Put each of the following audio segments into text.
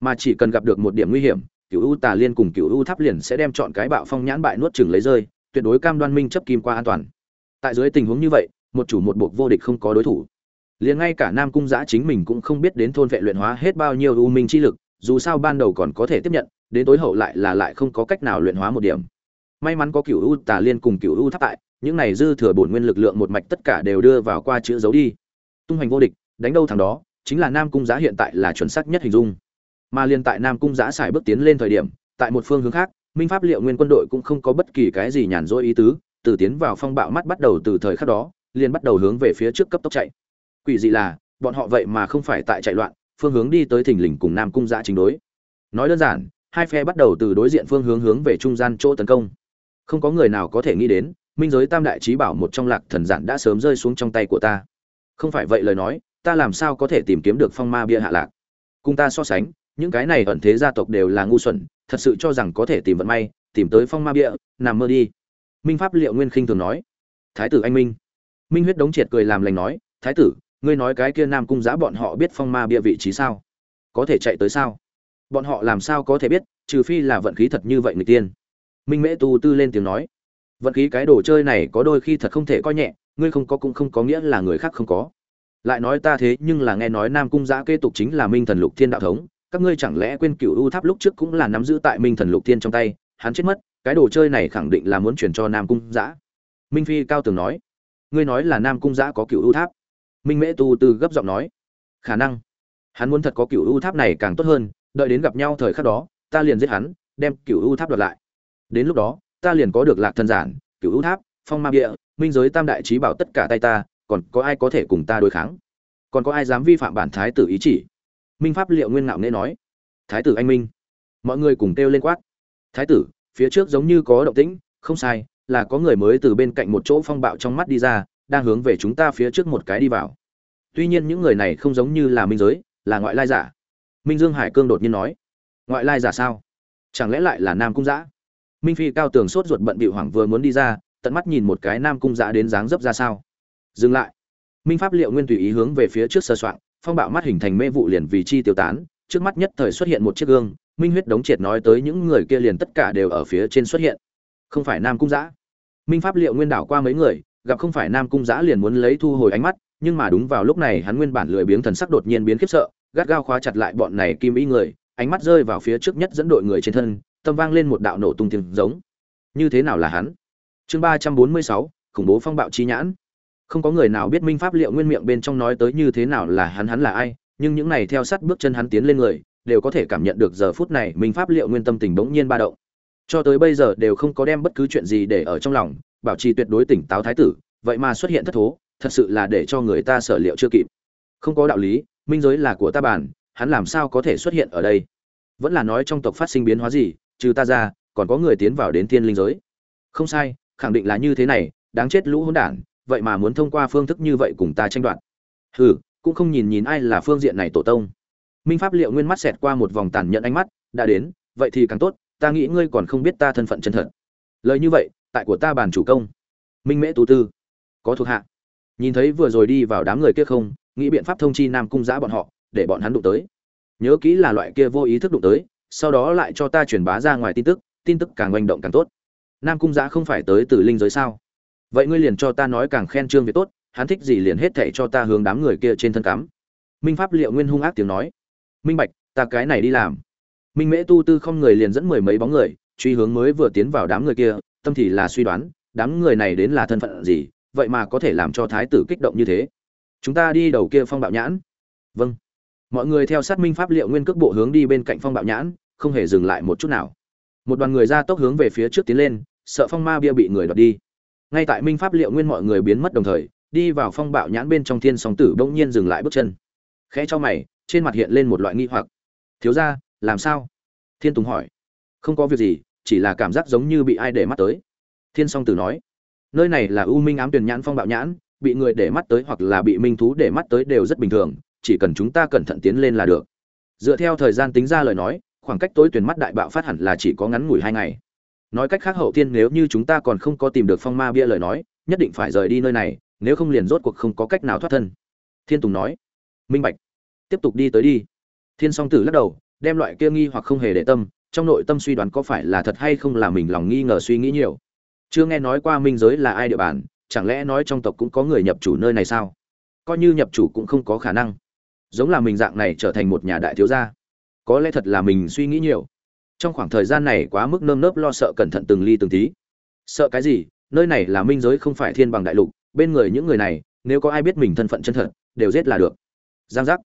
mà chỉ cần gặp được một điểm nguy hiểm cựu u tà liên cùng cựu u tháp liền sẽ đem chọn cái bạo phong nhãn bại nuốt chừng lấy rơi, tuyệt đối cam đoan minh chấp kim qua an toàn. Tại dưới tình huống như vậy, một chủ một buộc vô địch không có đối thủ. Liền ngay cả nam cung giã chính mình cũng không biết đến thôn vệ luyện hóa hết bao nhiêu u minh chi lực, dù sao ban đầu còn có thể tiếp nhận, đến tối hậu lại là lại không có cách nào luyện hóa một điểm. May mắn có cựu u tà liên cùng cựu u tháp tại, những này dư thừa bổn nguyên lực lượng một mạch tất cả đều đưa vào qua chữ dấu đi. Tung hoành vô địch, đánh đâu thằng đó, chính là nam cung giá hiện tại là chuẩn xác nhất hình dung mà liên tại nam cung giá xài bước tiến lên thời điểm, tại một phương hướng khác, minh pháp liệu nguyên quân đội cũng không có bất kỳ cái gì nhàn rỗi ý tứ, từ tiến vào phong bạo mắt bắt đầu từ thời khắc đó, liền bắt đầu hướng về phía trước cấp tốc chạy. Quỷ dị là, bọn họ vậy mà không phải tại chạy loạn, phương hướng đi tới thình lình cùng nam cung giã chính đối. Nói đơn giản, hai phe bắt đầu từ đối diện phương hướng hướng về trung gian chỗ tấn công. Không có người nào có thể nghĩ đến, minh giới tam đại trí bảo một trong lạc thần giản đã sớm rơi xuống trong tay của ta. Không phải vậy lời nói, ta làm sao có thể tìm kiếm được phong ma bia hạ lạc? Cùng ta so sánh những cái này ẩn thế gia tộc đều là ngu xuẩn, thật sự cho rằng có thể tìm vận may, tìm tới phong ma bia, nằm mơ đi. Minh pháp liệu nguyên khinh thường nói. Thái tử anh minh. Minh huyết đống triệt cười làm lành nói, thái tử, ngươi nói cái kia nam cung giã bọn họ biết phong ma bia vị trí sao? Có thể chạy tới sao? Bọn họ làm sao có thể biết, trừ phi là vận khí thật như vậy người tiên. Minh mễ tu tư lên tiếng nói, vận khí cái đồ chơi này có đôi khi thật không thể coi nhẹ, ngươi không có cũng không có nghĩa là người khác không có. Lại nói ta thế nhưng là nghe nói nam cung giã kế tục chính là minh thần lục thiên đạo thống các ngươi chẳng lẽ quên cựu u tháp lúc trước cũng là nắm giữ tại minh thần lục thiên trong tay, hắn chết mất, cái đồ chơi này khẳng định là muốn chuyển cho nam cung giã. Minh phi cao tường nói, ngươi nói là nam cung giã có cựu u tháp. Minh mễ tu từ gấp giọng nói, khả năng, hắn muốn thật có cựu u tháp này càng tốt hơn, đợi đến gặp nhau thời khắc đó, ta liền giết hắn, đem cựu u tháp đoạt lại. Đến lúc đó, ta liền có được lạc thần giản cựu u tháp, phong ma địa minh giới tam đại trí bảo tất cả tay ta, còn có ai có thể cùng ta đối kháng? Còn có ai dám vi phạm bản thái tử ý chỉ? Minh pháp liệu nguyên ngạo nghễ nói, thái tử anh minh. Mọi người cùng kêu lên quát, thái tử, phía trước giống như có động tĩnh, không sai, là có người mới từ bên cạnh một chỗ phong bạo trong mắt đi ra, đang hướng về chúng ta phía trước một cái đi vào. Tuy nhiên những người này không giống như là minh giới, là ngoại lai giả. Minh dương hải cương đột nhiên nói, ngoại lai giả sao? Chẳng lẽ lại là nam cung giã? Minh phi cao tường sốt ruột bận bị hoảng vừa muốn đi ra, tận mắt nhìn một cái nam cung giã đến dáng dấp ra sao. Dừng lại. Minh pháp liệu nguyên tùy ý hướng về phía trước sơ soạn phong bạo mắt hình thành mê vụ liền vì chi tiêu tán, trước mắt nhất thời xuất hiện một chiếc gương, minh huyết đống triệt nói tới những người kia liền tất cả đều ở phía trên xuất hiện. Không phải nam cung giã minh pháp liệu nguyên đảo qua mấy người, gặp không phải nam cung giã liền muốn lấy thu hồi ánh mắt, nhưng mà đúng vào lúc này hắn nguyên bản lười biếng thần sắc đột nhiên biến khiếp sợ, gắt gao khóa chặt lại bọn này kim ý người, ánh mắt rơi vào phía trước nhất dẫn đội người trên thân, tâm vang lên một đạo nổ tung tiếng giống. Như thế nào là hắn? Chương ba trăm bốn mươi sáu, khủng bố phong bạo chi nhãn không có người nào biết minh pháp liệu nguyên miệng bên trong nói tới như thế nào là hắn hắn là ai, nhưng những này theo sát bước chân hắn tiến lên người, đều có thể cảm nhận được giờ phút này minh pháp liệu nguyên tâm tình bỗng nhiên ba động. Cho tới bây giờ đều không có đem bất cứ chuyện gì để ở trong lòng, bảo trì tuyệt đối tỉnh táo thái tử, vậy mà xuất hiện thất thố, thật sự là để cho người ta sở liệu chưa kịp. Không có đạo lý, minh giới là của ta bản, hắn làm sao có thể xuất hiện ở đây? Vẫn là nói trong tộc phát sinh biến hóa gì, trừ ta ra, còn có người tiến vào đến thiên linh giới. Không sai, khẳng định là như thế này, đáng chết lũ hỗn đản vậy mà muốn thông qua phương thức như vậy cùng ta tranh đoạt. Hừ, cũng không nhìn nhìn ai là phương diện này tổ tông. Minh pháp liệu nguyên mắt xẹt qua một vòng tàn nhẫn ánh mắt, đã đến, vậy thì càng tốt, ta nghĩ ngươi còn không biết ta thân phận chân thật. Lời như vậy, tại của ta bàn chủ công. Minh mễ tú tư, có thuộc hạ. Nhìn thấy vừa rồi đi vào đám người kia không, nghĩ biện pháp thông chi nam cung giã bọn họ, để bọn hắn đụng tới. Nhớ kỹ là loại kia vô ý thức đụng tới, sau đó lại cho ta truyền bá ra ngoài tin tức tin tức càng manh động càng tốt. Nam cung giã không phải tới từ linh giới sao? Vậy ngươi liền cho ta nói càng khen trương việt tốt, hắn thích gì liền hết thảy cho ta hướng đám người kia trên thân cắm. Minh pháp liệu nguyên hung ác tiếng nói. Minh bạch, ta cái này đi làm. Minh mễ tu tư không người liền dẫn mười mấy bóng người, truy hướng mới vừa tiến vào đám người kia, tâm thì là suy đoán, đám người này đến là thân phận gì, vậy mà có thể làm cho thái tử kích động như thế. Chúng ta đi đầu kia phong bạo nhãn. Vâng. Mọi người theo sát minh pháp liệu nguyên cước bộ hướng đi bên cạnh phong bạo nhãn, không hề dừng lại một chút nào. Một đoàn người ra tốc hướng về phía trước tiến lên, sợ phong ma bia bị người đọt đi ngay tại minh pháp liệu nguyên mọi người biến mất đồng thời, đi vào phong bạo nhãn bên trong thiên song tử bỗng nhiên dừng lại bước chân. Khẽ cho mày, trên mặt hiện lên một loại nghi hoặc. Thiếu ra làm sao? Thiên tùng hỏi. Không có việc gì, chỉ là cảm giác giống như bị ai để mắt tới. Thiên song tử nói. Nơi này là u minh ám tuyển nhãn phong bạo nhãn, bị người để mắt tới hoặc là bị minh thú để mắt tới đều rất bình thường, chỉ cần chúng ta cẩn thận tiến lên là được. Dựa theo thời gian tính ra lời nói, khoảng cách tối tuyển mắt đại bạo phát hẳn là chỉ có ngắn ngủi hai ngày nói cách khác hậu tiên nếu như chúng ta còn không có tìm được phong ma bia lời nói, nhất định phải rời đi nơi này, nếu không liền rốt cuộc không có cách nào thoát thân. Thiên tùng nói. Minh bạch, tiếp tục đi tới đi. Thiên song tử lắc đầu, đem loại kia nghi hoặc không hề để tâm, trong nội tâm suy đoán có phải là thật hay không là mình lòng nghi ngờ suy nghĩ nhiều. Chưa nghe nói qua minh giới là ai địa bàn, chẳng lẽ nói trong tộc cũng có người nhập chủ nơi này sao? Coi như nhập chủ cũng không có khả năng. Giống là mình dạng này trở thành một nhà đại thiếu gia. Có lẽ thật là mình suy nghĩ nhiều trong khoảng thời gian này quá mức nơm nớp lo sợ cẩn thận từng ly từng tí. Sợ cái gì? Nơi này là minh giới không phải thiên bằng đại lục, bên người những người này, nếu có ai biết mình thân phận chân thật, đều giết là được. Giang giác.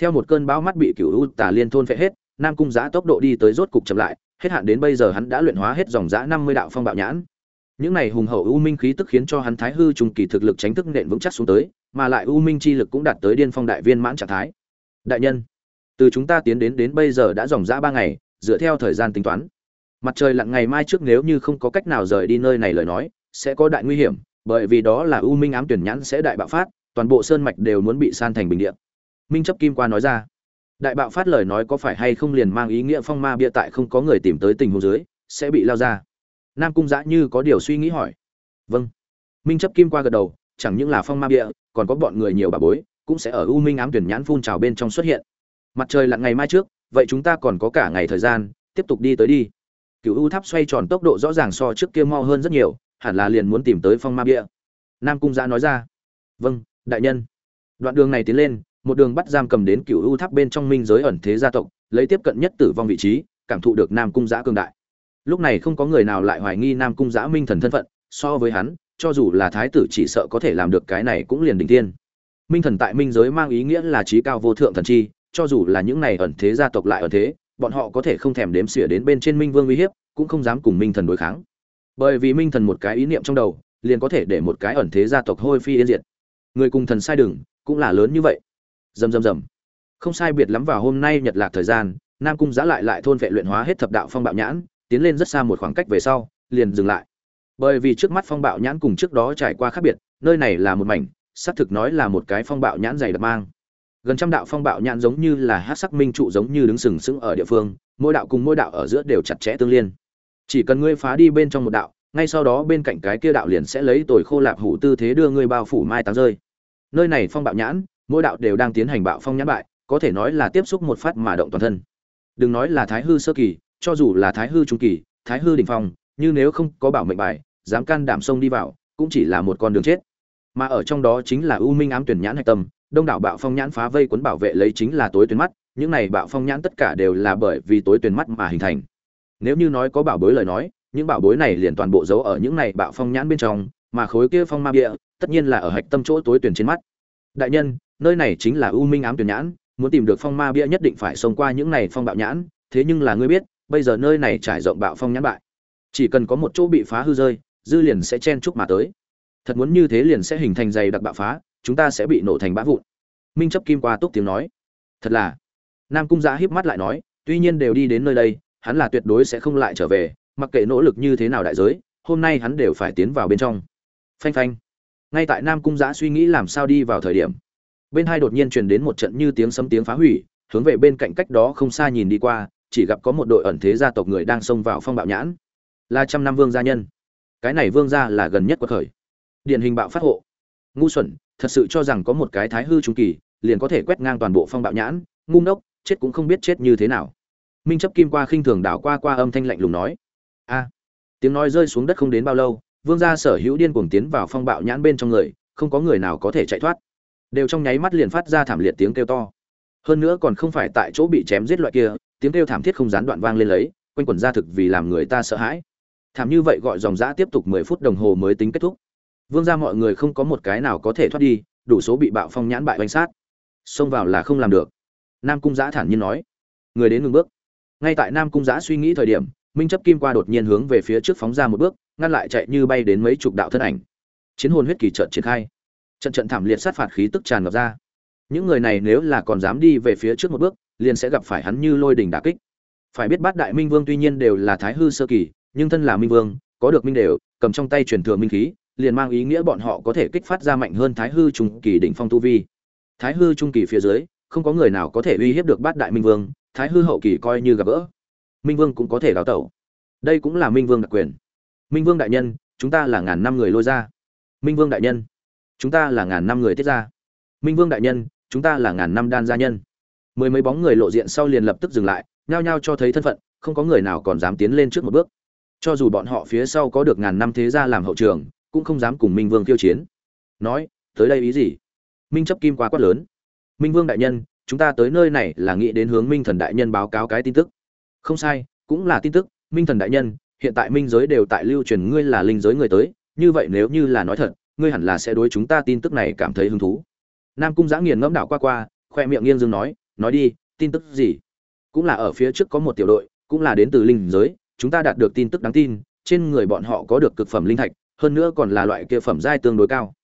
Theo một cơn bão mắt bị cựu u tà liên thôn phệ hết, nam cung giã tốc độ đi tới rốt cục chậm lại, hết hạn đến bây giờ hắn đã luyện hóa hết dòng giã năm mươi đạo phong bạo nhãn. Những này hùng hậu u minh khí tức khiến cho hắn thái hư trùng kỳ thực lực tránh thức nện vững chắc xuống tới, mà lại u minh chi lực cũng đạt tới điên phong đại viên mãn trạng thái. Đại nhân, từ chúng ta tiến đến đến bây giờ đã dòng giã ba ngày dựa theo thời gian tính toán. Mặt trời lặn ngày mai trước nếu như không có cách nào rời đi nơi này lời nói, sẽ có đại nguy hiểm, bởi vì đó là u minh ám tuyển nhãn sẽ đại bạo phát, toàn bộ sơn mạch đều muốn bị san thành bình địa. Minh chấp kim qua nói ra, đại bạo phát lời nói có phải hay không liền mang ý nghĩa phong ma bia tại không có người tìm tới tình huống dưới, sẽ bị lao ra? Nam cung giã như có điều suy nghĩ hỏi. Vâng. Minh chấp kim qua gật đầu, chẳng những là phong ma bia, còn có bọn người nhiều bà bối, cũng sẽ ở u minh ám tuyển nhãn phun trào bên trong xuất hiện. Mặt trời lặn ngày mai trước vậy chúng ta còn có cả ngày thời gian, tiếp tục đi tới đi. Cựu u tháp xoay tròn tốc độ rõ ràng so trước kia mau hơn rất nhiều, hẳn là liền muốn tìm tới phong ma bia. Nam cung giã nói ra vâng đại nhân. Đoạn đường này tiến lên, một đường bắt giam cầm đến cựu u tháp bên trong minh giới ẩn thế gia tộc, lấy tiếp cận nhất tử vong vị trí, cảm thụ được nam cung giã cương đại. Lúc này không có người nào lại hoài nghi nam cung giã minh thần thân phận, so với hắn, cho dù là thái tử chỉ sợ có thể làm được cái này cũng liền đỉnh tiên minh thần tại minh giới mang ý nghĩa là trí cao vô thượng thần chi cho dù là những này ẩn thế gia tộc lại ẩn thế, bọn họ có thể không thèm đếm xỉa đến bên trên minh vương uy hiếp, cũng không dám cùng minh thần đối kháng. Bởi vì minh thần một cái ý niệm trong đầu, liền có thể để một cái ẩn thế gia tộc hôi phi yên diệt. Người cùng thần sai đừng cũng là lớn như vậy. Rầm rầm rầm. Không sai biệt lắm vào hôm nay nhật lạc thời gian, nam cung Giá lại lại thôn vệ luyện hóa hết thập đạo phong bạo nhãn, tiến lên rất xa một khoảng cách về sau, liền dừng lại. Bởi vì trước mắt phong bạo nhãn cùng trước đó trải qua khác biệt, nơi này là một mảnh, xác thực nói là một cái phong bạo nhãn dày đặc mang gần trăm đạo phong bạo nhãn giống như là hát sắc minh trụ giống như đứng sừng sững ở địa phương, mỗi đạo cùng mỗi đạo ở giữa đều chặt chẽ tương liên. Chỉ cần ngươi phá đi bên trong một đạo, ngay sau đó bên cạnh cái kia đạo liền sẽ lấy tồi khô lạp hủ tư thế đưa ngươi bao phủ mai táng rơi. Nơi này phong bạo nhãn, mỗi đạo đều đang tiến hành bạo phong nhãn bại, có thể nói là tiếp xúc một phát mà động toàn thân. Đừng nói là thái hư sơ kỳ, cho dù là thái hư trung kỳ, thái hư đỉnh phong, như nếu không có bảo mệnh bài, dám can đảm sông đi vào, cũng chỉ là một con đường chết. Mà ở trong đó chính là ưu minh ám tuyển nhãn hạch tâm đông đảo bạo phong nhãn phá vây cuốn bảo vệ lấy chính là tối tuyến mắt, những này bạo phong nhãn tất cả đều là bởi vì tối tuyến mắt mà hình thành. Nếu như nói có bảo bối lời nói, những bảo bối này liền toàn bộ giấu ở những này bạo phong nhãn bên trong, mà khối kia phong ma bịa, tất nhiên là ở hạch tâm chỗ tối tuyển trên mắt. Đại nhân, nơi này chính là u minh ám tuyển nhãn, muốn tìm được phong ma bia nhất định phải xông qua những này phong bạo nhãn, thế nhưng là ngươi biết, bây giờ nơi này trải rộng bạo phong nhãn bại. Chỉ cần có một chỗ bị phá hư rơi, dư liền sẽ chen chúc mà tới. Thật muốn như thế liền sẽ hình thành dày đặc bạo phá chúng ta sẽ bị nổ thành bã vụn. Minh chấp kim qua túc tiếng nói. Thật là. Nam cung giã híp mắt lại nói, tuy nhiên đều đi đến nơi đây, hắn là tuyệt đối sẽ không lại trở về, mặc kệ nỗ lực như thế nào đại giới, hôm nay hắn đều phải tiến vào bên trong. Phanh phanh. Ngay tại nam cung giã suy nghĩ làm sao đi vào thời điểm, bên hai đột nhiên truyền đến một trận như tiếng sấm tiếng phá hủy, hướng về bên cạnh cách đó không xa nhìn đi qua, chỉ gặp có một đội ẩn thế gia tộc người đang xông vào phong bạo nhãn. Là trăm năm vương gia nhân. Cái này vương gia là gần nhất của khởi điển hình bạo phát hộ. Ngu xuẩn thật sự cho rằng có một cái thái hư trung kỳ, liền có thể quét ngang toàn bộ phong bạo nhãn, ngu ngốc, chết cũng không biết chết như thế nào. Minh chấp kim qua khinh thường đảo qua qua âm thanh lạnh lùng nói, a. Tiếng nói rơi xuống đất không đến bao lâu, vương gia sở hữu điên cuồng tiến vào phong bạo nhãn bên trong người, không có người nào có thể chạy thoát. Đều trong nháy mắt liền phát ra thảm liệt tiếng kêu to. Hơn nữa còn không phải tại chỗ bị chém giết loại kia, tiếng kêu thảm thiết không gián đoạn vang lên lấy, quanh quẩn ra thực vì làm người ta sợ hãi. Thảm như vậy gọi dòng dã tiếp tục mười phút đồng hồ mới tính kết thúc vương ra mọi người không có một cái nào có thể thoát đi, đủ số bị bạo phong nhãn bại oanh sát. Xông vào là không làm được. Nam cung giã thản nhiên nói. Người đến ngừng bước. Ngay tại nam cung giã suy nghĩ thời điểm, minh chấp kim qua đột nhiên hướng về phía trước phóng ra một bước, ngăn lại chạy như bay đến mấy chục đạo thân ảnh. Chiến hồn huyết kỳ trận triển khai. Trận trận thảm liệt sát phạt khí tức tràn ngập ra. Những người này nếu là còn dám đi về phía trước một bước, liền sẽ gặp phải hắn như lôi đình đả kích. Phải biết bát đại minh vương tuy nhiên đều là thái hư sơ kỳ, nhưng thân là minh vương, có được minh đều, cầm trong tay truyền thừa minh khí liền mang ý nghĩa bọn họ có thể kích phát ra mạnh hơn thái hư trung kỳ đỉnh phong tu vi. Thái hư trung kỳ phía dưới, không có người nào có thể uy hiếp được bát đại minh vương, thái hư hậu kỳ coi như gặp gỡ. Minh vương cũng có thể đào tẩu. Đây cũng là minh vương đặc quyền. Minh vương đại nhân, chúng ta là ngàn năm người lôi ra. Minh vương đại nhân, chúng ta là ngàn năm người tiết ra. Minh vương đại nhân, chúng ta là ngàn năm đan gia nhân. Mười mấy bóng người lộ diện sau liền lập tức dừng lại, nhao nhao cho thấy thân phận, không có người nào còn dám tiến lên trước một bước. Cho dù bọn họ phía sau có được ngàn năm thế gia làm hậu trường cũng không dám cùng minh vương khiêu chiến. Nói, tới đây ý gì? Minh chấp kim quá quát lớn. Minh vương đại nhân, chúng ta tới nơi này là nghĩ đến hướng minh thần đại nhân báo cáo cái tin tức. Không sai, cũng là tin tức, minh thần đại nhân, hiện tại minh giới đều tại lưu truyền ngươi là linh giới người tới, như vậy nếu như là nói thật, ngươi hẳn là sẽ đối chúng ta tin tức này cảm thấy hứng thú. Nam cung giã nghiền ngẫm đảo qua qua, khoe miệng nghiêng dương nói nói đi, tin tức gì? Cũng là ở phía trước có một tiểu đội, cũng là đến từ linh giới, chúng ta đạt được tin tức đáng tin, trên người bọn họ có được cực phẩm linh thạch hơn nữa còn là loại kia phẩm giai tương đối cao.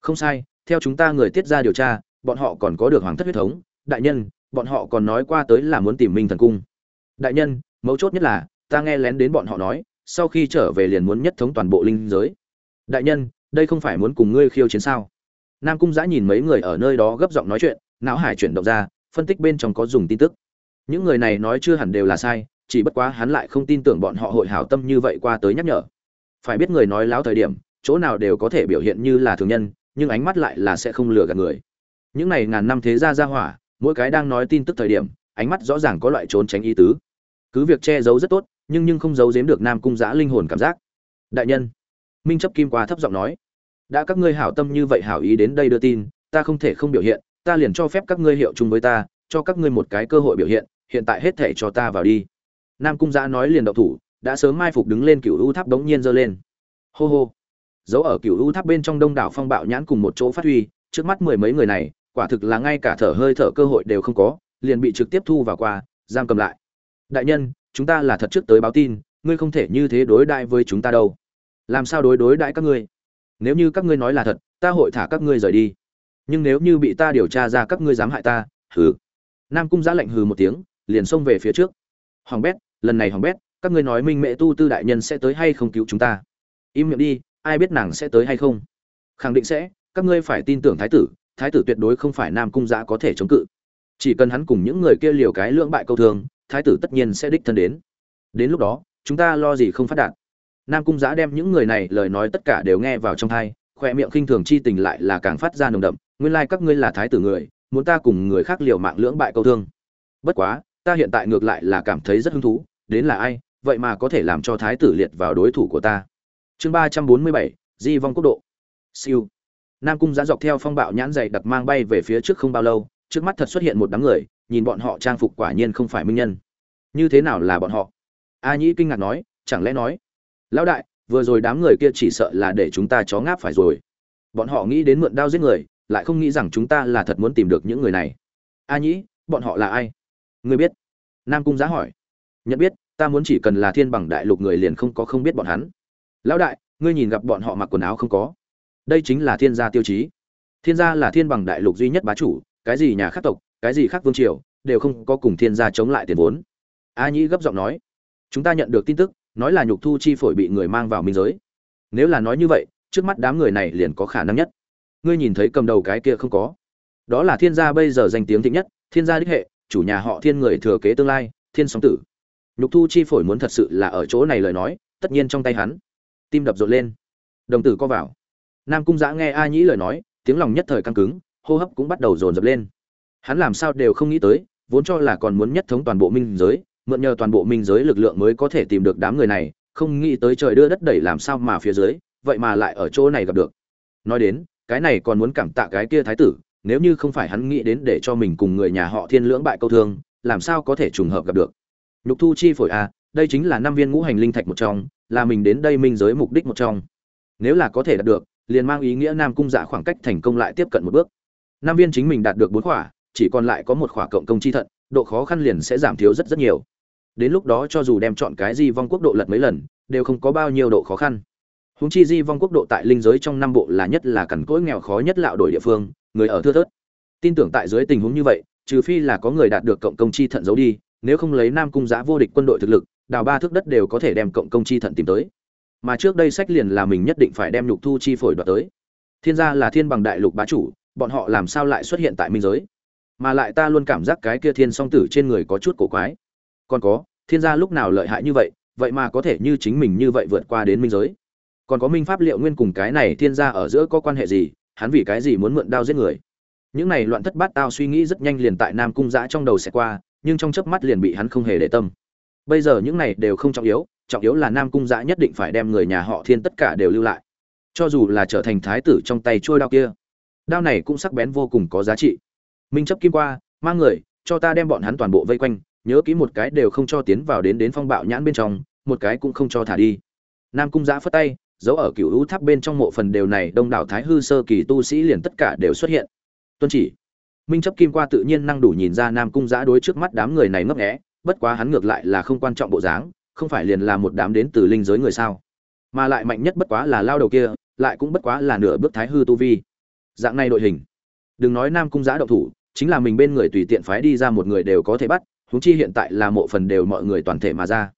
Không sai, theo chúng ta người tiết ra điều tra, bọn họ còn có được hoàng thất huyết thống. Đại nhân, bọn họ còn nói qua tới là muốn tìm minh thần cung. Đại nhân, mấu chốt nhất là, ta nghe lén đến bọn họ nói, sau khi trở về liền muốn nhất thống toàn bộ linh giới. Đại nhân, đây không phải muốn cùng ngươi khiêu chiến sao? Nam cung giã nhìn mấy người ở nơi đó gấp giọng nói chuyện, não hải chuyển động ra, phân tích bên trong có dùng tin tức. Những người này nói chưa hẳn đều là sai, chỉ bất quá hắn lại không tin tưởng bọn họ hội hảo tâm như vậy qua tới nhắc nhở phải biết người nói láo thời điểm, chỗ nào đều có thể biểu hiện như là thường nhân, nhưng ánh mắt lại là sẽ không lừa gạt người. Những này ngàn năm thế gia gia hỏa, mỗi cái đang nói tin tức thời điểm, ánh mắt rõ ràng có loại trốn tránh ý tứ. Cứ việc che giấu rất tốt, nhưng nhưng không giấu giếm được nam cung giã linh hồn cảm giác. Đại nhân, minh chấp kim qua thấp giọng nói, đã các ngươi hảo tâm như vậy hảo ý đến đây đưa tin, ta không thể không biểu hiện, ta liền cho phép các ngươi hiệu chung với ta, cho các ngươi một cái cơ hội biểu hiện hiện tại hết thể cho ta vào đi. Nam cung giã nói liền đậu thủ đã sớm mai phục đứng lên cựu u tháp đống nhiên giơ lên. Hô hô. Giấu ở cựu u tháp bên trong đông đảo phong bạo nhãn cùng một chỗ phát huy, trước mắt mười mấy người này, quả thực là ngay cả thở hơi thở cơ hội đều không có, liền bị trực tiếp thu vào qua, giam cầm lại. Đại nhân, chúng ta là thật trước tới báo tin, ngươi không thể như thế đối đại với chúng ta đâu. Làm sao đối đối đại các ngươi? Nếu như các ngươi nói là thật, ta hội thả các ngươi rời đi. Nhưng nếu như bị ta điều tra ra các ngươi dám hại ta, hừ. Nam cung giã lệnh hừ một tiếng, liền xông về phía trước. Hoàng bét, lần này hoàng bét các ngươi nói minh mẹ tu tư đại nhân sẽ tới hay không cứu chúng ta? Im miệng đi, ai biết nàng sẽ tới hay không? Khẳng định sẽ, các ngươi phải tin tưởng thái tử thái tử tuyệt đối không phải nam cung giã có thể chống cự. Chỉ cần hắn cùng những người kia liều cái lưỡng bại câu thường, thái tử tất nhiên sẽ đích thân đến. Đến lúc đó, chúng ta lo gì không phát đạt? Nam cung giã đem những người này lời nói tất cả đều nghe vào trong thai khoe miệng khinh thường chi tình lại là càng phát ra nồng đậm. Nguyên lai các ngươi là thái tử người, muốn ta cùng người khác liều mạng lưỡng bại câu thương. Bất quá, ta hiện tại ngược lại là cảm thấy rất hứng thú, đến là ai vậy mà có thể làm cho thái tử liệt vào đối thủ của ta. Chương ba trăm bốn mươi bảy, di vong quốc độ. Siêu. Nam cung giã dọc theo phong bạo nhãn dày đặc mang bay về phía trước không bao lâu, trước mắt thật xuất hiện một đám người, nhìn bọn họ trang phục quả nhiên không phải minh nhân. Như thế nào là bọn họ? A nhĩ kinh ngạc nói, chẳng lẽ nói, lão đại, vừa rồi đám người kia chỉ sợ là để chúng ta chó ngáp phải rồi. Bọn họ nghĩ đến mượn đao giết người, lại không nghĩ rằng chúng ta là thật muốn tìm được những người này. A nhĩ, bọn họ là ai? Ngươi biết? Nam cung giá hỏi. Nhận biết ta muốn chỉ cần là thiên bằng đại lục người liền không có không biết bọn hắn. Lão đại, ngươi nhìn gặp bọn họ mặc quần áo không có? Đây chính là thiên gia tiêu chí. Thiên gia là thiên bằng đại lục duy nhất bá chủ, cái gì nhà khác tộc, cái gì khác vương triều, đều không có cùng thiên gia chống lại tiền vốn. A nhĩ gấp giọng nói, chúng ta nhận được tin tức, nói là nhục thu chi phổi bị người mang vào minh giới. Nếu là nói như vậy, trước mắt đám người này liền có khả năng nhất. Ngươi nhìn thấy cầm đầu cái kia không có? Đó là thiên gia bây giờ danh tiếng thịnh nhất, thiên gia đích hệ, chủ nhà họ thiên người thừa kế tương lai, thiên sóng tử nhục thu chi phổi muốn thật sự là ở chỗ này lời nói, tất nhiên trong tay hắn. Tim đập rộn lên. Đồng tử co vào. Nam cung giã nghe a nhĩ lời nói, tiếng lòng nhất thời căng cứng, hô hấp cũng bắt đầu dồn dập lên. Hắn làm sao đều không nghĩ tới, vốn cho là còn muốn nhất thống toàn bộ minh giới, mượn nhờ toàn bộ minh giới lực lượng mới có thể tìm được đám người này, không nghĩ tới trời đưa đất đẩy làm sao mà phía dưới, vậy mà lại ở chỗ này gặp được. Nói đến, cái này còn muốn cảm tạ cái kia thái tử, nếu như không phải hắn nghĩ đến để cho mình cùng người nhà họ thiên lưỡng bại câu thương, làm sao có thể trùng hợp gặp được nhục thu chi phổi à, đây chính là năm viên ngũ hành linh thạch một trong là mình đến đây minh giới mục đích một trong. Nếu là có thể đạt được liền mang ý nghĩa nam cung dạ khoảng cách thành công lại tiếp cận một bước. Năm viên chính mình đạt được bốn khỏa chỉ còn lại có một khỏa cộng công chi thận độ khó khăn liền sẽ giảm thiếu rất rất nhiều. Đến lúc đó cho dù đem chọn cái di vong quốc độ lật mấy lần đều không có bao nhiêu độ khó khăn. Húng chi di vong quốc độ tại linh giới trong năm bộ là nhất là cằn cỗi nghèo khó nhất lạo đổi địa phương người ở thưa thớt. Tin tưởng tại dưới tình huống như vậy trừ phi là có người đạt được cộng công chi thận giấu đi nếu không lấy nam cung Giá vô địch quân đội thực lực, đào ba thước đất đều có thể đem cộng công chi thận tìm tới. Mà trước đây sách liền là mình nhất định phải đem nhục thu chi phổi đoạt tới. Thiên gia là thiên bằng đại lục bá chủ, bọn họ làm sao lại xuất hiện tại minh giới? Mà lại ta luôn cảm giác cái kia thiên song tử trên người có chút cổ quái. Còn có, thiên gia lúc nào lợi hại như vậy vậy mà có thể như chính mình như vậy vượt qua đến minh giới? Còn có minh pháp liệu nguyên cùng cái này thiên gia ở giữa có quan hệ gì? Hắn vì cái gì muốn mượn đao giết người? Những này loạn thất bát tao suy nghĩ rất nhanh liền tại nam cung giã trong đầu sẽ qua nhưng trong chớp mắt liền bị hắn không hề để tâm. Bây giờ những này đều không trọng yếu trọng yếu là nam cung dã nhất định phải đem người nhà họ thiên tất cả đều lưu lại. Cho dù là trở thành thái tử trong tay trôi đao kia, đao này cũng sắc bén vô cùng có giá trị. Minh chấp kim qua, mang người, cho ta đem bọn hắn toàn bộ vây quanh, nhớ kỹ một cái đều không cho tiến vào đến đến phong bạo nhãn bên trong, một cái cũng không cho thả đi. Nam cung giã phất tay, giấu ở cựu hữu tháp bên trong mộ phần đều này đông đảo thái hư sơ kỳ tu sĩ liền tất cả đều xuất hiện. Tuân chỉ minh chấp kim qua tự nhiên năng đủ nhìn ra nam cung giã đối trước mắt đám người này ngấp nghẽ bất quá hắn ngược lại là không quan trọng bộ dáng, không phải liền là một đám đến từ linh giới người sao. Mà lại mạnh nhất bất quá là lao đầu kia, lại cũng bất quá là nửa bước thái hư tu vi. Dạng này đội hình. Đừng nói nam cung giã động thủ, chính là mình bên người tùy tiện phái đi ra một người đều có thể bắt, huống chi hiện tại là mộ phần đều mọi người toàn thể mà ra.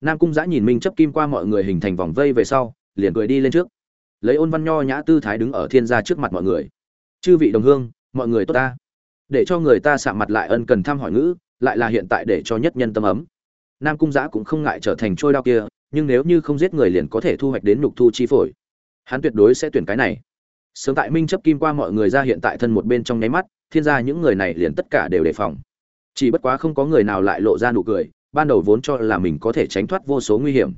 Nam cung giã nhìn minh chấp kim qua mọi người hình thành vòng vây về sau, liền cười đi lên trước. Lấy ôn văn nho nhã tư thái đứng ở thiên gia trước mặt mọi người. Chư vị đồng hương, mọi người tốt ta để cho người ta sạm mặt lại ân cần thăm hỏi ngữ, lại là hiện tại để cho nhất nhân tâm ấm. Nam cung giã cũng không ngại trở thành trôi đao kia, nhưng nếu như không giết người liền có thể thu hoạch đến nhục thu chi phổi. Hắn tuyệt đối sẽ tuyển cái này. Sớm tại minh chấp kim qua mọi người ra hiện tại thân một bên trong nháy mắt, thiên gia những người này liền tất cả đều đề phòng. Chỉ bất quá không có người nào lại lộ ra nụ cười, ban đầu vốn cho là mình có thể tránh thoát vô số nguy hiểm.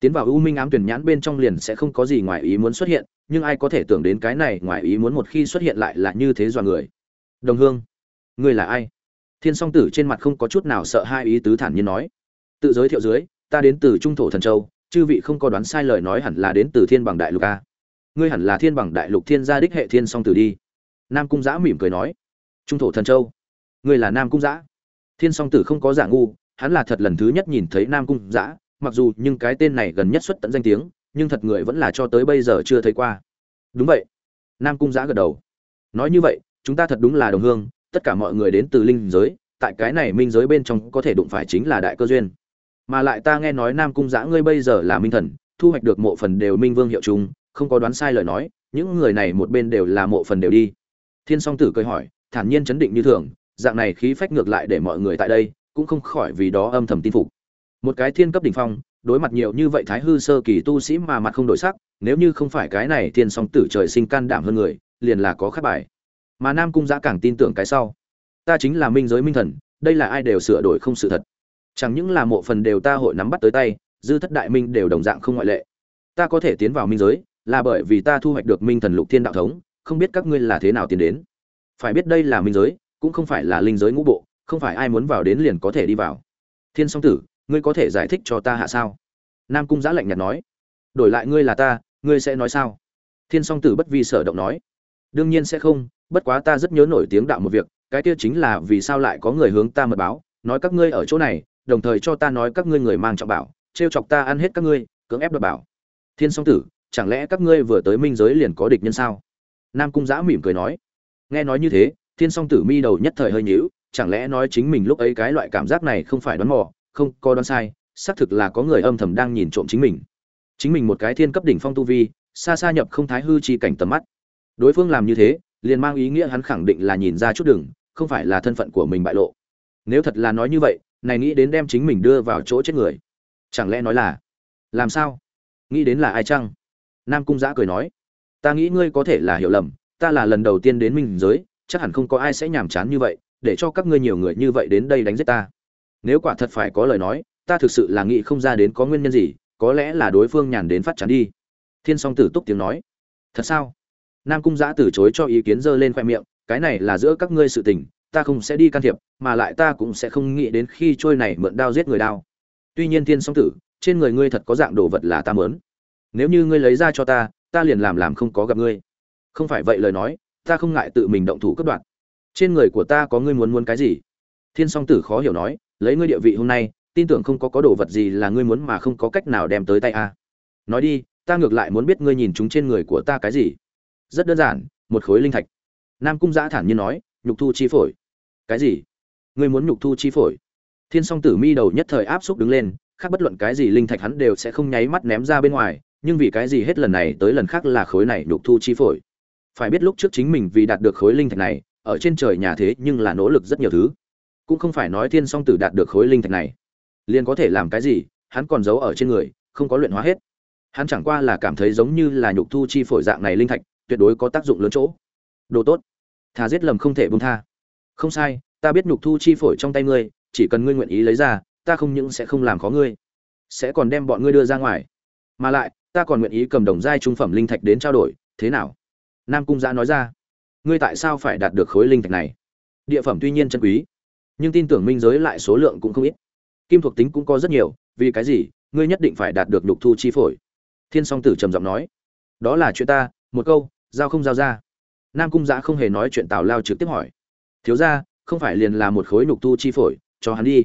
Tiến vào u minh ám tuyển nhãn bên trong liền sẽ không có gì ngoài ý muốn xuất hiện, nhưng ai có thể tưởng đến cái này ngoài ý muốn một khi xuất hiện lại là như thế dọa người đồng hương, ngươi là ai? Thiên song tử trên mặt không có chút nào sợ hai ý tứ thản nhiên nói. Tự giới thiệu dưới, ta đến từ trung thổ thần châu, chư vị không có đoán sai lời nói hẳn là đến từ thiên bằng đại lục a. Ngươi hẳn là thiên bằng đại lục thiên gia đích hệ thiên song tử đi. Nam cung giã mỉm cười nói. Trung thổ thần châu, ngươi là nam cung giã. Thiên song tử không có giả ngu, hắn là thật lần thứ nhất nhìn thấy nam cung giã, mặc dù nhưng cái tên này gần nhất xuất tận danh tiếng, nhưng thật người vẫn là cho tới bây giờ chưa thấy qua. Đúng vậy. Nam cung giã gật đầu. Nói như vậy chúng ta thật đúng là đồng hương, tất cả mọi người đến từ linh giới, tại cái này minh giới bên trong có thể đụng phải chính là đại cơ duyên. Mà lại ta nghe nói nam cung giã ngươi bây giờ là minh thần, thu hoạch được mộ phần đều minh vương hiệu chung không có đoán sai lời nói, những người này một bên đều là mộ phần đều đi. Thiên song tử cười hỏi, thản nhiên chấn định như thường, dạng này khí phách ngược lại để mọi người tại đây, cũng không khỏi vì đó âm thầm tin phục. Một cái thiên cấp đỉnh phong, đối mặt nhiều như vậy thái hư sơ kỳ tu sĩ mà mặt không đổi sắc, nếu như không phải cái này thiên song tử trời sinh can đảm hơn người, liền là có khác bài mà nam cung giã càng tin tưởng cái sau. Ta chính là minh giới minh thần, đây là ai đều sửa đổi không sự thật. Chẳng những là mộ phần đều ta hội nắm bắt tới tay, dư thất đại minh đều đồng dạng không ngoại lệ. Ta có thể tiến vào minh giới, là bởi vì ta thu hoạch được minh thần lục thiên đạo thống, không biết các ngươi là thế nào tiến đến. Phải biết đây là minh giới, cũng không phải là linh giới ngũ bộ, không phải ai muốn vào đến liền có thể đi vào. Thiên song tử, ngươi có thể giải thích cho ta hạ sao? Nam cung giã lạnh nhạt nói. Đổi lại ngươi là ta, ngươi sẽ nói sao? Thiên song tử bất vi sở động nói đương nhiên sẽ không, bất quá ta rất nhớ nổi tiếng đạo một việc, cái kia chính là vì sao lại có người hướng ta mật báo, nói các ngươi ở chỗ này, đồng thời cho ta nói các ngươi người mang trọng bảo, trêu chọc ta ăn hết các ngươi, cưỡng ép đoạt bảo. Thiên song tử, chẳng lẽ các ngươi vừa tới minh giới liền có địch nhân sao? Nam cung giã mỉm cười nói. Nghe nói như thế, thiên song tử mi đầu nhất thời hơi nhíu, chẳng lẽ nói chính mình lúc ấy cái loại cảm giác này không phải đoán mò, không có đoán sai, xác thực là có người âm thầm đang nhìn trộm chính mình. Chính mình một cái thiên cấp đỉnh phong tu vi, xa xa nhập không thái hư chi cảnh tầm mắt đối phương làm như thế liền mang ý nghĩa hắn khẳng định là nhìn ra chút đường, không phải là thân phận của mình bại lộ. Nếu thật là nói như vậy này nghĩ đến đem chính mình đưa vào chỗ chết người. Chẳng lẽ nói là làm sao? Nghĩ đến là ai chăng? Nam cung giã cười nói ta nghĩ ngươi có thể là hiểu lầm ta là lần đầu tiên đến minh giới chắc hẳn không có ai sẽ nhàm chán như vậy để cho các ngươi nhiều người như vậy đến đây đánh giết ta. Nếu quả thật phải có lời nói ta thực sự là nghĩ không ra đến có nguyên nhân gì có lẽ là đối phương nhàn đến phát chán đi. Thiên song tử túc tiếng nói thật sao? Nam cung giã từ chối cho ý kiến giơ lên khoe miệng, cái này là giữa các ngươi sự tình, ta không sẽ đi can thiệp, mà lại ta cũng sẽ không nghĩ đến khi trôi này mượn đao giết người đao. Tuy nhiên thiên song tử, trên người ngươi thật có dạng đồ vật là ta mớn. Nếu như ngươi lấy ra cho ta ta liền làm làm không có gặp ngươi. Không phải vậy lời nói, ta không ngại tự mình động thủ cất đoạn trên người của ta có ngươi muốn muốn cái gì? Thiên song tử khó hiểu nói, lấy ngươi địa vị hôm nay, tin tưởng không có có đồ vật gì là ngươi muốn mà không có cách nào đem tới tay a. Nói đi, ta ngược lại muốn biết ngươi nhìn chúng trên người của ta cái gì rất đơn giản, một khối linh thạch. Nam cung giã thản nhiên nói, nhục thu chi phổi. Cái gì? Ngươi muốn nhục thu chi phổi? Thiên song tử mi đầu nhất thời áp xúc đứng lên, khác bất luận cái gì linh thạch hắn đều sẽ không nháy mắt ném ra bên ngoài, nhưng vì cái gì hết lần này tới lần khác là khối này nhục thu chi phổi? Phải biết lúc trước chính mình vì đạt được khối linh thạch này, ở trên trời nhà thế nhưng là nỗ lực rất nhiều thứ. Cũng không phải nói thiên song tử đạt được khối linh thạch này. Liền có thể làm cái gì, hắn còn giấu ở trên người, không có luyện hóa hết. Hắn chẳng qua là cảm thấy giống như là nhục thu chi phổi dạng này linh thạch tuyệt đối có tác dụng lớn chỗ. Đồ tốt. Thà giết lầm không thể buông tha. Không sai, ta biết nhục thu chi phổi trong tay ngươi, chỉ cần ngươi nguyện ý lấy ra, ta không những sẽ không làm khó ngươi, sẽ còn đem bọn ngươi đưa ra ngoài. Mà lại, ta còn nguyện ý cầm đồng giai trung phẩm linh thạch đến trao đổi, thế nào? Nam cung giã nói ra. Ngươi tại sao phải đạt được khối linh thạch này? Địa phẩm tuy nhiên chân quý, nhưng tin tưởng minh giới lại số lượng cũng không ít. Kim thuộc tính cũng có rất nhiều, vì cái gì? Ngươi nhất định phải đạt được nhục thu chi phổi. Thiên song tử trầm giọng nói. Đó là chuyện ta, một câu giao không giao ra. Nam cung giã không hề nói chuyện tào lao trực tiếp hỏi. Thiếu ra không phải liền là một khối nhục thu chi phổi, cho hắn đi.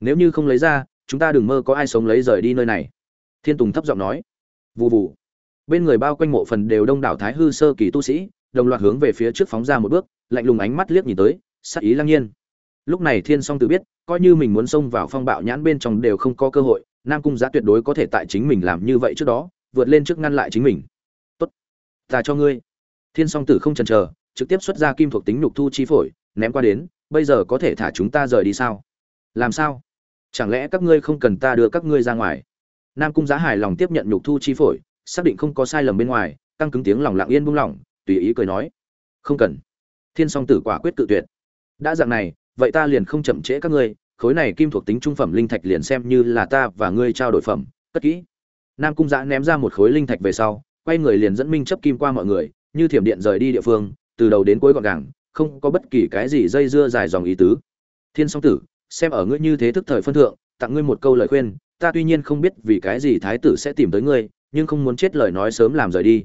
Nếu như không lấy ra, chúng ta đừng mơ có ai sống lấy rời đi nơi này. Thiên tùng thấp giọng nói. Vụ vụ bên người bao quanh mộ phần đều đông đảo thái hư sơ kỳ tu sĩ, đồng loạt hướng về phía trước phóng ra một bước, lạnh lùng ánh mắt liếc nhìn tới, sắc ý lăng nhiên. Lúc này thiên song tự biết, coi như mình muốn xông vào phong bạo nhãn bên trong đều không có cơ hội, nam cung giá tuyệt đối có thể tại chính mình làm như vậy trước đó, vượt lên trước ngăn lại chính mình ta cho ngươi. Thiên song tử không chần chờ, trực tiếp xuất ra kim thuộc tính nhục thu chi phổi, ném qua đến, bây giờ có thể thả chúng ta rời đi sao? Làm sao? Chẳng lẽ các ngươi không cần ta đưa các ngươi ra ngoài? Nam cung giá hài lòng tiếp nhận nhục thu chi phổi, xác định không có sai lầm bên ngoài, căng cứng tiếng lòng lặng yên buông lỏng, tùy ý cười nói, không cần. Thiên song tử quả quyết tự tuyệt. Đã dạng này, vậy ta liền không chậm trễ các ngươi, khối này kim thuộc tính trung phẩm linh thạch liền xem như là ta và ngươi trao đổi phẩm, cất kỹ. Nam cung giã ném ra một khối linh thạch về sau quay người liền dẫn minh chấp kim qua mọi người, như thiểm điện rời đi địa phương, từ đầu đến cuối gọn gàng, không có bất kỳ cái gì dây dưa dài dòng ý tứ. Thiên song tử, xem ở ngươi như thế thức thời phân thượng, tặng ngươi một câu lời khuyên, ta tuy nhiên không biết vì cái gì thái tử sẽ tìm tới ngươi, nhưng không muốn chết lời nói sớm làm rời đi.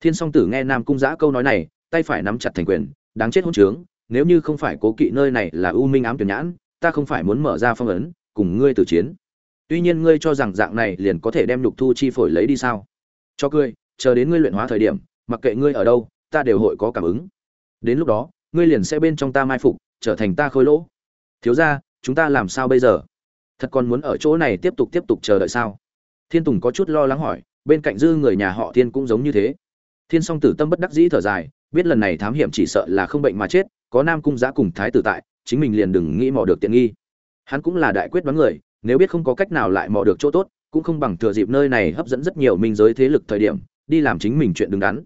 Thiên song tử nghe nam cung giã câu nói này, tay phải nắm chặt thành quyền, đáng chết hôn trướng, nếu như không phải cố kỵ nơi này là u minh ám tuyển nhãn, ta không phải muốn mở ra phong ấn, cùng ngươi tử chiến. Tuy nhiên ngươi cho rằng dạng này liền có thể đem nhục thu chi phổi lấy đi sao? Cho cười chờ đến ngươi luyện hóa thời điểm, mặc kệ ngươi ở đâu, ta đều hội có cảm ứng. Đến lúc đó, ngươi liền sẽ bên trong ta mai phục, trở thành ta khôi lỗ. Thiếu ra chúng ta làm sao bây giờ? Thật còn muốn ở chỗ này tiếp tục tiếp tục chờ đợi sao? Thiên tùng có chút lo lắng hỏi, bên cạnh dư người nhà họ thiên cũng giống như thế. Thiên song tử tâm bất đắc dĩ thở dài, biết lần này thám hiểm chỉ sợ là không bệnh mà chết, có nam cung giã cùng thái tử tại, chính mình liền đừng nghĩ mò được tiện nghi. Hắn cũng là đại quyết đoán người, nếu biết không có cách nào lại mò được chỗ tốt, cũng không bằng thừa dịp nơi này hấp dẫn rất nhiều minh giới thế lực thời điểm đi làm chính mình chuyện đứng đắn.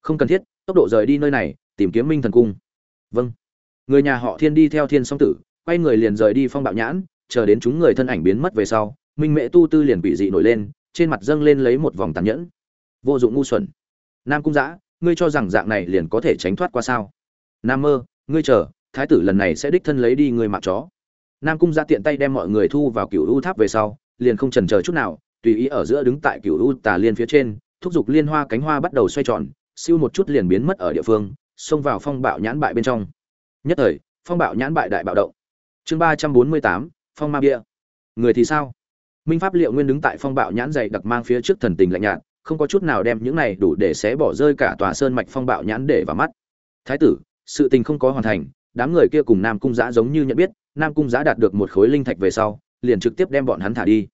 Không cần thiết, tốc độ rời đi nơi này, tìm kiếm minh thần cung. Vâng. Người nhà họ thiên đi theo thiên song tử, quay người liền rời đi phong bạo nhãn, chờ đến chúng người thân ảnh biến mất về sau, minh mễ tu tư liền bị dị nổi lên, trên mặt dâng lên lấy một vòng tàn nhẫn. Vô dụng ngu xuẩn. Nam cung giã ngươi cho rằng dạng này liền có thể tránh thoát qua sao? Nam mơ, ngươi chờ, thái tử lần này sẽ đích thân lấy đi người mạng chó. Nam cung ra tiện tay đem mọi người thu vào cựu u tháp về sau, liền không trần chờ chút nào, tùy ý ở giữa đứng tại cựu u tà liên phía trên thúc giục liên hoa cánh hoa bắt đầu xoay tròn, siêu một chút liền biến mất ở địa phương, xông vào phong bạo nhãn bại bên trong. Nhất thời, phong bạo nhãn bại đại bạo động. Chương ba trăm bốn mươi tám, phong ma bia. Người thì sao? Minh pháp liệu nguyên đứng tại phong bạo nhãn dày đặc mang phía trước thần tình lạnh nhạt, không có chút nào đem những này đủ để xé bỏ rơi cả tòa sơn mạch phong bạo nhãn để vào mắt. Thái tử, sự tình không có hoàn thành, đám người kia cùng nam cung giã giống như nhận biết, nam cung giã đạt được một khối linh thạch về sau, liền trực tiếp đem bọn hắn thả đi.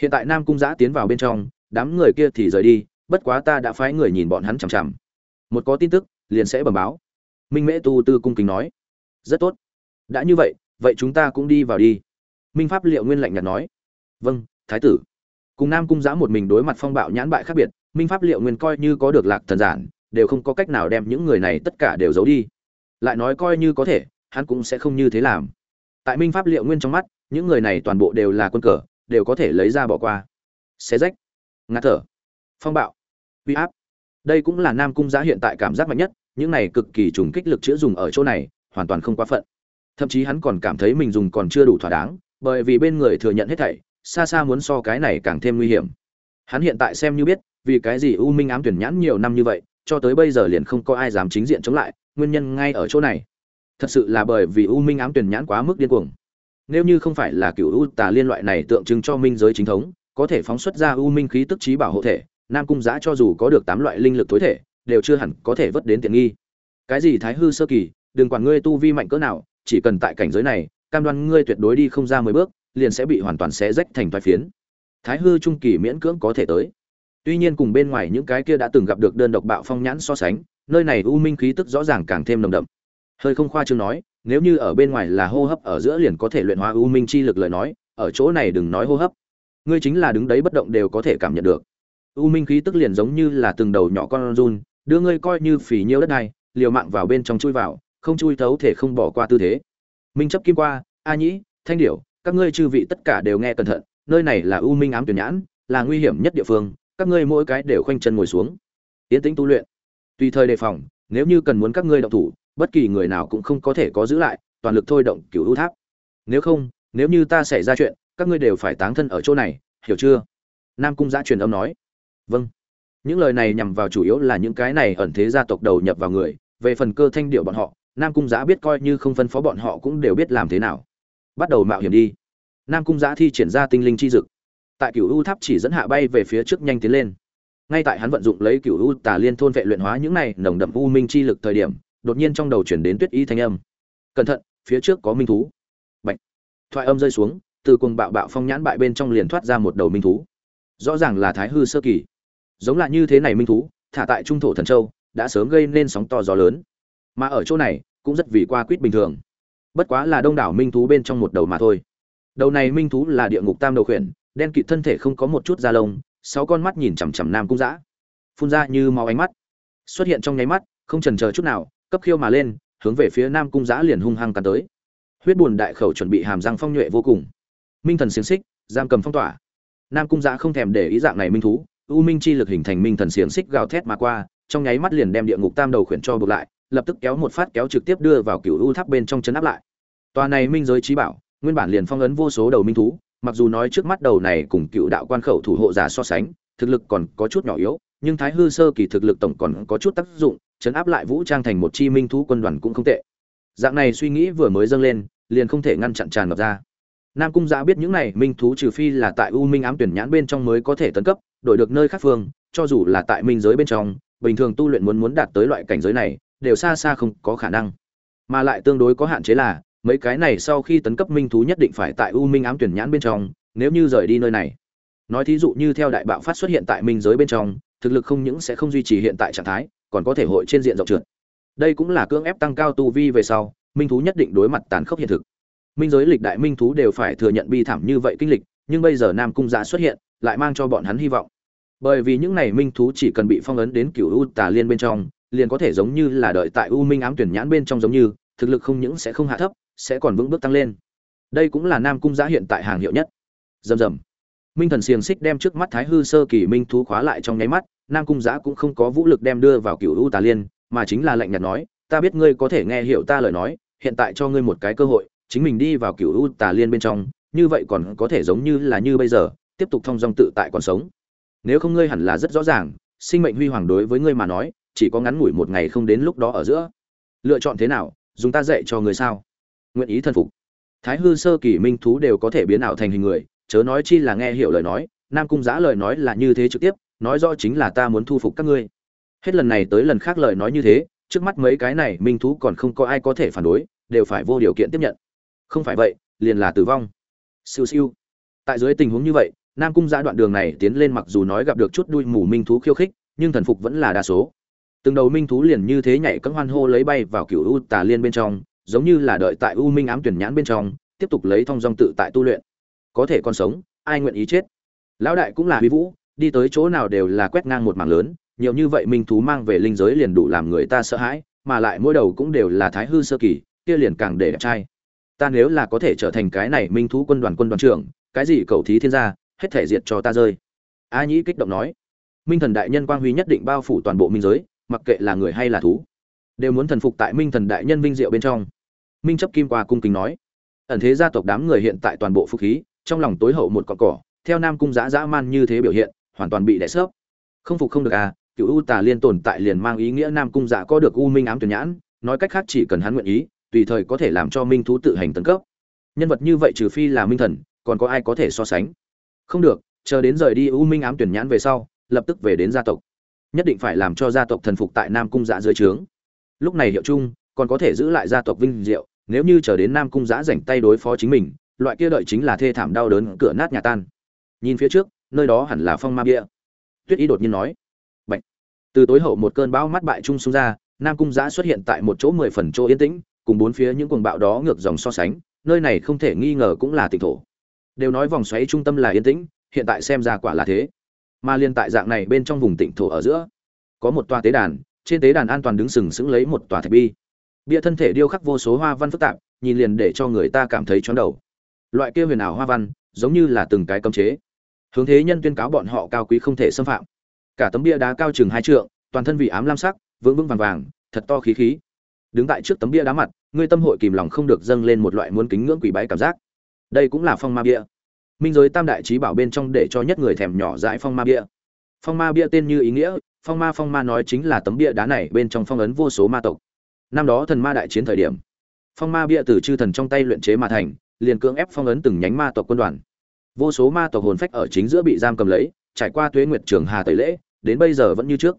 Hiện tại nam cung giã tiến vào bên trong, đám người kia thì rời đi bất quá ta đã phái người nhìn bọn hắn chằm chằm. Một có tin tức, liền sẽ bẩm báo. Minh mễ tu tư cung kính nói. Rất tốt. Đã như vậy vậy chúng ta cũng đi vào đi. Minh pháp liệu nguyên lạnh nhạt nói. Vâng thái tử. Cùng nam cung giã một mình đối mặt phong bạo nhãn bại khác biệt, minh pháp liệu nguyên coi như có được lạc thần giản, đều không có cách nào đem những người này tất cả đều giấu đi. Lại nói coi như có thể, hắn cũng sẽ không như thế làm. Tại minh pháp liệu nguyên trong mắt, những người này toàn bộ đều là quân cờ, đều có thể lấy ra bỏ qua. Xé rách. Ngạt thở. Phong bạo uy áp. Đây cũng là nam cung giá hiện tại cảm giác mạnh nhất, những này cực kỳ trùng kích lực chữa dùng ở chỗ này, hoàn toàn không quá phận. Thậm chí hắn còn cảm thấy mình dùng còn chưa đủ thỏa đáng, bởi vì bên người thừa nhận hết thảy, xa xa muốn so cái này càng thêm nguy hiểm. Hắn hiện tại xem như biết, vì cái gì u minh ám tuyển nhãn nhiều năm như vậy, cho tới bây giờ liền không có ai dám chính diện chống lại, nguyên nhân ngay ở chỗ này. Thật sự là bởi vì u minh ám tuyển nhãn quá mức điên cuồng. Nếu như không phải là cựu u tà liên loại này tượng trưng cho minh giới chính thống, có thể phóng xuất ra u minh khí tức trí bảo hộ thể nam cung giã cho dù có được tám loại linh lực tối thể, đều chưa hẳn có thể vớt đến tiện nghi. Cái gì thái hư sơ kỳ, đừng quản ngươi tu vi mạnh cỡ nào, chỉ cần tại cảnh giới này, cam đoan ngươi tuyệt đối đi không ra mười bước, liền sẽ bị hoàn toàn xé rách thành thoái phiến. Thái hư trung kỳ miễn cưỡng có thể tới. Tuy nhiên cùng bên ngoài những cái kia đã từng gặp được đơn độc bạo phong nhãn so sánh, nơi này u minh khí tức rõ ràng càng thêm nồng đậm. Hơi không khoa trương nói, nếu như ở bên ngoài là hô hấp ở giữa liền có thể luyện hóa u minh chi lực lời nói, ở chỗ này đừng nói hô hấp. Ngươi chính là đứng đấy bất động đều có thể cảm nhận được u minh khí tức liền giống như là từng đầu nhỏ con run, đưa ngươi coi như phì nhiêu đất này liều mạng vào bên trong chui vào, không chui thấu thể không bỏ qua tư thế. Minh chấp kim qua, a nhĩ, thanh điểu, các ngươi chư vị tất cả đều nghe cẩn thận, nơi này là u minh ám tuyển nhãn, là nguy hiểm nhất địa phương, các ngươi mỗi cái đều khoanh chân ngồi xuống. Tiến tĩnh tu luyện. Tùy thời đề phòng, nếu như cần muốn các ngươi động thủ, bất kỳ người nào cũng không có thể có giữ lại, toàn lực thôi động cửu u tháp. Nếu không, nếu như ta xảy ra chuyện, các ngươi đều phải táng thân ở chỗ này, hiểu chưa? Nam cung giã truyền âm nói vâng. Những lời này nhằm vào chủ yếu là những cái này ẩn thế gia tộc đầu nhập vào người, về phần cơ thanh điệu bọn họ, nam cung giã biết coi như không phân phó bọn họ cũng đều biết làm thế nào. Bắt đầu mạo hiểm đi. Nam cung giã thi triển ra tinh linh chi dực. Tại cửu u tháp chỉ dẫn hạ bay về phía trước nhanh tiến lên. Ngay tại hắn vận dụng lấy cửu u tà liên thôn vệ luyện hóa những này nồng đậm u minh chi lực thời điểm, đột nhiên trong đầu chuyển đến tuyết y thanh âm. Cẩn thận, phía trước có minh thú. Bạch. thoại âm rơi xuống, từ cuồng bạo bạo phong nhãn bại bên trong liền thoát ra một đầu minh thú. Rõ ràng là thái hư sơ kỳ giống là như thế này minh thú, thả tại trung thổ thần châu, đã sớm gây nên sóng to gió lớn. Mà ở chỗ này, cũng rất vì qua quýt bình thường. Bất quá là đông đảo minh thú bên trong một đầu mà thôi. Đầu này minh thú là địa ngục tam đầu khuyển, đen kịt thân thể không có một chút da lông, sáu con mắt nhìn chằm chằm nam cung dã. Phun ra như máu ánh mắt. Xuất hiện trong nháy mắt, không trần chờ chút nào, cấp khiêu mà lên, hướng về phía nam cung dã liền hung hăng cắn tới. Huyết buồn đại khẩu chuẩn bị hàm răng phong nhuệ vô cùng. Minh thần xiềng xích, giam cầm phong tỏa. Nam cung dã không thèm để ý dạng này minh thú u minh chi lực hình thành minh thần xiềng xích gào thét mà qua, trong nháy mắt liền đem địa ngục tam đầu khuyển cho buộc lại, lập tức kéo một phát kéo trực tiếp đưa vào cựu u tháp bên trong chấn áp lại. Tòa này minh giới trí bảo, nguyên bản liền phong ấn vô số đầu minh thú, mặc dù nói trước mắt đầu này cùng cựu đạo quan khẩu thủ hộ giả so sánh, thực lực còn có chút nhỏ yếu, nhưng thái hư sơ kỳ thực lực tổng còn có chút tác dụng, chấn áp lại vũ trang thành một chi minh thú quân đoàn cũng không tệ. Dạng này suy nghĩ vừa mới dâng lên, liền không thể ngăn chặn tràn ngập ra. Nam cung giã biết những này minh thú trừ phi là tại u minh ám tuyển nhãn bên trong mới có thể tấn cấp đổi được nơi khác phương, cho dù là tại minh giới bên trong, bình thường tu luyện muốn muốn đạt tới loại cảnh giới này, đều xa xa không có khả năng. Mà lại tương đối có hạn chế là, mấy cái này sau khi tấn cấp minh thú nhất định phải tại u minh ám tuyển nhãn bên trong, nếu như rời đi nơi này. Nói thí dụ như theo đại bạo phát xuất hiện tại minh giới bên trong, thực lực không những sẽ không duy trì hiện tại trạng thái, còn có thể hội trên diện rộng trượt. Đây cũng là cưỡng ép tăng cao tu vi về sau, minh thú nhất định đối mặt tàn khốc hiện thực. Minh giới lịch đại minh thú đều phải thừa nhận bi thảm như vậy kinh lịch, nhưng bây giờ nam cung giã xuất hiện, lại mang cho bọn hắn hy vọng bởi vì những này minh thú chỉ cần bị phong ấn đến cựu u tà liên bên trong, liền có thể giống như là đợi tại u minh ám tuyển nhãn bên trong giống như, thực lực không những sẽ không hạ thấp, sẽ còn vững bước tăng lên. Đây cũng là nam cung giã hiện tại hàng hiệu nhất. Rầm rầm. Minh thần xiềng xích đem trước mắt thái hư sơ kỳ minh thú khóa lại trong nháy mắt, nam cung giã cũng không có vũ lực đem đưa vào cựu u tà liên, mà chính là lệnh nhạt nói, ta biết ngươi có thể nghe hiểu ta lời nói, hiện tại cho ngươi một cái cơ hội, chính mình đi vào cựu u tà liên bên trong, như vậy còn có thể giống như là như bây giờ, tiếp tục thông dong tự tại còn sống nếu không ngươi hẳn là rất rõ ràng, sinh mệnh huy hoàng đối với ngươi mà nói, chỉ có ngắn ngủi một ngày không đến lúc đó ở giữa. Lựa chọn thế nào, dùng ta dạy cho ngươi sao? Nguyện ý thần phục. Thái hư sơ kỳ minh thú đều có thể biến ảo thành hình người, chớ nói chi là nghe hiểu lời nói, nam cung giã lời nói là như thế trực tiếp, nói rõ chính là ta muốn thu phục các ngươi. Hết lần này tới lần khác lời nói như thế, trước mắt mấy cái này minh thú còn không có ai có thể phản đối, đều phải vô điều kiện tiếp nhận. Không phải vậy, liền là tử vong. Siêu siêu. Tại dưới tình huống như vậy nam cung giã đoạn đường này tiến lên mặc dù nói gặp được chút đuôi mù minh thú khiêu khích, nhưng thần phục vẫn là đa số. Từng đầu minh thú liền như thế nhảy cấm hoan hô lấy bay vào cựu u tà liên bên trong, giống như là đợi tại u minh ám tuyển nhãn bên trong, tiếp tục lấy thong dong tự tại tu luyện. Có thể còn sống, ai nguyện ý chết? Lão đại cũng là huy vũ, đi tới chỗ nào đều là quét ngang một mảng lớn, nhiều như vậy minh thú mang về linh giới liền đủ làm người ta sợ hãi, mà lại mỗi đầu cũng đều là thái hư sơ kỳ, kia liền càng để đẹp trai. Ta nếu là có thể trở thành cái này minh thú quân đoàn quân đoàn trưởng, cái gì cầu thí thiên gia hết thể diệt cho ta rơi. A nhĩ kích động nói, minh thần đại nhân quang huy nhất định bao phủ toàn bộ minh giới, mặc kệ là người hay là thú, đều muốn thần phục tại minh thần đại nhân vinh diệu bên trong. Minh chấp kim qua cung kính nói, ẩn thế gia tộc đám người hiện tại toàn bộ phục khí, trong lòng tối hậu một con cỏ, theo nam cung giã dã man như thế biểu hiện, hoàn toàn bị đẻ sớp không phục không được à cựu u tà liên tồn tại liền mang ý nghĩa nam cung giã có được u minh ám tuyển nhãn, nói cách khác chỉ cần hắn nguyện ý, tùy thời có thể làm cho minh thú tự hành tấn cấp. Nhân vật như vậy trừ phi là minh thần, còn có ai có thể so sánh? Không được, chờ đến rời đi u minh ám tuyển nhãn về sau, lập tức về đến gia tộc. Nhất định phải làm cho gia tộc thần phục tại nam cung giã dưới trướng. Lúc này hiệu chung còn có thể giữ lại gia tộc vinh diệu, nếu như chờ đến nam cung giã rảnh tay đối phó chính mình, loại kia đợi chính là thê thảm đau đớn cửa nát nhà tan. Nhìn phía trước, nơi đó hẳn là phong ma bia. Tuyết ý đột nhiên nói, Bạch. từ tối hậu một cơn bão mắt bại trung xuống ra, nam cung giã xuất hiện tại một chỗ mười phần chỗ yên tĩnh, cùng bốn phía những cuồng bạo đó ngược dòng so sánh, nơi này không thể nghi ngờ cũng là tỉnh thổ đều nói vòng xoáy trung tâm là yên tĩnh, hiện tại xem ra quả là thế. Mà liên tại dạng này bên trong vùng tỉnh thổ ở giữa, có một toa tế đàn, trên tế đàn an toàn đứng sừng sững lấy một tòa thạch bi. Bia thân thể điêu khắc vô số hoa văn phức tạp, nhìn liền để cho người ta cảm thấy chóng đầu. Loại kia huyền ảo hoa văn, giống như là từng cái cấm chế. Hướng thế nhân tuyên cáo bọn họ cao quý không thể xâm phạm. Cả tấm bia đá cao chừng hai trượng, toàn thân vị ám lam sắc, vững vững vàng vàng, thật to khí khí. Đứng tại trước tấm bia đá mặt, ngươi tâm hội kìm lòng không được dâng lên một loại muốn kính ngưỡng quỷ bái cảm giác đây cũng là phong ma bia. Minh giới tam đại trí bảo bên trong để cho nhất người thèm nhỏ dãi phong ma bia. Phong ma bia tên như ý nghĩa, phong ma phong ma nói chính là tấm bia đá này bên trong phong ấn vô số ma tộc. Năm đó thần ma đại chiến thời điểm, phong ma bia từ chư thần trong tay luyện chế mà thành, liền cưỡng ép phong ấn từng nhánh ma tộc quân đoàn. Vô số ma tộc hồn phách ở chính giữa bị giam cầm lấy, trải qua tuế nguyệt trường hà tẩy lễ, đến bây giờ vẫn như trước.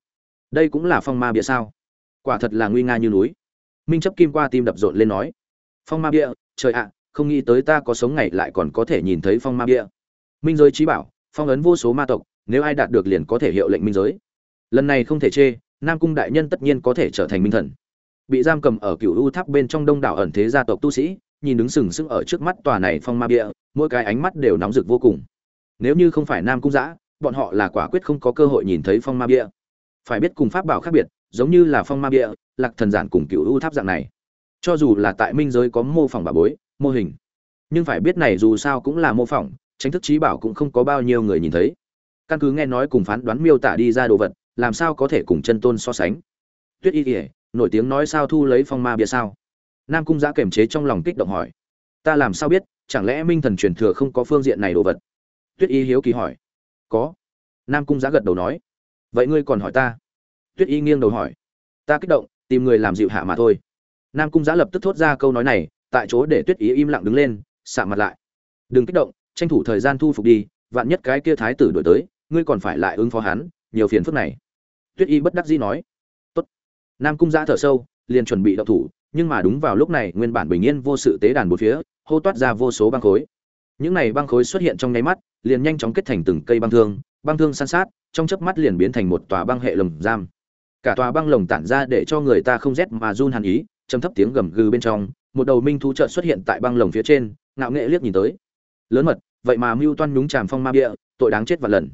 Đây cũng là phong ma bia sao? Quả thật là nguy nga như núi. Minh chấp kim qua tim đập rộn lên nói, phong ma bia, trời ạ không nghĩ tới ta có sống ngày lại còn có thể nhìn thấy phong ma bia. Minh giới trí bảo, phong ấn vô số ma tộc, nếu ai đạt được liền có thể hiệu lệnh minh giới. Lần này không thể chê, nam cung đại nhân tất nhiên có thể trở thành minh thần. Bị giam cầm ở cựu u tháp bên trong đông đảo ẩn thế gia tộc tu sĩ, nhìn đứng sừng sững ở trước mắt tòa này phong ma bia, mỗi cái ánh mắt đều nóng rực vô cùng. Nếu như không phải nam cung giã, bọn họ là quả quyết không có cơ hội nhìn thấy phong ma bia. Phải biết cùng pháp bảo khác biệt, giống như là phong ma bia, lạc thần giản cùng cựu u tháp dạng này. Cho dù là tại minh giới có mô phỏng bà bối mô hình. Nhưng phải biết này dù sao cũng là mô phỏng, tránh thức trí bảo cũng không có bao nhiêu người nhìn thấy. Căn cứ nghe nói cùng phán đoán miêu tả đi ra đồ vật, làm sao có thể cùng chân tôn so sánh? Tuyết y ỉa nổi tiếng nói sao thu lấy phong ma bia sao? Nam cung giã kềm chế trong lòng kích động hỏi. Ta làm sao biết, chẳng lẽ minh thần truyền thừa không có phương diện này đồ vật? Tuyết y hiếu kỳ hỏi. Có. Nam cung giã gật đầu nói. Vậy ngươi còn hỏi ta? Tuyết y nghiêng đầu hỏi. Ta kích động, tìm người làm dịu hạ mà thôi. Nam cung giã lập tức thốt ra câu nói này tại chỗ để tuyết y im lặng đứng lên xạ mặt lại. Đừng kích động, tranh thủ thời gian thu phục đi, vạn nhất cái kia thái tử đổi tới, ngươi còn phải lại ứng phó hắn, nhiều phiền phức này. Tuyết y bất đắc dĩ nói. Tốt. nam cung giã thở sâu, liền chuẩn bị đậu thủ, nhưng mà đúng vào lúc này nguyên bản bình yên vô sự tế đàn bốn phía, hô toát ra vô số băng khối. Những này băng khối xuất hiện trong nháy mắt, liền nhanh chóng kết thành từng cây băng thương băng thương san sát, trong chớp mắt liền biến thành một tòa băng hệ lồng giam. Cả tòa băng lồng tản ra để cho người ta không rét mà run hàn ý trầm thấp tiếng gầm gừ bên trong, một đầu minh thú chợt xuất hiện tại băng lồng phía trên, ngạo nghệ liếc nhìn tới. Lớn mật, vậy mà mưu toan nhúng tràm phong ma bia, tội đáng chết vạn lần.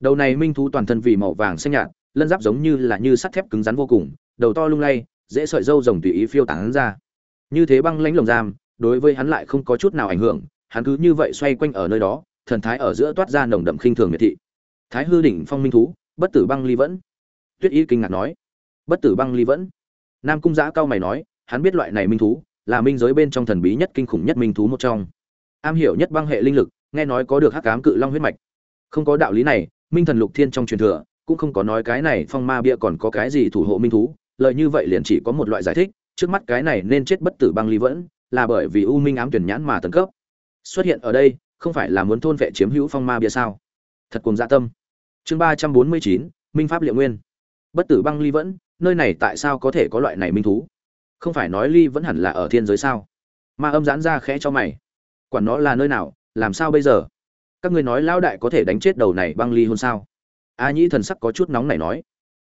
Đầu này minh thú toàn thân vì màu vàng xanh nhạt, lân giáp giống như là như sắt thép cứng rắn vô cùng, đầu to lung lay, dễ sợi dâu rồng tùy ý phiêu tán ra. Như thế băng lãnh lồng giam, đối với hắn lại không có chút nào ảnh hưởng, hắn cứ như vậy xoay quanh ở nơi đó, thần thái ở giữa toát ra nồng đậm khinh thường miệt thị. Thái hư đỉnh phong minh thú, bất tử băng ly vẫn. Tuyết y kinh ngạc nói. Bất tử băng ly vẫn. Nam cung giã cao mày nói hắn biết loại này minh thú, là minh giới bên trong thần bí nhất kinh khủng nhất minh thú một trong. Am hiểu nhất băng hệ linh lực, nghe nói có được hắc cám cự long huyết mạch. Không có đạo lý này, minh thần lục thiên trong truyền thừa, cũng không có nói cái này phong ma bia còn có cái gì thủ hộ minh thú lợi như vậy liền chỉ có một loại giải thích, trước mắt cái này nên chết bất tử băng ly vẫn, là bởi vì u minh ám tuyển nhãn mà tấn cấp. Xuất hiện ở đây, không phải là muốn thôn vệ chiếm hữu phong ma bia sao? Thật cùng dạ tâm. Chương ba trăm bốn mươi chín, minh pháp liệu nguyên. Bất tử băng ly vẫn, nơi này tại sao có thể có loại này minh thú? Không phải nói ly vẫn hẳn là ở thiên giới sao? Ma âm giãn ra khẽ cho mày. Quản nó là nơi nào, làm sao bây giờ? Các ngươi nói lão đại có thể đánh chết đầu này băng ly hôn sao? A nhĩ thần sắc có chút nóng này nói.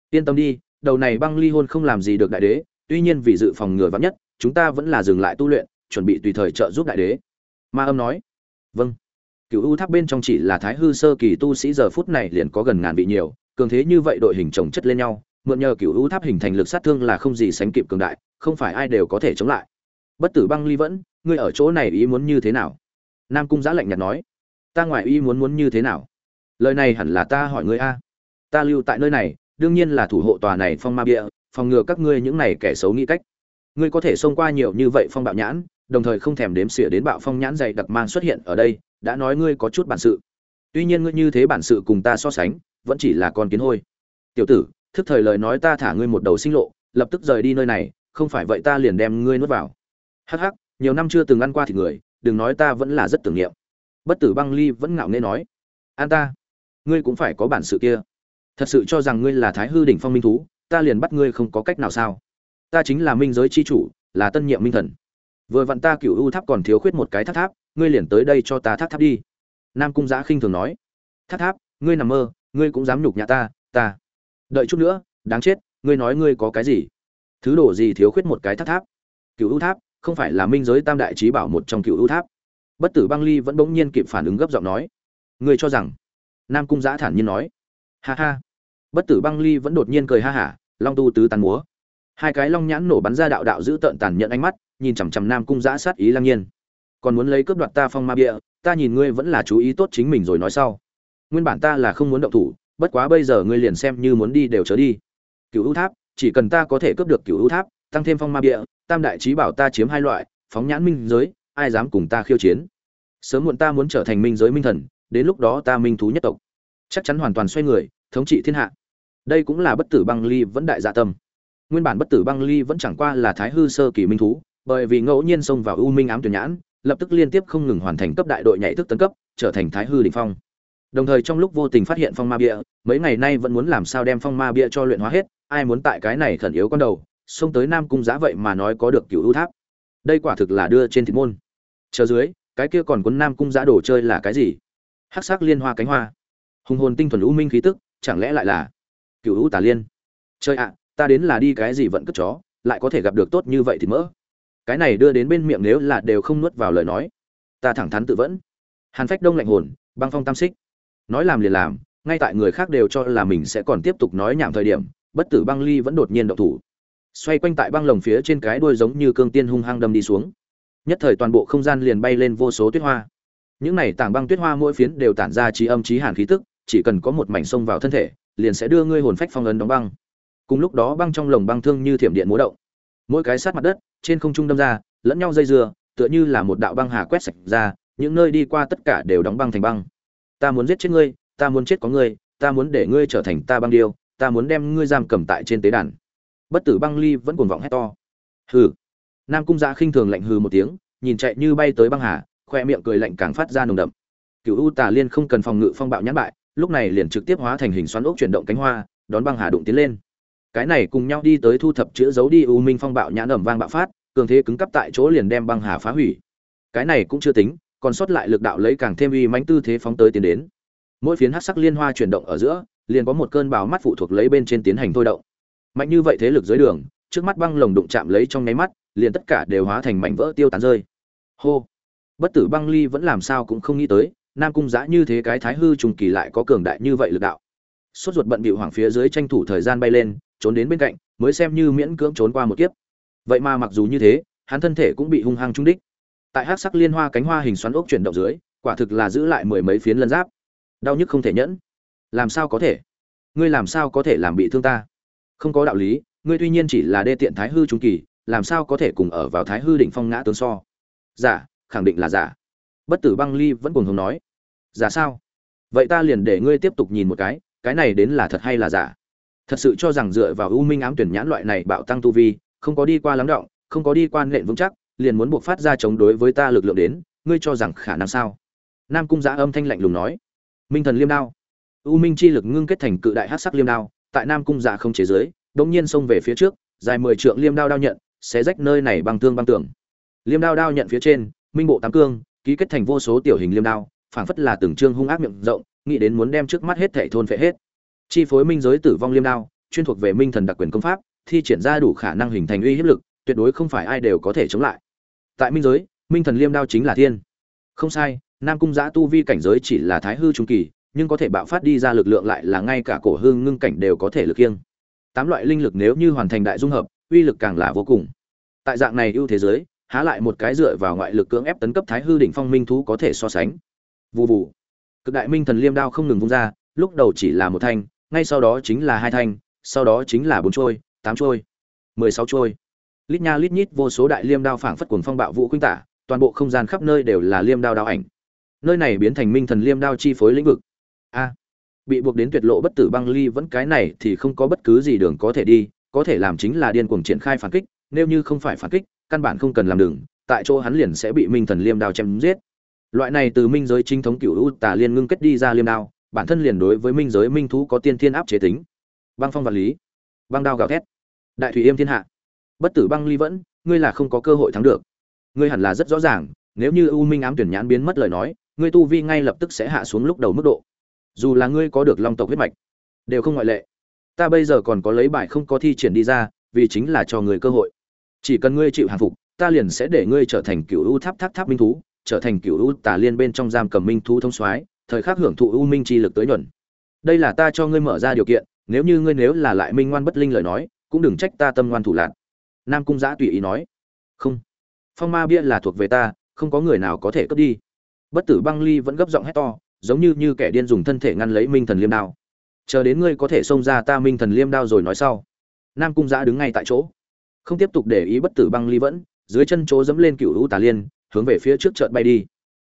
Yên tâm đi, đầu này băng ly hôn không làm gì được đại đế, tuy nhiên vì dự phòng ngừa vắng nhất, chúng ta vẫn là dừng lại tu luyện, chuẩn bị tùy thời trợ giúp đại đế. Ma âm nói. Vâng. Cựu u tháp bên trong chỉ là thái hư sơ kỳ tu sĩ giờ phút này liền có gần ngàn vị nhiều, cường thế như vậy đội hình chồng chất lên nhau, mượn nhờ cựu u tháp hình thành lực sát thương là không gì sánh kịp cường đại không phải ai đều có thể chống lại. Bất tử băng ly vẫn ngươi ở chỗ này ý muốn như thế nào? Nam cung giã lạnh nhạt nói. Ta ngoài ý muốn muốn như thế nào? Lời này hẳn là ta hỏi ngươi a. Ta lưu tại nơi này đương nhiên là thủ hộ tòa này phong ma bịa, phòng ngừa các ngươi những này kẻ xấu nghĩ cách. Ngươi có thể xông qua nhiều như vậy phong bạo nhãn đồng thời không thèm đếm xỉa đến bạo phong nhãn dày đặc mang xuất hiện ở đây đã nói ngươi có chút bản sự. Tuy nhiên ngươi như thế bản sự cùng ta so sánh vẫn chỉ là con kiến hôi. Tiểu tử thức thời lời nói ta thả ngươi một đầu sinh lộ lập tức rời đi nơi này không phải vậy ta liền đem ngươi nuốt vào. Hắc hắc, nhiều năm chưa từng ăn qua thịt người, đừng nói ta vẫn là rất tưởng niệm. Bất tử băng ly vẫn ngạo nghễ nói, an ta, ngươi cũng phải có bản sự kia. Thật sự cho rằng ngươi là thái hư đỉnh phong minh thú, ta liền bắt ngươi không có cách nào sao? Ta chính là minh giới c h i chủ, là tân nhiệm minh thần. Vừa vặn ta cựu u tháp còn thiếu khuyết một cái tháp tháp, ngươi liền tới đây cho ta tháp tháp đi. Nam cung giã khinh thường nói tháp tháp, ngươi nằm mơ, ngươi cũng dám nhục nhà ta ta. Đợi chút nữa, đáng chết, ngươi nói ngươi có cái gì? Thứ đồ gì thiếu khuyết một cái tháp tháp? Cựu ưu tháp không phải là minh giới tam đại trí bảo một trong cựu ưu tháp. Bất tử băng ly vẫn bỗng nhiên kịp phản ứng gấp giọng nói. Ngươi cho rằng nam cung giã thản nhiên nói. Ha ha. Bất tử băng ly vẫn đột nhiên cười ha hả long tu tứ tàn múa. Hai cái long nhãn nổ bắn ra đạo đạo giữ tợn tàn nhận ánh mắt nhìn chằm chằm nam cung giã sát ý lăng nhiên. Còn muốn lấy cướp đoạt ta phong ma bịa, ta nhìn ngươi vẫn là chú ý tốt chính mình rồi nói sau. Nguyên bản ta là không muốn động thủ bất quá bây giờ ngươi liền xem như muốn đi đều chớ đi. Cựu ưu tháp chỉ cần ta có thể cướp được cựu ưu tháp tăng thêm phong ma bịa, tam đại trí bảo ta chiếm hai loại phóng nhãn minh giới ai dám cùng ta khiêu chiến? Sớm muộn ta muốn trở thành minh giới minh thần đến lúc đó ta minh thú nhất tộc. Chắc chắn hoàn toàn xoay người thống trị thiên hạ. Đây cũng là bất tử băng ly vẫn đại dạ tâm. Nguyên bản bất tử băng ly vẫn chẳng qua là thái hư sơ kỳ minh thú bởi vì ngẫu nhiên xông vào u minh ám tuyển nhãn lập tức liên tiếp không ngừng hoàn thành cấp đại đội nhảy thức tấn cấp trở thành thái hư đỉnh phong. Đồng thời trong lúc vô tình phát hiện phong ma bia mấy ngày nay vẫn muốn làm sao đem phong ma bia cho luyện hóa hết ai muốn tại cái này khẩn yếu con đầu, xông tới nam cung giá vậy mà nói có được cựu ưu tháp. Đây quả thực là đưa trên thịt môn. Chờ dưới, cái kia còn cuốn nam cung giá đồ chơi là cái gì? Hắc sắc liên hoa cánh hoa. Hùng hồn tinh thuần u minh khí tức, chẳng lẽ lại là cựu ưu tà liên? Chơi ạ, ta đến là đi cái gì vẫn cất chó, lại có thể gặp được tốt như vậy thì mỡ. Cái này đưa đến bên miệng nếu là đều không nuốt vào lời nói. Ta thẳng thắn tự vẫn. Hàn phách đông lạnh hồn, băng phong tam xích. Nói làm liền làm, ngay tại người khác đều cho là mình sẽ còn tiếp tục nói nhảm thời điểm bất tử băng ly vẫn đột nhiên động thủ. Xoay quanh tại băng lồng phía trên cái đuôi giống như cương tiên hung hăng đâm đi xuống. Nhất thời toàn bộ không gian liền bay lên vô số tuyết hoa. Những này tảng băng tuyết hoa mỗi phiến đều tản ra trí âm trí hàn khí tức, chỉ cần có một mảnh sông vào thân thể, liền sẽ đưa ngươi hồn phách phong ấn đóng băng. Cùng lúc đó băng trong lồng băng thương như thiểm điện múa động. Mỗi cái sát mặt đất, trên không trung đâm ra, lẫn nhau dây dưa, tựa như là một đạo băng hà quét sạch ra, những nơi đi qua tất cả đều đóng băng thành băng. Ta muốn giết chết ngươi, ta muốn chết có ngươi, ta muốn để ngươi trở thành ta băng điêu ta muốn đem ngươi giam cầm tại trên tế đàn. Bất tử băng ly vẫn cuồng vọng hét to. Hừ. Nam cung giã khinh thường lạnh hừ một tiếng, nhìn chạy như bay tới băng hà, khoe miệng cười lạnh càng phát ra nồng đậm. Cựu u tà liên không cần phòng ngự phong bạo nhãn bại, lúc này liền trực tiếp hóa thành hình xoắn ốc chuyển động cánh hoa, đón băng hà đụng tiến lên. Cái này cùng nhau đi tới thu thập chữa giấu đi, u minh phong bạo nhãn ẩm vang bạo phát, cường thế cứng cắp tại chỗ liền đem băng hà phá hủy. Cái này cũng chưa tính, còn sót lại lực đạo lấy càng thêm uy mãnh tư thế phóng tới tiến đến. Mỗi phiến hắc sắc liên hoa chuyển động ở giữa liền có một cơn bão mắt phụ thuộc lấy bên trên tiến hành thôi động. Mạnh như vậy thế lực dưới đường, trước mắt băng lồng đụng chạm lấy trong nháy mắt, liền tất cả đều hóa thành mảnh vỡ tiêu tán rơi. Hô! Bất tử băng ly vẫn làm sao cũng không nghĩ tới, nam cung giã như thế cái thái hư trùng kỳ lại có cường đại như vậy lực đạo. Sốt ruột bận bịu hoàng phía dưới tranh thủ thời gian bay lên, trốn đến bên cạnh, mới xem như miễn cưỡng trốn qua một kiếp. Vậy mà mặc dù như thế, hắn thân thể cũng bị hung hăng trung đích. Tại hắc sắc liên hoa cánh hoa hình xoắn ốc chuyển động dưới, quả thực là giữ lại mười mấy phiến lân giáp. Đau nhức không thể nhẫn làm sao có thể? Ngươi làm sao có thể làm bị thương ta? Không có đạo lý, ngươi tuy nhiên chỉ là đê tiện thái hư trung kỳ, làm sao có thể cùng ở vào thái hư đỉnh phong ngã tướng so? Giả khẳng định là giả bất tử băng ly vẫn cùng hồng nói. Giả sao? Vậy ta liền để ngươi tiếp tục nhìn một cái cái này đến là thật hay là giả? Thật sự cho rằng dựa vào u minh ám tuyển nhãn loại này bạo tăng tu vi, không có đi qua lắng động, không có đi qua nện vững chắc, liền muốn buộc phát ra chống đối với ta lực lượng đến, ngươi cho rằng khả năng sao? Nam cung giã âm thanh lạnh lùng nói. Minh thần liêm đao u minh chi lực ngưng kết thành cự đại hát sắc liêm đao, tại nam cung Dạ không chế giới, đống nhiên xông về phía trước, dài mười trượng liêm đao đao nhận sẽ rách nơi này bằng tương băng tường. Liêm đao đao nhận phía trên, minh bộ tám cương, ký kết thành vô số tiểu hình liêm đao, phảng phất là từng trương hung ác miệng rộng, nghĩ đến muốn đem trước mắt hết thảy thôn phệ hết. Chi phối minh giới tử vong liêm đao, chuyên thuộc về minh thần đặc quyền công pháp, thi triển ra đủ khả năng hình thành uy hiếp lực, tuyệt đối không phải ai đều có thể chống lại. Tại minh giới, minh thần liêm đao chính là thiên. Không sai, nam cung giã tu vi cảnh giới chỉ là thái hư trung kỳ nhưng có thể bạo phát đi ra lực lượng lại là ngay cả cổ hương ngưng cảnh đều có thể lực kiêng. Tám loại linh lực nếu như hoàn thành đại dung hợp, uy lực càng là vô cùng. Tại dạng này ưu thế giới, há lại một cái dựa vào ngoại lực cưỡng ép tấn cấp thái hư đỉnh phong minh thú có thể so sánh. Vụ vụ cực đại minh thần liêm đao không ngừng vung ra, lúc đầu chỉ là một thanh, ngay sau đó chính là hai thanh, sau đó chính là bốn trôi, tám trôi, mười sáu trôi. Lít nha lít nhít vô số đại liêm đao phảng phất cuồng phong bạo vũ khuynh tả, toàn bộ không gian khắp nơi đều là liêm đao đao ảnh. Nơi này biến thành minh thần liêm đao chi phối lĩnh vực a. Bị buộc đến tuyệt lộ bất tử băng ly vẫn cái này thì không có bất cứ gì đường có thể đi, có thể làm chính là điên cuồng triển khai phản kích, nếu như không phải phản kích, căn bản không cần làm đường, tại chỗ hắn liền sẽ bị minh thần liêm đao chém giết. Loại này từ minh giới chính thống cựu u tà liên ngưng kết đi ra liêm đao, bản thân liền đối với minh giới minh thú có tiên thiên áp chế tính. Băng phong vật lý, băng đao gào thét. Đại thủy yêm thiên hạ. Bất tử băng ly vẫn, ngươi là không có cơ hội thắng được. Ngươi hẳn là rất rõ ràng, nếu như u minh ám tuyển nhãn biến mất lời nói, ngươi tu vi ngay lập tức sẽ hạ xuống lúc đầu mức độ dù là ngươi có được long tộc huyết mạch, đều không ngoại lệ. Ta bây giờ còn có lấy bài không có thi triển đi ra, vì chính là cho người cơ hội. Chỉ cần ngươi chịu hàng phục, ta liền sẽ để ngươi trở thành cựu u tháp tháp tháp minh thú, trở thành cựu u tà liên bên trong giam cầm minh thú thông soái, thời khắc hưởng thụ u minh chi lực tới nhuận. Đây là ta cho ngươi mở ra điều kiện, nếu như ngươi nếu là lại minh ngoan bất linh lời nói, cũng đừng trách ta tâm ngoan thủ lạc nam cung giã tùy ý nói. Không. Phong ma bia là thuộc về ta, không có người nào có thể cướp đi. Bất tử băng ly vẫn gấp giọng hét to giống như như kẻ điên dùng thân thể ngăn lấy minh thần liêm đao. Chờ đến ngươi có thể xông ra ta minh thần liêm đao rồi nói sau. Nam cung giã đứng ngay tại chỗ. Không tiếp tục để ý bất tử băng ly vẫn, dưới chân chỗ dẫm lên cựu u tà liên, hướng về phía trước trận bay đi.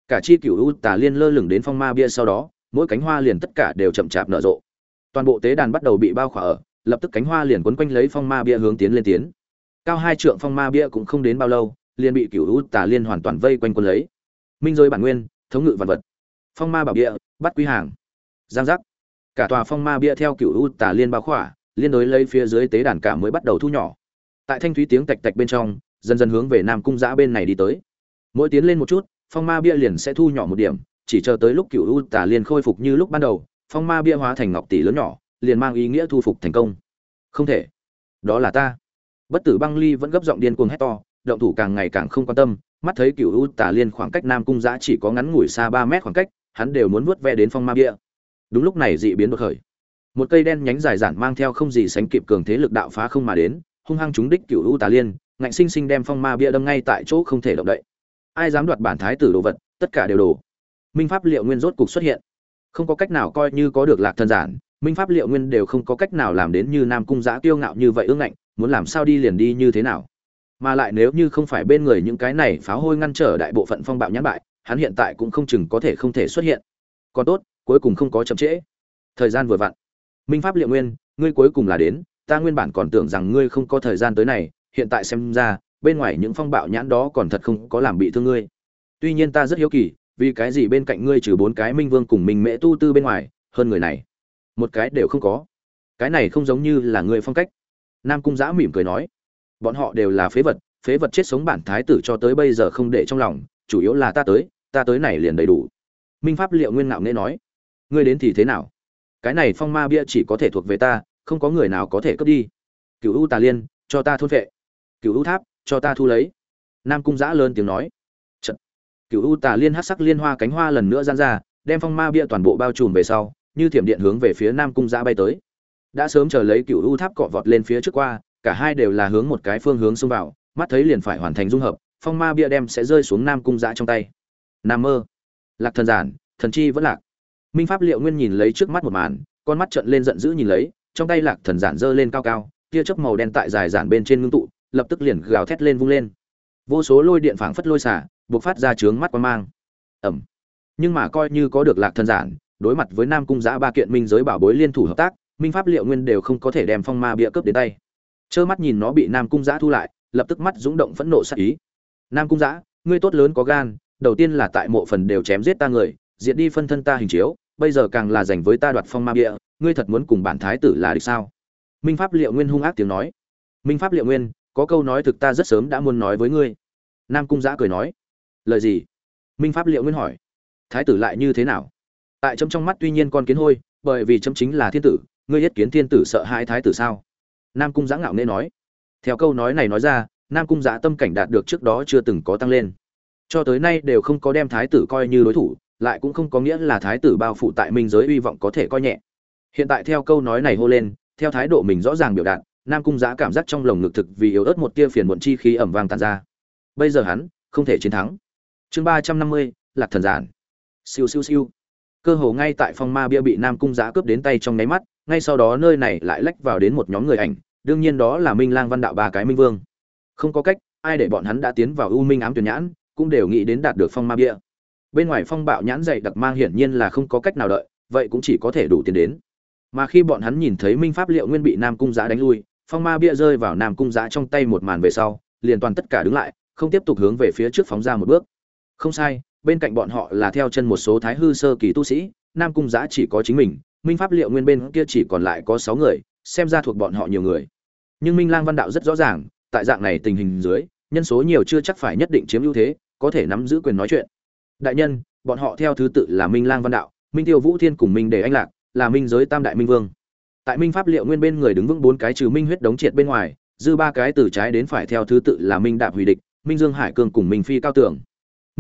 Cả chi cựu u tà liên lơ lửng đến phong ma bia sau đó, mỗi cánh hoa liền tất cả đều chậm chạp nở rộ. Toàn bộ tế đàn bắt đầu bị bao khỏa ở, lập tức cánh hoa liền quấn quanh lấy phong ma bia hướng tiến lên tiến. Cao hai trượng phong ma bia cũng không đến bao lâu, liền bị cựu u tà liên hoàn toàn vây quanh quân lấy. Minh rơi bản nguyên, thống ngự vật vật phong ma bảo bia bắt quý hàng. Giang giác. Cả tòa phong ma bia theo cựu u tả liên bao khỏa, liên đối lấy phía dưới tế đàn cả mới bắt đầu thu nhỏ. Tại thanh thúy tiếng tạch tạch bên trong, dần dần hướng về nam cung giã bên này đi tới. Mỗi tiến lên một chút, phong ma bia liền sẽ thu nhỏ một điểm, chỉ chờ tới lúc cựu u tả liên khôi phục như lúc ban đầu, phong ma bia hóa thành ngọc tỷ lớn nhỏ, liền mang ý nghĩa thu phục thành công. Không thể. Đó là ta. Bất tử băng ly vẫn gấp giọng điên cuồng hét to, động thủ càng ngày càng không quan tâm, mắt thấy cựu u tả liên khoảng cách nam cung giã chỉ có ngắn ngủi xa ba mét khoảng cách hắn đều muốn vuốt ve đến phong ma bia. Đúng lúc này dị biến đột khởi. Một cây đen nhánh dài dản mang theo không gì sánh kịp cường thế lực đạo phá không mà đến, hung hăng chúng đích cựu u tà liên, ngạnh sinh sinh đem phong ma bia đâm ngay tại chỗ không thể động đậy. Ai dám đoạt bản thái tử đồ vật, tất cả đều đổ. Minh pháp liệu nguyên rốt cục xuất hiện. Không có cách nào coi như có được lạc thân giản, minh pháp liệu nguyên đều không có cách nào làm đến như nam cung giã kiêu ngạo như vậy ương ngạnh, muốn làm sao đi liền đi như thế nào? Mà lại nếu như không phải bên người những cái này phá hôi ngăn trở đại bộ phận phong bạo nhãn bại hắn hiện tại cũng không chừng có thể không thể xuất hiện. Còn tốt, cuối cùng không có chậm trễ. Thời gian vừa vặn. Minh pháp liệu nguyên, ngươi cuối cùng là đến, ta nguyên bản còn tưởng rằng ngươi không có thời gian tới này, hiện tại xem ra, bên ngoài những phong bạo nhãn đó còn thật không có làm bị thương ngươi. Tuy nhiên ta rất hiếu kỳ, vì cái gì bên cạnh ngươi trừ bốn cái minh vương cùng mình mễ tu tư bên ngoài, hơn người này? Một cái đều không có. Cái này không giống như là ngươi phong cách. Nam cung giã mỉm cười nói. Bọn họ đều là phế vật phế vật chết sống bản thái tử cho tới bây giờ không để trong lòng, chủ yếu là ta tới ta tới này liền đầy đủ. Minh pháp liệu nguyên ngạo nghe nói, ngươi đến thì thế nào? Cái này phong ma bia chỉ có thể thuộc về ta, không có người nào có thể cướp đi. Cựu u tà liên, cho ta thôn vệ. Cựu u tháp, cho ta thu lấy. Nam cung giã lớn tiếng nói Trận. cựu u tà liên hát sắc liên hoa cánh hoa lần nữa gian ra, đem phong ma bia toàn bộ bao trùm về sau, như thiểm điện hướng về phía nam cung giã bay tới. Đã sớm chờ lấy cựu u tháp cọ vọt lên phía trước qua, cả hai đều là hướng một cái phương hướng xông vào, mắt thấy liền phải hoàn thành dung hợp, phong ma bia đem sẽ rơi xuống nam cung giã trong tay nam mơ. Lạc thần giản, thần chi vẫn lạc. Minh pháp liệu nguyên nhìn lấy trước mắt một màn, con mắt trợn lên giận dữ nhìn lấy, trong tay lạc thần giản giơ lên cao cao, tia chớp màu đen tại dài giản bên trên ngưng tụ, lập tức liền gào thét lên vung lên. Vô số lôi điện phảng phất lôi xả buộc phát ra trướng mắt quan mang. Ẩm. Nhưng mà coi như có được lạc thần giản, đối mặt với nam cung giã ba kiện minh giới bảo bối liên thủ hợp tác, minh pháp liệu nguyên đều không có thể đem phong ma bịa cướp đến tay. Trơ mắt nhìn nó bị nam cung giã thu lại, lập tức mắt rúng động phẫn nộ sát ý. Nam cung giã, ngươi tốt lớn có gan đầu tiên là tại mộ phần đều chém giết ta người, diệt đi phân thân ta hình chiếu, bây giờ càng là dành với ta đoạt phong ma bia, ngươi thật muốn cùng bản thái tử là địch sao? Minh pháp liệu nguyên hung ác tiếng nói. Minh pháp liệu nguyên, có câu nói thực ta rất sớm đã muốn nói với ngươi. Nam cung giã cười nói. Lời gì? Minh pháp liệu nguyên hỏi. Thái tử lại như thế nào? Tại chấm trong mắt tuy nhiên con kiến hôi, bởi vì chấm chính là thiên tử, ngươi yết kiến thiên tử sợ hai thái tử sao? Nam cung giã ngạo nên nói. Theo câu nói này nói ra, nam cung giã tâm cảnh đạt được trước đó chưa từng có tăng lên cho tới nay đều không có đem thái tử coi như đối thủ, lại cũng không có nghĩa là thái tử bao phủ tại minh giới uy vọng có thể coi nhẹ. Hiện tại theo câu nói này hô lên, theo thái độ mình rõ ràng biểu đạt, nam cung giã cảm giác trong lồng ngực thực vì yếu ớt một tia phiền muộn chi khí ẩm vang tàn ra. Bây giờ hắn, không thể chiến thắng. Chương ba trăm năm mươi, lạc thần giản. Siêu siêu siêu. Cơ hồ ngay tại phong ma bia bị nam cung giã cướp đến tay trong nháy mắt, ngay sau đó nơi này lại lách vào đến một nhóm người ảnh, đương nhiên đó là minh lang văn đạo ba cái minh vương. Không có cách, ai để bọn hắn đã tiến vào u minh ám tuyển nhãn cũng đều nghĩ đến đạt được phong ma bia. Bên ngoài phong bạo nhãn dày đặc mang hiển nhiên là không có cách nào đợi, vậy cũng chỉ có thể đủ tiền đến. Mà khi bọn hắn nhìn thấy minh pháp liệu nguyên bị nam cung giã đánh lui, phong ma bia rơi vào nam cung giã trong tay một màn về sau, liền toàn tất cả đứng lại, không tiếp tục hướng về phía trước phóng ra một bước. Không sai, bên cạnh bọn họ là theo chân một số thái hư sơ kỳ tu sĩ, nam cung giã chỉ có chính mình, minh pháp liệu nguyên bên kia chỉ còn lại có sáu người, xem ra thuộc bọn họ nhiều người. Nhưng minh lang văn đạo rất rõ ràng, tại dạng này tình hình dưới, nhân số nhiều chưa chắc phải nhất định chiếm ưu thế có thể nắm giữ quyền nói chuyện. Đại nhân, bọn họ theo thứ tự là minh lang văn đạo, minh tiêu vũ thiên cùng minh đề anh lạc, là minh giới tam đại minh vương. Tại minh pháp liệu nguyên bên người đứng vững bốn cái trừ minh huyết đống triệt bên ngoài, dư ba cái từ trái đến phải theo thứ tự là minh đạp hủy địch, minh dương hải cương cùng minh phi cao tưởng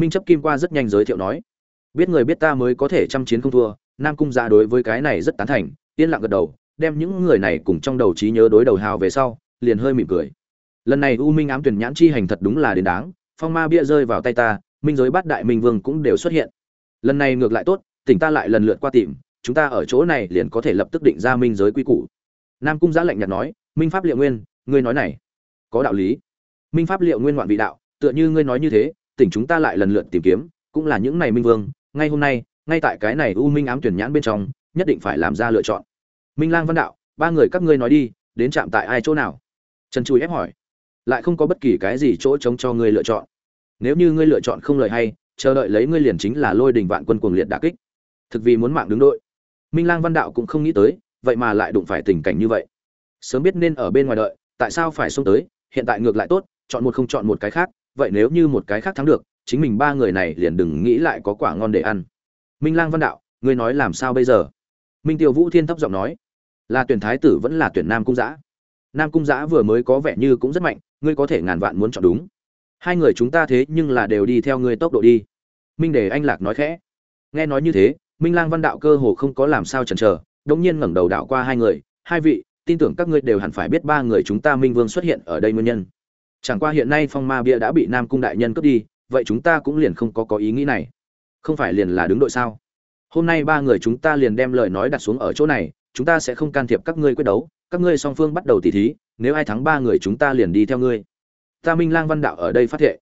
minh chấp kim qua rất nhanh giới thiệu nói, biết người biết ta mới có thể chăm chiến không thua, nam cung gia đối với cái này rất tán thành, yên lặng gật đầu, đem những người này cùng trong đầu trí nhớ đối đầu hào về sau, liền hơi mỉm cười. Lần này u minh ám tuyển nhãn chi hành thật đúng là đến đáng phong ma bia rơi vào tay ta, minh giới bát đại minh vương cũng đều xuất hiện. Lần này ngược lại tốt, tỉnh ta lại lần lượt qua tìm, chúng ta ở chỗ này liền có thể lập tức định ra minh giới quy củ. Nam cung giã lạnh nhạt nói, minh pháp liệu nguyên, ngươi nói này, có đạo lý. Minh pháp liệu nguyên ngoạn vị đạo, tựa như ngươi nói như thế, tỉnh chúng ta lại lần lượt tìm kiếm, cũng là những này minh vương, ngay hôm nay, ngay tại cái này u minh ám tuyển nhãn bên trong, nhất định phải làm ra lựa chọn. Minh lang văn đạo, ba người các ngươi nói đi, đến chạm tại ai chỗ nào? Trần chùi ép hỏi lại không có bất kỳ cái gì chỗ chống cho ngươi lựa chọn. Nếu như ngươi lựa chọn không lời hay, chờ đợi lấy ngươi liền chính là lôi đình vạn quân cuồng liệt đả kích. Thực vì muốn mạng đứng đội. Minh lang văn đạo cũng không nghĩ tới, vậy mà lại đụng phải tình cảnh như vậy. Sớm biết nên ở bên ngoài đợi, tại sao phải xông tới, hiện tại ngược lại tốt, chọn một không chọn một cái khác, vậy nếu như một cái khác thắng được, chính mình ba người này liền đừng nghĩ lại có quả ngon để ăn. Minh lang văn đạo, ngươi nói làm sao bây giờ? Minh tiêu vũ thiên thấp giọng nói, là tuyển thái tử vẫn là tuyển nam cung giã nam cung giã vừa mới có vẻ như cũng rất mạnh, ngươi có thể ngàn vạn muốn chọn đúng. Hai người chúng ta thế nhưng là đều đi theo ngươi tốc độ đi. Minh đề anh lạc nói khẽ. Nghe nói như thế, minh lang văn đạo cơ hồ không có làm sao chần chờ, đống nhiên ngẩng đầu đạo qua hai người. Hai vị, tin tưởng các ngươi đều hẳn phải biết ba người chúng ta minh vương xuất hiện ở đây nguyên nhân. Chẳng qua hiện nay phong ma bia đã bị nam cung đại nhân cướp đi, vậy chúng ta cũng liền không có có ý nghĩ này. Không phải liền là đứng đội sao? Hôm nay ba người chúng ta liền đem lời nói đặt xuống ở chỗ này, chúng ta sẽ không can thiệp các ngươi quyết đấu các ngươi song phương bắt đầu tỉ thí, nếu ai thắng ba người chúng ta liền đi theo ngươi. Ta minh lang văn đạo ở đây phát thệ.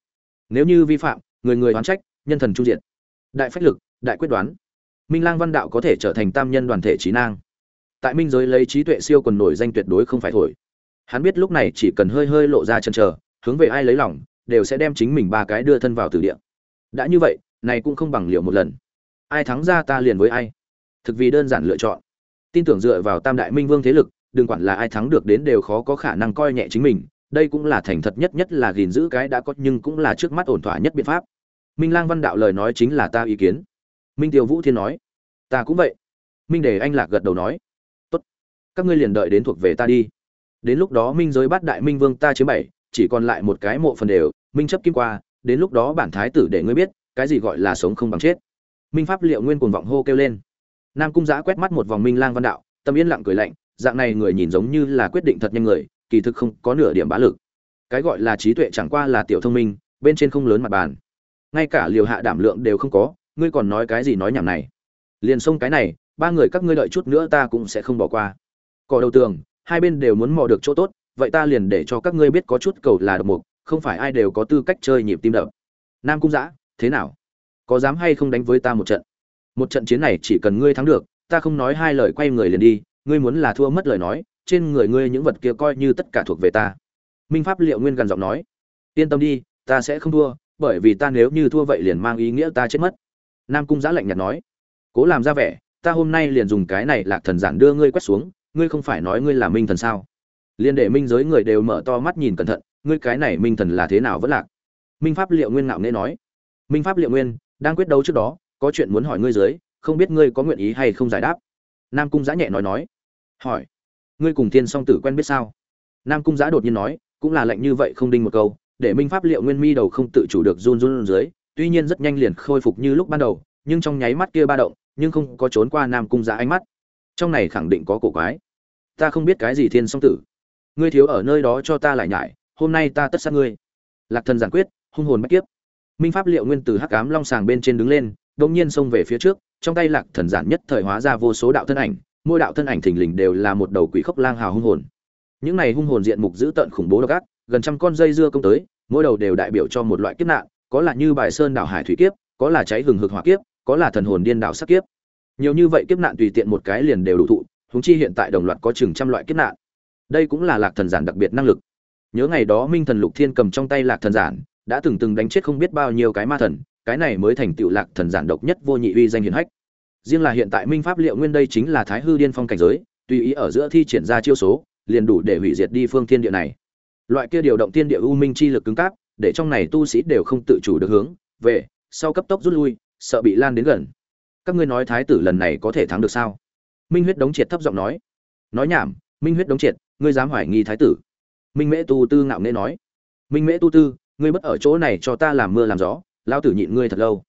Nếu như vi phạm, người người đoán trách, nhân thần trung diện đại phách lực, đại quyết đoán. Minh lang văn đạo có thể trở thành tam nhân đoàn thể trí nang tại minh giới lấy trí tuệ siêu quần nổi danh tuyệt đối không phải thổi. Hắn biết lúc này chỉ cần hơi hơi lộ ra chân chờ, hướng về ai lấy lòng, đều sẽ đem chính mình ba cái đưa thân vào tử địa. Đã như vậy, này cũng không bằng liệu một lần. Ai thắng ra ta liền với ai. Thực vì đơn giản lựa chọn. Tin tưởng dựa vào tam đại minh vương thế lực đừng quản là ai thắng được đến đều khó có khả năng coi nhẹ chính mình, đây cũng là thành thật nhất nhất là gìn giữ cái đã có nhưng cũng là trước mắt ổn thỏa nhất biện pháp. Minh lang văn đạo lời nói chính là ta ý kiến. Minh tiêu vũ thiên nói, ta cũng vậy. Minh đề anh lạc gật đầu nói, tốt, các ngươi liền đợi đến thuộc về ta đi. Đến lúc đó minh giới bát đại minh vương ta chiếm bảy, chỉ còn lại một cái mộ phần đều, minh chấp kim qua, đến lúc đó bản thái tử để ngươi biết, cái gì gọi là sống không bằng chết. Minh pháp liệu nguyên cuồng vọng hô kêu lên. Nam cung giã quét mắt một vòng minh lang văn đạo, tâm yên lặng cười lạnh dạng này người nhìn giống như là quyết định thật nhanh người, kỳ thực không có nửa điểm bá lực. Cái gọi là trí tuệ chẳng qua là tiểu thông minh, bên trên không lớn mặt bàn. Ngay cả liều hạ đảm lượng đều không có, ngươi còn nói cái gì nói nhảm này? Liền xông cái này, ba người các ngươi đợi chút nữa ta cũng sẽ không bỏ qua. Cỏ đầu tường, hai bên đều muốn mò được chỗ tốt, vậy ta liền để cho các ngươi biết có chút cầu là độc mục, không phải ai đều có tư cách chơi nhịp tim đập. Nam cung giã thế nào? Có dám hay không đánh với ta một trận? Một trận chiến này chỉ cần ngươi thắng được, ta không nói hai lời quay người liền đi ngươi muốn là thua mất lời nói, trên người ngươi những vật kia coi như tất cả thuộc về ta. Minh pháp liệu nguyên gần giọng nói, yên tâm đi, ta sẽ không thua, bởi vì ta nếu như thua vậy liền mang ý nghĩa ta chết mất. Nam cung giã lạnh nhạt nói, cố làm ra vẻ, ta hôm nay liền dùng cái này lạc thần giản đưa ngươi quét xuống, ngươi không phải nói ngươi là minh thần sao? Liền để minh giới người đều mở to mắt nhìn cẩn thận, ngươi cái này minh thần là thế nào vẫn lạc? Minh pháp liệu nguyên ngạo nghễ nói, minh pháp liệu nguyên, đang quyết đấu trước đó, có chuyện muốn hỏi ngươi dưới, không biết ngươi có nguyện ý hay không giải đáp. Nam cung giã nhẹ nói nói hỏi, ngươi cùng thiên song tử quen biết sao? Nam cung giã đột nhiên nói, cũng là lệnh như vậy không đinh một câu, để minh pháp liệu nguyên mi đầu không tự chủ được run run dưới, tuy nhiên rất nhanh liền khôi phục như lúc ban đầu, nhưng trong nháy mắt kia ba động, nhưng không có trốn qua nam cung giã ánh mắt. Trong này khẳng định có cổ quái. Ta không biết cái gì thiên song tử. Ngươi thiếu ở nơi đó cho ta lại nhải, hôm nay ta tất sát ngươi. Lạc thần giản quyết, hung hồn bách kiếp. Minh pháp liệu nguyên từ hắc ám long sàng bên trên đứng lên, đột nhiên xông về phía trước, trong tay lạc thần giản nhất thời hóa ra vô số đạo thân ảnh mỗi đạo thân ảnh thình lình đều là một đầu quỷ khốc lang hào hung hồn. Những này hung hồn diện mục dữ tợn khủng bố độc ác, gần trăm con dây dưa công tới, mỗi đầu đều đại biểu cho một loại kiếp nạn, có là như bài sơn đảo hải thủy kiếp, có là cháy hừng hực hỏa kiếp, có là thần hồn điên đảo sắc kiếp. Nhiều như vậy kiếp nạn tùy tiện một cái liền đều đủ thụ húng chi hiện tại đồng loạt có chừng trăm loại kiếp nạn. Đây cũng là lạc thần giản đặc biệt năng lực. Nhớ ngày đó minh thần lục thiên cầm trong tay lạc thần giản, đã từng từng đánh chết không biết bao nhiêu cái ma thần, cái này mới thành tựu lạc thần giản độc nhất vô nhị uy danh hiển hách riêng là hiện tại minh pháp liệu nguyên đây chính là thái hư điên phong cảnh giới, tùy ý ở giữa thi triển ra chiêu số, liền đủ để hủy diệt đi phương thiên địa này. Loại kia điều động thiên địa u minh chi lực cứng cáp, để trong này tu sĩ đều không tự chủ được hướng, về, sau cấp tốc rút lui, sợ bị lan đến gần. Các ngươi nói thái tử lần này có thể thắng được sao? Minh huyết đống triệt thấp giọng nói. Nói nhảm, minh huyết đống triệt, ngươi dám hoài nghi thái tử. Minh mễ tu tư ngạo nghễ nói. Minh mễ tu tư, ngươi bất ở chỗ này cho ta làm mưa làm gió, lão tử nhịn ngươi thật lâu.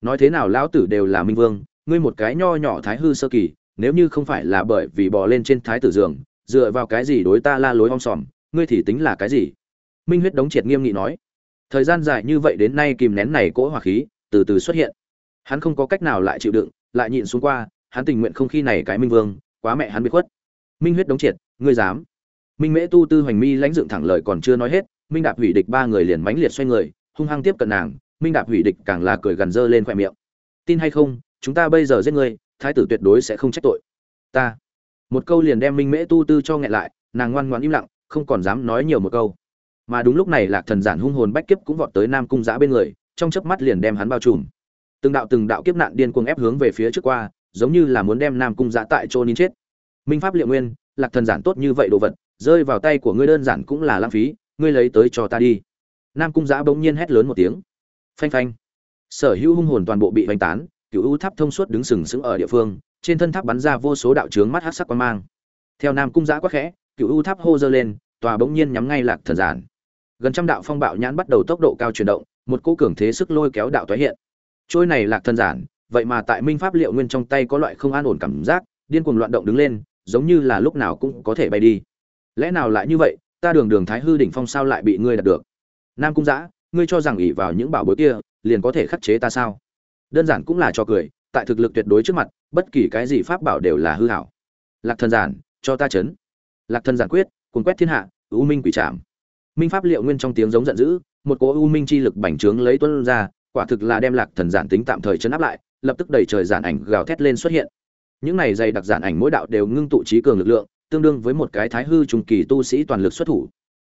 Nói thế nào lão tử đều là minh vương ngươi một cái nho nhỏ thái hư sơ kỳ, nếu như không phải là bởi vì bò lên trên thái tử giường, dựa vào cái gì đối ta la lối om sòm, ngươi thì tính là cái gì? Minh huyết đống triệt nghiêm nghị nói. Thời gian dài như vậy đến nay kìm nén này cỗ hỏa khí, từ từ xuất hiện. Hắn không có cách nào lại chịu đựng, lại nhịn xuống qua, hắn tình nguyện không khi này cái minh vương, quá mẹ hắn bị khuất. Minh huyết đống triệt, ngươi dám? Minh mễ tu tư hoành mi lãnh dựng thẳng lời còn chưa nói hết, minh đạp hủy địch ba người liền mãnh liệt xoay người, hung hăng tiếp cận nàng, minh đạp hủy địch càng là cười gần dơ lên khoe miệng. Tin hay không chúng ta bây giờ giết ngươi, thái tử tuyệt đối sẽ không trách tội. Ta. Một câu liền đem minh mễ tu tư cho nghẹn lại, nàng ngoan ngoãn im lặng, không còn dám nói nhiều một câu. Mà đúng lúc này lạc thần giản hung hồn bách kiếp cũng vọt tới nam cung giã bên người, trong chớp mắt liền đem hắn bao trùm. Từng đạo từng đạo kiếp nạn điên cuồng ép hướng về phía trước qua, giống như là muốn đem nam cung giã tại chỗ nín chết. Minh pháp liệu nguyên, lạc thần giản tốt như vậy đồ vật, rơi vào tay của ngươi đơn giản cũng là lãng phí, ngươi lấy tới cho ta đi. Nam cung giã bỗng nhiên hét lớn một tiếng. Phanh phanh. Sở hữu hung hồn toàn bộ bị hoành tán cựu u tháp thông suốt đứng sừng sững ở địa phương, trên thân tháp bắn ra vô số đạo trướng mắt hát sắc quan mang. Theo nam cung giã quắc khẽ cựu u tháp hô dơ lên, tòa bỗng nhiên nhắm ngay lạc thần giản. Gần trăm đạo phong bạo nhãn bắt đầu tốc độ cao chuyển động, một cỗ cường thế sức lôi kéo đạo tái hiện. Trôi này lạc thần giản, vậy mà tại minh pháp liệu nguyên trong tay có loại không an ổn cảm giác, điên cuồng loạn động đứng lên, giống như là lúc nào cũng có thể bay đi. Lẽ nào lại như vậy, ta đường đường thái hư đỉnh phong sao lại bị ngươi đạt được? Nam cung giã, ngươi cho rằng ỷ vào những bảo bối kia, liền có thể khắc chế ta sao? Đơn giản cũng là cho cười, tại thực lực tuyệt đối trước mặt, bất kỳ cái gì pháp bảo đều là hư hảo. Lạc thần giản, cho ta chấn. Lạc thần giản quyết, cuốn quét thiên hạ, u minh quỷ trảm. Minh pháp liệu nguyên trong tiếng giống giận dữ, một cỗ u minh chi lực bành trướng lấy tuân ra, quả thực là đem lạc thần giản tính tạm thời chấn áp lại, lập tức đẩy trời giản ảnh gào thét lên xuất hiện. Những này dày đặc giản ảnh mỗi đạo đều ngưng tụ trí cường lực lượng, tương đương với một cái thái hư trùng kỳ tu sĩ toàn lực xuất thủ.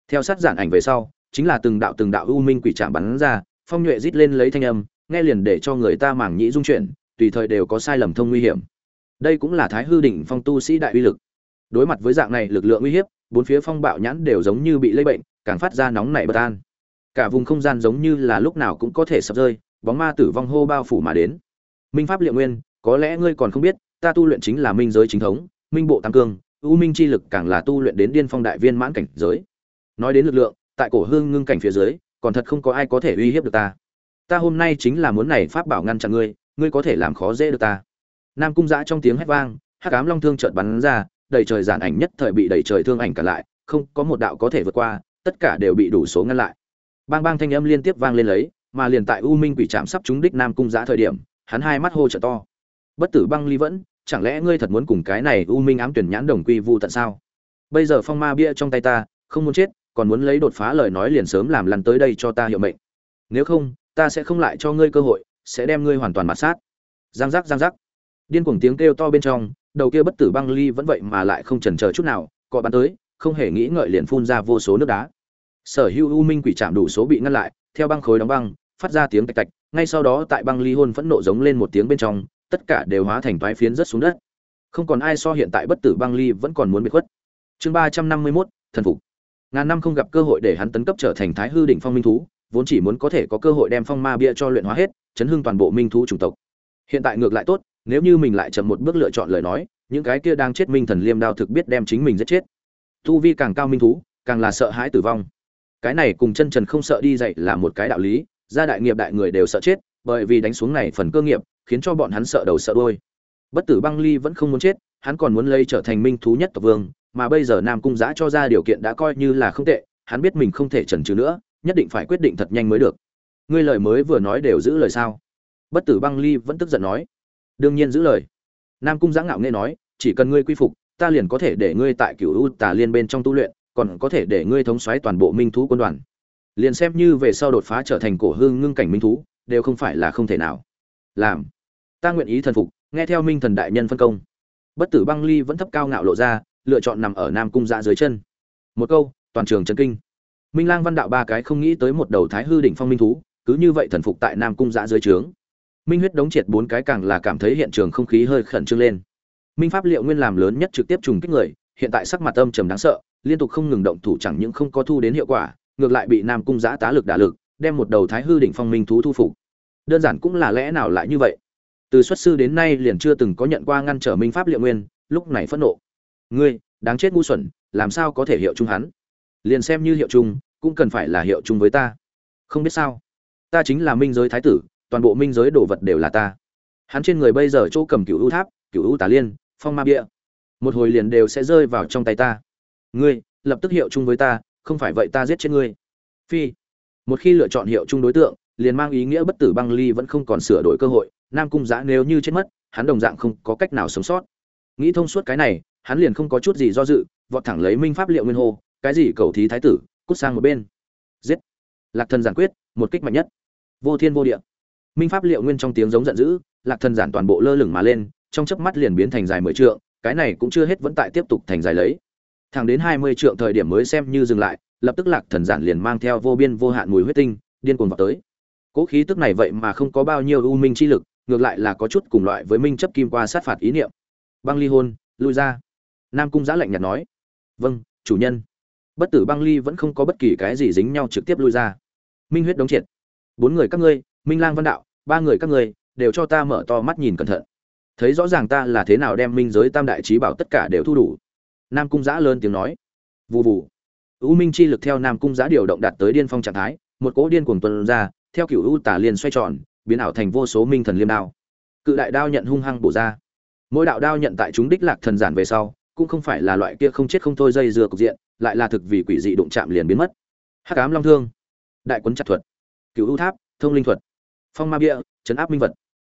Theo sát giản ảnh về sau, chính là từng đạo từng đạo u minh quỷ trạm bắn ra, phong nhuệ rít lên lấy thanh âm nghe liền để cho người ta mảng nhĩ dung chuyển, tùy thời đều có sai lầm thông nguy hiểm. Đây cũng là thái hư đỉnh phong tu sĩ đại uy lực. Đối mặt với dạng này lực lượng uy hiếp, bốn phía phong bạo nhãn đều giống như bị lây bệnh, càng phát ra nóng nảy bất an. Cả vùng không gian giống như là lúc nào cũng có thể sập rơi, bóng ma tử vong hô bao phủ mà đến. Minh pháp liệu nguyên, có lẽ ngươi còn không biết, ta tu luyện chính là minh giới chính thống, minh bộ tam cương u minh chi lực càng là tu luyện đến điên phong đại viên mãn cảnh giới. Nói đến lực lượng, tại cổ hương ngưng cảnh phía dưới, còn thật không có ai có thể uy hiếp được ta ta hôm nay chính là muốn này pháp bảo ngăn chặn ngươi ngươi có thể làm khó dễ được ta. Nam cung giã trong tiếng hét vang, hắc ám long thương chợt bắn ra, đầy trời giản ảnh nhất thời bị đầy trời thương ảnh cả lại, không có một đạo có thể vượt qua, tất cả đều bị đủ số ngăn lại. Bang bang thanh âm liên tiếp vang lên lấy, mà liền tại u minh quỷ chạm sắp trúng đích nam cung giã thời điểm, hắn hai mắt hô trợ to. Bất tử băng ly vẫn, chẳng lẽ ngươi thật muốn cùng cái này u minh ám tuyển nhãn đồng quy vu tận sao? Bây giờ phong ma bia trong tay ta, không muốn chết, còn muốn lấy đột phá lời nói liền sớm làm lăn tới đây cho ta hiệu mệnh. Nếu không ta sẽ không lại cho ngươi cơ hội, sẽ đem ngươi hoàn toàn mặt sát. Giang giác giang giác. Điên cuồng tiếng kêu to bên trong, đầu kia bất tử băng ly vẫn vậy mà lại không chần chờ chút nào, cọ bắn tới, không hề nghĩ ngợi liền phun ra vô số nước đá. Sở hữu u minh quỷ chạm đủ số bị ngăn lại, theo băng khối đóng băng, phát ra tiếng tạch tạch, ngay sau đó tại băng ly hôn phẫn nộ giống lên một tiếng bên trong, tất cả đều hóa thành toái phiến rất xuống đất. Không còn ai so hiện tại bất tử băng ly vẫn còn muốn bị khuất. Chương ba trăm năm mươi mốt, thần phục. Ngàn năm không gặp cơ hội để hắn tấn cấp trở thành thái hư đỉnh phong minh thú vốn chỉ muốn có thể có cơ hội đem phong ma bia cho luyện hóa hết chấn hưng toàn bộ minh thú chủng tộc. Hiện tại ngược lại tốt nếu như mình lại chậm một bước lựa chọn lời nói những cái kia đang chết minh thần liêm đao thực biết đem chính mình giết chết. Tu vi càng cao minh thú càng là sợ hãi tử vong. Cái này cùng chân trần không sợ đi dậy là một cái đạo lý gia đại nghiệp đại người đều sợ chết bởi vì đánh xuống này phần cơ nghiệp khiến cho bọn hắn sợ đầu sợ đuôi. Bất tử băng ly vẫn không muốn chết, hắn còn muốn lấy trở thành minh thú nhất tộc vương, mà bây giờ Nam cung Giã cho ra điều kiện đã coi như là không tệ, hắn biết mình không thể chần chừ nữa, nhất định phải quyết định thật nhanh mới được. Ngươi lời mới vừa nói đều giữ lời sao? Bất tử băng ly vẫn tức giận nói. Đương nhiên giữ lời. Nam cung Giã ngạo nghễ nói, chỉ cần ngươi quy phục, ta liền có thể để ngươi tại Cửu U Tà Liên bên trong tu luyện, còn có thể để ngươi thống soái toàn bộ minh thú quân đoàn. Liền xem như về sau đột phá trở thành cổ hương ngưng cảnh minh thú, đều không phải là không thể nào. Làm ta nguyện ý thần phục nghe theo minh thần đại nhân phân công bất tử băng ly vẫn thấp cao ngạo lộ ra lựa chọn nằm ở nam cung dạ dưới chân một câu toàn trường chấn kinh minh lang văn đạo ba cái không nghĩ tới một đầu thái hư đỉnh phong minh thú, cứ như vậy thần phục tại nam cung giã dưới trướng. Minh huyết đống triệt bốn cái càng là cảm thấy hiện trường không khí hơi khẩn trương lên. Minh pháp liệu nguyên làm lớn nhất trực tiếp trùng kích người, hiện tại sắc mặt âm trầm đáng sợ, liên tục không ngừng động thủ chẳng những không có thu đến hiệu quả, ngược lại bị nam cung giã tá lực đả lực, đem một đầu thái hư đỉnh phong minh thú thu phục. Đơn giản cũng là lẽ nào lại như vậy? Từ xuất sư đến nay liền chưa từng có nhận qua ngăn trở minh pháp liệu nguyên, lúc này phẫn nộ. Ngươi, đáng chết ngu xuẩn, làm sao có thể hiệu chung hắn? Liền xem như hiệu chung cũng cần phải là hiệu chung với ta. Không biết sao, ta chính là minh giới thái tử, toàn bộ minh giới đồ vật đều là ta. Hắn trên người bây giờ chỗ cầm cựu ưu tháp cựu ưu tà liên, phong ma bia. Một hồi liền đều sẽ rơi vào trong tay ta. Ngươi, lập tức hiệu chung với ta, không phải vậy ta giết chết ngươi. Phi. Một khi lựa chọn hiệu chung đối tượng, liền mang ý nghĩa bất tử băng ly vẫn không còn sửa đổi cơ hội, nam cung giã nếu như chết mất, hắn đồng dạng không có cách nào sống sót. Nghĩ thông suốt cái này, hắn liền không có chút gì do dự, vọt thẳng lấy minh pháp liệu nguyên hô cái gì cầu thí thái tử cút sang một bên. Giết. Lạc thần giản quyết, một kích mạnh nhất. Vô thiên vô địa. Minh pháp liệu nguyên trong tiếng giống giận dữ, lạc thần giản toàn bộ lơ lửng mà lên, trong chớp mắt liền biến thành dài mười trượng, cái này cũng chưa hết vẫn tại tiếp tục thành dài lấy. Thẳng đến hai mươi trượng thời điểm mới xem như dừng lại, lập tức lạc thần giản liền mang theo vô biên vô hạn mùi huyết tinh, điên cuồng vào tới. Cố khí tức này vậy mà không có bao nhiêu u minh chi lực, ngược lại là có chút cùng loại với minh chấp kim qua sát phạt ý niệm. Băng ly hôn, lui ra. Nam cung giã lạnh nhạt nói. Vâng chủ nhân bất tử băng ly vẫn không có bất kỳ cái gì dính nhau trực tiếp lui ra. Minh huyết đống triệt. Bốn người các ngươi, minh lang văn đạo, ba người các ngươi, đều cho ta mở to mắt nhìn cẩn thận. Thấy rõ ràng ta là thế nào đem minh giới tam đại trí bảo tất cả đều thu đủ. Nam cung giã lớn tiếng nói. Vụ vụ u minh chi lực theo nam cung giã điều động đạt tới điên phong trạng thái, một cỗ điên cuồng tuần ra, theo kiểu u tả liền xoay tròn, biến ảo thành vô số minh thần liêm đao. Cự đại đao nhận hung hăng bổ ra. Mỗi đạo đao nhận tại chúng đích lạc thần giản về sau, cũng không phải là loại kia không chết không thôi dây dưa cục diện lại là thực vì quỷ dị đụng chạm liền biến mất. Hắc ám long thương, đại quấn chặt thuật cựu ưu tháp, thông linh thuật, phong ma bia, chấn áp minh vật.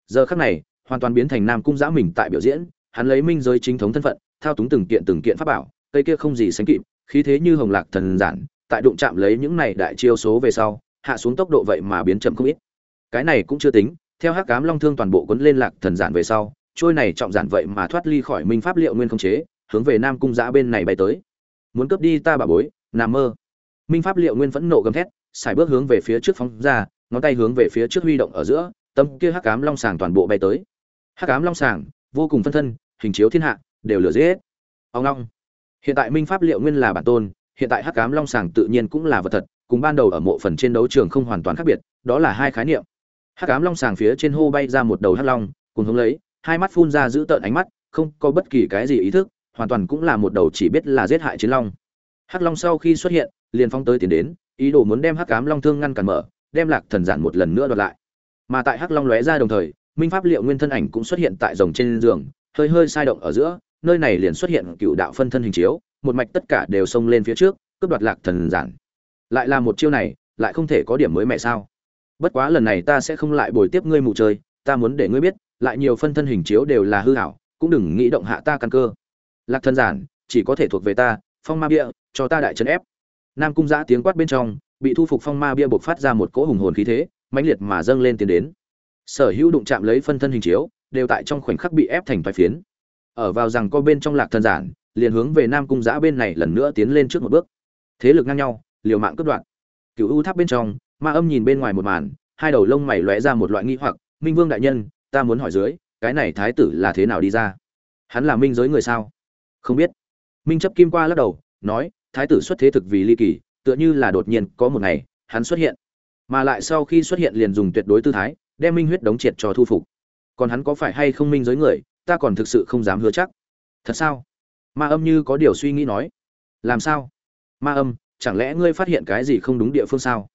Giờ khắc này, hoàn toàn biến thành nam cung giã mình tại biểu diễn, hắn lấy minh giới chính thống thân phận, thao túng từng kiện từng kiện pháp bảo, cây kia không gì sánh kịp, khí thế như hồng lạc thần giản, tại đụng chạm lấy những này đại chiêu số về sau, hạ xuống tốc độ vậy mà biến chậm không ít. Cái này cũng chưa tính, theo hắc cám long thương toàn bộ quấn lên lạc thần giản về sau, trôi này trọng giản vậy mà thoát ly khỏi minh pháp liệu nguyên không chế, hướng về nam cung giã bên này bay tới muốn cướp đi ta bà bối nằm mơ. Minh pháp liệu nguyên phẫn nộ gầm thét xài bước hướng về phía trước phóng ra, ngón tay hướng về phía trước huy động ở giữa, tâm kia hắc ám long sàng toàn bộ bay tới. Hắc ám long sàng, vô cùng phân thân, hình chiếu thiên hạ, đều lửa dễ ông long. Hiện tại minh pháp liệu nguyên là bản tôn, hiện tại hắc ám long sàng tự nhiên cũng là vật thật, cùng ban đầu ở mộ phần trên đấu trường không hoàn toàn khác biệt, đó là hai khái niệm. Hắc ám long sàng phía trên hô bay ra một đầu hắc long, cùng hướng lấy, hai mắt phun ra giữ tợn ánh mắt, không có bất kỳ cái gì ý thức hoàn toàn cũng là một đầu chỉ biết là giết hại chiến long. Hắc long sau khi xuất hiện, liền phong tới tiến đến, ý đồ muốn đem hắc ám long thương ngăn cản mở, đem lạc thần giản một lần nữa đoạt lại. Mà tại hắc long lóe ra đồng thời, minh pháp liệu nguyên thân ảnh cũng xuất hiện tại rồng trên giường, hơi hơi sai động ở giữa, nơi này liền xuất hiện cựu đạo phân thân hình chiếu, một mạch tất cả đều xông lên phía trước, cướp đoạt lạc thần giản. Lại là một chiêu này, lại không thể có điểm mới mẹ sao? Bất quá lần này ta sẽ không lại bồi tiếp ngươi mù chơi, ta muốn để ngươi biết, lại nhiều phân thân hình chiếu đều là hư hảo cũng đừng nghĩ động hạ ta căn cơ lạc thần giản, chỉ có thể thuộc về ta, phong ma bia, cho ta đại trấn ép. Nam cung giã tiếng quát bên trong, bị thu phục phong ma bia buộc phát ra một cỗ hùng hồn khí thế, mãnh liệt mà dâng lên tiến đến. Sở hữu đụng chạm lấy phân thân hình chiếu, đều tại trong khoảnh khắc bị ép thành vài phiến. Ở vào rằng co bên trong lạc thần giản, liền hướng về nam cung giã bên này lần nữa tiến lên trước một bước. Thế lực ngang nhau, liều mạng cướp đoạn cựu u tháp bên trong, ma âm nhìn bên ngoài một màn, hai đầu lông mày lóe ra một loại nghi hoặc, minh vương đại nhân, ta muốn hỏi dưới, cái này thái tử là thế nào đi ra? Hắn là minh giới người sao? Không biết. Minh chấp kim qua lắc đầu, nói, thái tử xuất thế thực vì ly kỳ, tựa như là đột nhiên có một ngày, hắn xuất hiện. Mà lại sau khi xuất hiện liền dùng tuyệt đối tư thái, đem minh huyết đống triệt cho thu phục. Còn hắn có phải hay không minh giới người, ta còn thực sự không dám hứa chắc. Thật sao? Ma âm như có điều suy nghĩ nói. Làm sao? Ma âm, chẳng lẽ ngươi phát hiện cái gì không đúng địa phương sao?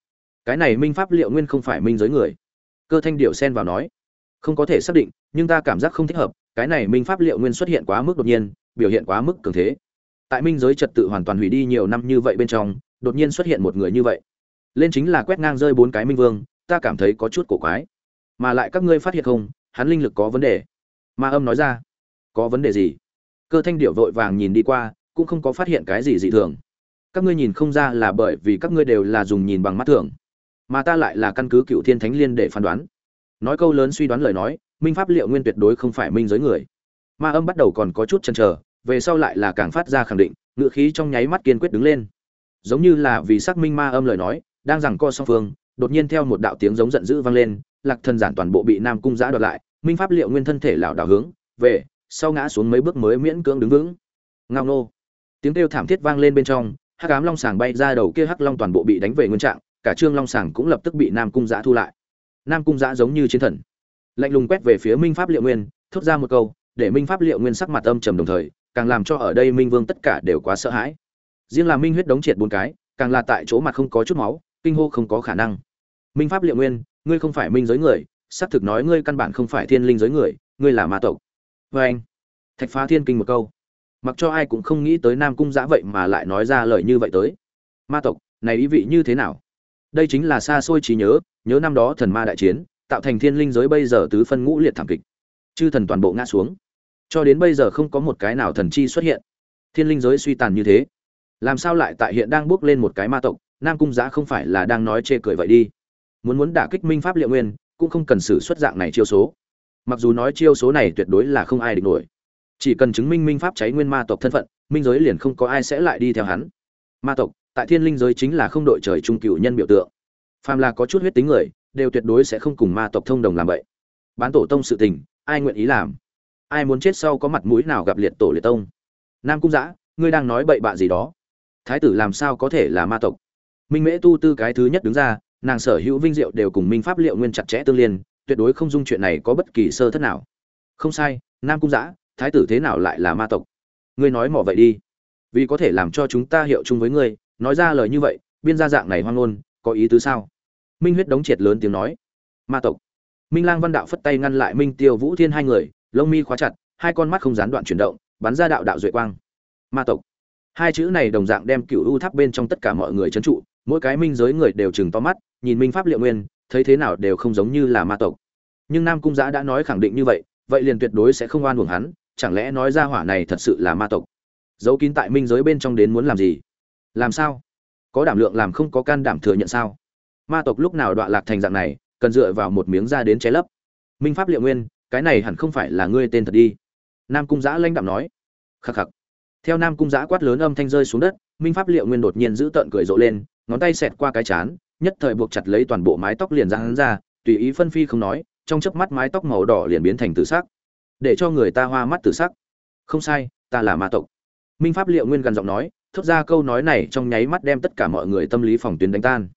Cái này minh pháp liệu nguyên không phải minh giới người. Cơ thanh điệu xen vào nói. Không có thể xác định, nhưng ta cảm giác không thích hợp, cái này minh pháp liệu nguyên xuất hiện quá mức đột nhiên biểu hiện quá mức cường thế. Tại minh giới trật tự hoàn toàn hủy đi nhiều năm như vậy bên trong, đột nhiên xuất hiện một người như vậy. Lên chính là quét ngang rơi bốn cái minh vương, ta cảm thấy có chút cổ quái. Mà lại các ngươi phát hiện không, hắn linh lực có vấn đề. Ma âm nói ra, có vấn đề gì? Cơ thanh điệu vội vàng nhìn đi qua, cũng không có phát hiện cái gì dị thường. Các ngươi nhìn không ra là bởi vì các ngươi đều là dùng nhìn bằng mắt thường, mà ta lại là căn cứ cựu thiên thánh liên để phán đoán. Nói câu lớn suy đoán lời nói, minh pháp liệu nguyên tuyệt đối không phải minh giới người ma âm bắt đầu còn có chút chần chờ, về sau lại là càng phát ra khẳng định ngựa khí trong nháy mắt kiên quyết đứng lên. Giống như là vì xác minh ma âm lời nói, đang rằng co song phương, đột nhiên theo một đạo tiếng giống giận dữ vang lên, lạc thần giản toàn bộ bị nam cung giã đoạt lại, minh pháp liệu nguyên thân thể lảo đảo hướng, về, sau ngã xuống mấy bước mới miễn cưỡng đứng vững. Ngao nô. Tiếng kêu thảm thiết vang lên bên trong, hắc ám long sàng bay ra đầu kia hắc long toàn bộ bị đánh về nguyên trạng, cả trương long sàng cũng lập tức bị nam cung giã thu lại. Nam cung giã giống như chiến thần, lạnh lùng quét về phía minh pháp liệu nguyên, thốt ra một câu để minh pháp liệu nguyên sắc mặt âm trầm đồng thời, càng làm cho ở đây minh vương tất cả đều quá sợ hãi. Riêng là minh huyết đống triệt bốn cái, càng là tại chỗ mặt không có chút máu, kinh hô không có khả năng. Minh pháp liệu nguyên, ngươi không phải minh giới người, xác thực nói ngươi căn bản không phải thiên linh giới người, ngươi là ma tộc. Vê anh, thạch phá thiên kinh một câu. Mặc cho ai cũng không nghĩ tới nam cung giã vậy mà lại nói ra lời như vậy tới. Ma tộc, này ý vị như thế nào? Đây chính là xa xôi trí nhớ nhớ năm đó thần ma đại chiến, tạo thành thiên linh giới bây giờ tứ phân ngũ liệt thảm kịch chư thần toàn bộ ngã xuống. Cho đến bây giờ không có một cái nào thần chi xuất hiện. Thiên linh giới suy tàn như thế. Làm sao lại tại hiện đang bước lên một cái ma tộc? Nam cung giã không phải là đang nói chê cười vậy đi. Muốn muốn đả kích minh pháp liệu nguyên, cũng không cần xử xuất dạng này chiêu số. Mặc dù nói chiêu số này tuyệt đối là không ai địch nổi. Chỉ cần chứng minh minh pháp cháy nguyên ma tộc thân phận, minh giới liền không có ai sẽ lại đi theo hắn. Ma tộc, tại thiên linh giới chính là không đội trời trung cựu nhân biểu tượng. Phàm là có chút huyết tính người, đều tuyệt đối sẽ không cùng ma tộc thông đồng làm vậy. Bán tổ tông sự tình ai nguyện ý làm? Ai muốn chết sau có mặt mũi nào gặp liệt tổ liệt tông? Nam cung giã ngươi đang nói bậy bạ gì đó? Thái tử làm sao có thể là ma tộc? Minh mễ tu tư cái thứ nhất đứng ra, nàng sở hữu vinh diệu đều cùng minh pháp liệu nguyên chặt chẽ tương liên, tuyệt đối không dung chuyện này có bất kỳ sơ thất nào. Không sai, nam cung giã thái tử thế nào lại là ma tộc? Ngươi nói mỏ vậy đi. Vì có thể làm cho chúng ta hiệu chung với ngươi, nói ra lời như vậy, biên gia dạng này hoang ngôn, có ý tứ sao? Minh huyết đống triệt lớn tiếng nói. Ma tộc minh lang văn đạo phất tay ngăn lại minh tiêu vũ thiên hai người, lông mi khóa chặt, hai con mắt không gián đoạn chuyển động, bắn ra đạo đạo duệ quang. Ma tộc. Hai chữ này đồng dạng đem cửu u tháp bên trong tất cả mọi người chấn trụ, mỗi cái minh giới người đều chừng to mắt, nhìn minh pháp liệu nguyên, thấy thế nào đều không giống như là ma tộc. Nhưng nam cung Giá đã nói khẳng định như vậy vậy liền tuyệt đối sẽ không oan uổng hắn, chẳng lẽ nói ra hỏa này thật sự là ma tộc? Giấu kín tại minh giới bên trong đến muốn làm gì? Làm sao? Có đảm lượng làm không có can đảm thừa nhận sao? Ma tộc lúc nào đọa lạc thành dạng này cần dựa vào một miếng da đến cháy lấp. Minh pháp liệu nguyên, cái này hẳn không phải là ngươi tên thật đi. Nam cung giã lanh đạm nói. Khắc khắc. Theo nam cung giã quát lớn âm thanh rơi xuống đất, minh pháp liệu nguyên đột nhiên giữ tợn cười rộ lên, ngón tay xẹt qua cái chán, nhất thời buộc chặt lấy toàn bộ mái tóc liền ra hắn ra, tùy ý phân phi không nói, trong chớp mắt mái tóc màu đỏ liền biến thành tự sắc. Để cho người ta hoa mắt tự sắc. Không sai, ta là ma tộc. Minh pháp liệu nguyên gần giọng nói, thốt ra câu nói này trong nháy mắt đem tất cả mọi người tâm lý phòng tuyến đánh tan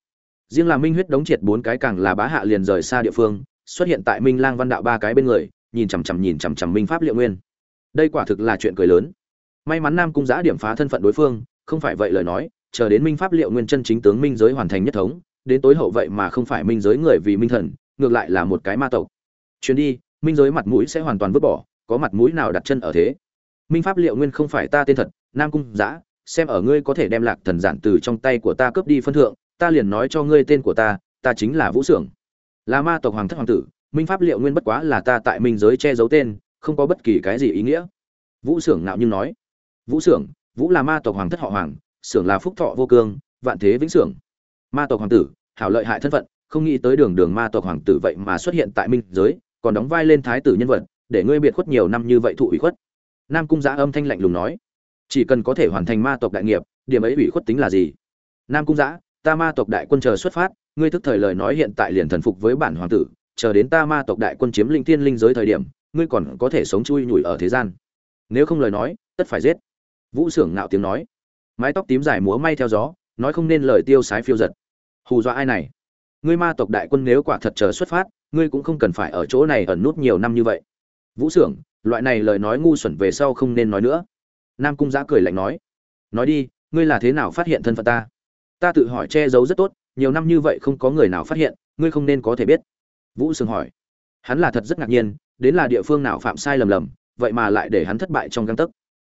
riêng là minh huyết đống triệt bốn cái càng là bá hạ liền rời xa địa phương, xuất hiện tại minh lang văn đạo ba cái bên người, nhìn chằm chằm nhìn chằm chằm minh pháp liệu nguyên. Đây quả thực là chuyện cười lớn. May mắn nam cung giã điểm phá thân phận đối phương, không phải vậy lời nói, chờ đến minh pháp liệu nguyên chân chính tướng minh giới hoàn thành nhất thống, đến tối hậu vậy mà không phải minh giới người vì minh thần, ngược lại là một cái ma tộc. Chuyến đi, minh giới mặt mũi sẽ hoàn toàn vứt bỏ, có mặt mũi nào đặt chân ở thế? Minh pháp liệu nguyên không phải ta tên thật, nam cung giã, xem ở ngươi có thể đem lạc thần giản từ trong tay của ta cướp đi phân thượng ta liền nói cho ngươi tên của ta ta chính là vũ xưởng là ma tộc hoàng thất hoàng tử, minh pháp liệu nguyên bất quá là ta tại minh giới che giấu tên, không có bất kỳ cái gì ý nghĩa. Vũ xưởng nạo nhưng nói. Vũ xưởng vũ là ma tộc hoàng thất họ hoàng xưởng là phúc thọ vô cương, vạn thế vĩnh xưởng ma tộc hoàng tử, hảo lợi hại thân phận, không nghĩ tới đường đường ma tộc hoàng tử vậy mà xuất hiện tại minh giới, còn đóng vai lên thái tử nhân vật, để ngươi biệt khuất nhiều năm như vậy thụ ủy khuất. Nam cung giã âm thanh lạnh lùng nói. Chỉ cần có thể hoàn thành ma tộc đại nghiệp, điểm ấy ủy khuất tính là gì? Nam cung giã ta ma tộc đại quân chờ xuất phát ngươi thức thời lời nói hiện tại liền thần phục với bản hoàng tử chờ đến ta ma tộc đại quân chiếm linh thiên linh giới thời điểm ngươi còn có thể sống chui nhủi ở thế gian. Nếu không lời nói tất phải giết. Vũ Sưởng ngạo tiếng nói. Mái tóc tím dài múa may theo gió nói không nên lời tiêu sái phiêu giật. Hù dọa ai này? Ngươi ma tộc đại quân nếu quả thật chờ xuất phát ngươi cũng không cần phải ở chỗ này ẩn nút nhiều năm như vậy. Vũ Sưởng, loại này lời nói ngu xuẩn về sau không nên nói nữa. Nam cung giã cười lạnh nói. Nói đi ngươi là thế nào phát hiện thân phận ta? Ta tự hỏi che giấu rất tốt, nhiều năm như vậy không có người nào phát hiện, ngươi không nên có thể biết. Vũ sương hỏi. Hắn là thật rất ngạc nhiên, đến là địa phương nào phạm sai lầm lầm, vậy mà lại để hắn thất bại trong găng tấc.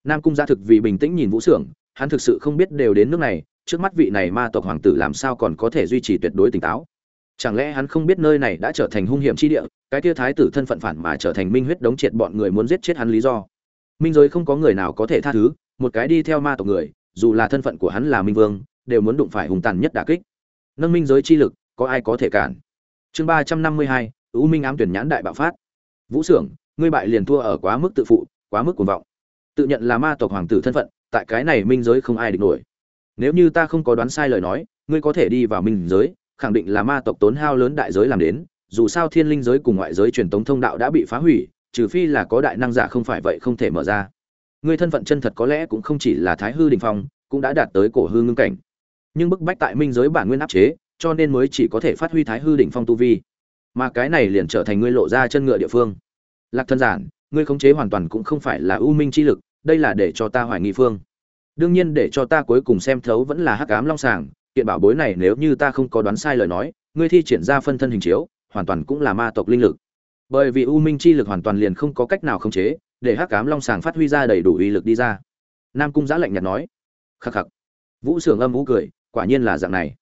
Nam cung gia thực vì bình tĩnh nhìn vũ sưởng, hắn thực sự không biết đều đến nước này, trước mắt vị này ma tộc hoàng tử làm sao còn có thể duy trì tuyệt đối tỉnh táo. Chẳng lẽ hắn không biết nơi này đã trở thành hung hiểm chi địa, cái tia thái tử thân phận phản mà trở thành minh huyết đống triệt bọn người muốn giết chết hắn lý do. Minh giới không có người nào có thể tha thứ, một cái đi theo ma tộc người, dù là thân phận của hắn là minh vương đều muốn đụng phải hùng tàn nhất đả kích. Nâng minh giới chi lực, có ai có thể cản? Chương ba trăm năm mươi hai, U minh ám tuyển nhãn đại bạo phát. Vũ xưởng ngươi bại liền thua ở quá mức tự phụ, quá mức cuồng vọng. Tự nhận là ma tộc hoàng tử thân phận, tại cái này minh giới không ai địch nổi. Nếu như ta không có đoán sai lời nói, ngươi có thể đi vào minh giới, khẳng định là ma tộc tốn hao lớn đại giới làm đến, dù sao thiên linh giới cùng ngoại giới truyền tống thông đạo đã bị phá hủy, trừ phi là có đại năng giả không phải vậy không thể mở ra. Ngươi thân phận chân thật có lẽ cũng không chỉ là thái hư đình phong, cũng đã đạt tới cổ hư ngưng cảnh nhưng bức bách tại minh giới bản nguyên áp chế, cho nên mới chỉ có thể phát huy thái hư đỉnh phong tu vi. Mà cái này liền trở thành ngươi lộ ra chân ngựa địa phương. Lạc thân giản, ngươi khống chế hoàn toàn cũng không phải là ưu minh chi lực, đây là để cho ta hoài nghi phương. Đương nhiên để cho ta cuối cùng xem thấu vẫn là hắc ám long sàng, kiện bảo bối này nếu như ta không có đoán sai lời nói, ngươi thi triển ra phân thân hình chiếu, hoàn toàn cũng là ma tộc linh lực. Bởi vì u minh chi lực hoàn toàn liền không có cách nào khống chế, để hắc ám long sàng phát huy ra đầy đủ uy lực đi ra. Nam cung giã lạnh nhạt nói, khắc khắc. Vũ sưởng âm vũ cười quả nhiên là dạng này.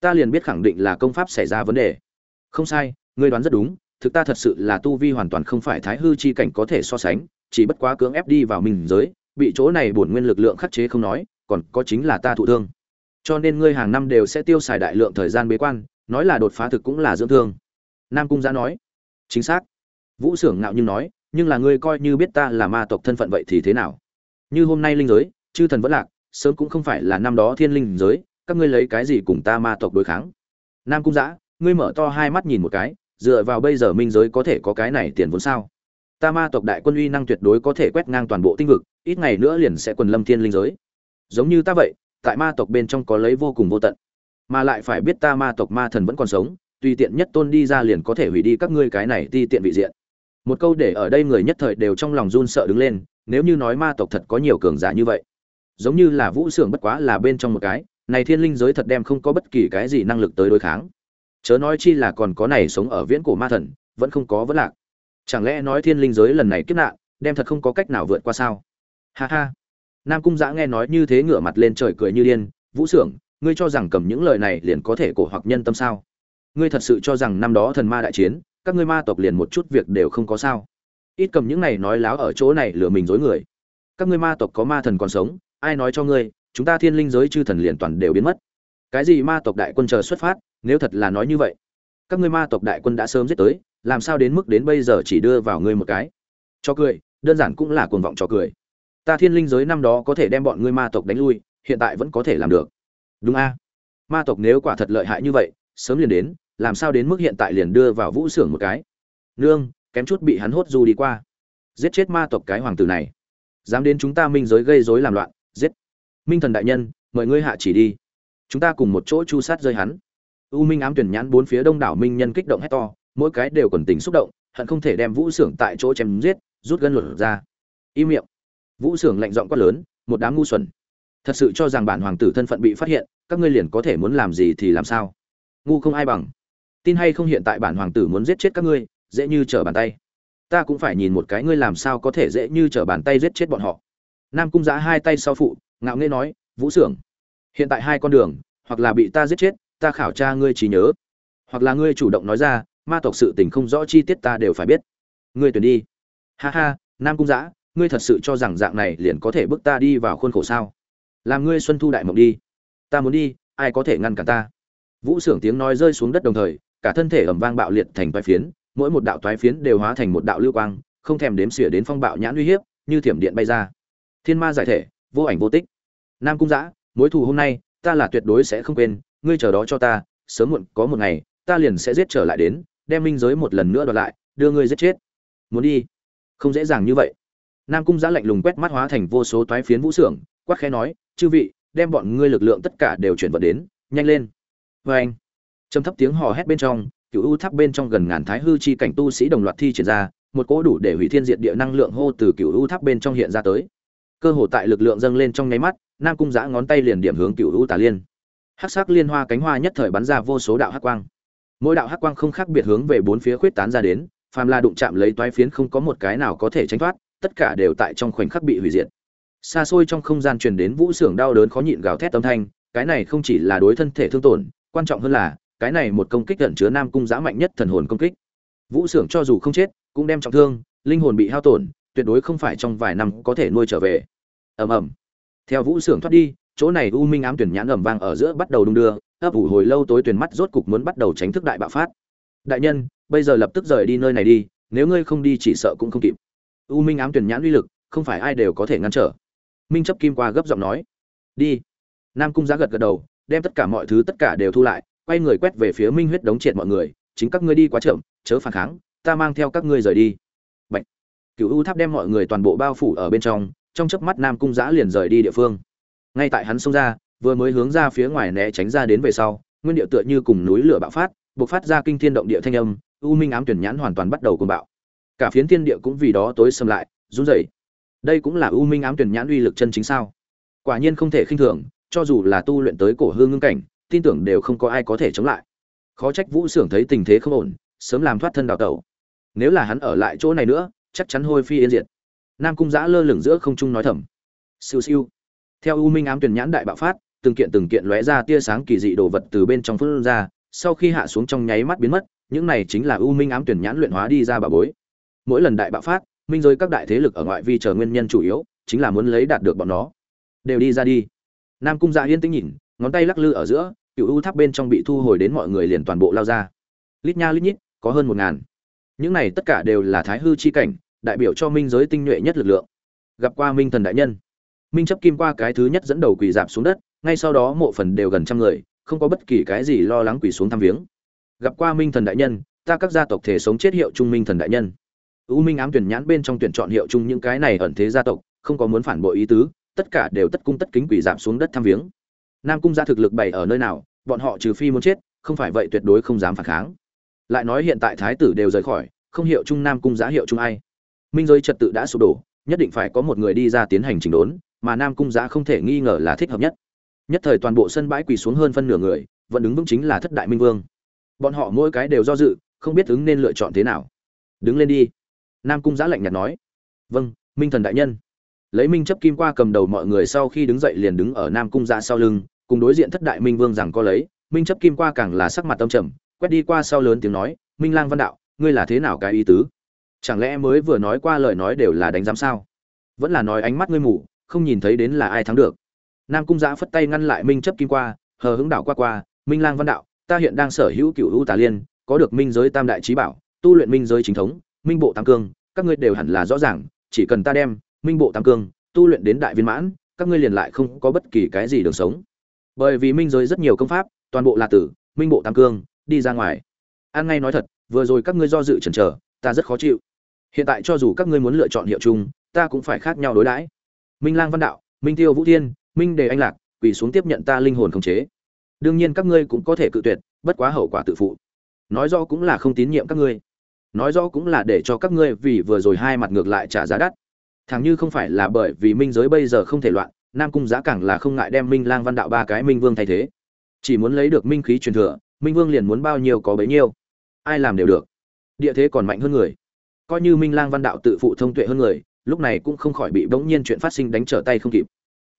Ta liền biết khẳng định là công pháp xảy ra vấn đề. Không sai, ngươi đoán rất đúng, thực ta thật sự là tu vi hoàn toàn không phải thái hư chi cảnh có thể so sánh, chỉ bất quá cưỡng ép đi vào mình giới, bị chỗ này bổn nguyên lực lượng khắc chế không nói, còn có chính là ta thụ thương. Cho nên ngươi hàng năm đều sẽ tiêu xài đại lượng thời gian bế quan, nói là đột phá thực cũng là dưỡng thương. Nam cung giã nói, chính xác. Vũ s ư ở n g ngạo nhưng nói, nhưng là ngươi coi như biết ta là ma tộc thân phận vậy thì thế nào? Như hôm nay linh giới, chư thần vẫn lạc, sớm cũng không phải là năm đó thiên linh giới các ngươi lấy cái gì cùng ta ma tộc đối kháng? Nam cung giã ngươi mở to hai mắt nhìn một cái, dựa vào bây giờ minh giới có thể có cái này tiền vốn sao? Ta ma tộc đại quân uy năng tuyệt đối có thể quét ngang toàn bộ tinh vực, ít ngày nữa liền sẽ quần lâm thiên linh giới. Giống như ta vậy, tại ma tộc bên trong có lấy vô cùng vô tận. Mà lại phải biết ta ma tộc ma thần vẫn còn sống, tùy tiện nhất tôn đi ra liền có thể hủy đi các ngươi cái này ti tiện vị diện. Một câu để ở đây người nhất thời đều trong lòng run sợ đứng lên, nếu như nói ma tộc thật có nhiều cường giả như vậy, giống như là vũ xưởng bất quá là bên trong một cái này thiên linh giới thật đem không có bất kỳ cái gì năng lực tới đối kháng. Chớ nói chi là còn có này sống ở viễn cổ ma thần, vẫn không có vấn lạc. Chẳng lẽ nói thiên linh giới lần này kiếp nạn, đem thật không có cách nào vượt qua sao? Ha ha. Nam cung giã nghe nói như thế ngửa mặt lên trời cười như điên, vũ xưởng ngươi cho rằng cầm những lời này liền có thể cổ hoặc nhân tâm sao? Ngươi thật sự cho rằng năm đó thần ma đại chiến, các ngươi ma tộc liền một chút việc đều không có sao? Ít cầm những này nói láo ở chỗ này lừa mình dối người. Các ngươi ma tộc có ma thần còn sống, ai nói cho ngươi chúng ta thiên linh giới chư thần liền toàn đều biến mất. Cái gì ma tộc đại quân chờ xuất phát, nếu thật là nói như vậy, các ngươi ma tộc đại quân đã sớm giết tới, làm sao đến mức đến bây giờ chỉ đưa vào ngươi một cái? Cho cười, đơn giản cũng là cuồng vọng cho cười. Ta thiên linh giới năm đó có thể đem bọn ngươi ma tộc đánh lui, hiện tại vẫn có thể làm được. Đúng a. Ma tộc nếu quả thật lợi hại như vậy, sớm liền đến, làm sao đến mức hiện tại liền đưa vào vũ xưởng một cái? Nương, kém chút bị hắn hốt du đi qua. Giết chết ma tộc cái hoàng tử này. Dám đến chúng ta minh giới gây rối làm loạn, giết minh thần đại nhân, mời ngươi hạ chỉ đi. Chúng ta cùng một chỗ chu sát rơi hắn. U minh ám tuyển nhãn bốn phía đông đảo minh nhân kích động hét to, mỗi cái đều còn tình xúc động, hận không thể đem vũ xưởng tại chỗ chém giết, rút gân luật ra. Im miệng. Vũ xưởng lạnh giọng quát lớn, một đám ngu xuẩn. Thật sự cho rằng bản hoàng tử thân phận bị phát hiện, các ngươi liền có thể muốn làm gì thì làm sao? Ngu không ai bằng. Tin hay không hiện tại bản hoàng tử muốn giết chết các ngươi, dễ như trở bàn tay. Ta cũng phải nhìn một cái ngươi làm sao có thể dễ như trở bàn tay giết chết bọn họ. Nam cung giã hai tay sau phụ ngạo nghễ nói, vũ xưởng, hiện tại hai con đường, hoặc là bị ta giết chết, ta khảo tra ngươi trí nhớ, hoặc là ngươi chủ động nói ra, ma tộc sự tình không rõ chi tiết ta đều phải biết. Ngươi tuyển đi. Ha ha, nam cung giã, ngươi thật sự cho rằng dạng này liền có thể bước ta đi vào khuôn khổ sao? Làm ngươi xuân thu đại mộng đi. Ta muốn đi, ai có thể ngăn cản ta? Vũ xưởng tiếng nói rơi xuống đất đồng thời, cả thân thể ẩm vang bạo liệt thành toái phiến, mỗi một đạo toái phiến đều hóa thành một đạo lưu quang, không thèm đếm xỉa đến phong bạo nhãn uy hiếp, như thiểm điện bay ra. Thiên ma giải thể vô ảnh vô tích. Nam cung giã mối thù hôm nay, ta là tuyệt đối sẽ không quên, ngươi chờ đó cho ta, sớm muộn có một ngày, ta liền sẽ giết trở lại đến, đem minh giới một lần nữa đoạt lại, đưa ngươi giết chết. Muốn đi? Không dễ dàng như vậy. Nam cung giã lạnh lùng quét mắt hóa thành vô số toái phiến vũ xưởng quát khẽ nói, chư vị, đem bọn ngươi lực lượng tất cả đều chuyển vận đến, nhanh lên. Vê anh, trầm thấp tiếng hò hét bên trong, cựu u tháp bên trong gần ngàn thái hư chi cảnh tu sĩ đồng loạt thi triển ra, một cỗ đủ để hủy thiên diệt địa năng lượng hô từ cựu u tháp bên trong hiện ra tới cơ hồ tại lực lượng dâng lên trong nháy mắt, nam cung giã ngón tay liền điểm hướng cựu u tà liên. Hắc sắc liên hoa cánh hoa nhất thời bắn ra vô số đạo hắc quang. Mỗi đạo hắc quang không khác biệt hướng về bốn phía khuyết tán ra đến, phàm la đụng chạm lấy toái phiến không có một cái nào có thể tránh thoát, tất cả đều tại trong khoảnh khắc bị hủy diệt. Xa xôi trong không gian truyền đến vũ xưởng đau đớn khó nhịn gào thét âm thanh, cái này không chỉ là đối thân thể thương tổn, quan trọng hơn là, cái này một công kích ẩn chứa nam cung giã mạnh nhất thần hồn công kích. Vũ xưởng cho dù không chết, cũng đem trọng thương, linh hồn bị hao tổn, tuyệt đối không phải trong vài năm có thể nuôi trở về ầm ầm. Theo vũ xưởng thoát đi, chỗ này u minh ám tuyển nhãn ầm vang ở giữa bắt đầu đung đưa, ấp ủ hồi lâu tối tuyển mắt rốt cục muốn bắt đầu tránh thức đại bạo phát. Đại nhân, bây giờ lập tức rời đi nơi này đi, nếu ngươi không đi chỉ sợ cũng không kịp. U minh ám tuyển nhãn uy lực, không phải ai đều có thể ngăn trở. Minh chấp kim qua gấp giọng nói. Đi. Nam cung giá gật gật đầu, đem tất cả mọi thứ tất cả đều thu lại, quay người quét về phía minh huyết đống triệt mọi người, chính các ngươi đi quá chậm, chớ phản kháng, ta mang theo các ngươi rời đi. Bạch. cựu u tháp đem mọi người toàn bộ bao phủ ở bên trong trong chớp mắt nam cung giã liền rời đi địa phương. Ngay tại hắn xông ra, vừa mới hướng ra phía ngoài né tránh ra đến về sau, nguyên địa tựa như cùng núi lửa bạo phát, bộc phát ra kinh thiên động địa thanh âm, u minh ám tuyển nhãn hoàn toàn bắt đầu cuồng bạo. Cả phiến thiên địa cũng vì đó tối xâm lại, run rẩy. Đây cũng là u minh ám tuyển nhãn uy lực chân chính sao? Quả nhiên không thể khinh thường, cho dù là tu luyện tới cổ hương ngưng cảnh, tin tưởng đều không có ai có thể chống lại. Khó trách vũ xưởng thấy tình thế không ổn, sớm làm thoát thân đào tẩu. Nếu là hắn ở lại chỗ này nữa, chắc chắn hôi phi yên diệt nam cung giã lơ lửng giữa không trung nói thầm. Siêu siêu. Theo u minh ám tuyển nhãn đại bạo phát, từng kiện từng kiện lóe ra tia sáng kỳ dị đồ vật từ bên trong phun ra, sau khi hạ xuống trong nháy mắt biến mất, những này chính là u minh ám tuyển nhãn luyện hóa đi ra bà bối. Mỗi lần đại bạo phát, minh giới các đại thế lực ở ngoại vi chờ nguyên nhân chủ yếu, chính là muốn lấy đạt được bọn nó. Đều đi ra đi. Nam cung dạ yên tĩnh nhìn, ngón tay lắc lư ở giữa, cựu u tháp bên trong bị thu hồi đến mọi người liền toàn bộ lao ra. Lít nha lít nhít, có hơn một ngàn. Những này tất cả đều là thái hư chi cảnh đại biểu cho minh giới tinh nhuệ nhất lực lượng. Gặp qua minh thần đại nhân. Minh chấp kim qua cái thứ nhất dẫn đầu quỳ dạp xuống đất, ngay sau đó mộ phần đều gần trăm người, không có bất kỳ cái gì lo lắng quỳ xuống thăm viếng. Gặp qua minh thần đại nhân, ta các gia tộc thể sống chết hiệu trung minh thần đại nhân. U minh ám tuyển nhãn bên trong tuyển chọn hiệu chung những cái này ẩn thế gia tộc, không có muốn phản bội ý tứ, tất cả đều tất cung tất kính quỷ giảm xuống đất thăm viếng. Nam cung gia thực lực bày ở nơi nào, bọn họ trừ phi muốn chết, không phải vậy tuyệt đối không dám phản kháng. Lại nói hiện tại thái tử đều rời khỏi, không hiệu trung nam cung giá hiệu trung ai minh giới trật tự đã sụp đổ, nhất định phải có một người đi ra tiến hành chỉnh đốn, mà nam cung giá không thể nghi ngờ là thích hợp nhất. Nhất thời toàn bộ sân bãi quỳ xuống hơn phân nửa người, vẫn đứng vững chính là thất đại minh vương. Bọn họ mỗi cái đều do dự, không biết ứng nên lựa chọn thế nào. Đứng lên đi. Nam cung giá lạnh nhạt nói. Vâng minh thần đại nhân. Lấy minh chấp kim qua cầm đầu mọi người sau khi đứng dậy liền đứng ở nam cung giá sau lưng, cùng đối diện thất đại minh vương rằng có lấy, minh chấp kim qua càng là sắc mặt tâm trầm, quét đi qua sau lớn tiếng nói, minh lang văn đạo, ngươi là thế nào cái ý tứ? Chẳng lẽ mới vừa nói qua lời nói đều là đánh giám sao? Vẫn là nói ánh mắt ngươi mù, không nhìn thấy đến là ai thắng được. Nam cung giã phất tay ngăn lại minh chấp kim qua, hờ hững đạo qua qua, minh lang văn đạo, ta hiện đang sở hữu cựu u tà liên, có được minh giới tam đại trí bảo, tu luyện minh giới chính thống, minh bộ tam cương, các ngươi đều hẳn là rõ ràng, chỉ cần ta đem minh bộ tam cương, tu luyện đến đại viên mãn, các ngươi liền lại không có bất kỳ cái gì đường sống. Bởi vì minh giới rất nhiều công pháp, toàn bộ là tử minh bộ tam cương đi ra ngoài. An ngay nói thật, vừa rồi các ngươi do dự chần chờ, ta rất khó chịu hiện tại cho dù các ngươi muốn lựa chọn hiệu chung, ta cũng phải khác nhau đối đãi. Minh lang văn đạo, minh tiêu vũ thiên, minh đề anh lạc, quỳ xuống tiếp nhận ta linh hồn khống chế. Đương nhiên các ngươi cũng có thể cự tuyệt, bất quá hậu quả tự phụ. Nói rõ cũng là không tín nhiệm các ngươi. Nói rõ cũng là để cho các ngươi vì vừa rồi hai mặt ngược lại trả giá đắt. Thằng như không phải là bởi vì minh giới bây giờ không thể loạn, nam cung giá càng là không ngại đem minh lang văn đạo ba cái minh vương thay thế. Chỉ muốn lấy được minh khí truyền thừa, minh vương liền muốn bao nhiêu có bấy nhiêu. Ai làm đều được. Địa thế còn mạnh hơn người coi như minh lang văn đạo tự phụ thông tuệ hơn người, lúc này cũng không khỏi bị bỗng nhiên chuyện phát sinh đánh trở tay không kịp.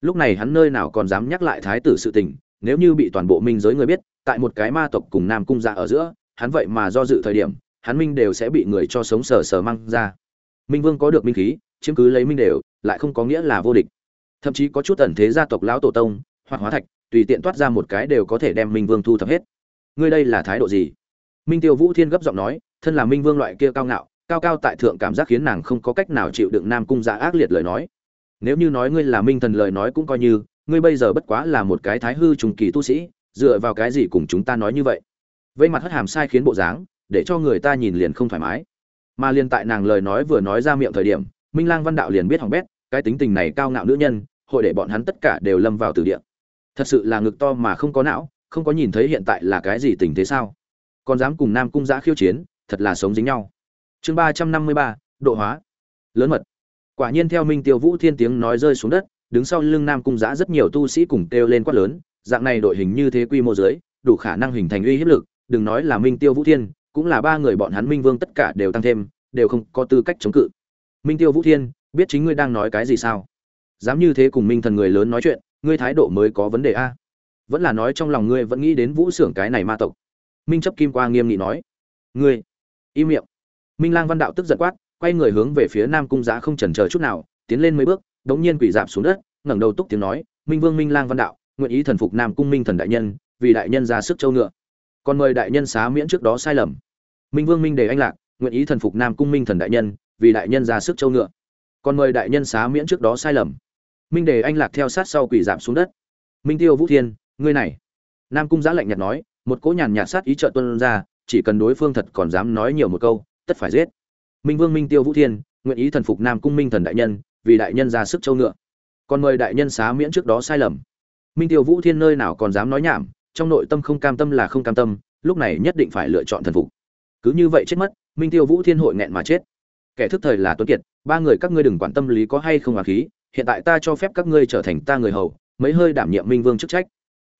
Lúc này hắn nơi nào còn dám nhắc lại thái tử sự tình, nếu như bị toàn bộ minh giới người biết, tại một cái ma tộc cùng nam cung dạ ở giữa, hắn vậy mà do dự thời điểm, hắn minh đều sẽ bị người cho sống sờ sờ mang ra. Minh vương có được minh khí, chiếm cứ lấy minh đều, lại không có nghĩa là vô địch. Thậm chí có chút ẩn thế gia tộc lão tổ tông, hoặc hóa thạch, tùy tiện toát ra một cái đều có thể đem minh vương thu thập hết. Ngươi đây là thái độ gì? Minh tiêu vũ thiên gấp giọng nói, thân là minh vương loại kia cao ngạo cao cao tại thượng cảm giác khiến nàng không có cách nào chịu đựng nam cung dạ ác liệt lời nói. Nếu như nói ngươi là minh thần lời nói cũng coi như, ngươi bây giờ bất quá là một cái thái hư trùng kỳ tu sĩ, dựa vào cái gì cùng chúng ta nói như vậy? Vây mặt hất hàm sai khiến bộ dáng, để cho người ta nhìn liền không thoải mái. Mà liền tại nàng lời nói vừa nói ra miệng thời điểm, minh lang văn đạo liền biết hỏng bét, cái tính tình này cao ngạo nữ nhân, hội để bọn hắn tất cả đều lâm vào từ địa. Thật sự là ngực to mà không có não, không có nhìn thấy hiện tại là cái gì tình thế sao? Còn dám cùng nam cung giã khiêu chiến, thật là sống dính nhau chương ba trăm năm mươi ba, độ hóa. Lớn mật. Quả nhiên theo minh tiêu vũ thiên tiếng nói rơi xuống đất, đứng sau lưng nam cung giã rất nhiều tu sĩ cùng kêu lên quát lớn, dạng này đội hình như thế quy mô dưới, đủ khả năng hình thành uy hiếp lực, đừng nói là minh tiêu vũ thiên, cũng là ba người bọn hắn minh vương tất cả đều tăng thêm, đều không có tư cách chống cự. Minh tiêu vũ thiên, biết chính ngươi đang nói cái gì sao? Dám như thế cùng minh thần người lớn nói chuyện, ngươi thái độ mới có vấn đề a. Vẫn là nói trong lòng ngươi vẫn nghĩ đến vũ xưởng cái này ma tộc. Minh chấp kim qua nghiêm nghị nói. Ngươi, im miệng minh lang văn đạo tức giận quát, quay người hướng về phía nam cung giá không chần chờ chút nào, tiến lên mấy bước, đống nhiên quỳ dạp xuống đất, ngẩng đầu túc tiếng nói, minh vương, minh lang văn đạo, nguyện ý thần phục nam cung minh thần đại nhân, vì đại nhân ra sức châu ngựa. Còn mời đại nhân xá miễn trước đó sai lầm. Minh vương, minh đề anh lạc, nguyện ý thần phục nam cung minh thần đại nhân, vì đại nhân ra sức châu ngựa. Còn mời đại nhân xá miễn trước đó sai lầm. Minh đề anh lạc theo sát sau quỳ giảm xuống đất. Minh tiêu vũ thiên, ngươi này. Nam cung giã lạnh nhạt nói, một cỗ nhàn nhạt sát ý trợ tuân ra, chỉ cần đối phương thật còn dám nói nhiều một câu tất phải giết. Minh vương minh tiêu vũ thiên, nguyện ý thần phục nam cung minh thần đại nhân, vì đại nhân ra sức châu ngựa. Còn mời đại nhân xá miễn trước đó sai lầm. Minh tiêu vũ thiên nơi nào còn dám nói nhảm, trong nội tâm không cam tâm là không cam tâm, lúc này nhất định phải lựa chọn thần phục. Cứ như vậy chết mất, minh tiêu vũ thiên hội nghẹn mà chết. Kẻ thức thời là tuấn kiệt, ba người các ngươi đừng quản tâm lý có hay không hòa khí, hiện tại ta cho phép các ngươi trở thành ta người hầu, mấy hơi đảm nhiệm minh vương chức trách.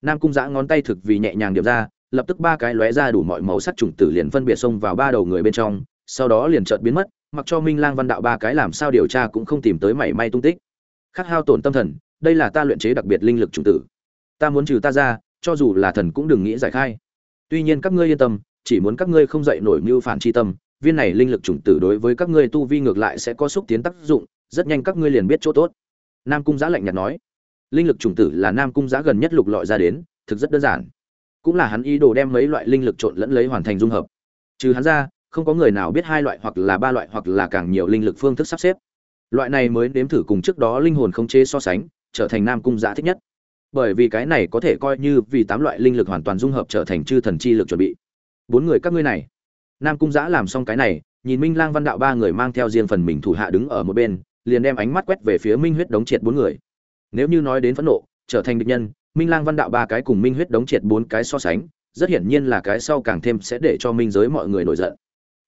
Nam cung giã ngón tay thực vì nhẹ nhàng điểm ra lập tức ba cái lóe ra đủ mọi màu sắc trùng tử liền phân biệt xông vào ba đầu người bên trong, sau đó liền chợt biến mất, mặc cho minh lang văn đạo ba cái làm sao điều tra cũng không tìm tới mảy may tung tích. Khắc hao tổn tâm thần, đây là ta luyện chế đặc biệt linh lực trùng tử. Ta muốn trừ ta ra, cho dù là thần cũng đừng nghĩ giải khai. Tuy nhiên các ngươi yên tâm, chỉ muốn các ngươi không dậy nổi mưu phản chi tâm, viên này linh lực trùng tử đối với các ngươi tu vi ngược lại sẽ có xúc tiến tác dụng, rất nhanh các ngươi liền biết chỗ tốt. Nam cung Giá lạnh nhạt nói. Linh lực trùng tử là nam cung Giá gần nhất lục lọi ra đến, thực rất đơn giản cũng là hắn ý đồ đem mấy loại linh lực trộn lẫn lấy hoàn thành dung hợp. Trừ hắn ra, không có người nào biết hai loại hoặc là ba loại hoặc là càng nhiều linh lực phương thức sắp xếp. Loại này mới nếm thử cùng trước đó linh hồn không chế so sánh, trở thành nam cung giả thích nhất. Bởi vì cái này có thể coi như vì tám loại linh lực hoàn toàn dung hợp trở thành chư thần chi lực chuẩn bị. Bốn người các ngươi này. Nam cung giã làm xong cái này, nhìn minh lang văn đạo ba người mang theo riêng phần mình thủ hạ đứng ở một bên, liền đem ánh mắt quét về phía minh huyết đống triệt bốn người. Nếu như nói đến phẫn nộ, trở thành địch nhân minh lang văn đạo ba cái cùng minh huyết đống triệt bốn cái so sánh, rất hiển nhiên là cái sau càng thêm sẽ để cho minh giới mọi người nổi giận.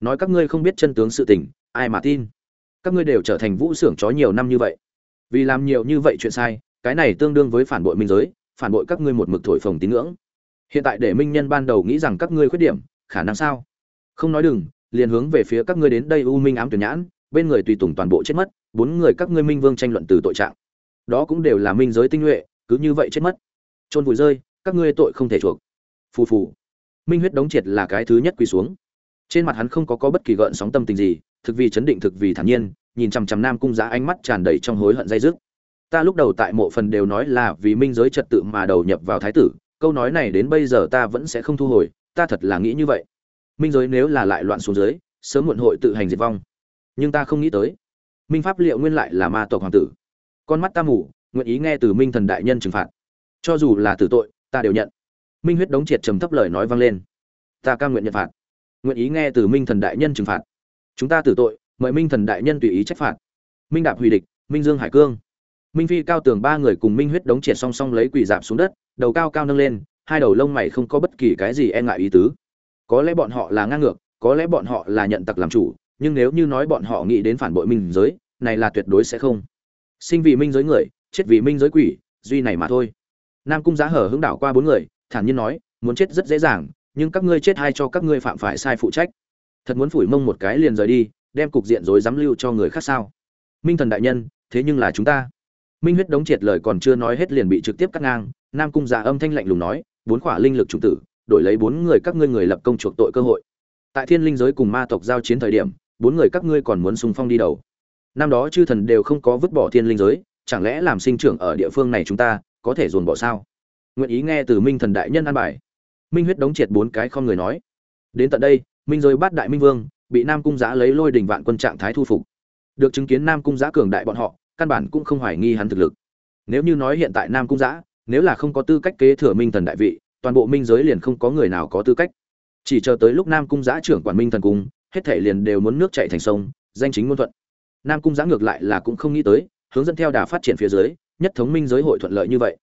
Nói các ngươi không biết chân tướng sự tình, ai mà tin? Các ngươi đều trở thành vũ xưởng chó nhiều năm như vậy. Vì làm nhiều như vậy chuyện sai, cái này tương đương với phản bội minh giới, phản bội các ngươi một mực thổi phồng tín ngưỡng. Hiện tại để minh nhân ban đầu nghĩ rằng các ngươi khuyết điểm, khả năng sao? Không nói đừng, liền hướng về phía các ngươi đến đây u minh ám tuyển nhãn, bên người tùy tùng toàn bộ chết mất, bốn người các ngươi minh vương tranh luận từ tội trạng. Đó cũng đều là minh giới tinh nhuệ, cứ như vậy chết mất chôn vùi rơi, các ngươi tội không thể chuộc. Phù phù. Minh huyết đống triệt là cái thứ nhất quỳ xuống. Trên mặt hắn không có có bất kỳ gợn sóng tâm tình gì, thực vì chấn định thực vì thản nhiên, nhìn chằm chằm nam cung giá ánh mắt tràn đầy trong hối hận dây dứt. Ta lúc đầu tại mộ phần đều nói là vì minh giới trật tự mà đầu nhập vào thái tử, câu nói này đến bây giờ ta vẫn sẽ không thu hồi, ta thật là nghĩ như vậy. Minh giới nếu là lại loạn xuống dưới, sớm muộn hội tự hành diệt vong. Nhưng ta không nghĩ tới. Minh pháp liệu nguyên lại là ma tộc hoàng tử. Con mắt ta mù, nguyện ý nghe từ minh thần đại nhân trừng phạt cho dù là tử tội, ta đều nhận. Minh huyết đống triệt trầm thấp lời nói vang lên. Ta ca nguyện nhận phạt. Nguyện ý nghe từ minh thần đại nhân trừng phạt. Chúng ta tử tội, mời minh thần đại nhân tùy ý trách phạt. Minh đạp hủy địch, minh dương hải cương. Minh phi cao tường ba người cùng minh huyết đống triệt song song lấy quỳ dạp xuống đất, đầu cao cao nâng lên, hai đầu lông mày không có bất kỳ cái gì e ngại ý tứ. Có lẽ bọn họ là ngang ngược, có lẽ bọn họ là nhận tặc làm chủ, nhưng nếu như nói bọn họ nghĩ đến phản bội minh giới, này là tuyệt đối sẽ không. Sinh vì minh giới người, chết vì minh giới quỷ, duy này mà thôi nam cung giá hở hướng đảo qua bốn người, thản nhiên nói, muốn chết rất dễ dàng, nhưng các ngươi chết hay cho các ngươi phạm phải sai phụ trách. Thật muốn phủi mông một cái liền rời đi, đem cục diện rồi dám lưu cho người khác sao? Minh thần đại nhân, thế nhưng là chúng ta. Minh huyết đống triệt lời còn chưa nói hết liền bị trực tiếp cắt ngang, nam cung giả âm thanh lạnh lùng nói, bốn khỏa linh lực chủng tử, đổi lấy bốn người các ngươi người lập công chuộc tội cơ hội. Tại thiên linh giới cùng ma tộc giao chiến thời điểm, bốn người các ngươi còn muốn xung phong đi đầu. Năm đó chư thần đều không có vứt bỏ thiên linh giới, chẳng lẽ làm sinh trưởng ở địa phương này chúng ta có thể dồn bỏ sao? Nguyện ý nghe từ minh thần đại nhân an bài. Minh huyết đống triệt bốn cái không người nói. Đến tận đây, minh giới bát đại minh vương, bị nam cung giã lấy lôi đình vạn quân trạng thái thu phục. Được chứng kiến nam cung giã cường đại bọn họ, căn bản cũng không hoài nghi hắn thực lực. Nếu như nói hiện tại nam cung giã, nếu là không có tư cách kế thừa minh thần đại vị, toàn bộ minh giới liền không có người nào có tư cách. Chỉ chờ tới lúc nam cung giã trưởng quản minh thần cung, hết thể liền đều muốn nước chạy thành sông, danh chính ngôn thuận. Nam cung giã ngược lại là cũng không nghĩ tới hướng dẫn theo đà phát triển phía dưới, nhất thống minh giới hội thuận lợi như vậy.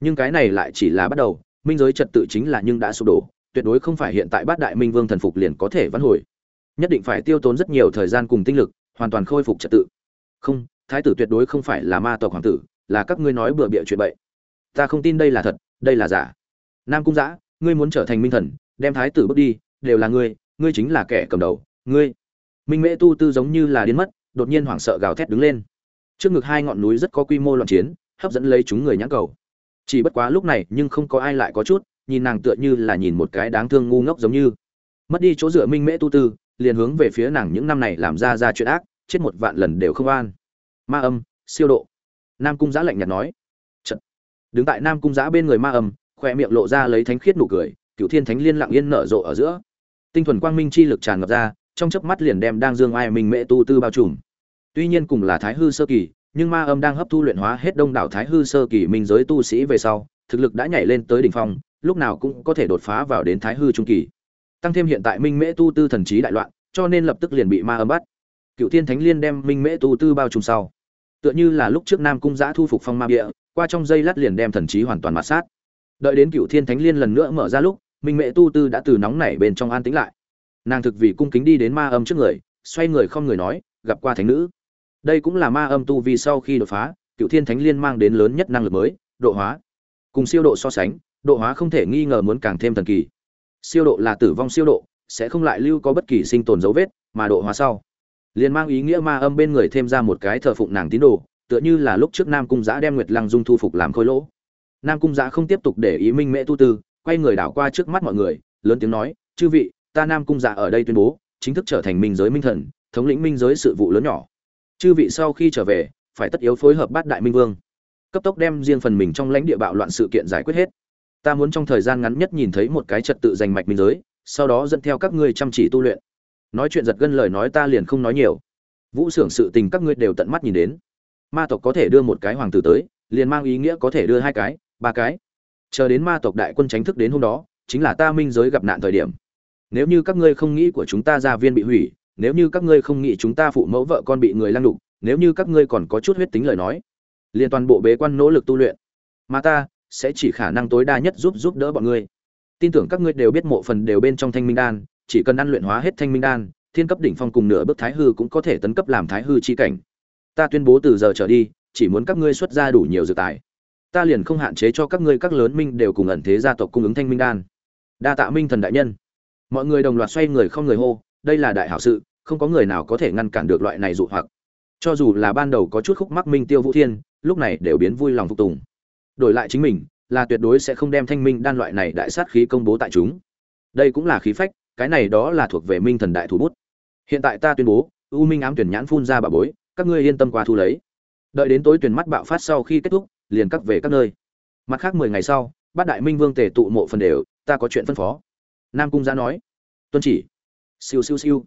Nhưng cái này lại chỉ là bắt đầu, minh giới trật tự chính là nhưng đã sụp đổ, tuyệt đối không phải hiện tại bát đại minh vương thần phục liền có thể vãn hồi. Nhất định phải tiêu tốn rất nhiều thời gian cùng tinh lực, hoàn toàn khôi phục trật tự. Không, thái tử tuyệt đối không phải là ma tộc hoàng tử, là các ngươi nói bừa bịa chuyện bậy. Ta không tin đây là thật, đây là giả. Nam cung giã, ngươi muốn trở thành minh thần, đem thái tử bước đi, đều là ngươi ngươi chính là kẻ cầm đầu, ngươi. Minh mễ tu tư giống như là điên mất, đột nhiên hoảng sợ gào thét đứng lên trước ngực hai ngọn núi rất có quy mô loạn chiến, hấp dẫn lấy chúng người nhãn cầu. Chỉ bất quá lúc này, nhưng không có ai lại có chút, nhìn nàng tựa như là nhìn một cái đáng thương ngu ngốc giống như. Mất đi chỗ dựa minh mễ tu tư, liền hướng về phía nàng những năm này làm ra ra chuyện ác, chết một vạn lần đều không an. Ma âm, siêu độ. Nam cung giã lạnh nhạt nói. Chật. đứng tại nam cung giã bên người ma âm khoe miệng lộ ra lấy thánh khiết nụ cười cựu thiên thánh liên lặng yên nở rộ ở giữa. Tinh thuần quang minh chi lực tràn ngập ra, trong chớp mắt liền đem đang dương ai minh mễ tu tư bao trùm tuy nhiên cùng là thái hư sơ kỳ, nhưng ma âm đang hấp thu luyện hóa hết đông đảo thái hư sơ kỳ minh giới tu sĩ về sau, thực lực đã nhảy lên tới đỉnh phong, lúc nào cũng có thể đột phá vào đến thái hư trung kỳ. Tăng thêm hiện tại minh mễ tu tư thần trí đại loạn, cho nên lập tức liền bị ma âm bắt. Cựu thiên thánh liên đem minh mễ tu tư bao trùm sau. Tựa như là lúc trước nam cung giã thu phục phong ma địa, qua trong dây lát liền đem thần trí hoàn toàn mạt sát. Đợi đến cựu thiên thánh liên lần nữa mở ra lúc, minh mễ tu tư đã từ nóng nảy bên trong an tĩnh lại. Nàng thực vì cung kính đi đến ma âm trước người, xoay người không người nói, gặp qua thánh nữ đây cũng là ma âm tu vì sau khi đột phá cựu thiên thánh liên mang đến lớn nhất năng lực mới, độ hóa. Cùng siêu độ so sánh, độ hóa không thể nghi ngờ muốn càng thêm thần kỳ. Siêu độ là tử vong siêu độ, sẽ không lại lưu có bất kỳ sinh tồn dấu vết, mà độ hóa sau. Liền mang ý nghĩa ma âm bên người thêm ra một cái thờ phụng nàng tín đồ, tựa như là lúc trước nam cung giã đem nguyệt lăng dung thu phục làm khôi lỗ. Nam cung giã không tiếp tục để ý minh mễ tu tư, quay người đảo qua trước mắt mọi người, lớn tiếng nói, chư vị, ta nam cung giã ở đây tuyên bố, chính thức trở thành minh giới minh thần, thống lĩnh minh giới sự vụ lớn nhỏ chư vị sau khi trở về, phải tất yếu phối hợp bát đại minh vương. Cấp tốc đem riêng phần mình trong lãnh địa bạo loạn sự kiện giải quyết hết. Ta muốn trong thời gian ngắn nhất nhìn thấy một cái trật tự giành mạch minh giới, sau đó dẫn theo các ngươi chăm chỉ tu luyện. Nói chuyện giật gân lời nói ta liền không nói nhiều. Vũ xưởng sự tình các ngươi đều tận mắt nhìn đến. Ma tộc có thể đưa một cái hoàng tử tới, liền mang ý nghĩa có thể đưa hai cái, ba cái. Chờ đến ma tộc đại quân tránh thức đến hôm đó, chính là ta minh giới gặp nạn thời điểm. Nếu như các ngươi không nghĩ của chúng ta gia viên bị hủy nếu như các ngươi không nghĩ chúng ta phụ mẫu vợ con bị người lăng đục, nếu như các ngươi còn có chút huyết tính lời nói, liền toàn bộ bế quan nỗ lực tu luyện. Mà ta sẽ chỉ khả năng tối đa nhất giúp giúp đỡ bọn ngươi. Tin tưởng các ngươi đều biết mộ phần đều bên trong thanh minh đan, chỉ cần ăn luyện hóa hết thanh minh đan, thiên cấp đỉnh phong cùng nửa bước thái hư cũng có thể tấn cấp làm thái hư chi cảnh. Ta tuyên bố từ giờ trở đi, chỉ muốn các ngươi xuất ra đủ nhiều dự tài. Ta liền không hạn chế cho các ngươi các lớn minh đều cùng ẩn thế gia tộc cung ứng thanh minh đan. Đa tạ minh thần đại nhân. Mọi người đồng loạt xoay người không người hô đây là đại hảo sự, không có người nào có thể ngăn cản được loại này dụ hoặc. Cho dù là ban đầu có chút khúc mắc minh tiêu vũ thiên, lúc này đều biến vui lòng phục tùng. Đổi lại chính mình, là tuyệt đối sẽ không đem thanh minh đan loại này đại sát khí công bố tại chúng. Đây cũng là khí phách, cái này đó là thuộc về minh thần đại thủ bút. Hiện tại ta tuyên bố, u minh ám tuyển nhãn phun ra bà bối, các ngươi yên tâm qua thu lấy. Đợi đến tối tuyển mắt bạo phát sau khi kết thúc, liền cắt về các nơi. Mặt khác mười ngày sau, bát đại minh vương tề tụ mộ phần đều, ta có chuyện phân phó. Nam cung giã nói. Tuân chỉ siêu siêu siêu.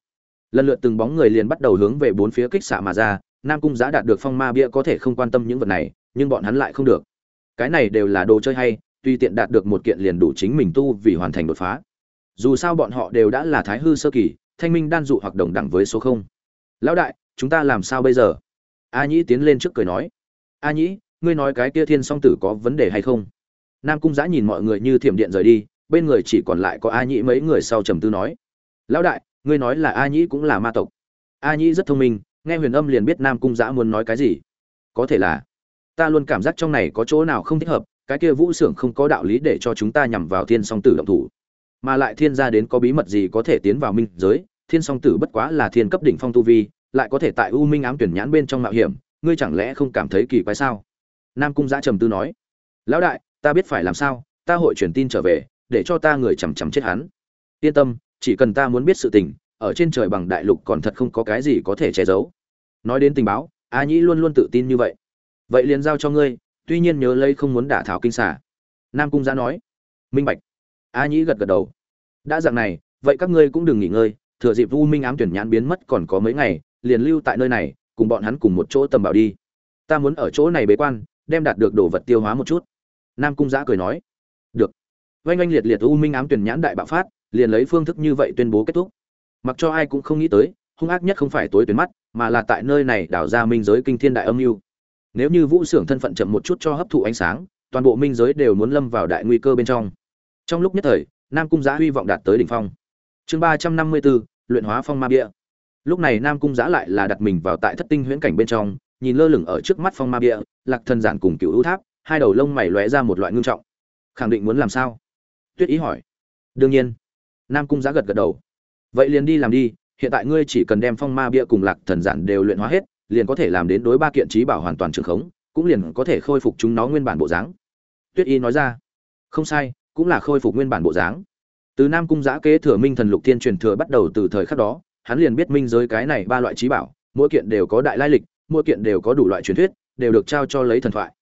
Lần lượt từng bóng người liền bắt đầu hướng về bốn phía kích xạ mà ra, nam cung Giá đạt được phong ma bia có thể không quan tâm những vật này, nhưng bọn hắn lại không được. Cái này đều là đồ chơi hay, tuy tiện đạt được một kiện liền đủ chính mình tu vì hoàn thành đột phá. Dù sao bọn họ đều đã là thái hư sơ kỳ, thanh minh đan dụ hoặc đồng đẳng với số không. Lão đại, chúng ta làm sao bây giờ? A nhĩ tiến lên trước cười nói. A nhĩ, ngươi nói cái kia thiên song tử có vấn đề hay không? Nam cung Giá nhìn mọi người như thiểm điện rời đi, bên người chỉ còn lại có a nhĩ mấy người sau trầm tư nói lão đại, ngươi nói là a nhĩ cũng là ma tộc. A nhĩ rất thông minh, nghe huyền âm liền biết nam cung giã muốn nói cái gì. Có thể là, ta luôn cảm giác trong này có chỗ nào không thích hợp, cái kia vũ xưởng không có đạo lý để cho chúng ta nhằm vào thiên song tử động thủ. Mà lại thiên gia đến có bí mật gì có thể tiến vào minh giới, thiên song tử bất quá là thiên cấp đỉnh phong tu vi, lại có thể tại u minh ám tuyển nhãn bên trong mạo hiểm, ngươi chẳng lẽ không cảm thấy kỳ quái sao? Nam cung giã trầm tư nói, lão đại, ta biết phải làm sao, ta hội truyền tin trở về, để cho ta người chằm chằm chết hắn. Yên tâm chỉ cần ta muốn biết sự tình, ở trên trời bằng đại lục còn thật không có cái gì có thể che giấu. Nói đến tình báo, a nhĩ luôn luôn tự tin như vậy. Vậy liền giao cho ngươi, tuy nhiên nhớ lấy không muốn đả thảo kinh xả nam cung giã nói. Minh bạch. A nhĩ gật gật đầu. Đã dạng này, vậy các ngươi cũng đừng nghỉ ngơi, thừa dịp vu minh ám tuyển nhãn biến mất còn có mấy ngày, liền lưu tại nơi này, cùng bọn hắn cùng một chỗ tầm bảo đi. Ta muốn ở chỗ này bế quan, đem đạt được đồ vật tiêu hóa một chút. Nam cung giã cười nói. Được. Oanh oanh liệt liệt u minh ám tuyển nhãn đại bạo phát liền lấy phương thức như vậy tuyên bố kết thúc. Mặc cho ai cũng không nghĩ tới, hung ác nhất không phải tối tuyến mắt, mà là tại nơi này đảo ra minh giới kinh thiên đại âm mưu. Nếu như vũ xưởng thân phận chậm một chút cho hấp thụ ánh sáng, toàn bộ minh giới đều muốn lâm vào đại nguy cơ bên trong. Trong lúc nhất thời, nam cung giã hy vọng đạt tới đỉnh phong. Chương ba trăm năm mươi bốn, luyện hóa phong ma bia. Lúc này nam cung giã lại là đặt mình vào tại thất tinh huyễn cảnh bên trong, nhìn lơ lửng ở trước mắt phong ma bia, lạc thần giản cùng cựu ưu tháp, hai đầu lông mày lóe ra một loại ngưng trọng. Khẳng định muốn làm sao? Tuyết ý hỏi. Đương nhiên nam cung giã gật gật đầu. Vậy liền đi làm đi, hiện tại ngươi chỉ cần đem phong ma bia cùng lạc thần giản đều luyện hóa hết, liền có thể làm đến đối ba kiện trí bảo hoàn toàn trường khống, cũng liền có thể khôi phục chúng nó nguyên bản bộ dáng. Tuyết y nói ra. Không sai, cũng là khôi phục nguyên bản bộ dáng. Từ nam cung giã kế thừa minh thần lục thiên truyền thừa bắt đầu từ thời khắc đó, hắn liền biết minh giới cái này ba loại trí bảo, mỗi kiện đều có đại lai lịch, mỗi kiện đều có đủ loại truyền thuyết, đều được trao cho lấy thần thoại.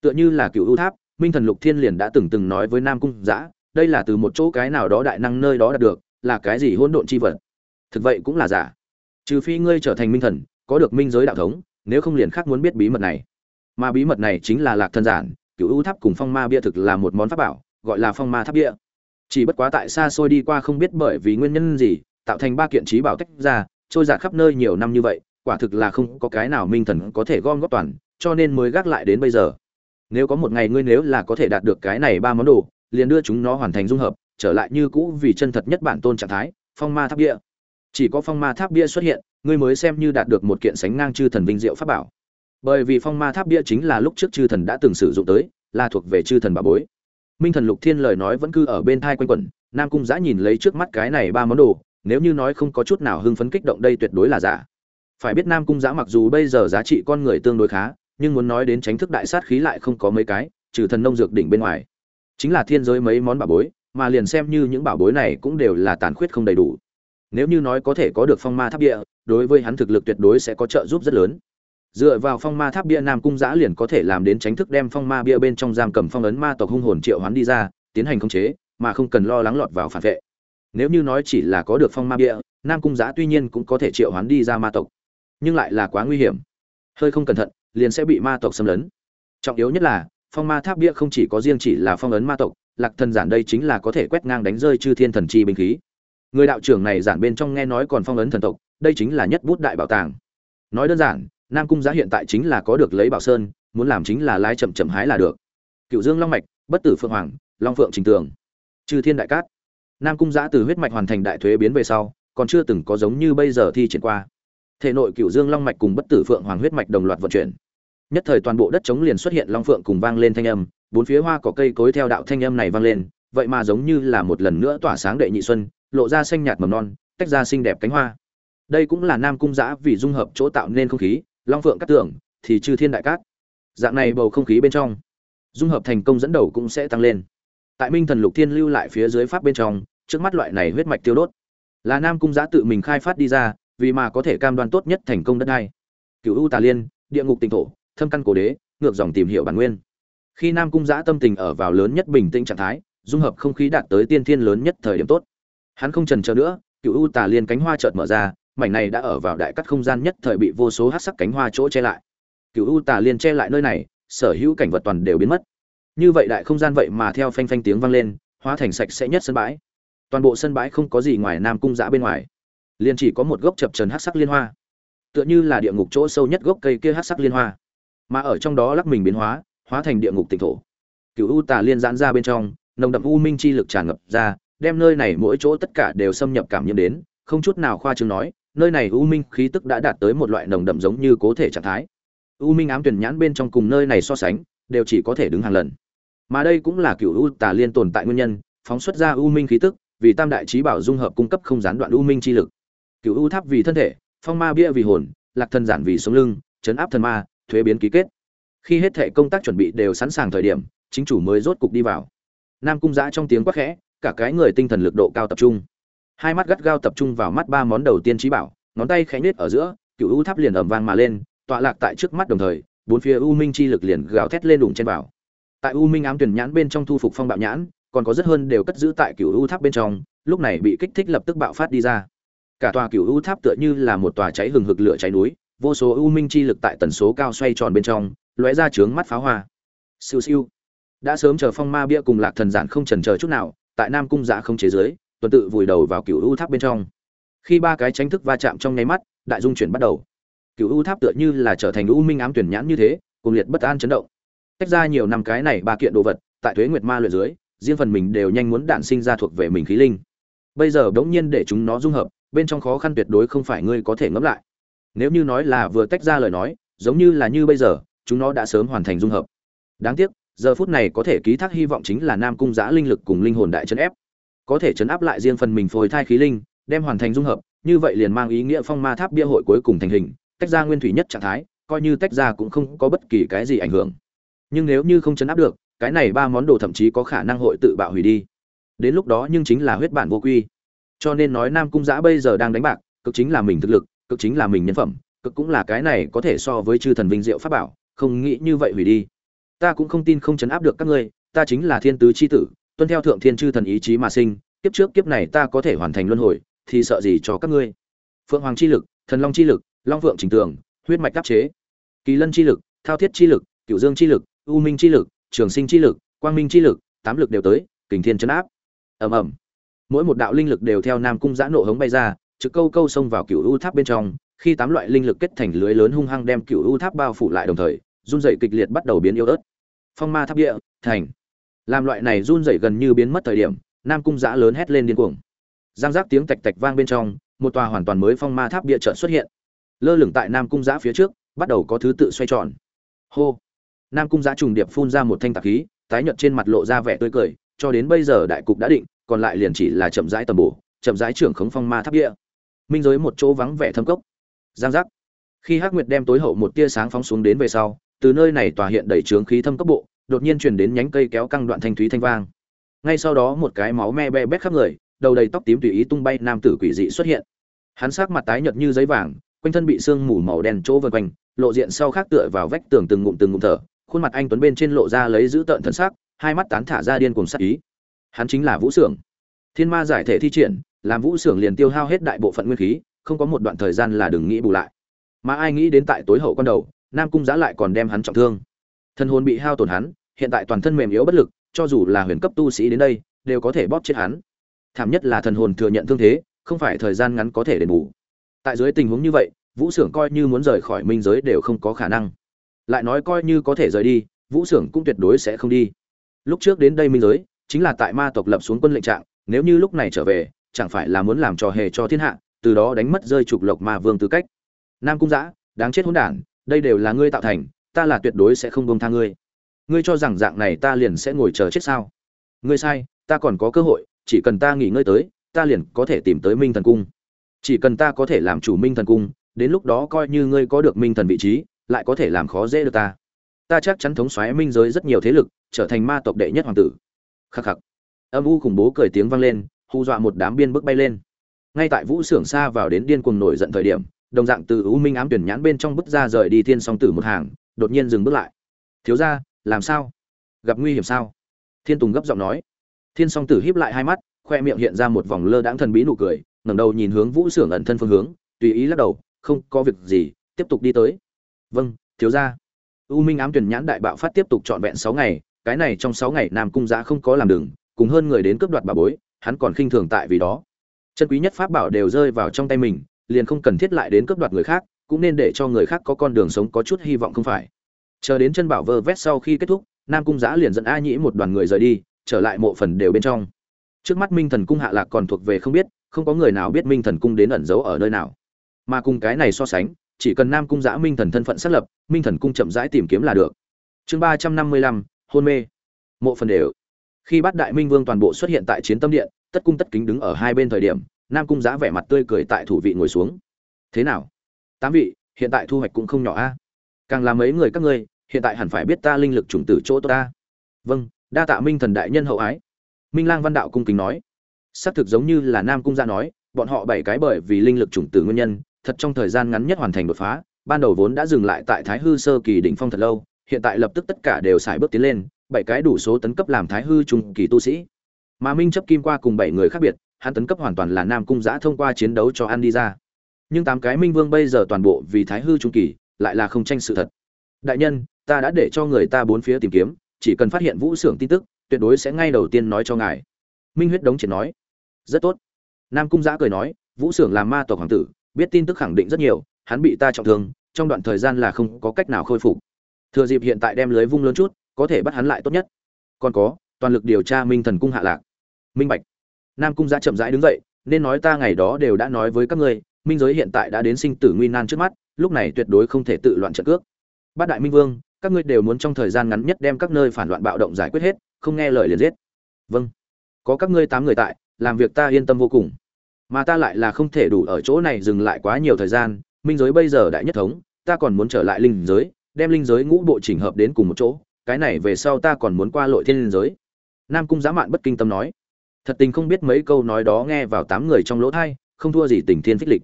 Tựa như là cựu ưu tháp, minh thần lục thiên liền đã từng từng nói với nam cung giã đây là từ một chỗ cái nào đó đại năng nơi đó đạt được, là cái gì hỗn độn chi vật? Thực vậy cũng là giả. Trừ phi ngươi trở thành minh thần, có được minh giới đạo thống, nếu không liền khác muốn biết bí mật này. Mà bí mật này chính là lạc thân giản cựu ưu tháp cùng phong ma bia thực là một món pháp bảo, gọi là phong ma tháp bia. Chỉ bất quá tại xa xôi đi qua không biết bởi vì nguyên nhân gì, tạo thành ba kiện trí bảo tách ra, trôi giạt khắp nơi nhiều năm như vậy, quả thực là không có cái nào minh thần có thể gom góp toàn, cho nên mới gác lại đến bây giờ. Nếu có một ngày ngươi nếu là có thể đạt được cái này ba món đồ liền đưa chúng nó hoàn thành dung hợp, trở lại như cũ vì chân thật nhất bản tôn trạng thái, phong ma tháp bia. Chỉ có phong ma tháp bia xuất hiện, ngươi mới xem như đạt được một kiện sánh ngang chư thần vinh diệu pháp bảo. Bởi vì phong ma tháp bia chính là lúc trước chư thần đã từng sử dụng tới, là thuộc về chư thần bà bối. Minh thần lục thiên lời nói vẫn cứ ở bên tai quanh quẩn, nam cung giã nhìn lấy trước mắt cái này ba món đồ, nếu như nói không có chút nào hưng phấn kích động đây tuyệt đối là giả. Phải biết nam cung giã mặc dù bây giờ giá trị con người tương đối khá, nhưng muốn nói đến tránh thức đại sát khí lại không có mấy cái, trừ thần nông dược đỉnh bên ngoài chính là thiên giới mấy món bảo bối, mà liền xem như những bảo bối này cũng đều là tàn khuyết không đầy đủ. Nếu như nói có thể có được phong ma tháp địa, đối với hắn thực lực tuyệt đối sẽ có trợ giúp rất lớn. Dựa vào phong ma tháp bia nam cung giã liền có thể làm đến tránh thức đem phong ma bia bên trong giam cầm phong ấn ma tộc hung hồn triệu hoán đi ra, tiến hành khống chế, mà không cần lo lắng lọt vào phản vệ. Nếu như nói chỉ là có được phong ma bia, nam cung giã tuy nhiên cũng có thể triệu hoán đi ra ma tộc, nhưng lại là quá nguy hiểm. Hơi không cẩn thận, liền sẽ bị ma tộc xâm lấn. Trọng yếu nhất là phong ma tháp bia không chỉ có riêng chỉ là phong ấn ma tộc, lạc thần giản đây chính là có thể quét ngang đánh rơi chư thiên thần chi binh khí. Người đạo trưởng này giản bên trong nghe nói còn phong ấn thần tộc, đây chính là nhất bút đại bảo tàng. Nói đơn giản, nam cung giá hiện tại chính là có được lấy bảo sơn, muốn làm chính là lái chậm chậm hái là được. Cựu dương long mạch, bất tử phượng hoàng, long phượng trình tường. Chư thiên đại cát. Nam cung giã từ huyết mạch hoàn thành đại thuế biến về sau, còn chưa từng có giống như bây giờ thi triển qua. Thể nội cựu dương long mạch cùng bất tử phượng hoàng huyết mạch đồng loạt vận chuyển nhất thời toàn bộ đất trống liền xuất hiện long phượng cùng vang lên thanh âm, bốn phía hoa cỏ cây cối theo đạo thanh âm này vang lên, vậy mà giống như là một lần nữa tỏa sáng đệ nhị xuân, lộ ra xanh nhạt mầm non, tách ra xinh đẹp cánh hoa. Đây cũng là nam cung giã vì dung hợp chỗ tạo nên không khí, long phượng cắt tưởng thì chư thiên đại cát. Dạng này bầu không khí bên trong, dung hợp thành công dẫn đầu cũng sẽ tăng lên. Tại minh thần lục thiên lưu lại phía dưới pháp bên trong, trước mắt loại này huyết mạch tiêu đốt, là nam cung giã tự mình khai phát đi ra, vì mà có thể cam đoan tốt nhất thành công đất đai. Cựu u tà liên, địa ngục tỉnh thổ thâm căn cổ đế, ngược dòng tìm hiểu bản nguyên. Khi nam cung giã tâm tình ở vào lớn nhất bình tĩnh trạng thái, dung hợp không khí đạt tới tiên thiên lớn nhất thời điểm tốt. Hắn không trần chờ nữa, cựu u tà liên cánh hoa chợt mở ra, mảnh này đã ở vào đại cắt không gian nhất thời bị vô số hát sắc cánh hoa chỗ che lại. Cựu u tà liên che lại nơi này, sở hữu cảnh vật toàn đều biến mất. Như vậy đại không gian vậy mà theo phanh phanh tiếng vang lên, hóa thành sạch sẽ nhất sân bãi. Toàn bộ sân bãi không có gì ngoài nam cung giã bên ngoài. Liền chỉ có một gốc chập trần hát sắc liên hoa. Tựa như là địa ngục chỗ sâu nhất gốc cây kia hát sắc liên hoa mà ở trong đó lắc mình biến hóa hóa thành địa ngục tịnh thổ. Cựu u tà liên giãn ra bên trong, nồng đậm u minh chi lực tràn ngập ra, đem nơi này mỗi chỗ tất cả đều xâm nhập cảm nhiễm đến, không chút nào khoa trương nói, nơi này u minh khí tức đã đạt tới một loại nồng đậm giống như cố thể trạng thái. U minh ám tuyển nhãn bên trong cùng nơi này so sánh, đều chỉ có thể đứng hàng lần. Mà đây cũng là cựu u tà liên tồn tại nguyên nhân, phóng xuất ra u minh khí tức, vì tam đại trí bảo dung hợp cung cấp không gián đoạn u minh chi lực. Cựu u tháp vì thân thể, phong ma bia vì hồn, lạc thân giản vì sống lưng chấn áp thần ma thuế biến ký kết. Khi hết thể công tác chuẩn bị đều sẵn sàng thời điểm, chính chủ mới rốt cục đi vào. Nam cung giã trong tiếng quát khẽ, cả cái người tinh thần lực độ cao tập trung. Hai mắt gắt gao tập trung vào mắt ba món đầu tiên trí bảo, ngón tay khẽ nết ở giữa, cựu u tháp liền ầm vang mà lên, tọa lạc tại trước mắt đồng thời, bốn phía u minh chi lực liền gào thét lên đủng trên bảo. tại u minh ám tuyển nhãn bên trong thu phục phong bạo nhãn, còn có rất hơn đều cất giữ tại cựu u tháp bên trong, lúc này bị kích thích lập tức bạo phát đi ra. Cả tòa cựu u tháp tựa như là một tòa cháy hừng hực lửa cháy núi vô số u minh chi lực tại tần số cao xoay tròn bên trong, lóe ra trướng mắt pháo hoa. Siêu siêu. Đã sớm chờ phong ma bia cùng lạc thần giản không trần chờ chút nào, tại nam cung giã không chế giới tuần tự vùi đầu vào cựu u tháp bên trong. Khi ba cái tranh thức va chạm trong nháy mắt, đại dung chuyển bắt đầu. Cựu u tháp tựa như là trở thành u minh ám tuyển nhãn như thế cùng liệt bất an chấn động. Tách ra nhiều năm cái này ba kiện đồ vật, tại thuế nguyệt ma luyện dưới, riêng phần mình đều nhanh muốn đản sinh ra thuộc về mình khí linh. Bây giờ đống nhiên để chúng nó dung hợp, bên trong khó khăn tuyệt đối không phải ngươi có thể ngẫm lại nếu như nói là vừa tách ra lời nói, giống như là như bây giờ, chúng nó đã sớm hoàn thành dung hợp. Đáng tiếc, giờ phút này có thể ký thác hy vọng chính là nam cung giã linh lực cùng linh hồn đại chấn ép. Có thể chấn áp lại riêng phần mình phôi thai khí linh, đem hoàn thành dung hợp, như vậy liền mang ý nghĩa phong ma tháp bia hội cuối cùng thành hình, tách ra nguyên thủy nhất trạng thái, coi như tách ra cũng không có bất kỳ cái gì ảnh hưởng. Nhưng nếu như không chấn áp được, cái này ba món đồ thậm chí có khả năng hội tự bạo hủy đi. Đến lúc đó nhưng chính là huyết bản vô quy. Cho nên nói nam cung giã bây giờ đang đánh bạc, cực chính là mình thực lực cực chính là mình nhân phẩm, cực cũng là cái này có thể so với chư thần vinh diệu pháp bảo, không nghĩ như vậy hủy đi. Ta cũng không tin không chấn áp được các ngươi, ta chính là thiên tứ c h i tử, tuân theo thượng thiên chư thần ý chí mà sinh, kiếp trước kiếp này ta có thể hoàn thành luân hồi, thì sợ gì cho các ngươi? Phượng hoàng chi lực, thần long chi lực, long phượng trình tường, huyết mạch đáp chế. Kỳ lân chi lực, thao thiết chi lực cựu dương chi lực, u minh chi lực, trường sinh chi lực, quang minh chi lực, tám lực đều tới, kình thiên chấn áp. Ầm ầm. Mỗi một đạo linh lực đều theo nam cung giã nộ hống bay ra trực câu câu xông vào cựu u tháp bên trong, khi tám loại linh lực kết thành lưới lớn hung hăng đem cựu u tháp bao phủ lại đồng thời, run dậy kịch liệt bắt đầu biến yếu ớt. Phong ma tháp địa, thành. Làm loại này run dậy gần như biến mất thời điểm, nam cung giã lớn hét lên điên cuồng. Giang giác tiếng tạch tạch vang bên trong, một tòa hoàn toàn mới phong ma tháp địa trợn xuất hiện. Lơ lửng tại nam cung giã phía trước, bắt đầu có thứ tự xoay tròn. Hô. Nam cung giã trùng điệp phun ra một thanh tạp khí, tái nhợt trên mặt lộ ra vẻ tươi cười, cho đến bây giờ đại cục đã định, còn lại liền chỉ là chậm rãi tầm bổ, chậm rãi trưởng khống phong ma tháp địa minh giới một chỗ vắng vẻ thâm cốc. Giang giác. Khi hắc nguyệt đem tối hậu một tia sáng phóng xuống đến về sau, từ nơi này tỏa hiện đầy trướng khí thâm cấp bộ, đột nhiên truyền đến nhánh cây kéo căng đoạn thanh thúy thanh vang. Ngay sau đó một cái máu me be bét khắp người, đầu đầy tóc tím tùy ý tung bay nam tử quỷ dị xuất hiện. Hắn sắc mặt tái nhợt như giấy vàng, quanh thân bị sương mù màu đen chỗ vần quanh, lộ diện sau khác tựa vào vách tường từng ngụm từng ngụm thở, khuôn mặt anh tuấn bên trên lộ ra lấy giữ tợn thân sắc, hai mắt tán thả ra điên cùng sắc ý. Hắn chính là vũ xưởng thiên ma giải thể thi triển làm vũ xưởng liền tiêu hao hết đại bộ phận nguyên khí, không có một đoạn thời gian là đừng nghĩ bù lại. Mà ai nghĩ đến tại tối hậu con đầu, nam cung giã lại còn đem hắn trọng thương. Thân hồn bị hao tổn hắn, hiện tại toàn thân mềm yếu bất lực, cho dù là huyền cấp tu sĩ đến đây, đều có thể bóp chết hắn. Thảm nhất là thần hồn thừa nhận thương thế, không phải thời gian ngắn có thể đền bù. Tại dưới tình huống như vậy, vũ xưởng coi như muốn rời khỏi minh giới đều không có khả năng. Lại nói coi như có thể rời đi, vũ xưởng cũng tuyệt đối sẽ không đi. Lúc trước đến đây minh giới, chính là tại ma tộc lập xuống quân lệnh trạng, nếu như lúc này trở về chẳng phải là muốn làm trò hề cho thiên hạ, từ đó đánh mất rơi trục lộc ma vương tư cách. Nam cung giã đáng chết hỗn đản, đây đều là ngươi tạo thành, ta là tuyệt đối sẽ không bông tha ngươi. Ngươi cho rằng dạng này ta liền sẽ ngồi chờ chết sao? Ngươi sai, ta còn có cơ hội, chỉ cần ta nghỉ ngơi tới, ta liền có thể tìm tới minh thần cung. Chỉ cần ta có thể làm chủ minh thần cung, đến lúc đó coi như ngươi có được minh thần vị trí, lại có thể làm khó dễ được ta. Ta chắc chắn thống xoáy minh giới rất nhiều thế lực, trở thành ma tộc đệ nhất hoàng tử. Khắc khắc. Âm u khủng bố cười tiếng vang lên hù dọa một đám biên bước bay lên. Ngay tại vũ xưởng xa vào đến điên cuồng nổi giận thời điểm, đồng dạng từ u minh ám tuyển nhãn bên trong bức ra rời đi thiên song tử một hàng, đột nhiên dừng bước lại. Thiếu ra làm sao? Gặp nguy hiểm sao? Thiên tùng gấp giọng nói. Thiên song tử híp lại hai mắt, khoe miệng hiện ra một vòng lơ đãng thần bí nụ cười, ngẩng đầu nhìn hướng vũ xưởng ẩn thân phương hướng, tùy ý lắc đầu, không, có việc gì, tiếp tục đi tới. Vâng thiếu ra u minh ám tuyển nhãn đại bạo phát tiếp tục trọn vẹn sáu ngày, cái này trong sáu ngày nam cung giã không có làm đường, cùng hơn người đến cướp đoạt bà bối hắn còn khinh thường tại vì đó. Chân quý nhất pháp bảo đều rơi vào trong tay mình, liền không cần thiết lại đến cướp đoạt người khác, cũng nên để cho người khác có con đường sống có chút hy vọng không phải. Chờ đến chân bảo vơ vét sau khi kết thúc, nam cung giã liền dẫn a nhĩ một đoàn người rời đi, trở lại mộ phần đều bên trong. Trước mắt minh thần cung hạ lạc còn thuộc về không biết, không có người nào biết minh thần cung đến ẩn giấu ở nơi nào. Mà cùng cái này so sánh, chỉ cần nam cung giã minh thần thân phận xác lập, minh thần cung chậm rãi tìm kiếm là được. Chương ba trăm năm mươi lăm, hôn mê. Mộ phần đều khi bát đại minh vương toàn bộ xuất hiện tại chiến tâm điện, tất cung tất kính đứng ở hai bên thời điểm, nam cung giá vẻ mặt tươi cười tại thủ vị ngồi xuống. Thế nào? Tám vị, hiện tại thu hoạch cũng không nhỏ a. Càng làm mấy người các ngươi, hiện tại hẳn phải biết ta linh lực chủng tử chỗ ta. Vâng đa tạ minh thần đại nhân hậu ái. Minh lang văn đạo cung kính nói. Xác thực giống như là nam cung gia nói, bọn họ bảy cái bởi vì linh lực chủng tử nguyên nhân, thật trong thời gian ngắn nhất hoàn thành đột phá, ban đầu vốn đã dừng lại tại thái hư sơ kỳ đỉnh phong thật lâu, hiện tại lập tức tất cả đều xài bước tiến lên bảy cái đủ số tấn cấp làm thái hư trung kỳ tu sĩ. Mà minh chấp kim qua cùng bảy người khác biệt, hắn tấn cấp hoàn toàn là nam cung giã thông qua chiến đấu cho ăn đi ra. Nhưng tám cái minh vương bây giờ toàn bộ vì thái hư trung kỳ, lại là không tranh sự thật. Đại nhân, ta đã để cho người ta bốn phía tìm kiếm, chỉ cần phát hiện vũ xưởng tin tức, tuyệt đối sẽ ngay đầu tiên nói cho ngài. Minh huyết đống triển nói. Rất tốt. Nam cung giã cười nói, vũ xưởng làm ma tộc hoàng tử, biết tin tức khẳng định rất nhiều, hắn bị ta trọng thương, trong đoạn thời gian là không có cách nào khôi phục. Thừa dịp hiện tại đem lưới vung lớn chút có thể bắt hắn lại tốt nhất. Còn có, toàn lực điều tra minh thần cung hạ lạc. Minh bạch. Nam cung giã chậm rãi đứng dậy, nên nói ta ngày đó đều đã nói với các ngươi, minh giới hiện tại đã đến sinh tử nguy nan trước mắt, lúc này tuyệt đối không thể tự loạn trận cước. Bát đại minh vương, các ngươi đều muốn trong thời gian ngắn nhất đem các nơi phản loạn bạo động giải quyết hết, không nghe lời liền giết. Vâng. Có các ngươi tám người tại, làm việc ta yên tâm vô cùng. Mà ta lại là không thể đủ ở chỗ này dừng lại quá nhiều thời gian, minh giới bây giờ đại nhất thống, ta còn muốn trở lại linh giới, đem linh giới ngũ bộ chỉnh hợp đến cùng một chỗ cái này về sau ta còn muốn qua lội thiên linh giới. Nam cung giã mạn bất kinh tâm nói. Thật tình không biết mấy câu nói đó nghe vào tám người trong lỗ thai, không thua gì tình thiên phích lịch.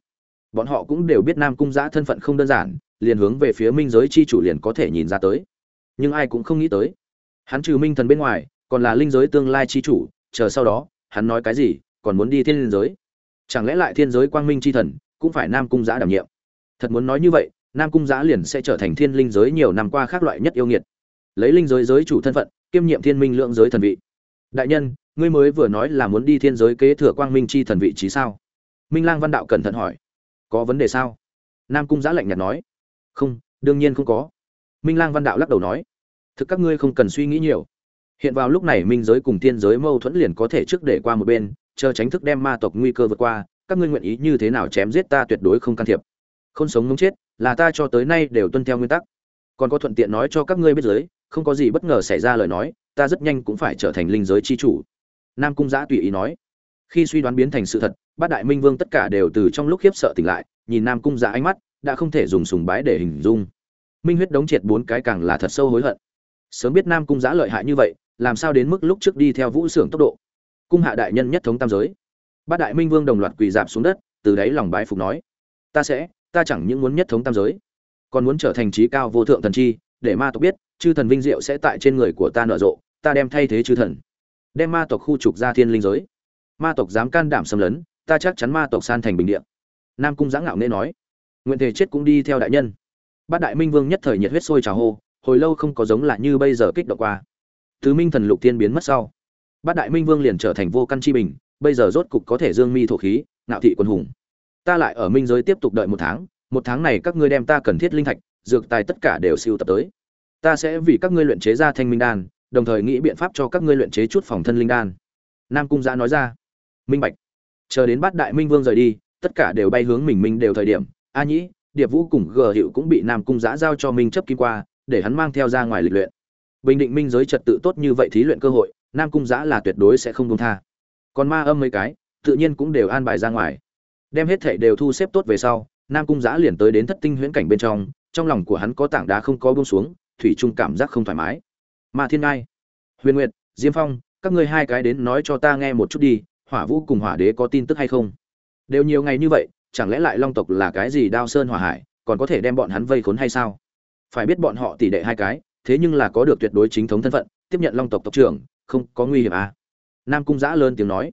Bọn họ cũng đều biết nam cung giã thân phận không đơn giản, liền hướng về phía minh giới chi chủ liền có thể nhìn ra tới. Nhưng ai cũng không nghĩ tới. Hắn trừ minh thần bên ngoài, còn là linh giới tương lai chi chủ, chờ sau đó, hắn nói cái gì, còn muốn đi thiên giới. Chẳng lẽ lại thiên giới quang minh chi thần, cũng phải nam cung giã đảm nhiệm? Thật muốn nói như vậy, nam cung giã liền sẽ trở thành thiên linh giới nhiều năm qua khác loại nhất yêu nghiệt lấy linh giới giới chủ thân phận, kiêm nhiệm thiên minh lượng giới thần vị. Đại nhân, ngươi mới vừa nói là muốn đi thiên giới kế thừa quang minh chi thần vị trí sao? Minh lang văn đạo cẩn thận hỏi. Có vấn đề sao? Nam cung giã lạnh nhạt nói. Không, đương nhiên không có. Minh lang văn đạo lắc đầu nói. Thực các ngươi không cần suy nghĩ nhiều. Hiện vào lúc này minh giới cùng thiên giới mâu thuẫn liền có thể trước để qua một bên, chờ tránh thức đem ma tộc nguy cơ vượt qua, các ngươi nguyện ý như thế nào chém giết ta tuyệt đối không can thiệp. Không sống muốn chết, là ta cho tới nay đều tuân theo nguyên tắc. Còn có thuận tiện nói cho các ngươi biết giới không có gì bất ngờ xảy ra lời nói, ta rất nhanh cũng phải trở thành linh giới chi chủ. Nam cung giã tùy ý nói. Khi suy đoán biến thành sự thật, bát đại minh vương tất cả đều từ trong lúc khiếp sợ tỉnh lại, nhìn nam cung giã ánh mắt, đã không thể dùng sùng bái để hình dung. Minh huyết đống triệt bốn cái càng là thật sâu hối hận. Sớm biết nam cung giã lợi hại như vậy, làm sao đến mức lúc trước đi theo vũ xưởng tốc độ? Cung hạ đại nhân nhất thống tam giới. Bát đại minh vương đồng loạt quỳ dạp xuống đất, từ đáy lòng bái phục nói. Ta sẽ, ta chẳng những muốn nhất thống tam giới, còn muốn trở thành trí cao vô thượng thần chi, để ma tộc biết chư thần vinh diệu sẽ tại trên người của ta nở rộ, ta đem thay thế chư thần. Đem ma tộc khu trục ra thiên linh giới. Ma tộc dám can đảm xâm lấn, ta chắc chắn ma tộc san thành bình địa. Nam cung giã ngạo nên nói. Nguyện thể chết cũng đi theo đại nhân. Bát đại minh vương nhất thời nhiệt huyết sôi trào hô, hồi lâu không có giống là như bây giờ kích động qua. Thứ minh thần lục tiên biến mất sau. Bát đại minh vương liền trở thành vô căn chi bình, bây giờ rốt cục có thể dương mi thổ khí, ngạo thị quân hùng. Ta lại ở minh giới tiếp tục đợi một tháng một tháng này các ngươi đem ta cần thiết linh thạch, dược tài tất cả đều siêu tập tới ta sẽ vì các ngươi luyện chế ra thanh minh đan, đồng thời nghĩ biện pháp cho các ngươi luyện chế chút phòng thân linh đan. Nam cung giã nói ra. Minh bạch, chờ đến bát đại minh vương rời đi, tất cả đều bay hướng mình minh đều thời điểm, a nhĩ, điệp vũ cùng gờ hiệu cũng bị nam cung giã giao cho minh chấp kim qua, để hắn mang theo ra ngoài lịch luyện. Bình định minh giới trật tự tốt như vậy thí luyện cơ hội, nam cung giã là tuyệt đối sẽ không công tha. Còn ma âm mấy cái, tự nhiên cũng đều an bài ra ngoài. Đem hết thảy đều thu xếp tốt về sau, nam cung giã liền tới đến thất tinh huyễn cảnh bên trong trong lòng của hắn có tảng đá không có buông xuống thủy chung cảm giác không thoải mái. Ma thiên ngai, huyền nguyệt, diêm phong, các ngươi hai cái đến nói cho ta nghe một chút đi, hỏa vũ cùng hỏa đế có tin tức hay không? Đều nhiều ngày như vậy, chẳng lẽ lại long tộc là cái gì đao sơn hỏa hải, còn có thể đem bọn hắn vây khốn hay sao? Phải biết bọn họ tỷ đệ hai cái, thế nhưng là có được tuyệt đối chính thống thân phận, tiếp nhận long tộc tộc trưởng, không có nguy hiểm à? Nam cung giã lớn tiếng nói,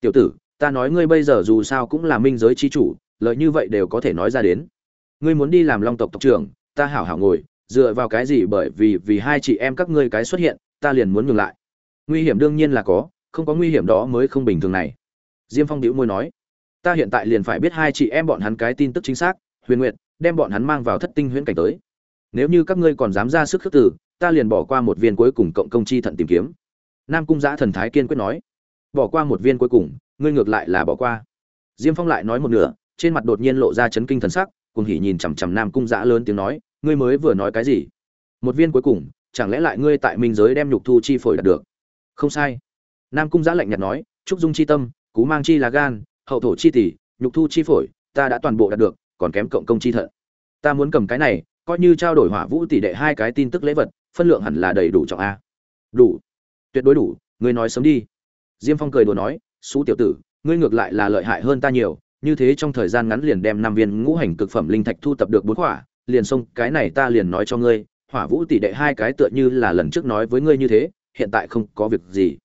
tiểu tử, ta nói ngươi bây giờ dù sao cũng là minh giới chi chủ lợi như vậy đều có thể nói ra đến. Ngươi muốn đi làm long tộc tộc trưởng, ta hảo hảo ngồi dựa vào cái gì bởi vì vì hai chị em các ngươi cái xuất hiện, ta liền muốn ngừng lại. Nguy hiểm đương nhiên là có, không có nguy hiểm đó mới không bình thường này. Diêm phong đĩu môi nói, ta hiện tại liền phải biết hai chị em bọn hắn cái tin tức chính xác, huyền nguyện đem bọn hắn mang vào thất tinh huyễn cảnh tới. Nếu như các ngươi còn dám ra sức khước tử ta liền bỏ qua một viên cuối cùng cộng công chi thận tìm kiếm. Nam cung giã thần thái kiên quyết nói, bỏ qua một viên cuối cùng, ngươi ngược lại là bỏ qua. Diêm phong lại nói một nửa, trên mặt đột nhiên lộ ra chấn kinh thần sắc, cùng hỉ nhìn chằm chằm nam cung giã lớn tiếng nói ngươi mới vừa nói cái gì? Một viên cuối cùng, chẳng lẽ lại ngươi tại minh giới đem nhục thu chi phổi đạt được? Không sai. Nam cung giã lạnh nhạt nói, trúc dung chi tâm, cú mang chi là gan, hậu thổ chi tỷ, nhục thu chi phổi, ta đã toàn bộ đạt được, còn kém cộng công chi thận. Ta muốn cầm cái này, coi như trao đổi hỏa vũ tỷ đệ hai cái tin tức lễ vật, phân lượng hẳn là đầy đủ trọng a. Đủ. Tuyệt đối đủ, ngươi nói sớm đi. Diêm phong cười đùa nói xú tiểu tử, ngươi ngược lại là lợi hại hơn ta nhiều, như thế trong thời gian ngắn liền đem năm viên ngũ hành cực phẩm linh thạch thu tập được bốn quả liền xông cái này ta liền nói cho ngươi, hỏa vũ tỷ đệ hai cái tựa như là lần trước nói với ngươi như thế, hiện tại không có việc gì.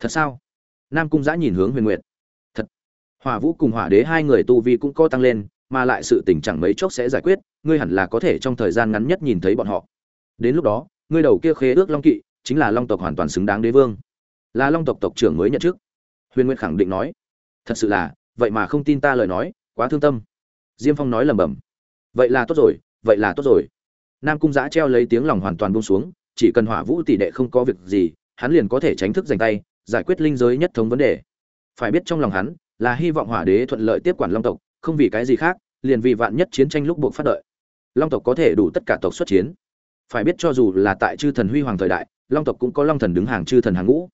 Thật sao? Nam cung giã nhìn hướng huyền nguyệt. Thật. Hỏa vũ cùng hỏa đế hai người tu vi cũng co tăng lên, mà lại sự tình chẳng mấy chốc sẽ giải quyết, ngươi hẳn là có thể trong thời gian ngắn nhất nhìn thấy bọn họ. Đến lúc đó, ngươi đầu kia khế ước long kỵ, chính là long tộc hoàn toàn xứng đáng đế vương. Là long tộc tộc trưởng mới nhận chức. Huyền nguyệt khẳng định nói. Thật sự là, vậy mà không tin ta lời nói, quá thương tâm. Diêm phong nói lẩm bẩm. Vậy là tốt rồi vậy là tốt rồi. Nam cung giã treo lấy tiếng lòng hoàn toàn buông xuống, chỉ cần hỏa vũ tỷ đệ không có việc gì, hắn liền có thể tránh thức giành tay, giải quyết linh giới nhất thống vấn đề. Phải biết trong lòng hắn, là hy vọng hỏa đế thuận lợi tiếp quản long tộc, không vì cái gì khác, liền vì vạn nhất chiến tranh lúc buộc phát đợi. Long tộc có thể đủ tất cả tộc xuất chiến. Phải biết cho dù là tại chư thần huy hoàng thời đại, long tộc cũng có long thần đứng hàng chư thần hàng ngũ.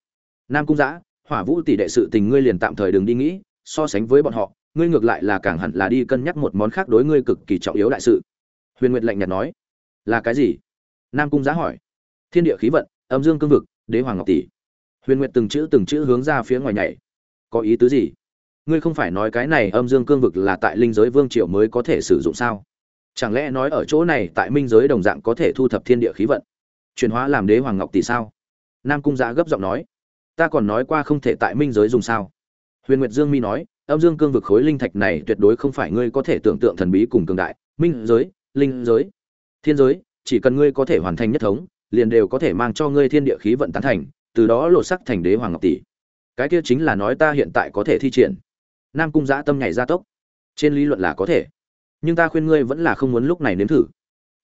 Nam cung giã, hỏa vũ tỷ đệ sự tình ngươi liền tạm thời đừng đi nghĩ, so sánh với bọn họ, ngươi ngược lại là càng hẳn là đi cân nhắc một món khác đối ngươi cực kỳ trọng yếu đại sự huyền nguyệt lạnh nhạt nói, là cái gì? Nam cung giá hỏi, thiên địa khí vận, âm dương cương vực, đế hoàng ngọc tỷ. Huyền nguyệt từng chữ từng chữ hướng ra phía ngoài nhảy, có ý tứ gì? Ngươi không phải nói cái này âm dương cương vực là tại linh giới vương triều mới có thể sử dụng sao? Chẳng lẽ nói ở chỗ này tại minh giới đồng dạng có thể thu thập thiên địa khí vận, chuyển hóa làm đế hoàng ngọc tỷ sao? Nam cung giã gấp giọng nói, ta còn nói qua không thể tại minh giới dùng sao? Huyền nguyệt dương mi nói, âm dương cương vực khối linh thạch này tuyệt đối không phải ngươi có thể tưởng tượng thần bí cùng cường đại, minh giới linh giới. Thiên giới, chỉ cần ngươi có thể hoàn thành nhất thống, liền đều có thể mang cho ngươi thiên địa khí vận tán thành, từ đó lột sắc thành đế hoàng ngọc tỷ. Cái kia chính là nói ta hiện tại có thể thi triển. Nam cung giã tâm nhảy ra tốc. Trên lý luận là có thể. Nhưng ta khuyên ngươi vẫn là không muốn lúc này nếm thử.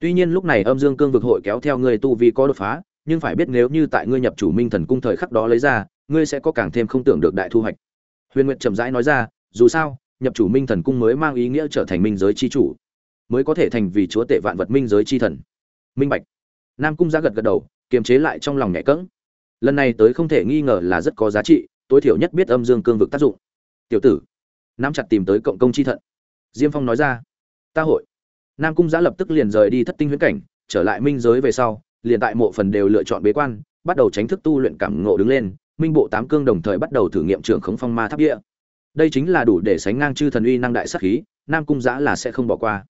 Tuy nhiên lúc này âm dương cương vực hội kéo theo ngươi tu vi có đột phá, nhưng phải biết nếu như tại ngươi nhập chủ minh thần cung thời khắc đó lấy ra, ngươi sẽ có càng thêm không tưởng được đại thu hoạch. Huyền nguyệt trầm rãi nói ra, dù sao, nhập chủ minh thần cung mới mang ý nghĩa trở thành minh giới chi chủ mới có thể thành vì chúa tể vạn vật minh giới chi thần. Minh bạch. Nam cung ra gật gật đầu, kiềm chế lại trong lòng nhẹ cẫng. Lần này tới không thể nghi ngờ là rất có giá trị, tối thiểu nhất biết âm dương cương vực tác dụng. Tiểu tử, nắm chặt tìm tới cộng công chi thận. Diêm phong nói ra. Ta hội. Nam cung giã lập tức liền rời đi thất tinh huyễn cảnh, trở lại minh giới về sau, liền tại mộ phần đều lựa chọn bế quan, bắt đầu tránh thức tu luyện cảm ngộ đứng lên, minh bộ tám cương đồng thời bắt đầu thử nghiệm trưởng khống phong ma tháp địa. Đây chính là đủ để sánh ngang chư thần uy năng đại sắc khí, nam cung giã là sẽ không bỏ qua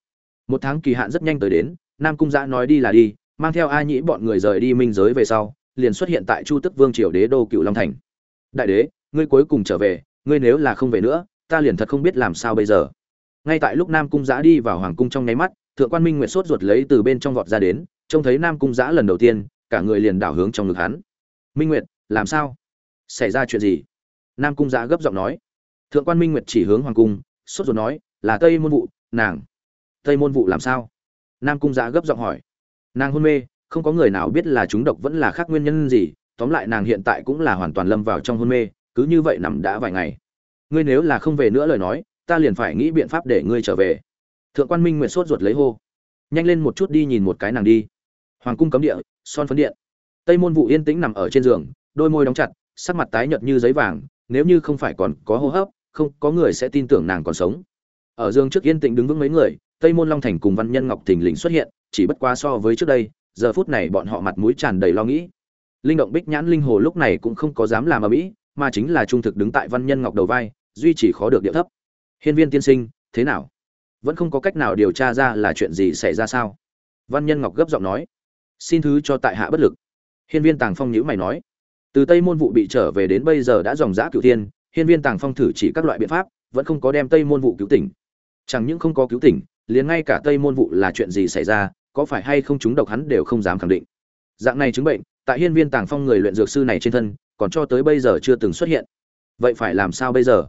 một tháng kỳ hạn rất nhanh tới đến, nam cung giã nói đi là đi, mang theo a nhĩ bọn người rời đi minh giới về sau, liền xuất hiện tại chu tức vương triều đế đô cựu long thành. Đại đế, ngươi cuối cùng trở về, ngươi nếu là không về nữa, ta liền thật không biết làm sao bây giờ. Ngay tại lúc nam cung giã đi vào hoàng cung trong nháy mắt, thượng quan minh nguyệt sốt ruột lấy từ bên trong vọt ra đến, trông thấy nam cung giã lần đầu tiên, cả người liền đảo hướng trong ngực hắn. Minh nguyệt, làm sao? Xảy ra chuyện gì? Nam cung giã gấp giọng nói. Thượng quan minh nguyệt chỉ hướng hoàng cung, sốt ruột nói, là tây môn vụ, nàng tây môn vụ làm sao? Nam cung giã gấp giọng hỏi. Nàng hôn mê, không có người nào biết là chúng độc vẫn là khác nguyên nhân gì, tóm lại nàng hiện tại cũng là hoàn toàn lâm vào trong hôn mê, cứ như vậy nằm đã vài ngày. Ngươi nếu là không về nữa lời nói, ta liền phải nghĩ biện pháp để ngươi trở về. Thượng quan minh nguyện sốt ruột lấy hô. Nhanh lên một chút đi nhìn một cái nàng đi. Hoàng cung cấm địa, son phấn điện. Tây môn vụ yên tĩnh nằm ở trên giường, đôi môi đóng chặt, sắc mặt tái nhợt như giấy vàng, nếu như không phải còn có hô hấp, không có người sẽ tin tưởng nàng còn sống. Ở giường trước yên tĩnh đứng vững mấy người tây môn long thành cùng văn nhân ngọc thình lình xuất hiện, chỉ bất quá so với trước đây, giờ phút này bọn họ mặt mũi tràn đầy lo nghĩ. Linh động bích nhãn linh hồ lúc này cũng không có dám làm ở mỹ mà chính là trung thực đứng tại văn nhân ngọc đầu vai, duy chỉ khó được địa thấp. Hiên viên tiên sinh, thế nào? Vẫn không có cách nào điều tra ra là chuyện gì xảy ra sao? Văn nhân ngọc gấp giọng nói. Xin thứ cho tại hạ bất lực. Hiên viên tàng phong nhữ mày nói. Từ tây môn vụ bị trở về đến bây giờ đã dòng dã cựu thiên, hiên viên tàng phong thử chỉ các loại biện pháp, vẫn không có đem tây môn vụ cứu tỉnh. Chẳng những không có cứu tỉnh liền ngay cả tây môn vụ là chuyện gì xảy ra, có phải hay không chúng độc hắn đều không dám khẳng định. Dạng này chứng bệnh, tại hiên viên tàng phong người luyện dược sư này trên thân, còn cho tới bây giờ chưa từng xuất hiện. Vậy phải làm sao bây giờ?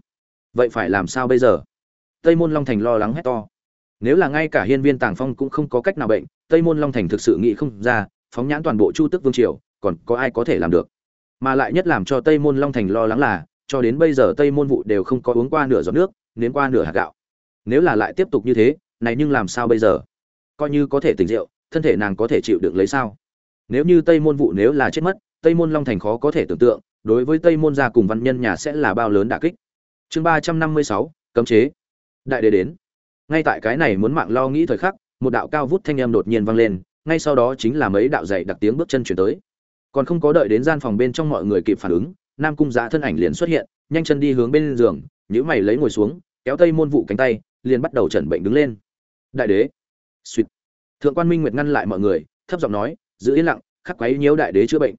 Vậy phải làm sao bây giờ? Tây môn long thành lo lắng hét to. Nếu là ngay cả hiên viên tàng phong cũng không có cách nào bệnh, tây môn long thành thực sự nghĩ không ra, phóng nhãn toàn bộ chu tức vương triều, còn có ai có thể làm được? Mà lại nhất làm cho tây môn long thành lo lắng là, cho đến bây giờ tây môn vụ đều không có uống qua nửa giọt nước, nếm qua nửa hạt gạo. Nếu là lại tiếp tục như thế này nhưng làm sao bây giờ? Coi như có thể tỉnh rượu, thân thể nàng có thể chịu được lấy sao? Nếu như tây môn vụ nếu là chết mất, tây môn long thành khó có thể tưởng tượng, đối với tây môn gia cùng văn nhân nhà sẽ là bao lớn đả kích. Chương ba trăm năm mươi sáu, cấm chế. Đại đế đến. Ngay tại cái này muốn mạng lo nghĩ thời khắc, một đạo cao vút thanh âm đột nhiên vang lên, ngay sau đó chính là mấy đạo dày đặc tiếng bước chân chuyển tới. Còn không có đợi đến gian phòng bên trong mọi người kịp phản ứng, nam cung giã thân ảnh liền xuất hiện, nhanh chân đi hướng bên giường nhữ mày lấy ngồi xuống, kéo tây môn vụ cánh tay, liền bắt đầu chẩn bệnh đứng lên đại đế. Suýt thượng quan minh nguyệt ngăn lại mọi người, thấp giọng nói, giữ yên lặng, khắc quấy nhiễu đại đế chữa bệnh.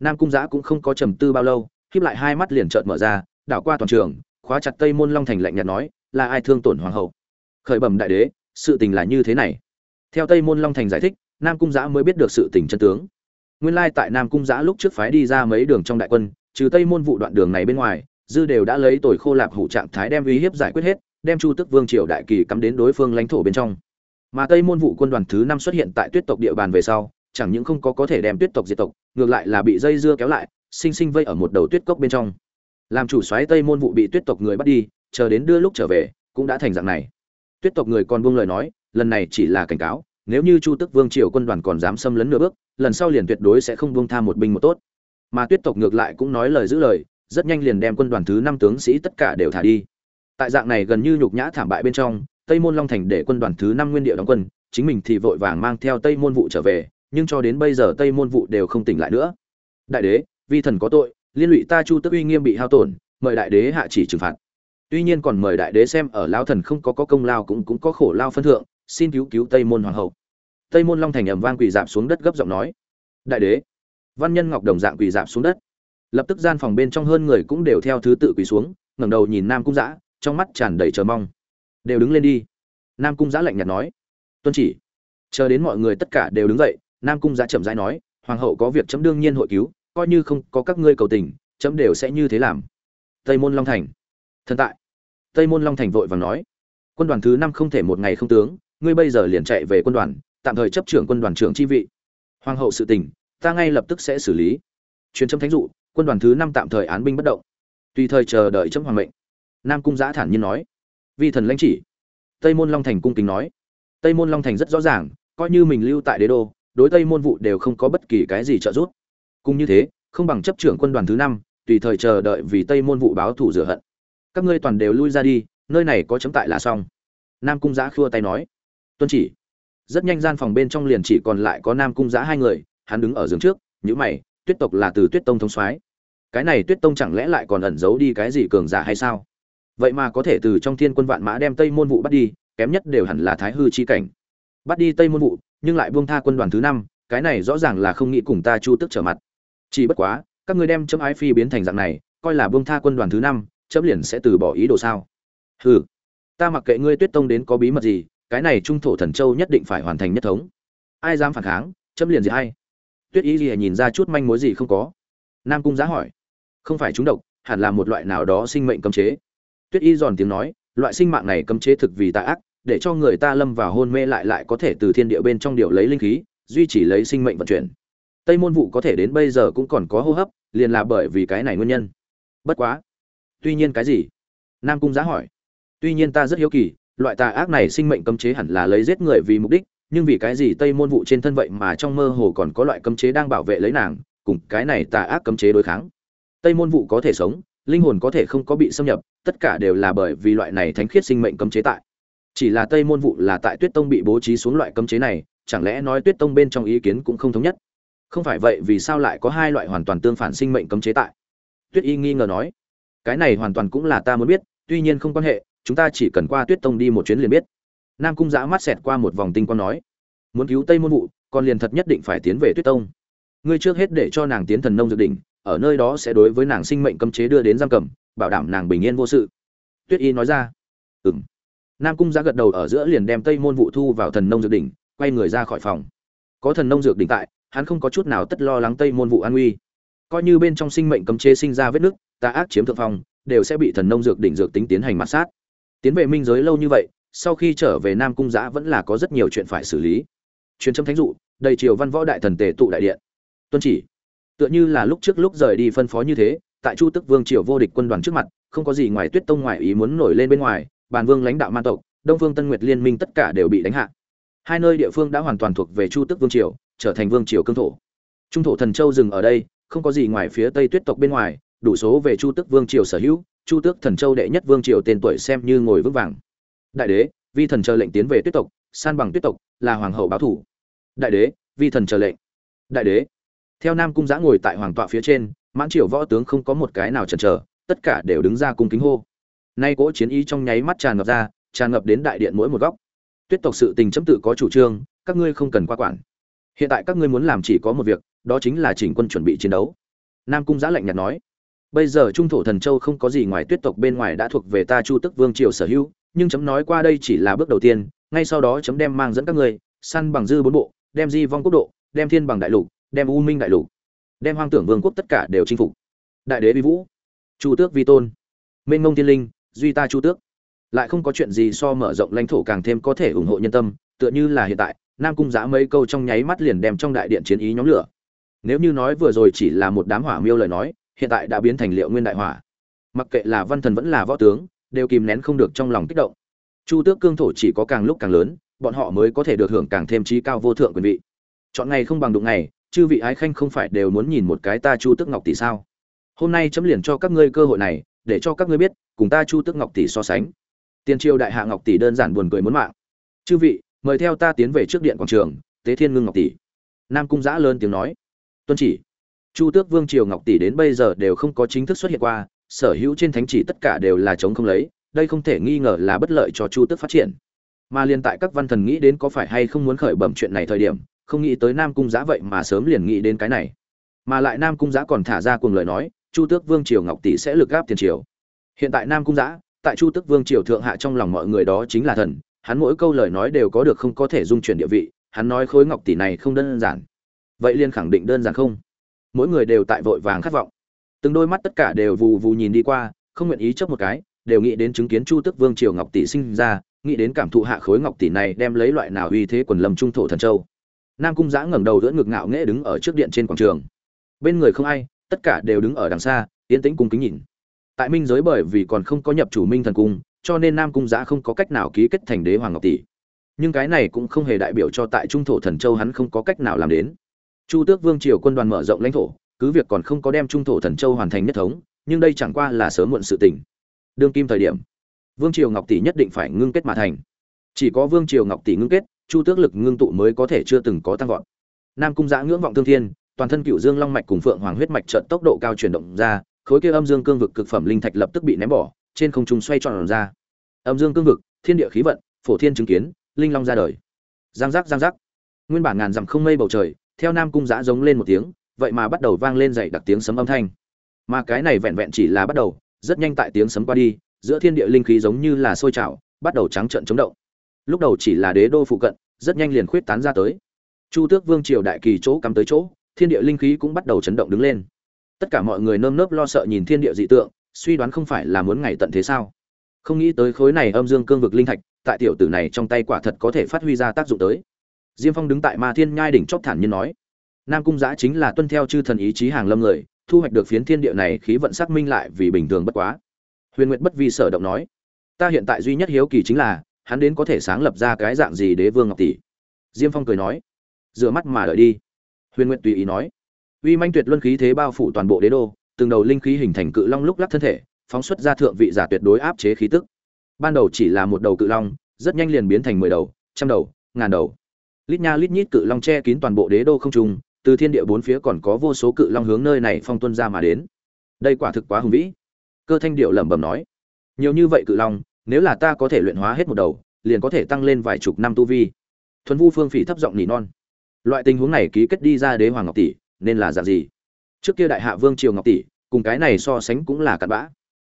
Nam cung giã cũng không có trầm tư bao lâu khiếp lại hai mắt liền trợn mở ra, đảo qua toàn trường, khóa chặt tây môn long thành lạnh nhạt nói, là ai thương tổn hoàng hậu? Khởi bẩm đại đế, sự tình là như thế này. Theo tây môn long thành giải thích, nam cung giã mới biết được sự tình chân tướng. Nguyên lai tại nam cung giã lúc trước phái đi ra mấy đường trong đại quân, trừ tây môn vụ đoạn đường này bên ngoài, dư đều đã lấy tồi khô lạp hủ trạng thái đem uy hiếp giải quyết hết đem chu tức vương triều đại kỳ cắm đến đối phương lãnh thổ bên trong. Mà tây môn vụ quân đoàn thứ năm xuất hiện tại tuyết tộc địa bàn về sau, chẳng những không có có thể đem tuyết tộc diệt tộc, ngược lại là bị dây dưa kéo lại, sinh sinh vây ở một đầu tuyết cốc bên trong. Làm chủ xoáy tây môn vụ bị tuyết tộc người bắt đi, chờ đến đưa lúc trở về, cũng đã thành dạng này. Tuyết tộc người còn buông lời nói, lần này chỉ là cảnh cáo, nếu như chu tức vương triều quân đoàn còn dám xâm lấn nửa bước, lần sau liền tuyệt đối sẽ không buông tha một binh một tốt. Mà tuyết tộc ngược lại cũng nói lời giữ lời, rất nhanh liền đem quân đoàn thứ năm tướng sĩ tất cả đều thả đi tại dạng này gần như nhục nhã thảm bại bên trong, tây môn long thành để quân đoàn thứ năm nguyên địa đóng quân, chính mình thì vội vàng mang theo tây môn vụ trở về, nhưng cho đến bây giờ tây môn vụ đều không tỉnh lại nữa. Đại đế, vi thần có tội, liên lụy ta chu tức uy nghiêm bị hao tổn, mời đại đế hạ chỉ trừng phạt. Tuy nhiên còn mời đại đế xem ở lao thần không có có công lao cũng cũng có khổ lao phân thượng, xin cứu cứu tây môn hoàng hậu. Tây môn long thành ầm vang quỳ dạp xuống đất gấp giọng nói. Đại đế, văn nhân ngọc đồng dạng quỳ dạp xuống đất. Lập tức gian phòng bên trong hơn người cũng đều theo thứ tự quỳ xuống, ngẩng đầu nhìn nam cung giã trong mắt tràn đầy chờ mong. Đều đứng lên đi. Nam cung giã lạnh nhạt nói. Tuân chỉ. Chờ đến mọi người tất cả đều đứng dậy, nam cung giã chậm rãi nói, hoàng hậu có việc chấm đương nhiên hội cứu, coi như không có các ngươi cầu tình, chấm đều sẽ như thế làm. Tây môn long thành. Thần tại. Tây môn long thành vội vàng nói. Quân đoàn thứ năm không thể một ngày không tướng, ngươi bây giờ liền chạy về quân đoàn, tạm thời chấp trưởng quân đoàn trưởng chi vị. Hoàng hậu sự tình, ta ngay lập tức sẽ xử lý. Truyền chấm thánh dụ, quân đoàn thứ năm tạm thời án binh bất động. Tùy thời chờ đợi chấm hoàng mệnh nam cung giã thản nhiên nói. Vi thần lãnh chỉ. Tây môn long thành cung kính nói. Tây môn long thành rất rõ ràng, coi như mình lưu tại đế đô, đối tây môn vụ đều không có bất kỳ cái gì trợ giúp. Cũng như thế, không bằng chấp trưởng quân đoàn thứ năm, tùy thời chờ đợi vì tây môn vụ báo thủ rửa hận. Các ngươi toàn đều lui ra đi, nơi này có chấm tại là xong. Nam cung giã khua tay nói. Tuân chỉ. Rất nhanh gian phòng bên trong liền chỉ còn lại có nam cung giã hai người, hắn đứng ở giường trước nhữ mày, tuyết tộc là từ tuyết tông thống soái. Cái này tuyết tông chẳng lẽ lại còn ẩn giấu đi cái gì cường giả hay sao? Vậy mà có thể từ trong thiên quân vạn mã đem tây môn vụ bắt đi, kém nhất đều hẳn là thái hư chi cảnh. Bắt đi tây môn vụ nhưng lại buông tha quân đoàn thứ năm, cái này rõ ràng là không nghĩ cùng ta chu tức trở mặt. Chỉ bất quá, các ngươi đem chấm ái phi biến thành dạng này, coi là buông tha quân đoàn thứ năm, chấm liền sẽ từ bỏ ý đồ sao? Hừ, ta mặc kệ ngươi tuyết tông đến có bí mật gì, cái này trung thổ thần châu nhất định phải hoàn thành nhất thống. Ai dám phản kháng, chấm liền gì hay tuyết ý gì nhìn ra chút manh mối gì không có. Nam cung giá hỏi, không phải chúng độc, hẳn là một loại nào đó sinh mệnh cấm chế tuyết y giòn tiếng nói, loại sinh mạng này cấm chế thực vì tà ác, để cho người ta lâm vào hôn mê lại lại có thể từ thiên địa bên trong điều lấy linh khí, duy trì lấy sinh mệnh vận chuyển. Tây môn vụ có thể đến bây giờ cũng còn có hô hấp, liền là bởi vì cái này nguyên nhân. Bất quá. Tuy nhiên cái gì? Nam cung giá hỏi. Tuy nhiên ta rất hiếu kỳ, loại tà ác này sinh mệnh cấm chế hẳn là lấy giết người vì mục đích, nhưng vì cái gì tây môn vụ trên thân vậy mà trong mơ hồ còn có loại cấm chế đang bảo vệ lấy nàng, cùng cái này tà ác cấm chế đối kháng? Tây môn vụ có thể sống linh hồn có thể không có bị xâm nhập, tất cả đều là bởi vì loại này thánh khiết sinh mệnh cấm chế tại. Chỉ là tây môn vụ là tại tuyết tông bị bố trí xuống loại cấm chế này, chẳng lẽ nói tuyết tông bên trong ý kiến cũng không thống nhất? Không phải vậy, vì sao lại có hai loại hoàn toàn tương phản sinh mệnh cấm chế tại? Tuyết y nghi ngờ nói. Cái này hoàn toàn cũng là ta muốn biết, tuy nhiên không quan hệ, chúng ta chỉ cần qua tuyết tông đi một chuyến liền biết. Nam cung giã mắt xẹt qua một vòng tinh quang nói. Muốn cứu tây môn vụ, còn liền thật nhất định phải tiến về tuyết tông. Ngươi trước hết để cho nàng tiến thần nông dược đỉnh ở nơi đó sẽ đối với nàng sinh mệnh cấm chế đưa đến giam cầm, bảo đảm nàng bình yên vô sự. Tuyết y nói ra. Ừ m nam cung Giá gật đầu ở giữa liền đem tây môn vụ thu vào thần nông dược đỉnh, quay người ra khỏi phòng. Có thần nông dược đỉnh tại, hắn không có chút nào tất lo lắng tây môn vụ an nguy coi như bên trong sinh mệnh cấm chế sinh ra vết nứt, tà ác chiếm thượng phong đều sẽ bị thần nông dược đỉnh dược tính tiến hành mạt sát. Tiến về minh giới lâu như vậy, sau khi trở về nam cung giã vẫn là có rất nhiều chuyện phải xử lý. Truyền châm thánh dụ, đầy triều văn võ đại thần tề tụ đại điện. Tuân chỉ tựa như là lúc trước lúc rời đi phân phó như thế, tại chu tức vương triều vô địch quân đoàn trước mặt, không có gì ngoài tuyết tông ngoại ý muốn nổi lên bên ngoài, bàn vương lãnh đạo man tộc, đông phương tân nguyệt liên minh tất cả đều bị đánh hạ. Hai nơi địa phương đã hoàn toàn thuộc về chu tức vương triều, trở thành vương triều cương thổ. Trung thổ thần châu dừng ở đây, không có gì ngoài phía tây tuyết tộc bên ngoài, đủ số về chu tức vương triều sở hữu, chu tước thần châu đệ nhất vương triều tên tuổi xem như ngồi vững vàng. Đại đế, vi thần chờ lệnh tiến về tuyết tộc, san bằng tuyết tộc, là hoàng hậu báo thủ. Đại đế, vi thần chờ lệnh. Đại đế theo nam cung giã ngồi tại hoàng tọa phía trên, mãn triều võ tướng không có một cái nào chần chờ, tất cả đều đứng ra cung kính hô. Nay cỗ chiến ý trong nháy mắt tràn ngập ra, tràn ngập đến đại điện mỗi một góc. Tuyết tộc sự tình chấm tự có chủ trương, các ngươi không cần qua quản. Hiện tại các ngươi muốn làm chỉ có một việc, đó chính là chỉnh quân chuẩn bị chiến đấu. Nam cung giã lạnh nhạt nói. Bây giờ trung thổ thần châu không có gì ngoài tuyết tộc bên ngoài đã thuộc về ta chu tức vương triều sở hữu, nhưng chấm nói qua đây chỉ là bước đầu tiên, ngay sau đó chấm đem mang dẫn các ngươi, săn bằng dư bốn bộ, đem di vong quốc độ, đem thiên bằng đại lục đem u minh đại lục, đem hoang tưởng vương quốc tất cả đều chinh phục. Đại đế vi vũ, chu tước vi tôn minh ngông thiên linh, duy ta chu tước. Lại không có chuyện gì so mở rộng lãnh thổ càng thêm có thể ủng hộ nhân tâm, tựa như là hiện tại, nam cung giã mấy câu trong nháy mắt liền đem trong đại điện chiến ý nhóm lửa. Nếu như nói vừa rồi chỉ là một đám hỏa miêu lời nói, hiện tại đã biến thành liệu nguyên đại hỏa. Mặc kệ là văn thần vẫn là võ tướng, đều kìm nén không được trong lòng kích động. Chu tước cương thổ chỉ có càng lúc càng lớn, bọn họ mới có thể được hưởng càng thêm trí cao vô thượng quyền vị. Chọn ngày không bằng đụng ngày chư vị ái khanh không phải đều muốn nhìn một cái ta chu tước ngọc tỷ sao? Hôm nay chấm liền cho các ngươi cơ hội này, để cho các ngươi biết, cùng ta chu tước ngọc tỷ so sánh. Tiên triều đại hạ ngọc tỷ đơn giản buồn cười muốn mạng. Chư vị, mời theo ta tiến về trước điện quảng trường, tế thiên ngưng ngọc tỷ. Nam cung giã lớn tiếng nói. Tuân chỉ. Chu tước vương triều ngọc tỷ đến bây giờ đều không có chính thức xuất hiện qua, sở hữu trên thánh chỉ tất cả đều là chống không lấy, đây không thể nghi ngờ là bất lợi cho chu tước phát triển. Mà liên tại các văn thần nghĩ đến có phải hay không muốn khởi bẩm chuyện này thời điểm không nghĩ tới nam cung giã vậy mà sớm liền nghĩ đến cái này. Mà lại nam cung giã còn thả ra cùng lời nói, chu tước vương triều ngọc tỷ sẽ lực gáp tiền triều. Hiện tại nam cung giã, tại chu tước vương triều thượng hạ trong lòng mọi người đó chính là thần, hắn mỗi câu lời nói đều có được không có thể dung chuyển địa vị, hắn nói khối ngọc tỷ này không đơn giản. Vậy liên khẳng định đơn giản không? Mỗi người đều tại vội vàng khát vọng. Từng đôi mắt tất cả đều vù vù nhìn đi qua, không nguyện ý chấp một cái, đều nghĩ đến chứng kiến chu tước vương triều ngọc tỷ sinh ra, nghĩ đến cảm thụ hạ khối ngọc tỷ này đem lấy loại nào uy thế quần lâm trung thổ thần châu nam cung giã ngẩng đầu đỡ ngực ngạo nghễ đứng ở trước điện trên quảng trường. Bên người không ai, tất cả đều đứng ở đằng xa, yên tĩnh cung kính nhìn. Tại minh giới bởi vì còn không có nhập chủ minh thần cung, cho nên nam cung giã không có cách nào ký kết thành đế hoàng ngọc tỷ. Nhưng cái này cũng không hề đại biểu cho tại trung thổ thần châu hắn không có cách nào làm đến. Chu tước vương triều quân đoàn mở rộng lãnh thổ, cứ việc còn không có đem trung thổ thần châu hoàn thành nhất thống, nhưng đây chẳng qua là sớm muộn sự tình. Đương kim thời điểm, vương triều ngọc tỷ nhất định phải ngưng kết mà thành. Chỉ có vương triều ngọc tỷ ngưng kết chu tước lực ngưng tụ mới có thể chưa từng có tăng vọt. Nam cung giã ngưỡng vọng thương thiên, toàn thân cựu dương long mạch cùng phượng hoàng huyết mạch trợn tốc độ cao chuyển động ra, khối kia âm dương cương vực cực phẩm linh thạch lập tức bị ném bỏ, trên không trung xoay tròn ra. Âm dương cương vực, thiên địa khí vận, phổ thiên chứng kiến, linh long ra đời. Giang giác giang giác. Nguyên bản ngàn dặm không mây bầu trời, theo nam cung giã giống lên một tiếng, vậy mà bắt đầu vang lên dậy đặc tiếng sấm âm thanh. Mà cái này vẹn vẹn chỉ là bắt đầu, rất nhanh tại tiếng sấm qua đi, giữa thiên địa linh khí giống như là sôi trào, bắt đầu trắng trợn chống động lúc đầu chỉ là đế đô phụ cận, rất nhanh liền khuyết tán ra tới. Chu tước vương triều đại kỳ chỗ cắm tới chỗ, thiên địa linh khí cũng bắt đầu chấn động đứng lên. Tất cả mọi người nơm nớp lo sợ nhìn thiên địa dị tượng, suy đoán không phải là muốn ngày tận thế sao? Không nghĩ tới khối này âm dương cương vực linh thạch, tại tiểu tử này trong tay quả thật có thể phát huy ra tác dụng tới. Diêm phong đứng tại ma thiên nhai đỉnh chóp thản nhiên nói, nam cung giã chính là tuân theo chư thần ý chí hàng lâm người, thu hoạch được phiến thiên địa này khí vận xác minh lại vì bình thường bất quá. Huyền nguyệt bất vi sở động nói, ta hiện tại duy nhất hiếu kỳ chính là hắn đến có thể sáng lập ra cái dạng gì đế vương ngọc tỷ? Diêm phong cười nói, rửa mắt mà đợi đi. Huyền nguyện tùy ý nói, uy manh tuyệt luân khí thế bao phủ toàn bộ đế đô, từng đầu linh khí hình thành cự long lúc lắc thân thể, phóng xuất ra thượng vị giả tuyệt đối áp chế khí tức. Ban đầu chỉ là một đầu cự long, rất nhanh liền biến thành mười đầu, trăm đầu, ngàn đầu. Lít nha lít nhít cự long che kín toàn bộ đế đô không trung, từ thiên địa bốn phía còn có vô số cự long hướng nơi này phong tuân ra mà đến. Đây quả thực quá hùng vĩ. Cơ thanh điệu lẩm bẩm nói, nhiều như vậy cự long nếu là ta có thể luyện hóa hết một đầu, liền có thể tăng lên vài chục năm tu vi. Thuần vu phương phỉ thấp giọng nỉ non. Loại tình huống này ký kết đi ra đế hoàng ngọc tỷ, nên là dạng gì? Trước kia đại hạ vương triều ngọc tỷ, cùng cái này so sánh cũng là cặn bã.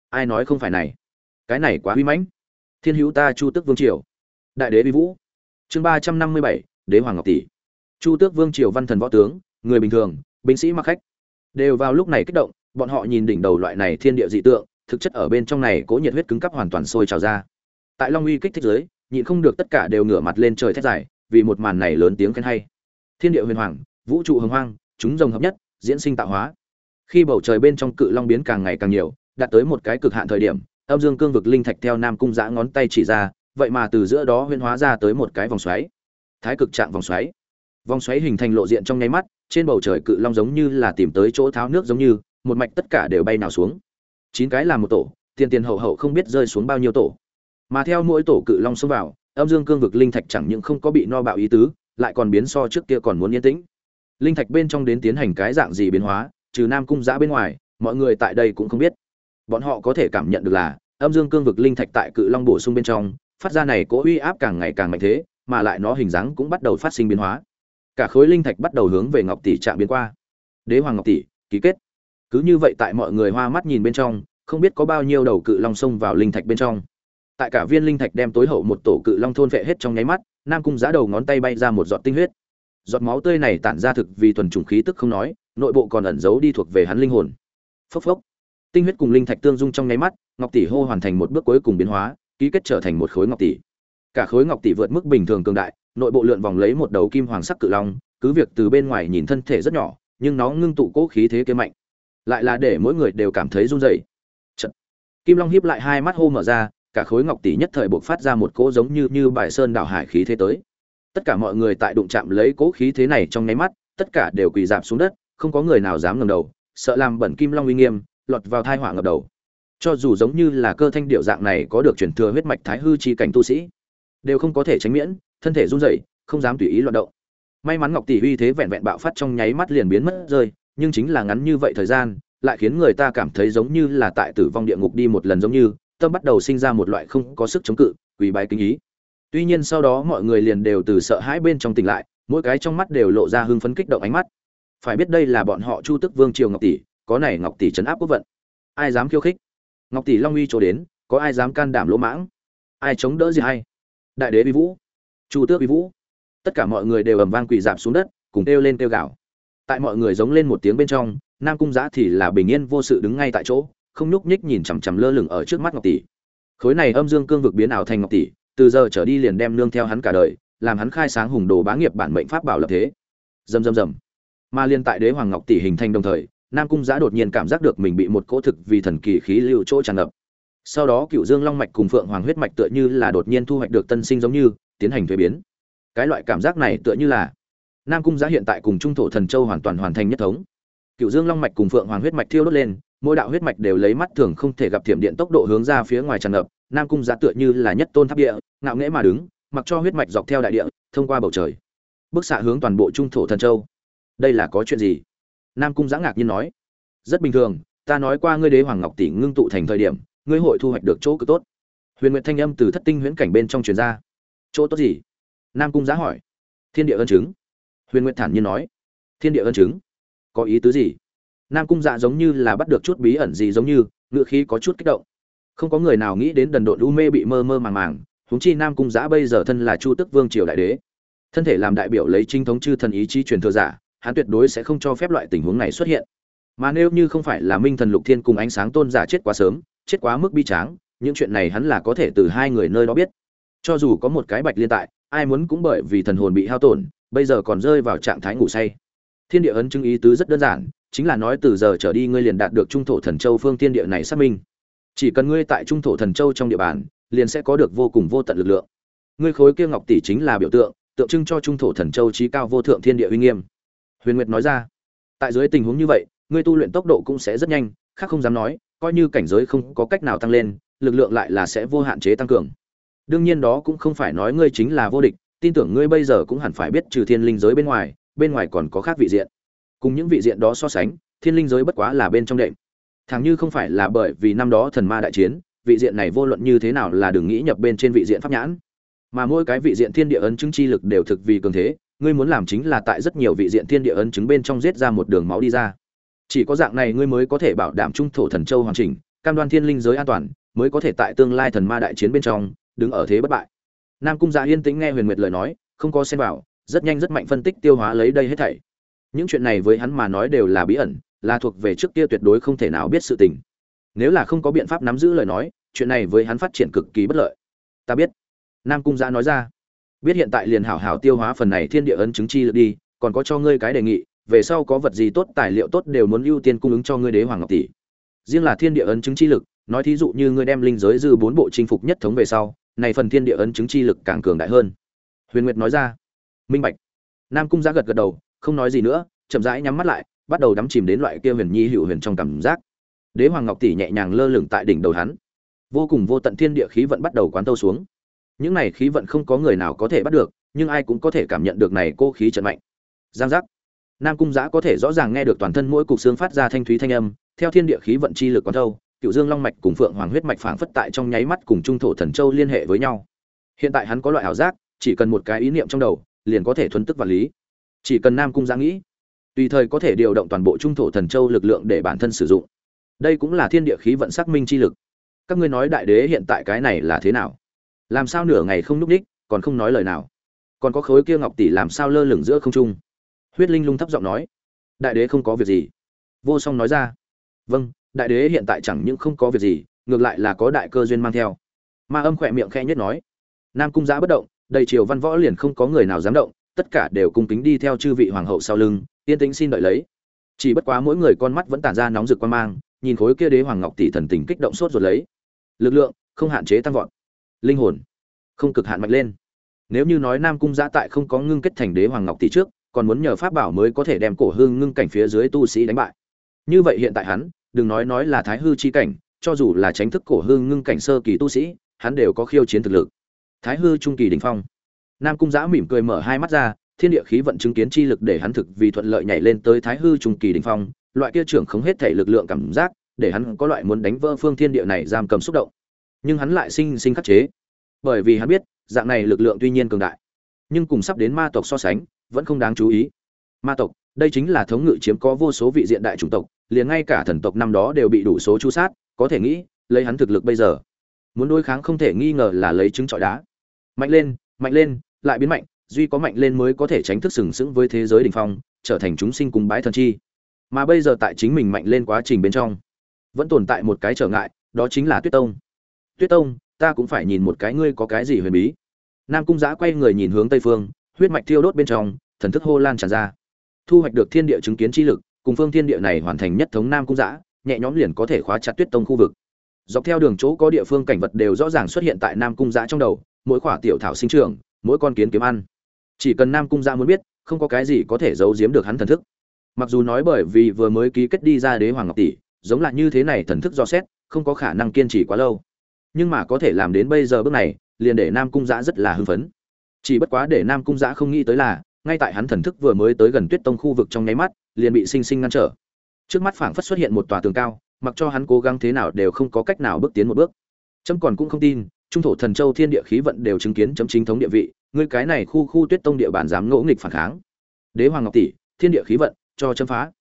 Ai nói không phải này? Cái này quá uy mãnh. Thiên hữu ta chu Tước vương triều. Đại đế vi vũ. Chương ba trăm năm mươi bảy, đế hoàng ngọc tỷ. Chu tước vương triều văn thần võ tướng, người bình thường, binh sĩ mặc khách. Đều vào lúc này kích động, bọn họ nhìn đỉnh đầu loại này thiên địa dị tượng thực chất ở bên trong này cố nhiệt huyết cứng cắp hoàn toàn sôi trào ra. Tại long uy kích thích giới nhịn không được tất cả đều ngửa mặt lên trời thét dài, vì một màn này lớn tiếng khen hay. Thiên địa huyền hoàng, vũ trụ hồng hoang, chúng rồng hợp nhất, diễn sinh tạo hóa. Khi bầu trời bên trong cự long biến càng ngày càng nhiều, đạt tới một cái cực hạn thời điểm, âm dương cương vực linh thạch theo nam cung giã ngón tay chỉ ra, vậy mà từ giữa đó huyên hóa ra tới một cái vòng xoáy. Thái cực trạng vòng xoáy. Vòng xoáy hình thành lộ diện trong nháy mắt, trên bầu trời cự long giống như là tìm tới chỗ tháo nước giống như, một mạch tất cả đều bay nào xuống chín cái là một tổ, tiền tiền hậu hậu không biết rơi xuống bao nhiêu tổ. Mà theo mỗi tổ cự long xông vào, âm dương cương vực linh thạch chẳng những không có bị no bạo ý tứ, lại còn biến so trước kia còn muốn yên tĩnh. Linh thạch bên trong đến tiến hành cái dạng gì biến hóa, trừ nam cung giã bên ngoài, mọi người tại đây cũng không biết. Bọn họ có thể cảm nhận được là, âm dương cương vực linh thạch tại cự long bổ sung bên trong, phát ra này cố uy áp càng ngày càng mạnh thế, mà lại nó hình dáng cũng bắt đầu phát sinh biến hóa. Cả khối linh thạch bắt đầu hướng về ngọc tỷ trạng biến qua. Đế hoàng ngọc tỷ, ký kết cứ như vậy tại mọi người hoa mắt nhìn bên trong, không biết có bao nhiêu đầu cự long xông vào linh thạch bên trong. Tại cả viên linh thạch đem tối hậu một tổ cự long thôn vệ hết trong nháy mắt, nam cung giá đầu ngón tay bay ra một giọt tinh huyết. Giọt máu tươi này tản ra thực vì thuần trùng khí tức không nói, nội bộ còn ẩn giấu đi thuộc về hắn linh hồn. Phốc phốc. Tinh huyết cùng linh thạch tương dung trong nháy mắt, ngọc tỷ hô hoàn thành một bước cuối cùng biến hóa, ký kết trở thành một khối ngọc tỷ. Cả khối ngọc tỷ vượt mức bình thường cường đại, nội bộ lượn vòng lấy một đầu kim hoàng sắc cự long, cứ việc từ bên ngoài nhìn thân thể rất nhỏ, nhưng nó ngưng tụ cỗ khí thế kế mạnh lại là để mỗi người đều cảm thấy run rẩy. Chật. kim long hiếp lại hai mắt hô mở ra, cả khối ngọc tỷ nhất thời buộc phát ra một cỗ giống như như bài sơn đảo hải khí thế tới. Tất cả mọi người tại đụng chạm lấy cỗ khí thế này trong nháy mắt, tất cả đều quỳ dạp xuống đất, không có người nào dám ngẩng đầu, sợ làm bẩn kim long uy nghiêm, lọt vào thai họa ngập đầu. Cho dù giống như là cơ thanh điệu dạng này có được truyền thừa huyết mạch thái hư chi cảnh tu sĩ, đều không có thể tránh miễn, thân thể run rẩy, không dám tùy ý loạn động. May mắn ngọc tỷ uy thế vẹn vẹn bạo phát trong nháy mắt liền biến mất rơi nhưng chính là ngắn như vậy thời gian, lại khiến người ta cảm thấy giống như là tại tử vong địa ngục đi một lần giống như, tâm bắt đầu sinh ra một loại không có sức chống cự, quỳ bái kính ý. Tuy nhiên sau đó mọi người liền đều từ sợ hãi bên trong tỉnh lại, mỗi cái trong mắt đều lộ ra hưng phấn kích động ánh mắt. Phải biết đây là bọn họ chu tức vương triều ngọc tỷ, có này ngọc tỷ trấn áp quốc vận. Ai dám khiêu khích? Ngọc tỷ long uy chỗ đến, có ai dám can đảm lỗ mãng? Ai chống đỡ gì hay? Đại đế vi vũ, chu tước vi vũ. Tất cả mọi người đều ầm vang quỳ dạp xuống đất, cùng kêu lên kêu gào tại mọi người giống lên một tiếng bên trong, nam cung giã thì là bình yên vô sự đứng ngay tại chỗ, không nhúc nhích nhìn chằm chằm lơ lửng ở trước mắt ngọc tỷ. Khối này âm dương cương vực biến ảo thành ngọc tỷ, từ giờ trở đi liền đem nương theo hắn cả đời, làm hắn khai sáng hùng đồ bá nghiệp bản mệnh pháp bảo lập thế. Rầm rầm rầm. Mà liên tại đế hoàng ngọc tỷ hình thành đồng thời, nam cung giã đột nhiên cảm giác được mình bị một cỗ thực vì thần kỳ khí lưu chỗ tràn ngập. Sau đó cựu dương long mạch cùng phượng hoàng huyết mạch tựa như là đột nhiên thu hoạch được tân sinh giống như, tiến hành thuế biến. Cái loại cảm giác này tựa như là nam cung giã hiện tại cùng trung thổ thần châu hoàn toàn hoàn thành nhất thống. Cựu dương long mạch cùng phượng hoàng huyết mạch thiêu đốt lên, mỗi đạo huyết mạch đều lấy mắt thường không thể gặp thiểm điện tốc độ hướng ra phía ngoài tràn ngập, nam cung giã tựa như là nhất tôn tháp địa, ngạo nghễ mà đứng, mặc cho huyết mạch dọc theo đại địa, thông qua bầu trời bức xạ hướng toàn bộ trung thổ thần châu. Đây là có chuyện gì? Nam cung giã ngạc nhiên nói. Rất bình thường, ta nói qua ngươi đế hoàng ngọc tỷ ngưng tụ thành thời điểm, ngươi hội thu hoạch được chỗ cực tốt. Huyền nguyệt thanh âm từ thất tinh huyễn cảnh bên trong truyền ra. Chỗ tốt gì? Nam cung giã hỏi. Thiên địa ân chứng huyền nguyệt thản nhiên nói, thiên địa ân chứng, có ý tứ gì? Nam cung dạ giống như là bắt được chút bí ẩn gì giống như ngựa khí có chút kích động. Không có người nào nghĩ đến đần độn u mê bị mơ mơ màng màng, huống chi nam cung dạ bây giờ thân là chu tức vương triều đại đế. Thân thể làm đại biểu lấy chính thống chư thần ý chí truyền thừa giả, hắn tuyệt đối sẽ không cho phép loại tình huống này xuất hiện. Mà nếu như không phải là minh thần lục thiên cùng ánh sáng tôn giả chết quá sớm, chết quá mức bi tráng, những chuyện này hắn là có thể từ hai người nơi đó biết. Cho dù có một cái bạch liên tại, ai muốn cũng bởi vì thần hồn bị hao tổn bây giờ còn rơi vào trạng thái ngủ say. Thiên địa ấn chứng ý tứ rất đơn giản, chính là nói từ giờ trở đi ngươi liền đạt được trung thổ thần châu phương tiên địa này xác minh. Chỉ cần ngươi tại trung thổ thần châu trong địa bàn, liền sẽ có được vô cùng vô tận lực lượng. Ngươi khối kia ngọc tỷ chính là biểu tượng tượng trưng cho trung thổ thần châu trí cao vô thượng thiên địa uy nghiêm. Huyền nguyệt nói ra, tại dưới tình huống như vậy, ngươi tu luyện tốc độ cũng sẽ rất nhanh, khác không dám nói, coi như cảnh giới không có cách nào tăng lên, lực lượng lại là sẽ vô hạn chế tăng cường. Đương nhiên đó cũng không phải nói ngươi chính là vô địch tin tưởng ngươi bây giờ cũng hẳn phải biết trừ thiên linh giới bên ngoài bên ngoài còn có khác vị diện. Cùng những vị diện đó so sánh, thiên linh giới bất quá là bên trong đệm. Thằng như không phải là bởi vì năm đó thần ma đại chiến, vị diện này vô luận như thế nào là đừng nghĩ nhập bên trên vị diện pháp nhãn. Mà mỗi cái vị diện thiên địa ấn chứng chi lực đều thực vì cường thế, ngươi muốn làm chính là tại rất nhiều vị diện thiên địa ấn chứng bên trong giết ra một đường máu đi ra. Chỉ có dạng này ngươi mới có thể bảo đảm trung thổ thần châu hoàn chỉnh, cam đoan thiên linh giới an toàn, mới có thể tại tương lai thần ma đại chiến bên trong, đứng ở thế bất bại nam cung dạ yên tĩnh nghe huyền nguyệt lời nói, không có xen vào, rất nhanh rất mạnh phân tích tiêu hóa lấy đây hết thảy. Những chuyện này với hắn mà nói đều là bí ẩn, là thuộc về trước kia tuyệt đối không thể nào biết sự tình. Nếu là không có biện pháp nắm giữ lời nói, chuyện này với hắn phát triển cực kỳ bất lợi. Ta biết. Nam cung dạ nói ra. Biết hiện tại liền hảo hảo tiêu hóa phần này thiên địa ấn chứng chi lực đi, còn có cho ngươi cái đề nghị, về sau có vật gì tốt, tài liệu tốt đều muốn ưu tiên cung ứng cho ngươi đế hoàng ngọc tỷ. Riêng là thiên địa ấn chứng chi lực, nói thí dụ như ngươi đem linh giới dư bốn bộ chinh phục nhất thống về sau này phần thiên địa ấn chứng chi lực càng cường đại hơn. Huyền nguyệt nói ra. Minh bạch. Nam cung giã gật gật đầu, không nói gì nữa, chậm rãi nhắm mắt lại, bắt đầu đắm chìm đến loại kia huyền nhi hữu huyền trong cảm giác. Đế hoàng ngọc tỷ nhẹ nhàng lơ lửng tại đỉnh đầu hắn. Vô cùng vô tận thiên địa khí vận bắt đầu quán tâu xuống. Những này khí vận không có người nào có thể bắt được, nhưng ai cũng có thể cảm nhận được này cô khí trận mạnh. Giang giác. Nam cung giã có thể rõ ràng nghe được toàn thân mỗi cục xương phát ra thanh thúy thanh âm, theo thiên địa khí vận chi lực quán thâu cựu dương long mạch cùng phượng hoàng huyết mạch phảng phất tại trong nháy mắt cùng trung thổ thần châu liên hệ với nhau. Hiện tại hắn có loại ảo giác, chỉ cần một cái ý niệm trong đầu, liền có thể thuấn tức vật lý. Chỉ cần nam cung giã nghĩ, tùy thời có thể điều động toàn bộ trung thổ thần châu lực lượng để bản thân sử dụng. Đây cũng là thiên địa khí vận xác minh chi lực. Các ngươi nói đại đế hiện tại cái này là thế nào? Làm sao nửa ngày không núp đích còn không nói lời nào? Còn có khối kia ngọc tỷ làm sao lơ lửng giữa không trung? Huyết linh lung thấp giọng nói. Đại đế không có việc gì. Vô song nói ra. Vâng đại đế hiện tại chẳng những không có việc gì, ngược lại là có đại cơ duyên mang theo. Ma âm khỏe miệng khẽ nhất nói, nam cung giã bất động, đầy triều văn võ liền không có người nào dám động, tất cả đều cung kính đi theo chư vị hoàng hậu sau lưng, yên tĩnh xin đợi lấy. Chỉ bất quá mỗi người con mắt vẫn tản ra nóng rực quan mang, nhìn khối kia đế hoàng ngọc tỷ thần tình kích động sốt ruột lấy. Lực lượng, không hạn chế tăng vọt. Linh hồn, không cực hạn mạnh lên. Nếu như nói nam cung giã tại không có ngưng kết thành đế hoàng ngọc tỷ trước, còn muốn nhờ pháp bảo mới có thể đem cổ hương ngưng cảnh phía dưới tu sĩ đánh bại. Như vậy hiện tại hắn đừng nói nói là thái hư chi cảnh, cho dù là tránh thức cổ hương ngưng cảnh sơ kỳ tu sĩ, hắn đều có khiêu chiến thực lực. Thái hư trung kỳ đỉnh phong. Nam cung giã mỉm cười mở hai mắt ra, thiên địa khí vận chứng kiến chi lực để hắn thực vì thuận lợi nhảy lên tới thái hư trung kỳ đỉnh phong, loại kia trưởng không hết thể lực lượng cảm giác, để hắn có loại muốn đánh vỡ phương thiên địa này giam cầm xúc động. Nhưng hắn lại sinh sinh khắc chế. Bởi vì hắn biết, dạng này lực lượng tuy nhiên cường đại, nhưng cùng sắp đến ma tộc so sánh, vẫn không đáng chú ý. Ma tộc, đây chính là thống ngự chiếm có vô số vị diện đại chủng tộc liền ngay cả thần tộc năm đó đều bị đủ số chu sát, có thể nghĩ, lấy hắn thực lực bây giờ, muốn đối kháng không thể nghi ngờ là lấy trứng trọi đá. Mạnh lên mạnh lên, lại biến mạnh, duy có mạnh lên mới có thể tránh thức sừng sững với thế giới đỉnh phong, trở thành chúng sinh cùng bái thần chi. Mà bây giờ tại chính mình mạnh lên quá trình bên trong, vẫn tồn tại một cái trở ngại, đó chính là tuyết tông. Tuyết tông, ta cũng phải nhìn một cái ngươi có cái gì huyền bí. Nam cung giã quay người nhìn hướng tây phương, huyết mạch thiêu đốt bên trong, thần thức hô lan tràn ra. Thu hoạch được thiên địa chứng kiến chi lực cùng phương thiên địa này hoàn thành nhất thống nam cung giã nhẹ nhõm liền có thể khóa chặt tuyết tông khu vực. Dọc theo đường chỗ có địa phương cảnh vật đều rõ ràng xuất hiện tại nam cung giã trong đầu, mỗi khỏa tiểu thảo sinh trưởng, mỗi con kiến kiếm ăn. Chỉ cần nam cung giã muốn biết, không có cái gì có thể giấu giếm được hắn thần thức. Mặc dù nói bởi vì vừa mới ký kết đi ra đế hoàng ngọc tỷ, giống là như thế này thần thức do xét, không có khả năng kiên trì quá lâu. Nhưng mà có thể làm đến bây giờ bước này, liền để nam cung giã rất là hưng phấn. Chỉ bất quá để nam cung giã không nghĩ tới là, ngay tại hắn thần thức vừa mới tới gần tuyết tông khu vực trong nháy mắt liền bị sinh sinh ngăn trở. Trước mắt phảng phất xuất hiện một tòa tường cao, mặc cho hắn cố gắng thế nào đều không có cách nào bước tiến một bước. Trâm còn cũng không tin, trung thổ thần châu thiên địa khí vận đều chứng kiến chấm chính thống địa vị, ngươi cái này khu khu tuyết tông địa bàn dám ngỗ nghịch phản kháng. Đế hoàng ngọc tỷ, thiên địa khí vận, cho chấm phá.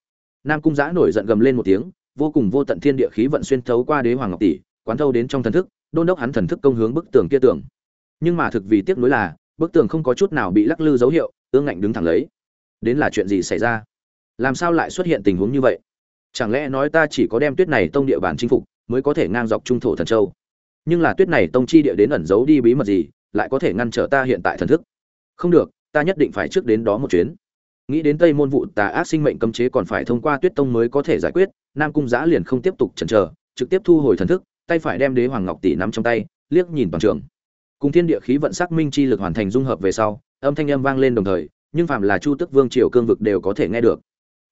Nam cung giã nổi giận gầm lên một tiếng, vô cùng vô tận thiên địa khí vận xuyên thấu qua đế hoàng ngọc tỷ, quán thâu đến trong thần thức, đôn đốc hắn thần thức công hướng bức tường kia tường. Nhưng mà thực vì tiếc nuối là, bức tường không có chút nào bị lắc lư dấu hiệu, ương ngạnh đứng thẳng lấy. Đến là chuyện gì xảy ra? Làm sao lại xuất hiện tình huống như vậy? Chẳng lẽ nói ta chỉ có đem tuyết này tông địa bàn chinh phục, mới có thể ngang dọc trung thổ thần châu? Nhưng là tuyết này tông chi địa đến ẩn giấu đi bí mật gì, lại có thể ngăn trở ta hiện tại thần thức? Không được, ta nhất định phải trước đến đó một chuyến. Nghĩ đến tây môn vụ tà ác sinh mệnh cấm chế còn phải thông qua tuyết tông mới có thể giải quyết, nam cung giã liền không tiếp tục chần chờ, trực tiếp thu hồi thần thức, tay phải đem đế hoàng ngọc tỷ nắm trong tay, liếc nhìn toàn trường. Cùng thiên địa khí vận sắc minh chi lực hoàn thành dung hợp về sau, âm thanh âm vang lên đồng thời, nhưng phạm là chu tức vương triều cương vực đều có thể nghe được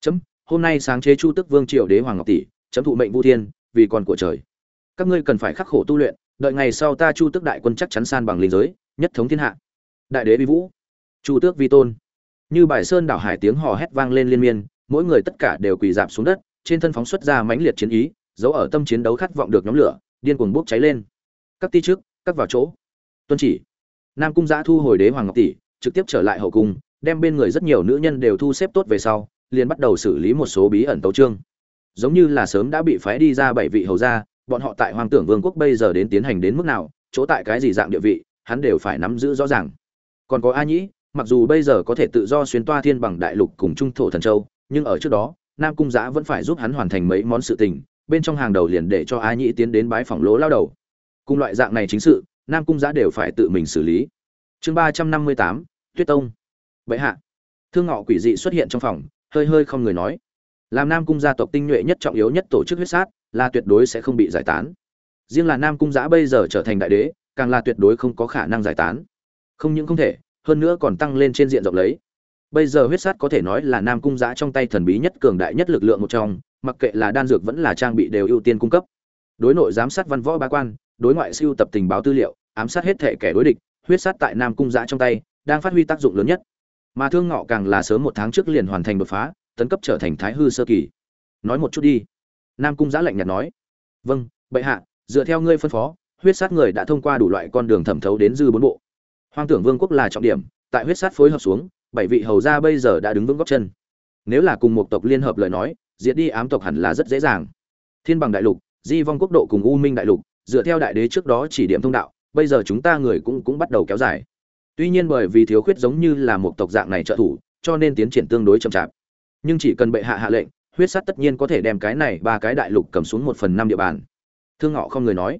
chấm, hôm nay sáng chế chu tức vương triều đế hoàng ngọc tỷ, chấm thụ mệnh vũ thiên, vì con của trời. Các ngươi cần phải khắc khổ tu luyện, đợi ngày sau ta chu tức đại quân chắc chắn san bằng linh giới, nhất thống thiên hạ. Đại đế vi vũ, chu tước vi tôn. Như bài sơn đảo hải tiếng hò hét vang lên liên miên, mỗi người tất cả đều quỳ dạp xuống đất, trên thân phóng xuất ra mãnh liệt chiến ý giấu ở tâm chiến đấu khát vọng được nhóm lửa, điên cuồng bốc cháy lên. Các ti trước, các vào chỗ. Tuân chỉ. Nam cung giã thu hồi đế hoàng ngọc tỷ, trực tiếp trở lại hậu cung, đem bên người rất nhiều nữ nhân đều thu xếp tốt về sau liền bắt đầu xử lý một số bí ẩn tấu trương giống như là sớm đã bị phái đi ra bảy vị hầu gia, bọn họ tại hoàng tưởng vương quốc bây giờ đến tiến hành đến mức nào, chỗ tại cái gì dạng địa vị, hắn đều phải nắm giữ rõ ràng. Còn có a nhĩ, mặc dù bây giờ có thể tự do xuyên toa thiên bằng đại lục cùng trung thổ thần châu, nhưng ở trước đó, nam cung giã vẫn phải giúp hắn hoàn thành mấy món sự tình, bên trong hàng đầu liền để cho a nhĩ tiến đến bái phòng lỗ lao đầu. Cùng loại dạng này chính sự, nam cung giã đều phải tự mình xử lý. Chương ba trăm năm mươi tám, tuyết tông. Vậy hạ. Thương ngọ quỷ dị xuất hiện trong phòng hơi hơi không người nói. Làm nam cung gia tộc tinh nhuệ nhất trọng yếu nhất tổ chức huyết sát, là tuyệt đối sẽ không bị giải tán. Riêng là nam cung giã bây giờ trở thành đại đế, càng là tuyệt đối không có khả năng giải tán. Không những không thể, hơn nữa còn tăng lên trên diện rộng lấy. Bây giờ huyết sát có thể nói là nam cung giã trong tay thần bí nhất cường đại nhất lực lượng một trong, mặc kệ là đan dược vẫn là trang bị đều ưu tiên cung cấp. Đối nội giám sát văn võ ba quan, đối ngoại siêu tập tình báo tư liệu, ám sát hết thể kẻ đối địch, huyết sát tại nam cung giã trong tay, đang phát huy tác dụng lớn nhất mà thương ngọ càng là sớm một tháng trước liền hoàn thành đột phá, tấn cấp trở thành thái hư sơ kỳ. Nói một chút đi. Nam cung giã lạnh nhạt nói. Vâng bệ hạ, dựa theo ngươi phân phó, huyết sát người đã thông qua đủ loại con đường thẩm thấu đến dư bốn bộ. Hoang tưởng vương quốc là trọng điểm, tại huyết sát phối hợp xuống, bảy vị hầu gia bây giờ đã đứng vững góc chân. Nếu là cùng một tộc liên hợp lời nói, diệt đi ám tộc hẳn là rất dễ dàng. Thiên bằng đại lục, di vong quốc độ cùng u minh đại lục, dựa theo đại đế trước đó chỉ điểm thông đạo, bây giờ chúng ta người cũng cũng bắt đầu kéo dài tuy nhiên bởi vì thiếu khuyết giống như là một tộc dạng này trợ thủ, cho nên tiến triển tương đối chậm chạp. Nhưng chỉ cần bệ hạ hạ lệnh, huyết sát tất nhiên có thể đem cái này ba cái đại lục cầm xuống một phần năm địa bàn. Thương ngọ không người nói.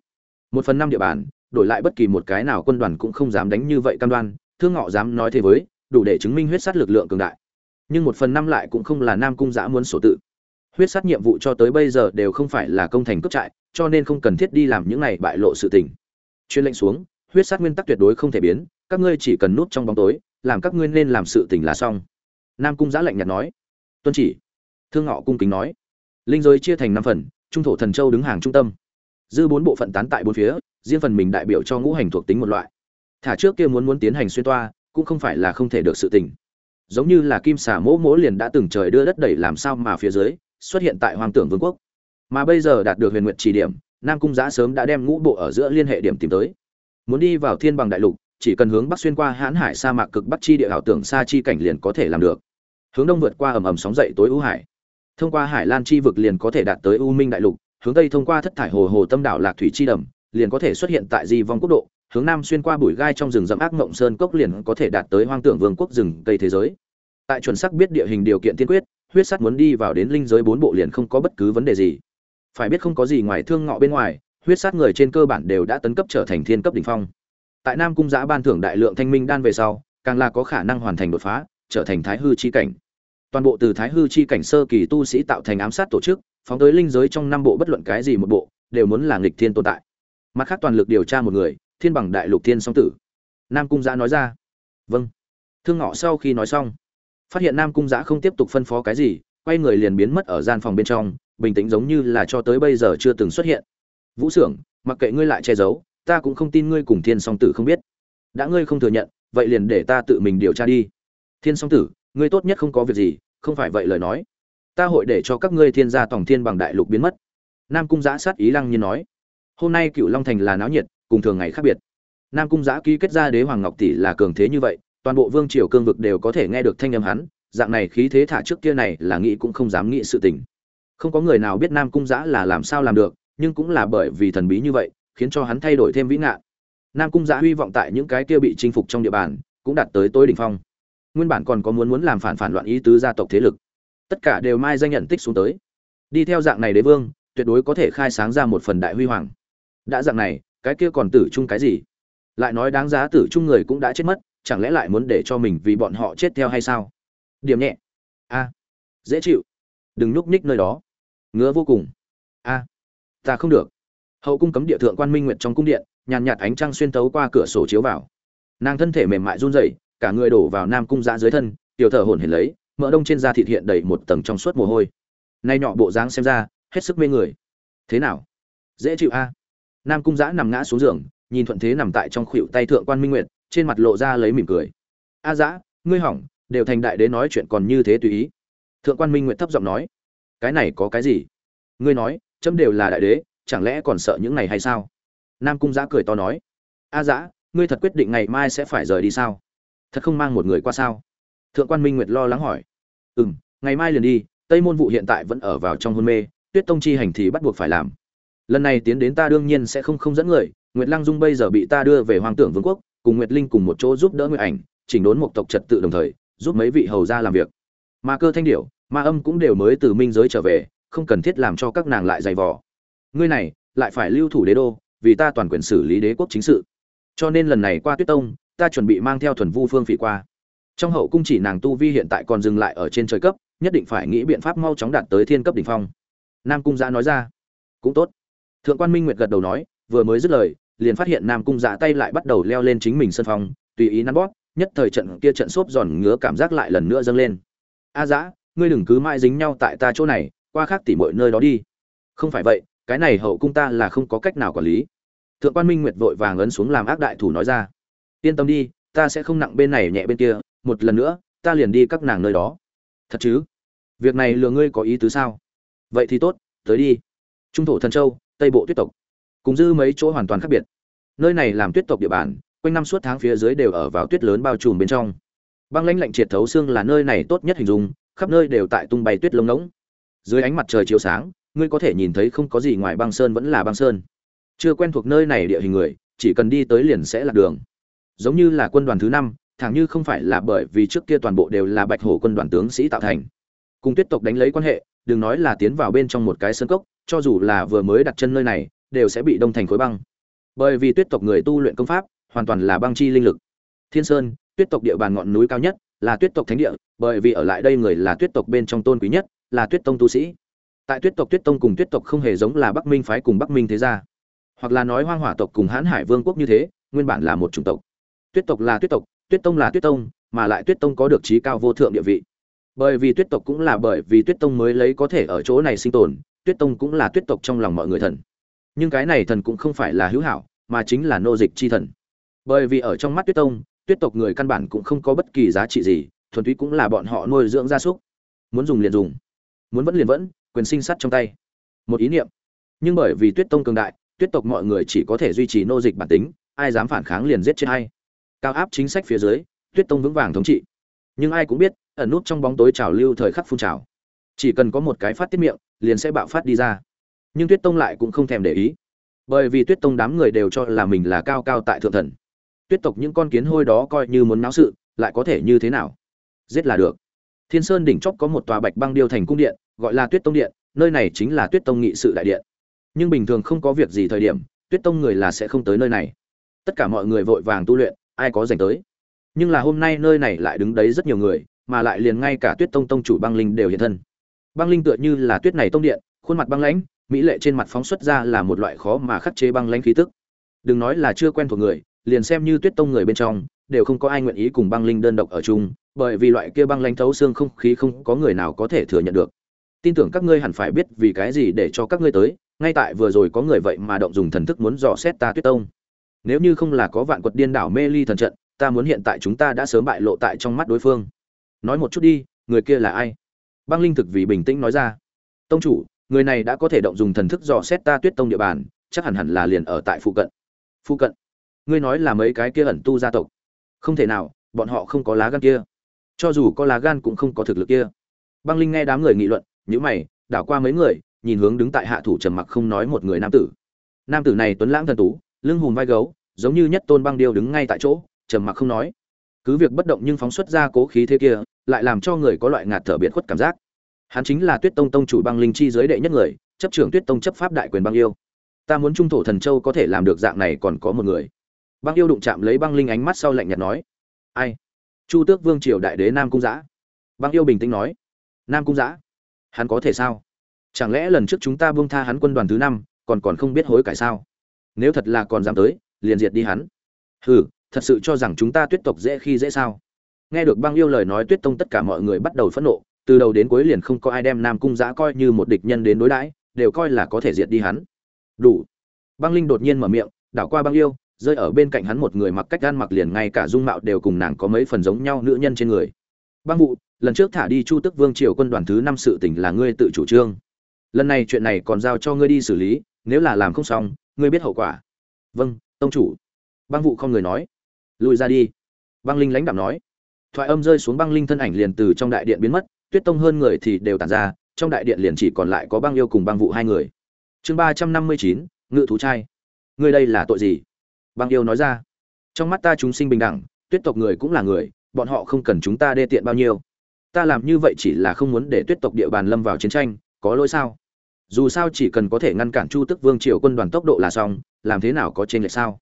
Một phần năm địa bàn, đổi lại bất kỳ một cái nào quân đoàn cũng không dám đánh như vậy cam đoan, thương ngọ dám nói thế với, đủ để chứng minh huyết sát lực lượng cường đại. Nhưng một phần năm lại cũng không là nam cung dã muốn sổ tự. Huyết sát nhiệm vụ cho tới bây giờ đều không phải là công thành cướp trại, cho nên không cần thiết đi làm những này bại lộ sự tình. Chuyên lệnh xuống, huyết sát nguyên tắc tuyệt đối không thể biến các ngươi chỉ cần núp trong bóng tối, làm các ngươi nên làm sự tình là xong. Nam cung giã lạnh nhạt nói. Tuân chỉ. Thương ngọ cung kính nói. Linh giới chia thành năm phần, trung thổ thần châu đứng hàng trung tâm. Dư bốn bộ phận tán tại bốn phía, riêng phần mình đại biểu cho ngũ hành thuộc tính một loại. Thả trước kia muốn muốn tiến hành xuyên toa, cũng không phải là không thể được sự tình. Giống như là kim xà mỗ mỗ liền đã từng trời đưa đất đẩy làm sao mà phía dưới, xuất hiện tại hoàng tưởng vương quốc. Mà bây giờ đạt được huyền nguyện chỉ điểm, nam cung giã sớm đã đem ngũ bộ ở giữa liên hệ điểm tìm tới. Muốn đi vào thiên bằng đại lục chỉ cần hướng bắc xuyên qua hãn hải sa mạc cực bắc chi địa ảo tưởng xa chi cảnh liền có thể làm được. Hướng đông vượt qua ầm ầm sóng dậy tối ưu hải. Thông qua hải lan chi vực liền có thể đạt tới u minh đại lục, hướng tây thông qua thất thải hồ hồ tâm đảo lạc thủy chi đầm, liền có thể xuất hiện tại di vong quốc độ, hướng nam xuyên qua bụi gai trong rừng rậm ác mộng sơn cốc liền có thể đạt tới hoang tưởng vương quốc rừng tây thế giới. Tại chuẩn xác biết địa hình điều kiện tiên quyết, huyết sắt muốn đi vào đến linh giới bốn bộ liền không có bất cứ vấn đề gì. Phải biết không có gì ngoài thương ngọ bên ngoài, huyết sát người trên cơ bản đều đã tấn cấp trở thành thiên cấp đỉnh phong tại nam cung giã ban thưởng đại lượng thanh minh đan về sau càng là có khả năng hoàn thành đột phá trở thành thái hư chi cảnh. Toàn bộ từ thái hư chi cảnh sơ kỳ tu sĩ tạo thành ám sát tổ chức phóng tới linh giới trong năm bộ bất luận cái gì một bộ đều muốn là nghịch thiên tồn tại. Mặt khác toàn lực điều tra một người thiên bằng đại lục thiên song tử. Nam cung giã nói ra. Vâng. Thương ngọ sau khi nói xong phát hiện nam cung giã không tiếp tục phân phó cái gì quay người liền biến mất ở gian phòng bên trong bình tĩnh giống như là cho tới bây giờ chưa từng xuất hiện. Vũ Sưởng, mặc kệ ngươi lại che giấu ta cũng không tin ngươi cùng thiên song tử không biết. Đã ngươi không thừa nhận, vậy liền để ta tự mình điều tra đi. Thiên song tử, ngươi tốt nhất không có việc gì, không phải vậy lời nói. Ta hội để cho các ngươi thiên gia tổng thiên bằng đại lục biến mất. Nam cung giã sát ý lăng nhiên nói. Hôm nay cựu long thành là náo nhiệt, cùng thường ngày khác biệt. Nam cung giã ký kết ra đế hoàng ngọc tỷ là cường thế như vậy, toàn bộ vương triều cương vực đều có thể nghe được thanh âm hắn, dạng này khí thế thả trước kia này là nghĩ cũng không dám nghĩ sự tình. Không có người nào biết nam cung giã là làm sao làm được, nhưng cũng là bởi vì thần bí như vậy khiến cho hắn thay đổi thêm vĩ ngạn. Nam cung dạ giã hy vọng tại những cái kia bị chinh phục trong địa bàn cũng đạt tới tối đỉnh phong. Nguyên bản còn có muốn muốn làm phản phản loạn ý tứ gia tộc thế lực. Tất cả đều mai danh nhận tích xuống tới. Đi theo dạng này đế vương, tuyệt đối có thể khai sáng ra một phần đại huy hoàng. Đã dạng này, cái kia còn tử chung cái gì? Lại nói đáng giá tử chung người cũng đã chết mất, chẳng lẽ lại muốn để cho mình vì bọn họ chết theo hay sao? Điểm nhẹ. A. Dễ chịu. Đừng nhúc nhích nơi đó. Ngứa vô cùng. A. Ta không được hậu cung cấm địa thượng quan minh nguyệt trong cung điện, nhàn nhạt ánh trăng xuyên tấu qua cửa sổ chiếu vào. Nàng thân thể mềm mại run rẩy, cả người đổ vào nam cung giã dưới thân, tiểu thở hổn hển lấy, mỡ đông trên da thịt hiện đầy một tầng trong suốt mồ hôi. Nay nhọ bộ dáng xem ra, hết sức mê người. Thế nào? Dễ chịu a. Nam cung giã nằm ngã xuống giường, nhìn thuận thế nằm tại trong khuỷu tay thượng quan minh nguyệt, trên mặt lộ ra lấy mỉm cười. A à giã ngươi hỏng, đều thành đại đế nói chuyện còn như thế tùy ý. Thượng quan minh nguyệt thấp giọng nói. Cái này có cái gì? Ngươi nói, chấm đều là đại đế chẳng lẽ còn sợ những này hay sao? Nam cung giã cười to nói, a à giã, ngươi thật quyết định ngày mai sẽ phải rời đi sao? Thật không mang một người qua sao? Thượng quan minh nguyệt lo lắng hỏi ừ m ngày mai liền đi, tây môn vụ hiện tại vẫn ở vào trong hôn mê, tuyết tông chi hành thì bắt buộc phải làm. Lần này tiến đến ta đương nhiên sẽ không không dẫn người, nguyệt lăng dung bây giờ bị ta đưa về hoàng tưởng vương quốc, cùng nguyệt linh cùng một chỗ giúp đỡ nguyệt ảnh, chỉnh đốn một tộc trật tự đồng thời, giúp mấy vị hầu ra làm việc. Mà cơ thanh điểu, ma âm cũng đều mới từ minh giới trở về, không cần thiết làm cho các nàng lại dày vò ngươi này, lại phải lưu thủ đế đô, vì ta toàn quyền xử lý đế quốc chính sự. Cho nên lần này qua tuyết tông, ta chuẩn bị mang theo thuần vu phương phỉ qua. Trong hậu cung chỉ nàng tu vi hiện tại còn dừng lại ở trên trời cấp, nhất định phải nghĩ biện pháp mau chóng đạt tới thiên cấp đỉnh phong. Nam cung giã nói ra. Cũng tốt. Thượng quan minh nguyệt gật đầu nói, vừa mới dứt lời, liền phát hiện nam cung giã tay lại bắt đầu leo lên chính mình sân phong tùy ý nắn bóp, nhất thời trận kia trận xốp giòn ngứa cảm giác lại lần nữa dâng lên. A giã ngươi đừng cứ mãi dính nhau tại ta chỗ này, qua khác tỉ mọi nơi đó đi. Không phải vậy cái này hậu cung ta là không có cách nào quản lý. Thượng quan minh nguyệt vội vàng ấn xuống làm ác đại thủ nói ra. Yên tâm đi, ta sẽ không nặng bên này nhẹ bên kia, một lần nữa, ta liền đi các nàng nơi đó. Thật chứ? Việc này lừa ngươi có ý tứ sao? Vậy thì tốt, tới đi. Trung thổ thần châu, tây bộ tuyết tộc. Cùng dư mấy chỗ hoàn toàn khác biệt. Nơi này làm tuyết tộc địa bàn, quanh năm suốt tháng phía dưới đều ở vào tuyết lớn bao trùm bên trong. Băng lãnh lạnh triệt thấu xương là nơi này tốt nhất hình dung, khắp nơi đều tại tung bay tuyết lông ngỗng. Dưới ánh mặt trời chiếu sáng ngươi có thể nhìn thấy không có gì ngoài băng sơn vẫn là băng sơn. Chưa quen thuộc nơi này địa hình người, chỉ cần đi tới liền sẽ lạc đường. Giống như là quân đoàn thứ năm, thẳng như không phải là bởi vì trước kia toàn bộ đều là bạch hổ quân đoàn tướng sĩ tạo thành. Cùng tuyết tộc đánh lấy quan hệ, đừng nói là tiến vào bên trong một cái sân cốc, cho dù là vừa mới đặt chân nơi này, đều sẽ bị đông thành khối băng. Bởi vì tuyết tộc người tu luyện công pháp, hoàn toàn là băng chi linh lực. Thiên sơn, tuyết tộc địa bàn ngọn núi cao nhất, là tuyết tộc thánh địa, bởi vì ở lại đây người là tuyết tộc bên trong tôn quý nhất, là tuyết tông tu sĩ tại tuyết tộc, tuyết tông cùng tuyết tộc không hề giống là bắc minh phái cùng bắc minh thế gia. Hoặc là nói hoang hỏa tộc cùng hãn hải vương quốc như thế, nguyên bản là một chủng tộc. Tuyết tộc là tuyết tộc, tuyết tông là tuyết tông, mà lại tuyết tông có được trí cao vô thượng địa vị. Bởi vì tuyết tộc cũng là bởi vì tuyết tông mới lấy có thể ở chỗ này sinh tồn, tuyết tông cũng là tuyết tộc trong lòng mọi người thần. Nhưng cái này thần cũng không phải là hữu hảo, mà chính là nô dịch chi thần. Bởi vì ở trong mắt tuyết tông, tuyết tộc người căn bản cũng không có bất kỳ giá trị gì, thuần túy cũng là bọn họ nuôi dưỡng gia súc. Muốn dùng liền dùng, muốn vẫn liền vẫn quyền sinh sắt trong tay. Một ý niệm. Nhưng bởi vì tuyết tông cường đại, tuyết tộc mọi người chỉ có thể duy trì nô dịch bản tính, ai dám phản kháng liền giết chết hay cao áp chính sách phía dưới, tuyết tông vững vàng thống trị. Nhưng ai cũng biết, ẩn nút trong bóng tối trào lưu thời khắc phun trào. Chỉ cần có một cái phát tiết miệng, liền sẽ bạo phát đi ra. Nhưng tuyết tông lại cũng không thèm để ý. Bởi vì tuyết tông đám người đều cho là mình là cao cao tại thượng thần. Tuyết tộc những con kiến hôi đó coi như muốn náo sự, lại có thể như thế nào? Giết là được. Thiên sơn đỉnh chóp có một tòa bạch băng điêu thành cung điện gọi là tuyết tông điện, nơi này chính là tuyết tông nghị sự đại điện. Nhưng bình thường không có việc gì thời điểm, tuyết tông người là sẽ không tới nơi này. Tất cả mọi người vội vàng tu luyện, ai có rảnh tới. Nhưng là hôm nay nơi này lại đứng đấy rất nhiều người, mà lại liền ngay cả tuyết tông tông chủ băng linh đều hiện thân. Băng linh tựa như là tuyết này tông điện, khuôn mặt băng lãnh, mỹ lệ trên mặt phóng xuất ra là một loại khó mà khắc chế băng lãnh khí tức. Đừng nói là chưa quen thuộc người, liền xem như tuyết tông người bên trong, đều không có ai nguyện ý cùng băng linh đơn độc ở chung, bởi vì loại kia băng lãnh thấu xương không khí không có người nào có thể thừa nhận được tin tưởng các ngươi hẳn phải biết vì cái gì để cho các ngươi tới, ngay tại vừa rồi có người vậy mà động dùng thần thức muốn dò xét ta tuyết tông. Nếu như không là có vạn quật điên đảo mê ly thần trận, ta muốn hiện tại chúng ta đã sớm bại lộ tại trong mắt đối phương. Nói một chút đi, người kia là ai? Băng linh thực vì bình tĩnh nói ra. Tông chủ, người này đã có thể động dùng thần thức dò xét ta tuyết tông địa bàn, chắc hẳn hẳn là liền ở tại phụ cận. Phụ cận? Ngươi nói là mấy cái kia ẩn tu gia tộc? Không thể nào, bọn họ không có lá gan kia. Cho dù có lá gan cũng không có thực lực kia. Băng linh nghe đám người nghị luận nhíu mày, đảo qua mấy người, nhìn hướng đứng tại hạ thủ trầm mặc không nói một người nam tử. Nam tử này tuấn lãng thần tú, lưng hùm vai gấu, giống như nhất tôn băng điêu đứng ngay tại chỗ, trầm mặc không nói. Cứ việc bất động nhưng phóng xuất ra cố khí thế kia, lại làm cho người có loại ngạt thở biệt khuất cảm giác. Hắn chính là tuyết tông tông chủ băng linh chi giới đệ nhất người, chấp trưởng tuyết tông chấp pháp đại quyền băng yêu. Ta muốn trung thổ thần châu có thể làm được dạng này còn có một người. Băng yêu đụng chạm lấy băng linh ánh mắt sau lạnh nhạt nói. Ai? Chu tước vương triều đại đế nam cung giã. Băng yêu bình tĩnh nói. Nam cung giã hắn có thể sao? Chẳng lẽ lần trước chúng ta buông tha hắn quân đoàn thứ năm, còn còn không biết hối cải sao? Nếu thật là còn dám tới, liền diệt đi hắn. Hừ, thật sự cho rằng chúng ta tuyết tộc dễ khi dễ sao? Nghe được băng yêu lời nói tuyết tông tất cả mọi người bắt đầu phẫn nộ, từ đầu đến cuối liền không có ai đem nam cung giã coi như một địch nhân đến đối đãi, đều coi là có thể diệt đi hắn. Đủ. Băng linh đột nhiên mở miệng, đảo qua băng yêu, rơi ở bên cạnh hắn một người mặc cách gan mặc liền ngay cả dung mạo đều cùng nàng có mấy phần giống nhau nữ nhân trên người băng vụ lần trước thả đi chu tức vương triều quân đoàn thứ năm sự tỉnh là ngươi tự chủ trương. Lần này chuyện này còn giao cho ngươi đi xử lý, nếu là làm không xong, ngươi biết hậu quả. Vâng tông chủ. Băng vụ không người nói. Lùi ra đi. Băng linh lãnh đạo nói. Thoại âm rơi xuống băng linh thân ảnh liền từ trong đại điện biến mất, tuyết tông hơn người thì đều tàn ra, trong đại điện liền chỉ còn lại có băng yêu cùng băng vụ hai người. Chương ba trăm năm mươi chín, ngự thú trai. Ngươi đây là tội gì? Băng yêu nói ra. Trong mắt ta chúng sinh bình đẳng, tuyết tộc người cũng là người bọn họ không cần chúng ta đê tiện bao nhiêu. Ta làm như vậy chỉ là không muốn để tuyết tộc địa bàn lâm vào chiến tranh, có lỗi sao? Dù sao chỉ cần có thể ngăn cản chu tức vương triều quân đoàn tốc độ là xong, làm thế nào có trên lệch sao?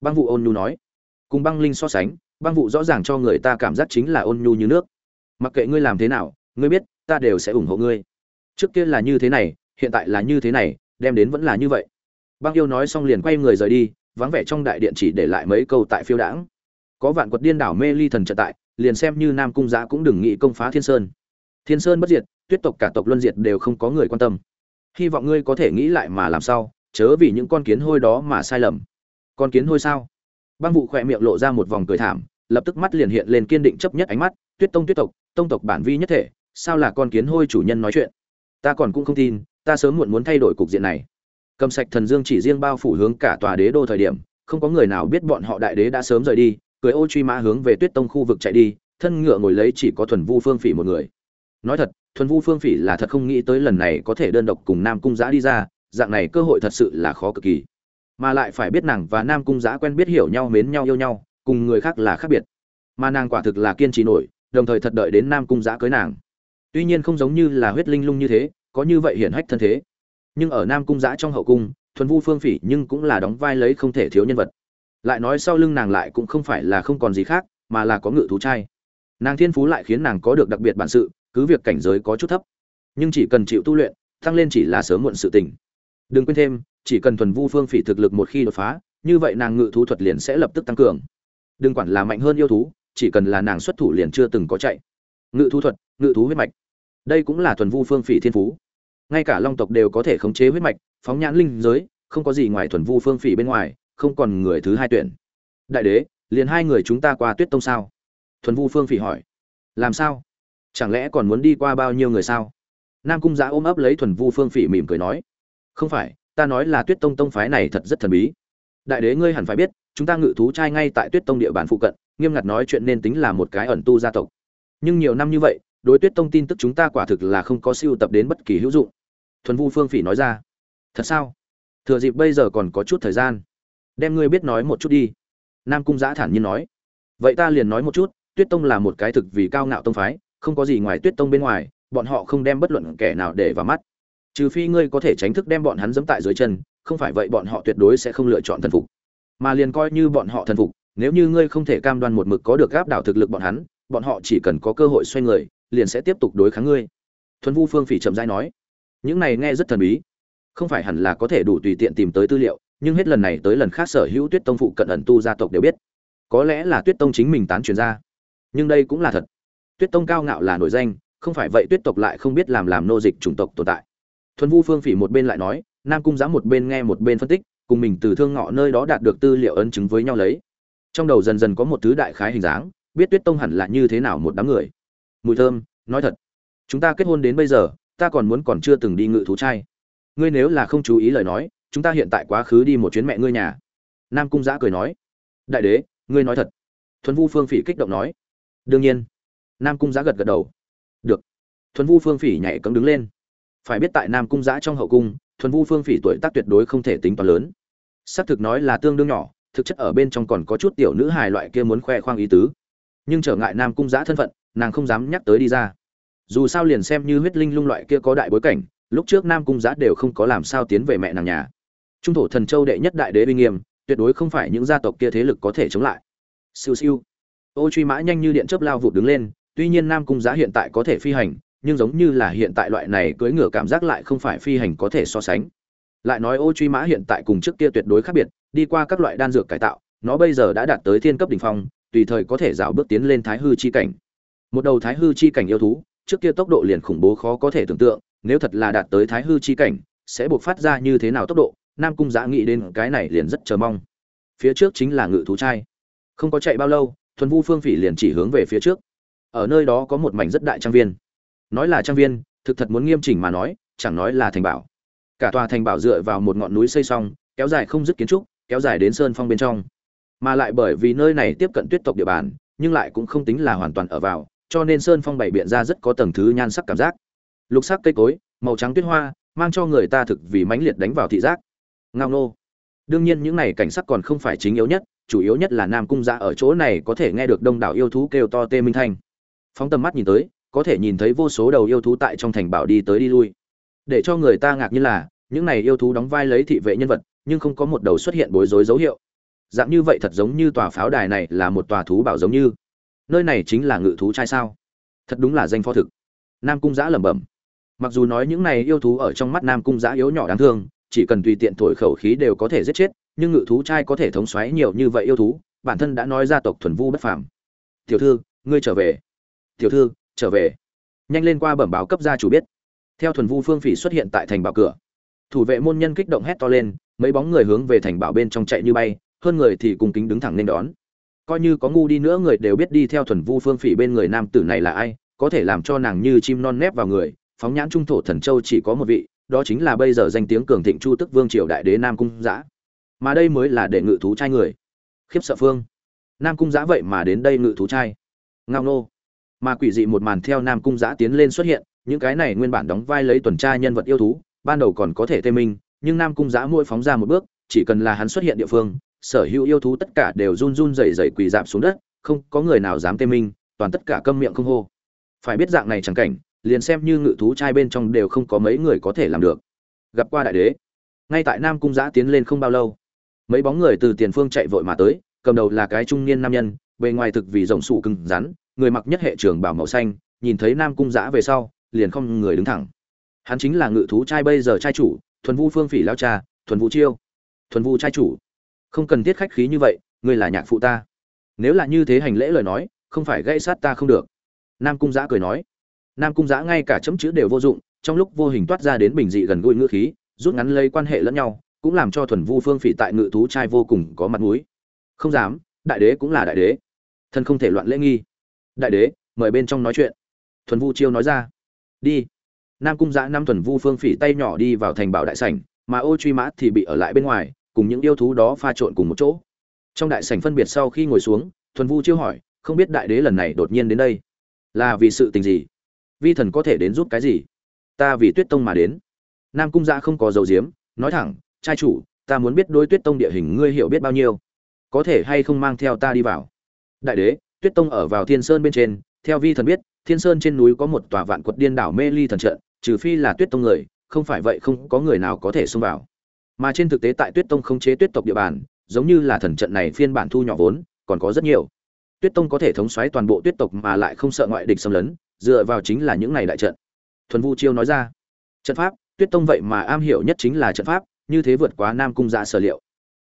Băng vụ ôn nhu nói. Cùng băng linh so sánh, băng vụ rõ ràng cho người ta cảm giác chính là ôn nhu như nước. Mặc kệ ngươi làm thế nào, ngươi biết, ta đều sẽ ủng hộ ngươi. Trước kia là như thế này, hiện tại là như thế này, đem đến vẫn là như vậy. Băng yêu nói xong liền quay người rời đi, vắng vẻ trong đại điện chỉ để lại mấy câu tại phiêu đãng có vạn quật điên đảo mê ly thần trận tại, liền xem như nam cung giã cũng đừng nghĩ công phá thiên sơn. Thiên sơn bất diệt, tuyết tộc cả tộc luân diệt đều không có người quan tâm. Hy vọng ngươi có thể nghĩ lại mà làm sao, chớ vì những con kiến hôi đó mà sai lầm. Con kiến hôi sao? Băng vụ khỏe miệng lộ ra một vòng cười thảm, lập tức mắt liền hiện lên kiên định chấp nhất ánh mắt, tuyết tông tuyết tộc, tông tộc bản vi nhất thể, sao là con kiến hôi chủ nhân nói chuyện? Ta còn cũng không tin, ta sớm muộn muốn thay đổi cục diện này. Cầm sạch thần dương chỉ riêng bao phủ hướng cả tòa đế đô thời điểm, không có người nào biết bọn họ đại đế đã sớm rời đi cưới ô truy mã hướng về tuyết tông khu vực chạy đi, thân ngựa ngồi lấy chỉ có thuần vu phương phỉ một người. Nói thật, thuần vu phương phỉ là thật không nghĩ tới lần này có thể đơn độc cùng nam cung giã đi ra, dạng này cơ hội thật sự là khó cực kỳ. Mà lại phải biết nàng và nam cung giã quen biết hiểu nhau, mến nhau, yêu nhau, cùng người khác là khác biệt. Mà nàng quả thực là kiên trì nổi, đồng thời thật đợi đến nam cung giã cưới nàng. Tuy nhiên không giống như là huyết linh lung như thế, có như vậy hiển hách thân thế. Nhưng ở nam cung giã trong hậu cung, thuần vu phương phỉ nhưng cũng là đóng vai lấy không thể thiếu nhân vật lại nói sau lưng nàng lại cũng không phải là không còn gì khác, mà là có ngự thú trai. Nàng thiên phú lại khiến nàng có được đặc biệt bản sự, cứ việc cảnh giới có chút thấp. Nhưng chỉ cần chịu tu luyện, tăng lên chỉ là sớm muộn sự tình. Đừng quên thêm, chỉ cần thuần vu phương phỉ thực lực một khi đột phá, như vậy nàng ngự thú thuật liền sẽ lập tức tăng cường. Đừng quản là mạnh hơn yêu thú, chỉ cần là nàng xuất thủ liền chưa từng có chạy. Ngự thú thuật, ngự thú huyết mạch. Đây cũng là thuần vu phương phỉ thiên phú. Ngay cả long tộc đều có thể khống chế huyết mạch, phóng nhãn linh giới, không có gì ngoài thuần vu phương phỉ bên ngoài không còn người thứ hai tuyển. Đại đế, liền hai người chúng ta qua tuyết tông sao? Thuần vu phương phỉ hỏi. Làm sao? Chẳng lẽ còn muốn đi qua bao nhiêu người sao? Nam cung giã ôm ấp lấy thuần vu phương phỉ mỉm cười nói. Không phải, ta nói là tuyết tông tông phái này thật rất thần bí. Đại đế ngươi hẳn phải biết, chúng ta ngự thú trai ngay tại tuyết tông địa bàn phụ cận, nghiêm ngặt nói chuyện nên tính là một cái ẩn tu gia tộc. Nhưng nhiều năm như vậy, đối tuyết tông tin tức chúng ta quả thực là không có siêu tập đến bất kỳ hữu dụng. Thuần vu phương phỉ nói ra. Thật sao? Thừa dịp bây giờ còn có chút thời gian đem ngươi biết nói một chút đi. Nam cung giã thản nhiên nói. Vậy ta liền nói một chút, tuyết tông là một cái thực vì cao ngạo tông phái, không có gì ngoài tuyết tông bên ngoài, bọn họ không đem bất luận kẻ nào để vào mắt. Trừ phi ngươi có thể tránh thức đem bọn hắn dẫm tại dưới chân, không phải vậy bọn họ tuyệt đối sẽ không lựa chọn thần phục. Mà liền coi như bọn họ thần phục, nếu như ngươi không thể cam đoan một mực có được gáp đảo thực lực bọn hắn, bọn họ chỉ cần có cơ hội xoay người, liền sẽ tiếp tục đối kháng ngươi. Thuần vu phương phỉ chậm rãi nói. Những này nghe rất thần bí. Không phải hẳn là có thể đủ tùy tiện tìm tới tư liệu nhưng hết lần này tới lần khác sở hữu tuyết tông phụ cận ẩn tu gia tộc đều biết. Có lẽ là tuyết tông chính mình tán truyền ra. Nhưng đây cũng là thật. Tuyết tông cao ngạo là nổi danh, không phải vậy tuyết tộc lại không biết làm làm nô dịch chủng tộc tồn tại. Thuần vu phương phỉ một bên lại nói, nam cung giám một bên nghe một bên phân tích, cùng mình từ thương ngọ nơi đó đạt được tư liệu ấn chứng với nhau lấy. Trong đầu dần dần có một thứ đại khái hình dáng, biết tuyết tông hẳn là như thế nào một đám người. Mùi thơm, nói thật. Chúng ta kết hôn đến bây giờ, ta còn muốn còn chưa từng đi ngự thú trai. Ngươi nếu là không chú ý lời nói chúng ta hiện tại quá khứ đi một chuyến mẹ ngươi nhà. Nam cung giã cười nói, đại đế, ngươi nói thật. Thuần vu phương phỉ kích động nói, đương nhiên. Nam cung giã gật gật đầu, được. Thuần vu phương phỉ nhảy cấm đứng lên. Phải biết tại nam cung giã trong hậu cung, thuần vu phương phỉ tuổi tác tuyệt đối không thể tính toán lớn. Xác thực nói là tương đương nhỏ, thực chất ở bên trong còn có chút tiểu nữ hài loại kia muốn khoe khoang ý tứ. Nhưng trở ngại nam cung giã thân phận, nàng không dám nhắc tới đi ra. Dù sao liền xem như huyết linh lung loại kia có đại bối cảnh, lúc trước nam cung giã đều không có làm sao tiến về mẹ nàng nhà trung thổ thần châu đệ nhất đại đế uy nghiêm, tuyệt đối không phải những gia tộc kia thế lực có thể chống lại. Siêu siêu. Ô truy mã nhanh như điện chớp lao vụt đứng lên, tuy nhiên nam cung giá hiện tại có thể phi hành, nhưng giống như là hiện tại loại này cưỡi ngựa cảm giác lại không phải phi hành có thể so sánh. Lại nói ô truy mã hiện tại cùng trước kia tuyệt đối khác biệt, đi qua các loại đan dược cải tạo, nó bây giờ đã đạt tới thiên cấp đỉnh phong, tùy thời có thể dạo bước tiến lên thái hư chi cảnh. Một đầu thái hư chi cảnh yêu thú, trước kia tốc độ liền khủng bố khó có thể tưởng tượng, nếu thật là đạt tới thái hư chi cảnh, sẽ buộc phát ra như thế nào tốc độ nam cung giã nghĩ đến cái này liền rất chờ mong. Phía trước chính là ngự thú trai. Không có chạy bao lâu, thuần vu phương phỉ liền chỉ hướng về phía trước. Ở nơi đó có một mảnh rất đại trang viên. Nói là trang viên, thực thật muốn nghiêm chỉnh mà nói, chẳng nói là thành bảo. Cả tòa thành bảo dựa vào một ngọn núi xây xong, kéo dài không dứt kiến trúc, kéo dài đến sơn phong bên trong. Mà lại bởi vì nơi này tiếp cận tuyết tộc địa bàn, nhưng lại cũng không tính là hoàn toàn ở vào, cho nên sơn phong bày biện ra rất có tầng thứ nhan sắc cảm giác. Lục sắc cây cối, màu trắng tuyết hoa, mang cho người ta thực vì mãnh liệt đánh vào thị giác ngao nô đương nhiên những này cảnh sắc còn không phải chính yếu nhất, chủ yếu nhất là nam cung dạ ở chỗ này có thể nghe được đông đảo yêu thú kêu to tê minh thanh. Phóng tầm mắt nhìn tới, có thể nhìn thấy vô số đầu yêu thú tại trong thành bảo đi tới đi lui. Để cho người ta ngạc như là, những này yêu thú đóng vai lấy thị vệ nhân vật, nhưng không có một đầu xuất hiện bối rối dấu hiệu. Dạng như vậy thật giống như tòa pháo đài này là một tòa thú bảo giống như. Nơi này chính là ngự thú trai sao? Thật đúng là danh phó thực. Nam cung giã lẩm bẩm. Mặc dù nói những này yêu thú ở trong mắt nam cung giã yếu nhỏ đáng thương chỉ cần tùy tiện thổi khẩu khí đều có thể giết chết, nhưng ngự thú trai có thể thống xoáy nhiều như vậy yêu thú, bản thân đã nói gia tộc thuần vu bất phàm. Tiểu thư, ngươi trở về. Tiểu thư, trở về. Nhanh lên qua bẩm báo cấp gia chủ biết. Theo thuần vu phương phỉ xuất hiện tại thành bảo cửa. Thủ vệ môn nhân kích động hét to lên, mấy bóng người hướng về thành bảo bên trong chạy như bay, hơn người thì cùng kính đứng thẳng nên đón. Coi như có ngu đi nữa người đều biết đi theo thuần vu phương phỉ bên người nam tử này là ai, có thể làm cho nàng như chim non nép vào người, phóng nhãn trung thổ thần châu chỉ có một vị đó chính là bây giờ danh tiếng cường thịnh chu tức vương triều đại đế nam cung giã. Mà đây mới là để ngự thú trai người. Khiếp sợ phương. Nam cung giã vậy mà đến đây ngự thú trai. Ngao nô. Mà quỷ dị một màn theo nam cung giã tiến lên xuất hiện, những cái này nguyên bản đóng vai lấy tuần tra nhân vật yêu thú, ban đầu còn có thể tê minh, nhưng nam cung giã mỗi phóng ra một bước, chỉ cần là hắn xuất hiện địa phương, sở hữu yêu thú tất cả đều run run rẩy rẩy quỳ dạp xuống đất, không có người nào dám tê minh, toàn tất cả câm miệng không hô. Phải biết dạng này chẳng cảnh liền xem như ngự thú trai bên trong đều không có mấy người có thể làm được. Gặp qua đại đế, ngay tại nam cung giã tiến lên không bao lâu, mấy bóng người từ tiền phương chạy vội mà tới, cầm đầu là cái trung niên nam nhân, bề ngoài thực vì rồng sụ cứng rắn, người mặc nhất hệ trường bảo màu xanh, nhìn thấy nam cung giã về sau, liền không người đứng thẳng. Hắn chính là ngự thú trai bây giờ trai chủ, thuần vu phương phỉ lao cha, thuần vũ chiêu. Thuần vu trai chủ. Không cần thiết khách khí như vậy, ngươi là nhạc phụ ta. Nếu là như thế hành lễ lời nói, không phải gây sát ta không được. Nam cung giã cười nói nam cung giã ngay cả chấm chữ đều vô dụng, trong lúc vô hình toát ra đến bình dị gần gũi ngữ khí, rút ngắn lấy quan hệ lẫn nhau, cũng làm cho thuần vu phương phỉ tại ngự thú trai vô cùng có mặt mũi. Không dám, đại đế cũng là đại đế. Thân không thể loạn lễ nghi. Đại đế, mời bên trong nói chuyện. Thuần vu chiêu nói ra. Đi. Nam cung giã năm thuần vu phương phỉ tay nhỏ đi vào thành bảo đại sảnh, mà ô truy mã thì bị ở lại bên ngoài, cùng những yêu thú đó pha trộn cùng một chỗ. Trong đại sảnh phân biệt sau khi ngồi xuống, thuần vu chiêu hỏi, không biết đại đế lần này đột nhiên đến đây? Là vì sự tình gì? Vi thần có thể đến giúp cái gì? Ta vì tuyết tông mà đến. Nam cung Gia không có dầu diếm, nói thẳng, trai chủ, ta muốn biết đôi tuyết tông địa hình ngươi hiểu biết bao nhiêu? Có thể hay không mang theo ta đi vào? Đại đế, tuyết tông ở vào thiên sơn bên trên, theo vi thần biết, thiên sơn trên núi có một tòa vạn quật điên đảo mê ly thần trận, trừ phi là tuyết tông người, không phải vậy không có người nào có thể xông vào. Mà trên thực tế tại tuyết tông không chế tuyết tộc địa bàn, giống như là thần trận này phiên bản thu nhỏ vốn, còn có rất nhiều. Tuyết tông có thể thống xoáy toàn bộ tuyết tộc mà lại không sợ ngoại địch xâm lấn dựa vào chính là những này đại trận. Thuần vu chiêu nói ra, trận pháp, tuyết tông vậy mà am hiểu nhất chính là trận pháp, như thế vượt quá nam cung dạ sở liệu.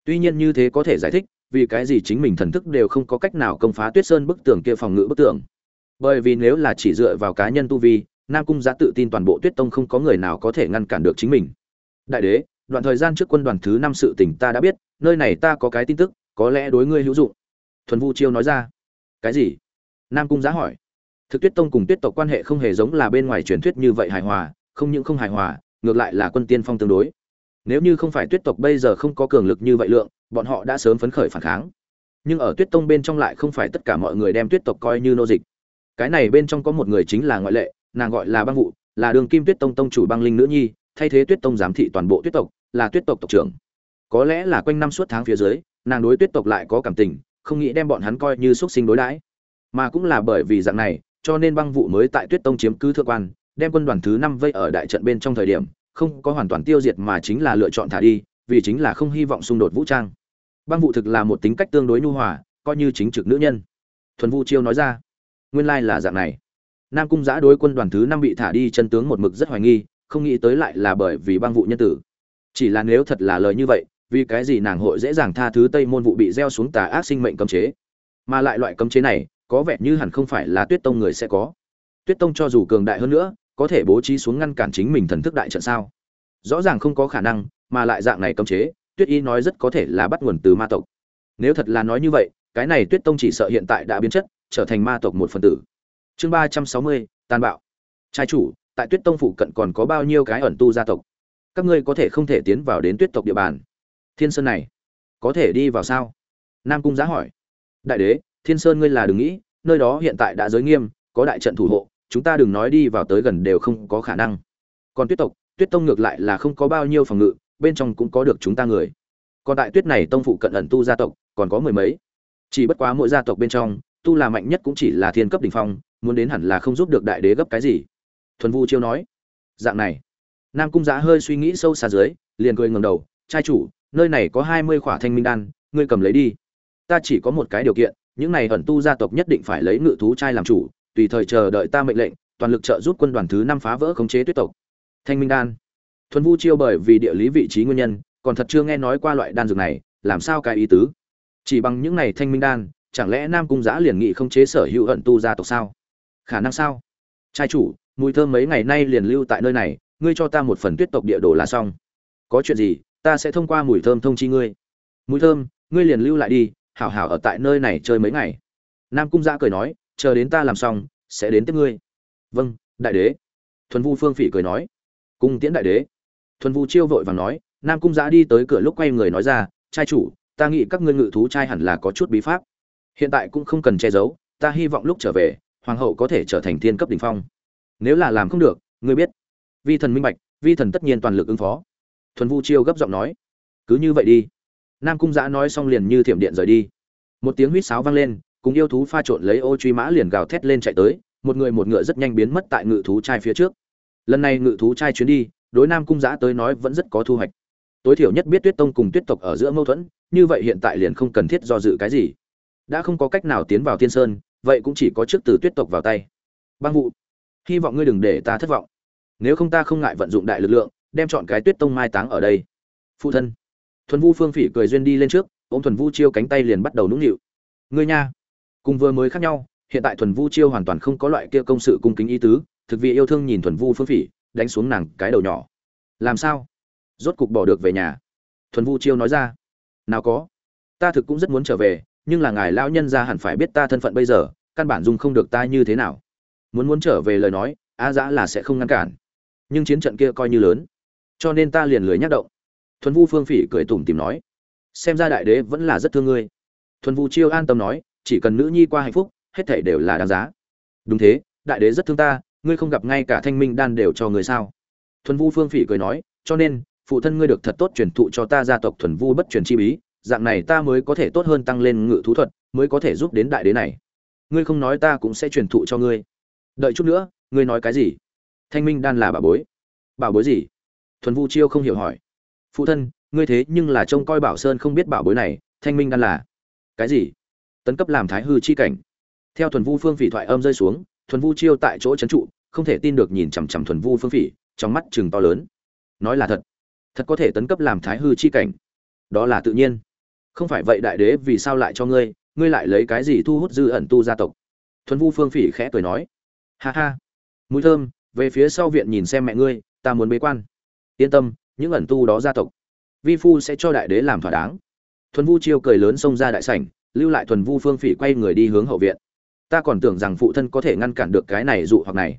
Tuy nhiên như thế có thể giải thích, vì cái gì chính mình thần thức đều không có cách nào công phá tuyết sơn bức tường kia phòng ngự bức tường. Bởi vì nếu là chỉ dựa vào cá nhân tu vi, nam cung giá tự tin toàn bộ tuyết tông không có người nào có thể ngăn cản được chính mình. Đại đế, đoạn thời gian trước quân đoàn thứ năm sự tình ta đã biết, nơi này ta có cái tin tức, có lẽ đối ngươi hữu dụng. Thuần vu chiêu nói ra, cái gì? Nam cung giá hỏi thực tuyết tông cùng tuyết tộc quan hệ không hề giống là bên ngoài truyền thuyết như vậy hài hòa, không những không hài hòa, ngược lại là quân tiên phong tương đối. Nếu như không phải tuyết tộc bây giờ không có cường lực như vậy lượng, bọn họ đã sớm phấn khởi phản kháng. Nhưng ở tuyết tông bên trong lại không phải tất cả mọi người đem tuyết tộc coi như nô dịch. Cái này bên trong có một người chính là ngoại lệ, nàng gọi là băng vụ là đường kim tuyết tông tông chủ băng linh nữ nhi, thay thế tuyết tông giám thị toàn bộ tuyết tộc, là tuyết tộc tộc trưởng. Có lẽ là quanh năm suốt tháng phía dưới, nàng đối tuyết tộc lại có cảm tình, không nghĩ đem bọn hắn coi như xuất sinh đối đãi. Mà cũng là bởi vì dạng này cho nên băng vụ mới tại tuyết tông chiếm cứ thượng quan, đem quân đoàn thứ năm vây ở đại trận bên trong thời điểm, không có hoàn toàn tiêu diệt mà chính là lựa chọn thả đi, vì chính là không hy vọng xung đột vũ trang. Băng vụ thực là một tính cách tương đối nhu hòa, coi như chính trực nữ nhân. Thuần vu chiêu nói ra, nguyên lai là dạng này. Nam cung giã đối quân đoàn thứ năm bị thả đi chân tướng một mực rất hoài nghi, không nghĩ tới lại là bởi vì băng vụ nhân tử. Chỉ là nếu thật là lời như vậy, vì cái gì nàng hội dễ dàng tha thứ tây môn vụ bị gieo xuống tà ác sinh mệnh cấm chế? Mà lại loại cấm chế này có vẻ như hẳn không phải là tuyết tông người sẽ có. Tuyết tông cho dù cường đại hơn nữa, có thể bố trí xuống ngăn cản chính mình thần thức đại trận sao? Rõ ràng không có khả năng, mà lại dạng này cấm chế, tuyết y nói rất có thể là bắt nguồn từ ma tộc. Nếu thật là nói như vậy, cái này tuyết tông chỉ sợ hiện tại đã biến chất, trở thành ma tộc một phần tử. Chương ba trăm sáu mươi, tàn bạo. Trai chủ, tại tuyết tông phụ cận còn có bao nhiêu cái ẩn tu gia tộc? Các ngươi có thể không thể tiến vào đến tuyết tộc địa bàn. Thiên sơn này, có thể đi vào sao? Nam cung giá hỏi. Đại đế thiên sơn ngươi là đừng nghĩ, nơi đó hiện tại đã giới nghiêm, có đại trận thủ hộ, chúng ta đừng nói đi vào tới gần đều không có khả năng. Còn tuyết tộc, tuyết tông ngược lại là không có bao nhiêu phòng ngự, bên trong cũng có được chúng ta người. Còn tại tuyết này tông phụ cận ẩn tu gia tộc, còn có mười mấy. Chỉ bất quá mỗi gia tộc bên trong, tu là mạnh nhất cũng chỉ là thiên cấp đ ỉ n h phong, muốn đến hẳn là không giúp được đại đế gấp cái gì. Thuần vu chiêu nói, dạng này. Nam cung giã hơi suy nghĩ sâu xa dưới, liền cười ngầm đầu, trai chủ, nơi này có hai mươi khỏa thanh minh đan, ngươi cầm lấy đi. Ta chỉ có một cái điều kiện những này ẩn tu gia tộc nhất định phải lấy ngự thú trai làm chủ, tùy thời chờ đợi ta mệnh lệnh, toàn lực trợ giúp quân đoàn thứ năm phá vỡ khống chế tuyết tộc. Thanh minh đan. Thuần vu chiêu bởi vì địa lý vị trí nguyên nhân, còn thật chưa nghe nói qua loại đan dược này, làm sao cái ý tứ? Chỉ bằng những này thanh minh đan, chẳng lẽ nam cung giã liền nghị không chế sở hữu ẩn tu gia tộc sao? Khả năng sao? Trai chủ, mùi thơm mấy ngày nay liền lưu tại nơi này, ngươi cho ta một phần tuyết tộc địa đồ là xong. Có chuyện gì, ta sẽ thông qua mùi thơm thông chi ngươi. Mùi thơm, ngươi liền lưu lại đi hảo hảo ở tại nơi này chơi mấy ngày. Nam cung giã cười nói, chờ đến ta làm xong, sẽ đến tiếp ngươi. Vâng đại đế. Thuần vu phương phỉ cười nói. Cung tiễn đại đế. Thuần vu chiêu vội vàng nói, nam cung giã đi tới cửa lúc quay người nói ra, trai chủ, ta nghĩ các ngươi ngự thú trai hẳn là có chút bí pháp. Hiện tại cũng không cần che giấu, ta hy vọng lúc trở về, hoàng hậu có thể trở thành thiên cấp đ ỉ n h phong. Nếu là làm không được, ngươi biết. Vi thần minh bạch, vi thần tất nhiên toàn lực ứng phó. Thuần vu chiêu gấp giọng nói, cứ như vậy đi nam cung giã nói xong liền như thiểm điện rời đi. Một tiếng huýt sáo vang lên, cùng yêu thú pha trộn lấy ô truy mã liền gào thét lên chạy tới, một người một ngựa rất nhanh biến mất tại ngự thú trai phía trước. Lần này ngự thú trai chuyến đi, đối nam cung giã tới nói vẫn rất có thu hoạch. Tối thiểu nhất biết tuyết tông cùng tuyết tộc ở giữa mâu thuẫn, như vậy hiện tại liền không cần thiết do dự cái gì. Đã không có cách nào tiến vào tiên sơn, vậy cũng chỉ có trước từ tuyết tộc vào tay. Băng vụ hy vọng ngươi đừng để ta thất vọng. Nếu không ta không ngại vận dụng đại lực lượng, đem chọn cái tuyết tông mai táng ở đây. Phụ thân thuần vu phương phỉ cười duyên đi lên trước ô m thuần vu chiêu cánh tay liền bắt đầu nũng nịu. Ngươi nha, cùng vừa mới khác nhau, hiện tại thuần vu chiêu hoàn toàn không có loại kia công sự cung kính ý tứ, thực vì yêu thương nhìn thuần vu phương phỉ, đánh xuống nàng cái đầu nhỏ. Làm sao? Rốt cục bỏ được về nhà. Thuần vu chiêu nói ra. Nào có. Ta thực cũng rất muốn trở về, nhưng là ngài lão nhân ra hẳn phải biết ta thân phận bây giờ, căn bản dung không được ta như thế nào. Muốn muốn trở về lời nói a dã là sẽ không ngăn cản. Nhưng chiến trận kia coi như lớn, cho nên ta liền lười nhắc động thuần vu phương phỉ cười tủm tìm nói, xem ra đại đế vẫn là rất thương ngươi. Thuần vu chiêu an tâm nói, chỉ cần nữ nhi qua hạnh phúc, hết thảy đều là đáng giá. Đúng thế, đại đế rất thương ta, ngươi không gặp ngay cả thanh minh đan đều cho người sao? Thuần vu phương phỉ cười nói, cho nên, phụ thân ngươi được thật tốt truyền thụ cho ta gia tộc thuần vu bất truyền chi bí, dạng này ta mới có thể tốt hơn tăng lên ngự thú thuật, mới có thể giúp đến đại đế này. Ngươi không nói ta cũng sẽ truyền thụ cho ngươi. Đợi chút nữa, ngươi nói cái gì? Thanh minh đan là bảo bối. Bảo bối gì? Thuần vu chiêu không hiểu hỏi phụ thân, ngươi thế nhưng là trông coi bảo sơn không biết bảo bối này, thanh minh đan là. Cái gì? Tấn cấp làm thái hư chi cảnh. Theo thuần vu phương phỉ thoại âm rơi xuống, thuần vu chiêu tại chỗ trấn trụ, không thể tin được nhìn chằm chằm thuần vu phương phỉ, trong mắt chừng to lớn. Nói là thật. Thật có thể tấn cấp làm thái hư chi cảnh. Đó là tự nhiên. Không phải vậy đại đế vì sao lại cho ngươi ngươi lại lấy cái gì thu hút dư ẩn tu gia tộc? Thuần vu phương phỉ khẽ cười nói. Ha ha. Mùi thơm, về phía sau viện nhìn xem mẹ ngươi, ta muốn bế quan. Yên tâm những ẩn tu đó gia tộc. Vi phu sẽ cho đại đế làm thỏa đáng. Thuần vu chiêu cười lớn xông ra đại sảnh, lưu lại thuần vu phương phỉ quay người đi hướng hậu viện. Ta còn tưởng rằng phụ thân có thể ngăn cản được cái này dụ hoặc này.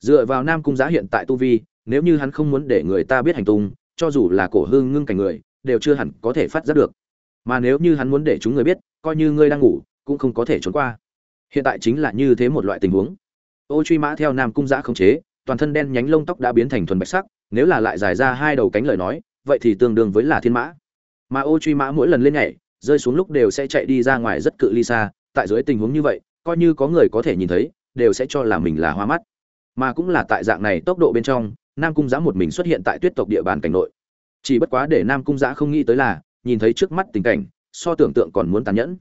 Dựa vào nam cung giá hiện tại tu vi, nếu như hắn không muốn để người ta biết hành tung, cho dù là cổ hương ngưng cảnh người, đều chưa hẳn có thể phát giác được. Mà nếu như hắn muốn để chúng người biết, coi như ngươi đang ngủ, cũng không có thể trốn qua. Hiện tại chính là như thế một loại tình huống. Ô truy mã theo nam cung giã không chế, toàn thân đen nhánh lông tóc đã biến thành thuần bạch sắc nếu là lại dài ra hai đầu cánh lời nói, vậy thì tương đương với là thiên mã. Mà ô truy mã mỗi lần lên nhảy, rơi xuống lúc đều sẽ chạy đi ra ngoài rất cự ly xa, tại dưới tình huống như vậy, coi như có người có thể nhìn thấy, đều sẽ cho là mình là hoa mắt. Mà cũng là tại dạng này tốc độ bên trong, nam cung giã một mình xuất hiện tại tuyết tộc địa bàn cảnh nội. Chỉ bất quá để nam cung giã không nghĩ tới là, nhìn thấy trước mắt tình cảnh, so tưởng tượng còn muốn tàn nhẫn.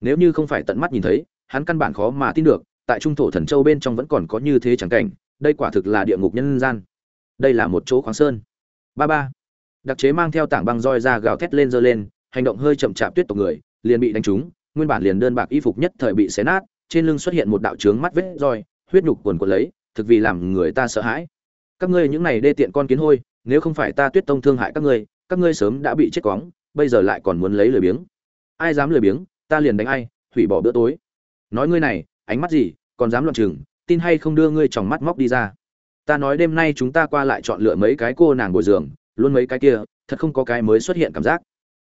Nếu như không phải tận mắt nhìn thấy, hắn căn bản khó mà tin được, tại trung thổ thần châu bên trong vẫn còn có như thế chẳng cảnh, đây quả thực là địa ngục nhân gian đây là một chỗ khoáng sơn. Ba ba. Đặc chế mang theo tảng băng roi ra gào thét lên giơ lên, hành động hơi chậm chạp tuyết tộc người, liền bị đánh trúng, nguyên bản liền đơn bạc y phục nhất thời bị xé nát, trên lưng xuất hiện một đạo trướng mắt vết roi, huyết nhục quần quần lấy, thực vì làm người ta sợ hãi. Các ngươi những này đê tiện con kiến hôi, nếu không phải ta tuyết tông thương hại các ngươi các ngươi sớm đã bị chết quóng bây giờ lại còn muốn lấy lời biếng. Ai dám lười biếng, ta liền đánh ai, hủy bỏ bữa tối. Nói ngươi này, ánh mắt gì, còn dám loạn chừng, tin hay không đưa ngươi tròng mắt móc đi ra ta nói đêm nay chúng ta qua lại chọn lựa mấy cái cô nàng bồi giường luôn mấy cái kia, thật không có cái mới xuất hiện cảm giác.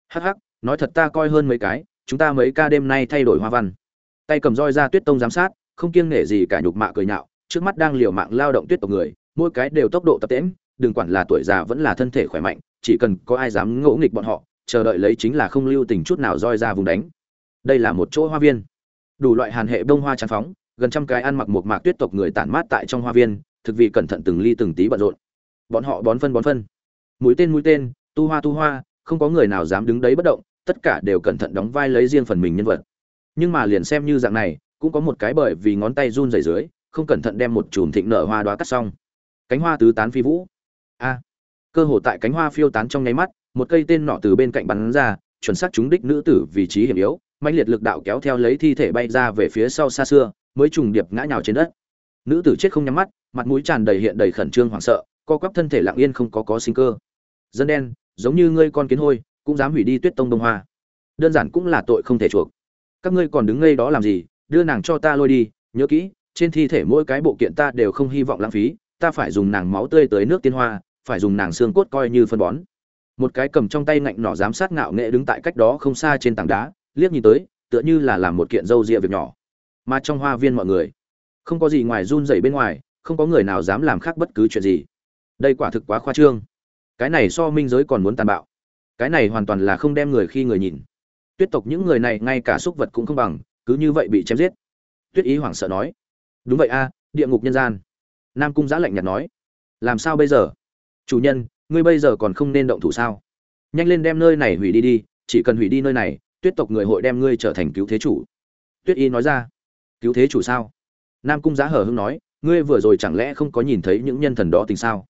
Hắc hắc, nói thật ta coi hơn mấy cái, chúng ta mấy ca đêm nay thay đổi hoa văn. Tay cầm roi ra tuyết tông giám sát, không kiêng nể gì cả nhục mạ cười nhạo, trước mắt đang liều mạng lao động tuyết tộc người, mỗi cái đều tốc độ tập tễm đừng quản là tuổi già vẫn là thân thể khỏe mạnh, chỉ cần có ai dám ngỗ nghịch bọn họ, chờ đợi lấy chính là không lưu tình chút nào roi ra vùng đánh. Đây là một chỗ hoa viên. Đủ loại hàn hệ bông hoa tràn phóng, gần trăm cái ăn mặc một mạc tuyết tộc người tản mát tại trong hoa viên thực vì cẩn thận từng ly từng tí bận rộn. Bọn họ bón phân bón phân. Mũi tên mũi tên, tu hoa tu hoa, không có người nào dám đứng đấy bất động, tất cả đều cẩn thận đóng vai lấy riêng phần mình nhân vật. Nhưng mà liền xem như dạng này, cũng có một cái bởi vì ngón tay run rẩy dưới, không cẩn thận đem một chùm thịnh nở hoa đoá cắt xong. Cánh hoa tứ tán phi vũ. A. Cơ hồ tại cánh hoa phiêu tán trong nháy mắt, một cây tên nọ từ bên cạnh bắn ra, chuẩn xác trúng đích nữ tử vị trí hiểm yếu mạnh liệt lực đạo kéo theo lấy thi thể bay ra về phía sau xa xưa, mới trùng điệp ngã nhào trên đất nữ tử chết không nhắm mắt, mặt mũi tràn đầy hiện đầy khẩn trương hoảng sợ, co quắp thân thể lặng yên không có có sinh cơ. Dân đen, giống như ngươi con kiến hôi, cũng dám hủy đi tuyết tông đông hoa. Đơn giản cũng là tội không thể chuộc. Các ngươi còn đứng ngây đó làm gì? Đưa nàng cho ta lôi đi, nhớ kỹ, trên thi thể mỗi cái bộ kiện ta đều không hy vọng lãng phí, ta phải dùng nàng máu tươi tới nước tiên hoa, phải dùng nàng xương cốt coi như phân bón. Một cái cầm trong tay ngạnh nỏ giám sát ngạo nghệ đứng tại cách đó không xa trên tảng đá, liếc nhìn tới, tựa như là làm một kiện dâu rịa việc nhỏ. Mà trong hoa viên mọi người không có gì ngoài run rẩy bên ngoài, không có người nào dám làm khác bất cứ chuyện gì. Đây quả thực quá khoa trương. Cái này so minh giới còn muốn tàn bạo. Cái này hoàn toàn là không đem người khi người nhìn. Tuyết tộc những người này, ngay cả súc vật cũng không bằng, cứ như vậy bị chém giết. Tuyết ý hoảng sợ nói. Đúng vậy a, địa ngục nhân gian. Nam cung giã lạnh nhạt nói. Làm sao bây giờ? Chủ nhân, ngươi bây giờ còn không nên động thủ sao? Nhanh lên đem nơi này hủy đi đi, chỉ cần hủy đi nơi này, tuyết tộc người hội đem ngươi trở thành cứu thế chủ. Tuyết y nói ra. Cứu thế chủ sao? Nam cung giá hờ hưng nói, ngươi vừa rồi chẳng lẽ không có nhìn thấy những nhân thần đó tình sao?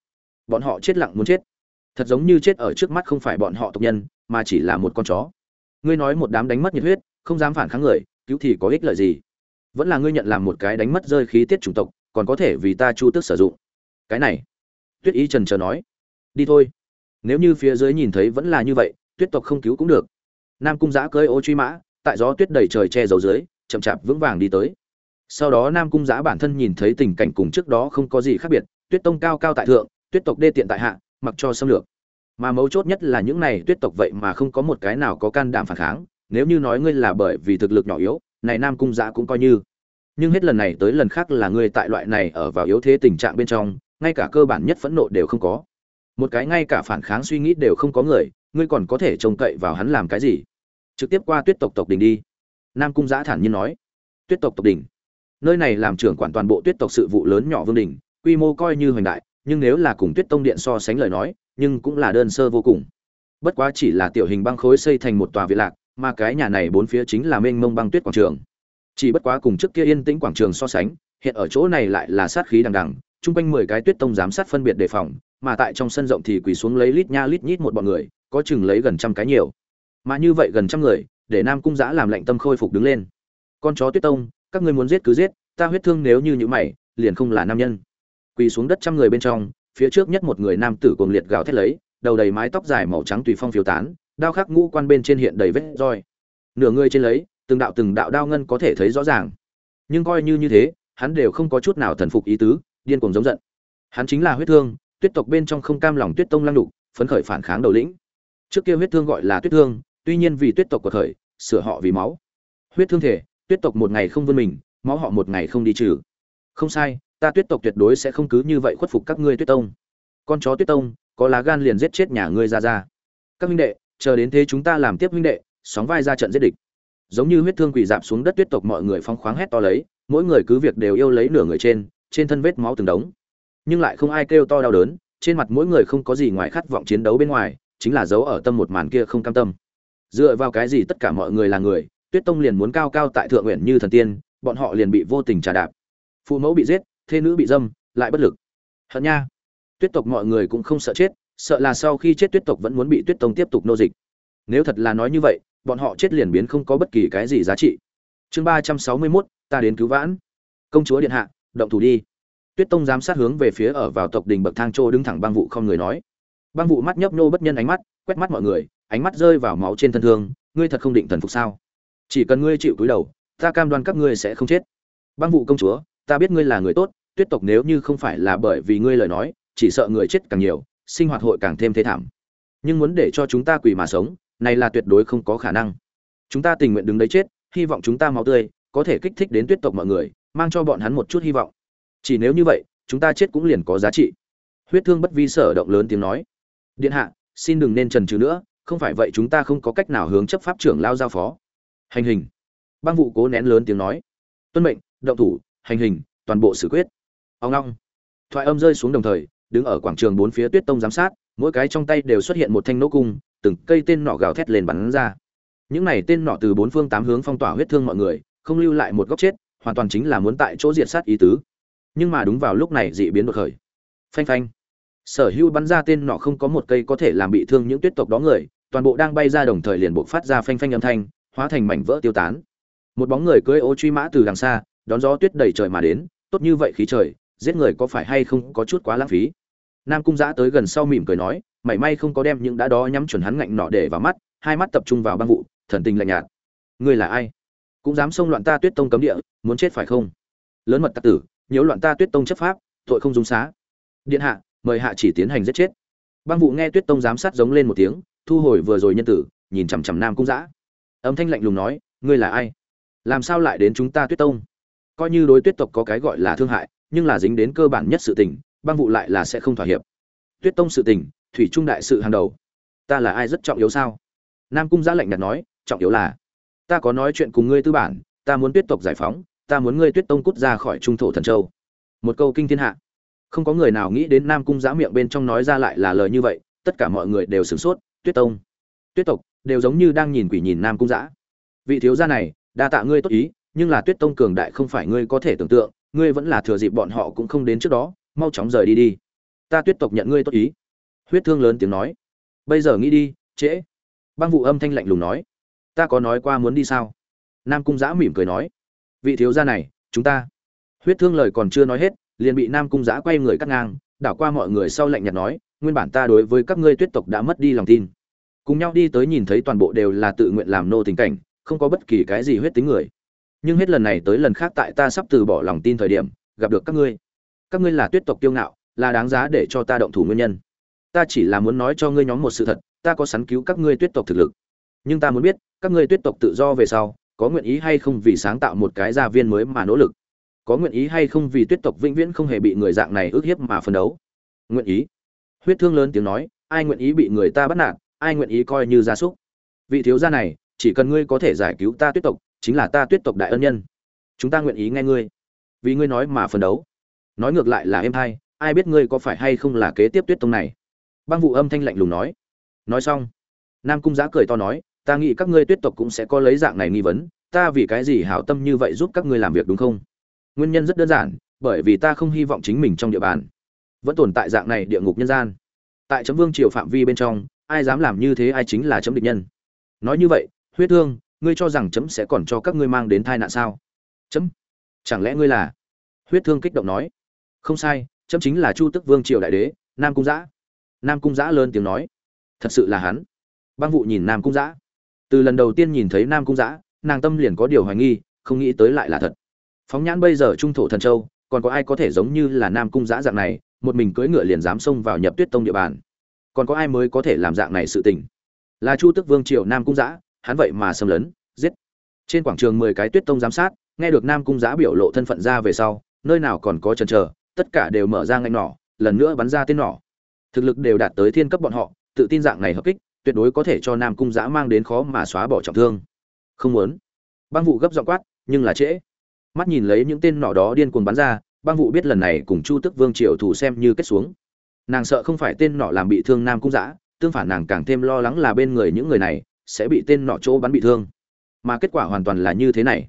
Bọn họ chết lặng muốn chết. Thật giống như chết ở trước mắt không phải bọn họ tộc nhân, mà chỉ là một con chó. Ngươi nói một đám đánh mất nhiệt huyết, không dám phản kháng người, cứu thì có ích lợi gì? Vẫn là ngươi nhận làm một cái đánh mất rơi khí tiết chủng tộc, còn có thể vì ta chu tước sử dụng. Cái này, tuyết y trần chờ nói, đi thôi. Nếu như phía dưới nhìn thấy vẫn là như vậy, tuyết tộc không cứu cũng được. Nam cung giã cưỡi ô truy mã, tại gió tuyết đầy trời che giấu dưới, chậm chạp vững vàng đi tới sau đó nam cung giã bản thân nhìn thấy tình cảnh cùng trước đó không có gì khác biệt, tuyết tông cao cao tại thượng, tuyết tộc đê tiện tại hạ, mặc cho xâm lược. Mà mấu chốt nhất là những này tuyết tộc vậy mà không có một cái nào có can đảm phản kháng, nếu như nói ngươi là bởi vì thực lực nhỏ yếu, này nam cung giã cũng coi như. Nhưng hết lần này tới lần khác là ngươi tại loại này ở vào yếu thế tình trạng bên trong, ngay cả cơ bản nhất phẫn nộ đều không có. Một cái ngay cả phản kháng suy nghĩ đều không có người, ngươi còn có thể trông cậy vào hắn làm cái gì? Trực tiếp qua tuyết tộc tộc đình đi. Nam cung giã thản nhiên nói. Tuyết tộc tộc đình nơi này làm trưởng quản toàn bộ tuyết tộc sự vụ lớn nhỏ vương đình, quy mô coi như hoành đại, nhưng nếu là cùng tuyết tông điện so sánh lời nói, nhưng cũng là đơn sơ vô cùng. Bất quá chỉ là tiểu hình băng khối xây thành một tòa viện lạc, mà cái nhà này bốn phía chính là mênh mông băng tuyết quảng trường. Chỉ bất quá cùng trước kia yên tĩnh quảng trường so sánh, hiện ở chỗ này lại là sát khí đằng đằng, chung quanh mười cái tuyết tông giám sát phân biệt đề phòng, mà tại trong sân rộng thì quỳ xuống lấy lít nha lít nhít một bọn người, có chừng lấy gần trăm cái nhiều. Mà như vậy gần trăm người, để nam cung giã làm lạnh tâm khôi phục đứng lên. Con chó tuyết tông các ngươi muốn giết cứ giết, ta huyết thương nếu như những mày, liền không là nam nhân. Quỳ xuống đất trăm người bên trong, phía trước nhất một người nam tử cuồng liệt gào thét lấy, đầu đầy mái tóc dài màu trắng tùy phong phiêu tán, đao khắc ngũ quan bên trên hiện đầy vết roi. Nửa người trên lấy, từng đạo từng đạo đao ngân có thể thấy rõ ràng. Nhưng coi như như thế, hắn đều không có chút nào thần phục ý tứ, điên cuồng giống giận. Hắn chính là huyết thương, tuyết tộc bên trong không cam lòng tuyết tông lăng đục, phấn khởi phản kháng đầu lĩnh. Trước kia huyết thương gọi là tuyết thương, tuy nhiên vì tuyết tộc của khởi sửa họ vì máu. Huyết thương thể tuyết tộc một ngày không vươn mình, máu họ một ngày không đi trừ. Không sai, ta tuyết tộc tuyệt đối sẽ không cứ như vậy khuất phục các ngươi tuyết tông. Con chó tuyết tông, có lá gan liền giết chết nhà ngươi ra ra. Các huynh đệ, chờ đến thế chúng ta làm tiếp huynh đệ, sóng vai ra trận giết địch. Giống như huyết thương quỷ dạp xuống đất tuyết tộc mọi người phong khoáng hét to lấy, mỗi người cứ việc đều yêu lấy nửa người trên trên thân vết máu từng đống. Nhưng lại không ai kêu to đau đớn, trên mặt mỗi người không có gì ngoài khát vọng chiến đấu bên ngoài, chính là dấu ở tâm một màn kia không cam tâm. Dựa vào cái gì tất cả mọi người là người tuyết tông liền muốn cao cao tại thượng nguyện như thần tiên, bọn họ liền bị vô tình trà đạp. Phụ mẫu bị giết, thê nữ bị dâm, lại bất lực. Hận nha. Tuyết tộc mọi người cũng không sợ chết, sợ là sau khi chết tuyết tộc vẫn muốn bị tuyết tông tiếp tục nô dịch. Nếu thật là nói như vậy, bọn họ chết liền biến không có bất kỳ cái gì giá trị. Chương ba trăm sáu mươi mốt, ta đến cứu vãn. Công chúa điện hạ, động thủ đi. Tuyết tông giám sát hướng về phía ở vào tộc đình bậc thang trô đứng thẳng băng vụ không người nói. Băng vụ mắt nhấp nô bất nhân ánh mắt, quét mắt mọi người, ánh mắt rơi vào máu trên thân thương. Ngươi thật không định thần phục sao? Chỉ cần ngươi chịu cúi đầu, ta cam đoan các ngươi sẽ không chết. Băng vụ công chúa, ta biết ngươi là người tốt, tuyết tộc nếu như không phải là bởi vì ngươi lời nói, chỉ sợ người chết càng nhiều, sinh hoạt hội càng thêm thế thảm. Nhưng muốn để cho chúng ta quỳ mà sống, này là tuyệt đối không có khả năng. Chúng ta tình nguyện đứng đấy chết, hy vọng chúng ta máu tươi, có thể kích thích đến tuyết tộc mọi người, mang cho bọn hắn một chút hy vọng. Chỉ nếu như vậy, chúng ta chết cũng liền có giá trị. Huyết thương bất vi sở động lớn tiếng nói. Điện hạ, xin đừng nên trần trừ nữa, không phải vậy chúng ta không có cách nào hướng chấp pháp trưởng lao giao phó hành hình. Băng vụ cố nén lớn tiếng nói. Tuân mệnh, động thủ, hành hình, toàn bộ xử quyết. Ông long thoại âm rơi xuống đồng thời, đứng ở quảng trường bốn phía tuyết tông giám sát, mỗi cái trong tay đều xuất hiện một thanh nỗ cung, từng cây tên nọ gào thét lên bắn ra. Những này tên nọ từ bốn phương tám hướng phong tỏa huyết thương mọi người, không lưu lại một góc chết, hoàn toàn chính là muốn tại chỗ diệt sát ý tứ. Nhưng mà đúng vào lúc này dị biến đột khởi. Phanh phanh. Sở hữu bắn ra tên nọ không có một cây có thể làm bị thương những tuyết tộc đó người, toàn bộ đang bay ra đồng thời liền buộc phát ra phanh phanh âm thanh hóa thành mảnh vỡ tiêu tán. Một bóng người cưỡi ô truy mã từ đằng xa, đón gió tuyết đầy trời mà đến, tốt như vậy khí trời, giết người có phải hay không có chút quá lãng phí. Nam cung giã tới gần sau mỉm cười nói, mảy may không có đem những đã đó nhắm chuẩn hắn ngạnh nọ để vào mắt, hai mắt tập trung vào băng vụ, thần tình lạnh nhạt. Ngươi là ai? Cũng dám xông loạn ta tuyết tông cấm địa, muốn chết phải không? Lớn mật tặc tử, nhiễu loạn ta tuyết tông chấp pháp, tội không dung xá. Điện hạ, mời hạ chỉ tiến hành giết chết. Băng vụ nghe tuyết tông giám sát giống lên một tiếng, thu hồi vừa rồi nhân tử, nhìn chằm chằm nam cung giã âm thanh lạnh lùng nói, ngươi là ai? Làm sao lại đến chúng ta tuyết tông? Coi như đối tuyết tộc có cái gọi là thương hại, nhưng là dính đến cơ bản nhất sự tình băng vụ lại là sẽ không thỏa hiệp. Tuyết tông sự tình, thủy trung đại sự hàng đầu. Ta là ai rất trọng yếu sao? Nam cung giã lạnh nhạt nói, trọng yếu là, ta có nói chuyện cùng ngươi tư bản, ta muốn tuyết tộc giải phóng, ta muốn ngươi tuyết tông cút ra khỏi trung thổ thần châu. Một câu kinh thiên hạ. Không có người nào nghĩ đến nam cung giã miệng bên trong nói ra lại là lời như vậy, tất cả mọi người đều sửng sốt, tuyết tông, tuyết tộc đều giống như đang nhìn quỷ nhìn nam cung giã vị thiếu gia này, đa tạ ngươi tốt ý, nhưng là tuyết tông cường đại không phải ngươi có thể tưởng tượng, ngươi vẫn là thừa dịp bọn họ cũng không đến trước đó, mau chóng rời đi đi. Ta tuyết tộc nhận ngươi tốt ý. Huyết thương lớn tiếng nói. Bây giờ nghĩ đi, trễ. Băng vụ âm thanh lạnh lùng nói. Ta có nói qua muốn đi sao? Nam cung giã mỉm cười nói. Vị thiếu gia này, chúng ta. Huyết thương lời còn chưa nói hết, liền bị nam cung giã quay người cắt ngang, đảo qua mọi người sau lạnh nhạt nói, nguyên bản ta đối với các ngươi tuyết tộc đã mất đi lòng tin cùng nhau đi tới nhìn thấy toàn bộ đều là tự nguyện làm nô tình cảnh, không có bất kỳ cái gì huyết tính người. Nhưng hết lần này tới lần khác tại ta sắp từ bỏ lòng tin thời điểm, gặp được các ngươi. Các ngươi là tuyết tộc kiêu ngạo, là đáng giá để cho ta động thủ nguyên nhân. Ta chỉ là muốn nói cho ngươi nhóm một sự thật, ta có sắn cứu các ngươi tuyết tộc thực lực. Nhưng ta muốn biết, các ngươi tuyết tộc tự do về sau, có nguyện ý hay không vì sáng tạo một cái gia viên mới mà nỗ lực? Có nguyện ý hay không vì tuyết tộc vĩnh viễn không hề bị người dạng này ức hiếp mà phấn đấu? Nguyện ý. Huyết thương lớn tiếng nói, ai nguyện ý bị người ta bắt nạt ai nguyện ý coi như gia súc? Vị thiếu gia này, chỉ cần ngươi có thể giải cứu ta tuyết tộc, chính là ta tuyết tộc đại ân nhân. Chúng ta nguyện ý nghe ngươi. Vì ngươi nói mà phấn đấu. Nói ngược lại là em hai ai biết ngươi có phải hay không là kế tiếp tuyết tông này? Băng vụ âm thanh lạnh lùng nói. Nói xong, nam cung giá cười to nói, ta nghĩ các ngươi tuyết tộc cũng sẽ có lấy dạng này nghi vấn, ta vì cái gì hảo tâm như vậy giúp các ngươi làm việc đúng không? Nguyên nhân rất đơn giản, bởi vì ta không hy vọng chính mình trong địa bàn vẫn tồn tại dạng này địa ngục nhân gian. Tại chấm vương triều phạm vi bên trong ai dám làm như thế ai chính là chấm địch nhân. Nói như vậy, huyết thương, ngươi cho rằng chấm sẽ còn cho các ngươi mang đến tai nạn sao? Chấm, chẳng lẽ ngươi là? Huyết thương kích động nói. Không sai, chấm chính là chu tức vương triều đại đế, nam cung giã. Nam cung giã lớn tiếng nói. Thật sự là hắn. Băng vụ nhìn nam cung giã. Từ lần đầu tiên nhìn thấy nam cung giã, nàng tâm liền có điều hoài nghi, không nghĩ tới lại là thật. Phóng nhãn bây giờ trung thổ thần châu, còn có ai có thể giống như là nam cung giã dạng này, một mình cưỡi ngựa liền dám xông vào nhập tuyết tông địa bàn còn có ai mới có thể làm dạng này sự tình? Là chu tức vương triều nam cung giã, hắn vậy mà xâm lấn, giết. Trên quảng trường mười cái tuyết tông giám sát, nghe được nam cung giã biểu lộ thân phận ra về sau, nơi nào còn có chần chờ, tất cả đều mở ra ngạnh nỏ, lần nữa bắn ra tên nỏ. Thực lực đều đạt tới thiên cấp bọn họ, tự tin dạng này hợp kích, tuyệt đối có thể cho nam cung giã mang đến khó mà xóa bỏ trọng thương. Không muốn. Băng vụ gấp dọn quát, nhưng là trễ. Mắt nhìn lấy những tên nỏ đó điên cuồng bắn ra, băng vụ biết lần này cùng chu tức vương triều thủ xem như kết xuống nàng sợ không phải tên nọ làm bị thương nam cung giã tương phản nàng càng thêm lo lắng là bên người những người này sẽ bị tên nọ chỗ bắn bị thương. Mà kết quả hoàn toàn là như thế này.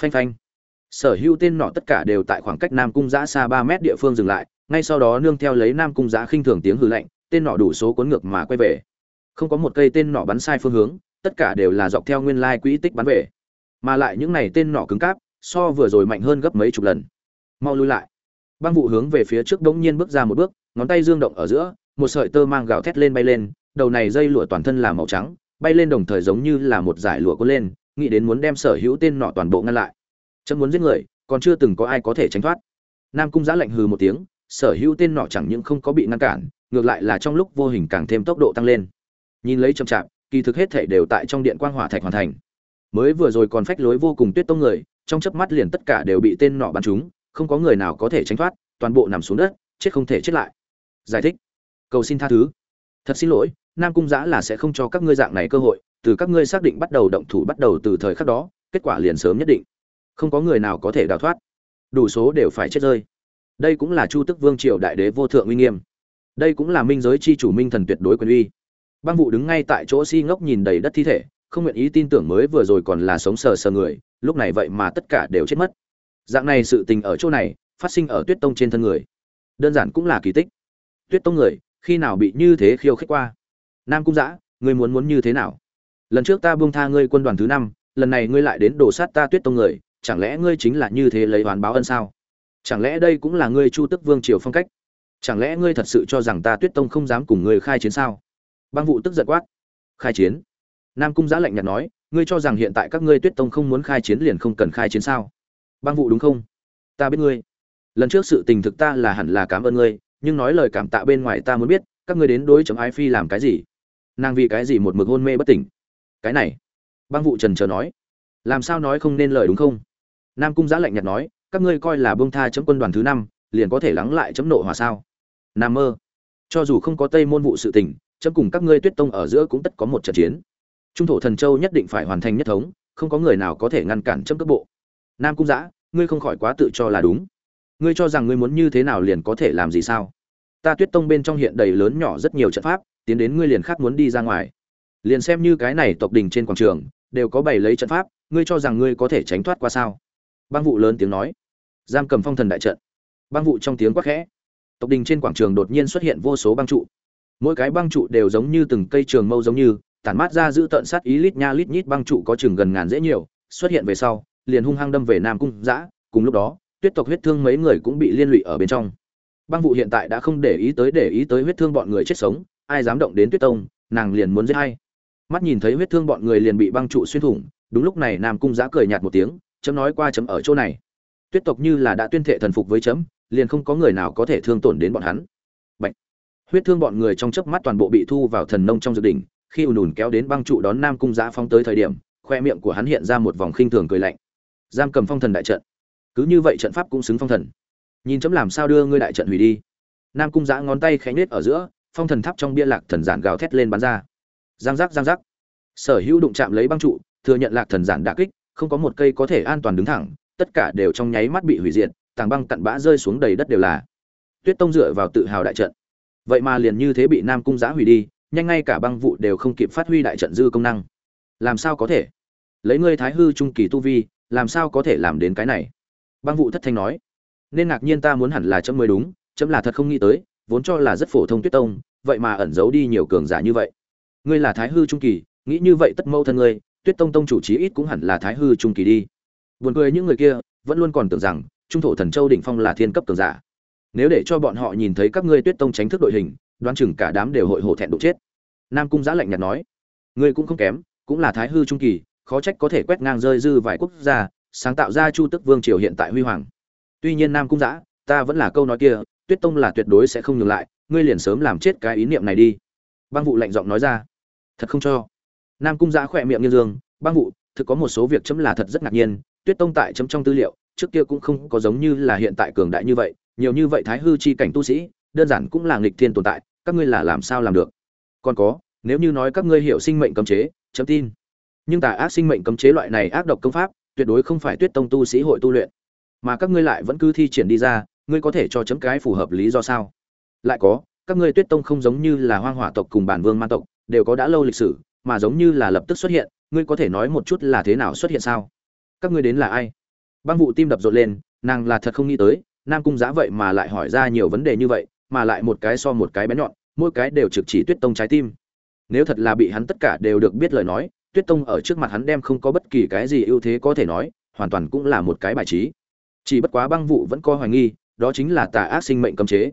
Phanh phanh. Sở hữu tên nọ tất cả đều tại khoảng cách nam cung giã xa ba mét địa phương dừng lại, ngay sau đó nương theo lấy nam cung giã khinh thường tiếng hư lạnh, tên nọ đủ số cuốn ngược mà quay về. Không có một cây tên nọ bắn sai phương hướng, tất cả đều là dọc theo nguyên lai quỹ tích bắn về. Mà lại những này tên nọ cứng cáp, so vừa rồi mạnh hơn gấp mấy chục lần. Mau lui lại băng vụ hướng về phía trước đống nhiên bước ra một bước, ngón tay dương động ở giữa, một sợi tơ mang gào thét lên bay lên, đầu này dây lụa toàn thân là màu trắng, bay lên đồng thời giống như là một dải lụa cuốn lên, nghĩ đến muốn đem sở hữu tên nọ toàn bộ ngăn lại. Chấm muốn giết người, còn chưa từng có ai có thể tránh thoát. Nam cung Giá lạnh hừ một tiếng, sở hữu tên nọ chẳng những không có bị ngăn cản, ngược lại là trong lúc vô hình càng thêm tốc độ tăng lên. Nhìn lấy chậm chạp, kỳ thực hết thảy đều tại trong điện quang hỏa thạch hoàn thành. Mới vừa rồi còn phách lối vô cùng tuyết tông người, trong chớp mắt liền tất cả đều bị tên nọ bắn trúng không có người nào có thể tránh thoát, toàn bộ nằm xuống đất, chết không thể chết lại. Giải thích. Cầu xin tha thứ. Thật xin lỗi, nam cung giã là sẽ không cho các ngươi dạng này cơ hội, từ các ngươi xác định bắt đầu động thủ bắt đầu từ thời khắc đó, kết quả liền sớm nhất định. Không có người nào có thể đào thoát. Đủ số đều phải chết rơi. Đây cũng là chu tức vương triều đại đế vô thượng uy nghiêm. Đây cũng là minh giới chi chủ minh thần tuyệt đối quyền uy. Băng vụ đứng ngay tại chỗ si ngốc nhìn đầy đất thi thể, không nguyện ý tin tưởng mới vừa rồi còn là sống sờ sờ người, lúc này vậy mà tất cả đều chết mất dạng này sự tình ở chỗ này, phát sinh ở tuyết tông trên thân người. Đơn giản cũng là kỳ tích. Tuyết tông người, khi nào bị như thế khiêu khích qua? Nam cung giã ngươi muốn muốn như thế nào? Lần trước ta buông tha ngươi quân đoàn thứ năm, lần này ngươi lại đến đổ sát ta tuyết tông người, chẳng lẽ ngươi chính là như thế lấy oán báo ân sao? Chẳng lẽ đây cũng là ngươi chu tức vương triều phong cách? Chẳng lẽ ngươi thật sự cho rằng ta tuyết tông không dám cùng ngươi khai chiến sao? Băng vụ tức giật quát. Khai chiến? Nam cung giã lạnh nhạt nói, ngươi cho rằng hiện tại các ngươi tuyết tông không muốn khai chiến liền không cần khai chiến sao? Băng vụ đúng không? Ta biết ngươi. Lần trước sự tình thực ta là hẳn là cảm ơn ngươi, nhưng nói lời cảm tạ bên ngoài ta muốn biết, các ngươi đến đối chấm ái phi làm cái gì? Nàng vì cái gì một mực hôn mê bất tỉnh? Cái này. Băng vụ trần trờ nói. Làm sao nói không nên lời đúng không? Nam cung giã lạnh nhạt nói, các ngươi coi là bông tha chấm quân đoàn thứ năm, liền có thể lắng lại chấm nộ hòa sao? Nam mơ. Cho dù không có tây môn vụ sự tình, chấm cùng các ngươi tuyết tông ở giữa cũng tất có một trận chiến. Trung thổ thần châu nhất định phải hoàn thành nhất thống, không có người nào có thể ngăn cản chấm cấp bộ nam cung giã ngươi không khỏi quá tự cho là đúng. Ngươi cho rằng ngươi muốn như thế nào liền có thể làm gì sao? Ta tuyết tông bên trong hiện đầy lớn nhỏ rất nhiều trận pháp, tiến đến ngươi liền khác muốn đi ra ngoài. Liền xem như cái này tộc đình trên quảng trường, đều có bày lấy trận pháp, ngươi cho rằng ngươi có thể tránh thoát qua sao? Băng vụ lớn tiếng nói. Giam cầm phong thần đại trận. Băng vụ trong tiếng quát khẽ. Tộc đình trên quảng trường đột nhiên xuất hiện vô số băng trụ. Mỗi cái băng trụ đều giống như từng cây trường mâu giống như, tản mát ra giữ tận sát ý lít nha lít nhít băng trụ có chừng gần ngàn dễ nhiều, xuất hiện về sau liền hung hăng đâm về nam cung giã cùng lúc đó, tuyết tộc huyết thương mấy người cũng bị liên lụy ở bên trong. Băng vụ hiện tại đã không để ý tới để ý tới huyết thương bọn người chết sống, ai dám động đến tuyết tông, nàng liền muốn giết hay mắt nhìn thấy huyết thương bọn người liền bị băng trụ xuyên thủng, đúng lúc này nam cung giã cười nhạt một tiếng, chấm nói qua chấm ở chỗ này. Tuyết tộc như là đã tuyên thệ thần phục với chấm, liền không có người nào có thể thương tổn đến bọn hắn. Bạch. huyết thương bọn người trong chớp mắt toàn bộ bị thu vào thần nông trong dự đỉnh, khi ùn ùn kéo đến băng trụ đón nam cung giã phong tới thời điểm, khoe miệng của hắn hiện ra một vòng khinh thường cười lạnh giam cầm phong thần đại trận. Cứ như vậy trận pháp cũng xứng phong thần. Nhìn chấm làm sao đưa ngươi đại trận hủy đi. Nam cung giã ngón tay khẽ nết ở giữa, phong thần tháp trong bia lạc thần giản gào thét lên bắn ra. Giang giác giang giác. Sở hữu đụng chạm lấy băng trụ, thừa nhận lạc thần giản đả kích, không có một cây có thể an toàn đứng thẳng, tất cả đều trong nháy mắt bị hủy diệt, tảng băng cặn bã rơi xuống đầy đất đều là. Tuyết tông dựa vào tự hào đại trận. Vậy mà liền như thế bị nam cung giã hủy đi, nhanh ngay cả băng vụ đều không kịp phát huy đại trận dư công năng. Làm sao có thể? Lấy ngươi thái hư trung kỳ tu vi làm sao có thể làm đến cái này? Băng vụ thất thanh nói. Nên ngạc nhiên ta muốn hẳn là chấm mới đúng, chấm là thật không nghĩ tới, vốn cho là rất phổ thông tuyết tông, vậy mà ẩn giấu đi nhiều cường giả như vậy. Ngươi là thái hư trung kỳ, nghĩ như vậy tất mâu thân ngươi, tuyết tông tông chủ chí ít cũng hẳn là thái hư trung kỳ đi. Buồn cười những người kia, vẫn luôn còn tưởng rằng, trung thổ thần châu đỉnh phong là thiên cấp cường giả. Nếu để cho bọn họ nhìn thấy các ngươi tuyết tông tránh thức đội hình, đoán chừng cả đám đều hội hổ thẹn độ chết. Nam cung giã lạnh nhạt nói. Ngươi cũng không kém, cũng là thái hư trung kỳ khó trách có thể quét ngang rơi dư vài quốc gia, sáng tạo ra chu tức vương triều hiện tại huy hoàng. Tuy nhiên nam cung giã ta vẫn là câu nói kia, tuyết tông là tuyệt đối sẽ không nhường lại, ngươi liền sớm làm chết cái ý niệm này đi. Băng vụ lạnh giọng nói ra. Thật không cho. Nam cung giã khỏe miệng như dương băng vụ thực có một số việc chấm là thật rất ngạc nhiên, tuyết tông tại chấm trong tư liệu, trước kia cũng không có giống như là hiện tại cường đại như vậy, nhiều như vậy thái hư chi cảnh tu sĩ, đơn giản cũng là nghịch thiên tồn tại, các ngươi là làm sao làm được? Còn có, nếu như nói các ngươi hiểu sinh mệnh cấm chế, chấm tin nhưng tà ác sinh mệnh cấm chế loại này ác độc công pháp, tuyệt đối không phải tuyết tông tu sĩ hội tu luyện. Mà các ngươi lại vẫn cứ thi triển đi ra, ngươi có thể cho chấm cái phù hợp lý do sao? Lại có, các ngươi tuyết tông không giống như là hoang hỏa tộc cùng bản vương man tộc, đều có đã lâu lịch sử, mà giống như là lập tức xuất hiện, ngươi có thể nói một chút là thế nào xuất hiện sao? Các ngươi đến là ai? Băng vụ tim đập rộn lên, nàng là thật không nghĩ tới, nam cung giá vậy mà lại hỏi ra nhiều vấn đề như vậy, mà lại một cái so một cái bé nhọn, mỗi cái đều trực chỉ tuyết tông trái tim. Nếu thật là bị hắn tất cả đều được biết lời nói tuyết tông ở trước mặt hắn đem không có bất kỳ cái gì ưu thế có thể nói, hoàn toàn cũng là một cái bài trí. Chỉ bất quá băng vụ vẫn có hoài nghi, đó chính là tà ác sinh mệnh cấm chế.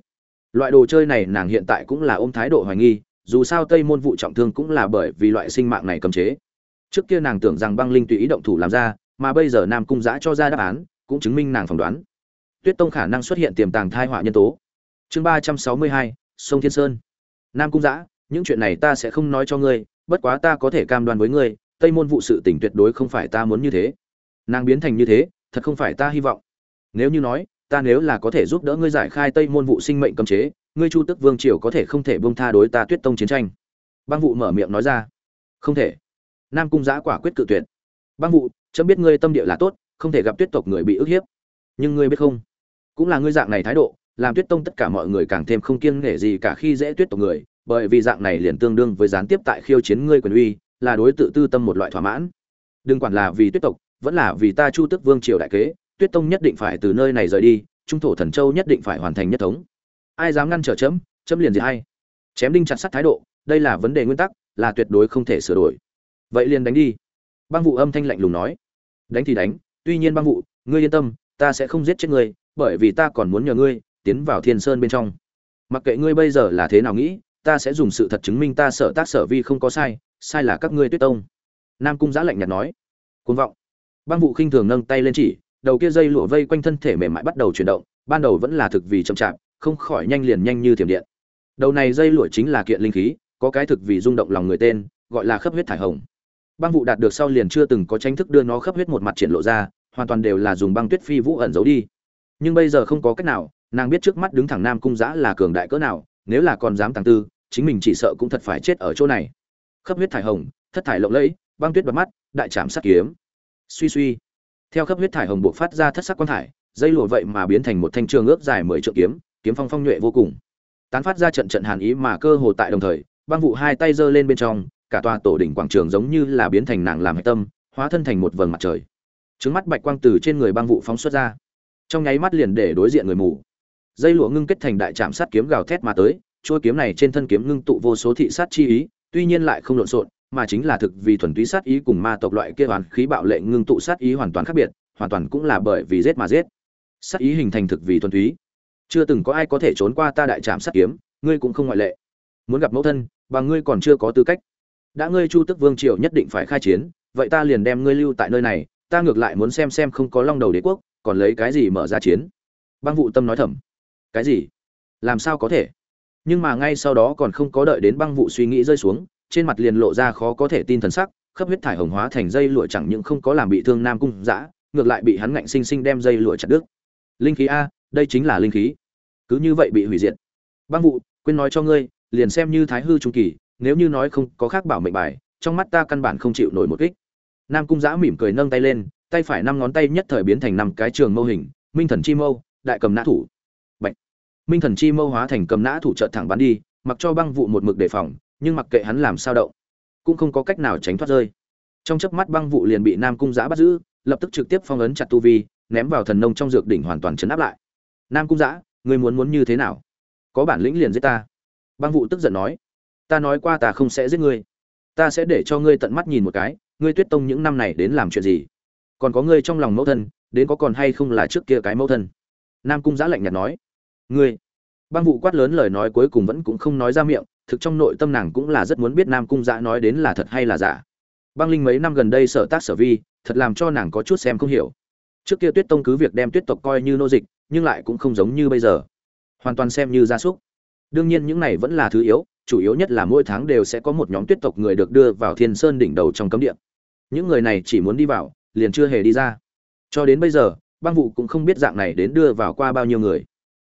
Loại đồ chơi này nàng hiện tại cũng là ôm thái độ hoài nghi, dù sao tây môn vụ trọng thương cũng là bởi vì loại sinh mạng này cấm chế. Trước kia nàng tưởng rằng băng linh tùy ý động thủ làm ra, mà bây giờ nam cung giã cho ra đáp án, cũng chứng minh nàng phỏng đoán. Tuyết tông khả năng xuất hiện tiềm tàng thai họa nhân tố. Chương ba trăm sáu mươi hai, sông thiên sơn. Nam cung giã, những chuyện này ta sẽ không nói cho ngươi bất quá ta có thể cam đoan với ngươi, tây môn vụ sự tỉnh tuyệt đối không phải ta muốn như thế. Nàng biến thành như thế, thật không phải ta hy vọng. Nếu như nói, ta nếu là có thể giúp đỡ ngươi giải khai tây môn vụ sinh mệnh cấm chế, ngươi chu tức vương triều có thể không thể buông tha đối ta tuyết tông chiến tranh. Băng vụ mở miệng nói ra. Không thể. Nam cung giã quả quyết cự tuyệt. Băng vụ chấm biết ngươi tâm địa là tốt, không thể gặp tuyết tộc người bị ức hiếp. Nhưng ngươi biết không? Cũng là ngươi dạng này thái độ, làm tuyết tông tất cả mọi người càng thêm không kiêng nể gì cả khi dễ tuyết tộc người bởi vì dạng này liền tương đương với gián tiếp tại khiêu chiến ngươi quyền uy, là đối tự tư tâm một loại thỏa mãn. Đừng quản là vì tuyết tộc, vẫn là vì ta chu tức vương triều đại kế, tuyết tông nhất định phải từ nơi này rời đi, trung thổ thần châu nhất định phải hoàn thành nhất thống. Ai dám ngăn trở chấm chấm liền gì hay chém đinh chặt sắt thái độ, đây là vấn đề nguyên tắc, là tuyệt đối không thể sửa đổi. Vậy liền đánh đi. Băng vụ âm thanh lạnh lùng nói. Đánh thì đánh, tuy nhiên băng vụ ngươi yên tâm, ta sẽ không giết chết ngươi, bởi vì ta còn muốn nhờ ngươi tiến vào thiên sơn bên trong. Mặc kệ ngươi bây giờ là thế nào nghĩ ta sẽ dùng sự thật chứng minh ta sở tác sở vi không có sai sai là các ngươi tuyết tông. Nam cung giã lạnh nhạt nói. Côn vọng. Băng vụ khinh thường nâng tay lên chỉ, đầu kia dây lụa vây quanh thân thể mềm mại bắt đầu chuyển động, ban đầu vẫn là thực vì chậm chạp, không khỏi nhanh liền nhanh như thiểm điện. Đầu này dây lụa chính là kiện linh khí, có cái thực vì rung động lòng người tên, gọi là khớp huyết thải hồng. Băng vụ đạt được sau liền chưa từng có tranh thức đưa nó khớp huyết một mặt triển lộ ra, hoàn toàn đều là dùng băng tuyết phi vũ ẩn giấu đi. Nhưng bây giờ không có cách nào, nàng biết trước mắt đứng thẳng nam cung giã là cường đại cỡ nào, nếu là còn dám tàng tư chính mình chỉ sợ cũng thật phải chết ở chỗ này. Khắp huyết thải hồng, thất thải lộng lẫy, băng tuyết bật mắt, đại trảm sát kiếm. Suy suy. Theo khắp huyết thải hồng buộc phát ra thất sắc quan thải, dây lụa vậy mà biến thành một thanh trường ước dài mười trượng kiếm kiếm phong phong nhuệ vô cùng. Tán phát ra trận trận hàn ý mà cơ hồ tại đồng thời, băng vụ hai tay giơ lên bên trong, cả tòa tổ đỉnh quảng trường giống như là biến thành nàng làm hạch tâm, hóa thân thành một vầng mặt trời. Trứng mắt bạch quang từ trên người băng vụ phóng xuất ra. Trong nháy mắt liền để đối diện người mù. Dây lụa ngưng kết thành đại trạm sát kiếm gào thét mà tới trôi kiếm này trên thân kiếm ngưng tụ vô số thị sát chi ý, tuy nhiên lại không lộn xộn, mà chính là thực vì thuần túy sát ý cùng ma tộc loại kia hoàn khí bạo lệ ngưng tụ sát ý hoàn toàn khác biệt, hoàn toàn cũng là bởi vì giết mà giết. Sát ý hình thành thực vì thuần túy. Chưa từng có ai có thể trốn qua ta đại trạm sát kiếm, ngươi cũng không ngoại lệ. Muốn gặp mẫu thân, và ngươi còn chưa có tư cách. Đã ngươi chu tức vương triều nhất định phải khai chiến, vậy ta liền đem ngươi lưu tại nơi này, ta ngược lại muốn xem xem không có long đầu đế quốc, còn lấy cái gì mở ra chiến. Băng vụ tâm nói thầm. Cái gì? Làm sao có thể? Nhưng mà ngay sau đó còn không có đợi đến băng vụ suy nghĩ rơi xuống, trên mặt liền lộ ra khó có thể tin thần sắc khắp huyết thải hồng hóa thành dây lụa chẳng những không có làm bị thương nam cung dã, ngược lại bị hắn ngạnh sinh sinh đem dây lụa chặt đứt. Linh khí a, đây chính là linh khí. Cứ như vậy bị hủy diệt. Băng vụ, quên nói cho ngươi, liền xem như thái hư trung kỳ, nếu như nói không có khác bảo mệnh bài, trong mắt ta căn bản không chịu nổi một kích. Nam cung giã mỉm cười nâng tay lên, tay phải năm ngón tay nhất thời biến thành năm cái trường mâu hình, minh thần chi mâu, đại cầm nã thủ minh thần chi mâu hóa thành cầm nã thủ trợ thẳng bắn đi, mặc cho băng vụ một mực đề phòng, nhưng mặc kệ hắn làm sao động, cũng không có cách nào tránh thoát rơi. Trong chớp mắt băng vụ liền bị nam cung giã bắt giữ, lập tức trực tiếp phong ấn chặt tu vi, ném vào thần nông trong dược đỉnh hoàn toàn chấn áp lại. Nam cung giã, ngươi muốn muốn như thế nào? Có bản lĩnh liền giết ta. Băng vụ tức giận nói, ta nói qua ta không sẽ giết ngươi. Ta sẽ để cho ngươi tận mắt nhìn một cái, ngươi tuyết tông những năm này đến làm chuyện gì? Còn có ngươi trong lòng mẫu thân, đến có còn hay không là trước kia cái mẫu thân? Nam cung giã lạnh nhạt nói ngươi. Băng vụ quát lớn lời nói cuối cùng vẫn cũng không nói ra miệng, thực trong nội tâm nàng cũng là rất muốn biết nam cung giã nói đến là thật hay là giả. Băng linh mấy năm gần đây sở tác sở vi, thật làm cho nàng có chút xem không hiểu. Trước kia tuyết tông cứ việc đem tuyết tộc coi như nô dịch, nhưng lại cũng không giống như bây giờ. Hoàn toàn xem như gia súc. Đương nhiên những này vẫn là thứ yếu, chủ yếu nhất là mỗi tháng đều sẽ có một nhóm tuyết tộc người được đưa vào thiên sơn đỉnh đầu trong cấm địa. Những người này chỉ muốn đi vào, liền chưa hề đi ra. Cho đến bây giờ, băng vụ cũng không biết dạng này đến đưa vào qua bao nhiêu người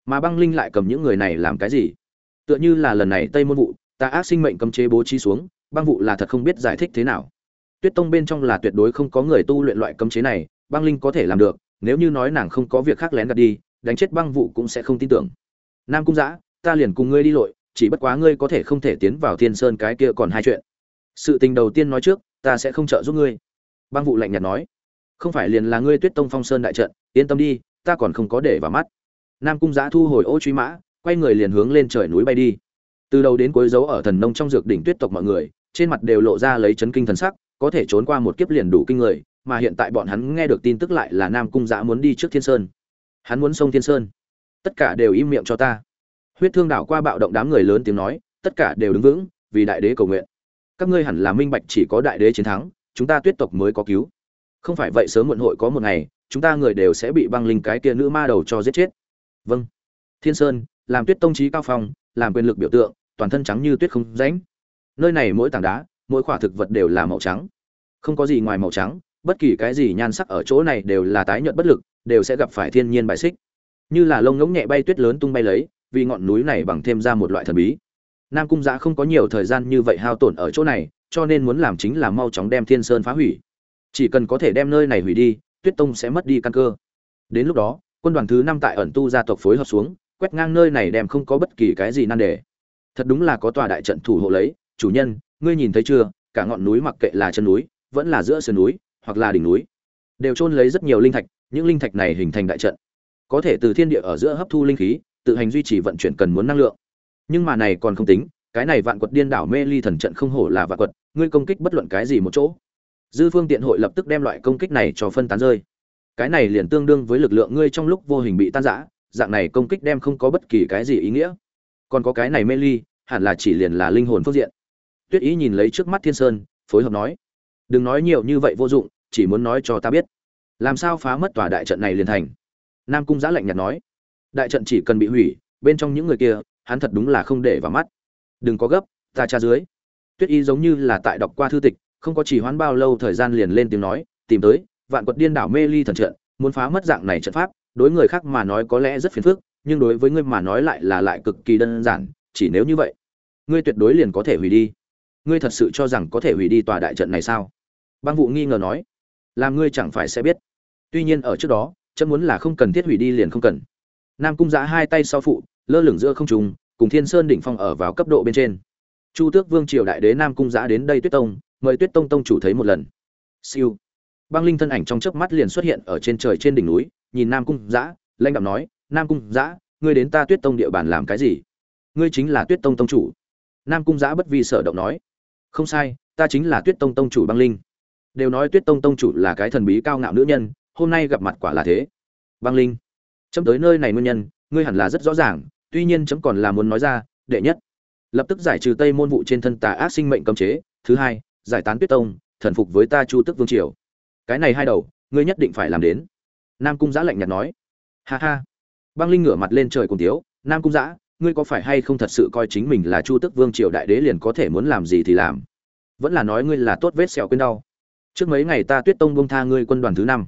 mà băng linh lại cầm những người này làm cái gì? Tựa như là lần này tây môn vụ, ta ác sinh mệnh cấm chế bố trí xuống, băng vụ là thật không biết giải thích thế nào. Tuyết tông bên trong là tuyệt đối không có người tu luyện loại cấm chế này, băng linh có thể làm được, nếu như nói nàng không có việc khác lén gạt đi, đánh chết băng vụ cũng sẽ không tin tưởng. Nam cung giã, ta liền cùng ngươi đi lội, chỉ bất quá ngươi có thể không thể tiến vào thiên sơn cái kia còn hai chuyện. Sự tình đầu tiên nói trước, ta sẽ không trợ giúp ngươi. Băng vụ lạnh nhạt nói. Không phải liền là ngươi tuyết tông phong sơn đại trận, yên tâm đi, ta còn không có để vào mắt nam cung giã thu hồi ô truy mã, quay người liền hướng lên trời núi bay đi. Từ đầu đến cuối dấu ở thần nông trong dược đỉnh tuyết tộc mọi người, trên mặt đều lộ ra lấy chấn kinh thần sắc, có thể trốn qua một kiếp liền đủ kinh người, mà hiện tại bọn hắn nghe được tin tức lại là nam cung giã muốn đi trước thiên sơn. Hắn muốn sông thiên sơn. Tất cả đều im miệng cho ta. Huyết thương đảo qua bạo động đám người lớn tiếng nói, tất cả đều đứng vững, vì đại đế cầu nguyện. Các ngươi hẳn là minh bạch chỉ có đại đế chiến thắng, chúng ta tuyết tộc mới có cứu. Không phải vậy sớm muộn hội có một ngày, chúng ta người đều sẽ bị băng linh cái kia nữ ma đầu cho giết chết vâng. Thiên sơn, làm tuyết tông trí cao phong, làm quyền lực biểu tượng, toàn thân trắng như tuyết không ránh nơi này mỗi tảng đá, mỗi khoả thực vật đều là màu trắng. Không có gì ngoài màu trắng, bất kỳ cái gì nhan sắc ở chỗ này đều là tái nhợt bất lực, đều sẽ gặp phải thiên nhiên bài xích. Như là lông ngỗng nhẹ bay tuyết lớn tung bay lấy, vì ngọn núi này bằng thêm ra một loại thần bí. Nam cung giã không có nhiều thời gian như vậy hao tổn ở chỗ này, cho nên muốn làm chính là mau chóng đem thiên sơn phá hủy. Chỉ cần có thể đem nơi này hủy đi, tuyết tông sẽ mất đi căn cơ. Đến lúc đó quân đoàn thứ năm tại ẩn tu gia tộc phối hợp xuống, quét ngang nơi này đem không có bất kỳ cái gì nan đề. Thật đúng là có tòa đại trận thủ hộ lấy, chủ nhân, ngươi nhìn thấy chưa, cả ngọn núi mặc kệ là chân núi, vẫn là giữa sườn núi, hoặc là đỉnh núi, đều chôn lấy rất nhiều linh thạch, những linh thạch này hình thành đại trận. Có thể từ thiên địa ở giữa hấp thu linh khí, tự hành duy trì vận chuyển cần muốn năng lượng. Nhưng mà này còn không tính, cái này vạn quật điên đảo mê ly thần trận không hổ là vạn quật, ngươi công kích bất luận cái gì một chỗ. Dư phương tiện hội lập tức đem loại công kích này cho phân tán rơi cái này liền tương đương với lực lượng ngươi trong lúc vô hình bị tan rã, dạng này công kích đem không có bất kỳ cái gì ý nghĩa. Còn có cái này mê ly, hẳn là chỉ liền là linh hồn phương diện. Tuyết ý nhìn lấy trước mắt thiên sơn, phối hợp nói, đừng nói nhiều như vậy vô dụng, chỉ muốn nói cho ta biết, làm sao phá mất tòa đại trận này liền thành? Nam cung giã lạnh nhạt nói, đại trận chỉ cần bị hủy, bên trong những người kia, hắn thật đúng là không để vào mắt. Đừng có gấp, ta tra dưới. Tuyết y giống như là tại đọc qua thư tịch, không có chỉ hoãn bao lâu thời gian liền lên tiếng nói, tìm tới vạn quật điên đảo mê ly thần trận, muốn phá mất dạng này trận pháp, đối người khác mà nói có lẽ rất phiền phức, nhưng đối với ngươi mà nói lại là lại cực kỳ đơn giản, chỉ nếu như vậy, ngươi tuyệt đối liền có thể hủy đi. Ngươi thật sự cho rằng có thể hủy đi tòa đại trận này sao? Băng vụ nghi ngờ nói. Làm ngươi chẳng phải sẽ biết. Tuy nhiên ở trước đó, chấm muốn là không cần thiết hủy đi liền không cần. Nam cung giã hai tay sau phụ, lơ lửng giữa không trùng cùng thiên sơn đỉnh phong ở vào cấp độ bên trên. Chu tước vương triều đại đế nam cung giã đến đây tuyết tông, mời tuyết tông tông chủ thấy một lần. Siêu băng linh thân ảnh trong chớp mắt liền xuất hiện ở trên trời trên đỉnh núi, nhìn nam cung giã lanh đạm nói, nam cung giã ngươi đến ta tuyết tông địa bàn làm cái gì? Ngươi chính là tuyết tông tông chủ. Nam cung giã bất vi sở động nói, không sai, ta chính là tuyết tông tông chủ băng linh. Đều nói tuyết tông tông chủ là cái thần bí cao ngạo nữ nhân, hôm nay gặp mặt quả là thế. Băng linh, chấm tới nơi này nguyên nhân, ngươi hẳn là rất rõ ràng, tuy nhiên chấm còn là muốn nói ra, đệ nhất, lập tức giải trừ tây môn vụ trên thân tà ác sinh mệnh cấm chế, thứ hai, giải tán tuyết tông, thần phục với ta chu tức vương triều cái này hai đầu, ngươi nhất định phải làm đến. Nam cung giã lạnh nhạt nói. Ha ha. Băng linh ngửa mặt lên trời cùng tiếu, nam cung giã ngươi có phải hay không thật sự coi chính mình là chu tức vương triều đại đế liền có thể muốn làm gì thì làm? Vẫn là nói ngươi là tốt vết sẹo quên đau. Trước mấy ngày ta tuyết tông bông tha ngươi quân đoàn thứ năm.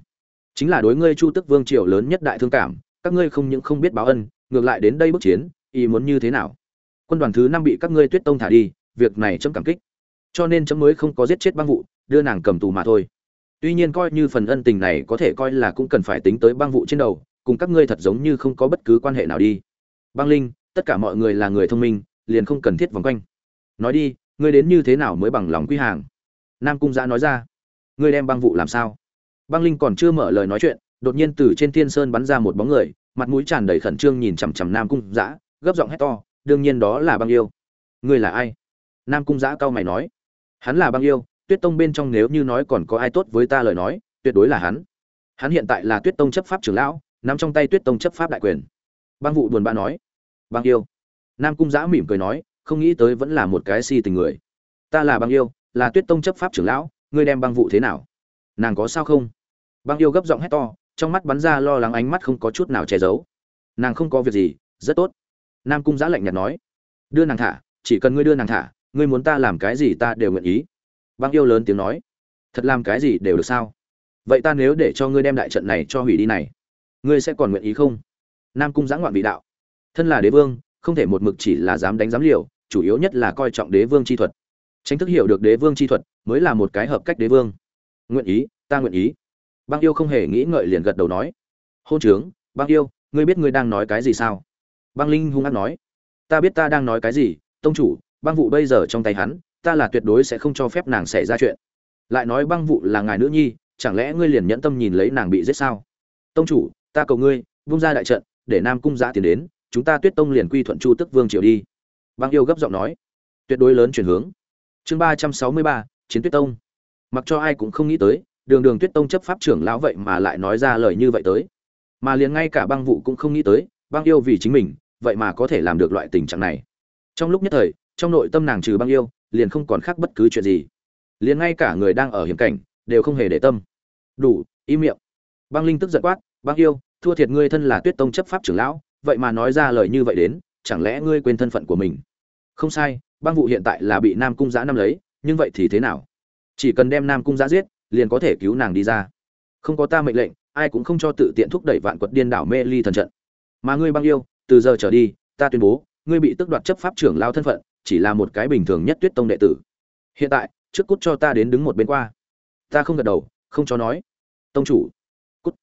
Chính là đối ngươi chu tức vương triều lớn nhất đại thương cảm, các ngươi không những không biết báo ân, ngược lại đến đây bức chiến, ý muốn như thế nào? Quân đoàn thứ năm bị các ngươi tuyết tông thả đi, việc này chấm cảm kích. Cho nên chấm mới không có giết chết băng vụ đưa nàng cầm tù mà thôi tuy nhiên coi như phần ân tình này có thể coi là cũng cần phải tính tới băng vụ trên đầu, cùng các ngươi thật giống như không có bất cứ quan hệ nào đi. Băng linh, tất cả mọi người là người thông minh, liền không cần thiết vòng quanh. Nói đi, ngươi đến như thế nào mới bằng lòng quy hàng? Nam cung giã nói ra. Ngươi đem băng vụ làm sao? Băng linh còn chưa mở lời nói chuyện, đột nhiên từ trên thiên sơn bắn ra một bóng người, mặt mũi tràn đầy khẩn trương nhìn chằm chằm nam cung giã, gấp giọng hét to, đương nhiên đó là băng yêu. Ngươi là ai? Nam cung giã cao mày nói. Hắn là băng yêu tuyết tông bên trong nếu như nói còn có ai tốt với ta lời nói, tuyệt đối là hắn. Hắn hiện tại là tuyết tông chấp pháp trưởng lão, nắm trong tay tuyết tông chấp pháp đại quyền. Bang vụ buồn bã nói, Bang yêu. Nam cung giã mỉm cười nói, không nghĩ tới vẫn là một cái si tình người. Ta là Bang yêu, là tuyết tông chấp pháp trưởng lão, ngươi đem Bang vụ thế nào? Nàng có sao không? Bang yêu gấp giọng hét to, trong mắt bắn ra lo lắng ánh mắt không có chút nào che giấu. Nàng không có việc gì, rất tốt. Nam cung giã lạnh nhạt nói, đưa nàng thả, chỉ cần ngươi đưa nàng thả, ngươi muốn ta làm cái gì ta đều nguyện ý băng yêu lớn tiếng nói, thật làm cái gì đều được sao? Vậy ta nếu để cho ngươi đem đại trận này cho hủy đi này, ngươi sẽ còn nguyện ý không? Nam cung giã ngoạn vị đạo, thân là đế vương, không thể một mực chỉ là dám đánh dám liều, chủ yếu nhất là coi trọng đế vương chi thuật. Tránh thức hiểu được đế vương chi thuật mới là một cái hợp cách đế vương. Nguyện ý, ta nguyện ý. Băng yêu không hề nghĩ ngợi liền gật đầu nói, hôn trướng, băng yêu, ngươi biết ngươi đang nói cái gì sao? Băng linh hung ác nói, ta biết ta đang nói cái gì, tông chủ, băng vụ bây giờ trong tay hắn ta là tuyệt đối sẽ không cho phép nàng xảy ra chuyện. Lại nói băng vụ là ngài nữ nhi, chẳng lẽ ngươi liền nhẫn tâm nhìn lấy nàng bị giết sao? Tông chủ, ta cầu ngươi, vung ra đại trận, để nam cung giã tiến đến, chúng ta tuyết tông liền quy thuận chu tức vương triều đi. Băng yêu gấp giọng nói. Tuyệt đối lớn chuyển hướng. Chương ba trăm sáu mươi ba, chiến tuyết tông. Mặc cho ai cũng không nghĩ tới, đường đường tuyết tông chấp pháp trưởng lão vậy mà lại nói ra lời như vậy tới. Mà liền ngay cả băng vụ cũng không nghĩ tới, băng yêu vì chính mình, vậy mà có thể làm được loại tình trạng này. Trong lúc nhất thời, trong nội tâm nàng trừ băng yêu liền không còn khác bất cứ chuyện gì. Liền ngay cả người đang ở hiểm cảnh, đều không hề để tâm. Đủ, im miệng. Băng linh tức giận quát, băng yêu, thua thiệt ngươi thân là tuyết tông chấp pháp trưởng lão, vậy mà nói ra lời như vậy đến, chẳng lẽ ngươi quên thân phận của mình? Không sai, băng vụ hiện tại là bị nam cung giã năm lấy, nhưng vậy thì thế nào? Chỉ cần đem nam cung giã giết, liền có thể cứu nàng đi ra. Không có ta mệnh lệnh, ai cũng không cho tự tiện thúc đẩy vạn quật điên đảo mê ly thần trận. Mà ngươi băng yêu, từ giờ trở đi, ta tuyên bố, ngươi bị tước đoạt chấp pháp trưởng lao thân phận chỉ là một cái bình thường nhất tuyết tông đệ tử. Hiện tại, trước cút cho ta đến đứng một bên qua. Ta không gật đầu, không cho nói. Tông chủ. Cút.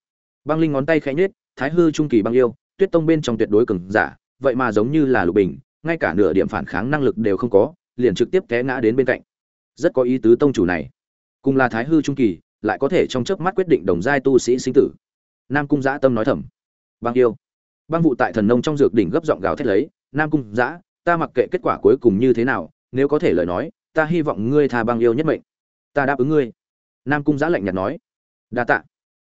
Băng linh ngón tay khẽ nhết thái hư trung kỳ băng yêu, tuyết tông bên trong tuyệt đối cứng giả, vậy mà giống như là lục bình, ngay cả nửa điểm phản kháng năng lực đều không có, liền trực tiếp té ngã đến bên cạnh. Rất có ý tứ tông chủ này. Cùng là thái hư trung kỳ, lại có thể trong chớp mắt quyết định đồng giai tu sĩ sinh tử. Nam cung giã tâm nói thầm. Băng yêu. Băng vụ tại thần nông trong dược đỉnh gấp giọng gào thét lấy, nam cung giã ta mặc kệ kết quả cuối cùng như thế nào, nếu có thể lời nói, ta hy vọng ngươi tha băng yêu nhất mệnh. Ta đáp ứng ngươi. Nam cung giã lạnh nhạt nói. Đa tạ.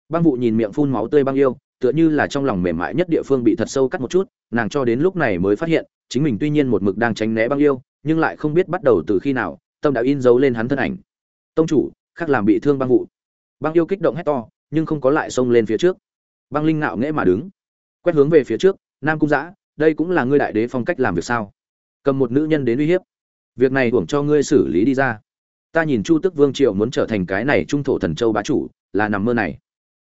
Băng vụ nhìn miệng phun máu tươi băng yêu, tựa như là trong lòng mềm mại nhất địa phương bị thật sâu cắt một chút, nàng cho đến lúc này mới phát hiện, chính mình tuy nhiên một mực đang tránh né băng yêu, nhưng lại không biết bắt đầu từ khi nào, tâm đã in dấu lên hắn thân ảnh. Tông chủ, khác làm bị thương băng vụ băng yêu kích động hét to, nhưng không có lại xông lên phía trước. Băng linh ngạo nghễ mà đứng. Quét hướng về phía trước, nam cung giã, đây cũng là ngươi đại đế phong cách làm việc sao? Cầm một nữ nhân đến uy hiếp. Việc này hưởng cho ngươi xử lý đi ra. Ta nhìn chu tức vương triệu muốn trở thành cái này trung thổ thần châu bá chủ, là nằm mơ này.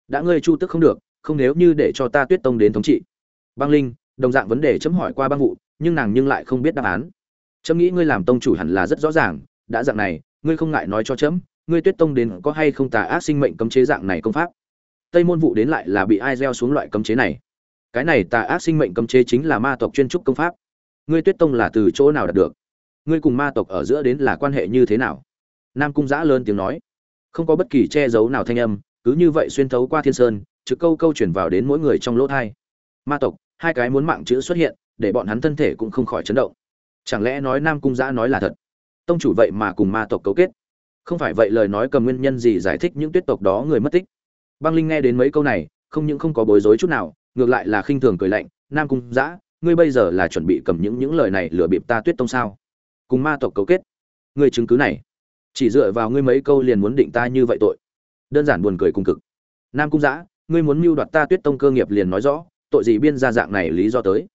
Đã ngươi chu tức không được, không nếu như để cho ta tuyết tông đến thống trị. Băng linh, đồng dạng vấn đề chấm hỏi qua băng vụ, nhưng nàng nhưng lại không biết đáp án. Chấm nghĩ ngươi làm tông chủ hẳn là rất rõ ràng, đã dạng này, ngươi không ngại nói cho chấm, ngươi tuyết tông đến có hay không tà ác sinh mệnh cấm chế dạng này công pháp. Tây môn vụ đến lại là bị ai gieo xuống loại cấm chế này. Cái này tà ác sinh mệnh cấm chế chính là ma tộc chuyên trúc công pháp ngươi tuyết tông là từ chỗ nào đạt được? Ngươi cùng ma tộc ở giữa đến là quan hệ như thế nào? Nam cung giã lớn tiếng nói. Không có bất kỳ che giấu nào thanh âm, cứ như vậy xuyên thấu qua thiên sơn, trực câu câu chuyển vào đến mỗi người trong lỗ thai. Ma tộc, hai cái muốn mạng chữ xuất hiện, để bọn hắn thân thể cũng không khỏi chấn động. Chẳng lẽ nói nam cung giã nói là thật? Tông chủ vậy mà cùng ma tộc cấu kết. Không phải vậy lời nói cầm nguyên nhân gì giải thích những tuyết tộc đó người mất tích? Băng linh nghe đến mấy câu này, không những không có bối rối chút nào, ngược lại là khinh thường cười lạnh. Nam cung giã ngươi bây giờ là chuẩn bị cầm những những lời này lừa bịp ta tuyết tông sao? Cùng ma tộc cấu kết. Ngươi chứng cứ này. Chỉ dựa vào ngươi mấy câu liền muốn định ta như vậy tội. Đơn giản buồn cười cùng cực. Nam cung giã, ngươi muốn mưu đoạt ta tuyết tông cơ nghiệp liền nói rõ, tội gì biên ra dạng này lý do tới?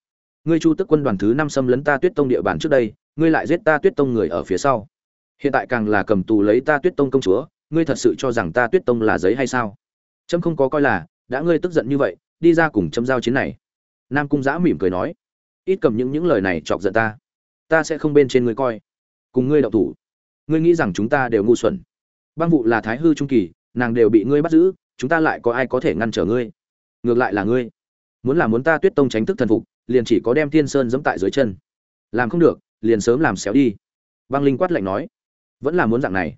Ngươi chu tức quân đoàn thứ năm xâm lấn ta tuyết tông địa bàn trước đây, ngươi lại giết ta tuyết tông người ở phía sau. Hiện tại càng là cầm tù lấy ta tuyết tông công chúa, ngươi thật sự cho rằng ta tuyết tông là giấy hay sao? Trâm không có coi là, đã ngươi tức giận như vậy, đi ra cùng chấm giao chiến này nam cung giã mỉm cười nói, ít cầm những những lời này chọc giận ta. Ta sẽ không bên trên ngươi coi. Cùng ngươi đậu thủ. Ngươi nghĩ rằng chúng ta đều ngu xuẩn. Băng vụ là thái hư trung kỳ, nàng đều bị ngươi bắt giữ, chúng ta lại có ai có thể ngăn trở ngươi? Ngược lại là ngươi. Muốn làm muốn ta tuyết tông tránh thức thần phục, liền chỉ có đem thiên sơn dẫm tại dưới chân. Làm không được, liền sớm làm xéo đi. Băng linh quát lạnh nói, vẫn là muốn dạng này.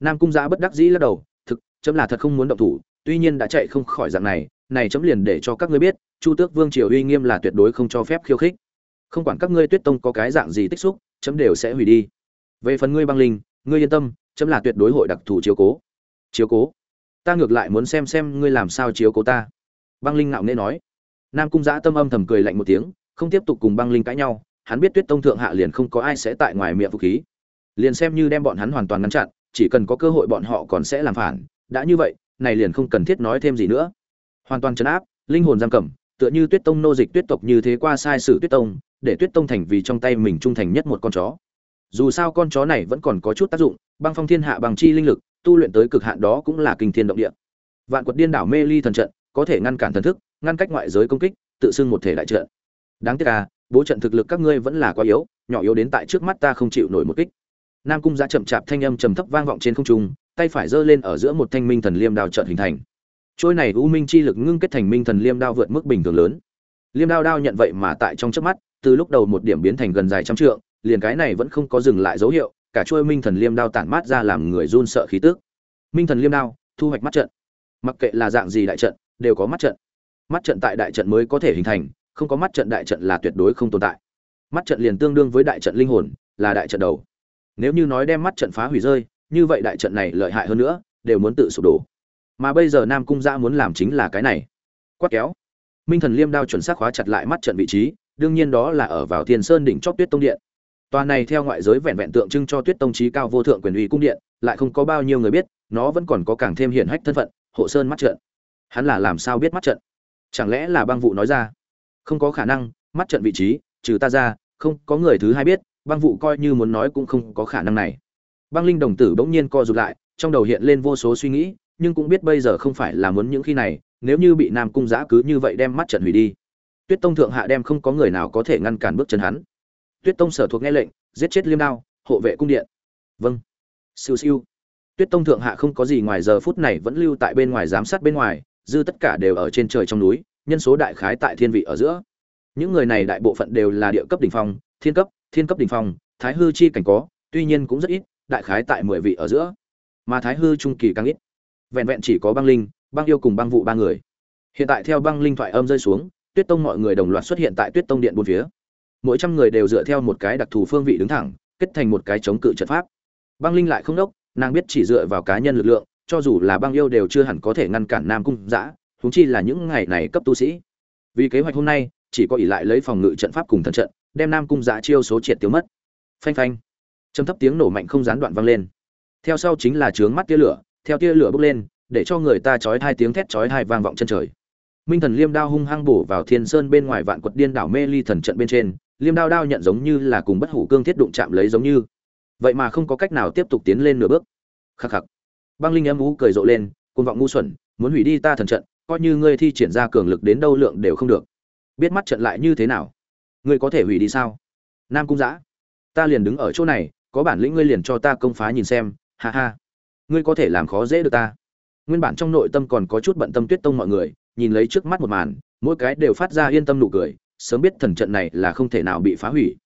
Nam cung giã bất đắc dĩ lắc đầu, thực, chấm là thật không muốn động thủ, tuy nhiên đã chạy không khỏi dạng này này chấm liền để cho các ngươi biết, chu tước vương triều uy nghiêm là tuyệt đối không cho phép khiêu khích. Không quản các ngươi tuyết tông có cái dạng gì tích xúc, chấm đều sẽ hủy đi. Về phần ngươi băng linh, ngươi yên tâm, chấm là tuyệt đối hội đặc thù chiếu cố. Chiếu cố? Ta ngược lại muốn xem xem ngươi làm sao chiếu cố ta. Băng linh ngạo nghễ nói. Nam cung giã tâm âm thầm cười lạnh một tiếng, không tiếp tục cùng băng linh cãi nhau, hắn biết tuyết tông thượng hạ liền không có ai sẽ tại ngoài miệng vũ khí. Liền xem như đem bọn hắn hoàn toàn ngăn chặn, chỉ cần có cơ hội bọn họ còn sẽ làm phản. Đã như vậy, này liền không cần thiết nói thêm gì nữa hoàn toàn chấn áp, linh hồn giam cầm, tựa như tuyết tông nô dịch tuyết tộc như thế qua sai sử tuyết tông, để tuyết tông thành vì trong tay mình trung thành nhất một con chó. Dù sao con chó này vẫn còn có chút tác dụng, băng phong thiên hạ bằng chi linh lực, tu luyện tới cực hạn đó cũng là kinh thiên động địa. Vạn quật điên đảo mê ly thần trận, có thể ngăn cản thần thức, ngăn cách ngoại giới công kích, tự xưng một thể đại trận. Đáng tiếc à bố trận thực lực các ngươi vẫn là quá yếu, nhỏ yếu đến tại trước mắt ta không chịu nổi một kích. Nam cung giã chậm chạp thanh âm trầm thấp vang vọng trên không trung, tay phải giơ lên ở giữa một thanh minh thần liêm đào trận hình thành trôi này u minh chi lực ngưng kết thành minh thần liêm đao vượt mức bình thường lớn. Liêm đao đao nhận vậy mà tại trong chớp mắt, từ lúc đầu một điểm biến thành gần dài trăm trượng, liền cái này vẫn không có dừng lại dấu hiệu, cả trôi minh thần liêm đao tản mát ra làm người run sợ khí tức. Minh thần liêm đao, thu hoạch mắt trận. Mặc kệ là dạng gì đại trận, đều có mắt trận. Mắt trận tại đại trận mới có thể hình thành, không có mắt trận đại trận là tuyệt đối không tồn tại. Mắt trận liền tương đương với đại trận linh hồn, là đại trận đầu. Nếu như nói đem mắt trận phá hủy rơi, như vậy đại trận này lợi hại hơn nữa, đều muốn tự sụp đổ mà bây giờ nam cung giã muốn làm chính là cái này. Quát kéo. Minh thần liêm đao chuẩn xác khóa chặt lại mắt trận vị trí, đương nhiên đó là ở vào thiên sơn đỉnh chót tuyết tông điện. Tòa này theo ngoại giới vẹn vẹn tượng trưng cho tuyết tông trí cao vô thượng quyền uy cung điện, lại không có bao nhiêu người biết, nó vẫn còn có càng thêm hiển hách thân phận, hộ sơn mắt trận. Hắn là làm sao biết mắt trận? Chẳng lẽ là băng vụ nói ra? Không có khả năng, mắt trận vị trí, trừ ta ra, không có người thứ hai biết, băng vụ coi như muốn nói cũng không có khả năng này. Băng linh đồng tử bỗng nhiên co rụt lại, trong đầu hiện lên vô số suy nghĩ nhưng cũng biết bây giờ không phải là muốn những khi này, nếu như bị nam cung giã cứ như vậy đem mắt trận hủy đi. Tuyết tông thượng hạ đem không có người nào có thể ngăn cản bước chân hắn. Tuyết tông sở thuộc nghe lệnh, giết chết liêm đao, hộ vệ cung điện. Vâng. Siêu siêu. Tuyết tông thượng hạ không có gì ngoài giờ phút này vẫn lưu tại bên ngoài giám sát bên ngoài, dư tất cả đều ở trên trời trong núi, nhân số đại khái tại thiên vị ở giữa. Những người này đại bộ phận đều là địa cấp đỉnh phong, thiên cấp thiên cấp đỉnh phong, thái hư chi cảnh có, tuy nhiên cũng rất ít, đại khái tại mười vị ở giữa. Mà thái hư trung kỳ càng ít vẹn vẹn chỉ có băng linh, băng yêu cùng băng vụ ba người. Hiện tại theo băng linh thoại âm rơi xuống, tuyết tông mọi người đồng loạt xuất hiện tại tuyết tông điện bốn phía. Mỗi trăm người đều dựa theo một cái đặc thù phương vị đứng thẳng, kết thành một cái chống cự trận pháp. Băng linh lại không đốc, nàng biết chỉ dựa vào cá nhân lực lượng, cho dù là băng yêu đều chưa hẳn có thể ngăn cản nam cung giã thúng chi là những ngày này cấp tu sĩ. Vì kế hoạch hôm nay, chỉ có ỷ lại lấy phòng ngự trận pháp cùng thần trận, đem nam cung giã chiêu số triệt tiêu mất. Phanh phanh. Châm thấp tiếng nổ mạnh không gián đoạn vang lên. Theo sau chính là trướng mắt tia lửa theo tia lửa bốc lên, để cho người ta chói hai tiếng thét chói hai vang vọng chân trời. Minh thần liêm đao hung hăng bổ vào thiên sơn bên ngoài vạn quật điên đảo mê ly thần trận bên trên, liêm đao đao nhận giống như là cùng bất hủ cương thiết đụng chạm lấy giống như. Vậy mà không có cách nào tiếp tục tiến lên nửa bước. Khắc khắc. Băng linh âm ú cười rộ lên côn vọng ngu xuẩn, muốn hủy đi ta thần trận, coi như ngươi thi triển ra cường lực đến đâu lượng đều không được. Biết mắt trận lại như thế nào? Ngươi có thể hủy đi sao? Nam cung giã, ta liền đứng ở chỗ này, có bản lĩnh ngươi liền cho ta công phá nhìn xem, ha ha ngươi có thể làm khó dễ được ta. Nguyên bản trong nội tâm còn có chút bận tâm tuyết tông mọi người, nhìn lấy trước mắt một màn, mỗi cái đều phát ra yên tâm nụ cười, sớm biết thần trận này là không thể nào bị phá hủy.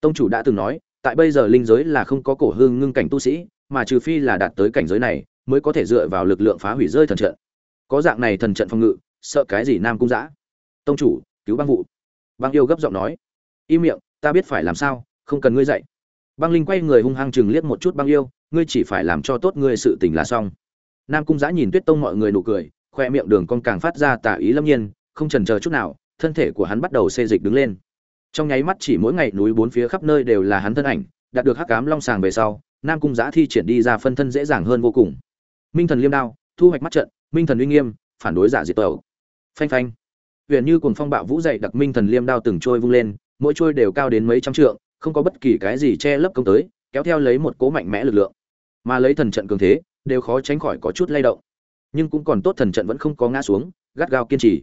Tông chủ đã từng nói, tại bây giờ linh giới là không có cổ hương ngưng cảnh tu sĩ, mà trừ phi là đạt tới cảnh giới này, mới có thể dựa vào lực lượng phá hủy rơi thần trận. Có dạng này thần trận phòng ngự, sợ cái gì nam cung giã tông chủ, cứu băng vụ băng yêu gấp giọng nói. Im miệng, ta biết phải làm sao, không cần ngươi dạy. Băng linh quay người hung hăng chừng liếc một chút băng yêu ngươi chỉ phải làm cho tốt ngươi sự tình là xong. Nam cung giã nhìn tuyết tông mọi người nụ cười, khoe miệng đường con càng phát ra tả ý lâm nhiên, không trần chờ chút nào, thân thể của hắn bắt đầu xê dịch đứng lên. Trong nháy mắt chỉ mỗi ngày núi bốn phía khắp nơi đều là hắn thân ảnh, đạt được hắc cám long sàng về sau, nam cung giã thi triển đi ra phân thân dễ dàng hơn vô cùng. Minh thần liêm đao, thu hoạch mắt trận, minh thần uy nghiêm, phản đối giả diệt tẩu phanh phanh. Huyện như cùng phong bạo vũ dậy đặc minh thần liêm đao từng trôi vung lên, mỗi trôi đều cao đến mấy trăm trượng, không có bất kỳ cái gì che lấp công tới, kéo theo lấy một cố mạnh mẽ lực lượng mà lấy thần trận cường thế, đều khó tránh khỏi có chút lay động. Nhưng cũng còn tốt thần trận vẫn không có ngã xuống, gắt gao kiên trì.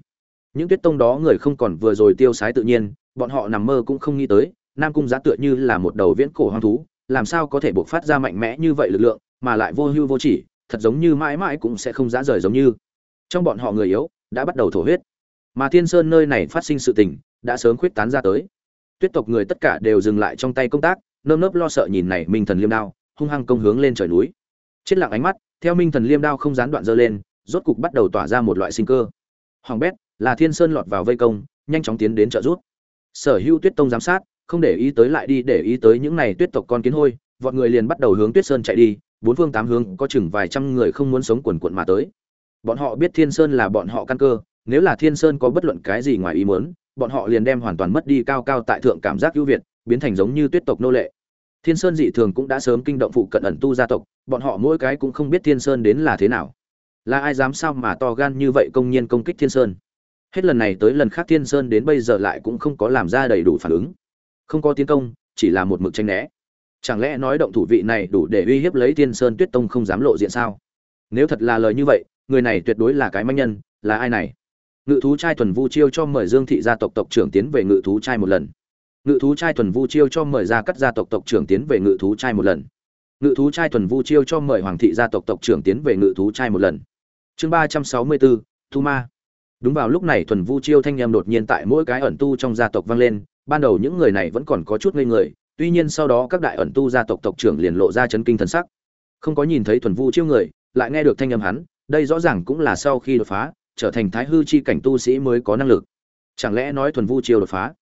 Những tuyết tông đó người không còn vừa rồi tiêu sái tự nhiên, bọn họ nằm mơ cũng không nghĩ tới, nam cung giá tựa như là một đầu viễn cổ hoang thú, làm sao có thể buộc phát ra mạnh mẽ như vậy lực lượng, mà lại vô hưu vô chỉ, thật giống như mãi mãi cũng sẽ không dã rời giống như. Trong bọn họ người yếu, đã bắt đầu thổ huyết. Mà thiên sơn nơi này phát sinh sự tình, đã sớm khuyết tán ra tới. Tuyết tộc người tất cả đều dừng lại trong tay công tác, nơm nớp lo sợ nhìn này minh thần liêm đao hung hăng công hướng lên trời núi. Chết lặng ánh mắt, theo minh thần liêm đao không gián đoạn dơ lên, rốt cục bắt đầu tỏa ra một loại sinh cơ. Hoàng bét, là thiên sơn lọt vào vây công, nhanh chóng tiến đến trợ giúp. sở hữu tuyết tông giám sát, không để ý tới lại đi, để ý tới những này tuyết tộc con kiến hôi, vọt người liền bắt đầu hướng tuyết sơn chạy đi, bốn phương tám hướng có chừng vài trăm người không muốn sống quần quận mà tới. Bọn họ biết thiên sơn là bọn họ căn cơ, nếu là thiên sơn có bất luận cái gì ngoài ý muốn, bọn họ liền đem hoàn toàn mất đi cao cao tại thượng cảm giác ưu việt, biến thành giống như tuyết tộc nô lệ thiên sơn dị thường cũng đã sớm kinh động phụ cận ẩn tu gia tộc, bọn họ mỗi cái cũng không biết thiên sơn đến là thế nào. Là ai dám sao mà to gan như vậy công nhiên công kích thiên sơn? Hết lần này tới lần khác thiên sơn đến bây giờ lại cũng không có làm ra đầy đủ phản ứng. Không có tiến công, chỉ là một mực tranh né. Chẳng lẽ nói động thủ vị này đủ để uy hiếp lấy thiên sơn tuyết tông không dám lộ diện sao? Nếu thật là lời như vậy, người này tuyệt đối là cái manh nhân, là ai này? Ngự thú trai thuần vu chiêu cho mời dương thị gia tộc tộc trưởng tiến về ngự thú trai một lần ngự thú trai thuần vu chiêu cho mời ra cắt gia tộc tộc trưởng tiến về ngự thú trai một lần. Ngự thú trai thuần vu chiêu cho mời hoàng thị gia tộc tộc trưởng tiến về ngự thú trai một lần. Chương ba trăm sáu mươi bốn, thu ma. Đúng vào lúc này thuần vu chiêu thanh em đột nhiên tại mỗi cái ẩn tu trong gia tộc vang lên, ban đầu những người này vẫn còn có chút ngây người, tuy nhiên sau đó các đại ẩn tu gia tộc tộc trưởng liền lộ ra chấn kinh thần sắc. Không có nhìn thấy thuần vu chiêu người, lại nghe được thanh âm hắn, đây rõ ràng cũng là sau khi đột phá, trở thành thái hư chi cảnh tu sĩ mới có năng lực. Chẳng lẽ nói thuần vu chiêu đột phá?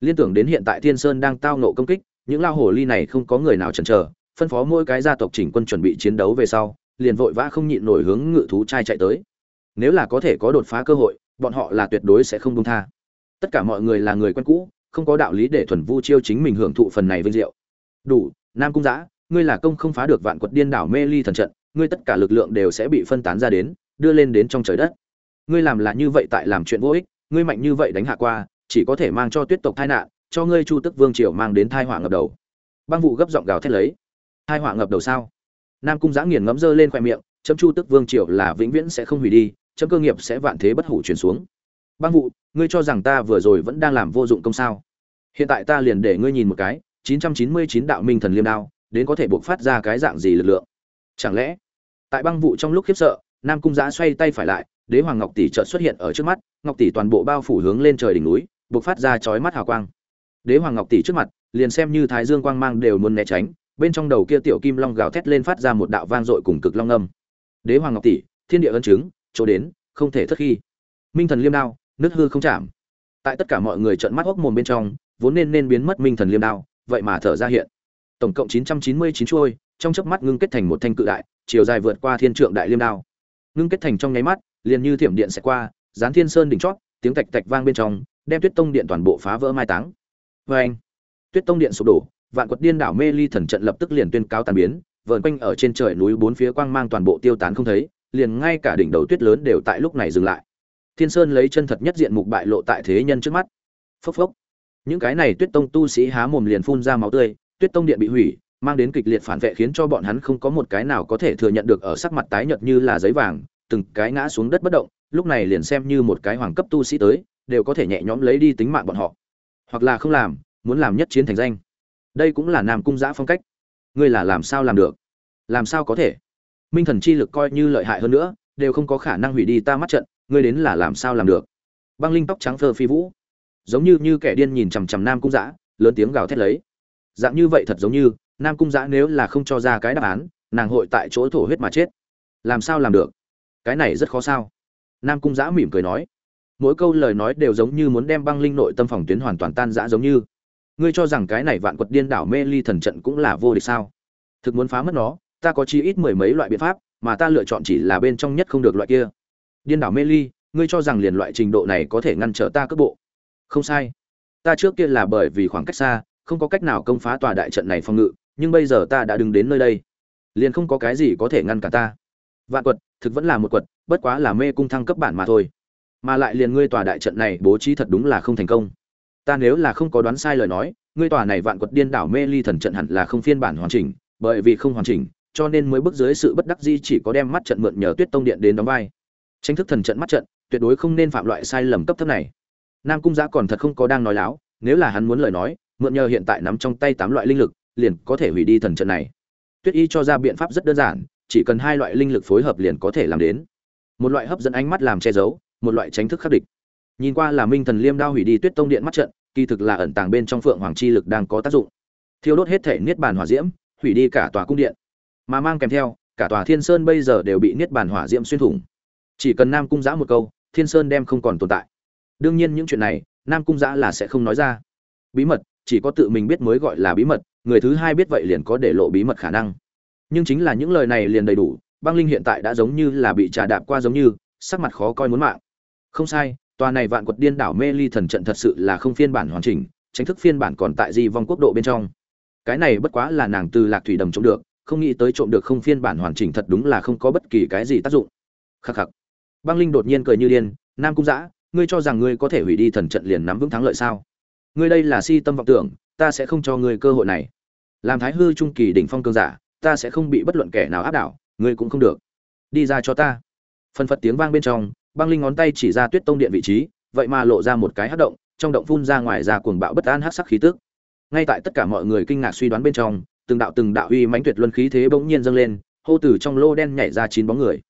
Liên tưởng đến hiện tại thiên sơn đang tao nộ công kích, những lao hồ ly này không có người nào chần chờ, phân phó mỗi cái gia tộc chỉnh quân chuẩn bị chiến đấu về sau, liền vội vã không nhịn nổi hướng ngự thú trai chạy tới. Nếu là có thể có đột phá cơ hội, bọn họ là tuyệt đối sẽ không buông tha. Tất cả mọi người là người quen cũ, không có đạo lý để thuần vu chiêu chính mình hưởng thụ phần này vinh diệu. Đủ, nam cung giã, ngươi là công không phá được vạn quật điên đảo mê ly thần trận, ngươi tất cả lực lượng đều sẽ bị phân tán ra đến, đưa lên đến trong trời đất. Ngươi làm là như vậy tại làm chuyện vô ích, ngươi mạnh như vậy đánh hạ qua chỉ có thể mang cho tuyết tộc tai nạn, cho ngươi chu tức vương triều mang đến thai họa ngập đầu. Băng vụ gấp giọng gào thét lấy. Thai họa ngập đầu sao? Nam cung giã nghiền ngẫm dơ lên khoe miệng, chấm chu tức vương triều là vĩnh viễn sẽ không hủy đi, chấm cơ nghiệp sẽ vạn thế bất hủ chuyển xuống. Băng vụ ngươi cho rằng ta vừa rồi vẫn đang làm vô dụng công sao? Hiện tại ta liền để ngươi nhìn một cái 999 đạo minh thần liêm đao, đến có thể buộc phát ra cái dạng gì lực lượng? Chẳng lẽ? Tại băng vụ trong lúc khiếp sợ, nam cung giã xoay tay phải lại, đế hoàng ngọc tỷ chợt xuất hiện ở trước mắt, ngọc tỷ toàn bộ bao phủ hướng lên trời đỉnh núi bộc phát ra chói mắt hào quang. Đế hoàng ngọc tỷ trước mặt, liền xem như thái dương quang mang đều muốn né tránh, bên trong đầu kia tiểu kim long gào thét lên phát ra một đạo vang dội cùng cực long âm. Đế hoàng ngọc tỷ, thiên địa ân chứng, chỗ đến, không thể thất khi. Minh thần liêm đao, nước hư không chạm. Tại tất cả mọi người trợn mắt hốc mồm bên trong, vốn nên nên biến mất minh thần liêm đao, vậy mà thở ra hiện. Tổng cộng 999 chuôi, trong chớp mắt ngưng kết thành một thanh cự đại, chiều dài vượt qua thiên trượng đại liêm đao. Ngưng kết thành trong nháy mắt, liền như thiểm điện sẽ qua, gián thiên sơn đỉnh chót, tiếng tạch tạch vang bên trong đem tuyết tông điện toàn bộ phá vỡ mai táng. Vê anh, tuyết tông điện sụp đổ, vạn quật điên đảo mê ly thần trận lập tức liền tuyên cáo tàn biến, vờn quanh ở trên trời núi bốn phía quang mang toàn bộ tiêu tán không thấy, liền ngay cả đỉnh đầu tuyết lớn đều tại lúc này dừng lại. Thiên sơn lấy chân thật nhất diện mục bại lộ tại thế nhân trước mắt. Phốc phốc. Những cái này tuyết tông tu sĩ há mồm liền phun ra máu tươi, tuyết tông điện bị hủy, mang đến kịch liệt phản vệ khiến cho bọn hắn không có một cái nào có thể thừa nhận được ở sắc mặt tái nhợt như là giấy vàng, từng cái ngã xuống đất bất động, lúc này liền xem như một cái hoàng cấp tu sĩ tới đều có thể nhẹ nhõm lấy đi tính mạng bọn họ. Hoặc là không làm, muốn làm nhất chiến thành danh. Đây cũng là nam cung giã phong cách. Ngươi là làm sao làm được? Làm sao có thể? Minh thần chi lực coi như lợi hại hơn nữa, đều không có khả năng hủy đi ta mắt trận, ngươi đến là làm sao làm được? Băng linh tóc trắng phơ phi vũ. Giống như như kẻ điên nhìn chằm chằm nam cung giã, lớn tiếng gào thét lấy. Dạng như vậy thật giống như, nam cung giã nếu là không cho ra cái đáp án, nàng hội tại chỗ thổ huyết mà chết. Làm sao làm được? Cái này rất khó sao? Nam cung giã mỉm cười nói mỗi câu lời nói đều giống như muốn đem băng linh nội tâm phòng tuyến hoàn toàn tan rã giống như. Ngươi cho rằng cái này vạn quật điên đảo mê ly thần trận cũng là vô địch sao? Thực muốn phá mất nó, ta có chi ít mười mấy loại biện pháp, mà ta lựa chọn chỉ là bên trong nhất không được loại kia. Điên đảo mê ly, ngươi cho rằng liền loại trình độ này có thể ngăn trở ta cước bộ? Không sai. Ta trước kia là bởi vì khoảng cách xa, không có cách nào công phá tòa đại trận này phòng ngự, nhưng bây giờ ta đã đứng đến nơi đây. Liền không có cái gì có thể ngăn cả ta. Vạn quật, thực vẫn là một quật, bất quá là mê cung thăng cấp bản mà thôi mà lại liền ngươi tòa đại trận này bố trí thật đúng là không thành công. Ta nếu là không có đoán sai lời nói, ngươi tòa này vạn quật điên đảo mê ly thần trận hẳn là không phiên bản hoàn chỉnh, bởi vì không hoàn chỉnh, cho nên mới bước dưới sự bất đắc di chỉ có đem mắt trận mượn nhờ tuyết tông điện đến đóng vai. Tranh thức thần trận mắt trận, tuyệt đối không nên phạm loại sai lầm cấp thấp này. Nam cung giã còn thật không có đang nói láo, nếu là hắn muốn lời nói, mượn nhờ hiện tại nắm trong tay tám loại linh lực, liền có thể hủy đi thần trận này. Tuyết y cho ra biện pháp rất đơn giản, chỉ cần hai loại linh lực phối hợp liền có thể làm đến. Một loại hấp dẫn ánh mắt làm che giấu một loại tránh thức khắc địch. Nhìn qua là minh thần liêm đao hủy đi tuyết tông điện mắt trận, kỳ thực là ẩn tàng bên trong phượng hoàng chi lực đang có tác dụng. Thiêu đốt hết thể niết bàn hỏa diễm, hủy đi cả tòa cung điện. Mà mang kèm theo, cả tòa thiên sơn bây giờ đều bị niết bàn hỏa diễm xuyên thủng. Chỉ cần nam cung giã một câu, thiên sơn đem không còn tồn tại. Đương nhiên những chuyện này, nam cung giã là sẽ không nói ra. Bí mật, chỉ có tự mình biết mới gọi là bí mật, người thứ hai biết vậy liền có để lộ bí mật khả năng. Nhưng chính là những lời này liền đầy đủ, băng linh hiện tại đã giống như là bị trà đạp qua giống như, sắc mặt khó coi muốn mạng không sai, tòa này vạn quật điên đảo mê ly thần trận thật sự là không phiên bản hoàn chỉnh tranh thức phiên bản còn tại di vong quốc độ bên trong. Cái này bất quá là nàng từ lạc thủy đầm trộm được, không nghĩ tới trộm được không phiên bản hoàn chỉnh thật đúng là không có bất kỳ cái gì tác dụng. Khắc khắc. Băng linh đột nhiên cười như điên, nam cung giã ngươi cho rằng ngươi có thể hủy đi thần trận liền nắm vững thắng lợi sao? Ngươi đây là si tâm vọng tưởng, ta sẽ không cho ngươi cơ hội này. Làm thái hư trung kỳ đỉnh phong cương giả, ta sẽ không bị bất luận kẻ nào áp đảo, ngươi cũng không được. Đi ra cho ta. Phân phật tiếng vang bên trong băng linh ngón tay chỉ ra tuyết tông điện vị trí, vậy mà lộ ra một cái hát động, trong động phun ra ngoài ra cuồng bạo bất an hát sắc khí tức. Ngay tại tất cả mọi người kinh ngạc suy đoán bên trong, từng đạo từng đạo uy mãnh tuyệt luân khí thế bỗng nhiên dâng lên, hô từ trong lô đen nhảy ra chín bóng người.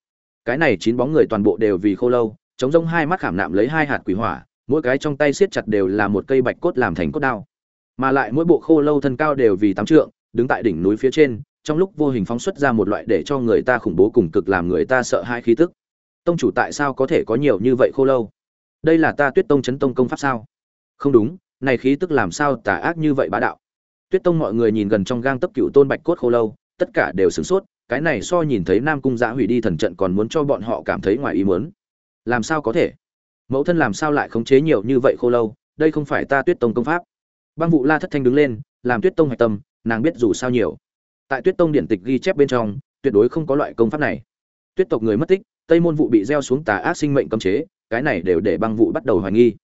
Cái này chín bóng người toàn bộ đều vì khô lâu, chống rông hai mắt khảm nạm lấy hai hạt quỷ hỏa, mỗi cái trong tay siết chặt đều là một cây bạch cốt làm thành cốt đao. Mà lại mỗi bộ khô lâu thân cao đều vì tám trượng, đứng tại đỉnh núi phía trên, trong lúc vô hình phóng xuất ra một loại để cho người ta khủng bố cùng cực làm người ta sợ hai khí tức tông chủ tại sao có thể có nhiều như vậy khô lâu? Đây là ta tuyết tông chấn tông công pháp sao? Không đúng, này khí tức làm sao tà ác như vậy bá đạo? Tuyết tông mọi người nhìn gần trong gang tấp cựu tôn bạch cốt khô lâu, tất cả đều sửng sốt, cái này so nhìn thấy nam cung giã hủy đi thần trận còn muốn cho bọn họ cảm thấy ngoài ý muốn. Làm sao có thể? Mẫu thân làm sao lại khống chế nhiều như vậy khô lâu? Đây không phải ta tuyết tông công pháp. Băng vụ la thất thanh đứng lên, làm tuyết tông hạch tâm, nàng biết dù sao nhiều. Tại tuyết tông điện tịch ghi chép bên trong, tuyệt đối không có loại công pháp này. Tuyết tộc người mất tích tây môn vụ bị gieo xuống tà ác sinh mệnh cấm chế, cái này đều để băng vụ bắt đầu hoài nghi.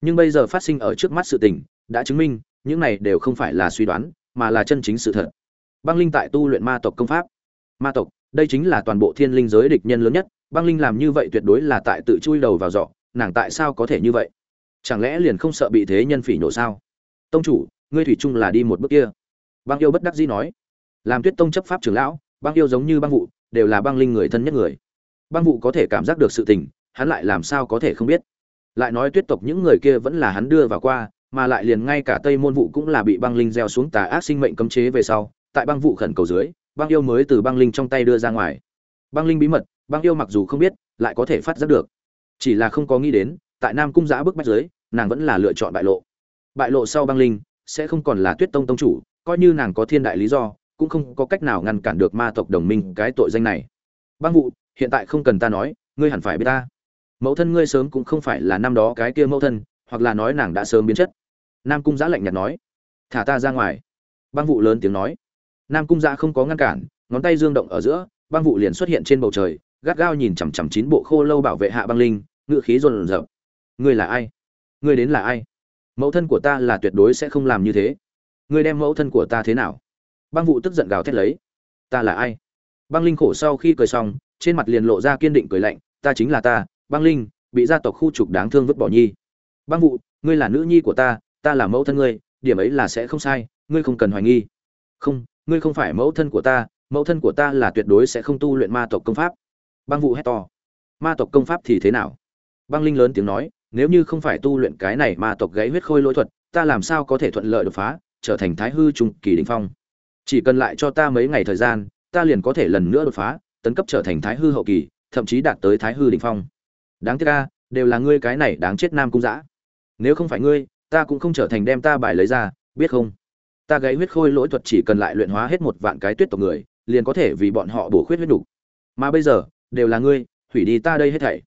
Nhưng bây giờ phát sinh ở trước mắt sự tình, đã chứng minh, những này đều không phải là suy đoán, mà là chân chính sự thật. Băng linh tại tu luyện ma tộc công pháp. Ma tộc, đây chính là toàn bộ thiên linh giới địch nhân lớn nhất, băng linh làm như vậy tuyệt đối là tại tự chui đầu vào giọ nàng tại sao có thể như vậy? Chẳng lẽ liền không sợ bị thế nhân phỉ nhổ sao? Tông chủ, ngươi thủy chung là đi một bước kia. Băng yêu bất đắc dĩ nói. Làm tuyết tông chấp pháp trưởng lão, băng yêu giống như băng vụ, đều là băng linh người thân nhất người băng vụ có thể cảm giác được sự tình, hắn lại làm sao có thể không biết? Lại nói tuyết tộc những người kia vẫn là hắn đưa vào qua, mà lại liền ngay cả tây môn vụ cũng là bị băng linh gieo xuống tà ác sinh mệnh cấm chế về sau, tại băng vụ khẩn cầu dưới, băng yêu mới từ băng linh trong tay đưa ra ngoài. Băng linh bí mật, băng yêu mặc dù không biết, lại có thể phát giác được. Chỉ là không có nghĩ đến, tại nam cung giã bức bách dưới, nàng vẫn là lựa chọn bại lộ. Bại lộ sau băng linh, sẽ không còn là tuyết tông tông chủ, coi như nàng có thiên đại lý do, cũng không có cách nào ngăn cản được ma tộc đồng minh cái tội danh này. Băng vụ hiện tại không cần ta nói, ngươi hẳn phải biết ta. Mẫu thân ngươi sớm cũng không phải là năm đó cái kia mẫu thân, hoặc là nói nàng đã sớm biến chất. Nam cung giã lạnh nhạt nói. Thả ta ra ngoài. Băng vụ lớn tiếng nói. Nam cung giã không có ngăn cản, ngón tay dương động ở giữa băng vụ liền xuất hiện trên bầu trời, gắt gao nhìn chằm chằm chín bộ khô lâu bảo vệ hạ băng linh ngự khí rồn rợp ngươi là ai? Ngươi đến là ai? Mẫu thân của ta là tuyệt đối sẽ không làm như thế. Ngươi đem mẫu thân của ta thế nào? Băng vụ tức giận gào thét lấy. Ta là ai? Băng linh khổ sau khi cười xong trên mặt liền lộ ra kiên định cười lạnh, ta chính là ta, băng linh, bị gia tộc khu trục đáng thương vứt bỏ nhi. Băng vụ ngươi là nữ nhi của ta ta là mẫu thân ngươi, điểm ấy là sẽ không sai, ngươi không cần hoài nghi. Không, ngươi không phải mẫu thân của ta, mẫu thân của ta là tuyệt đối sẽ không tu luyện ma tộc công pháp. Băng vụ hét to. Ma tộc công pháp thì thế nào? Băng linh lớn tiếng nói, nếu như không phải tu luyện cái này ma tộc gãy huyết khôi lỗi thuật, ta làm sao có thể thuận lợi đột phá, trở thành thái hư trung kỳ đình phong? Chỉ cần lại cho ta mấy ngày thời gian, ta liền có thể lần nữa đột phá tấn cấp trở thành thái hư hậu kỳ, thậm chí đạt tới thái hư đình phong. Đáng tiếc ca đều là ngươi cái này đáng chết nam cung dã. Nếu không phải ngươi, ta cũng không trở thành đem ta bài lấy ra, biết không? Ta gãy huyết khôi lỗi thuật chỉ cần lại luyện hóa hết một vạn cái tuyết tộc người, liền có thể vì bọn họ bổ khuyết huyết đủ. Mà bây giờ, đều là ngươi, hủy đi ta đây hết thảy.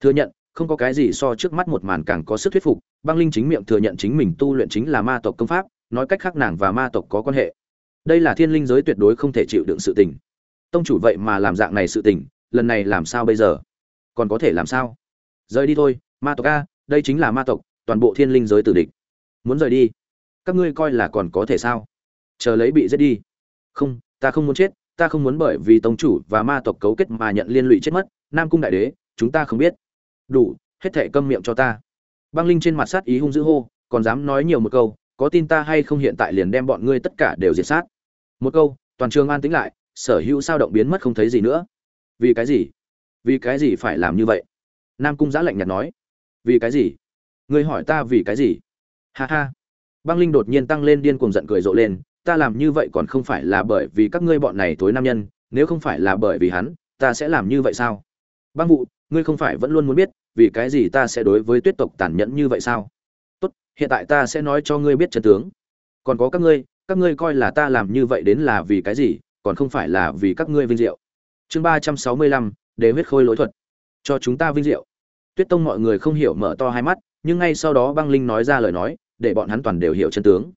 Thừa nhận, không có cái gì so trước mắt một màn càng có sức thuyết phục, băng linh chính miệng thừa nhận chính mình tu luyện chính là ma tộc công pháp, nói cách khác nàng và ma tộc có quan hệ. Đây là thiên linh giới tuyệt đối không thể chịu đựng sự tình tông chủ vậy mà làm dạng này sự tình, lần này làm sao bây giờ? Còn có thể làm sao? Rời đi thôi, ma tộc a, đây chính là ma tộc, toàn bộ thiên linh giới tử địch. Muốn rời đi, các ngươi coi là còn có thể sao? Chờ lấy bị giết đi. Không, ta không muốn chết, ta không muốn bởi vì tông chủ và ma tộc cấu kết mà nhận liên lụy chết mất, nam cung đại đế, chúng ta không biết. Đủ, hết thệ câm miệng cho ta. Băng linh trên mặt sát ý hung dữ hô, còn dám nói nhiều một câu, có tin ta hay không hiện tại liền đem bọn ngươi tất cả đều diệt sát. Một câu, toàn trường an tĩnh lại sở hữu sao động biến mất không thấy gì nữa. Vì cái gì? Vì cái gì phải làm như vậy? Nam cung giã lạnh nhạt nói. Vì cái gì? Ngươi hỏi ta vì cái gì? Ha ha. Băng linh đột nhiên tăng lên điên cuồng giận cười rộ lên. Ta làm như vậy còn không phải là bởi vì các ngươi bọn này tối nam nhân. Nếu không phải là bởi vì hắn, ta sẽ làm như vậy sao? Băng vụ ngươi không phải vẫn luôn muốn biết, vì cái gì ta sẽ đối với tuyết tộc tàn nhẫn như vậy sao? Tốt, hiện tại ta sẽ nói cho ngươi biết chân tướng. Còn có các ngươi các ngươi coi là ta làm như vậy đến là vì cái gì? Còn không phải là vì các ngươi vinh diệu. Chương ba trăm sáu mươi lăm, để huyết khôi lỗi thuật. Cho chúng ta vinh diệu. Tuyết tông mọi người không hiểu mở to hai mắt, nhưng ngay sau đó băng linh nói ra lời nói, để bọn hắn toàn đều hiểu chân tướng.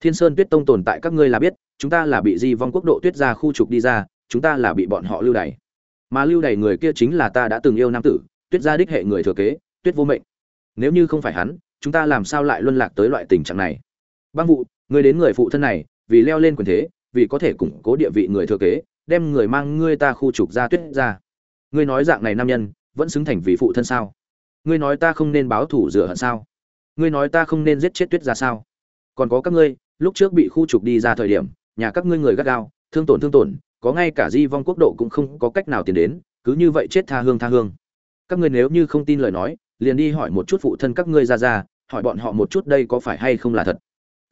Thiên sơn tuyết tông tồn tại các ngươi là biết, chúng ta là bị di vong quốc độ tuyết ra khu trục đi ra, chúng ta là bị bọn họ lưu đày. Mà lưu đày người kia chính là ta đã từng yêu nam tử, tuyết gia đích hệ người thừa kế, tuyết vô mệnh. Nếu như không phải hắn, chúng ta làm sao lại luân lạc tới loại tình trạng này? Băng vụ người đến người phụ thân này, vì leo lên quyền thế vì có thể củng cố địa vị người thừa kế, đem người mang ngươi ta khu trục ra tuyết ra. Ngươi nói dạng này nam nhân, vẫn xứng thành vị phụ thân sao? Ngươi nói ta không nên báo thủ rửa hận sao? Ngươi nói ta không nên giết chết tuyết ra sao? Còn có các ngươi, lúc trước bị khu trục đi ra thời điểm, nhà các ngươi người gắt gao, thương tổn thương tổn, có ngay cả di vong quốc độ cũng không có cách nào tiến đến, cứ như vậy chết tha hương tha hương. Các ngươi nếu như không tin lời nói, liền đi hỏi một chút phụ thân các ngươi ra ra, hỏi bọn họ một chút đây có phải hay không là thật.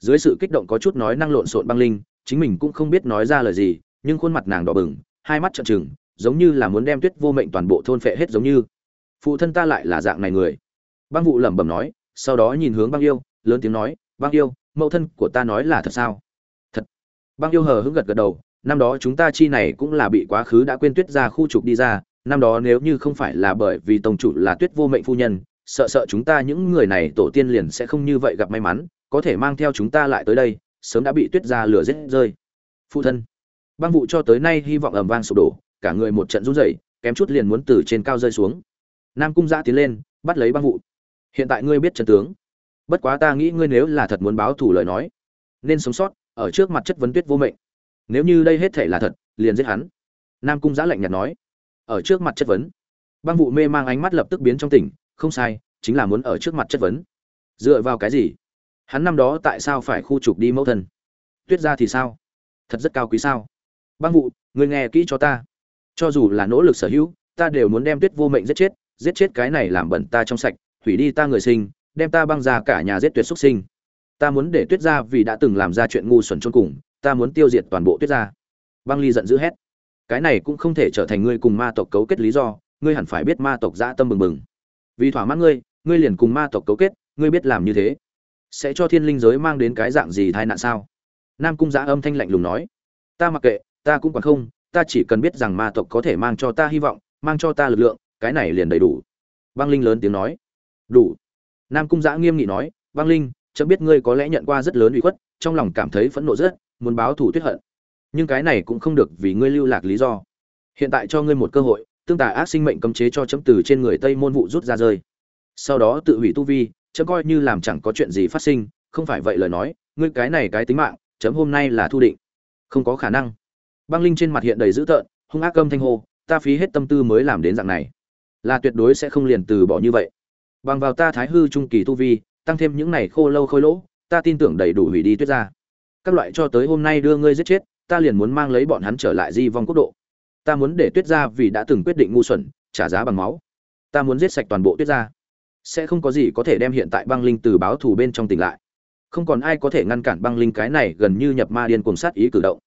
Dưới sự kích động có chút nói năng lộn xộn băng linh chính mình cũng không biết nói ra lời gì, nhưng khuôn mặt nàng đỏ bừng, hai mắt trợn trừng, giống như là muốn đem tuyết vô mệnh toàn bộ thôn phệ hết giống như. Phụ thân ta lại là dạng này người. Băng vụ lẩm bẩm nói, sau đó nhìn hướng băng yêu, lớn tiếng nói, băng yêu, mẫu thân của ta nói là thật sao? Thật. Băng yêu hờ hững gật gật đầu, năm đó chúng ta chi này cũng là bị quá khứ đã quên tuyết ra khu trục đi ra, năm đó nếu như không phải là bởi vì tổng chủ là tuyết vô mệnh phu nhân, sợ sợ chúng ta những người này tổ tiên liền sẽ không như vậy gặp may mắn, có thể mang theo chúng ta lại tới đây sớm đã bị tuyết ra lửa rết rơi. Phụ thân, băng vụ cho tới nay hy vọng ầm vang sụp đổ, cả người một trận run rẩy, kém chút liền muốn từ trên cao rơi xuống. Nam cung giã tiến lên, bắt lấy băng vụ. Hiện tại ngươi biết trận tướng. Bất quá ta nghĩ ngươi nếu là thật muốn báo thủ lời nói, nên sống sót, ở trước mặt chất vấn tuyết vô mệnh. Nếu như đây hết thể là thật, liền giết hắn. Nam cung giã lạnh nhạt nói. Ở trước mặt chất vấn. Băng vụ mê mang ánh mắt lập tức biến trong tỉnh, không sai, chính là muốn ở trước mặt chất vấn. Dựa vào cái gì? Hắn năm đó tại sao phải khu trục đi mẫu thân? Tuyết ra thì sao? Thật rất cao quý sao? Băng vụ người nghe kỹ cho ta. Cho dù là nỗ lực sở hữu, ta đều muốn đem tuyết vô mệnh giết chết giết chết cái này làm bẩn ta trong sạch, hủy đi ta người sinh, đem ta băng ra cả nhà giết tuyệt xuất sinh. Ta muốn để tuyết ra vì đã từng làm ra chuyện ngu xuẩn trôn cùng, ta muốn tiêu diệt toàn bộ tuyết ra băng ly giận dữ hét. Cái này cũng không thể trở thành ngươi cùng ma tộc cấu kết lý do, ngươi hẳn phải biết ma tộc dã tâm bừng bừng. Vì thỏa mãn ngươi ngươi liền cùng ma tộc cấu kết, ngươi biết làm như thế sẽ cho thiên linh giới mang đến cái dạng gì tai nạn sao? Nam cung giã âm thanh lạnh lùng nói. Ta mặc kệ, ta cũng còn không, ta chỉ cần biết rằng ma tộc có thể mang cho ta hy vọng, mang cho ta lực lượng, cái này liền đầy đủ. Băng linh lớn tiếng nói. Đủ. Nam cung giã nghiêm nghị nói. Băng linh chấm biết ngươi có lẽ nhận qua rất lớn uy khuất, trong lòng cảm thấy phẫn nộ rất, muốn báo thủ tuyết hận. Nhưng cái này cũng không được vì ngươi lưu lạc lý do. Hiện tại cho ngươi một cơ hội, tương tà ác sinh mệnh cấm chế cho chấm từ trên người tây môn vụ rút ra rơi. Sau đó tự hủy tu vi chấm coi như làm chẳng có chuyện gì phát sinh, không phải vậy lời nói, ngươi cái này cái tính mạng, chấm hôm nay là thu định. Không có khả năng. Băng linh trên mặt hiện đầy dữ tợn, hung ác âm thanh hô, ta phí hết tâm tư mới làm đến dạng này. Là tuyệt đối sẽ không liền từ bỏ như vậy. Bằng vào ta thái hư trung kỳ tu vi, tăng thêm những này khô lâu khôi lỗ, ta tin tưởng đầy đủ hủy đi tuyết ra. Các loại cho tới hôm nay đưa ngươi giết chết, ta liền muốn mang lấy bọn hắn trở lại di vong quốc độ. Ta muốn để tuyết ra vì đã từng quyết định ngu xuẩn, trả giá bằng máu. Ta muốn giết sạch toàn bộ tuyết ra sẽ không có gì có thể đem hiện tại băng linh từ báo thù bên trong tỉnh lại. Không còn ai có thể ngăn cản băng linh cái này gần như nhập ma điên cuồng sát ý cử động.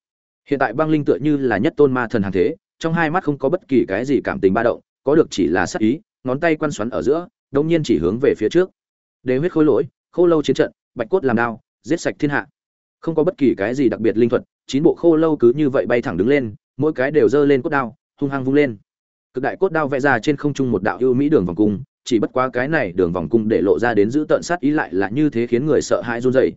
Hiện tại băng linh tựa như là nhất tôn ma thần hàng thế, trong hai mắt không có bất kỳ cái gì cảm tình ba động, có được chỉ là sát ý, ngón tay quăn xoắn ở giữa đông nhiên chỉ hướng về phía trước. Đế huyết khối lỗi, khô lâu chiến trận, bạch cốt làm đao, giết sạch thiên hạ. Không có bất kỳ cái gì đặc biệt linh thuật, chín bộ khô lâu cứ như vậy bay thẳng đứng lên, mỗi cái đều giơ lên cốt đao, hung hăng vung lên. Cực đại cốt đao vẽ ra trên không trung một đạo ưu mỹ đường vòng cung chỉ bất quá cái này đường vòng cung để lộ ra đến giữ tận sát ý lại là như thế khiến người sợ hãi run rẩy.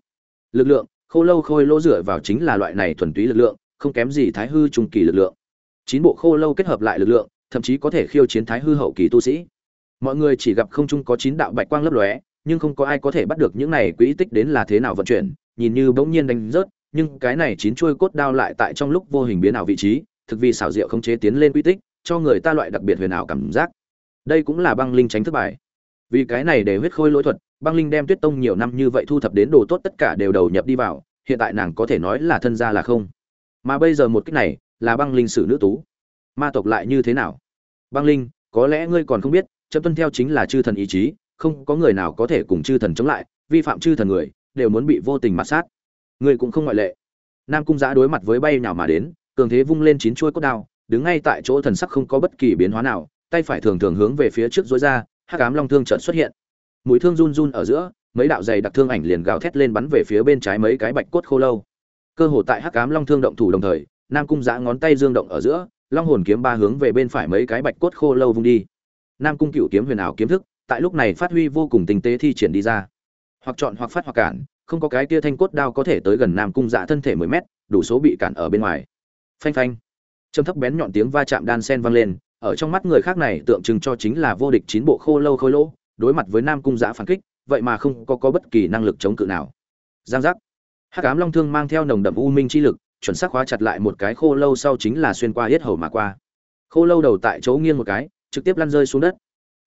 Lực lượng, khô lâu khôi lỗ dựa vào chính là loại này thuần túy lực lượng, không kém gì thái hư trung kỳ lực lượng. Chín bộ khô lâu kết hợp lại lực lượng, thậm chí có thể khiêu chiến thái hư hậu kỳ tu sĩ. Mọi người chỉ gặp không trung có chín đạo bạch quang lấp lóe, nhưng không có ai có thể bắt được những này quỹ tích đến là thế nào vận chuyển, nhìn như bỗng nhiên đánh rớt, nhưng cái này chín chuôi cốt đao lại tại trong lúc vô hình biến ảo vị trí, thực vì xảo diệu không chế tiến lên quy tích, cho người ta loại đặc biệt huyền ảo cảm giác đây cũng là băng linh tránh thất bại vì cái này để huyết khôi lỗi thuật, băng linh đem tuyết tông nhiều năm như vậy thu thập đến đồ tốt tất cả đều đầu nhập đi vào, hiện tại nàng có thể nói là thân gia là không. Mà bây giờ một cách này, là băng linh sử nữ tú. Ma tộc lại như thế nào? Băng linh, có lẽ ngươi còn không biết chấm tuân theo chính là chư thần ý chí, không có người nào có thể cùng chư thần chống lại, vi phạm chư thần người, đều muốn bị vô tình mặt sát. Ngươi cũng không ngoại lệ. Nam cung giã đối mặt với bay nào mà đến, cường thế vung lên chín chuôi cốt đao, đứng ngay tại chỗ thần sắc không có bất kỳ biến hóa nào tay phải thường thường hướng về phía trước dối ra, hắc ám long thương chợt xuất hiện. Mũi thương run run ở giữa, mấy đạo dày đặc thương ảnh liền gào thét lên bắn về phía bên trái mấy cái bạch cốt khô lâu. Cơ hồ tại hắc ám long thương động thủ đồng thời, nam cung giã ngón tay dương động ở giữa, long hồn kiếm ba hướng về bên phải mấy cái bạch cốt khô lâu vung đi. Nam cung cựu kiếm huyền ảo kiếm thức, tại lúc này phát huy vô cùng tinh tế thi triển đi ra. Hoặc chọn hoặc phát hoặc cản, không có cái tia thanh cốt đao có thể tới gần nam cung dạ thân thể mười mét, đủ số bị cản ở bên ngoài. Phanh phanh. Châm thấp bén nhọn tiếng va chạm đan sen vang lên ở trong mắt người khác này tượng trưng cho chính là vô địch chín bộ khô lâu khôi lỗ đối mặt với nam cung giã phản kích vậy mà không có, có bất kỳ năng lực chống cự nào. Giang giác. Hắc ám long thương mang theo nồng đậm u minh chi lực chuẩn xác khóa chặt lại một cái khô lâu sau chính là xuyên qua hết hầu mà qua. Khô lâu đầu tại chỗ nghiêng một cái trực tiếp lăn rơi xuống đất.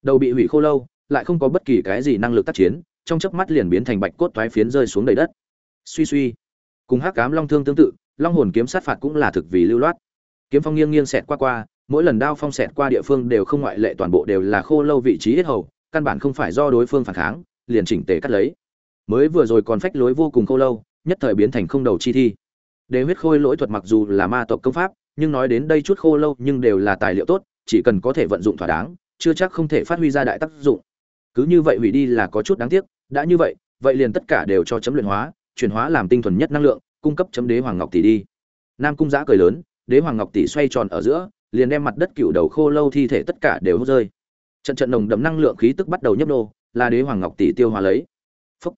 Đầu bị hủy khô lâu lại không có bất kỳ cái gì năng lực tác chiến trong chớp mắt liền biến thành bạch cốt toái phiến rơi xuống đầy đất. Suy suy. Cùng hắc ám long thương tương tự long hồn kiếm sát phạt cũng là thực vì lưu loát. Kiếm phong nghiêng nghiêng xẹt qua qua mỗi lần đao phong xẹt qua địa phương đều không ngoại lệ, toàn bộ đều là khô lâu vị trí hết hầu, căn bản không phải do đối phương phản kháng, liền chỉnh tề cắt lấy. Mới vừa rồi còn phách lối vô cùng khô lâu, nhất thời biến thành không đầu chi thi. Đế huyết khôi lỗi thuật mặc dù là ma tộc công pháp, nhưng nói đến đây chút khô lâu nhưng đều là tài liệu tốt, chỉ cần có thể vận dụng thỏa đáng, chưa chắc không thể phát huy ra đại tác dụng. Cứ như vậy hủy đi là có chút đáng tiếc, đã như vậy vậy liền tất cả đều cho chấm luyện hóa, chuyển hóa làm tinh thuần nhất năng lượng, cung cấp chấm đế hoàng ngọc tỷ đi. Nam cung giã cười lớn, đế hoàng ngọc tỷ xoay tròn ở giữa liền đem mặt đất cựu đầu khô lâu thi thể tất cả đều hút rơi. Trận trận nồng đậm năng lượng khí tức bắt đầu nhấp nô là đế hoàng ngọc tỷ tiêu hòa lấy. Phúc.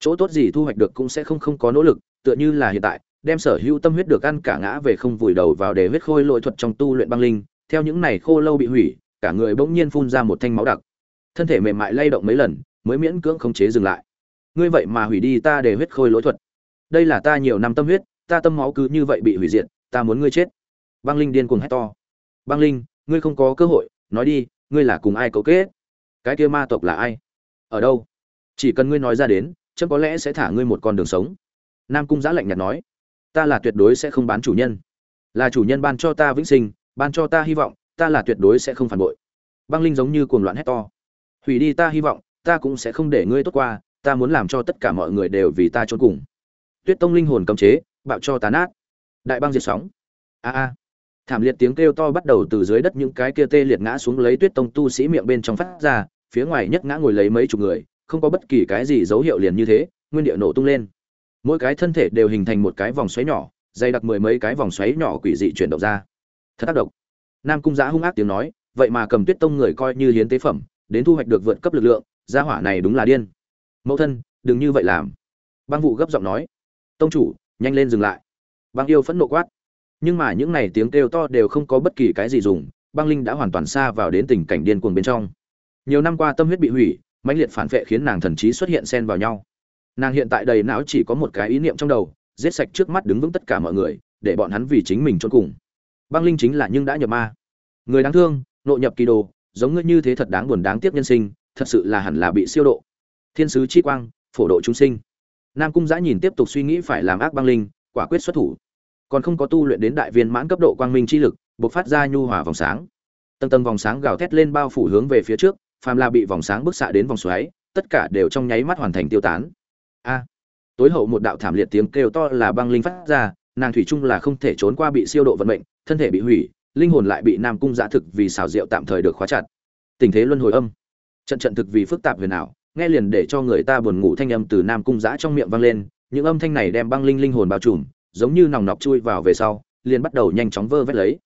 chỗ tốt gì thu hoạch được cũng sẽ không không có nỗ lực, tựa như là hiện tại, đem sở hữu tâm huyết được ăn cả ngã về không vùi đầu vào để huyết khôi lội thuật trong tu luyện băng linh, theo những này khô lâu bị hủy, cả người bỗng nhiên phun ra một thanh máu đặc. Thân thể mềm mại lay động mấy lần, mới miễn cưỡng khống chế dừng lại. Ngươi vậy mà hủy đi ta để huyết khôi lỗi thuật. Đây là ta nhiều năm tâm huyết, ta tâm máu cứ như vậy bị hủy diệt, ta muốn ngươi chết. Băng linh điên cuồng hét to băng linh, ngươi không có cơ hội, nói đi, ngươi là cùng ai cấu kết? Cái kia ma tộc là ai? Ở đâu? Chỉ cần ngươi nói ra đến, chấm có lẽ sẽ thả ngươi một con đường sống. Nam cung giã lạnh nhạt nói, ta là tuyệt đối sẽ không bán chủ nhân. Là chủ nhân ban cho ta vĩnh sinh, ban cho ta hy vọng, ta là tuyệt đối sẽ không phản bội. Băng linh giống như cuồng loạn hét to, hủy đi ta hy vọng, ta cũng sẽ không để ngươi tốt qua, ta muốn làm cho tất cả mọi người đều vì ta trốn cùng. Tuyết tông linh hồn cấm chế, bạo cho tán nát. Đại băng diệt sóng. A a thảm liệt tiếng kêu to bắt đầu từ dưới đất những cái kia tê liệt ngã xuống lấy tuyết tông tu sĩ miệng bên trong phát ra, phía ngoài nhất ngã ngồi lấy mấy chục người, không có bất kỳ cái gì dấu hiệu liền như thế, nguyên địa nổ tung lên. Mỗi cái thân thể đều hình thành một cái vòng xoáy nhỏ, dày đặc mười mấy cái vòng xoáy nhỏ quỷ dị chuyển động ra. Thật tác động nam cung giã hung ác tiếng nói, vậy mà cầm tuyết tông người coi như hiến tế phẩm, đến thu hoạch được vượt cấp lực lượng, gia hỏa này đúng là điên. Mẫu thân, đừng như vậy làm. Băng vụ gấp giọng nói. Tông chủ, nhanh lên dừng lại. Băng yêu phẫn nộ quát nhưng mà những này tiếng kêu to đều không có bất kỳ cái gì dùng, băng linh đã hoàn toàn xa vào đến tình cảnh điên cuồng bên trong. Nhiều năm qua tâm huyết bị hủy, mãnh liệt phản vệ khiến nàng thần trí xuất hiện xen vào nhau. Nàng hiện tại đầy não chỉ có một cái ý niệm trong đầu, giết sạch trước mắt đứng vững tất cả mọi người, để bọn hắn vì chính mình chôn cùng. Băng linh chính là nhưng đã nhập ma. Người đáng thương nội nhập kỳ đồ, giống ngươi như thế thật đáng buồn đáng tiếc nhân sinh, thật sự là hẳn là bị siêu độ. Thiên sứ chi quang, phổ độ chúng sinh. Nam cung giã nhìn tiếp tục suy nghĩ phải làm ác băng linh, quả quyết xuất thủ còn không có tu luyện đến đại viên mãn cấp độ quang minh chi lực buộc phát ra nhu hòa vòng sáng. Tầng tầng vòng sáng gào thét lên bao phủ hướng về phía trước, phàm là bị vòng sáng bức xạ đến vòng xoáy, tất cả đều trong nháy mắt hoàn thành tiêu tán. A! Tối hậu một đạo thảm liệt tiếng kêu to là băng linh phát ra, nàng thủy chung là không thể trốn qua bị siêu độ vận mệnh, thân thể bị hủy, linh hồn lại bị nam cung giã thực vì xào rượu tạm thời được khóa chặt. Tình thế luân hồi âm. Trận trận thực vì phức tạp huyền ảo, nghe liền để cho người ta buồn ngủ thanh âm từ nam cung giã trong miệng vang lên, những âm thanh này đem băng linh linh hồn bao trùm giống như nòng nọc chui vào về sau, liền bắt đầu nhanh chóng vơ vét lấy.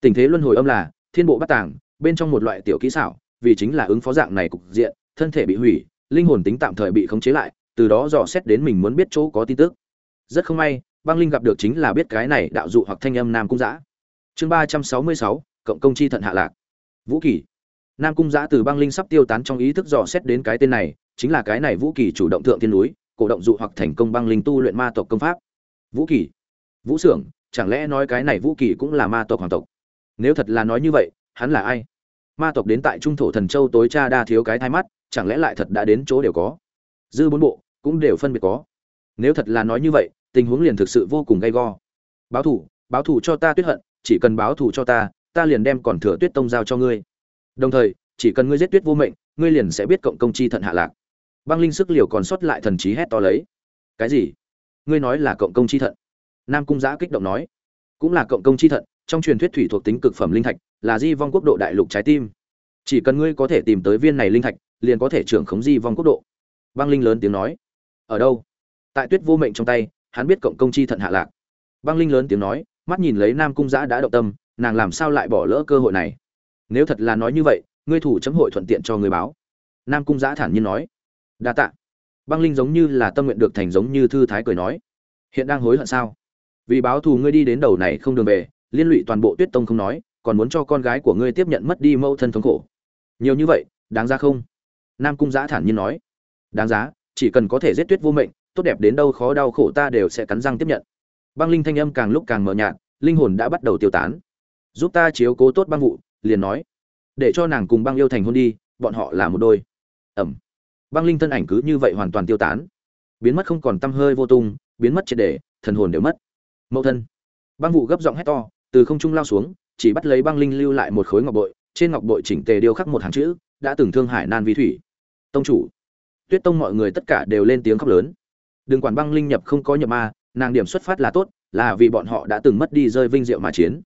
Tình thế luân hồi âm là, thiên bộ bắt tàng, bên trong một loại tiểu kỹ xảo, vì chính là ứng phó dạng này cục diện, thân thể bị hủy, linh hồn tính tạm thời bị khống chế lại, từ đó dò xét đến mình muốn biết chỗ có tin tức. Rất không may, băng linh gặp được chính là biết cái này đạo dụ hoặc thanh âm nam cung giã. Chương ba trăm sáu mươi sáu, cộng công chi thận hạ lạc. Vũ kỳ. Nam cung giã từ băng linh sắp tiêu tán trong ý thức dò xét đến cái tên này, chính là cái này vũ kỳ chủ động thượng thiên núi, cổ động dụ hoặc thành công băng linh tu luyện ma tộc công pháp vũ kỳ. Vũ xưởng chẳng lẽ nói cái này vũ kỳ cũng là ma tộc hoàng tộc? Nếu thật là nói như vậy, hắn là ai? Ma tộc đến tại trung thổ thần châu tối cha đa thiếu cái thai mắt, chẳng lẽ lại thật đã đến chỗ đều có? Dư bốn bộ cũng đều phân biệt có. Nếu thật là nói như vậy, tình huống liền thực sự vô cùng gay go. Báo thủ báo thủ cho ta tuyết hận, chỉ cần báo thủ cho ta ta liền đem còn thừa tuyết tông giao cho ngươi. Đồng thời, chỉ cần ngươi giết tuyết vô mệnh, ngươi liền sẽ biết cộng công chi thận hạ lạc. Băng linh sức liều còn sót lại thần trí hét to lấy. Cái gì? Ngươi nói là cộng công chi thận. Nam cung giã kích động nói. Cũng là cộng công chi thận, trong truyền thuyết thủy thuộc tính cực phẩm linh thạch, là di vong quốc độ đại lục trái tim. Chỉ cần ngươi có thể tìm tới viên này linh thạch, liền có thể trưởng khống di vong quốc độ. Băng linh lớn tiếng nói. Ở đâu? Tại tuyết vô mệnh trong tay, hắn biết cộng công chi thận hạ lạc. Băng linh lớn tiếng nói, mắt nhìn lấy nam cung giã đã động tâm, nàng làm sao lại bỏ lỡ cơ hội này? Nếu thật là nói như vậy, ngươi thủ chấm hội thuận tiện cho người báo. Nam cung giã thản nhiên nói. Đa tạ băng linh giống như là tâm nguyện được thành giống như thư thái cười nói. Hiện đang hối hận sao? Vì báo thù ngươi đi đến đầu này không đường về, liên lụy toàn bộ tuyết tông không nói, còn muốn cho con gái của ngươi tiếp nhận mất đi mẫu thân thống khổ. Nhiều như vậy, đáng ra không? Nam cung giã thản nhiên nói. Đáng giá, chỉ cần có thể giết tuyết vô mệnh, tốt đẹp đến đâu khó đau khổ ta đều sẽ cắn răng tiếp nhận. Băng linh thanh âm càng lúc càng mờ nhạt, linh hồn đã bắt đầu tiêu tán. Giúp ta chiếu cố tốt băng vụ, liền nói. Để cho nàng cùng băng yêu thành hôn đi, bọn họ là một đôi. Ẩm băng linh thân ảnh cứ như vậy hoàn toàn tiêu tán. Biến mất không còn t hơi vô tung, biến mất triệt để, thần hồn đều mất. Mẫu thân. Băng vụ gấp giọng hét to, từ không trung lao xuống, chỉ bắt lấy băng linh lưu lại một khối ngọc bội, trên ngọc bội chỉnh tề điêu khắc một hàng chữ, đã từng thương hải nan vi thủy. Tông chủ. Tuyết tông mọi người tất cả đều lên tiếng khóc lớn. Đừng quản băng linh nhập không có nhập ma, nàng điểm xuất phát là tốt, là vì bọn họ đã từng mất đi rơi vinh diệu mà chiến.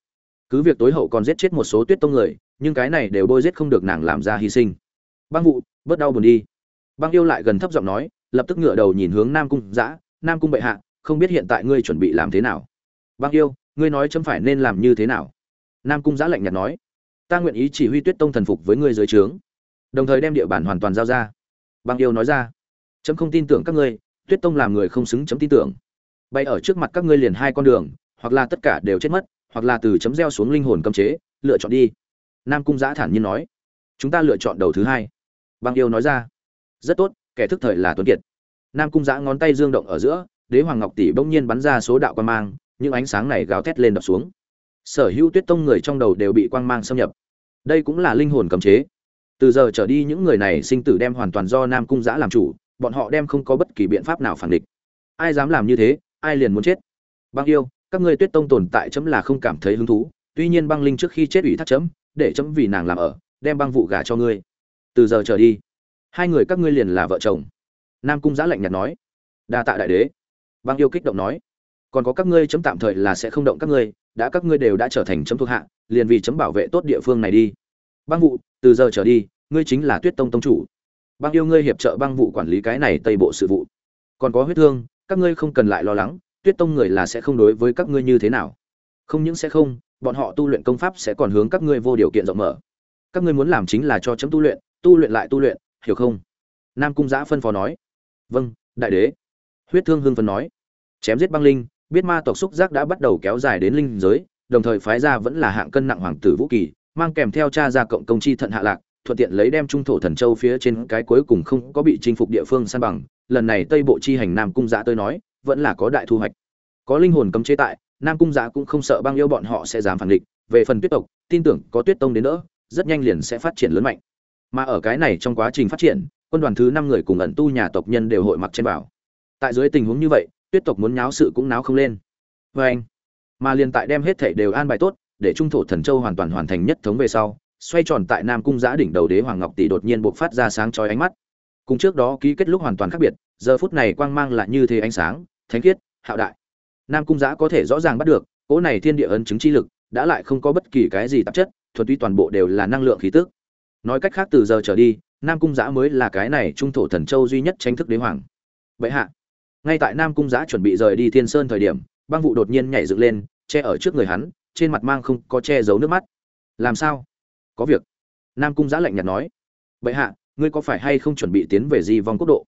Cứ việc tối hậu còn giết chết một số tuyết tông người, nhưng cái này đều bôi giết không được nàng làm ra hy sinh. Băng vụ bớt đau buồn đi băng yêu lại gần thấp giọng nói, lập tức ngửa đầu nhìn hướng nam cung giã nam cung bệ hạ, không biết hiện tại ngươi chuẩn bị làm thế nào? Băng yêu, ngươi nói chấm phải nên làm như thế nào? Nam cung giã lạnh nhạt nói, ta nguyện ý chỉ huy tuyết tông thần phục với ngươi dưới trướng. Đồng thời đem địa bàn hoàn toàn giao ra. Băng yêu nói ra, chấm không tin tưởng các ngươi, tuyết tông làm người không xứng chấm tin tưởng. Bay ở trước mặt các ngươi liền hai con đường, hoặc là tất cả đều chết mất, hoặc là từ chấm gieo xuống linh hồn cấm chế, lựa chọn đi. Nam cung giã thản nhiên nói, chúng ta lựa chọn đầu thứ hai. Băng yêu nói ra rất tốt, kẻ thức thời là tuấn kiệt. Nam cung giã ngón tay dương động ở giữa, đế hoàng ngọc tỷ bỗng nhiên bắn ra số đạo quan mang, những ánh sáng này gào thét lên đập xuống. Sở hữu tuyết tông người trong đầu đều bị quang mang xâm nhập. Đây cũng là linh hồn cấm chế. Từ giờ trở đi những người này sinh tử đem hoàn toàn do nam cung giã làm chủ, bọn họ đem không có bất kỳ biện pháp nào phản địch. Ai dám làm như thế, ai liền muốn chết. Băng yêu, các ngươi tuyết tông tồn tại chấm là không cảm thấy hứng thú, tuy nhiên băng linh trước khi chết ủy thác chấm, để chấm vì nàng làm ở, đem băng vụ gả cho ngươi. Từ giờ trở đi hai người các ngươi liền là vợ chồng. Nam cung giã lạnh nhạt nói. Đa tạ đại đế. Băng yêu kích động nói. Còn có các ngươi chấm tạm thời là sẽ không động các ngươi, đã các ngươi đều đã trở thành chấm thuộc hạ, liền vì chấm bảo vệ tốt địa phương này đi. Băng vụ từ giờ trở đi, ngươi chính là tuyết tông tông chủ. Băng yêu ngươi hiệp trợ băng vụ quản lý cái này tây bộ sự vụ. Còn có huyết thương, các ngươi không cần lại lo lắng, tuyết tông người là sẽ không đối với các ngươi như thế nào. Không những sẽ không, bọn họ tu luyện công pháp sẽ còn hướng các ngươi vô điều kiện rộng mở. Các ngươi muốn làm chính là cho chấm tu luyện tu luyện lại tu luyện hiểu không? Nam cung giã phân phó nói. Vâng đại đế. Huyết thương hưng phân nói. Chém giết băng linh, biết ma tộc xúc giác đã bắt đầu kéo dài đến linh giới, đồng thời phái ra vẫn là hạng cân nặng hoàng tử vũ kỳ, mang kèm theo cha ra cộng công chi thận hạ lạc, thuận tiện lấy đem trung thổ thần châu phía trên cái cuối cùng không có bị chinh phục địa phương san bằng. Lần này tây bộ chi hành nam cung giã tôi nói, vẫn là có đại thu hoạch. Có linh hồn cấm chế tại, nam cung giã cũng không sợ băng yêu bọn họ sẽ dám phản địch về phần tuyết tộc, tin tưởng có tuyết tông đến nữa rất nhanh liền sẽ phát triển lớn mạnh mà ở cái này trong quá trình phát triển, quân đoàn thứ năm người cùng ẩn tu nhà tộc nhân đều hội mặc trên bảo tại dưới tình huống như vậy, tuyết tộc muốn náo sự cũng náo không lên. Vê anh, mà liền tại đem hết thảy đều an bài tốt, để trung thổ thần châu hoàn toàn hoàn thành nhất thống về sau, xoay tròn tại nam cung giã đỉnh đầu đế hoàng ngọc tỷ đột nhiên buộc phát ra sáng chói ánh mắt. Cùng trước đó ký kết lúc hoàn toàn khác biệt, giờ phút này quang mang lại như thế ánh sáng, thánh khiết, hạo đại. Nam cung giã có thể rõ ràng bắt được, cỗ này thiên địa ấn chứng chi lực, đã lại không có bất kỳ cái gì tạp chất, thuần túy toàn bộ đều là năng lượng khí tức nói cách khác từ giờ trở đi, nam cung giã mới là cái này trung thổ thần châu duy nhất tranh thức đế hoàng. Vậy hạ, ngay tại nam cung giã chuẩn bị rời đi thiên sơn thời điểm, băng vụ đột nhiên nhảy dựng lên, che ở trước người hắn, trên mặt mang không có che giấu nước mắt. Làm sao? Có việc. Nam cung giã lạnh nhạt nói. Bệ hạ, ngươi có phải hay không chuẩn bị tiến về di vong quốc độ?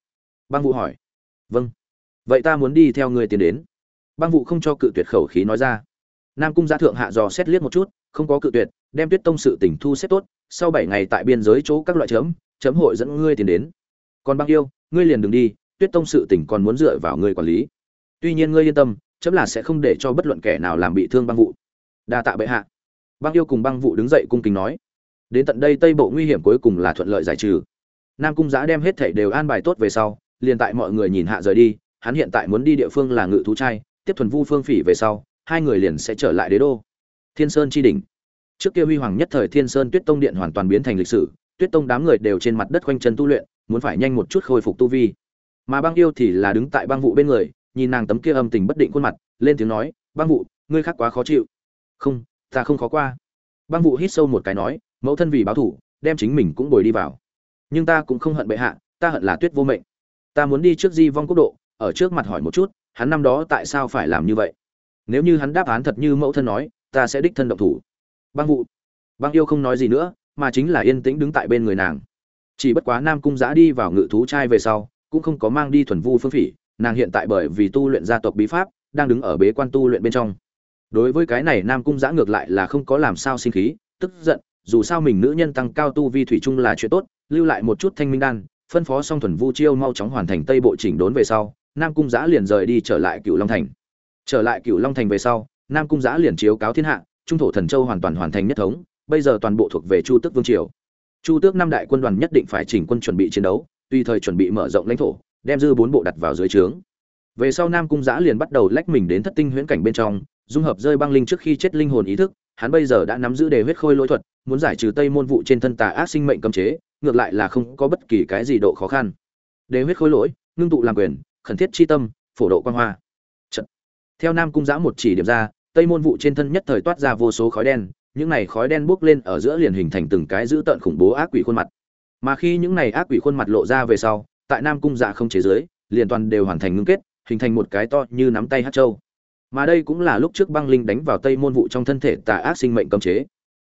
Băng vụ hỏi. Vâng. Vậy ta muốn đi theo ngươi tiến đến. Băng vụ không cho cự tuyệt khẩu khí nói ra. Nam cung giã thượng hạ dò xét liếc một chút, không có cự tuyệt, đem tuyết tông sự tỉnh thu xếp tốt sau bảy ngày tại biên giới chỗ các loại chấm chấm hội dẫn ngươi tiến đến. Còn băng yêu, ngươi liền đừng đi, tuyết tông sự tỉnh còn muốn dựa vào ngươi quản lý. Tuy nhiên ngươi yên tâm, chấm là sẽ không để cho bất luận kẻ nào làm bị thương băng vụ. Đa tạ bệ hạ. Băng yêu cùng băng vụ đứng dậy cung kính nói. Đến tận đây tây bộ nguy hiểm cuối cùng là thuận lợi giải trừ. Nam cung Giá đem hết thảy đều an bài tốt về sau, liền tại mọi người nhìn hạ rời đi, hắn hiện tại muốn đi địa phương là ngự thú trai, tiếp thuần vu phương phỉ về sau, hai người liền sẽ trở lại đế đô. Thiên sơn chi đỉnh trước kia huy hoàng nhất thời thiên sơn tuyết tông điện hoàn toàn biến thành lịch sử, tuyết tông đám người đều trên mặt đất quanh chân tu luyện, muốn phải nhanh một chút khôi phục tu vi. Mà băng yêu thì là đứng tại băng vụ bên người, nhìn nàng tấm kia âm tình bất định khuôn mặt, lên tiếng nói, băng vụ ngươi khác quá khó chịu. Không, ta không khó qua. Băng vụ hít sâu một cái nói, mẫu thân vì báo thủ, đem chính mình cũng bồi đi vào. Nhưng ta cũng không hận bệ hạ, ta hận là tuyết vô mệnh. Ta muốn đi trước di vong quốc độ, ở trước mặt hỏi một chút, hắn năm đó tại sao phải làm như vậy? Nếu như hắn đáp án thật như mẫu thân nói, ta sẽ đích thân động thủ băng vụ băng yêu không nói gì nữa, mà chính là yên tĩnh đứng tại bên người nàng. Chỉ bất quá nam cung giã đi vào ngự thú trai về sau, cũng không có mang đi thuần vu phương phỉ, nàng hiện tại bởi vì tu luyện gia tộc bí pháp, đang đứng ở bế quan tu luyện bên trong. Đối với cái này nam cung giã ngược lại là không có làm sao sinh khí, tức giận, dù sao mình nữ nhân tăng cao tu vi thủy chung là chuyện tốt, lưu lại một chút thanh minh đan, phân phó xong thuần vu chiêu mau chóng hoàn thành tây bộ chỉnh đốn về sau, nam cung giã liền rời đi trở lại cựu long thành. Trở lại cựu long thành về sau, nam cung giã liền chiếu cáo thiên hạ trung thổ thần châu hoàn toàn hoàn thành nhất thống, bây giờ toàn bộ thuộc về chu tước vương triều. Chu tước năm đại quân đoàn nhất định phải chỉnh quân chuẩn bị chiến đấu, tùy thời chuẩn bị mở rộng lãnh thổ, đem dư bốn bộ đặt vào dưới trướng. Về sau nam cung giã liền bắt đầu lách mình đến thất tinh huyễn cảnh bên trong, dung hợp rơi băng linh trước khi chết linh hồn ý thức, hắn bây giờ đã nắm giữ đề huyết khôi lỗi thuật, muốn giải trừ tây môn vụ trên thân tà ác sinh mệnh cấm chế, ngược lại là không có bất kỳ cái gì độ khó khăn. Đề huyết khôi lỗi, ngưng tụ làm quyền, khẩn thiết chi tâm, phổ độ quan hoa. Theo nam cung giã một chỉ điểm ra tây môn vụ trên thân nhất thời toát ra vô số khói đen, những này khói đen bốc lên ở giữa liền hình thành từng cái dữ tợn khủng bố ác quỷ khuôn mặt. Mà khi những này ác quỷ khuôn mặt lộ ra về sau, tại nam cung dạ không chế giới, liền toàn đều hoàn thành ngưng kết, hình thành một cái to như nắm tay hát châu. Mà đây cũng là lúc trước băng linh đánh vào tây môn vụ trong thân thể tà ác sinh mệnh cấm chế.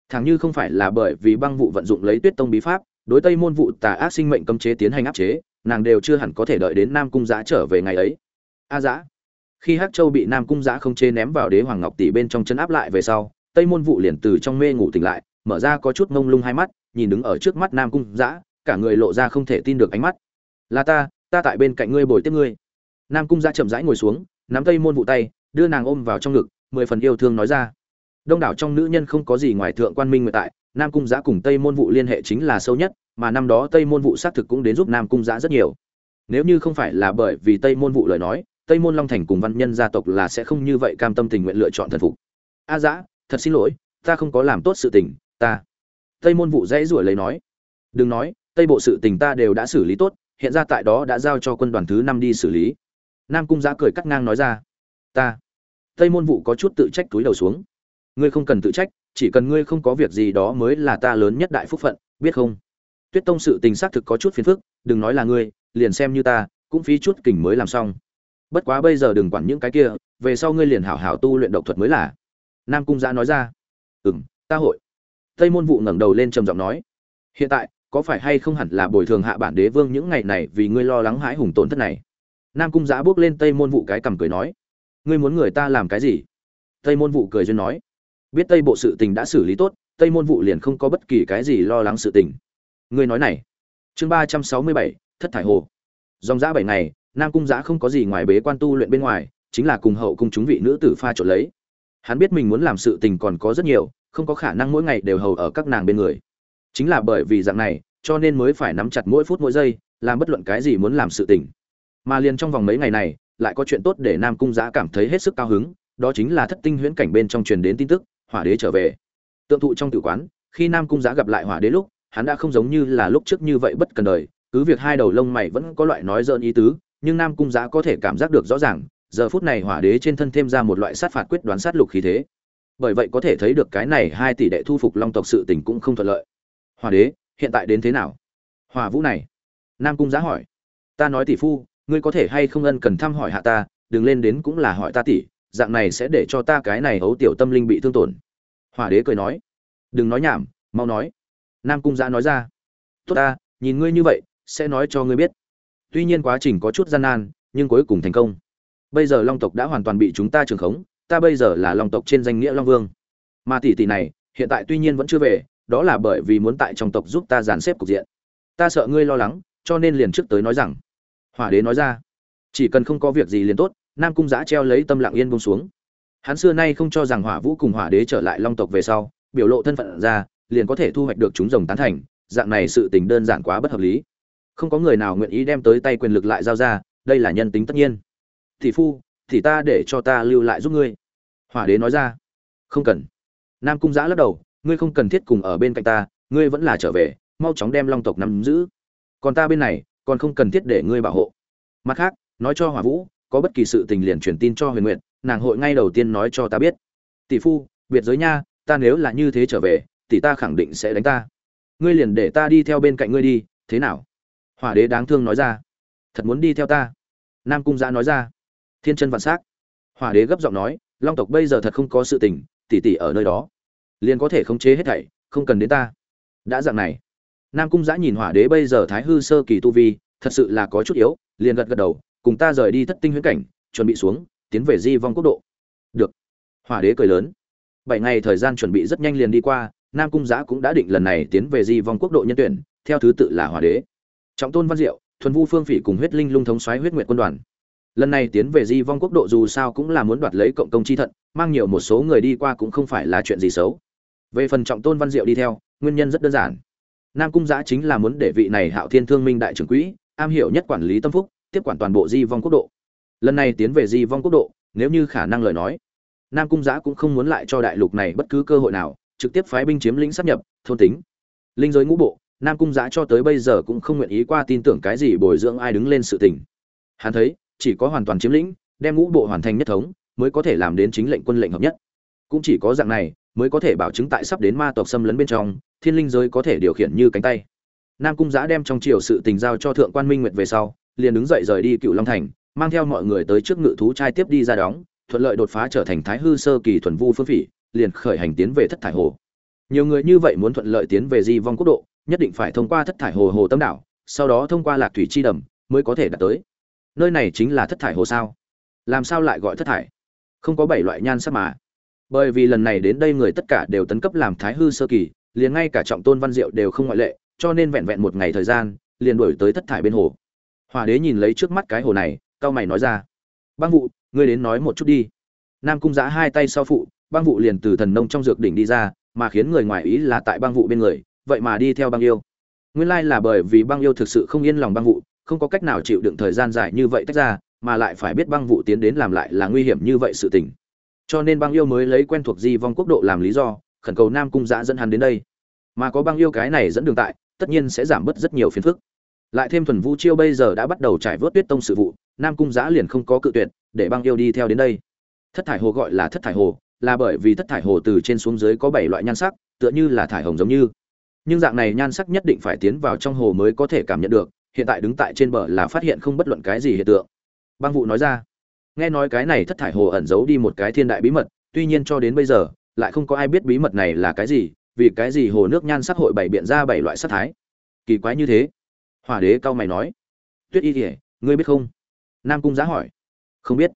Thẳng như không phải là bởi vì băng vụ vận dụng lấy tuyết tông bí pháp, đối tây môn vụ tà ác sinh mệnh cấm chế tiến hành áp chế, nàng đều chưa hẳn có thể đợi đến nam cung giã trở về ngày ấy. A giã khi hắc châu bị nam cung giã không chế ném vào đế hoàng ngọc tỷ bên trong chân áp lại về sau, tây môn vụ liền từ trong mê ngủ tỉnh lại, mở ra có chút ngông lung hai mắt, nhìn đứng ở trước mắt nam cung giã, cả người lộ ra không thể tin được ánh mắt. Là ta ta tại bên cạnh ngươi bồi tiếp ngươi. Nam cung giã chậm rãi ngồi xuống, nắm tây môn vụ tay, đưa nàng ôm vào trong ngực, mười phần yêu thương nói ra. Đông đảo trong nữ nhân không có gì ngoài thượng quan minh nguyệt tại, nam cung giã cùng tây môn vụ liên hệ chính là sâu nhất, mà năm đó tây môn vụ xác thực cũng đến giúp nam cung giã rất nhiều. Nếu như không phải là bởi vì tây môn vụ lời nói tây môn long thành cùng văn nhân gia tộc là sẽ không như vậy cam tâm tình nguyện lựa chọn thần phục. A dã, thật xin lỗi ta không có làm tốt sự tình ta. Tây môn vụ dãy ruổi lấy nói. Đừng nói tây bộ sự tình ta đều đã xử lý tốt hiện ra tại đó đã giao cho quân đoàn thứ năm đi xử lý. Nam cung giã cười cắt ngang nói ra. Ta. Tây môn vụ có chút tự trách túi đầu xuống. Ngươi không cần tự trách chỉ cần ngươi không có việc gì đó mới là ta lớn nhất đại phúc phận biết không? Tuyết tông sự tình xác thực có chút phiền phức đừng nói là ngươi liền xem như ta cũng phí chút kình mới làm xong bất quá bây giờ đừng quản những cái kia, về sau ngươi liền hảo hảo tu luyện độc thuật mới là. Nam cung giã nói ra. Ừ m ta hội. Tây môn vụ ngẩng đầu lên trầm giọng nói. Hiện tại, có phải hay không hẳn là bồi thường hạ bản đế vương những ngày này vì ngươi lo lắng hãi hùng tổn thất này? Nam cung giã bước lên tây môn vụ cái cằm cười nói. Ngươi muốn người ta làm cái gì? Tây môn vụ cười duyên nói. Biết tây bộ sự tình đã xử lý tốt, tây môn vụ liền không có bất kỳ cái gì lo lắng sự tình. Ngươi nói này. Chương ba trăm sáu mươi bảy, thất thải hồ. Dòng giã bảy ngày nam cung giã không có gì ngoài bế quan tu luyện bên ngoài, chính là cùng hậu cung chúng vị nữ tử pha trộn lấy. Hắn biết mình muốn làm sự tình còn có rất nhiều, không có khả năng mỗi ngày đều hầu ở các nàng bên người. Chính là bởi vì dạng này, cho nên mới phải nắm chặt mỗi phút mỗi giây, làm bất luận cái gì muốn làm sự tình. Mà liền trong vòng mấy ngày này, lại có chuyện tốt để nam cung giã cảm thấy hết sức cao hứng, đó chính là thất tinh huyễn cảnh bên trong truyền đến tin tức, hỏa đế trở về. Tượng thụ trong tử quán, khi nam cung giã gặp lại hỏa đế lúc, hắn đã không giống như là lúc trước như vậy bất cần đời, cứ việc hai đầu lông mày vẫn có loại nói dơn ý tứ nhưng nam cung giã có thể cảm giác được rõ ràng, giờ phút này hỏa đế trên thân thêm ra một loại sát phạt quyết đoán sát lục khí thế. Bởi vậy có thể thấy được cái này hai tỷ đệ thu phục long tộc sự tình cũng không thuận lợi. Hỏa đế, hiện tại đến thế nào? Hỏa vũ này. Nam cung giá hỏi. Ta nói tỷ phu, ngươi có thể hay không ân cần thăm hỏi hạ ta, đừng lên đến cũng là hỏi ta tỷ, dạng này sẽ để cho ta cái này hấu tiểu tâm linh bị thương tổn. Hỏa đế cười nói. Đừng nói nhảm, mau nói. Nam cung Giá nói ra. Tốt ta, nhìn ngươi như vậy, sẽ nói cho ngươi biết tuy nhiên quá trình có chút gian nan, nhưng cuối cùng thành công. Bây giờ long tộc đã hoàn toàn bị chúng ta trường khống, ta bây giờ là long tộc trên danh nghĩa long vương. Mà tỷ tỷ này, hiện tại tuy nhiên vẫn chưa về, đó là bởi vì muốn tại trong tộc giúp ta dàn xếp cục diện. Ta sợ ngươi lo lắng, cho nên liền trước tới nói rằng. Hỏa đế nói ra, chỉ cần không có việc gì liền tốt, nam cung giã treo lấy tâm lặng yên bông xuống. Hắn xưa nay không cho rằng hỏa vũ cùng hỏa đế trở lại long tộc về sau, biểu lộ thân phận ra, liền có thể thu hoạch được chúng rồng tán thành, dạng này sự tình đơn giản quá bất hợp lý không có người nào nguyện ý đem tới tay quyền lực lại giao ra, đây là nhân tính tất nhiên. Thị phu, thì ta để cho ta lưu lại giúp ngươi. Hỏa đế nói ra. Không cần. Nam cung giã lắc đầu, ngươi không cần thiết cùng ở bên cạnh ta, ngươi vẫn là trở về, mau chóng đem long tộc nắm giữ. Còn ta bên này, còn không cần thiết để ngươi bảo hộ. Mặt khác, nói cho hỏa vũ, có bất kỳ sự tình liền truyền tin cho huyền nguyện nàng hội ngay đầu tiên nói cho ta biết. Tỷ phu, biệt giới nha, ta nếu là như thế trở về, tỷ ta khẳng định sẽ đánh ta. Ngươi liền để ta đi theo bên cạnh ngươi đi, thế nào? Hỏa đế đáng thương nói ra. Thật muốn đi theo ta. Nam cung giã nói ra. Thiên chân vạn s á c hỏa đế gấp giọng nói, long tộc bây giờ thật không có sự tình, tỉ tỉ ở nơi đó. Liền có thể khống chế hết thảy, không cần đến ta. Đã dạng này. Nam cung giã nhìn hỏa đế bây giờ thái hư sơ kỳ tu vi, thật sự là có chút yếu, liền gật gật đầu, cùng ta rời đi thất tinh huyễn cảnh, chuẩn bị xuống, tiến về di vong quốc độ. Được. Hỏa đế cười lớn. Bảy ngày thời gian chuẩn bị rất nhanh liền đi qua, nam cung giã cũng đã định lần này tiến về di vong quốc độ nhân tuyển, theo thứ tự là hỏa đế trọng tôn văn diệu, thuần vu phương phỉ cùng huyết linh lung thống xoáy huyết nguyện quân đoàn. Lần này tiến về di vong quốc độ dù sao cũng là muốn đoạt lấy cộng công chi thận, mang nhiều một số người đi qua cũng không phải là chuyện gì xấu. Về phần trọng tôn văn diệu đi theo, nguyên nhân rất đơn giản. Nam cung giã chính là muốn để vị này hạo thiên thương minh đại trưởng quỹ, am hiểu nhất quản lý tâm phúc, tiếp quản toàn bộ di vong quốc độ. Lần này tiến về di vong quốc độ, nếu như khả năng lời nói, nam cung giã cũng không muốn lại cho đại lục này bất cứ cơ hội nào, trực tiếp phái binh chiếm lĩnh sắp nhập, thôn tính. Linh giới ngũ bộ nam cung giã cho tới bây giờ cũng không nguyện ý qua tin tưởng cái gì bồi dưỡng ai đứng lên sự tình. Hắn thấy, chỉ có hoàn toàn chiếm lĩnh, đem ngũ bộ hoàn thành nhất thống, mới có thể làm đến chính lệnh quân lệnh hợp nhất. Cũng chỉ có dạng này, mới có thể bảo chứng tại sắp đến ma tộc xâm lấn bên trong, thiên linh giới có thể điều khiển như cánh tay. Nam cung giã đem trong triều sự tình giao cho thượng quan minh nguyệt về sau, liền đứng dậy rời đi cựu long thành, mang theo mọi người tới trước ngự thú trai tiếp đi ra đóng, thuận lợi đột phá trở thành thái hư sơ kỳ thuần vu phương phỉ, liền khởi hành tiến về thất thải hồ. Nhiều người như vậy muốn thuận lợi tiến về di vong quốc độ nhất định phải thông qua thất thải hồ hồ tâm đảo, sau đó thông qua lạc thủy chi đầm mới có thể đạt tới. Nơi này chính là thất thải hồ sao? Làm sao lại gọi thất thải? Không có bảy loại nhan sắc mà. Bởi vì lần này đến đây người tất cả đều tấn cấp làm thái hư sơ kỳ, liền ngay cả trọng tôn văn diệu đều không ngoại lệ, cho nên vẹn vẹn một ngày thời gian, liền đuổi tới thất thải bên hồ. Hòa đế nhìn lấy trước mắt cái hồ này, cao mày nói ra. Băng vụ ngươi đến nói một chút đi. Nam cung giã hai tay sau phụ băng vụ liền từ thần nông trong dược đỉnh đi ra, mà khiến người ngoài ý là tại băng vụ bên người vậy mà đi theo băng yêu. Nguyên lai là bởi vì băng yêu thực sự không yên lòng băng vụ, không có cách nào chịu đựng thời gian dài như vậy tách ra, mà lại phải biết băng vụ tiến đến làm lại là nguy hiểm như vậy sự tình. Cho nên băng yêu mới lấy quen thuộc di vong quốc độ làm lý do, khẩn cầu nam cung giã dẫn hắn đến đây. Mà có băng yêu cái này dẫn đường tại, tất nhiên sẽ giảm bớt rất nhiều phiền phức. Lại thêm thuần vũ chiêu bây giờ đã bắt đầu trải vớt tuyết tông sự vụ, nam cung giã liền không có cự tuyệt, để băng yêu đi theo đến đây. Thất thải hồ gọi là thất thải hồ, là bởi vì thất thải hồ từ trên xuống dưới có bảy loại nhan sắc, tựa như là thải hồng giống như nhưng dạng này nhan sắc nhất định phải tiến vào trong hồ mới có thể cảm nhận được, hiện tại đứng tại trên bờ là phát hiện không bất luận cái gì hiện tượng. Băng vụ nói ra. Nghe nói cái này thất thải hồ ẩn giấu đi một cái thiên đại bí mật, tuy nhiên cho đến bây giờ, lại không có ai biết bí mật này là cái gì, vì cái gì hồ nước nhan sắc hội bảy biện ra bảy loại sắc thái. Kỳ quái như thế. Hỏa đế cao mày nói. Tuyết y kỉa ngươi biết không? Nam cung giá hỏi. Không biết.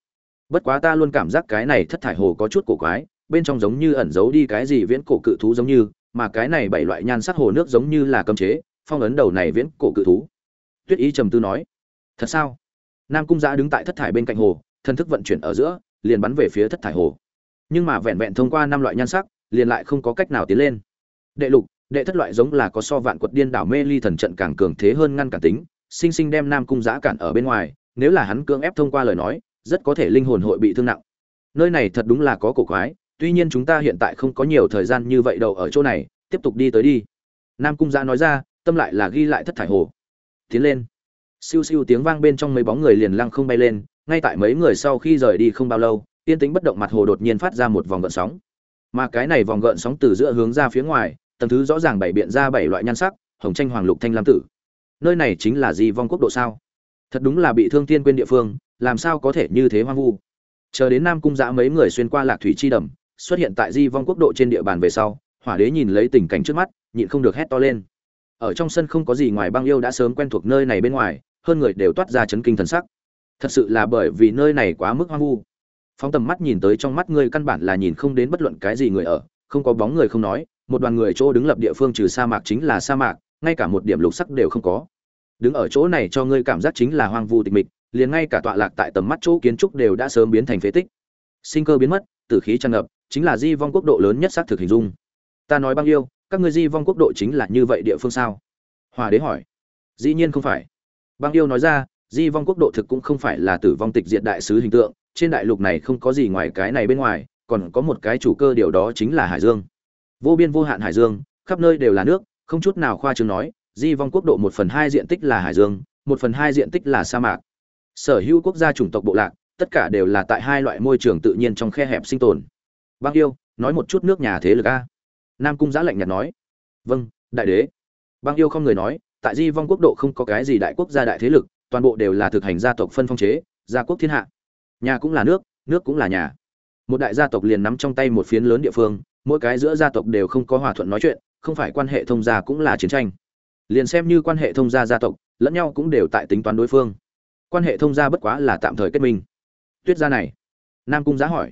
Bất quá ta luôn cảm giác cái này thất thải hồ có chút cổ quái, bên trong giống như ẩn giấu đi cái gì viễn cổ cự thú giống như mà cái này bảy loại nhan sắc hồ nước giống như là cấm chế, phong ấn đầu này viễn cổ cự thú. Tuyết y trầm tư nói, thật sao? Nam cung giã đứng tại thất thải bên cạnh hồ, thân thức vận chuyển ở giữa, liền bắn về phía thất thải hồ. Nhưng mà vẹn vẹn thông qua năm loại nhan sắc, liền lại không có cách nào tiến lên. Đệ lục, đệ thất loại giống là có so vạn quật điên đảo mê ly thần trận càng cường thế hơn ngăn cản tính, sinh sinh đem nam cung giã cản ở bên ngoài, nếu là hắn cưỡng ép thông qua lời nói, rất có thể linh hồn hội bị thương nặng. Nơi này thật đúng là có cổ quái tuy nhiên chúng ta hiện tại không có nhiều thời gian như vậy đâu ở chỗ này, tiếp tục đi tới đi. Nam cung gia nói ra, tâm lại là ghi lại thất thải hồ. Tiến lên. Siêu siêu tiếng vang bên trong mấy bóng người liền lăng không bay lên, ngay tại mấy người sau khi rời đi không bao lâu, yên tĩnh bất động mặt hồ đột nhiên phát ra một vòng gợn sóng. Mà cái này vòng gợn sóng từ giữa hướng ra phía ngoài, tầng thứ rõ ràng bảy biện ra bảy loại nhan sắc, hồng tranh hoàng lục thanh lam tử. Nơi này chính là di vong quốc độ sao? Thật đúng là bị thương tiên quên địa phương, làm sao có thể như thế hoang vu? Chờ đến nam cung giã mấy người xuyên qua lạc thủy chi đầm xuất hiện tại di vong quốc độ trên địa bàn về sau, hỏa đế nhìn lấy tình cảnh trước mắt, nhịn không được hét to lên. Ở trong sân không có gì ngoài băng yêu đã sớm quen thuộc nơi này bên ngoài, hơn người đều toát ra chấn kinh thần sắc. Thật sự là bởi vì nơi này quá mức hoang vu. Phóng tầm mắt nhìn tới trong mắt ngươi căn bản là nhìn không đến bất luận cái gì người ở, không có bóng người không nói, một đoàn người chỗ đứng lập địa phương trừ sa mạc chính là sa mạc, ngay cả một điểm lục sắc đều không có. Đứng ở chỗ này cho ngươi cảm giác chính là hoang vu tịch mịch, liền ngay cả tọa lạc tại tầm mắt chỗ kiến trúc đều đã sớm biến thành phế tích. Sinh cơ biến mất, tử khí tràn ngập chính là di vong quốc độ lớn nhất xác thực hình dung. Ta nói băng yêu các ngươi di vong quốc độ chính là như vậy địa phương sao? Hòa đế hỏi. Dĩ nhiên không phải. Băng yêu nói ra, di vong quốc độ thực cũng không phải là tử vong tịch diện đại sứ hình tượng, trên đại lục này không có gì ngoài cái này bên ngoài, còn có một cái chủ cơ điều đó chính là hải dương. Vô biên vô hạn hải dương, khắp nơi đều là nước, không chút nào khoa trương nói, di vong quốc độ một phần hai diện tích là hải dương, một phần hai diện tích là sa mạc. Sở hữu quốc gia chủng tộc bộ lạc, tất cả đều là tại hai loại môi trường tự nhiên trong khe hẹp sinh tồn băng yêu, nói một chút nước nhà thế lực a. Nam cung giã lạnh nhạt nói. Vâng đại đế. Băng yêu không người nói, tại di vong quốc độ không có cái gì đại quốc gia đại thế lực, toàn bộ đều là thực hành gia tộc phân phong chế, gia quốc thiên hạ. Nhà cũng là nước nước cũng là nhà. Một đại gia tộc liền nắm trong tay một phiến lớn địa phương, mỗi cái giữa gia tộc đều không có hòa thuận nói chuyện, không phải quan hệ thông gia cũng là chiến tranh. Liền xem như quan hệ thông gia gia tộc, lẫn nhau cũng đều tại tính toán đối phương. Quan hệ thông gia bất quá là tạm thời kết minh. Tuyết gia này. Nam cung giá hỏi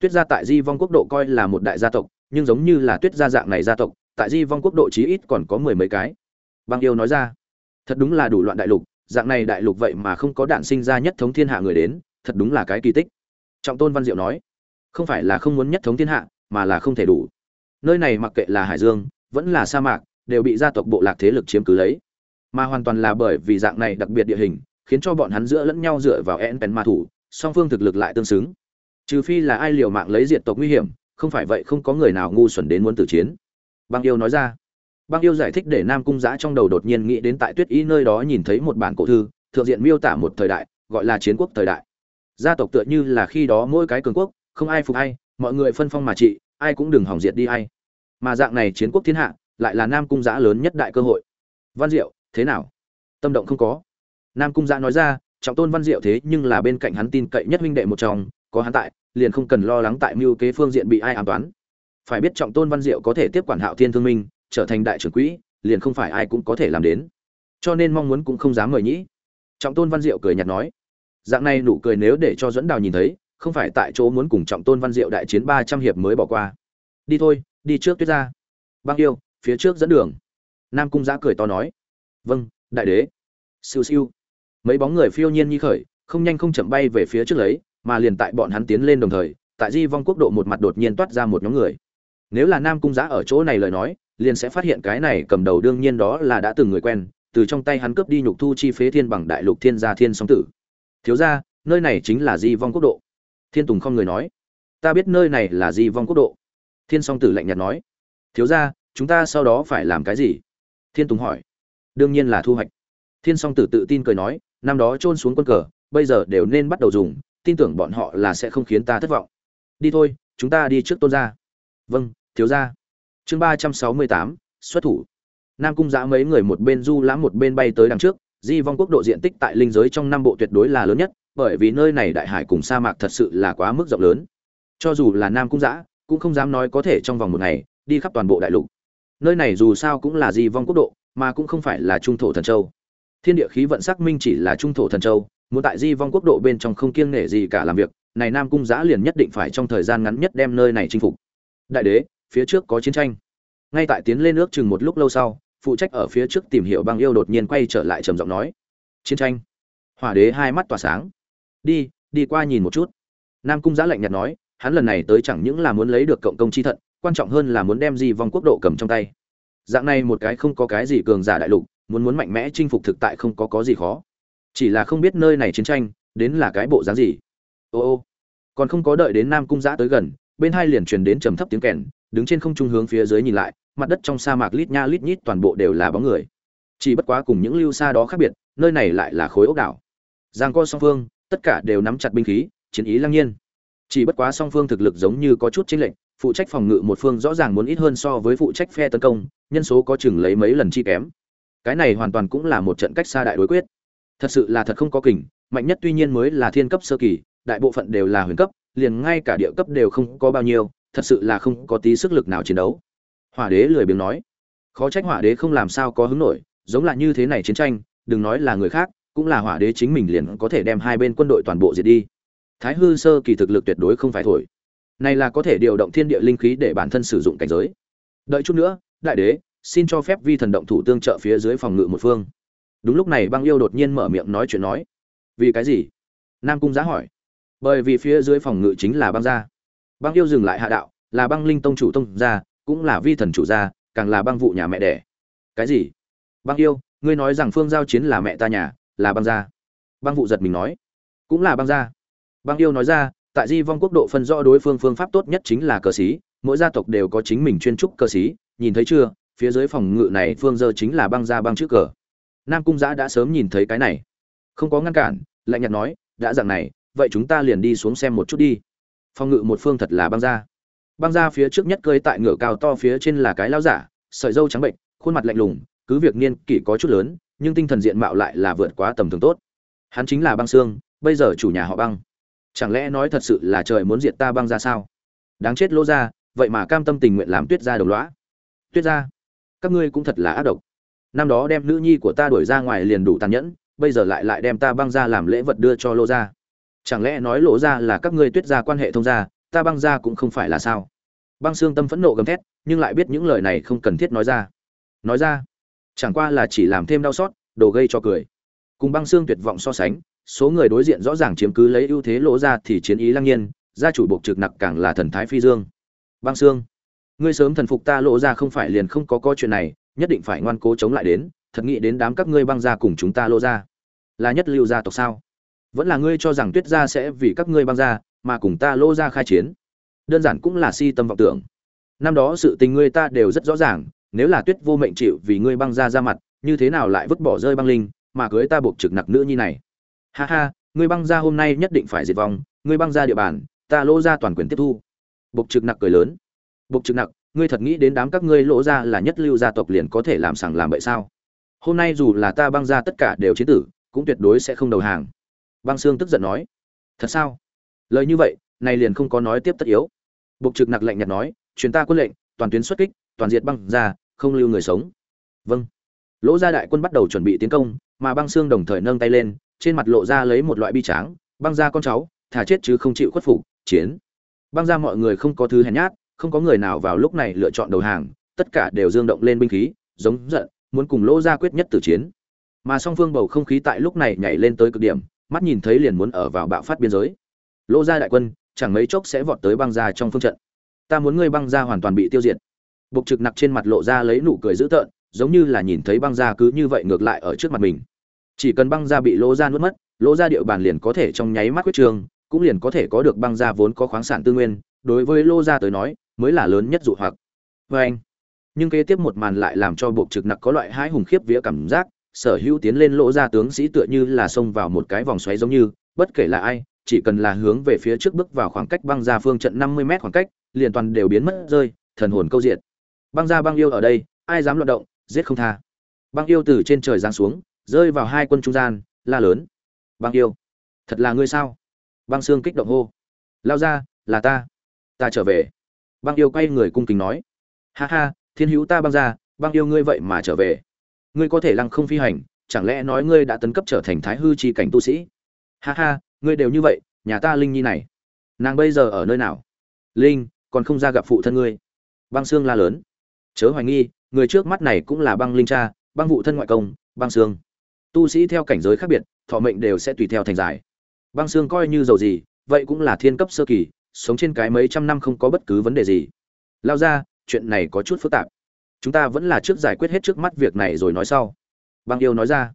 tuyết gia tại di vong quốc độ coi là một đại gia tộc, nhưng giống như là tuyết gia dạng này gia tộc, tại di vong quốc độ chí ít còn có mười mấy cái. Băng yêu nói ra, thật đúng là đủ loạn đại lục, dạng này đại lục vậy mà không có đạn sinh ra nhất thống thiên hạ người đến, thật đúng là cái kỳ tích. Trọng tôn văn diệu nói, không phải là không muốn nhất thống thiên hạ, mà là không thể đủ. Nơi này mặc kệ là hải dương, vẫn là sa mạc, đều bị gia tộc bộ lạc thế lực chiếm cứ lấy. Mà hoàn toàn là bởi vì dạng này đặc biệt địa hình, khiến cho bọn hắn giữa lẫn nhau dựa vào én pen ma thủ, song phương thực lực lại tương xứng trừ phi là ai liều mạng lấy diệt tộc nguy hiểm, không phải vậy không có người nào ngu xuẩn đến muốn tử chiến. Băng yêu nói ra. Băng yêu giải thích để nam cung giã trong đầu đột nhiên nghĩ đến tại tuyết y nơi đó nhìn thấy một bản cổ thư, thượng diện miêu tả một thời đại, gọi là chiến quốc thời đại. Gia tộc tựa như là khi đó mỗi cái cường quốc, không ai phục ai, mọi người phân phong mà trị, ai cũng đừng hỏng diệt đi ai. Mà dạng này chiến quốc thiên hạ, lại là nam cung giã lớn nhất đại cơ hội. Văn diệu, thế nào? Tâm động không có. Nam cung giã nói ra, trọng tôn văn diệu thế nhưng là bên cạnh hắn tin cậy nhất huynh đệ một trong có hắn tại, liền không cần lo lắng tại mưu kế phương diện bị ai ám toán. Phải biết trọng tôn văn diệu có thể tiếp quản hạo thiên thương minh, trở thành đại trưởng quỹ, liền không phải ai cũng có thể làm đến. Cho nên mong muốn cũng không dám mời nhĩ. Trọng tôn văn diệu cười nhạt nói, dạng này nụ cười nếu để cho dẫn đào nhìn thấy, không phải tại chỗ muốn cùng trọng tôn văn diệu đại chiến ba trăm hiệp mới bỏ qua. Đi thôi, đi trước tuyết ra. Băng yêu, phía trước dẫn đường. Nam cung giã cười to nói vâng đại đế. Siêu siêu. Mấy bóng người phiêu nhiên như khởi, không nhanh không chậm bay về phía trước lấy mà liền tại bọn hắn tiến lên đồng thời, tại di vong quốc độ một mặt đột nhiên toát ra một nhóm người. Nếu là nam cung giã ở chỗ này lời nói, liền sẽ phát hiện cái này cầm đầu đương nhiên đó là đã từng người quen, từ trong tay hắn cướp đi nhục thu chi phế thiên bằng đại lục thiên gia thiên song tử. Thiếu ra nơi này chính là di vong quốc độ. Thiên tùng không người nói. Ta biết nơi này là di vong quốc độ. Thiên song tử lạnh nhạt nói. Thiếu ra chúng ta sau đó phải làm cái gì? Thiên tùng hỏi. Đương nhiên là thu hoạch. Thiên song tử tự tin cười nói, năm đó trôn xuống quân cờ, bây giờ đều nên bắt đầu dùng tin tưởng bọn họ là sẽ không khiến ta thất vọng. Đi thôi, chúng ta đi trước tôn gia. Vâng thiếu gia. Chương ba trăm sáu mươi tám, xuất thủ. Nam cung giã mấy người một bên du lãm một bên bay tới đằng trước, di vong quốc độ diện tích tại linh giới trong năm bộ tuyệt đối là lớn nhất, bởi vì nơi này đại hải cùng sa mạc thật sự là quá mức rộng lớn. Cho dù là nam cung giã, cũng không dám nói có thể trong vòng một ngày, đi khắp toàn bộ đại lục. Nơi này dù sao cũng là di vong quốc độ, mà cũng không phải là trung thổ thần châu. Thiên địa khí vận xác minh chỉ là trung thổ thần châu muốn tại di vong quốc độ bên trong không kiêng nể gì cả làm việc, này nam cung giã liền nhất định phải trong thời gian ngắn nhất đem nơi này chinh phục. Đại đế, phía trước có chiến tranh. Ngay tại tiến lên nước chừng một lúc lâu sau, phụ trách ở phía trước tìm hiểu băng yêu đột nhiên quay trở lại trầm giọng nói, chiến tranh. Hỏa đế hai mắt tỏa sáng. Đi đi qua nhìn một chút. Nam cung giã lạnh nhạt nói, hắn lần này tới chẳng những là muốn lấy được cộng công chi thận, quan trọng hơn là muốn đem di vong quốc độ cầm trong tay. Dạng này một cái không có cái gì cường giả đại lục, muốn muốn mạnh mẽ chinh phục thực tại không có có gì khó chỉ là không biết nơi này chiến tranh, đến là cái bộ dáng gì. Ô ô. Còn không có đợi đến nam cung giã tới gần, bên hai liền truyền đến trầm thấp tiếng kèn, đứng trên không trung hướng phía dưới nhìn lại, mặt đất trong sa mạc lít nha lít nhít toàn bộ đều là bóng người. Chỉ bất quá cùng những lưu xa đó khác biệt, nơi này lại là khối ốc đảo. Giang co song phương, tất cả đều nắm chặt binh khí, chiến ý lăng nhiên. Chỉ bất quá song phương thực lực giống như có chút chênh lệch, phụ trách phòng ngự một phương rõ ràng muốn ít hơn so với phụ trách phe tấn công, nhân số có chừng lấy mấy lần chi kém. Cái này hoàn toàn cũng là một trận cách xa đại đối quyết thật sự là thật không có kình, mạnh nhất tuy nhiên mới là thiên cấp sơ kỳ, đại bộ phận đều là huyền cấp, liền ngay cả địa cấp đều không có bao nhiêu, thật sự là không có tí sức lực nào chiến đấu. Hỏa đế lười biếng nói. Khó trách hỏa đế không làm sao có hứng nổi, giống là như thế này chiến tranh, đừng nói là người khác, cũng là hỏa đế chính mình liền có thể đem hai bên quân đội toàn bộ diệt đi. Thái hư sơ kỳ thực lực tuyệt đối không phải thổi. Này là có thể điều động thiên địa linh khí để bản thân sử dụng cảnh giới. Đợi chút nữa, đại đế, xin cho phép vi thần động thủ tương trợ phía dưới phòng ngự một phương đúng lúc này băng yêu đột nhiên mở miệng nói chuyện nói, vì cái gì? Nam cung giá hỏi. Bởi vì phía dưới phòng ngự chính là băng gia. Băng yêu dừng lại hạ đạo, là băng linh tông chủ tông gia, cũng là vi thần chủ gia, càng là băng vụ nhà mẹ đẻ. Cái gì? Băng yêu, ngươi nói rằng phương giao chiến là mẹ ta nhà, là băng gia. Băng vụ giật mình nói. Cũng là băng gia. Băng yêu nói ra, tại di vong quốc độ phân rõ đối phương phương pháp tốt nhất chính là cờ xí, mỗi gia tộc đều có chính mình chuyên trúc cờ xí, nhìn thấy chưa? Phía dưới phòng ngự này phương giờ chính là băng gia băng trước cờ nam cung giã đã sớm nhìn thấy cái này. Không có ngăn cản, lạnh nhạt nói, đã dạng này, vậy chúng ta liền đi xuống xem một chút đi. Phòng ngự một phương thật là băng gia băng gia phía trước nhất cơi tại ngựa cao to phía trên là cái lao giả, sợi dâu trắng bệnh, khuôn mặt lạnh lùng, cứ việc niên kỷ có chút lớn, nhưng tinh thần diện mạo lại là vượt quá tầm thường tốt. Hắn chính là băng xương, bây giờ chủ nhà họ băng. Chẳng lẽ nói thật sự là trời muốn diệt ta băng ra sao? Đáng chết lỗ ra, vậy mà cam tâm tình nguyện làm tuyết ra đồng loã tuyết ra, các ngươi cũng thật là ác độc năm đó đem nữ nhi của ta đuổi ra ngoài liền đủ tàn nhẫn, bây giờ lại lại đem ta băng ra làm lễ vật đưa cho lỗ ra chẳng lẽ nói lỗ ra là các ngươi tuyết ra quan hệ thông gia, ta băng ra cũng không phải là sao? Băng xương tâm phẫn nộ gầm thét, nhưng lại biết những lời này không cần thiết nói ra. Nói ra, chẳng qua là chỉ làm thêm đau xót, đồ gây cho cười. Cùng băng xương tuyệt vọng so sánh, số người đối diện rõ ràng chiếm cứ lấy ưu thế lỗ ra thì chiến ý lăng nhiên, gia chủ buộc trực nặc càng là thần thái phi dương. Băng xương ngươi sớm thần phục ta lộ ra không phải liền không có có chuyện này nhất định phải ngoan cố chống lại đến, thật nghĩ đến đám các ngươi băng ra cùng chúng ta lô ra là nhất lưu gia tộc sao? Vẫn là ngươi cho rằng tuyết gia sẽ vì các ngươi băng ra mà cùng ta lô ra khai chiến? Đơn giản cũng là si tâm vọng tưởng. Năm đó sự tình ngươi ta đều rất rõ ràng, nếu là tuyết vô mệnh chịu vì ngươi băng ra ra mặt, như thế nào lại vứt bỏ rơi băng linh, mà cưới ta buộc trực nặc nữ nhi này? Ha ha, ngươi băng ra hôm nay nhất định phải diệt vong, ngươi băng ra địa bàn, ta lô ra toàn quyền tiếp thu. Buộc trực nặc cười lớn. Buộc trực nặc ngươi thật nghĩ đến đám các ngươi lỗ ra là nhất lưu gia tộc liền có thể làm sằng làm bậy sao? Hôm nay dù là ta băng ra tất cả đều chiến tử, cũng tuyệt đối sẽ không đầu hàng. Băng sương tức giận nói. Thật sao? Lời như vậy, này liền không có nói tiếp tất yếu. Bục trực nặc lạnh nhạt nói, truyền ta quân lệnh, toàn tuyến xuất kích, toàn diệt băng ra, không lưu người sống. Vâng. Lỗ gia đại quân bắt đầu chuẩn bị tiến công, mà băng xương đồng thời nâng tay lên, trên mặt lộ ra lấy một loại bi tráng, băng ra con cháu, thà chết chứ không chịu khuất phục, chiến. Băng ra mọi người không có thứ hèn nhát không có người nào vào lúc này lựa chọn đầu hàng tất cả đều dương động lên binh khí giống giận muốn cùng lỗ gia quyết nhất tử chiến. Mà song phương bầu không khí tại lúc này nhảy lên tới cực điểm mắt nhìn thấy liền muốn ở vào bạo phát biên giới. Lỗ gia đại quân chẳng mấy chốc sẽ vọt tới băng gia trong phương trận. Ta muốn ngươi băng gia hoàn toàn bị tiêu diệt. Bục trực nặc trên mặt lộ ra lấy nụ cười dữ tợn, giống như là nhìn thấy băng gia cứ như vậy ngược lại ở trước mặt mình. Chỉ cần băng gia bị lỗ gia nuốt mất, lỗ gia địa bàn liền có thể trong nháy mắt quyết trường, cũng liền có thể có được băng gia vốn có khoáng sản tư nguyên, đối với Lô gia tới nói, mới là lớn nhất dụ hoặc. Và anh, nhưng kế tiếp một màn lại làm cho buộc trực nặc có loại hãi hùng khiếp vía cảm giác, sở hữu tiến lên lỗ ra tướng sĩ tựa như là xông vào một cái vòng xoáy giống như, bất kể là ai, chỉ cần là hướng về phía trước bước vào khoảng cách băng ra phương trận 50 mét khoảng cách, liền toàn đều biến mất rơi, thần hồn câu diệt. Băng ra băng yêu ở đây ai dám loạn động giết không tha. Băng yêu từ trên trời giáng xuống rơi vào hai quân trung gian la lớn. Băng yêu thật là ngươi sao? Băng xương kích động hô. Lao ra là ta. Ta trở về băng yêu quay người cung kính nói, ha ha, thiên hữu ta băng ra, băng yêu ngươi vậy mà trở về. Ngươi có thể lăng không phi hành, chẳng lẽ nói ngươi đã tấn cấp trở thành thái hư chi cảnh tu sĩ? Ha ha, ngươi đều như vậy, nhà ta linh nhi này, nàng bây giờ ở nơi nào? Linh, còn không ra gặp phụ thân ngươi. Băng xương la lớn. Chớ hoài nghi, người trước mắt này cũng là băng linh cha, băng vụ thân ngoại công, băng xương tu sĩ theo cảnh giới khác biệt, thọ mệnh đều sẽ tùy theo thành giải. Băng xương coi như giàu gì, vậy cũng là thiên cấp sơ kỳ sống trên cái mấy trăm năm không có bất cứ vấn đề gì. Lao ra, chuyện này có chút phức tạp. Chúng ta vẫn là trước giải quyết hết trước mắt việc này rồi nói sau. Băng yêu nói ra.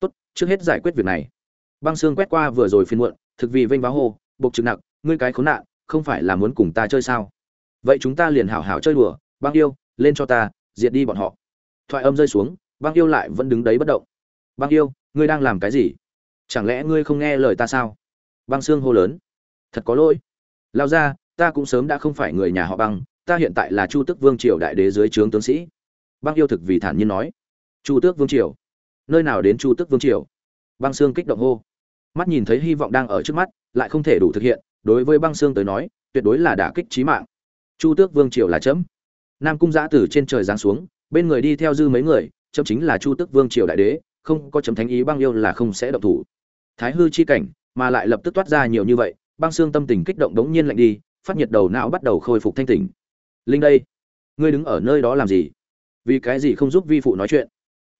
Tốt, trước hết giải quyết việc này. Băng xương quét qua vừa rồi phiên muộn, thực vì vênh báo hô buộc trực nặng ngươi cái khốn nạn, không phải là muốn cùng ta chơi sao? Vậy chúng ta liền hảo hảo chơi đùa, băng yêu, lên cho ta, diệt đi bọn họ. Thoại âm rơi xuống, băng yêu lại vẫn đứng đấy bất động. Băng yêu, ngươi đang làm cái gì? Chẳng lẽ ngươi không nghe lời ta sao? Băng xương hô lớn. Thật có lỗi lao ra, ta cũng sớm đã không phải người nhà họ băng, ta hiện tại là chu tước vương triều đại đế dưới trướng tướng sĩ. Băng yêu thực vì thản nhiên nói. Chu tước vương triều? Nơi nào đến chu tước vương triều? Băng xương kích động hô. Mắt nhìn thấy hy vọng đang ở trước mắt, lại không thể đủ thực hiện, đối với băng xương tới nói, tuyệt đối là đả kích trí mạng. Chu tước vương triều là chấm. Nam cung giã từ trên trời giáng xuống, bên người đi theo dư mấy người, chấm chính là chu Tước vương triều đại đế, không có chấm thánh ý băng yêu là không sẽ động thủ. Thái hư chi cảnh, mà lại lập tức toát ra nhiều như vậy băng xương tâm tình kích động đống nhiên lạnh đi, phát nhiệt đầu não bắt đầu khôi phục thanh tỉnh. Linh đây, ngươi đứng ở nơi đó làm gì? Vì cái gì không giúp vi phụ nói chuyện?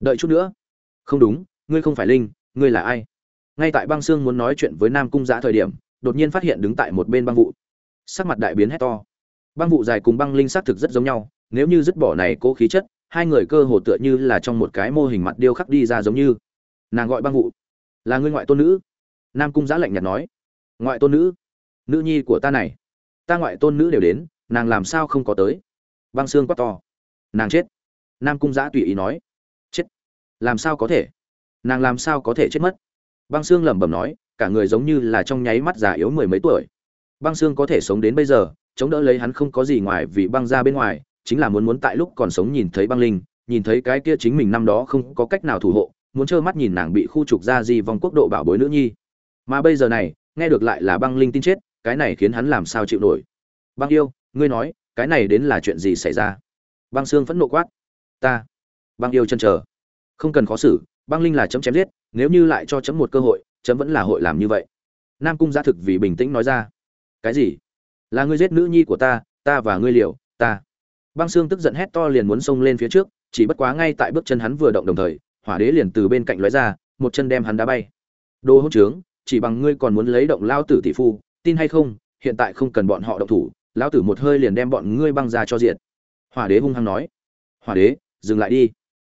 Đợi chút nữa. Không đúng, ngươi không phải linh, ngươi là ai? Ngay tại băng xương muốn nói chuyện với nam cung giã thời điểm, đột nhiên phát hiện đứng tại một bên băng vụ. Sắc mặt đại biến hét to. Băng vụ dài cùng băng linh xác thực rất giống nhau, nếu như dứt bỏ này cố khí chất, hai người cơ hồ tựa như là trong một cái mô hình mặt điêu khắc đi ra giống như. Nàng gọi băng vụ. Là ngươi ngoại tôn nữ. Nam cung giã lạnh nhạt nói ngoại tôn nữ. Nữ nhi của ta này. Ta ngoại tôn nữ đều đến, nàng làm sao không có tới? Băng xương quát to. Nàng chết. Nam cung giã tùy ý nói. Chết. Làm sao có thể? Nàng làm sao có thể chết mất? Băng xương lẩm bẩm nói, cả người giống như là trong nháy mắt già yếu mười mấy tuổi. Băng xương có thể sống đến bây giờ, chống đỡ lấy hắn không có gì ngoài vì băng ra bên ngoài, chính là muốn muốn tại lúc còn sống nhìn thấy băng linh, nhìn thấy cái kia chính mình năm đó không có cách nào thủ hộ, muốn trơ mắt nhìn nàng bị khu trục ra gì vòng quốc độ bảo bối nữ nhi. Mà bây giờ này nghe được lại là băng linh tin chết, cái này khiến hắn làm sao chịu nổi. Băng yêu, ngươi nói, cái này đến là chuyện gì xảy ra? Băng xương phẫn nộ quát. Ta. Băng yêu chân chờ. Không cần khó xử, băng linh là chấm chém giết, nếu như lại cho chấm một cơ hội, chấm vẫn là hội làm như vậy. Nam cung gia thực vì bình tĩnh nói ra. Cái gì? Là ngươi giết nữ nhi của ta ta và ngươi liều, ta. Băng xương tức giận hét to liền muốn xông lên phía trước, chỉ bất quá ngay tại bước chân hắn vừa động đồng thời, hỏa đế liền từ bên cạnh lóe ra, một chân đem hắn đá bay. Đồ hỗn trướng chỉ bằng ngươi còn muốn lấy động lao tử tỷ phu, tin hay không, hiện tại không cần bọn họ động thủ lão tử một hơi liền đem bọn ngươi băng ra cho diệt. Hỏa đế hung hăng nói. Hỏa đế, dừng lại đi.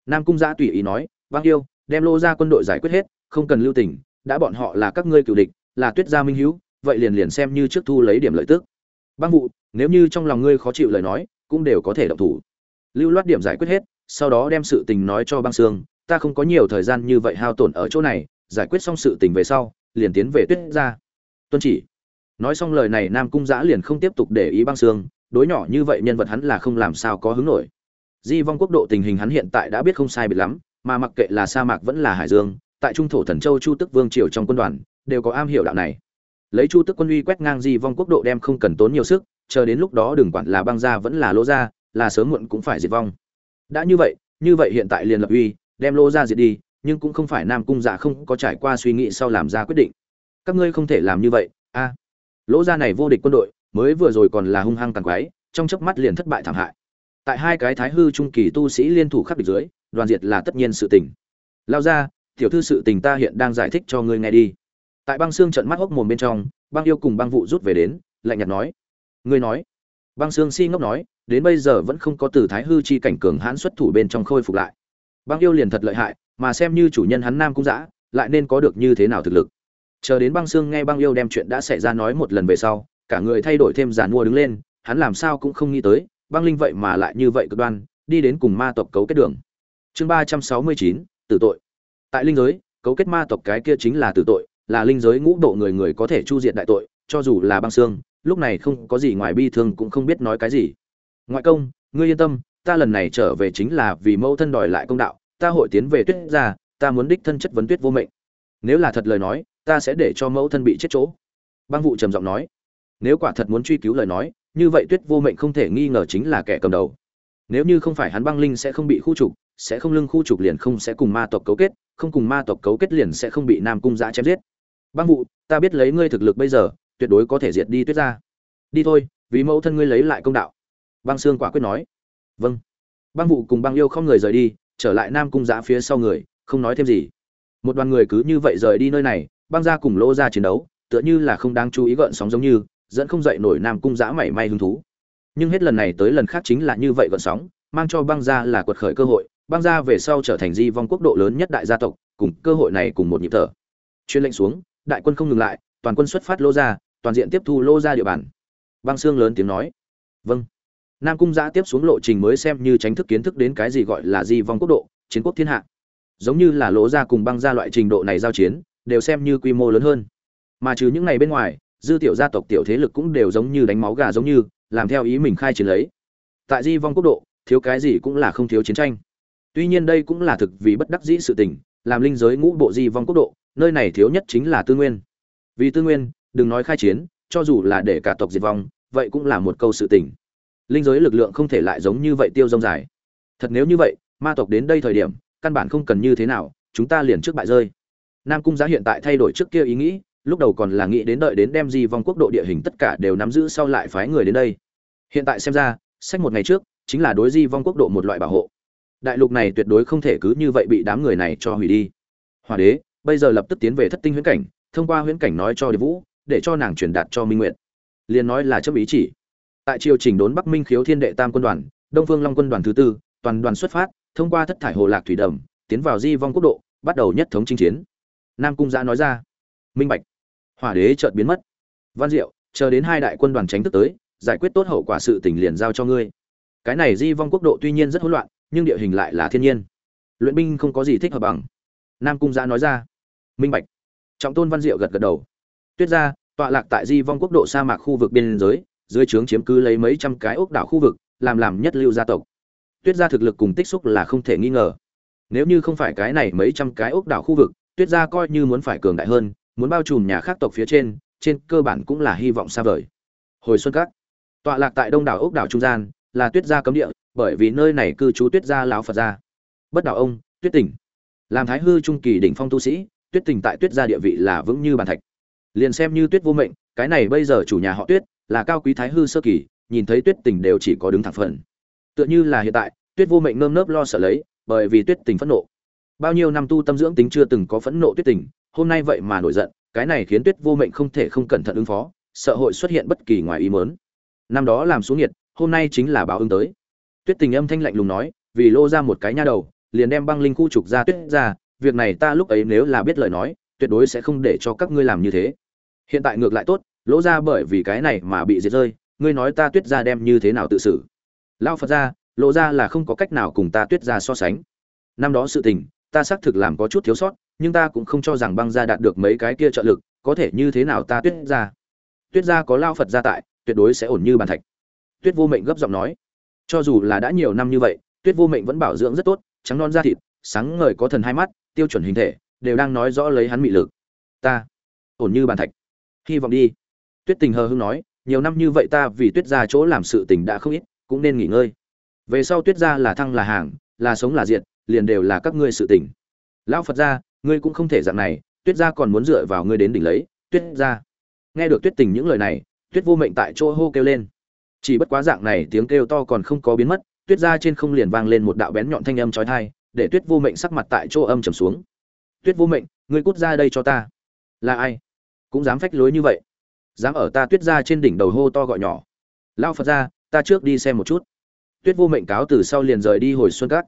Nam cung giã tùy ý nói, băng yêu, đem lô ra quân đội giải quyết hết, không cần lưu tình, đã bọn họ là các ngươi cựu địch, là tuyết gia minh hữu, vậy liền liền xem như trước thu lấy điểm lợi tức. Băng vụ, nếu như trong lòng ngươi khó chịu lời nói, cũng đều có thể động thủ. Lưu loát điểm giải quyết hết, sau đó đem sự tình nói cho băng xương, ta không có nhiều thời gian như vậy hao tổn ở chỗ này, giải quyết xong sự tình về sau liền tiến về tuyết ra tuân chỉ. Nói xong lời này, nam cung giã liền không tiếp tục để ý băng xương, đối nhỏ như vậy nhân vật hắn là không làm sao có hứng nổi. Di vong quốc độ tình hình hắn hiện tại đã biết không sai biệt lắm, mà mặc kệ là sa mạc vẫn là hải dương, tại trung thổ thần châu chu tức vương triều trong quân đoàn, đều có am hiểu đạo này. Lấy chu tức quân uy quét ngang di vong quốc độ đem không cần tốn nhiều sức, chờ đến lúc đó đừng quản là băng ra vẫn là lỗ ra là sớm muộn cũng phải diệt vong. Đã như vậy như vậy hiện tại liền lập uy, đem lỗ ra diệt đi nhưng cũng không phải nam cung dạ không có trải qua suy nghĩ sau làm ra quyết định. Các ngươi không thể làm như vậy, a. Lỗ gia này vô địch quân đội, mới vừa rồi còn là hung hăng tàn quái trong chớp mắt liền thất bại thảm hại. Tại hai cái thái hư trung kỳ tu sĩ liên thủ khắc địch dưới, đoàn diệt là tất nhiên sự tình. Lao ra tiểu thư sự tình ta hiện đang giải thích cho ngươi nghe đi. Tại băng xương trận mắt hốc mồm bên trong, băng yêu cùng băng vụ rút về đến, lạnh nhạt nói. Ngươi nói. Băng xương si ngốc nói, đến bây giờ vẫn không có từ thái hư chi cảnh cường hãn xuất thủ bên trong khôi phục lại. Băng yêu liền thật lợi hại mà xem như chủ nhân hắn nam cung giã lại nên có được như thế nào thực lực. Chờ đến băng xương nghe băng yêu đem chuyện đã xảy ra nói một lần về sau, cả người thay đổi thêm giàn mua đứng lên, hắn làm sao cũng không nghĩ tới, băng linh vậy mà lại như vậy cực đoan, đi đến cùng ma tộc cấu kết đường. Chương ba trăm sáu mươi chín, tử tội. Tại linh giới, cấu kết ma tộc cái kia chính là tử tội, là linh giới ngũ độ người người có thể chu diện đại tội, cho dù là băng xương, lúc này không có gì ngoài bi thương cũng không biết nói cái gì. Ngoại công, ngươi yên tâm, ta lần này trở về chính là vì mẫu thân đòi lại công đạo ta hội tiến về tuyết ra ta muốn đích thân chất vấn tuyết vô mệnh. Nếu là thật lời nói, ta sẽ để cho mẫu thân bị chết chỗ. Băng vụ trầm giọng nói. Nếu quả thật muốn truy cứu lời nói, như vậy tuyết vô mệnh không thể nghi ngờ chính là kẻ cầm đầu. Nếu như không phải hắn băng linh sẽ không bị khu trục, sẽ không lưng khu trục liền không sẽ cùng ma tộc cấu kết, không cùng ma tộc cấu kết liền sẽ không bị nam cung giã chém giết. Băng vụ ta biết lấy ngươi thực lực bây giờ, tuyệt đối có thể diệt đi tuyết ra đi thôi, vì mẫu thân ngươi lấy lại công đạo. Băng sương quả quyết nói. Vâng. Băng vụ cùng băng yêu không người rời đi trở lại nam cung giã phía sau người, không nói thêm gì. Một đoàn người cứ như vậy rời đi nơi này, băng ra cùng lỗ ra chiến đấu, tựa như là không đáng chú ý gợn sóng giống như, dẫn không dậy nổi nam cung giã mảy may hứng thú. Nhưng hết lần này tới lần khác chính là như vậy gợn sóng, mang cho băng ra là quật khởi cơ hội, băng ra về sau trở thành di vong quốc độ lớn nhất đại gia tộc, cùng cơ hội này cùng một nhịp thở. Chuyên lệnh xuống, đại quân không ngừng lại, toàn quân xuất phát lô ra toàn diện tiếp thu lô ra địa bàn. Băng xương lớn tiếng nói vâng nam cung giã tiếp xuống lộ trình mới xem như tránh thức kiến thức đến cái gì gọi là di vong quốc độ, chiến quốc thiên hạ. Giống như là lỗ ra cùng băng ra loại trình độ này giao chiến, đều xem như quy mô lớn hơn. Mà trừ những ngày bên ngoài, dư tiểu gia tộc tiểu thế lực cũng đều giống như đánh máu gà giống như, làm theo ý mình khai chiến lấy. Tại di vong quốc độ, thiếu cái gì cũng là không thiếu chiến tranh. Tuy nhiên đây cũng là thực vì bất đắc dĩ sự tình, làm linh giới ngũ bộ di vong quốc độ, nơi này thiếu nhất chính là tư nguyên. Vì tư nguyên, đừng nói khai chiến, cho dù là để cả tộc diệt vong, vậy cũng là một câu sự tình linh giới lực lượng không thể lại giống như vậy tiêu rông dài. Thật nếu như vậy, ma tộc đến đây thời điểm, căn bản không cần như thế nào, chúng ta liền trước bại rơi. Nam cung giá hiện tại thay đổi trước kia ý nghĩ, lúc đầu còn là nghĩ đến đợi đến đem di vong quốc độ địa hình tất cả đều nắm giữ sau lại phái người đến đây. Hiện tại xem ra, sách một ngày trước, chính là đối di vong quốc độ một loại bảo hộ. Đại lục này tuyệt đối không thể cứ như vậy bị đám người này cho hủy đi. Hòa đế, bây giờ lập tức tiến về thất tinh huyễn cảnh, thông qua huyễn cảnh nói cho đế vũ, để cho nàng truyền đạt cho minh nguyện liền nói là chấp ý chỉ tại triều chỉnh đốn bắc minh khiếu thiên đệ tam quân đoàn, đông phương long quân đoàn thứ tư, toàn đoàn xuất phát, thông qua thất thải hồ lạc thủy đầm, tiến vào di vong quốc độ, bắt đầu nhất thống chinh chiến. Nam cung giã nói ra. Minh bạch. Hỏa đế chợt biến mất. Văn diệu, chờ đến hai đại quân đoàn tránh thức tới, giải quyết tốt hậu quả sự tình liền giao cho ngươi. Cái này di vong quốc độ tuy nhiên rất hỗn loạn, nhưng địa hình lại là thiên nhiên. Luyện binh không có gì thích hợp bằng. Nam cung giã nói ra. Minh bạch. Trọng tôn văn diệu gật gật đầu. Tuyết ra tọa lạc tại di vong quốc độ sa mạc khu vực biên giới dưới trướng chiếm cứ lấy mấy trăm cái ốc đảo khu vực, làm làm nhất lưu gia tộc. Tuyết gia thực lực cùng tích xúc là không thể nghi ngờ. Nếu như không phải cái này mấy trăm cái ốc đảo khu vực, tuyết gia coi như muốn phải cường đại hơn, muốn bao trùm nhà khác tộc phía trên trên cơ bản cũng là hy vọng xa vời. Hồi xuân các, tọa lạc tại đông đảo ốc đảo trung gian, là tuyết gia cấm địa, bởi vì nơi này cư trú tuyết gia lão phật gia. Bất đảo ông, tuyết tỉnh. Làm thái hư trung kỳ đỉnh phong tu sĩ, tuyết tỉnh tại tuyết gia địa vị là vững như bàn thạch. Liền xem như tuyết vô mệnh, cái này bây giờ chủ nhà họ tuyết là cao quý thái hư sơ kỳ, nhìn thấy tuyết tình đều chỉ có đứng thẳng phần. Tựa như là hiện tại, tuyết vô mệnh nơm nớp lo sợ lấy, bởi vì tuyết tình phẫn nộ. Bao nhiêu năm tu tâm dưỡng tính chưa từng có phẫn nộ tuyết tình, hôm nay vậy mà nổi giận, cái này khiến tuyết vô mệnh không thể không cẩn thận ứng phó, sợ hội xuất hiện bất kỳ ngoài ý mớn năm đó làm xuống nhiệt, hôm nay chính là báo ứng tới. Tuyết tình âm thanh lạnh lùng nói, vì lô ra một cái nha đầu, liền đem băng linh khu trục ra tuyết ra, việc này ta lúc ấy nếu là biết lời nói, tuyệt đối sẽ không để cho các ngươi làm như thế. Hiện tại ngược lại tốt lỗ ra bởi vì cái này mà bị diệt rơi, ngươi nói ta tuyết ra đem như thế nào tự xử? Lao phật ra lộ ra là không có cách nào cùng ta tuyết ra so sánh. Năm đó sự tình, ta xác thực làm có chút thiếu sót, nhưng ta cũng không cho rằng băng gia đạt được mấy cái kia trợ lực, có thể như thế nào ta tuyết ra? Tuyết ra có lao phật gia tại, tuyệt đối sẽ ổn như bàn thạch. Tuyết vô mệnh gấp giọng nói, cho dù là đã nhiều năm như vậy, tuyết vô mệnh vẫn bảo dưỡng rất tốt, trắng non da thịt, sáng ngời có thần hai mắt, tiêu chuẩn hình thể, đều đang nói rõ lấy hắn mị lực. Ta, ổn như bàn thạch. Hy vọng đi tuyết tình hờ hững nói nhiều năm như vậy ta vì tuyết gia chỗ làm sự tình đã không ít cũng nên nghỉ ngơi. Về sau tuyết gia là thăng là hàng là sống là diệt liền đều là các ngươi sự tình. Lão phật gia, ngươi cũng không thể dạng này tuyết gia còn muốn dựa vào ngươi đến đỉnh lấy tuyết gia. nghe được tuyết tình những lời này tuyết vô mệnh tại chỗ hô kêu lên. Chỉ bất quá dạng này tiếng kêu to còn không có biến mất tuyết gia trên không liền vang lên một đạo bén nhọn thanh âm chói tai, để tuyết vô mệnh sắc mặt tại chỗ âm trầm xuống. Tuyết vô mệnh ngươi cút ra đây cho ta. Là ai? Cũng dám phách lối như vậy? Dám ở ta tuyết ra trên đỉnh đầu hô to gọi nhỏ. Lao phật ra, ta trước đi xem một chút. Tuyết vô mệnh cáo từ sau liền rời đi hồi xuân cát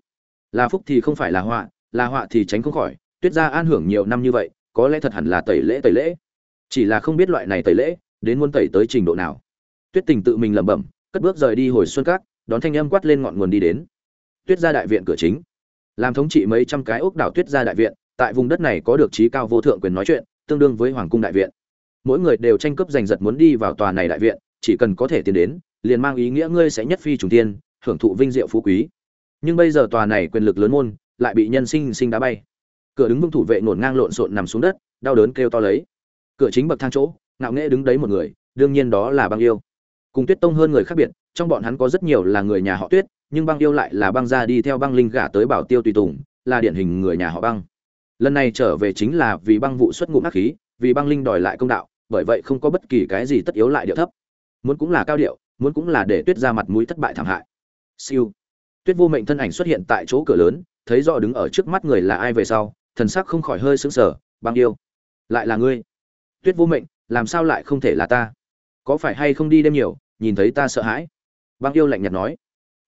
là phúc thì không phải là họa là họa thì tránh không khỏi. Tuyết ra an hưởng nhiều năm như vậy, có lẽ thật hẳn là tẩy lễ tẩy lễ. Chỉ là không biết loại này tẩy lễ, đến muốn tẩy tới trình độ nào. Tuyết tình tự mình lẩm bẩm, cất bước rời đi hồi xuân cát đón thanh âm quát lên ngọn nguồn đi đến. Tuyết ra đại viện cửa chính. Làm thống trị mấy trăm cái ốc đảo tuyết ra đại viện, tại vùng đất này có được trí cao vô thượng quyền nói chuyện, tương đương với hoàng cung đại viện mỗi người đều tranh cướp giành giật muốn đi vào tòa này đại viện, chỉ cần có thể tiến đến, liền mang ý nghĩa ngươi sẽ nhất phi trùng tiên hưởng thụ vinh diệu phú quý. Nhưng bây giờ tòa này quyền lực lớn môn lại bị nhân sinh sinh đá bay. Cửa đứng vững thủ vệ nổn ngang lộn xộn nằm xuống đất, đau đớn kêu to lấy. Cửa chính bậc thang chỗ, ngạo nghễ đứng đấy một người, đương nhiên đó là băng yêu. Cùng tuyết tông hơn người khác biệt, trong bọn hắn có rất nhiều là người nhà họ tuyết, nhưng băng yêu lại là băng gia đi theo băng linh gả tới bảo tiêu tùy tùng, là điển hình người nhà họ băng. Lần này trở về chính là vì băng vụ xuất ngụm ác khí, vì băng linh đòi lại công đạo bởi vậy không có bất kỳ cái gì tất yếu lại điệu thấp. Muốn cũng là cao điệu, muốn cũng là để tuyết ra mặt mũi thất bại thảm hại. Siêu. Tuyết vô mệnh thân ảnh xuất hiện tại chỗ cửa lớn, thấy rõ đứng ở trước mắt người là ai về sau, thần sắc không khỏi hơi sững sờ, băng yêu, lại là ngươi? Tuyết vô mệnh, làm sao lại không thể là ta? Có phải hay không đi đêm nhiều, nhìn thấy ta sợ hãi? Băng yêu lạnh nhạt nói.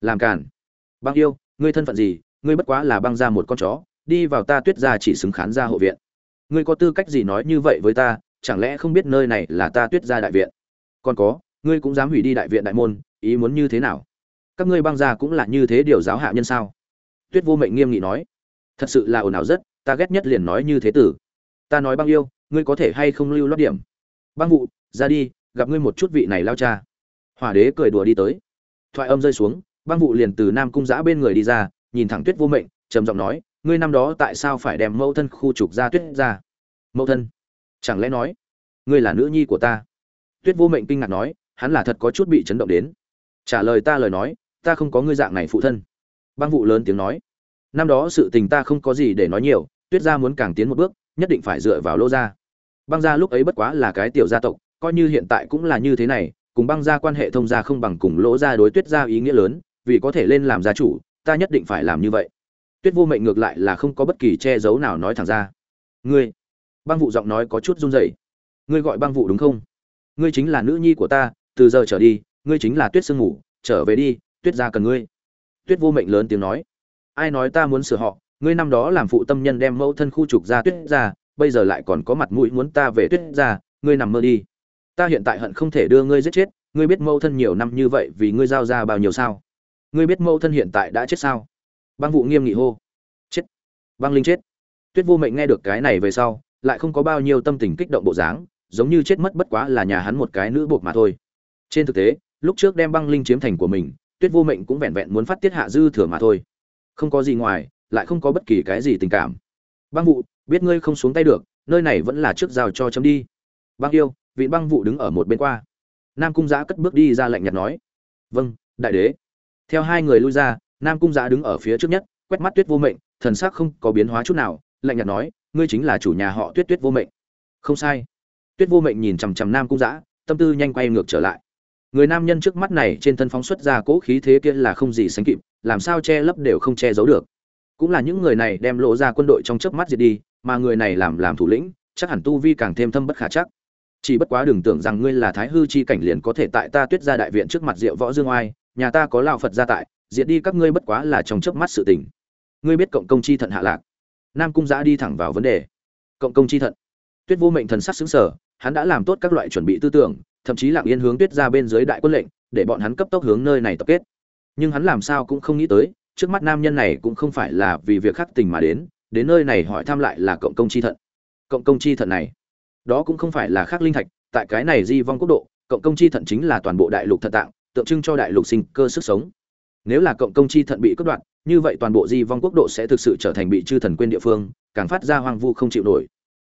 Làm cản băng yêu, ngươi thân phận gì? Ngươi bất quá là băng ra một con chó, đi vào ta tuyết ra chỉ xứng khán ra hộ viện. Ngươi có tư cách gì nói như vậy với ta chẳng lẽ không biết nơi này là ta tuyết ra đại viện? Còn có, ngươi cũng dám hủy đi đại viện đại môn, ý muốn như thế nào? Các ngươi băng ra cũng là như thế điều giáo hạ nhân sao? Tuyết vô mệnh nghiêm nghị nói. Thật sự là ồn ào rất, ta ghét nhất liền nói như thế tử. Ta nói băng yêu, ngươi có thể hay không lưu lót điểm? Băng vụ, ra đi, gặp ngươi một chút vị này lao cha. Hỏa đế cười đùa đi tới. Thoại âm rơi xuống, băng vụ liền từ nam cung giã bên người đi ra, nhìn thẳng tuyết vô mệnh, trầm giọng nói, ngươi năm đó tại sao phải đem mẫu thân khu trục ra tuyết ra? Mẫu thân? Chẳng lẽ nói, ngươi là nữ nhi của ta? Tuyết vô mệnh kinh ngạc nói, hắn là thật có chút bị chấn động đến. Trả lời ta lời nói, ta không có ngươi dạng này phụ thân. Băng vụ lớn tiếng nói, năm đó sự tình ta không có gì để nói nhiều, tuyết gia muốn càng tiến một bước, nhất định phải dựa vào lô gia. Băng gia lúc ấy bất quá là cái tiểu gia tộc, coi như hiện tại cũng là như thế này, cùng băng gia quan hệ thông gia không bằng cùng lỗ gia đối tuyết gia ý nghĩa lớn, vì có thể lên làm gia chủ, ta nhất định phải làm như vậy. Tuyết vô mệnh ngược lại là không có bất kỳ che giấu nào nói thẳng ra. Ngươi băng vụ giọng nói có chút run rẩy. Ngươi gọi băng vụ đúng không? Ngươi chính là nữ nhi của ta, từ giờ trở đi, ngươi chính là tuyết sương ngủ, trở về đi, tuyết gia cần ngươi. Tuyết vô mệnh lớn tiếng nói. Ai nói ta muốn sửa họ, ngươi năm đó làm phụ tâm nhân đem mẫu thân khu trục ra tuyết ra bây giờ lại còn có mặt mũi muốn ta về tuyết ra ngươi nằm mơ đi. Ta hiện tại hận không thể đưa ngươi giết chết, ngươi biết mẫu thân nhiều năm như vậy vì ngươi giao ra bao nhiêu sao? Ngươi biết mẫu thân hiện tại đã chết sao? Băng vụ nghiêm nghị hô. Chết. Băng linh chết. Tuyết vô mệnh nghe được cái này về sau lại không có bao nhiêu tâm tình kích động bộ dáng, giống như chết mất bất quá là nhà hắn một cái nữ buộc mà thôi. Trên thực tế, lúc trước đem băng linh chiếm thành của mình, tuyết vô mệnh cũng vẹn vẹn muốn phát tiết hạ dư thừa mà thôi. Không có gì ngoài, lại không có bất kỳ cái gì tình cảm. Băng vụ biết ngươi không xuống tay được, nơi này vẫn là trước rào cho chấm đi. Băng yêu, vị băng vụ đứng ở một bên qua. Nam cung giã cất bước đi ra lạnh nhạt nói. Vâng đại đế. Theo hai người lui ra, nam cung giã đứng ở phía trước nhất, quét mắt tuyết vô mệnh, thần sắc không có biến hóa chút nào, lạnh nhạt nói ngươi chính là chủ nhà họ tuyết tuyết vô mệnh. Không sai. Tuyết vô mệnh nhìn chằm chằm nam cung giã tâm tư nhanh quay ngược trở lại. Người nam nhân trước mắt này trên thân phóng xuất ra cỗ khí thế kia là không gì sánh kịp, làm sao che lấp đều không che giấu được. Cũng là những người này đem lộ ra quân đội trong chớp mắt diệt đi, mà người này làm làm thủ lĩnh, chắc hẳn tu vi càng thêm thâm bất khả chắc. Chỉ bất quá đừng tưởng rằng ngươi là thái hư chi cảnh liền có thể tại ta tuyết gia đại viện trước mặt diệu võ dương oai, nhà ta có lão phật gia tại, diệt đi các ngươi bất quá là trong chớp mắt sự tình. Ngươi biết cộng công chi thận hạ lạc nam cung giã đi thẳng vào vấn đề. Cộng công chi thận. Tuyết vô mệnh thần sắc xứng sở hắn đã làm tốt các loại chuẩn bị tư tưởng, thậm chí lặng yên hướng tuyết ra bên dưới đại quân lệnh, để bọn hắn cấp tốc hướng nơi này tập kết. Nhưng hắn làm sao cũng không nghĩ tới, trước mắt nam nhân này cũng không phải là vì việc khắc tình mà đến đến nơi này hỏi thăm lại là cộng công chi thận. Cộng công chi thận này, đó cũng không phải là khắc linh thạch, tại cái này di vong quốc độ, cộng công chi thận chính là toàn bộ đại lục thận tạng, tượng trưng cho đại lục sinh cơ sức sống. Nếu là cộng công chi thận bị cắt đoạn như vậy toàn bộ di vong quốc độ sẽ thực sự trở thành bị chư thần quên địa phương, càng phát ra hoang vu không chịu nổi.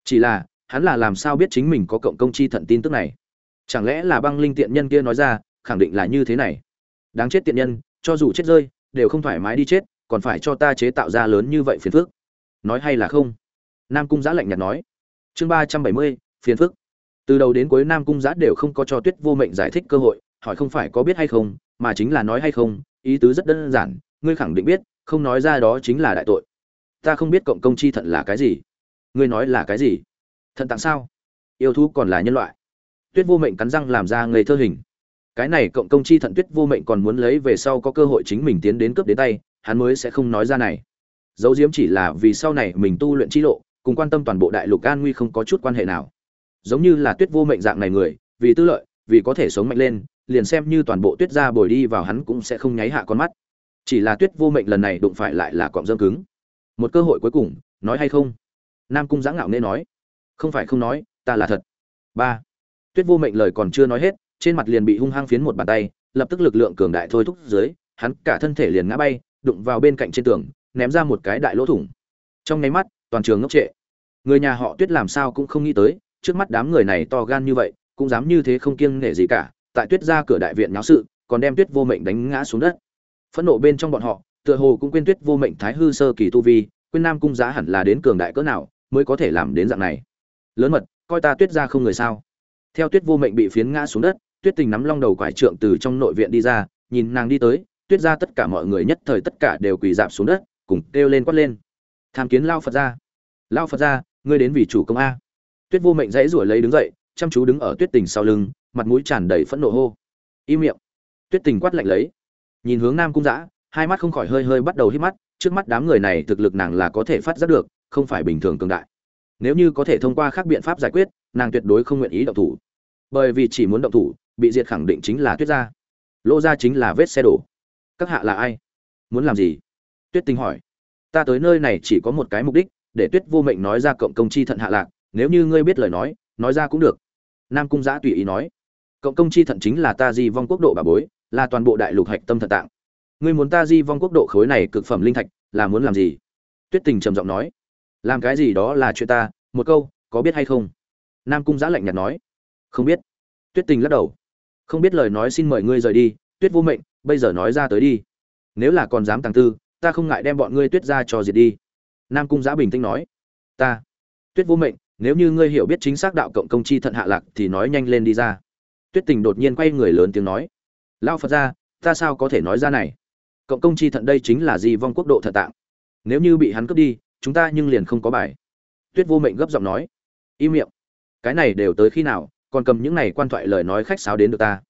Chỉ là, hắn là làm sao biết chính mình có cộng công chi thận tin tức này? Chẳng lẽ là băng linh tiện nhân kia nói ra, khẳng định là như thế này? Đáng chết tiện nhân, cho dù chết rơi, đều không thoải mái đi chết, còn phải cho ta chế tạo ra lớn như vậy phiền phức. Nói hay là không? Nam cung giã lạnh nhạt nói. Chương ba trăm bảy mươi, phiền phức. Từ đầu đến cuối nam cung giã đều không có cho tuyết vô mệnh giải thích cơ hội, hỏi không phải có biết hay không, mà chính là nói hay không, ý tứ rất đơn giản ngươi khẳng định biết, không nói ra đó chính là đại tội. Ta không biết cộng công chi thận là cái gì. Ngươi nói là cái gì? Thận tặng sao? Yêu thú còn là nhân loại. Tuyết vô mệnh cắn răng làm ra ngây thơ hình. Cái này cộng công chi thận tuyết vô mệnh còn muốn lấy về sau có cơ hội chính mình tiến đến cướp đến tay, hắn mới sẽ không nói ra này. Dấu diếm chỉ là vì sau này mình tu luyện chi lộ, cùng quan tâm toàn bộ đại lục an nguy không có chút quan hệ nào. Giống như là tuyết vô mệnh dạng này người, vì tư lợi, vì có thể sống mạnh lên, liền xem như toàn bộ tuyết ra bồi đi vào hắn cũng sẽ không nháy hạ con mắt chỉ là tuyết vô mệnh lần này đụng phải lại là cọng dơm cứng. Một cơ hội cuối cùng, nói hay không? Nam cung giã ngạo nên nói. Không phải không nói, ta là thật. Ba. Tuyết vô mệnh lời còn chưa nói hết, trên mặt liền bị hung hăng phiến một bàn tay, lập tức lực lượng cường đại thôi thúc dưới, hắn cả thân thể liền ngã bay, đụng vào bên cạnh trên tường, ném ra một cái đại lỗ thủng. Trong nháy mắt, toàn trường ngốc trệ. Người nhà họ tuyết làm sao cũng không nghĩ tới, trước mắt đám người này to gan như vậy, cũng dám như thế không kiêng nể gì cả, tại tuyết ra cửa đại viện nháo sự, còn đem tuyết vô mệnh đánh ngã xuống đất phẫn nộ bên trong bọn họ, tựa hồ cũng quên tuyết vô mệnh thái hư sơ kỳ tu vi, quên nam cung giá hẳn là đến cường đại cỡ nào mới có thể làm đến dạng này. Lớn mật, coi ta tuyết ra không người sao? Theo tuyết vô mệnh bị phiến ngã xuống đất, tuyết tình nắm long đầu quải trượng từ trong nội viện đi ra, nhìn nàng đi tới, tuyết ra tất cả mọi người nhất thời tất cả đều quỳ dạp xuống đất, cùng kêu lên quát lên. Tham kiến lao phật ra lao phật ra ngươi đến vì chủ công a. Tuyết vô mệnh dãy rủi lấy đứng dậy, chăm chú đứng ở tuyết tình sau lưng, mặt mũi tràn đầy phẫn nộ hô. Im miệng. Tuyết tình quát lạnh lấy nhìn hướng nam cung giã hai mắt không khỏi hơi hơi bắt đầu hít mắt, trước mắt đám người này thực lực nàng là có thể phát giác được, không phải bình thường cường đại. Nếu như có thể thông qua các biện pháp giải quyết, nàng tuyệt đối không nguyện ý động thủ. Bởi vì chỉ muốn động thủ, bị diệt khẳng định chính là tuyết gia. Lô gia chính là vết xe đổ. Các hạ là ai? Muốn làm gì? Tuyết tinh hỏi. Ta tới nơi này chỉ có một cái mục đích, để tuyết vô mệnh nói ra cộng công chi thận hạ lạc, nếu như ngươi biết lời nói nói ra cũng được. Nam cung giã tùy ý nói. Cộng công chi thận chính là ta di vong quốc độ bà bối là toàn bộ đại lục hạch tâm thần tạng. Ngươi muốn ta di vong quốc độ khối này cực phẩm linh thạch, là muốn làm gì? Tuyết tình trầm giọng nói. Làm cái gì đó là chuyện ta, một câu, có biết hay không? Nam cung giã lạnh nhạt nói. Không biết. Tuyết tình lắc đầu. Không biết lời nói xin mời ngươi rời đi, tuyết vô mệnh, bây giờ nói ra tới đi. Nếu là còn dám tàng tư, ta không ngại đem bọn ngươi tuyết ra cho diệt đi. Nam cung giã bình tĩnh nói. Ta. Tuyết vô mệnh, nếu như ngươi hiểu biết chính xác đạo cộng công chi thận hạ lạc, thì nói nhanh lên đi ra. Tuyết tình đột nhiên quay người lớn tiếng nói lao phật ra, ta sao có thể nói ra này? Cộng công chi thận đây chính là di vong quốc độ thận tạng. Nếu như bị hắn cướp đi, chúng ta nhưng liền không có bài. Tuyết vô mệnh gấp giọng nói. Im miệng. Cái này đều tới khi nào, còn cầm những này quan thoại lời nói khách sáo đến được ta.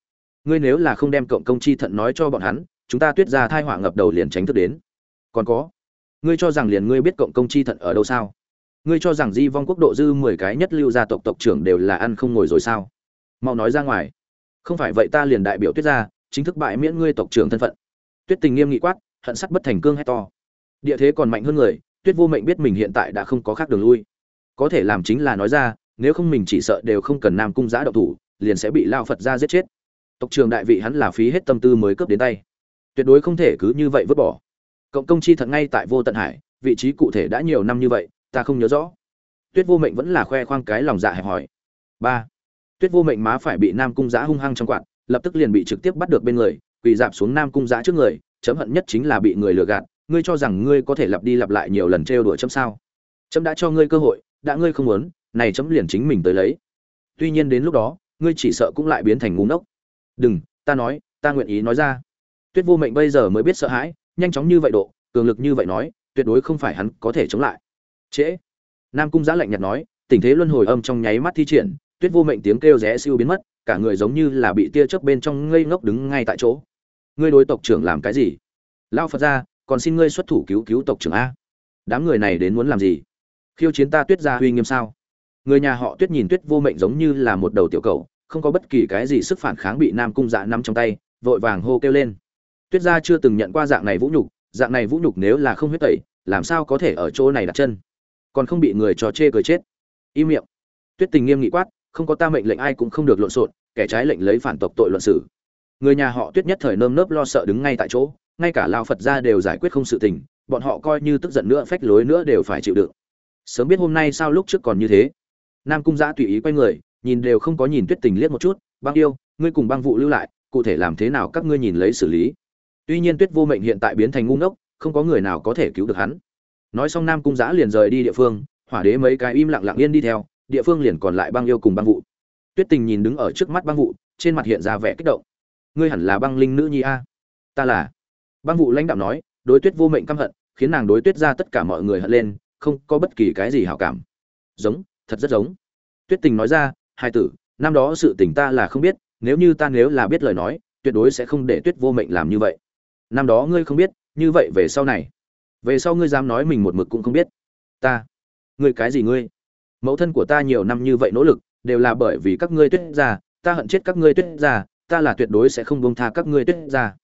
Ngươi nếu là không đem cộng công chi thận nói cho bọn hắn, chúng ta tuyết ra thai họa ngập đầu liền tránh thức đến. Còn có, ngươi cho rằng liền ngươi biết cộng công chi thận ở đâu sao? Ngươi cho rằng di vong quốc độ dư mười cái nhất lưu gia tộc tộc trưởng đều là ăn không ngồi rồi sao? Mau nói ra ngoài. Không phải vậy ta liền đại biểu tuyết ra chính thức bại miễn ngươi tộc trưởng thân phận. Tuyết tình nghiêm nghị quát, hận sắt bất thành cương hay to. Địa thế còn mạnh hơn người, tuyết vô mệnh biết mình hiện tại đã không có khác đường lui. Có thể làm chính là nói ra, nếu không mình chỉ sợ đều không cần nam cung giã độc thủ, liền sẽ bị lao phật ra giết chết. Tộc trường đại vị hắn là phí hết tâm tư mới cướp đến tay. Tuyệt đối không thể cứ như vậy vứt bỏ. Cộng công chi thật ngay tại vô tận hải, vị trí cụ thể đã nhiều năm như vậy, ta không nhớ rõ. Tuyết vô mệnh vẫn là khoe khoang cái lòng dạ hẹp hỏi ba. Tuyết vô mệnh má phải bị nam cung giã hung hăng trong quạt lập tức liền bị trực tiếp bắt được bên người, quỳ dạp xuống nam cung giã trước người, chấm hận nhất chính là bị người lừa gạt, ngươi cho rằng ngươi có thể lặp đi lặp lại nhiều lần trêu đuổi chấm sao? Chấm đã cho ngươi cơ hội, đã ngươi không muốn, này chấm liền chính mình tới lấy. Tuy nhiên đến lúc đó, ngươi chỉ sợ cũng lại biến thành ngu ngốc. Đừng, ta nói, ta nguyện ý nói ra. Tuyết vô mệnh bây giờ mới biết sợ hãi, nhanh chóng như vậy độ, cường lực như vậy nói, tuyệt đối không phải hắn có thể chống lại. Trễ. Nam cung giã lạnh nhạt nói, tình thế luân hồi âm trong nháy mắt thi triển, tuyết vô mệnh tiếng kêu rẽ siêu biến mất cả người giống như là bị tia chớp bên trong ngây ngốc đứng ngay tại chỗ. Ngươi đối tộc trưởng làm cái gì? Lao phật ra, còn xin ngươi xuất thủ cứu cứu tộc trưởng a. Đám người này đến muốn làm gì? Khiêu chiến ta tuyết gia huy nghiêm sao? Người nhà họ tuyết nhìn tuyết vô mệnh giống như là một đầu tiểu cầu không có bất kỳ cái gì sức phản kháng bị nam cung dạ nắm trong tay, vội vàng hô kêu lên. Tuyết gia chưa từng nhận qua dạng này vũ nhục, dạng này vũ nhục nếu là không huyết tẩy, làm sao có thể ở chỗ này đặt chân? Còn không bị người trò chê cười chết. Im miệng. Tuyết tình nghiêm nghị quát, không có ta mệnh lệnh ai cũng không được lộn xộn kẻ trái lệnh lấy phản tộc tội luận xử. Người nhà họ tuyết nhất thời nơm nớp lo sợ đứng ngay tại chỗ, ngay cả lao phật gia đều giải quyết không sự tình, bọn họ coi như tức giận nữa, phách lối nữa đều phải chịu đựng. Sớm biết hôm nay sao lúc trước còn như thế. Nam cung giã tùy ý quay người, nhìn đều không có nhìn tuyết tình liếc một chút, băng yêu, ngươi cùng băng vụ lưu lại, cụ thể làm thế nào các ngươi nhìn lấy xử lý? Tuy nhiên tuyết vô mệnh hiện tại biến thành ngu ngốc, không có người nào có thể cứu được hắn. Nói xong nam cung giã liền rời đi địa phương, hỏa đế mấy cái im lặng lặng yên đi theo, địa phương liền còn lại băng yêu cùng băng vụ tuyết tình nhìn đứng ở trước mắt băng vụ trên mặt hiện ra vẻ kích động. Ngươi hẳn là băng linh nữ nhi a. Ta là. Băng vụ lãnh đạo nói, đối tuyết vô mệnh căm hận, khiến nàng đối tuyết ra tất cả mọi người hận lên, không có bất kỳ cái gì hảo cảm. Giống, thật rất giống. Tuyết tình nói ra, hai tử, năm đó sự tình ta là không biết, nếu như ta nếu là biết lời nói, tuyệt đối sẽ không để tuyết vô mệnh làm như vậy. Năm đó ngươi không biết, như vậy về sau này. Về sau ngươi dám nói mình một mực cũng không biết. Ta, ngươi cái gì ngươi? Mẫu thân của ta nhiều năm như vậy nỗ lực đều là bởi vì các ngươi tuyết ra ta hận chết các ngươi tuyết ra ta là tuyệt đối sẽ không buông tha các ngươi tuyết ra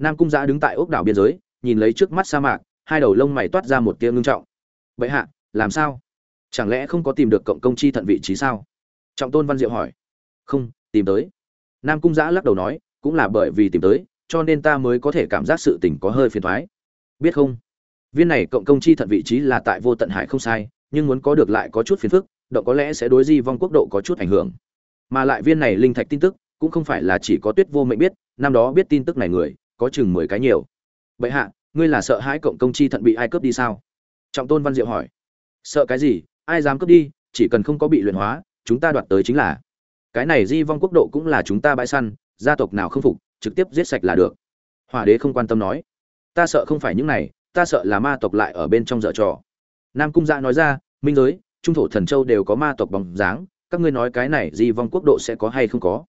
nam cung giã đứng tại ốc đảo biên giới, nhìn lấy trước mắt sa mạc, hai đầu lông mày toát ra một tia ngưng trọng. Bệ hạ, làm sao? Chẳng lẽ không có tìm được cộng công chi thận vị trí sao? Trọng tôn văn diệu hỏi. Không, tìm tới. Nam cung giã lắc đầu nói, cũng là bởi vì tìm tới, cho nên ta mới có thể cảm giác sự tình có hơi phiền thoái. Biết không? Viên này cộng công chi thận vị trí là tại vô tận hải không sai, nhưng muốn có được lại có chút phiền phức động có lẽ sẽ đối di vong quốc độ có chút ảnh hưởng. Mà lại viên này linh thạch tin tức, cũng không phải là chỉ có tuyết vô mệnh biết, năm đó biết tin tức này người, có chừng mười cái nhiều. Bệ hạ, ngươi là sợ hãi cộng công chi thận bị ai cướp đi sao? Trọng tôn văn diệu hỏi. Sợ cái gì? Ai dám cướp đi? Chỉ cần không có bị luyện hóa, chúng ta đoạt tới chính là. Cái này di vong quốc độ cũng là chúng ta bãi săn, gia tộc nào không phục, trực tiếp giết sạch là được. Hỏa đế không quan tâm nói. Ta sợ không phải những này, ta sợ là ma tộc lại ở bên trong dở trò. Nam cung dạ nói ra, minh giới trung thổ thần châu đều có ma tộc bóng dáng, các ngươi nói cái này di vong quốc độ sẽ có hay không có?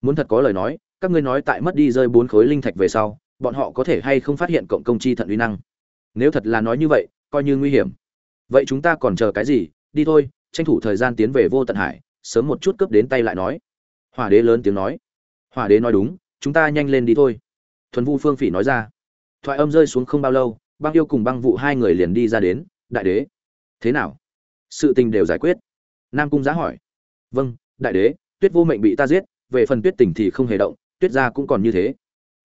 Muốn thật có lời nói, các ngươi nói tại mất đi rơi bốn khối linh thạch về sau, bọn họ có thể hay không phát hiện cộng công chi thận uy năng? Nếu thật là nói như vậy, coi như nguy hiểm. Vậy chúng ta còn chờ cái gì? Đi thôi, tranh thủ thời gian tiến về vô tận hải, sớm một chút cướp đến tay lại nói. Hỏa đế lớn tiếng nói. Hỏa đế nói đúng, chúng ta nhanh lên đi thôi. Thuần vu phương phỉ nói ra. Thoại âm rơi xuống không bao lâu, băng yêu cùng băng vụ hai người liền đi ra đến, đại đế. Thế nào? Sự tình đều giải quyết. Nam cung giá hỏi. Vâng đại đế, tuyết vô mệnh bị ta giết, về phần tuyết tình thì không hề động, tuyết gia cũng còn như thế.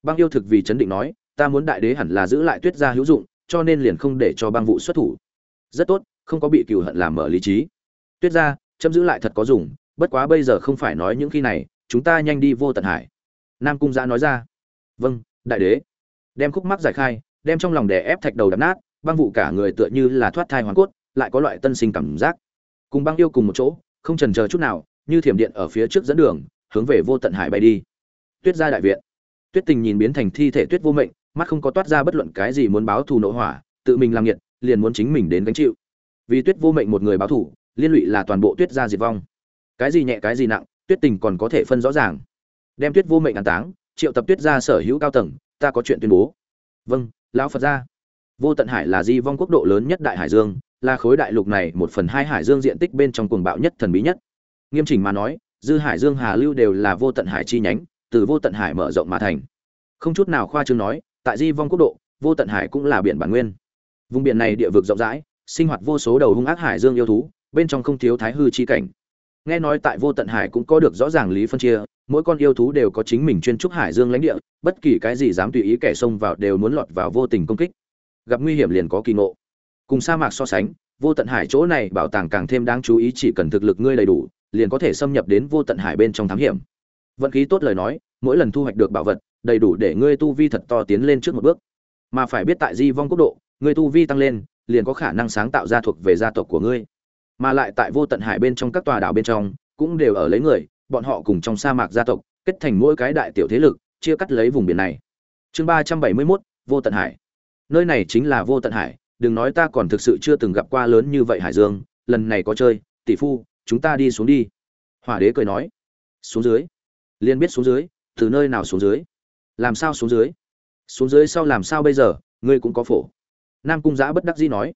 Băng yêu thực vì chấn định nói, ta muốn đại đế hẳn là giữ lại tuyết gia hữu dụng, cho nên liền không để cho băng vụ xuất thủ. Rất tốt, không có bị cừu hận làm mở lý trí. Tuyết gia, chấm giữ lại thật có dùng, bất quá bây giờ không phải nói những khi này, chúng ta nhanh đi vô tận hải. Nam cung giã nói ra. Vâng đại đế. Đem khúc mắc giải khai, đem trong lòng đè ép thạch đầu đập nát, băng vụ cả người tựa như là thoát thai hoàn cốt lại có loại tân sinh cảm giác. Cùng băng yêu cùng một chỗ, không trần chờ chút nào, như thiểm điện ở phía trước dẫn đường, hướng về vô tận hải bay đi. Tuyết gia đại viện. Tuyết tình nhìn biến thành thi thể tuyết vô mệnh, mắt không có toát ra bất luận cái gì muốn báo thù nộ hỏa, tự mình làm nhiệt liền muốn chính mình đến gánh chịu. Vì tuyết vô mệnh một người báo thù, liên lụy là toàn bộ tuyết gia diệt vong. Cái gì nhẹ, cái gì nặng, tuyết tình còn có thể phân rõ ràng. Đem tuyết vô mệnh an táng, triệu tập tuyết gia sở hữu cao tầng, ta có chuyện tuyên bố. Vâng lão phật gia vô tận hải là di vong quốc độ lớn nhất đại hải dương là khối đại lục này một phần hai hải dương diện tích bên trong cuồng bạo nhất thần bí nhất. Nghiêm chỉnh mà nói, dư hải dương hà lưu đều là vô tận hải chi nhánh, từ vô tận hải mở rộng mà thành. Không chút nào khoa trương nói, tại di vong quốc độ, vô tận hải cũng là biển bản nguyên. Vùng biển này địa vực rộng rãi, sinh hoạt vô số đầu hung ác hải dương yêu thú, bên trong không thiếu thái hư chi cảnh. Nghe nói tại vô tận hải cũng có được rõ ràng lý phân chia, mỗi con yêu thú đều có chính mình chuyên trúc hải dương lãnh địa, bất kỳ cái gì dám tùy ý kẻ xông vào đều muốn lọt vào vô tình công kích. Gặp nguy hiểm liền có kỳ ngộ cùng sa mạc so sánh, vô tận hải chỗ này bảo tàng càng thêm đáng chú ý, chỉ cần thực lực ngươi đầy đủ, liền có thể xâm nhập đến vô tận hải bên trong thám hiểm. Vận khí tốt lời nói, mỗi lần thu hoạch được bảo vật, đầy đủ để ngươi tu vi thật to tiến lên trước một bước. Mà phải biết tại di vong quốc độ, ngươi tu vi tăng lên, liền có khả năng sáng tạo ra thuộc về gia tộc của ngươi. Mà lại tại vô tận hải bên trong các tòa đảo bên trong, cũng đều ở lấy người, bọn họ cùng trong sa mạc gia tộc, kết thành mỗi cái đại tiểu thế lực, chia cắt lấy vùng biển này. Chương ba trăm bảy mươi mốt, vô tận hải. Nơi này chính là vô tận hải đừng nói ta còn thực sự chưa từng gặp qua lớn như vậy hải dương, lần này có chơi, tỷ phu, chúng ta đi xuống đi. Hỏa đế cười nói. Xuống dưới. Liên biết xuống dưới, từ nơi nào xuống dưới? Làm sao xuống dưới? Xuống dưới sau làm sao bây giờ? Ngươi cũng có phổ. Nam cung giã bất đắc dĩ nói.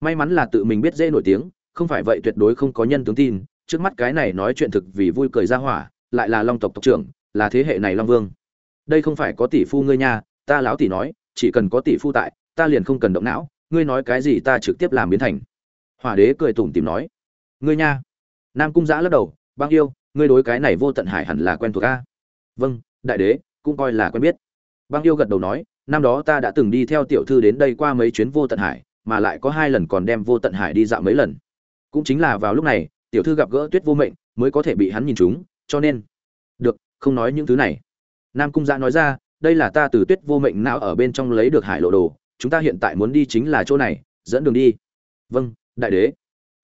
May mắn là tự mình biết dễ nổi tiếng, không phải vậy tuyệt đối không có nhân tướng tin. Trước mắt cái này nói chuyện thực vì vui cười ra hỏa, lại là long tộc tộc trưởng, là thế hệ này long vương. Đây không phải có tỷ phu ngươi nha, ta lão tỷ nói, chỉ cần có tỷ phu tại, ta liền không cần động não ngươi nói cái gì ta trực tiếp làm biến thành. Hỏa đế cười tủm tìm nói. Ngươi nha. Nam cung giã lắc đầu, băng yêu, ngươi đối cái này vô tận hải hẳn là quen thuộc a. Vâng đại đế, cũng coi là quen biết. Băng yêu gật đầu nói, năm đó ta đã từng đi theo tiểu thư đến đây qua mấy chuyến vô tận hải, mà lại có hai lần còn đem vô tận hải đi dạo mấy lần. Cũng chính là vào lúc này, tiểu thư gặp gỡ tuyết vô mệnh, mới có thể bị hắn nhìn chúng cho nên. Được, không nói những thứ này. Nam cung giã nói ra, đây là ta từ tuyết vô mệnh não ở bên trong lấy được hải lộ đồ chúng ta hiện tại muốn đi chính là chỗ này, dẫn đường đi. Vâng đại đế.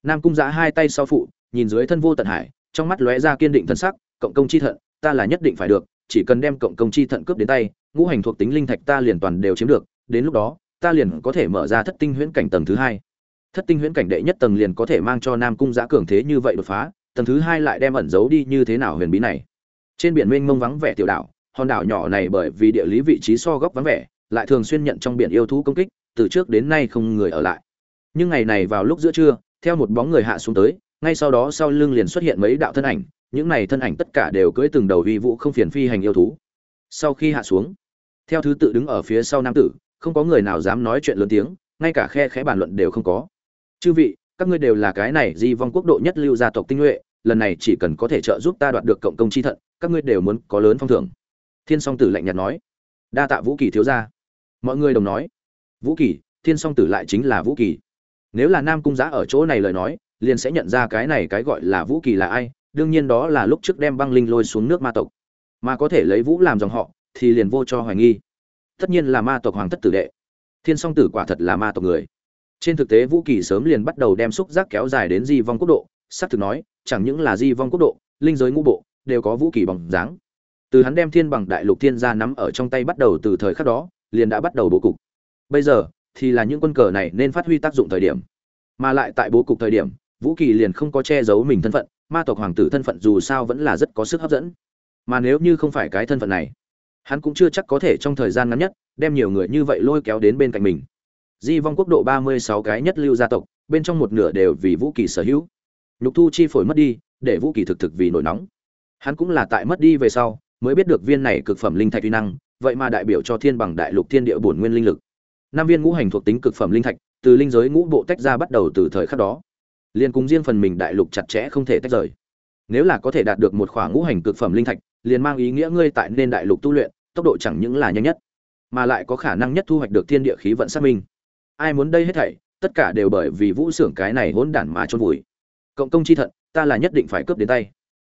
Nam cung giã hai tay sau phụ, nhìn dưới thân vô tận hải, trong mắt lóe ra kiên định thân sắc, cộng công chi thận, ta là nhất định phải được, chỉ cần đem cộng công chi thận cướp đến tay, ngũ hành thuộc tính linh thạch ta liền toàn đều chiếm được, đến lúc đó, ta liền có thể mở ra thất tinh huyễn cảnh tầng thứ hai. Thất tinh huyễn cảnh đệ nhất tầng liền có thể mang cho nam cung giã cường thế như vậy đột phá, tầng thứ hai lại đem ẩn giấu đi như thế nào huyền bí này? Trên biển mênh mông vắng vẻ tiểu đảo, hòn đảo nhỏ này bởi vì địa lý vị trí so góc vắng vẻ lại thường xuyên nhận trong biển yêu thú công kích, từ trước đến nay không người ở lại. Nhưng ngày này vào lúc giữa trưa, theo một bóng người hạ xuống tới, ngay sau đó sau lưng liền xuất hiện mấy đạo thân ảnh, những này thân ảnh tất cả đều cưỡi từng đầu uy vũ không phiền phi hành yêu thú. Sau khi hạ xuống, theo thứ tự đứng ở phía sau nam tử, không có người nào dám nói chuyện lớn tiếng, ngay cả khe khẽ bàn luận đều không có. Chư vị, các ngươi đều là cái này di vong quốc độ nhất lưu gia tộc tinh nhuệ, lần này chỉ cần có thể trợ giúp ta đoạt được cộng công chi thận, các ngươi đều muốn có lớn phong thưởng. Thiên song tử lạnh nhạt nói. Đa tạ vũ kỳ thiếu gia mọi người đồng nói, vũ kỳ, thiên song tử lại chính là vũ kỳ. Nếu là nam cung giá ở chỗ này lời nói, liền sẽ nhận ra cái này cái gọi là vũ kỳ là ai, đương nhiên đó là lúc trước đem băng linh lôi xuống nước ma tộc. Mà có thể lấy vũ làm dòng họ, thì liền vô cho hoài nghi. Tất nhiên là ma tộc hoàng thất tử đệ. Thiên song tử quả thật là ma tộc người. Trên thực tế vũ kỳ sớm liền bắt đầu đem xúc giác kéo dài đến di vong quốc độ, xác thực nói, chẳng những là di vong quốc độ, linh giới ngũ bộ, đều có vũ kỳ bằng dáng. Từ hắn đem thiên bằng đại lục thiên gia nắm ở trong tay bắt đầu từ thời khắc đó liền đã bắt đầu bố cục. Bây giờ, thì là những quân cờ này nên phát huy tác dụng thời điểm. Mà lại tại bố cục thời điểm, vũ kỳ liền không có che giấu mình thân phận, ma tộc hoàng tử thân phận dù sao vẫn là rất có sức hấp dẫn. Mà nếu như không phải cái thân phận này, hắn cũng chưa chắc có thể trong thời gian ngắn nhất, đem nhiều người như vậy lôi kéo đến bên cạnh mình. Di vong quốc độ ba mươi sáu cái nhất lưu gia tộc, bên trong một nửa đều vì vũ kỳ sở hữu. Nhục thu chi phổi mất đi, để vũ kỳ thực thực vì nổi nóng. Hắn cũng là tại mất đi về sau, mới biết được viên này cực phẩm linh thạch uy năng vậy mà đại biểu cho thiên bằng đại lục thiên địa bổn nguyên linh lực. Năm viên ngũ hành thuộc tính cực phẩm linh thạch, từ linh giới ngũ bộ tách ra bắt đầu từ thời khắc đó. Liền cùng riêng phần mình đại lục chặt chẽ không thể tách rời. Nếu là có thể đạt được một khoảng ngũ hành cực phẩm linh thạch, liền mang ý nghĩa ngươi tại nên đại lục tu luyện, tốc độ chẳng những là nhanh nhất, mà lại có khả năng nhất thu hoạch được thiên địa khí vận xác minh. Ai muốn đây hết thảy, tất cả đều bởi vì vũ xưởng cái này hỗn đản mà chôn vùi. Cộng công chi thận, ta là nhất định phải cướp đến tay.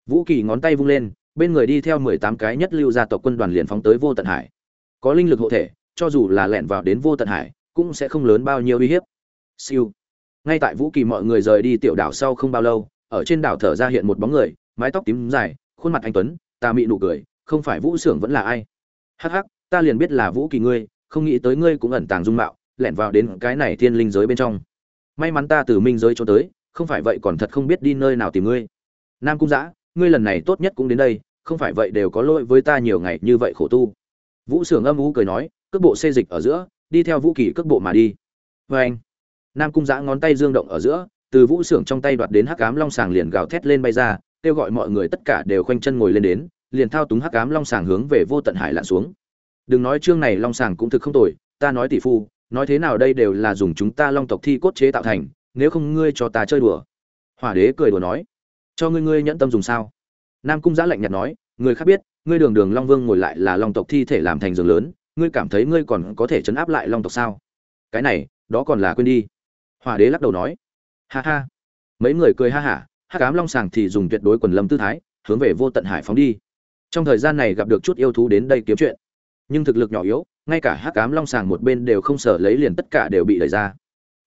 Vũ kỳ ngón tay vung lên bên người đi theo mười tám cái nhất lưu gia tộc quân đoàn liền phóng tới vô tận hải. Có linh lực hộ thể, cho dù là lẻn vào đến vô tận hải, cũng sẽ không lớn bao nhiêu uy hiếp. Siêu. Ngay tại vũ kỳ mọi người rời đi tiểu đảo sau không bao lâu, ở trên đảo thở ra hiện một bóng người, mái tóc tím dài, khuôn mặt anh tuấn ta mị nụ cười, không phải vũ xưởng vẫn là ai? Hắc hắc, ta liền biết là vũ kỳ ngươi, không nghĩ tới ngươi cũng ẩn tàng dung mạo, lẻn vào đến cái này thiên linh giới bên trong. May mắn ta từ minh giới cho tới, không phải vậy còn thật không biết đi nơi nào tìm ngươi. Nam cung giã ngươi lần này tốt nhất cũng đến đây, không phải vậy đều có lỗi với ta nhiều ngày như vậy khổ tu. Vũ sưởng âm ú cười nói, cước bộ xê dịch ở giữa, đi theo vũ kỳ cước bộ mà đi. Vê anh, nam cung giã ngón tay dương động ở giữa, từ vũ sưởng trong tay đoạt đến hắc cám long sàng liền gào thét lên bay ra, kêu gọi mọi người tất cả đều khoanh chân ngồi lên đến, liền thao túng hắc cám long sàng hướng về vô tận hải lặn xuống. Đừng nói chương này long sàng cũng thực không tồi, ta nói tỷ phu, nói thế nào đây đều là dùng chúng ta long tộc thi cốt chế tạo thành, nếu không ngươi cho ta chơi đùa. Hỏa đế cười đùa nói cho ngươi ngươi nhẫn tâm dùng sao? Nam cung giã lạnh nhạt nói, người khác biết, ngươi đường đường long vương ngồi lại là long tộc thi thể làm thành giường lớn, ngươi cảm thấy ngươi còn có thể chấn áp lại long tộc sao? Cái này, đó còn là quên đi. Hòa đế lắc đầu nói, ha ha. Mấy người cười ha hả hát cám long sàng thì dùng tuyệt đối quần lâm tư thái, hướng về vô tận hải phóng đi. Trong thời gian này gặp được chút yêu thú đến đây kiếm chuyện. Nhưng thực lực nhỏ yếu, ngay cả hát cám long sàng một bên đều không sở lấy liền tất cả đều bị đẩy ra.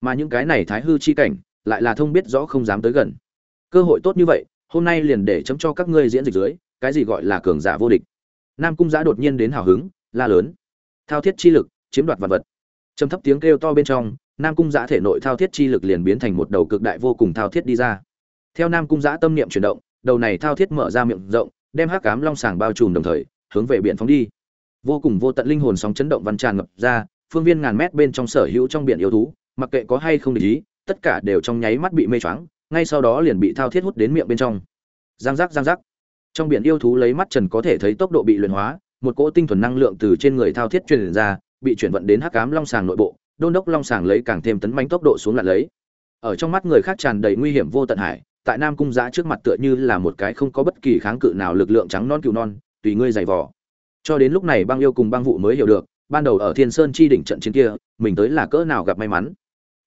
Mà những cái này thái hư chi cảnh, lại là thông biết rõ không dám tới gần cơ hội tốt như vậy, hôm nay liền để chấm cho các ngươi diễn dịch dưới, cái gì gọi là cường giả vô địch. Nam cung giã đột nhiên đến hào hứng, la lớn. Thao thiết chi lực, chiếm đoạt vật vật. Chấm thấp tiếng kêu to bên trong, nam cung giã thể nội thao thiết chi lực liền biến thành một đầu cực đại vô cùng thao thiết đi ra. Theo nam cung giã tâm niệm chuyển động, đầu này thao thiết mở ra miệng rộng, đem hắc cám long sàng bao trùm đồng thời, hướng về biển phóng đi. Vô cùng vô tận linh hồn sóng chấn động văn tràn ngập ra, phương viên ngàn mét bên trong sở hữu trong biển yêu thú, mặc kệ có hay không để ý, tất cả đều trong nháy mắt bị mê choáng ngay sau đó liền bị thao thiết hút đến miệng bên trong. Giang giác giang giác. Trong biển yêu thú lấy mắt trần có thể thấy tốc độ bị luyện hóa, một cỗ tinh thuần năng lượng từ trên người thao thiết truyền ra, bị chuyển vận đến hắc cám long sàng nội bộ, đôn đốc long sàng lấy càng thêm tấn manh tốc độ xuống lại lấy. Ở trong mắt người khác tràn đầy nguy hiểm vô tận hải, tại nam cung giã trước mặt tựa như là một cái không có bất kỳ kháng cự nào lực lượng trắng non cừu non, tùy ngươi giày vò. Cho đến lúc này băng yêu cùng băng vụ mới hiểu được, ban đầu ở thiên sơn chi đỉnh trận chiến kia, mình tới là cỡ nào gặp may mắn.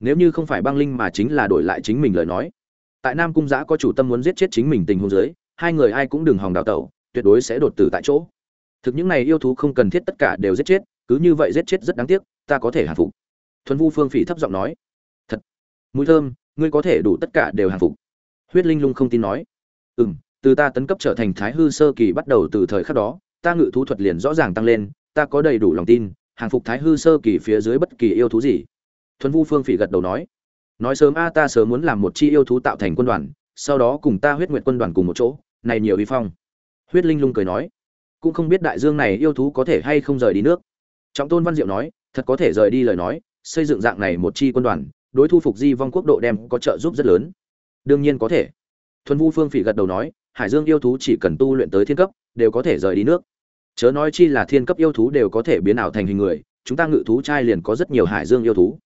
Nếu như không phải băng linh mà chính là đổi lại chính mình lời nói tại nam cung giã có chủ tâm muốn giết chết chính mình tình huống dưới hai người ai cũng đừng hòng đào tẩu, tuyệt đối sẽ đột tử tại chỗ. Thực những này yêu thú không cần thiết tất cả đều giết chết, cứ như vậy giết chết rất đáng tiếc, ta có thể hạ phục. Thuần vu phương phỉ thấp giọng nói. Thật. Mùi thơm, ngươi có thể đủ tất cả đều hạ phục. Huyết linh lung không tin nói. Ừ m từ ta tấn cấp trở thành thái hư sơ kỳ bắt đầu từ thời khắc đó, ta ngự thú thuật liền rõ ràng tăng lên, ta có đầy đủ lòng tin, hàng phục thái hư sơ kỳ phía dưới bất kỳ yêu thú gì. Thuần vu phương phỉ gật đầu nói nói sớm a, ta sớm muốn làm một chi yêu thú tạo thành quân đoàn, sau đó cùng ta huyết nguyện quân đoàn cùng một chỗ, này nhiều uy phong. Huyết linh lung cười nói, cũng không biết đại dương này yêu thú có thể hay không rời đi nước. Trọng tôn văn diệu nói, thật có thể rời đi lời nói, xây dựng dạng này một chi quân đoàn, đối thu phục di vong quốc độ đem có trợ giúp rất lớn. Đương nhiên có thể. Thuần vu phương phỉ gật đầu nói, hải dương yêu thú chỉ cần tu luyện tới thiên cấp, đều có thể rời đi nước. Chớ nói chi là thiên cấp yêu thú đều có thể biến ảo thành hình người, chúng ta ngự thú trai liền có rất nhiều hải dương yêu thú.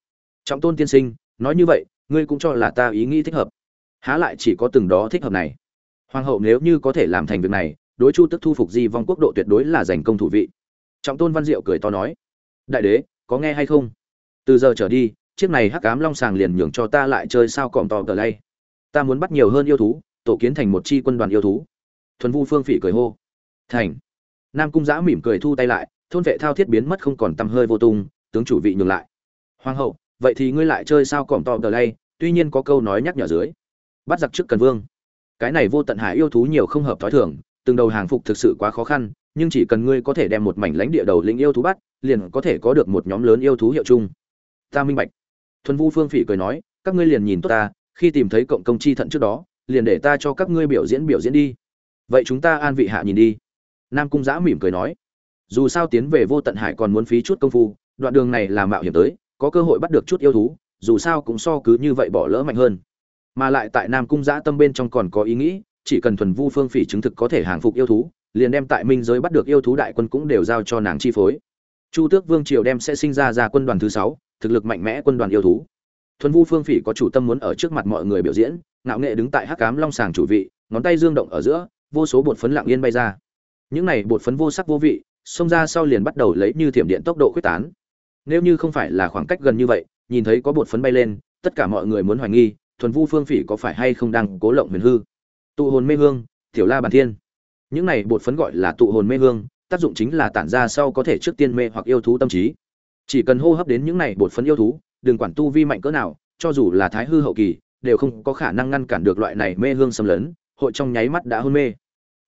Trọng tôn tiên sinh nói như vậy, ngươi cũng cho là ta ý nghĩ thích hợp. Há lại chỉ có từng đó thích hợp này. Hoàng hậu nếu như có thể làm thành việc này, đối chu tức thu phục di vong quốc độ tuyệt đối là giành công thủ vị. Trọng tôn văn diệu cười to nói, đại đế, có nghe hay không? Từ giờ trở đi, chiếc này hắc cám long sàng liền nhường cho ta lại chơi sao còm to cờ lay. Ta muốn bắt nhiều hơn yêu thú, tổ kiến thành một chi quân đoàn yêu thú. Thuần vu phương phỉ cười hô, thành. Nam cung giã mỉm cười thu tay lại, thôn vệ thao thiết biến mất không còn tăm hơi vô tung, tướng chủ vị nhường lại. Hoàng hậu vậy thì ngươi lại chơi sao còm to tờ lay, tuy nhiên có câu nói nhắc nhở dưới. Bắt giặc trước cần vương. Cái này vô tận hải yêu thú nhiều không hợp thói thường, từng đầu hàng phục thực sự quá khó khăn, nhưng chỉ cần ngươi có thể đem một mảnh lãnh địa đầu lĩnh yêu thú bắt, liền có thể có được một nhóm lớn yêu thú hiệu chung. Ta minh bạch. Thuần vu phương phỉ cười nói, các ngươi liền nhìn tốt ta, khi tìm thấy cộng công chi thận trước đó, liền để ta cho các ngươi biểu diễn biểu diễn đi. Vậy chúng ta an vị hạ nhìn đi. Nam cung giã mỉm cười nói. Dù sao tiến về vô tận hải còn muốn phí chút công phu, đoạn đường này là mạo hiểm tới có cơ hội bắt được chút yêu thú, dù sao cũng so cứ như vậy bỏ lỡ mạnh hơn. Mà lại tại nam cung giã tâm bên trong còn có ý nghĩ, chỉ cần thuần vu phương phỉ chứng thực có thể hàng phục yêu thú, liền đem tại minh giới bắt được yêu thú đại quân cũng đều giao cho nàng chi phối. Chu tước vương triều đem sẽ sinh ra ra quân đoàn thứ sáu, thực lực mạnh mẽ quân đoàn yêu thú. Thuần vu phương phỉ có chủ tâm muốn ở trước mặt mọi người biểu diễn, ngạo nghệ đứng tại hắc cám long sàng chủ vị, ngón tay dương động ở giữa, vô số bột phấn lặng yên bay ra. Những này bột phấn vô sắc vô vị, xông ra sau liền bắt đầu lấy như thiểm điện tốc độ quyết tán nếu như không phải là khoảng cách gần như vậy, nhìn thấy có bột phấn bay lên, tất cả mọi người muốn hoài nghi, thuần vu phương phỉ có phải hay không đang cố lộng huyền hư. Tụ hồn mê hương, tiểu la bàn thiên. Những này bột phấn gọi là tụ hồn mê hương, tác dụng chính là tản ra sau có thể trước tiên mê hoặc yêu thú tâm trí. Chỉ cần hô hấp đến những này bột phấn yêu thú, đừng quản tu vi mạnh cỡ nào, cho dù là thái hư hậu kỳ, đều không có khả năng ngăn cản được loại này mê hương xâm lấn, hội trong nháy mắt đã hôn mê.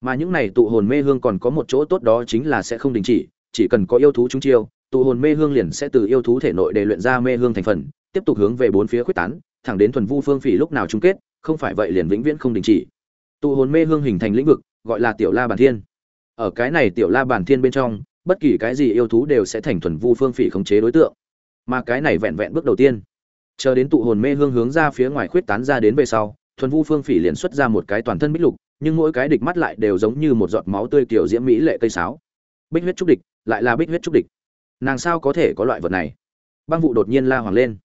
Mà những này tụ hồn mê hương còn có một chỗ tốt đó chính là sẽ không đình chỉ chỉ cần có yêu thú trúng chiêu tụ hồn mê hương liền sẽ từ yêu thú thể nội để luyện ra mê hương thành phần, tiếp tục hướng về bốn phía khuếch tán, thẳng đến thuần vu phương phỉ lúc nào chung kết, không phải vậy liền vĩnh viễn không đình chỉ. Tụ hồn mê hương hình thành lĩnh vực, gọi là tiểu la bản thiên. Ở cái này tiểu la bản thiên bên trong, bất kỳ cái gì yêu thú đều sẽ thành thuần vu phương phỉ khống chế đối tượng. Mà cái này vẹn vẹn bước đầu tiên. Chờ đến tụ hồn mê hương hướng ra phía ngoài khuyết tán ra đến về sau, thuần vu phương phỉ liền xuất ra một cái toàn thân bích lục, nhưng mỗi cái địch mắt lại đều giống như một giọt máu tươi kiểu diễm mỹ lệ cây sáo. Bích huyết trúc địch, lại là bích huyết trúc địch nàng sao có thể có loại vật này? Băng vụ đột nhiên la hoàng lên.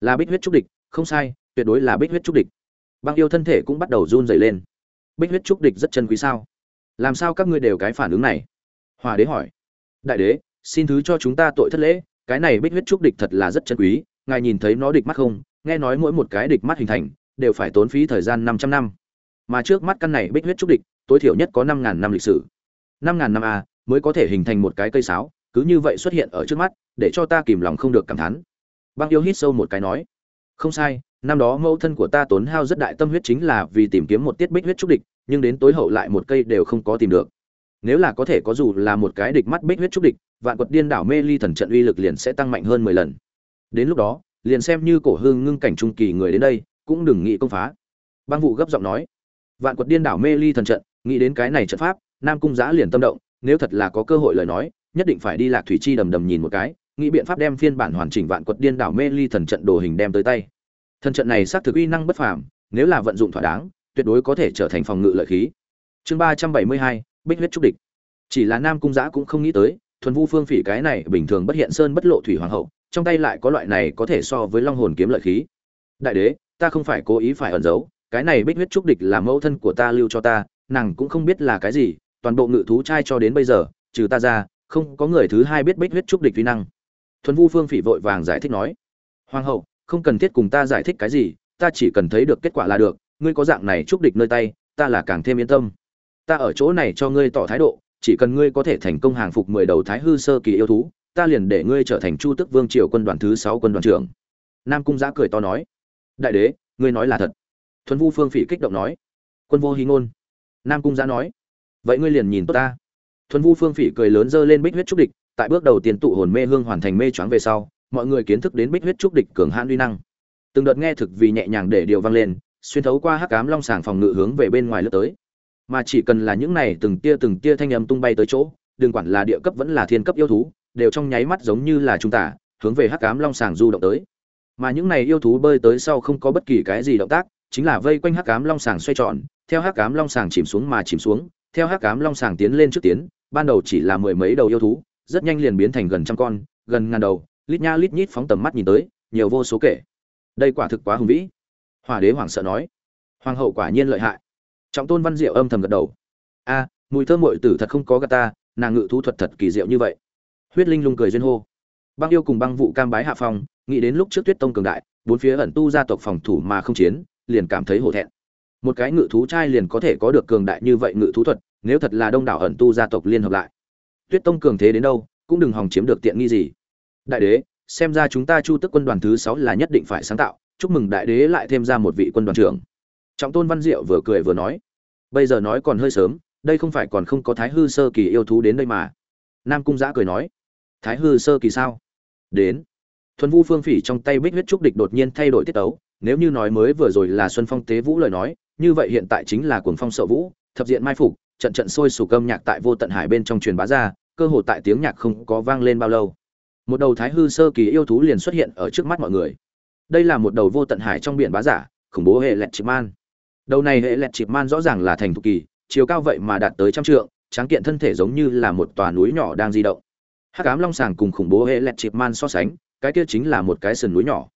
Là bích huyết trúc địch, không sai, tuyệt đối là bích huyết trúc địch. Băng yêu thân thể cũng bắt đầu run dày lên. Bích huyết trúc địch rất chân quý sao? Làm sao các ngươi đều cái phản ứng này? Hòa đế hỏi. Đại đế, xin thứ cho chúng ta tội thất lễ, cái này bích huyết trúc địch thật là rất chân quý, ngài nhìn thấy nó địch mắt không? Nghe nói mỗi một cái địch mắt hình thành, đều phải tốn phí thời gian 500 năm. Mà trước mắt căn này bích huyết trúc địch, tối thiểu nhất có 5.000 năm lịch sử. 5.000 năm a à, mới có thể hình thành một cái cây sáo cứ như vậy xuất hiện ở trước mắt, để cho ta kìm lòng không được cảm thán. Băng yêu hít sâu một cái nói, không sai, năm đó mẫu thân của ta tốn hao rất đại tâm huyết chính là vì tìm kiếm một tiết bích huyết trúc địch, nhưng đến tối hậu lại một cây đều không có tìm được. Nếu là có thể có dù là một cái địch mắt bích huyết trúc địch, vạn quật điên đảo mê ly thần trận uy lực liền sẽ tăng mạnh hơn mười lần. Đến lúc đó, liền xem như cổ hương ngưng cảnh trung kỳ người đến đây, cũng đừng nghĩ công phá. Băng vụ gấp giọng nói, vạn quật điên đảo mê ly thần trận, nghĩ đến cái này trận pháp, nam cung giã liền tâm động, nếu thật là có cơ hội lời nói nhất định phải đi lạc thủy chi đầm đầm nhìn một cái, nghĩ biện pháp đem phiên bản hoàn chỉnh vạn quật điên đảo mê ly thần trận đồ hình đem tới tay. Thần trận này xác thực uy năng bất phàm, nếu là vận dụng thỏa đáng, tuyệt đối có thể trở thành phòng ngự lợi khí. Chương ba trăm bảy mươi hai, bích huyết trúc địch. Chỉ là nam cung giã cũng không nghĩ tới, thuần vu phương phỉ cái này bình thường bất hiện sơn bất lộ thủy hoàng hậu, trong tay lại có loại này có thể so với long hồn kiếm lợi khí. Đại đế, ta không phải cố ý phải ẩn giấu, cái này bích huyết trúc địch là mẫu thân của ta lưu cho ta, nàng cũng không biết là cái gì, toàn bộ ngự thú trai cho đến bây giờ, trừ ta ra không có người thứ hai biết bích huyết trúc địch vi năng. Thuần vu phương phỉ vội vàng giải thích nói, hoàng hậu, không cần thiết cùng ta giải thích cái gì, ta chỉ cần thấy được kết quả là được, ngươi có dạng này trúc địch nơi tay, ta là càng thêm yên tâm. Ta ở chỗ này cho ngươi tỏ thái độ, chỉ cần ngươi có thể thành công hàng phục mười đầu thái hư sơ kỳ yêu thú, ta liền để ngươi trở thành chu tức vương triều quân đoàn thứ sáu quân đoàn trưởng. Nam cung giã cười to nói, đại đế, ngươi nói là thật. Thuần vu phương phỉ kích động nói, quân vô hí ngôn. Nam cung giã nói, vậy ngươi liền nhìn tốt ta thuần vu phương phỉ cười lớn dơ lên bích huyết trúc địch, tại bước đầu tiền tụ hồn mê hương hoàn thành mê choáng về sau, mọi người kiến thức đến bích huyết trúc địch cường hãn uy năng. Từng đợt nghe thực vì nhẹ nhàng để điều vang lên, xuyên thấu qua hắc cám long sàng phòng ngự hướng về bên ngoài lướt tới. Mà chỉ cần là những này từng tia từng tia thanh âm tung bay tới chỗ, đừng quản là địa cấp vẫn là thiên cấp yêu thú, đều trong nháy mắt giống như là chúng ta hướng về hắc cám long sàng du động tới. Mà những này yêu thú bơi tới sau không có bất kỳ cái gì động tác, chính là vây quanh hắc cám long sàng xoay tròn, theo hắc cám long sàng chìm xuống mà chìm xuống, theo hắc cám long sàng tiến lên trước tiến ban đầu chỉ là mười mấy đầu yêu thú, rất nhanh liền biến thành gần trăm con, gần ngàn đầu, lít nha lít nhít phóng tầm mắt nhìn tới, nhiều vô số kể. Đây quả thực quá hùng vĩ. Hòa đế hoảng sợ nói. Hoàng hậu quả nhiên lợi hại. Trọng tôn văn diệu âm thầm gật đầu. A, mùi thơm muội tử thật không có gà ta, nàng ngự thú thuật thật kỳ diệu như vậy. Huyết linh lung cười duyên hô. Băng yêu cùng băng vụ cam bái hạ phong, nghĩ đến lúc trước tuyết tông cường đại, bốn phía ẩn tu gia tộc phòng thủ mà không chiến, liền cảm thấy hổ thẹn. Một cái ngự thú trai liền có thể có được cường đại như vậy ngự thú thuật nếu thật là đông đảo ẩn tu gia tộc liên hợp lại. Tuyết tông cường thế đến đâu, cũng đừng hòng chiếm được tiện nghi gì. Đại đế, xem ra chúng ta chu tức quân đoàn thứ sáu là nhất định phải sáng tạo, chúc mừng đại đế lại thêm ra một vị quân đoàn trưởng. Trọng tôn văn diệu vừa cười vừa nói, bây giờ nói còn hơi sớm, đây không phải còn không có thái hư sơ kỳ yêu thú đến đây mà. Nam cung giã cười nói, thái hư sơ kỳ sao? Đến. Thuần vu phương phỉ trong tay bích huyết trúc địch đột nhiên thay đổi tiết tấu, nếu như nói mới vừa rồi là xuân phong tế vũ lời nói, như vậy hiện tại chính là cuồng phong sợ vũ, thập diện mai phục trận trận sôi sục âm nhạc tại vô tận hải bên trong truyền bá ra, cơ hồ tại tiếng nhạc không có vang lên bao lâu. Một đầu thái hư sơ kỳ yêu thú liền xuất hiện ở trước mắt mọi người. Đây là một đầu vô tận hải trong biển bá giả, khủng bố hệ lẹt chịp man. Đầu này hệ lẹt chịp man rõ ràng là thành thục kỳ, chiều cao vậy mà đạt tới trăm trượng, tráng kiện thân thể giống như là một tòa núi nhỏ đang di động. Hắc ám long sàng cùng khủng bố hệ lẹt chịp man so sánh, cái kia chính là một cái sườn núi nhỏ.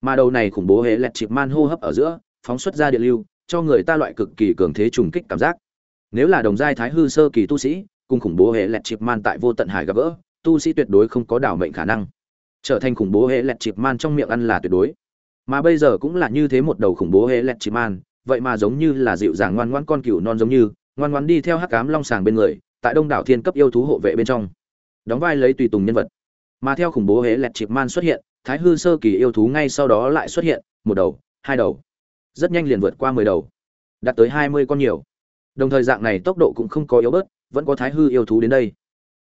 Mà đầu này khủng bố hệ lẹt chịp man hô hấp ở giữa, phóng xuất ra điện lưu, cho người ta loại cực kỳ cường thế trùng kích cảm giác nếu là đồng giai thái hư sơ kỳ tu sĩ, cùng khủng bố hệ lẹt chịp man tại vô tận hải gặp gỡ, tu sĩ tuyệt đối không có đảo mệnh khả năng. Trở thành khủng bố hệ lẹt chịp man trong miệng ăn là tuyệt đối. Mà bây giờ cũng là như thế một đầu khủng bố hệ lẹt chịp man, vậy mà giống như là dịu dàng ngoan ngoãn con cừu non giống như, ngoan ngoãn đi theo hắc cám long sàng bên người, tại đông đảo thiên cấp yêu thú hộ vệ bên trong. Đóng vai lấy tùy tùng nhân vật. Mà theo khủng bố hệ lẹt chịp man xuất hiện, thái hư sơ kỳ yêu thú ngay sau đó lại xuất hiện, một đầu, hai đầu. Rất nhanh liền vượt qua mười đầu. Đạt tới hai mươi con nhiều đồng thời dạng này tốc độ cũng không có yếu bớt, vẫn có thái hư yêu thú đến đây.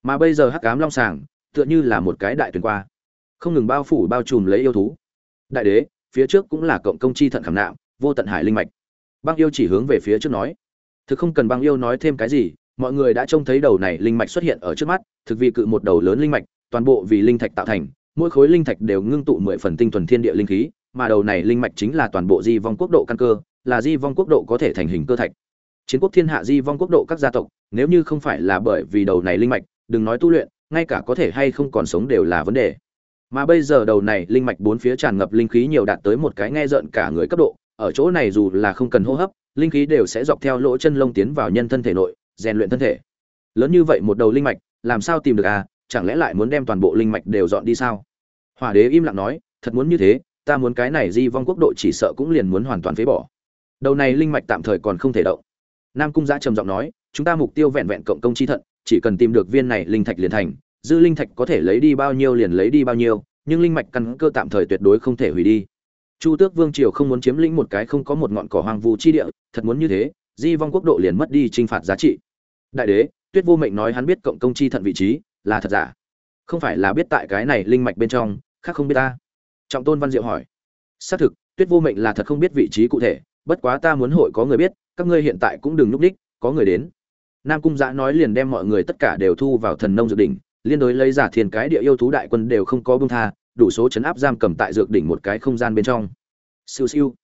Mà bây giờ hắc cám long sàng, tựa như là một cái đại tuyển qua. Không ngừng bao phủ, bao trùm lấy yêu thú. Đại đế, phía trước cũng là cộng công chi thận khảm nạm, vô tận hải linh mạch. Băng yêu chỉ hướng về phía trước nói. Thực không cần băng yêu nói thêm cái gì, mọi người đã trông thấy đầu này linh mạch xuất hiện ở trước mắt, thực vì cự một đầu lớn linh mạch, toàn bộ vì linh thạch tạo thành, mỗi khối linh thạch đều ngưng tụ mười phần tinh thuần thiên địa linh khí, mà đầu này linh mạch chính là toàn bộ di vong quốc độ căn cơ, là di vong quốc độ có thể thành hình cơ thạch chiến quốc thiên hạ di vong quốc độ các gia tộc, nếu như không phải là bởi vì đầu này linh mạch, đừng nói tu luyện, ngay cả có thể hay không còn sống đều là vấn đề. Mà bây giờ đầu này linh mạch bốn phía tràn ngập linh khí nhiều đạt tới một cái nghe rợn cả người cấp độ, ở chỗ này dù là không cần hô hấp, linh khí đều sẽ dọc theo lỗ chân lông tiến vào nhân thân thể nội, rèn luyện thân thể. Lớn như vậy một đầu linh mạch, làm sao tìm được à chẳng lẽ lại muốn đem toàn bộ linh mạch đều dọn đi sao? Hỏa đế im lặng nói, thật muốn như thế, ta muốn cái này di vong quốc độ chỉ sợ cũng liền muốn hoàn toàn phế bỏ. Đầu này linh mạch tạm thời còn không thể động nam cung giã trầm giọng nói, chúng ta mục tiêu vẹn vẹn cộng công chi thận, chỉ cần tìm được viên này linh thạch liền thành, dư linh thạch có thể lấy đi bao nhiêu liền lấy đi bao nhiêu, nhưng linh mạch căn cơ tạm thời tuyệt đối không thể hủy đi. Chu tước vương triều không muốn chiếm lĩnh một cái không có một ngọn cỏ hoang vu chi địa, thật muốn như thế, di vong quốc độ liền mất đi t r i n h phạt giá trị. Đại đế, tuyết vô mệnh nói hắn biết cộng công chi thận vị trí, là thật giả? Không phải là biết tại cái này linh mạch bên trong, khác không biết ta. Trọng tôn văn diệu hỏi. Xác thực, tuyết vô mệnh là thật không biết vị trí cụ thể, bất quá ta muốn hội có người biết các ngươi hiện tại cũng đừng núp đích, có người đến. Nam cung giã nói liền đem mọi người tất cả đều thu vào thần nông dược đỉnh, liên đối lấy giả thiền cái địa yêu thú đại quân đều không có bưng tha, đủ số chấn áp giam cầm tại dược đỉnh một cái không gian bên trong. Siêu siêu.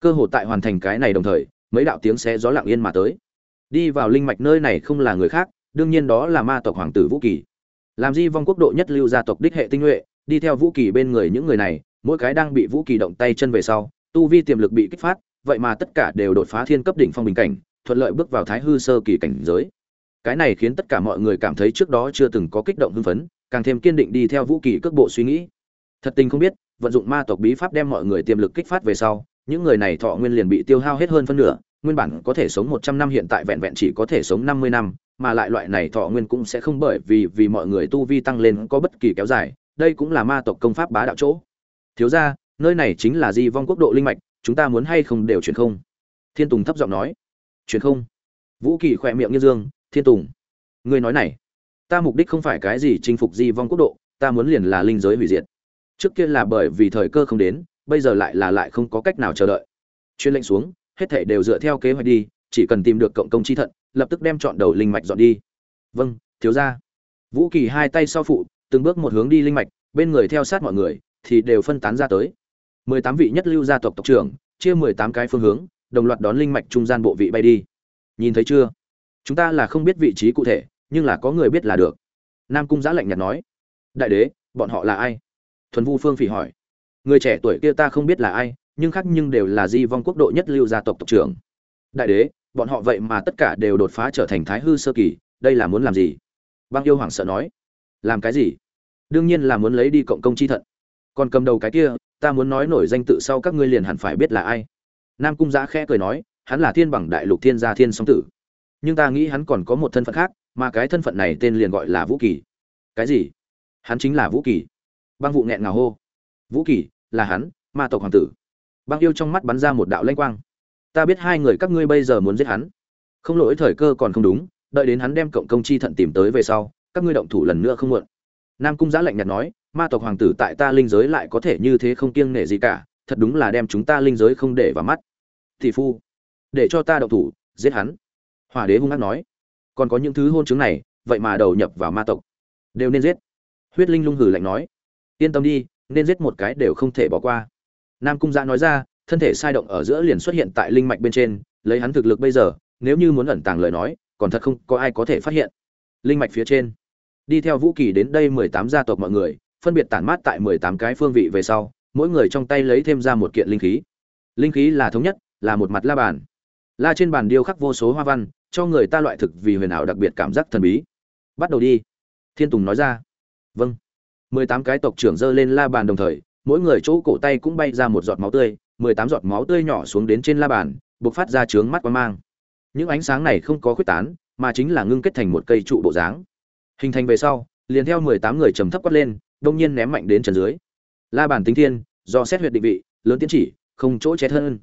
Cơ hội tại hoàn thành cái này đồng thời, mấy đạo tiếng xé gió lặng yên mà tới. Đi vào linh mạch nơi này không là người khác, đương nhiên đó là ma tộc hoàng tử vũ kỳ. Làm di vong quốc độ nhất lưu gia tộc đích hệ tinh nhuệ, đi theo vũ kỳ bên người những người này, mỗi cái đang bị vũ kỳ động tay chân về sau, tu vi tiềm lực bị kích phát vậy mà tất cả đều đột phá thiên cấp đỉnh phong bình cảnh, thuận lợi bước vào thái hư sơ kỳ cảnh giới. Cái này khiến tất cả mọi người cảm thấy trước đó chưa từng có kích động hưng phấn, càng thêm kiên định đi theo vũ kỳ cước bộ suy nghĩ. Thật tình không biết, vận dụng ma tộc bí pháp đem mọi người tiềm lực kích phát về sau, những người này thọ nguyên liền bị tiêu hao hết hơn phân nửa, nguyên bản có thể sống một trăm năm hiện tại vẹn vẹn chỉ có thể sống năm mươi năm, mà lại loại này thọ nguyên cũng sẽ không bởi vì vì mọi người tu vi tăng lên có bất kỳ kéo dài, đây cũng là ma tộc công pháp bá đạo chỗ. Thiếu gia, nơi này chính là di vong quốc độ linh mạch chúng ta muốn hay không đều chuyển không? Thiên tùng thấp giọng nói. Chuyển không. Vũ kỳ khỏe miệng như dương, thiên tùng, ngươi nói này, ta mục đích không phải cái gì chinh phục di vong quốc độ, ta muốn liền là linh giới hủy diệt. Trước kia là bởi vì thời cơ không đến, bây giờ lại là lại không có cách nào chờ đợi. Chuyên lệnh xuống, hết thể đều dựa theo kế hoạch đi, chỉ cần tìm được cộng công chi thận, lập tức đem chọn đầu linh mạch dọn đi. Vâng thiếu ra vũ kỳ hai tay sau phụ, từng bước một hướng đi linh mạch, bên người theo sát mọi người, thì đều phân tán ra tới mười tám vị nhất lưu gia tộc tộc trưởng, chia mười tám cái phương hướng, đồng loạt đón linh mạch trung gian bộ vị bay đi. Nhìn thấy chưa? Chúng ta là không biết vị trí cụ thể, nhưng là có người biết là được. Nam cung giã lạnh nhạt nói. Đại đế, bọn họ là ai? Thuần vu phương phỉ hỏi. Người trẻ tuổi kia ta không biết là ai, nhưng khác nhưng đều là di vong quốc độ nhất lưu gia tộc tộc trưởng. Đại đế, bọn họ vậy mà tất cả đều đột phá trở thành thái hư sơ kỳ, đây là muốn làm gì? Băng yêu hoàng sợ nói. Làm cái gì? Đương nhiên là muốn lấy đi cộng công chi thận. Còn cầm đầu cái kia ta muốn nói nổi danh tự sau các ngươi liền hẳn phải biết là ai. Nam cung giã khẽ cười nói, hắn là thiên bằng đại lục thiên gia thiên song tử. Nhưng ta nghĩ hắn còn có một thân phận khác, mà cái thân phận này tên liền gọi là vũ kỳ. Cái gì? Hắn chính là vũ kỳ. Băng vụ nghẹn ngào hô. Vũ kỳ, là hắn, ma tộc hoàng tử. Băng yêu trong mắt bắn ra một đạo lanh quang. Ta biết hai người các ngươi bây giờ muốn giết hắn. Không lỗi, thời cơ còn không đúng, đợi đến hắn đem cộng công chi thận tìm tới về sau, các ngươi động thủ lần nữa không muộn. Nam cung giã lạnh nhạt nói ma tộc hoàng tử tại ta linh giới lại có thể như thế không kiêng nể gì cả, thật đúng là đem chúng ta linh giới không để vào mắt. Thị phu, để cho ta đậu thủ, giết hắn. Hòa đế hung hăng nói. Còn có những thứ hôn chứng này, vậy mà đầu nhập vào ma tộc, đều nên giết. Huyết linh lung hử lạnh nói. Yên tâm đi, nên giết một cái đều không thể bỏ qua. Nam cung Gia nói ra, thân thể sai động ở giữa liền xuất hiện tại linh mạch bên trên, lấy hắn thực lực bây giờ, nếu như muốn ẩn tàng lời nói, còn thật không có ai có thể phát hiện. Linh mạch phía trên, đi theo vũ kỳ đến đây mười tám gia tộc mọi người phân biệt tản mát tại mười tám cái phương vị về sau, mỗi người trong tay lấy thêm ra một kiện linh khí. Linh khí là thống nhất, là một mặt la bàn. La trên bàn điêu khắc vô số hoa văn, cho người ta loại thực vì huyền ảo đặc biệt cảm giác thần bí. Bắt đầu đi. Thiên tùng nói ra. Vâng. Mười tám cái tộc trưởng giơ lên la bàn đồng thời, mỗi người chỗ cổ tay cũng bay ra một giọt máu tươi, mười tám giọt máu tươi nhỏ xuống đến trên la bàn, bộc phát ra chướng mắt quang mang. Những ánh sáng này không có khuyết tán, mà chính là ngưng kết thành một cây trụ bộ dáng. Hình thành về sau, liền theo mười tám người trầm thấp quát lên đông nhiên ném mạnh đến trần dưới. La bàn tính thiên, do xét huyệt định vị, lớn tiến chỉ, không chỗ chết hơn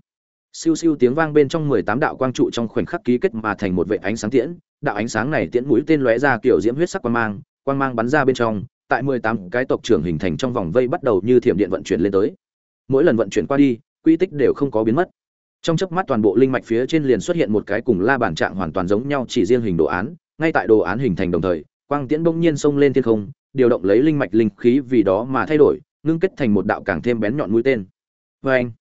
siêu siêu tiếng vang bên trong mười tám đạo quang trụ trong khoảnh khắc ký kết mà thành một vệ ánh sáng tiễn. Đạo ánh sáng này tiễn mũi tên lóe ra kiểu diễm huyết sắc quang mang quang mang bắn ra bên trong, tại mười tám cái tộc trưởng hình thành trong vòng vây bắt đầu như thiểm điện vận chuyển lên tới. Mỗi lần vận chuyển qua đi, quy tích đều không có biến mất. Trong chớp mắt toàn bộ linh mạch phía trên liền xuất hiện một cái cùng la bản trạng hoàn toàn giống nhau chỉ riêng hình đồ án, ngay tại đồ án hình thành đồng thời quang tiễn bỗng nhiên xông lên thiên không, điều động lấy linh mạch linh khí vì đó mà thay đổi, ngưng kết thành một đạo càng thêm bén nhọn mũi tên. Vê anh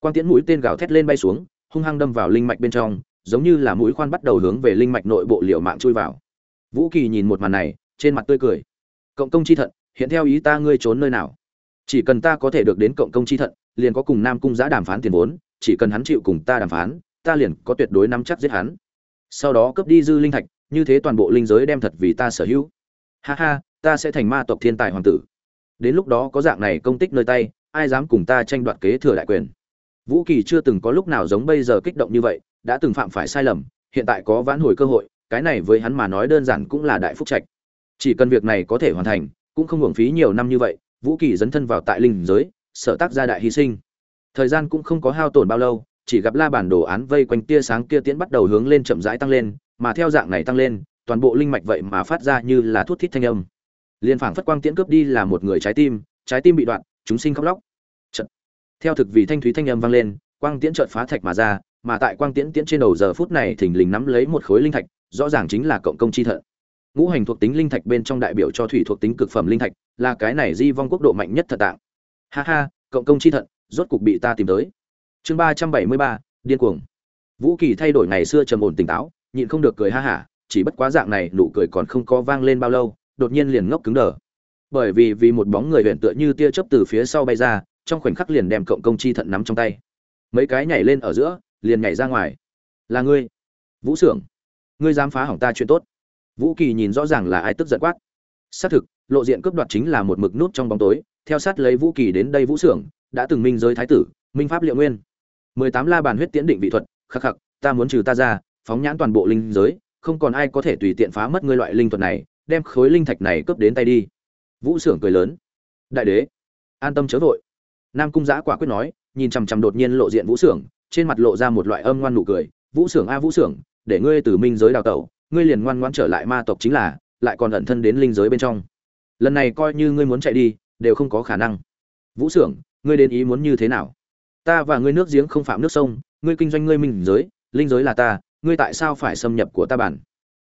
quang tiễn mũi tên gào thét lên bay xuống, hung hăng đâm vào linh mạch bên trong, giống như là mũi khoan bắt đầu hướng về linh mạch nội bộ liều mạng chui vào. Vũ kỳ nhìn một màn này, trên mặt tươi cười. Cộng công chi thận, hiện theo ý ta ngươi trốn nơi nào? Chỉ cần ta có thể được đến cộng công chi thận, liền có cùng nam cung giã đàm phán tiền vốn, chỉ cần hắn chịu cùng ta đàm phán, ta liền có tuyệt đối nắm chắc giết hắn. Sau đó cướp đi dư linh thạch như thế toàn bộ linh giới đem thật vì ta sở hữu. Ha ha, ta sẽ thành ma tộc thiên tài hoàng tử. Đến lúc đó có dạng này công tích nơi tay, ai dám cùng ta tranh đoạt kế thừa đại quyền? Vũ kỳ chưa từng có lúc nào giống bây giờ kích động như vậy, đã từng phạm phải sai lầm, hiện tại có vãn hồi cơ hội, cái này với hắn mà nói đơn giản cũng là đại phúc trạch. Chỉ cần việc này có thể hoàn thành, cũng không hưởng phí nhiều năm như vậy, vũ kỳ dấn thân vào tại linh giới, sở tác gia đại hy sinh. Thời gian cũng không có hao tổn bao lâu, chỉ gặp la bản đồ án vây quanh tia sáng kia tiễn bắt đầu hướng lên chậm rãi tăng lên mà theo dạng này tăng lên toàn bộ linh mạch vậy mà phát ra như là thuốc thít thanh âm. Liên phảng phất quang tiễn cướp đi là một người trái tim trái tim bị đoạn chúng sinh khóc lóc. Chợt, theo thực vì thanh thúy thanh âm vang lên quang tiễn chợt phá thạch mà ra mà tại quang tiễn tiễn trên đầu giờ phút này thình lình nắm lấy một khối linh thạch rõ ràng chính là cộng công chi thận. Ngũ hành thuộc tính linh thạch bên trong đại biểu cho thủy thuộc tính cực phẩm linh thạch là cái này di vong quốc độ mạnh nhất thật tạng. Ha ha cộng công chi thận rốt cục bị ta tìm tới. Chương ba trăm bảy mươi ba điên cuồng. Vũ kỳ thay đổi ngày xưa trầm ổn tỉnh táo nhịn không được cười ha hả, chỉ bất quá dạng này nụ cười còn không có vang lên bao lâu, đột nhiên liền ngốc cứng đờ. Bởi vì vì một bóng người huyện tựa như tia chớp từ phía sau bay ra, trong khoảnh khắc liền đem cộng công chi thận nắm trong tay. Mấy cái nhảy lên ở giữa, liền nhảy ra ngoài. Là ngươi, vũ xưởng ngươi dám phá hỏng ta chuyện tốt. Vũ kỳ nhìn rõ ràng là ai tức giận quát. Xác thực, lộ diện cướp đoạt chính là một mực nút trong bóng tối, theo sát lấy vũ kỳ đến đây vũ xưởng đã từng minh giới thái tử, minh pháp liệu nguyên. mười tám la bàn huyết tiễn định vị thuật, khắc khắc, ta muốn trừ ta ra phóng nhãn toàn bộ linh giới, không còn ai có thể tùy tiện phá mất ngươi loại linh thuật này, đem khối linh thạch này cướp đến tay đi. Vũ xưởng cười lớn. Đại đế, an tâm chớ vội. Nam cung giã quả quyết nói, nhìn chằm chằm đột nhiên lộ diện vũ xưởng trên mặt lộ ra một loại âm ngoan nụ cười. Vũ xưởng a, vũ xưởng để ngươi từ minh giới đào tẩu, ngươi liền ngoan ngoãn trở lại ma tộc chính là, lại còn ẩn thân đến linh giới bên trong. Lần này coi như ngươi muốn chạy đi, đều không có khả năng. Vũ xưởng ngươi đến ý muốn như thế nào? Ta và ngươi nước giếng không phạm nước sông, ngươi kinh doanh ngươi minh giới, linh giới là ta ngươi tại sao phải xâm nhập của ta bản?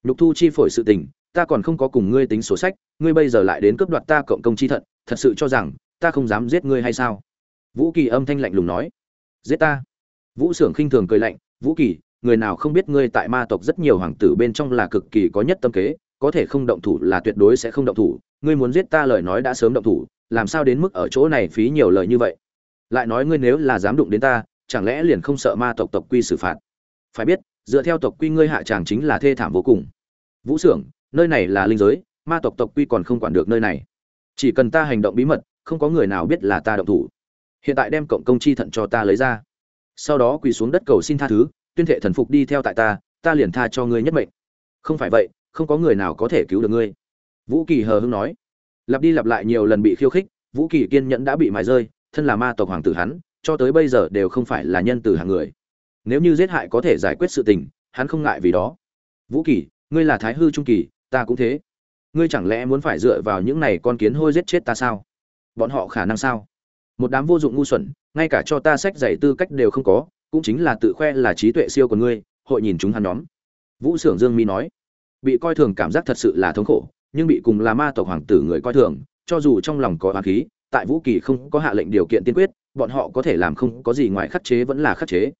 Nhục thu chi phổi sự tình, ta còn không có cùng ngươi tính sổ sách, ngươi bây giờ lại đến cướp đoạt ta cộng công chi thận, thật sự cho rằng, ta không dám giết ngươi hay sao? Vũ kỳ âm thanh lạnh lùng nói. Giết ta. Vũ s ư ở n g khinh thường cười lạnh, vũ kỳ, người nào không biết ngươi tại ma tộc rất nhiều hoàng tử bên trong là cực kỳ có nhất tâm kế, có thể không động thủ là tuyệt đối sẽ không động thủ, ngươi muốn giết ta lời nói đã sớm động thủ, làm sao đến mức ở chỗ này phí nhiều lời như vậy? Lại nói ngươi nếu là dám đụng đến ta, chẳng lẽ liền không sợ ma tộc tộc quy xử phạt? Phải biết dựa theo tộc quy ngươi hạ tràng chính là thê thảm vô cùng. Vũ xưởng nơi này là linh giới, ma tộc tộc quy còn không quản được nơi này. Chỉ cần ta hành động bí mật, không có người nào biết là ta động thủ. Hiện tại đem cộng công chi thận cho ta lấy ra. Sau đó quỳ xuống đất cầu xin tha thứ, tuyên thệ thần phục đi theo tại ta ta liền tha cho ngươi nhất mệnh. Không phải vậy, không có người nào có thể cứu được ngươi. Vũ kỳ hờ hưng nói. Lặp đi lặp lại nhiều lần bị khiêu khích, vũ kỳ kiên nhẫn đã bị mài rơi, thân là ma tộc hoàng tử hắn, cho tới bây giờ đều không phải là nhân từ hàng người nếu như giết hại có thể giải quyết sự tình, hắn không ngại vì đó. Vũ kỳ, ngươi là thái hư trung kỳ, ta cũng thế. Ngươi chẳng lẽ muốn phải dựa vào những này con kiến hôi giết chết ta sao? Bọn họ khả năng sao? Một đám vô dụng ngu xuẩn, ngay cả cho ta sách dạy tư cách đều không có, cũng chính là tự khoe là trí tuệ siêu của ngươi, hội nhìn chúng hắn nhóm. Vũ s ư ở n g dương mi nói, bị coi thường cảm giác thật sự là thống khổ, nhưng bị cùng là ma tộc hoàng tử người coi thường, cho dù trong lòng có hoàng khí, tại vũ kỳ không có hạ lệnh điều kiện tiên quyết, bọn họ có thể làm không có gì ngoài khắc chế vẫn là khắc chế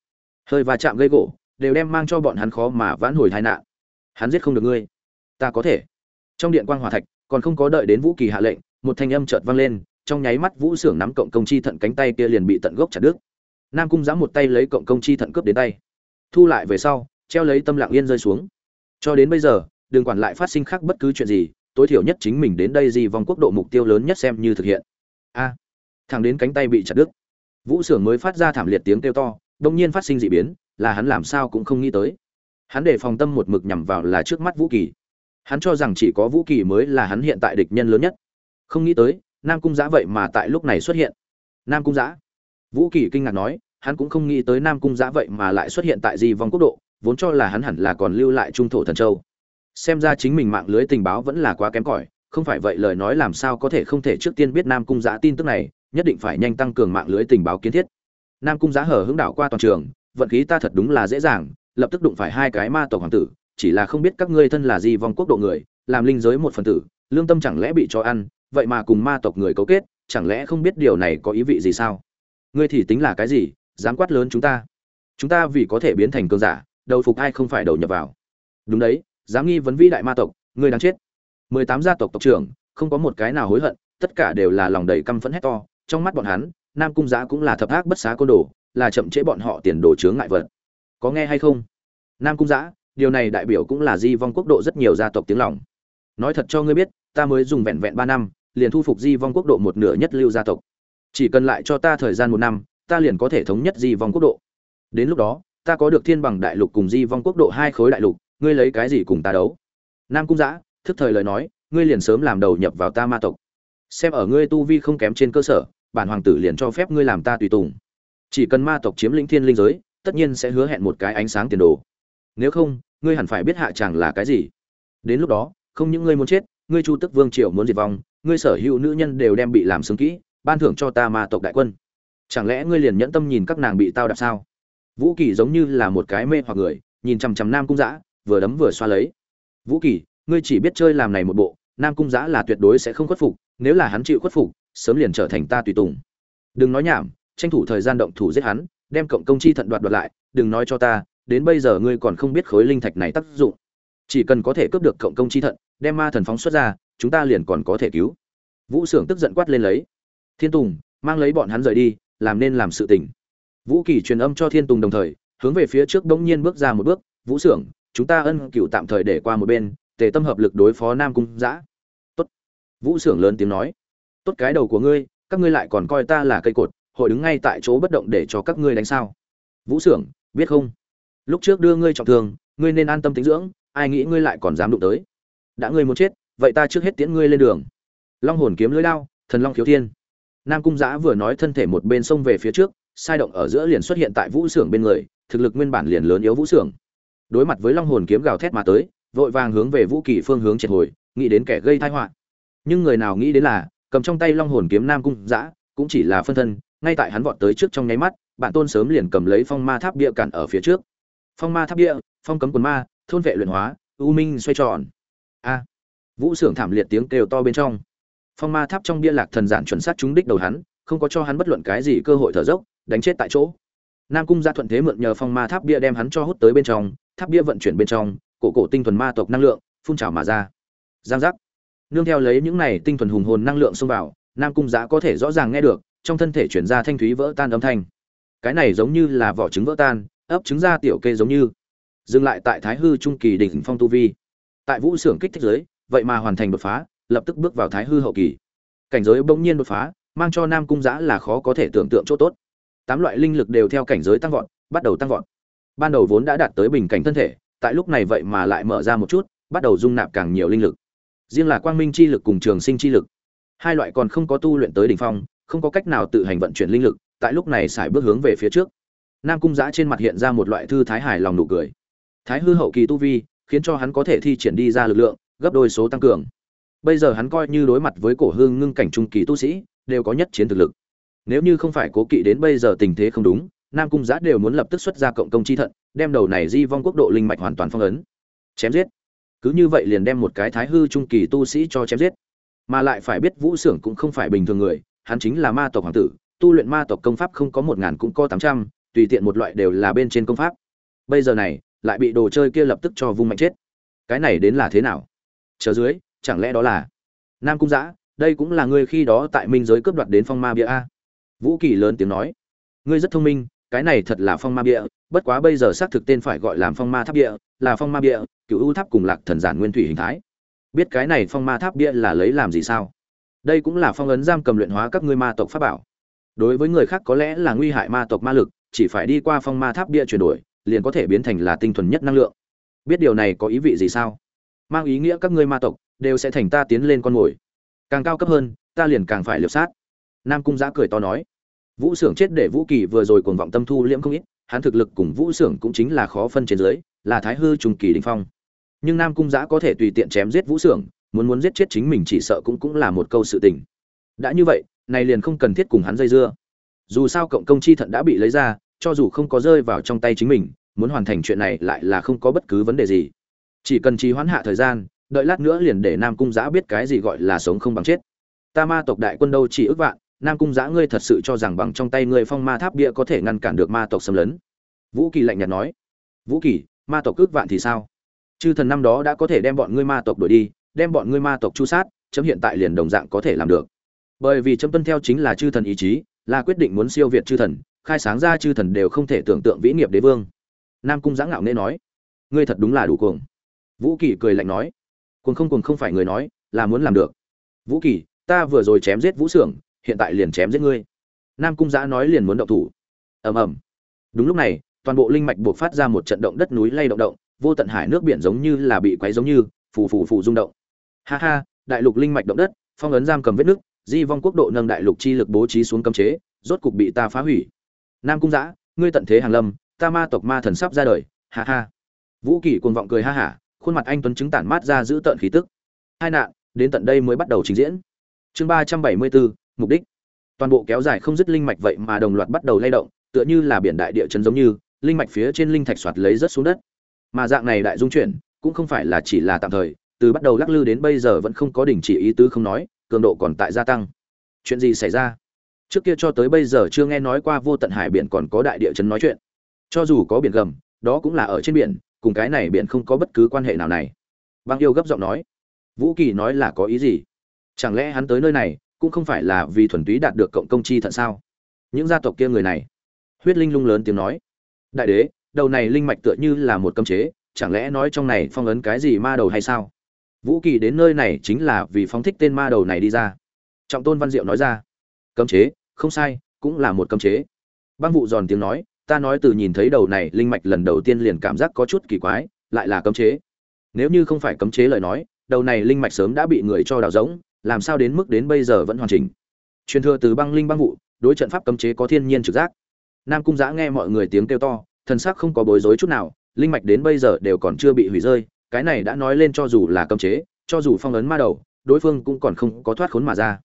hơi va chạm gây gỗ, đều đem mang cho bọn hắn khó mà vãn hồi tai nạn. Hắn giết không được ngươi. Ta có thể. Trong điện quan hòa thạch, còn không có đợi đến vũ kỳ hạ lệnh, một thanh âm chợt vang lên, trong nháy mắt vũ xưởng nắm cộng công chi thận cánh tay kia liền bị tận gốc chặt đứt. Nam cung giáng một tay lấy cộng công chi thận cướp đến tay. Thu lại về sau, treo lấy tâm lặng yên rơi xuống. Cho đến bây giờ, đừng quản lại phát sinh khác bất cứ chuyện gì, tối thiểu nhất chính mình đến đây gì vòng quốc độ mục tiêu lớn nhất xem như thực hiện. A. Thằng đến cánh tay bị chặt đứt. Vũ xưởng mới phát ra thảm liệt tiếng kêu to đông nhiên phát sinh dị biến, là hắn làm sao cũng không nghĩ tới. Hắn để phòng tâm một mực nhằm vào là trước mắt vũ kỳ. Hắn cho rằng chỉ có vũ kỳ mới là hắn hiện tại địch nhân lớn nhất. Không nghĩ tới, nam cung giã vậy mà tại lúc này xuất hiện. Nam cung giã. Vũ kỳ kinh ngạc nói, hắn cũng không nghĩ tới nam cung giã vậy mà lại xuất hiện tại di vong quốc độ, vốn cho là hắn hẳn là còn lưu lại trung thổ thần châu. Xem ra chính mình mạng lưới tình báo vẫn là quá kém cỏi, không phải vậy lời nói làm sao có thể không thể trước tiên biết nam cung giã tin tức này, nhất định phải nhanh tăng cường mạng lưới tình báo kiến thiết nam cung giã hở hướng đảo qua toàn trường, vận khí ta thật đúng là dễ dàng, lập tức đụng phải hai cái ma tộc hoàng tử, chỉ là không biết các ngươi thân là di vong quốc độ người, làm linh giới một phần tử, lương tâm chẳng lẽ bị cho ăn, vậy mà cùng ma tộc người cấu kết, chẳng lẽ không biết điều này có ý vị gì sao? Ngươi thì tính là cái gì, dám quát lớn chúng ta? Chúng ta vì có thể biến thành cơn giả, đầu phục ai không phải đầu nhập vào? Đúng đấy, dám nghi vấn vĩ đại ma tộc, ngươi đáng chết. Mười tám gia tộc tộc trưởng, không có một cái nào hối hận, tất cả đều là lòng đầy căm phẫn hét to, trong mắt bọn hắn nam cung giá cũng là thập ác bất xá côn đồ, là chậm trễ bọn họ tiền đồ chướng ngại vật. Có nghe hay không? Nam cung giã, điều này đại biểu cũng là di vong quốc độ rất nhiều gia tộc tiếng lòng. Nói thật cho ngươi biết, ta mới dùng vẹn vẹn ba năm, liền thu phục di vong quốc độ một nửa nhất lưu gia tộc. Chỉ cần lại cho ta thời gian một năm, ta liền có thể thống nhất di vong quốc độ. Đến lúc đó, ta có được thiên bằng đại lục cùng di vong quốc độ hai khối đại lục, ngươi lấy cái gì cùng ta đấu? Nam cung giã, thức thời lời nói, ngươi liền sớm làm đầu nhập vào ta ma tộc. Xem ở ngươi tu vi không kém trên cơ sở bản hoàng tử liền cho phép ngươi làm ta tùy tùng. Chỉ cần ma tộc chiếm lĩnh thiên linh giới, tất nhiên sẽ hứa hẹn một cái ánh sáng tiền đồ. Nếu không, ngươi hẳn phải biết hạ chàng là cái gì. Đến lúc đó, không những ngươi muốn chết, ngươi chu tức vương triều muốn diệt vong, ngươi sở hữu nữ nhân đều đem bị làm xứng kỹ, ban thưởng cho ta ma tộc đại quân. Chẳng lẽ ngươi liền nhẫn tâm nhìn các nàng bị tao đạp sao? Vũ kỳ giống như là một cái mê hoặc người, nhìn chằm chằm nam cung giã vừa đấm vừa xoa lấy. Vũ kỳ, ngươi chỉ biết chơi làm này một bộ, nam cung giã là tuyệt đối sẽ không khuất phục, nếu là hắn chịu khuất phục sớm liền trở thành ta tùy tùng. Đừng nói nhảm, tranh thủ thời gian động thủ giết hắn, đem cộng công chi thận đoạt đoạt lại, đừng nói cho ta, đến bây giờ ngươi còn không biết khối linh thạch này tác dụng. Chỉ cần có thể cướp được cộng công chi thận, đem ma thần phóng xuất ra, chúng ta liền còn có thể cứu. Vũ s ư ở n g tức giận quát lên lấy. Thiên tùng, mang lấy bọn hắn rời đi, làm nên làm sự tình. Vũ kỳ truyền âm cho thiên tùng đồng thời, hướng về phía trước bỗng nhiên bước ra một bước. Vũ s ư ở n g chúng ta ân cựu tạm thời để qua một bên, tề tâm hợp lực đối phó nam cung giã. Tốt. Vũ s ư ở n g lớn tiếng nói tốt cái đầu của ngươi, các ngươi lại còn coi ta là cây cột, hội đứng ngay tại chỗ bất động để cho các ngươi đánh sao? Vũ s ư ở n g biết không? Lúc trước đưa ngươi trọng thương, ngươi nên an tâm tính dưỡng, ai nghĩ ngươi lại còn dám đụng tới. Đã ngươi muốn chết, vậy ta trước hết tiễn ngươi lên đường. Long hồn kiếm lưới lao thần long khiếu thiên. Nam cung giã vừa nói thân thể một bên xông về phía trước, sai động ở giữa liền xuất hiện tại vũ xưởng bên người, thực lực nguyên bản liền lớn yếu vũ xưởng đối mặt với long hồn kiếm gào thét mà tới, vội vàng hướng về vũ kỳ phương hướng triệt hồi, nghĩ đến kẻ gây tai họa. Nhưng người nào nghĩ đến là cầm trong tay long hồn kiếm nam cung giã cũng chỉ là phân thân, ngay tại hắn vọt tới trước trong nháy mắt bản tôn sớm liền cầm lấy phong ma tháp bia cản ở phía trước. Phong ma tháp bia, phong cấm quần ma, thôn vệ luyện hóa, u minh xoay tròn. A! Vũ xưởng thảm liệt tiếng kêu to bên trong. Phong ma tháp trong bia lạc thần giản chuẩn xác trúng đích đầu hắn, không có cho hắn bất luận cái gì cơ hội thở dốc, đánh chết tại chỗ. Nam cung gia thuận thế mượn nhờ phong ma tháp bia đem hắn cho hút tới bên trong, tháp bia vận chuyển bên trong, cổ cổ tinh thuần ma tộc năng lượng, phun trào mà ra. Giang giác nương theo lấy những này tinh thuần hùng hồn năng lượng xông vào, nam cung giã có thể rõ ràng nghe được, trong thân thể chuyển ra thanh thúy vỡ tan âm thanh. Cái này giống như là vỏ trứng vỡ tan, ấp trứng ra tiểu kê giống như. Dừng lại tại thái hư trung kỳ đỉnh phong tu vi. Tại vũ xưởng kích thích giới, vậy mà hoàn thành đột phá, lập tức bước vào thái hư hậu kỳ. Cảnh giới bỗng nhiên đột phá, mang cho nam cung giã là khó có thể tưởng tượng chỗ tốt. Tám loại linh lực đều theo cảnh giới tăng vọt, bắt đầu tăng vọt. Ban đầu vốn đã đạt tới bình cảnh thân thể, tại lúc này vậy mà lại mở ra một chút, bắt đầu dung nạp càng nhiều linh lực riêng là quang minh chi lực cùng trường sinh chi lực, hai loại còn không có tu luyện tới đỉnh phong, không có cách nào tự hành vận chuyển linh lực, tại lúc này sải bước hướng về phía trước. Nam cung giã trên mặt hiện ra một loại thư thái hài lòng nụ cười. Thái hư hậu kỳ tu vi, khiến cho hắn có thể thi triển đi ra lực lượng, gấp đôi số tăng cường. Bây giờ hắn coi như đối mặt với cổ hương ngưng cảnh trung kỳ tu sĩ, đều có nhất chiến thực lực. Nếu như không phải cố kỵ đến bây giờ tình thế không đúng, nam cung giã đều muốn lập tức xuất ra cộng công chi thận, đem đầu này di vong quốc độ linh mạch hoàn toàn phong ấn. Chém giết cứ như vậy liền đem một cái thái hư trung kỳ tu sĩ cho chém giết. Mà lại phải biết vũ xưởng cũng không phải bình thường người, hắn chính là ma tộc hoàng tử, tu luyện ma tộc công pháp không có một ngàn cũng có tám trăm, tùy tiện một loại đều là bên trên công pháp. Bây giờ này, lại bị đồ chơi kia lập tức cho vung mạnh chết. Cái này đến là thế nào? Chờ dưới, chẳng lẽ đó là nam cung giã, đây cũng là ngươi khi đó tại minh giới cướp đoạt đến phong ma bia a? Vũ kỳ lớn tiếng nói. Ngươi rất thông minh, cái này thật là phong ma bia bất quá bây giờ xác thực tên phải gọi làm phong ma tháp bia, là phong ma bia cựu ưu tháp cùng lạc thần giản nguyên thủy hình thái. Biết cái này phong ma tháp bia là lấy làm gì sao? Đây cũng là phong ấn giam cầm luyện hóa các ngươi ma tộc pháp bảo. Đối với người khác có lẽ là nguy hại ma tộc ma lực, chỉ phải đi qua phong ma tháp bia chuyển đổi, liền có thể biến thành là tinh thuần nhất năng lượng. Biết điều này có ý vị gì sao? Mang ý nghĩa các ngươi ma tộc đều sẽ thành ta tiến lên con mồi. Càng cao cấp hơn, ta liền càng phải liệp sát. Nam cung giã cười to nói. Vũ s ư ở n g chết để vũ kỳ vừa rồi cuồng vọng tâm thu liễm không ít hắn thực lực cùng vũ sưởng cũng chính là khó phân trên dưới là thái hư trùng kỳ đình phong. Nhưng nam cung giã có thể tùy tiện chém giết vũ sưởng, muốn muốn giết chết chính mình chỉ sợ cũng cũng là một câu sự tình. Đã như vậy này liền không cần thiết cùng hắn dây dưa. Dù sao cộng công chi thận đã bị lấy ra cho dù không có rơi vào trong tay chính mình muốn hoàn thành chuyện này lại là không có bất cứ vấn đề gì. Chỉ cần trì hoãn hạ thời gian đợi lát nữa liền để nam cung giã biết cái gì gọi là sống không bằng chết. Ta ma tộc đại quân đâu chỉ ước vạn nam cung giã ngươi thật sự cho rằng bằng trong tay ngươi phong ma tháp bia có thể ngăn cản được ma tộc xâm lấn? Vũ kỳ lạnh nhạt nói. Vũ kỳ, ma tộc ước vạn thì sao? Chư thần năm đó đã có thể đem bọn ngươi ma tộc đuổi đi, đem bọn ngươi ma tộc chu sát, chấm hiện tại liền đồng dạng có thể làm được. Bởi vì chấm tuân theo chính là chư thần ý chí, là quyết định muốn siêu việt chư thần, khai sáng ra chư thần đều không thể tưởng tượng vĩ nghiệp đế vương. Nam cung giã ngạo nghe nói. Ngươi thật đúng là đủ cuồng. Vũ kỳ cười lạnh nói. Cuồng không cuồng không phải người nói, là muốn làm được. Vũ kỳ, ta vừa rồi chém giết vũ xưởng hiện tại liền chém giết ngươi. Nam cung giã nói liền muốn động thủ. Ầm ầm. Đúng lúc này, toàn bộ linh mạch buộc phát ra một trận động đất núi lay động động, vô tận hải nước biển giống như là bị quấy giống như, phù phù phù rung động. Ha ha, đại lục linh mạch động đất, phong ấn giam cầm vết nước, di vong quốc độ nâng đại lục chi lực bố trí xuống cấm chế, rốt cục bị ta phá hủy. Nam cung giã, ngươi tận thế hàng lâm, ta ma tộc ma thần sắp ra đời, ha ha. Vũ kỷ cuồng vọng cười ha hả, khuôn mặt anh tuấn chứng tản mát ra giữ tợn khí tức. Hai nạn, đến tận đây mới bắt đầu trình diễn. Chương ba trăm bảy mươi bốn mục đích. Toàn bộ kéo dài không dứt linh mạch vậy mà đồng loạt bắt đầu lay động, tựa như là biển đại địa chấn giống như, linh mạch phía trên linh thạch soạt lấy rất xuống đất. Mà dạng này đại dung chuyển, cũng không phải là chỉ là tạm thời, từ bắt đầu lắc lư đến bây giờ vẫn không có đình chỉ ý tứ không nói, cường độ còn tại gia tăng. Chuyện gì xảy ra? Trước kia cho tới bây giờ chưa nghe nói qua vô tận hải biển còn có đại địa chấn nói chuyện. Cho dù có biển gầm, đó cũng là ở trên biển, cùng cái này biển không có bất cứ quan hệ nào này. Băng yêu gấp giọng nói. Vũ kỳ nói là có ý gì? Chẳng lẽ hắn tới nơi này cũng không phải là vì thuần túy đạt được cộng công chi thận sao? Những gia tộc kia người này, huyết linh lung lớn tiếng nói. Đại đế, đầu này linh mạch tựa như là một cấm chế, chẳng lẽ nói trong này phong ấn cái gì ma đầu hay sao? Vũ kỳ đến nơi này chính là vì phóng thích tên ma đầu này đi ra. Trọng tôn văn diệu nói ra. Cấm chế, không sai, cũng là một cấm chế. Băng vụ giòn tiếng nói, ta nói từ nhìn thấy đầu này linh mạch lần đầu tiên liền cảm giác có chút kỳ quái, lại là cấm chế. Nếu như không phải cấm chế lời nói, đầu này linh mạch sớm đã bị người cho đào rỗng làm sao đến mức đến bây giờ vẫn hoàn chỉnh. Truyền thừa từ băng linh băng vụ, đối trận pháp cấm chế có thiên nhiên trực giác. Nam cung giã nghe mọi người tiếng kêu to, thần sắc không có bối rối chút nào, linh mạch đến bây giờ đều còn chưa bị hủy rơi, cái này đã nói lên cho dù là cấm chế, cho dù phong ấn ma đầu, đối phương cũng còn không có thoát khốn mà ra.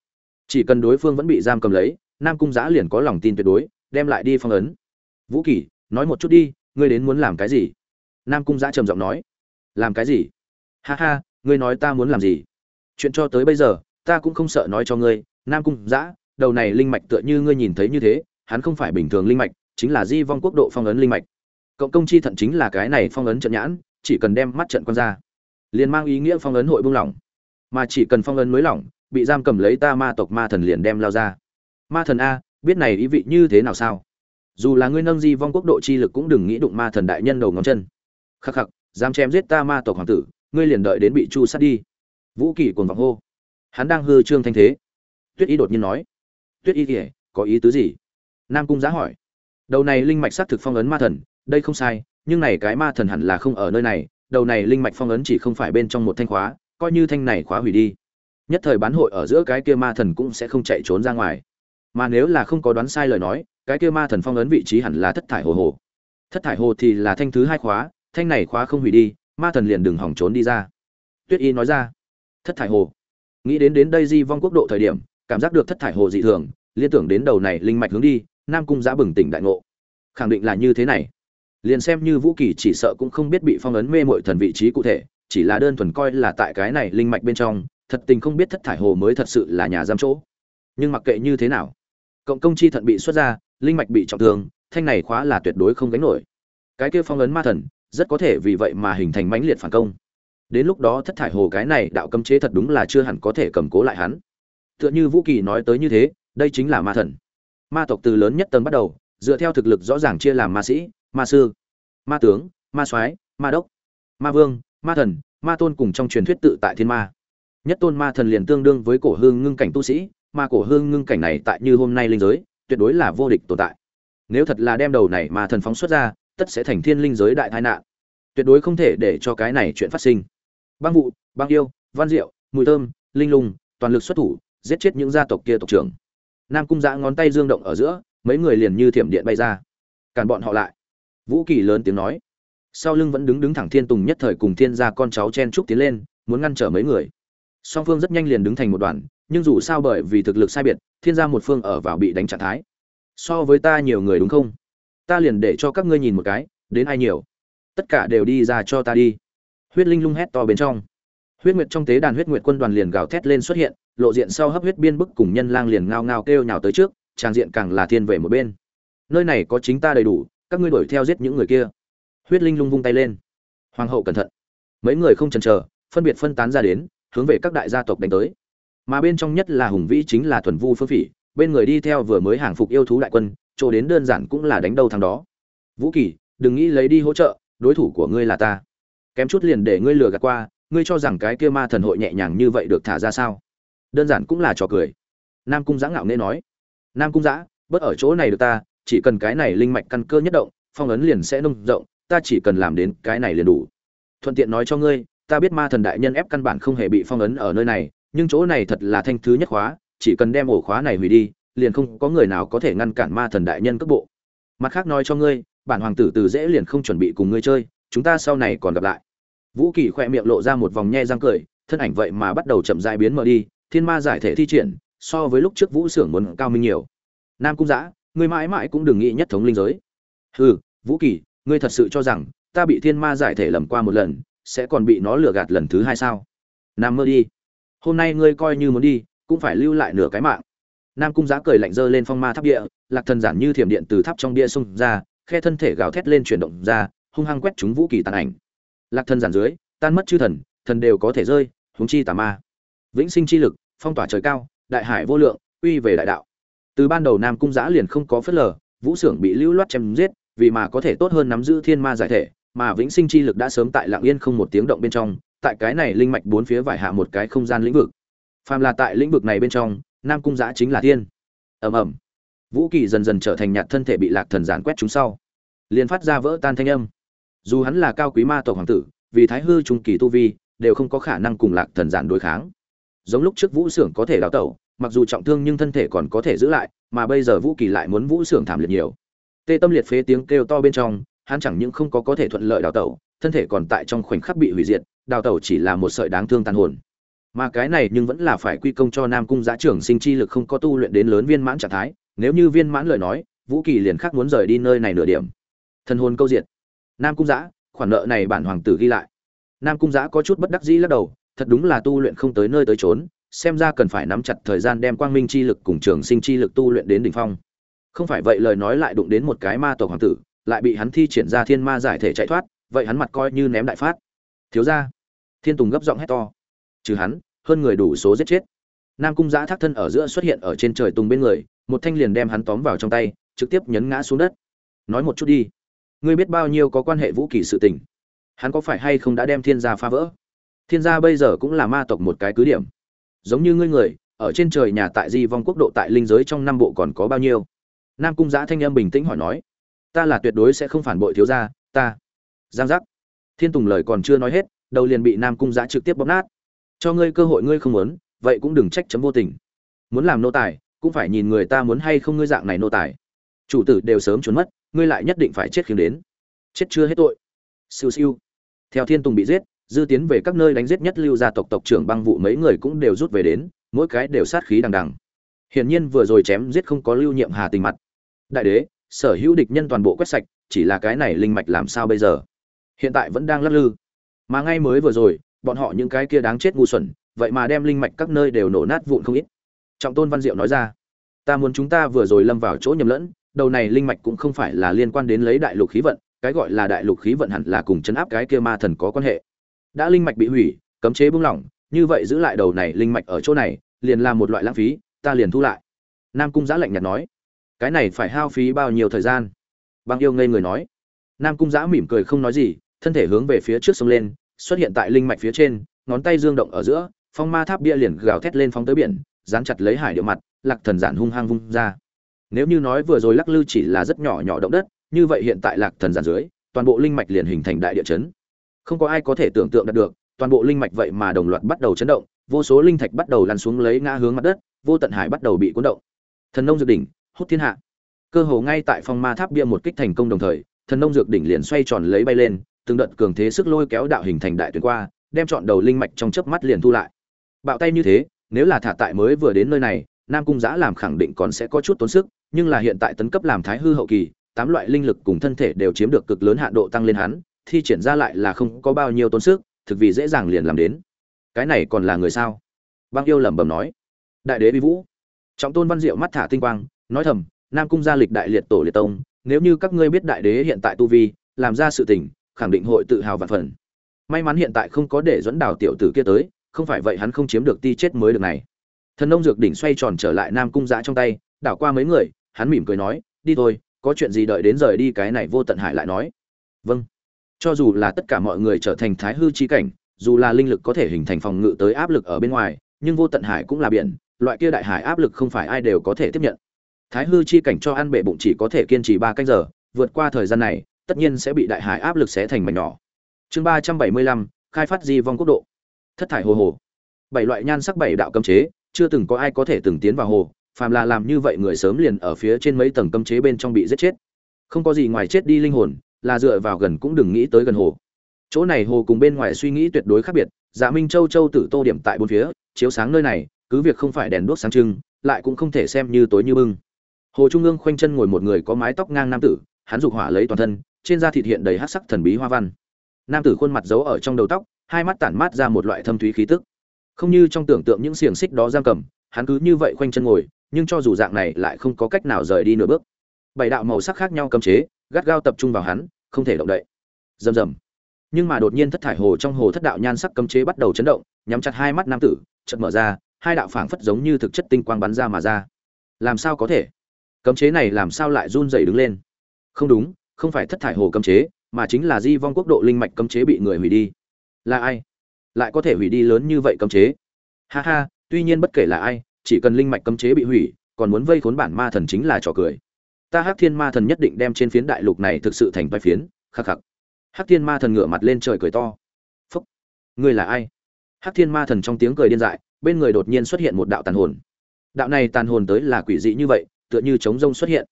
Chỉ cần đối phương vẫn bị giam cầm lấy, nam cung giã liền có lòng tin tuyệt đối, đem lại đi phong ấn. Vũ kỳ, nói một chút đi, ngươi đến muốn làm cái gì? Nam cung giã trầm giọng nói. Làm cái gì? Ha ha, ngươi nói ta muốn làm gì? Chuyện cho tới bây giờ, ta cũng không sợ nói cho ngươi, nam cung giã đầu này linh mạch tựa như ngươi nhìn thấy như thế, hắn không phải bình thường linh mạch, chính là di vong quốc độ phong ấn linh mạch. Cộng công chi thận chính là cái này phong ấn trận nhãn, chỉ cần đem mắt trận quan ra, liền mang ý nghĩa phong ấn hội buông lỏng. Mà chỉ cần phong ấn mới lỏng, bị giam cầm lấy ta ma tộc ma thần liền đem lao ra. Ma thần a, biết này ý vị như thế nào sao? Dù là ngươi nâng di vong quốc độ chi lực cũng đừng nghĩ đụng ma thần đại nhân đầu ngón chân. Khắc khắc, dám chém giết ta ma tộc hoàng tử, ngươi liền đợi đến bị chu sát đi vũ kỳ cuồng vọng hô. Hắn đang hư trương thanh thế. Tuyết y đột nhiên nói. Tuyết y kể có ý tứ gì? Nam cung giá hỏi. Đầu này linh mạch xác thực phong ấn ma thần, đây không sai, nhưng này cái ma thần hẳn là không ở nơi này, đầu này linh mạch phong ấn chỉ không phải bên trong một thanh khóa, coi như thanh này khóa hủy đi. Nhất thời bán hội ở giữa cái kia ma thần cũng sẽ không chạy trốn ra ngoài. Mà nếu là không có đoán sai lời nói, cái kia ma thần phong ấn vị trí hẳn là thất thải hồ hồ. Thất thải hồ thì là thanh thứ hai khóa, thanh này khóa không hủy đi, ma thần liền đừng hỏng trốn đi ra. Tuyết y nói ra thất thải hồ. Nghĩ đến đến đây di vong quốc độ thời điểm, cảm giác được thất thải hồ dị thường, liên tưởng đến đầu này linh mạch hướng đi, nam cung giã bừng tỉnh đại ngộ. Khẳng định là như thế này. Liền xem như vũ kỳ chỉ sợ cũng không biết bị phong ấn mê mội thần vị trí cụ thể, chỉ là đơn thuần coi là tại cái này linh mạch bên trong, thật tình không biết thất thải hồ mới thật sự là nhà giam chỗ. Nhưng mặc kệ như thế nào, cộng công chi thận bị xuất ra, linh mạch bị trọng thương, thanh này khóa là tuyệt đối không gánh nổi. Cái kia phong ấn ma thần, rất có thể vì vậy mà hình thành mãnh liệt phản công đến lúc đó thất thải hồ cái này đạo cấm chế thật đúng là chưa hẳn có thể cầm cố lại hắn. Tựa như vũ kỳ nói tới như thế, đây chính là ma thần. Ma tộc từ lớn nhất tầng bắt đầu, dựa theo thực lực rõ ràng chia làm ma sĩ, ma sư, ma tướng, ma soái, ma đốc, ma vương, ma thần, ma tôn cùng trong truyền thuyết tự tại thiên ma. Nhất tôn ma thần liền tương đương với cổ hương ngưng cảnh tu sĩ, mà cổ hương ngưng cảnh này tại như hôm nay linh giới, tuyệt đối là vô địch tồn tại. Nếu thật là đem đầu này mà thần phóng xuất ra, tất sẽ thành thiên linh giới đại tai nạn. Tuyệt đối không thể để cho cái này chuyện phát sinh băng vụ băng yêu, văn diệu, mùi thơm, linh lùng toàn lực xuất thủ, giết chết những gia tộc kia tộc trưởng. Nam cung giã ngón tay dương động ở giữa, mấy người liền như thiểm điện bay ra. Càn bọn họ lại. Vũ kỳ lớn tiếng nói. Sau lưng vẫn đứng đứng thẳng thiên tùng nhất thời cùng thiên gia con cháu chen trúc tiến lên, muốn ngăn trở mấy người. Song phương rất nhanh liền đứng thành một đoàn, nhưng dù sao bởi vì thực lực sai biệt, thiên gia một phương ở vào bị đánh trạng thái. So với ta nhiều người đúng không? Ta liền để cho các ngươi nhìn một cái, đến ai nhiều? Tất cả đều đi ra cho ta đi huyết linh lung hét to bên trong. Huyết nguyệt trong tế đàn huyết nguyệt quân đoàn liền gào thét lên xuất hiện, lộ diện sau hấp huyết biên bức cùng nhân lang liền ngao ngao kêu nhào tới trước trang diện càng là thiên về một bên. Nơi này có chính ta đầy đủ, các ngươi đuổi theo giết những người kia. Huyết linh lung vung tay lên. Hoàng hậu cẩn thận. Mấy người không chần chờ, phân biệt phân tán ra đến, hướng về các đại gia tộc đánh tới. Mà bên trong nhất là hùng vĩ chính là thuần vu phương phỉ, bên người đi theo vừa mới hàng phục yêu thú đại quân, chỗ đến đơn giản cũng là đánh đầu thằng đó. Vũ kỳ, đừng nghĩ lấy đi hỗ trợ, đối thủ của ngươi là ta kém chút liền để ngươi lừa gạt qua, ngươi cho rằng cái kia ma thần hội nhẹ nhàng như vậy được thả ra sao? Đơn giản cũng là trò cười. Nam cung giã ngạo nghễ nói. Nam cung giã, bớt ở chỗ này được ta, chỉ cần cái này linh mạch căn cơ nhất động, phong ấn liền sẽ nông rộng, ta chỉ cần làm đến cái này liền đủ. Thuận tiện nói cho ngươi, ta biết ma thần đại nhân ép căn bản không hề bị phong ấn ở nơi này, nhưng chỗ này thật là thanh thứ nhất khóa, chỉ cần đem ổ khóa này hủy đi, liền không có người nào có thể ngăn cản ma thần đại nhân cấp bộ. Mặt khác nói cho ngươi, bản hoàng tử từ dễ liền không chuẩn bị cùng ngươi chơi chúng ta sau này còn gặp lại. Vũ kỳ khoe miệng lộ ra một vòng nhe răng cười, thân ảnh vậy mà bắt đầu chậm dại biến mờ đi, thiên ma giải thể thi triển, so với lúc trước vũ xưởng muốn cao minh nhiều. Nam cung giã, ngươi mãi mãi cũng đừng nghĩ nhất thống linh giới. Hừ, vũ kỳ, ngươi thật sự cho rằng ta bị thiên ma giải thể lầm qua một lần, sẽ còn bị nó lừa gạt lần thứ hai sao? Nam mơ đi. Hôm nay ngươi coi như muốn đi, cũng phải lưu lại nửa cái mạng. Nam cung giã cười lạnh dơ lên phong ma tháp địa, lạc thần giản như thiểm điện từ tháp trong bia xông ra, khe thân thể gào thét lên chuyển động ra hung hăng quét chúng vũ kỳ tàn ảnh. Lạc thần giản dưới, tan mất chư thần thần đều có thể rơi, huống chi tà ma. Vĩnh sinh chi lực, phong tỏa trời cao, đại hải vô lượng uy về đại đạo. Từ ban đầu nam cung giã liền không có phớt lờ, vũ xưởng bị lưu loát chém giết, vì mà có thể tốt hơn nắm giữ thiên ma giải thể, mà vĩnh sinh chi lực đã sớm tại lạng yên không một tiếng động bên trong, tại cái này linh mạch bốn phía vải hạ một cái không gian lĩnh vực. Phàm là tại lĩnh vực này bên trong, nam cung giã chính là thiên ầm ầm. Vũ kỳ dần dần trở thành nhạt thân thể bị lạc thần giản quét chúng sau. Liền phát ra vỡ tan thanh âm dù hắn là cao quý ma tộc hoàng tử, vì thái hư trung kỳ tu vi, đều không có khả năng cùng lạc thần giản đối kháng. Giống lúc trước vũ xưởng có thể đào tẩu, mặc dù trọng thương nhưng thân thể còn có thể giữ lại, mà bây giờ vũ kỳ lại muốn vũ xưởng thảm liệt nhiều. Tê tâm liệt phế tiếng kêu to bên trong, hắn chẳng những không có có thể thuận lợi đào tẩu, thân thể còn tại trong khoảnh khắc bị hủy diệt, đào tẩu chỉ là một sợi đáng thương tàn hồn. Mà cái này nhưng vẫn là phải quy công cho nam cung giã trưởng sinh chi lực không có tu luyện đến lớn viên mãn trạng thái, nếu như viên mãn lời nói, vũ kỳ liền khác muốn rời đi nơi này nửa điểm. Thân hồn câu diệt nam cung giã khoản nợ này bản hoàng tử ghi lại. Nam cung giã có chút bất đắc dĩ lắc đầu, thật đúng là tu luyện không tới nơi tới trốn xem ra cần phải nắm chặt thời gian đem quang minh chi lực cùng trường sinh chi lực tu luyện đến đỉnh phong. Không phải vậy lời nói lại đụng đến một cái ma tộc hoàng tử, lại bị hắn thi triển ra thiên ma giải thể chạy thoát, vậy hắn mặt coi như ném đại phát. Thiếu ra thiên tùng gấp giọng hét to. Trừ hắn, hơn người đủ số giết chết. Nam cung giã thác thân ở giữa xuất hiện ở trên trời tùng bên người, một thanh liền đem hắn tóm vào trong tay, trực tiếp nhấn ngã xuống đất. Nói một chút đi ngươi biết bao nhiêu có quan hệ vũ kỳ sự tình. Hắn có phải hay không đã đem thiên gia phá vỡ? Thiên gia bây giờ cũng là ma tộc một cái cứ điểm. Giống như ngươi người, ở trên trời nhà tại di vong quốc độ tại linh giới trong năm bộ còn có bao nhiêu? Nam cung giã thanh âm bình tĩnh hỏi nói. Ta là tuyệt đối sẽ không phản bội thiếu gia, ta. Giang giác. Thiên tùng lời còn chưa nói hết, đầu liền bị nam cung giã trực tiếp bóp nát. Cho ngươi cơ hội ngươi không muốn, vậy cũng đừng trách chấm vô tình. Muốn làm nô tài, cũng phải nhìn người ta muốn hay không ngươi dạng này nô tài chủ tử đều sớm trốn mất, ngươi lại nhất định phải chết khiến đến. Chết chưa hết tội. Siêu siêu. Theo thiên tùng bị giết, dư tiến về các nơi đánh giết nhất lưu gia tộc tộc trưởng băng vụ mấy người cũng đều rút về đến, mỗi cái đều sát khí đằng đằng. Hiển nhiên vừa rồi chém giết không có lưu nhiệm hà tình mặt. Đại đế, sở hữu địch nhân toàn bộ quét sạch, chỉ là cái này linh mạch làm sao bây giờ? Hiện tại vẫn đang lắc lư. Mà ngay mới vừa rồi, bọn họ những cái kia đáng chết ngu xuẩn, vậy mà đem linh mạch các nơi đều nổ nát vụn không ít. Trọng tôn văn diệu nói ra, ta muốn chúng ta vừa rồi lâm vào chỗ nhầm lẫn đầu này linh mạch cũng không phải là liên quan đến lấy đại lục khí vận, cái gọi là đại lục khí vận hẳn là cùng chấn áp cái kia ma thần có quan hệ. Đã linh mạch bị hủy, cấm chế buông lỏng, như vậy giữ lại đầu này linh mạch ở chỗ này, liền là một loại lãng phí, ta liền thu lại. Nam cung giã lạnh nhạt nói. Cái này phải hao phí bao nhiêu thời gian? Băng yêu ngây người nói. Nam cung giã mỉm cười không nói gì, thân thể hướng về phía trước sông lên, xuất hiện tại linh mạch phía trên, ngón tay dương động ở giữa, phong ma tháp bia liền gào thét lên phóng tới biển, dán chặt lấy hải điệu mặt, lạc thần giản hung hăng vung ra nếu như nói vừa rồi lắc lư chỉ là rất nhỏ nhỏ động đất, như vậy hiện tại lạc thần giản dưới, toàn bộ linh mạch liền hình thành đại địa chấn. Không có ai có thể tưởng tượng đạt được, toàn bộ linh mạch vậy mà đồng loạt bắt đầu chấn động, vô số linh thạch bắt đầu lăn xuống lấy ngã hướng mặt đất, vô tận hải bắt đầu bị cuốn động. Thần nông dược đỉnh, hút thiên hạ. Cơ hồ ngay tại phong ma tháp bia một kích thành công đồng thời, thần nông dược đỉnh liền xoay tròn lấy bay lên, từng đợt cường thế sức lôi kéo đạo hình thành đại tuyến qua, đem chọn đầu linh mạch trong chớp mắt liền thu lại. Bạo tay như thế, nếu là thả tại mới vừa đến nơi này nam cung giã làm khẳng định còn sẽ có chút tốn sức, nhưng là hiện tại tấn cấp làm thái hư hậu kỳ, tám loại linh lực cùng thân thể đều chiếm được cực lớn hạ độ tăng lên hắn, thi triển ra lại là không có bao nhiêu tốn sức, thực vì dễ dàng liền làm đến. Cái này còn là người sao? Băng yêu lẩm bẩm nói. Đại đế vi vũ. Trọng tôn văn diệu mắt thả tinh quang, nói thầm, nam cung gia lịch đại liệt tổ liệt tông, nếu như các ngươi biết đại đế hiện tại tu vi, làm ra sự tình, khẳng định hội tự hào vạn phần. May mắn hiện tại không có để dẫn đào tiểu tử kia tới, không phải vậy hắn không chiếm được ti chết mới được này thần nông dược đỉnh xoay tròn trở lại nam cung giã trong tay, đảo qua mấy người, hắn mỉm cười nói, đi thôi, có chuyện gì đợi đến rời đi cái này vô tận hải lại nói. Vâng. Cho dù là tất cả mọi người trở thành thái hư chi cảnh, dù là linh lực có thể hình thành phòng ngự tới áp lực ở bên ngoài, nhưng vô tận hải cũng là biển, loại kia đại hải áp lực không phải ai đều có thể tiếp nhận. Thái hư chi cảnh cho ăn bệ bụng chỉ có thể kiên trì ba canh giờ, vượt qua thời gian này, tất nhiên sẽ bị đại hải áp lực xé thành mảnh nhỏ. Chương ba trăm bảy mươi lăm, khai phát di vong quốc độ. Thất thải hồ hồ. Bảy loại nhan sắc bảy đạo cấm chế chưa từng có ai có thể từng tiến vào hồ, phàm là làm như vậy người sớm liền ở phía trên mấy tầng cấm chế bên trong bị giết chết. Không có gì ngoài chết đi linh hồn, là dựa vào gần cũng đừng nghĩ tới gần hồ. Chỗ này hồ cùng bên ngoài suy nghĩ tuyệt đối khác biệt dạ minh châu châu tử tô điểm tại bốn phía, chiếu sáng nơi này, cứ việc không phải đèn đuốc sáng trưng, lại cũng không thể xem như tối như bưng. Hồ trung ương khoanh chân ngồi một người có mái tóc ngang nam tử, hắn dục hỏa lấy toàn thân, trên da thịt hiện đầy hát sắc thần bí hoa văn. Nam tử khuôn mặt giấu ở trong đầu tóc, hai mắt tản mát ra một loại thâm thúy khí tức không như trong tưởng tượng những xiềng xích đó giam cầm, hắn cứ như vậy khoanh chân ngồi, nhưng cho dù dạng này lại không có cách nào rời đi nửa bước. Bảy đạo màu sắc khác nhau cấm chế, gắt gao tập trung vào hắn, không thể động đậy. Rầm rầm. Nhưng mà đột nhiên thất thải hồ trong hồ thất đạo nhan sắc cấm chế bắt đầu chấn động, nhắm chặt hai mắt nam tử, chợt mở ra, hai đạo phảng phất giống như thực chất tinh quang bắn ra mà ra. Làm sao có thể? Cấm chế này làm sao lại run rẩy đứng lên? Không đúng, không phải thất thải hồ cấm chế, mà chính là di vong quốc độ linh mạch cấm chế bị người hủy đi. Là ai? Lại có thể hủy đi lớn như vậy cấm chế. Ha ha, tuy nhiên bất kể là ai, chỉ cần linh mạch cấm chế bị hủy, còn muốn vây khốn bản ma thần chính là trò cười. Ta hắc thiên ma thần nhất định đem trên phiến đại lục này thực sự thành bài phiến, khắc khắc. Hắc thiên ma thần ngửa mặt lên trời cười to. Phúc, ngươi là ai? Hắc thiên ma thần trong tiếng cười điên dại, bên người đột nhiên xuất hiện một đạo tàn hồn. Đạo này tàn hồn tới là quỷ dị như vậy, tựa như trống rông xuất hiện.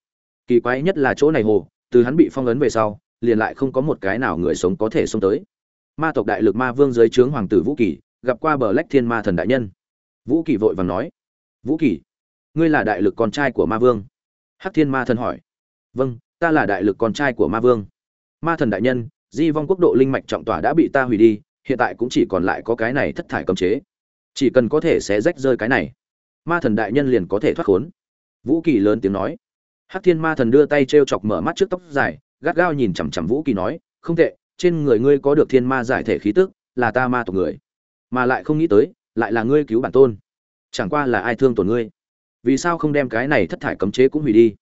Kỳ quái nhất là chỗ này hồ, từ hắn bị phong ấn về sau, liền lại không có một cái nào người sống có thể xông tới ma tộc đại lực ma vương dưới trướng hoàng tử vũ kỳ gặp qua bờ lách thiên ma thần đại nhân. Vũ kỳ vội vàng nói, vũ kỳ ngươi là đại lực con trai của ma vương? Hắc thiên ma thần hỏi. Vâng ta là đại lực con trai của ma vương. Ma thần đại nhân, di vong quốc độ linh mạch trọng tỏa đã bị ta hủy đi, hiện tại cũng chỉ còn lại có cái này thất thải cấm chế. Chỉ cần có thể xé rách rơi cái này, ma thần đại nhân liền có thể thoát khốn. Vũ kỳ lớn tiếng nói. Hắc thiên ma thần đưa tay t r e o chọc mở mắt trước tóc dài, gắt gao nhìn chằm chằm vũ kỳ nói, không tệ trên người ngươi có được thiên ma giải thể khí tức, là ta ma tộc người. Mà lại không nghĩ tới, lại là ngươi cứu bản tôn. Chẳng qua là ai thương tổn ngươi? Vì sao không đem cái này thất thải cấm chế cũng hủy đi?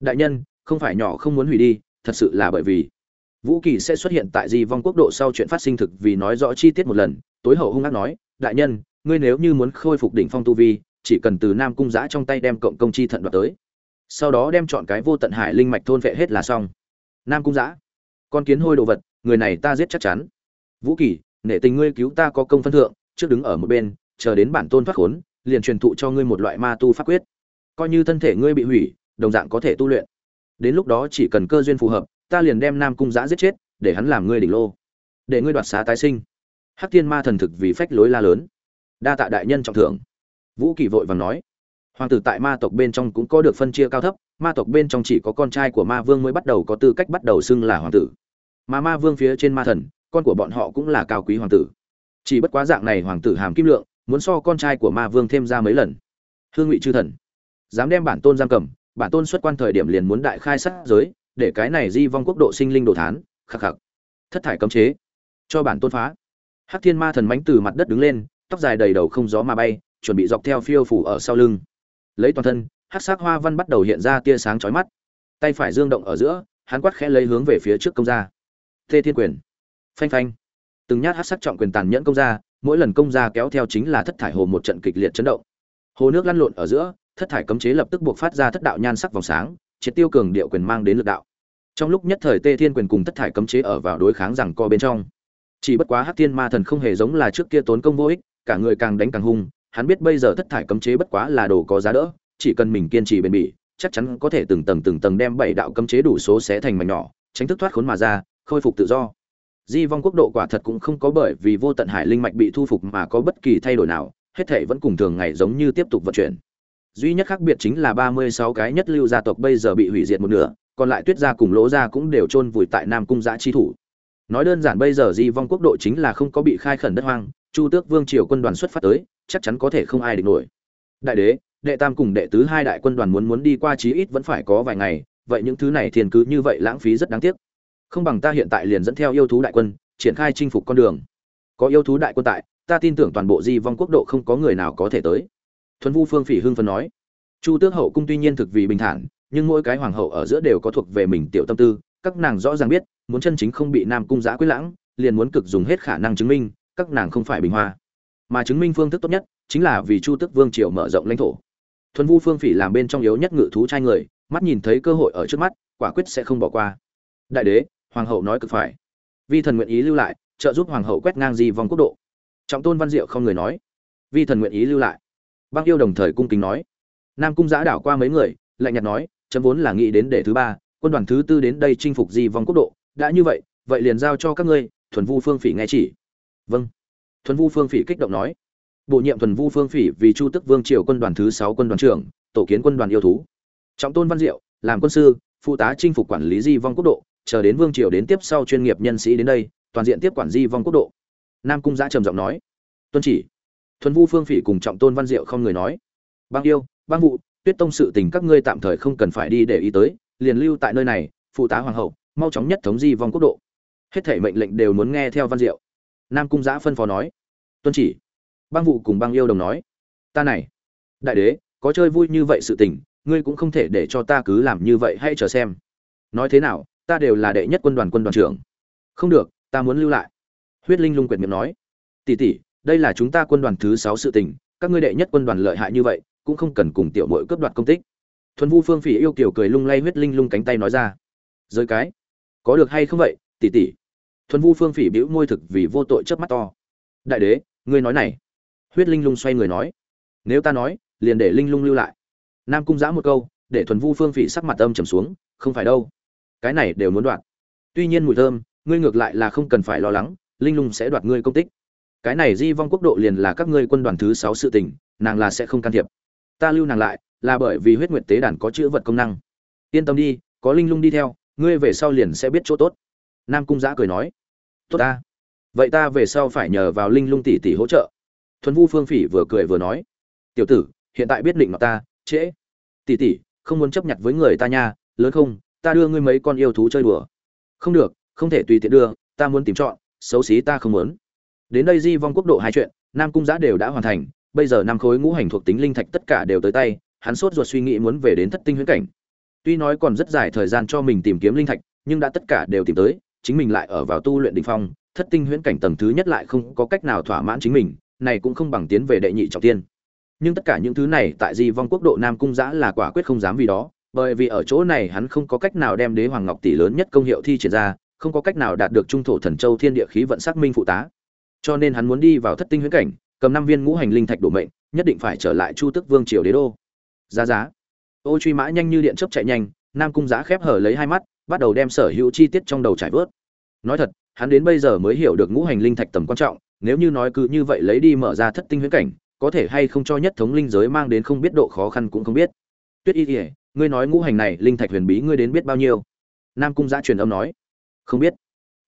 Đại nhân, không phải nhỏ không muốn hủy đi, thật sự là bởi vì vũ kỳ sẽ xuất hiện tại di vong quốc độ sau chuyện phát sinh thực vì nói rõ chi tiết một lần, tối hậu hung ác nói, đại nhân, ngươi nếu như muốn khôi phục đỉnh phong tu vi, chỉ cần từ nam cung giã trong tay đem cộng công chi thận đoạt tới. Sau đó đem chọn cái vô tận hải linh mạch thôn vệ hết là xong. Nam cung giã, con kiến hôi đồ vật người này ta giết chắc chắn. Vũ kỳ, nể tình ngươi cứu ta có công phân thượng, trước đứng ở một bên, chờ đến bản tôn thoát khốn, liền truyền thụ cho ngươi một loại ma tu pháp quyết. Coi như thân thể ngươi bị hủy, đồng dạng có thể tu luyện. Đến lúc đó chỉ cần cơ duyên phù hợp, ta liền đem nam cung giã giết chết, để hắn làm ngươi đỉnh lô. Để ngươi đoạt xá tái sinh. Hắc thiên ma thần thực vì phách lối la lớn. Đa tạ đại nhân trọng thưởng. Vũ kỳ vội vàng nói. Hoàng tử tại ma tộc bên trong cũng có được phân chia cao thấp, ma tộc bên trong chỉ có con trai của ma vương mới bắt đầu có tư cách bắt đầu xưng là hoàng tử mà ma vương phía trên ma thần, con của bọn họ cũng là cao quý hoàng tử. Chỉ bất quá dạng này hoàng tử hàm kim lượng, muốn so con trai của ma vương thêm ra mấy lần. Hương ngụy chư thần, dám đem bản tôn giam cầm, bản tôn xuất quan thời điểm liền muốn đại khai sát giới, để cái này di vong quốc độ sinh linh đồ thán, khắc khắc. Thất thải cấm chế, cho bản tôn phá. Hắc thiên ma thần mánh từ mặt đất đứng lên, tóc dài đầy đầu không gió mà bay, chuẩn bị dọc theo phiêu phủ ở sau lưng. Lấy toàn thân, hắc sắc hoa văn bắt đầu hiện ra tia sáng chói mắt. Tay phải dương động ở giữa, hắn quát khẽ lấy hướng về phía trước công ra thê thiên quyền. Phanh phanh. Từng nhát hắc sắc trọng quyền tàn nhẫn công ra, mỗi lần công ra kéo theo chính là thất thải hồ một trận kịch liệt chấn động. Hồ nước lăn lộn ở giữa, thất thải cấm chế lập tức buộc phát ra thất đạo nhan sắc vòng sáng, triệt tiêu cường điệu quyền mang đến lực đạo. Trong lúc nhất thời tê thiên quyền cùng thất thải cấm chế ở vào đối kháng rằng co bên trong. Chỉ bất quá hắc thiên ma thần không hề giống là trước kia tốn công vô ích, cả người càng đánh càng hung, hắn biết bây giờ thất thải cấm chế bất quá là đồ có giá đỡ, chỉ cần mình kiên trì bền bỉ, chắc chắn có thể từng tầng từng tầng đem bảy đạo cấm chế đủ số xé thành mảnh nhỏ, tránh thức thoát khốn mà ra khôi phục tự do. Di vong quốc độ quả thật cũng không có bởi vì vô tận hải linh mạch bị thu phục mà có bất kỳ thay đổi nào, hết thể vẫn cùng thường ngày giống như tiếp tục vận chuyển. Duy nhất khác biệt chính là ba mươi sáu cái nhất lưu gia tộc bây giờ bị hủy diệt một nửa, còn lại tuyết gia cùng lỗ gia cũng đều chôn vùi tại nam cung giã chi thủ. Nói đơn giản bây giờ di vong quốc độ chính là không có bị khai khẩn đất hoang, chu tước vương triều quân đoàn xuất phát tới, chắc chắn có thể không ai địch nổi. Đại đế, đệ tam cùng đệ tứ hai đại quân đoàn muốn muốn đi qua chí ít vẫn phải có vài ngày, vậy những thứ này thiền cứ như vậy lãng phí rất đáng tiếc không bằng ta hiện tại liền dẫn theo yêu thú đại quân, triển khai chinh phục con đường. Có yêu thú đại quân tại, ta tin tưởng toàn bộ di vong quốc độ không có người nào có thể tới. Thuần vu phương phỉ hưng phấn nói. Chu tước hậu cung tuy nhiên thực vì bình thản, nhưng mỗi cái hoàng hậu ở giữa đều có thuộc về mình tiểu tâm tư, các nàng rõ ràng biết, muốn chân chính không bị nam cung giã quyết lãng, liền muốn cực dùng hết khả năng chứng minh, các nàng không phải bình hoa. Mà chứng minh phương thức tốt nhất, chính là vì chu tước vương triều mở rộng lãnh thổ. Thuần vu phương phỉ làm bên trong yếu nhất ngự thú trai người, mắt nhìn thấy cơ hội ở trước mắt, quả quyết sẽ không bỏ qua đại đế, hoàng hậu nói cực phải. Vi thần nguyện ý lưu lại, trợ giúp hoàng hậu quét ngang di vong quốc độ. Trọng tôn văn diệu không người nói. Vi thần nguyện ý lưu lại. Băng yêu đồng thời cung kính nói. Nam cung giã đảo qua mấy người, lạnh nhạt nói, chấm vốn là nghĩ đến để thứ ba, quân đoàn thứ tư đến đây chinh phục di vong quốc độ. Đã như vậy vậy liền giao cho các ngươi, thuần vu phương phỉ nghe chỉ. Vâng. Thuần vu phương phỉ kích động nói. Bổ nhiệm thuần vu phương phỉ vì chu tức vương triều quân đoàn thứ sáu quân đoàn trưởng, tổ kiến quân đoàn yêu thú. Trọng tôn văn diệu, làm quân sư, phụ tá chinh phục quản lý di vong quốc độ chờ đến vương triều đến tiếp sau chuyên nghiệp nhân sĩ đến đây, toàn diện tiếp quản di vong quốc độ. Nam cung giã trầm giọng nói, tuân chỉ. Thuần vu phương phỉ cùng trọng tôn văn diệu không người nói, băng yêu, băng vụ, tuyết tông sự tình các ngươi tạm thời không cần phải đi để ý tới, liền lưu tại nơi này, phụ tá hoàng hậu, mau chóng nhất thống di vong quốc độ. Hết thể mệnh lệnh đều muốn nghe theo văn diệu. Nam cung giã phân phó nói, tuân chỉ. Băng vụ cùng băng yêu đồng nói, ta này, đại đế, có chơi vui như vậy sự tình, ngươi cũng không thể để cho ta cứ làm như vậy hay chờ xem. Nói thế nào? Ta đều là đệ nhất quân đoàn quân đoàn trưởng. Không được, ta muốn lưu lại. Huyết linh lung quyệt miệng nói. Tỷ tỷ, đây là chúng ta quân đoàn thứ sáu sự tình, các ngươi đệ nhất quân đoàn lợi hại như vậy, cũng không cần cùng tiểu mội cướp đoạt công tích. Thuần vu phương phỉ yêu kiểu cười lung lay huyết linh lung cánh tay nói ra. Rơi cái, có được hay không vậy, tỷ tỷ? Thuần vu phương phỉ bĩu môi thực vì vô tội chớp mắt to. Đại đế, ngươi nói này. Huyết linh lung xoay người nói. Nếu ta nói, liền để linh lung lưu lại. Nam cung giã một câu, để thuần vu phương phỉ sắc mặt âm trầm xuống, không phải đâu cái này đều muốn đoạt. Tuy nhiên mùi thơm, ngươi ngược lại là không cần phải lo lắng, linh lung sẽ đoạt ngươi công tích. Cái này di vong quốc độ liền là các ngươi quân đoàn thứ sáu sự tình, nàng là sẽ không can thiệp. Ta lưu nàng lại, là bởi vì huyết nguyệt tế đàn có chữ vật công năng. Yên tâm đi, có linh lung đi theo, ngươi về sau liền sẽ biết chỗ tốt. Nam cung giã cười nói. Tốt ta. Vậy ta về sau phải nhờ vào linh lung tỷ tỷ hỗ trợ. Thuần vu phương phỉ vừa cười vừa nói. Tiểu tử, hiện tại biết định mặt ta, trễ. Tỷ tỷ, không muốn chấp nhận với người ta nha, lớn không ta đưa ngươi mấy con yêu thú chơi đùa. Không được, không thể tùy tiện đưa, ta muốn tìm chọn, xấu xí ta không muốn. Đến đây di vong quốc độ hai chuyện, nam cung giã đều đã hoàn thành, bây giờ năm khối ngũ hành thuộc tính linh thạch tất cả đều tới tay, hắn sốt ruột suy nghĩ muốn về đến thất tinh huyễn cảnh. Tuy nói còn rất dài thời gian cho mình tìm kiếm linh thạch, nhưng đã tất cả đều tìm tới, chính mình lại ở vào tu luyện đỉnh phong, thất tinh huyễn cảnh tầng thứ nhất lại không có cách nào thỏa mãn chính mình, này cũng không bằng tiến về đệ nhị trọng tiên. Nhưng tất cả những thứ này tại di vong quốc độ nam cung giã là quả quyết không dám vì đó bởi vì ở chỗ này hắn không có cách nào đem đế hoàng ngọc tỷ lớn nhất công hiệu thi triển ra, không có cách nào đạt được trung thổ thần châu thiên địa khí vận xác minh phụ tá. Cho nên hắn muốn đi vào thất tinh huyễn cảnh, cầm năm viên ngũ hành linh thạch đổ mệnh, nhất định phải trở lại chu tức vương triều đế đô. Giá giá. Ô truy mã nhanh như điện chớp chạy nhanh, nam cung giá khép hở lấy hai mắt, bắt đầu đem sở hữu chi tiết trong đầu trải vớt. Nói thật, hắn đến bây giờ mới hiểu được ngũ hành linh thạch tầm quan trọng, nếu như nói cứ như vậy lấy đi mở ra thất tinh huyễn cảnh, có thể hay không cho nhất thống linh giới mang đến không biết độ khó khăn cũng không biết. Tuyết y kỉa ngươi nói ngũ hành này, linh thạch huyền bí ngươi đến biết bao nhiêu? Nam cung giã truyền âm nói. Không biết.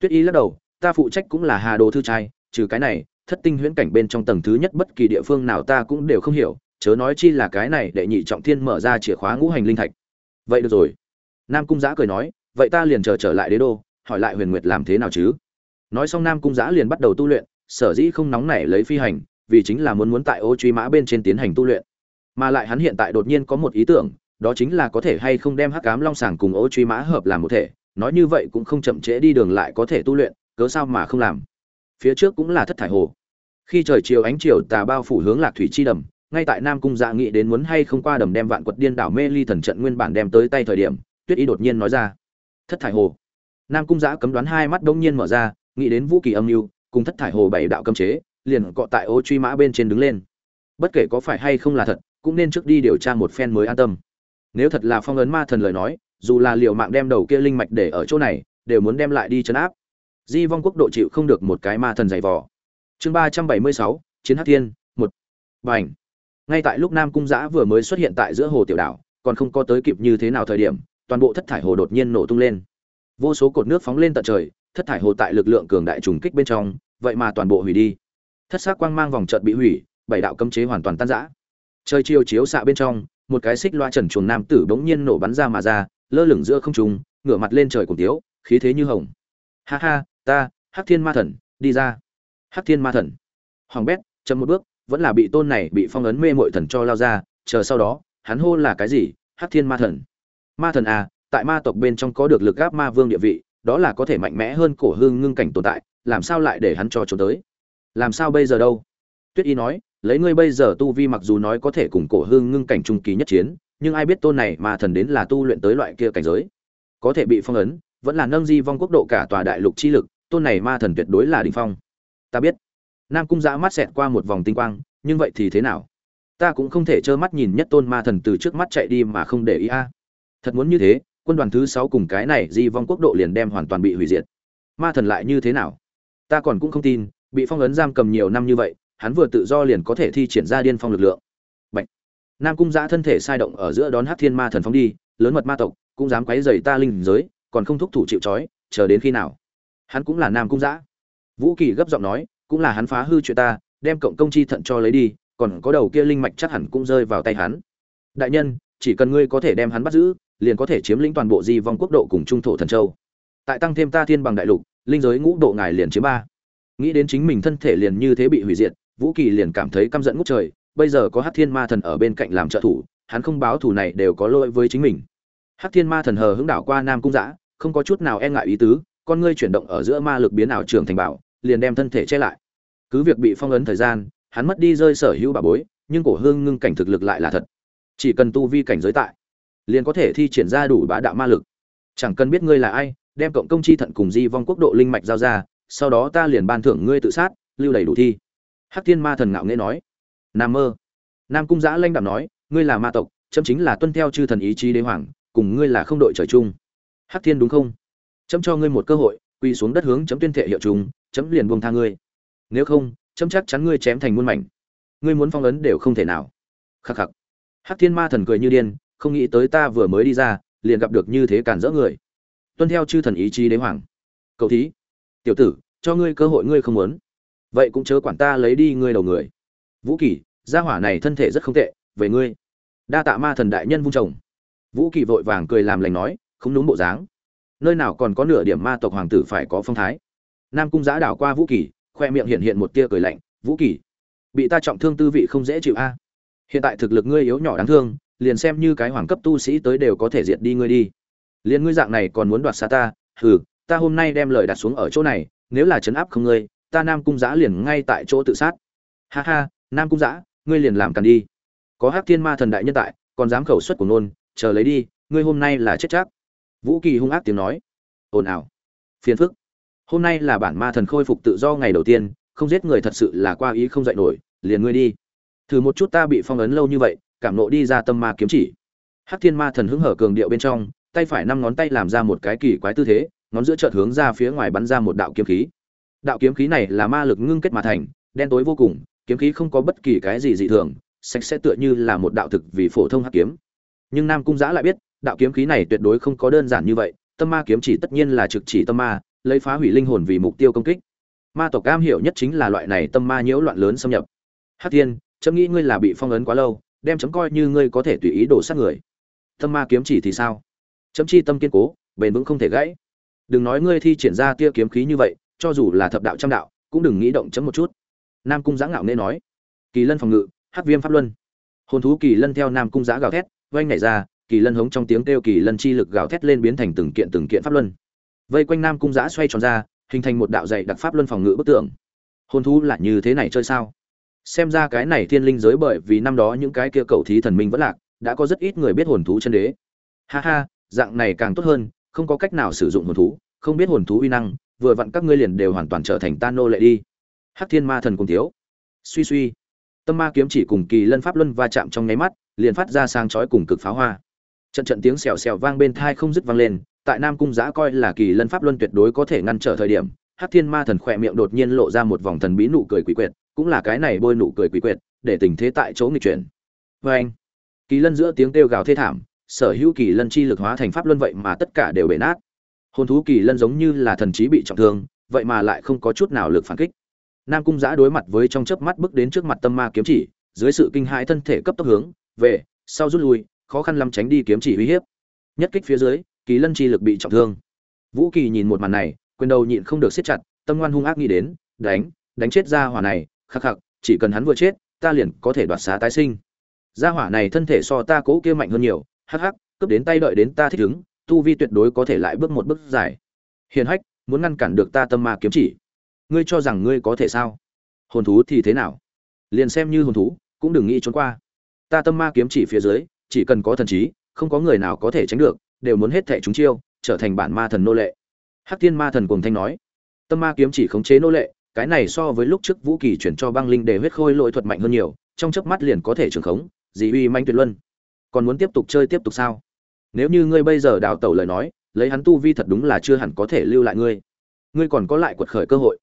Tuyết y lắc đầu, ta phụ trách cũng là hà đồ thư trai, trừ cái này, thất tinh huyễn cảnh bên trong tầng thứ nhất bất kỳ địa phương nào ta cũng đều không hiểu, chớ nói chi là cái này để nhị trọng thiên mở ra chìa khóa ngũ hành linh thạch. Vậy được rồi. Nam cung giã cười nói, vậy ta liền chờ trở lại đế đô, hỏi lại huyền nguyệt làm thế nào chứ? Nói xong nam cung giã liền bắt đầu tu luyện, sở dĩ không nóng nảy lấy phi hành, vì chính là muốn muốn tại ô truy mã bên trên tiến hành tu luyện. Mà lại hắn hiện tại đột nhiên có một ý tưởng đó chính là có thể hay không đem hắc cám long sàng cùng ô truy mã hợp làm một thể, nói như vậy cũng không chậm trễ đi đường lại có thể tu luyện, cớ sao mà không làm. Phía trước cũng là thất thải hồ. Khi trời chiều ánh chiều tà bao phủ hướng lạc thủy chi đầm, ngay tại nam cung dạ nghĩ đến muốn hay không qua đầm đem vạn quật điên đảo mê ly thần trận nguyên bản đem tới tay thời điểm, tuyết ý đột nhiên nói ra, thất thải hồ. Nam cung dạ cấm đoán hai mắt đông nhiên mở ra, nghĩ đến vũ kỳ âm mưu, cùng thất thải hồ bảy đạo cấm chế, liền cọ tại ô truy mã bên trên đứng lên. Bất kể có phải hay không là thật, cũng nên trước đi điều tra một phen mới an tâm nếu thật là phong ấn ma thần lời nói, dù là liệu mạng đem đầu kia linh mạch để ở chỗ này, đều muốn đem lại đi chấn áp. Di vong quốc độ chịu không được một cái ma thần dày vò. Chương ba trăm bảy mươi sáu, chiến hát thiên, một. B à n h ngay tại lúc nam cung giã vừa mới xuất hiện tại giữa hồ tiểu đảo, còn không có tới kịp như thế nào thời điểm, toàn bộ thất thải hồ đột nhiên nổ tung lên. Vô số cột nước phóng lên tận trời, thất thải hồ tại lực lượng cường đại trùng kích bên trong, vậy mà toàn bộ hủy đi. Thất xác quang mang vòng trợt bị hủy, bảy đạo cấm chế hoàn toàn tan rã. Trời chiều chiếu xạ bên trong một cái xích loa trần chuồng nam tử bỗng nhiên nổ bắn ra mà ra, lơ lửng giữa không trung, ngửa mặt lên trời cùng tiếu, khí thế như hồng. Ha ha, ta, hắc thiên ma thần, đi ra. Hắc thiên ma thần. Hoàng bét, chậm một bước, vẫn là bị tôn này bị phong ấn mê mội thần cho lao ra, chờ sau đó, hắn hô là cái gì? Hắc thiên ma thần. Ma thần à tại ma tộc bên trong có được lực gáp ma vương địa vị, đó là có thể mạnh mẽ hơn cổ hương ngưng cảnh tồn tại, làm sao lại để hắn cho trốn tới? Làm sao bây giờ đâu? Tuyết y nói lấy ngươi bây giờ tu vi mặc dù nói có thể cùng cổ hương ngưng cảnh trung kỳ nhất chiến, nhưng ai biết tôn này ma thần đến là tu luyện tới loại kia cảnh giới. Có thể bị phong ấn, vẫn là nâng di vong quốc độ cả tòa đại lục chi lực, tôn này ma thần tuyệt đối là đỉnh phong. Ta biết. Nam cung giã mắt xẹt qua một vòng tinh quang, nhưng vậy thì thế nào? Ta cũng không thể trơ mắt nhìn nhất tôn ma thần từ trước mắt chạy đi mà không để ý a. Thật muốn như thế, quân đoàn thứ sáu cùng cái này di vong quốc độ liền đem hoàn toàn bị hủy diệt. Ma thần lại như thế nào? Ta còn cũng không tin, bị phong ấn giam cầm nhiều năm như vậy hắn vừa tự do liền có thể thi triển ra điên phong lực lượng. Bạch. nam cung giã thân thể sai động ở giữa đón Hắc thiên ma thần phóng đi, lớn mật ma tộc, cũng dám quấy rầy ta linh giới, còn không thúc thủ chịu trói, chờ đến khi nào? Hắn cũng là nam cung giã. Vũ kỳ gấp giọng nói, cũng là hắn phá hư chuyện ta, đem cộng công chi thận cho lấy đi, còn có đầu kia linh mạch chắc hẳn cũng rơi vào tay hắn. Đại nhân, chỉ cần ngươi có thể đem hắn bắt giữ, liền có thể chiếm lĩnh toàn bộ di vong quốc độ cùng trung thổ thần châu. Tại tăng thêm ta thiên bằng đại lục, linh giới ngũ độ ngài liền chiếm ba. Nghĩ đến chính mình thân thể liền như thế bị hủy diệt vũ kỳ liền cảm thấy căm giận ngút trời, bây giờ có hát thiên ma thần ở bên cạnh làm trợ thủ, hắn không báo thù này đều có lỗi với chính mình. Hát thiên ma thần hờ hững đảo qua nam cung giã không có chút nào e ngại ý tứ, con ngươi chuyển động ở giữa ma lực biến ảo trường thành bảo, liền đem thân thể che lại. Cứ việc bị phong ấn thời gian, hắn mất đi rơi sở hữu bà bối, nhưng cổ hương ngưng cảnh thực lực lại là thật. Chỉ cần tu vi cảnh giới tại, liền có thể thi triển ra đủ bá đạo ma lực. Chẳng cần biết ngươi là ai, đem cộng công chi thận cùng di vong quốc độ linh mạch giao ra, sau đó ta liền ban thưởng ngươi tự sát, lưu đầy đủ thi hắc thiên ma thần ngạo nghễ nói. Nam mơ. Nam cung giã lanh đạm nói, ngươi là ma tộc, chấm chính là tuân theo chư thần ý chí đế hoàng, cùng ngươi là không đội trời chung. Hắc thiên đúng không? Chấm cho ngươi một cơ hội quy xuống đất hướng chấm tuyên thệ hiệu trung. chấm liền buông tha ngươi. Nếu không, chấm chắc chắn ngươi chém thành muôn mảnh. Ngươi muốn phong ấn đều không thể nào. Khắc khắc. Hắc thiên ma thần cười như điên, không nghĩ tới ta vừa mới đi ra, liền gặp được như thế cản rỡ người. Tuân theo chư thần ý chí đế hoàng. Cầu thí. Tiểu tử, cho ngươi cơ hội ngươi không muốn vậy cũng chớ quản ta lấy đi ngươi đầu người. Vũ kỳ, gia hỏa này thân thể rất không tệ, về ngươi. Đa tạ ma thần đại nhân vung chồng. Vũ kỳ vội vàng cười làm lành nói, không đúng bộ dáng. Nơi nào còn có nửa điểm ma tộc hoàng tử phải có phong thái. Nam cung giã đảo qua vũ kỳ, khoe miệng hiện hiện một tia cười lạnh. Vũ kỳ, bị ta trọng thương tư vị không dễ chịu a. Hiện tại thực lực ngươi yếu nhỏ đáng thương, liền xem như cái hoàng cấp tu sĩ tới đều có thể diệt đi ngươi đi. Liền ngươi dạng này còn muốn đoạt xa ta, hừ, ta hôm nay đem lời đặt xuống ở chỗ này, nếu là chấn áp không ngươi ta nam cung giã liền ngay tại chỗ tự sát. Ha ha, nam cung giã, ngươi liền làm càn đi. Có hắc thiên ma thần đại nhân tại, còn dám khẩu xuất của nôn, chờ lấy đi, ngươi hôm nay là chết chắc. Vũ kỳ hung ác tiếng nói. Ồn ào. Phiền phức. Hôm nay là bản ma thần khôi phục tự do ngày đầu tiên, không giết người thật sự là qua ý không dạy nổi, liền ngươi đi. Thử một chút ta bị phong ấn lâu như vậy, cảm nộ đi ra tâm ma kiếm chỉ. Hắc thiên ma thần hứng hở cường điệu bên trong, tay phải năm ngón tay làm ra một cái kỳ quái tư thế, ngón giữa chợt hướng ra phía ngoài bắn ra một đạo kiếm khí đạo kiếm khí này là ma lực ngưng kết mà thành, đen tối vô cùng, kiếm khí không có bất kỳ cái gì dị thường, sạch sẽ tựa như là một đạo thực vì phổ thông hắc kiếm. Nhưng nam cung giã lại biết, đạo kiếm khí này tuyệt đối không có đơn giản như vậy, tâm ma kiếm chỉ tất nhiên là trực chỉ tâm ma, lấy phá hủy linh hồn vì mục tiêu công kích. Ma tộc cam hiểu nhất chính là loại này tâm ma nhiễu loạn lớn xâm nhập. Hắc thiên, chấm nghĩ ngươi là bị phong ấn quá lâu, đem chấm coi như ngươi có thể tùy ý đổ sát người. Tâm ma kiếm chỉ thì sao? Chấm chi tâm kiên cố, bền vững không thể gãy. Đừng nói ngươi thi triển ra tia kiếm khí như vậy cho dù là thập đạo trăm đạo, cũng đừng nghĩ động chấm một chút. Nam cung giã ngạo nên nói. Kỳ lân phòng ngự, hắc viêm pháp luân. Hồn thú kỳ lân theo nam cung giã gào thét oanh nảy ra, kỳ lân hống trong tiếng kêu kỳ lân chi lực gào thét lên biến thành từng kiện từng kiện pháp luân. Vây quanh nam cung giã xoay tròn ra, hình thành một đạo dạy đặc pháp luân phòng ngự bức tượng. Hồn thú là như thế này chơi sao? Xem ra cái này thiên linh giới bởi vì năm đó những cái kia cầu thí thần minh vẫn lạc, đã có rất ít người biết hồn thú chân đế. Ha ha, dạng này càng tốt hơn, không có cách nào sử dụng hồn thú, không biết hồn thú uy năng vừa vặn các ngươi liền đều hoàn toàn trở thành ta nô lệ đi. Hắc thiên ma thần cùng thiếu. Suy suy. Tâm ma kiếm chỉ cùng kỳ lân pháp luân va chạm trong nháy mắt, liền phát ra sang chói cùng cực pháo hoa. Trận trận tiếng xèo xèo vang bên thai không dứt vang lên, tại nam cung giã coi là kỳ lân pháp luân tuyệt đối có thể ngăn trở thời điểm, hắc thiên ma thần khỏe miệng đột nhiên lộ ra một vòng thần bí nụ cười quỷ quyệt, cũng là cái này bôi nụ cười quỷ quyệt, để tình thế tại chỗ nghịch chuyển. Vê anh kỳ lân giữa tiếng kêu gào thê thảm, sở hữu kỳ lân chi lực hóa thành pháp luân vậy mà tất cả đều bể nát hồn thú kỳ lân giống như là thần trí bị trọng thương, vậy mà lại không có chút nào lực phản kích. Nam cung giã đối mặt với trong chớp mắt bước đến trước mặt tâm ma kiếm chỉ, dưới sự kinh hãi thân thể cấp tốc hướng về sau rút lui, khó khăn lắm tránh đi kiếm chỉ uy hiếp. Nhất kích phía dưới, kỳ lân chi lực bị trọng thương. Vũ kỳ nhìn một màn này, quyền đầu nhịn không được siết chặt, tâm ngoan hung ác nghĩ đến, đánh đánh chết ra hỏa này, khắc khắc, chỉ cần hắn vừa chết, ta liền có thể đoạt xá tái sinh. Gia hỏa này thân thể so ta cố kia mạnh hơn nhiều, hắc hắc, cướp đến tay đợi đến ta thích ứng tu vi tuyệt đối có thể lại bước một bước dài. Hiền hách, muốn ngăn cản được ta tâm ma kiếm chỉ, ngươi cho rằng ngươi có thể sao? Hồn thú thì thế nào? Liền xem như hồn thú, cũng đừng nghĩ trốn qua. Ta tâm ma kiếm chỉ phía dưới, chỉ cần có thần trí, không có người nào có thể tránh được, đều muốn hết thẻ chúng chiêu, trở thành bản ma thần nô lệ. Hắc tiên ma thần cùng thanh nói. Tâm ma kiếm chỉ khống chế nô lệ, cái này so với lúc trước vũ kỳ chuyển cho băng linh để huyết khôi lỗi thuật mạnh hơn nhiều, trong chớp mắt liền có thể trường khống dì uy manh tuyệt luân. Còn muốn tiếp tục chơi tiếp tục sao? Nếu như ngươi bây giờ đào tẩu lời nói, lấy hắn tu vi thật đúng là chưa hẳn có thể lưu lại ngươi. Ngươi còn có lại quật khởi cơ hội.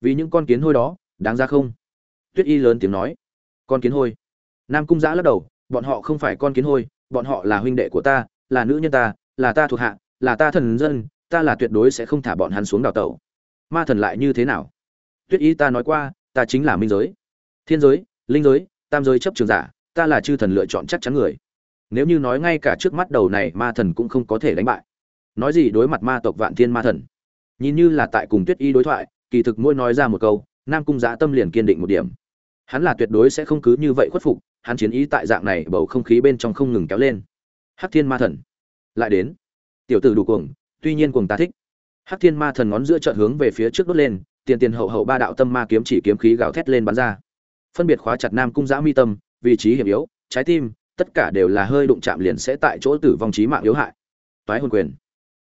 Vì những con kiến hôi đó, đáng ra không? Tuyết y lớn tiếng nói. Con kiến hôi. Nam cung giã lắc đầu, bọn họ không phải con kiến hôi, bọn họ là huynh đệ của ta, là nữ nhân ta, là ta thuộc hạ, là ta thần dân, ta là tuyệt đối sẽ không thả bọn hắn xuống đào tẩu. Ma thần lại như thế nào? Tuyết y ta nói qua, ta chính là minh giới. Thiên giới, linh giới, tam giới chấp trường giả, ta là chư thần lựa chọn chắc chắn người nếu như nói ngay cả trước mắt đầu này ma thần cũng không có thể đánh bại. Nói gì đối mặt ma tộc vạn thiên ma thần? Nhìn như là tại cùng tuyết y đối thoại, kỳ thực mỗi nói ra một câu, nam cung giã tâm liền kiên định một điểm. Hắn là tuyệt đối sẽ không cứ như vậy khuất phục, hắn chiến ý tại dạng này bầu không khí bên trong không ngừng kéo lên. Hắc thiên ma thần. Lại đến. Tiểu tử đủ cuồng, tuy nhiên cuồng ta thích. Hắc thiên ma thần ngón giữa trợn hướng về phía trước đốt lên, tiền tiền hậu hậu ba đạo tâm ma kiếm chỉ kiếm khí gào thét lên bắn ra. Phân biệt khóa chặt nam cung giã mi tâm, vị trí hiểm yếu, trái tim tất cả đều là hơi đụng chạm liền sẽ tại chỗ tử vong chí mạng yếu hại. Toái hồn quyền.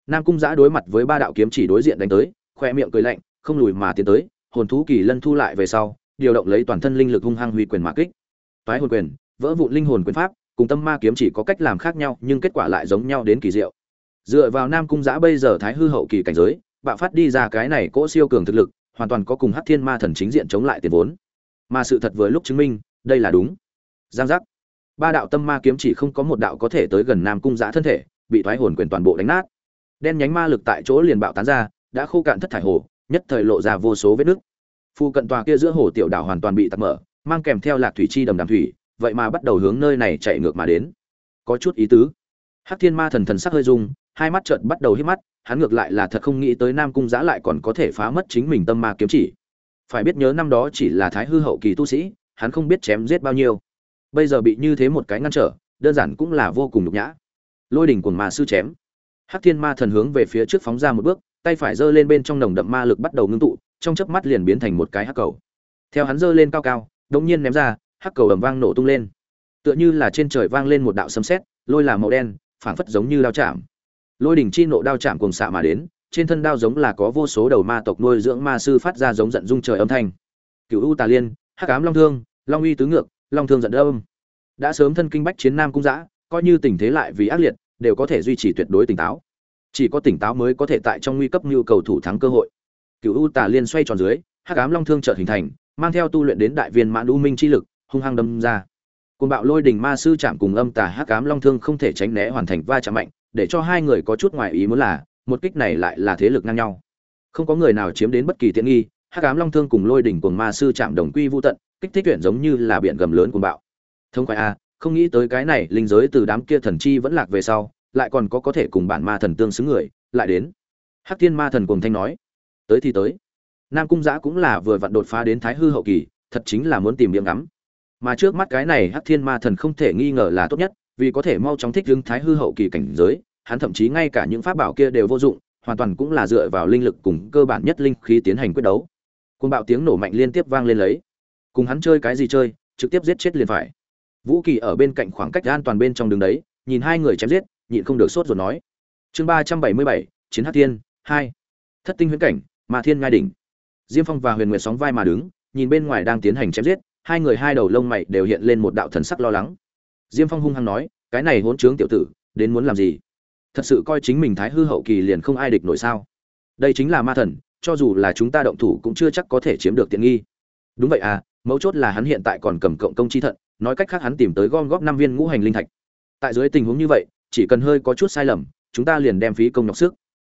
Nam cung giã đối mặt với ba đạo kiếm chỉ đối diện đánh tới, khoe miệng cười lạnh, không lùi mà tiến tới, hồn thú kỳ lân thu lại về sau, điều động lấy toàn thân linh lực hung hăng huy quyền mà kích. Toái hồn quyền, vỡ vụn linh hồn quyền pháp, cùng tâm ma kiếm chỉ có cách làm khác nhau, nhưng kết quả lại giống nhau đến kỳ diệu. Dựa vào nam cung giã bây giờ thái hư hậu kỳ cảnh giới, bạo phát đi ra cái này cỗ siêu cường thực lực, hoàn toàn có cùng hắc thiên ma thần chính diện chống lại tiền vốn. Mà sự thật vừa lúc chứng minh, đây là đúng. Giang giác ba đạo tâm ma kiếm chỉ không có một đạo có thể tới gần nam cung giã thân thể, bị thoái hồn quyền toàn bộ đánh nát. Đen nhánh ma lực tại chỗ liền bạo tán ra, đã khô cạn thất thải hồ, nhất thời lộ ra vô số vết nứt. Phu cận tòa kia giữa hồ tiểu đảo hoàn toàn bị tắt mở, mang kèm theo lạc thủy chi đầm đàm thủy, vậy mà bắt đầu hướng nơi này chạy ngược mà đến. Có chút ý tứ. Hắc thiên ma thần thần sắc hơi rung, hai mắt trợn bắt đầu hít mắt, hắn ngược lại là thật không nghĩ tới nam cung giã lại còn có thể phá mất chính mình tâm ma kiếm chỉ. Phải biết nhớ năm đó chỉ là thái hư hậu kỳ tu sĩ, hắn không biết chém giết bao nhiêu bây giờ bị như thế một cái ngăn trở, đơn giản cũng là vô cùng nhục nhã. Lôi đỉnh cuồng ma sư chém. Hắc thiên ma thần hướng về phía trước phóng ra một bước, tay phải giơ lên bên trong nồng đậm ma lực bắt đầu ngưng tụ, trong chớp mắt liền biến thành một cái hắc cầu. Theo hắn giơ lên cao cao, đống nhiên ném ra, hắc cầu ầm vang nổ tung lên. Tựa như là trên trời vang lên một đạo sấm sét, lôi là màu đen, phảng phất giống như đao chạm. Lôi đỉnh chi nộ đao chạm cùng xạ mà đến, trên thân đao giống là có vô số đầu ma tộc nuôi dưỡng ma sư phát ra giống giận dung trời âm thanh. Cựu u tà liên, hắc ám long thương, long uy tứ ngược long thương giận âm. Đã sớm thân kinh bách chiến nam cung giã, coi như tình thế lại vì ác liệt, đều có thể duy trì tuyệt đối tỉnh táo. Chỉ có tỉnh táo mới có thể tại trong nguy cấp nhu cầu thủ thắng cơ hội. Cựu u tà liên xoay tròn dưới, hắc ám long thương chợt hình thành, mang theo tu luyện đến đại viên mãn u minh chi lực, hung hăng đâm ra. Côn bạo lôi đình ma sư chạm cùng âm tà hắc ám long thương không thể tránh né hoàn thành va chạm mạnh, để cho hai người có chút ngoài ý muốn là, một kích này lại là thế lực ngang nhau. Không có người nào chiếm đến bất kỳ tiện nghi hắc ám long thương cùng lôi đỉnh cuồng ma sư chạm đồng quy vô tận, kích thích tuyển giống như là biển gầm lớn của bạo. Thông khoái a không nghĩ tới cái này linh giới từ đám kia thần chi vẫn lạc về sau, lại còn có có thể cùng bản ma thần tương xứng người, lại đến. Hắc thiên ma thần cùng thanh nói, tới thì tới. Nam cung giã cũng là vừa vặn đột phá đến thái hư hậu kỳ, thật chính là muốn tìm miệng ngắm. Mà trước mắt cái này hắc thiên ma thần không thể nghi ngờ là tốt nhất, vì có thể mau chóng thích ứng thái hư hậu kỳ cảnh giới, hắn thậm chí ngay cả những pháp bảo kia đều vô dụng, hoàn toàn cũng là dựa vào linh lực cùng cơ bản nhất linh khí tiến hành quyết đấu côn bạo tiếng nổ mạnh liên tiếp vang lên lấy. Cùng hắn chơi cái gì chơi, trực tiếp giết chết liền phải. Vũ kỳ ở bên cạnh khoảng cách an toàn bên trong đường đấy, nhìn hai người chém giết, nhịn không được sốt rồi nói. Chương ba trăm bảy mươi bảy, chiến hát thiên, hai. Thất tinh huyễn cảnh, ma thiên ngai đỉnh. Diêm phong và huyền nguyệt sóng vai mà đứng, nhìn bên ngoài đang tiến hành chém giết, hai người hai đầu lông mày đều hiện lên một đạo thần sắc lo lắng. Diêm phong hung hăng nói, cái này hỗn trướng tiểu tử, đến muốn làm gì? Thật sự coi chính mình thái hư hậu kỳ liền không ai địch nổi sao? Đây chính là ma thần cho dù là chúng ta động thủ cũng chưa chắc có thể chiếm được tiện nghi. Đúng vậy à mấu chốt là hắn hiện tại còn cầm cộng công chi thận, nói cách khác hắn tìm tới gom góp năm viên ngũ hành linh thạch. Tại dưới tình huống như vậy, chỉ cần hơi có chút sai lầm, chúng ta liền đem phí công nhọc sức.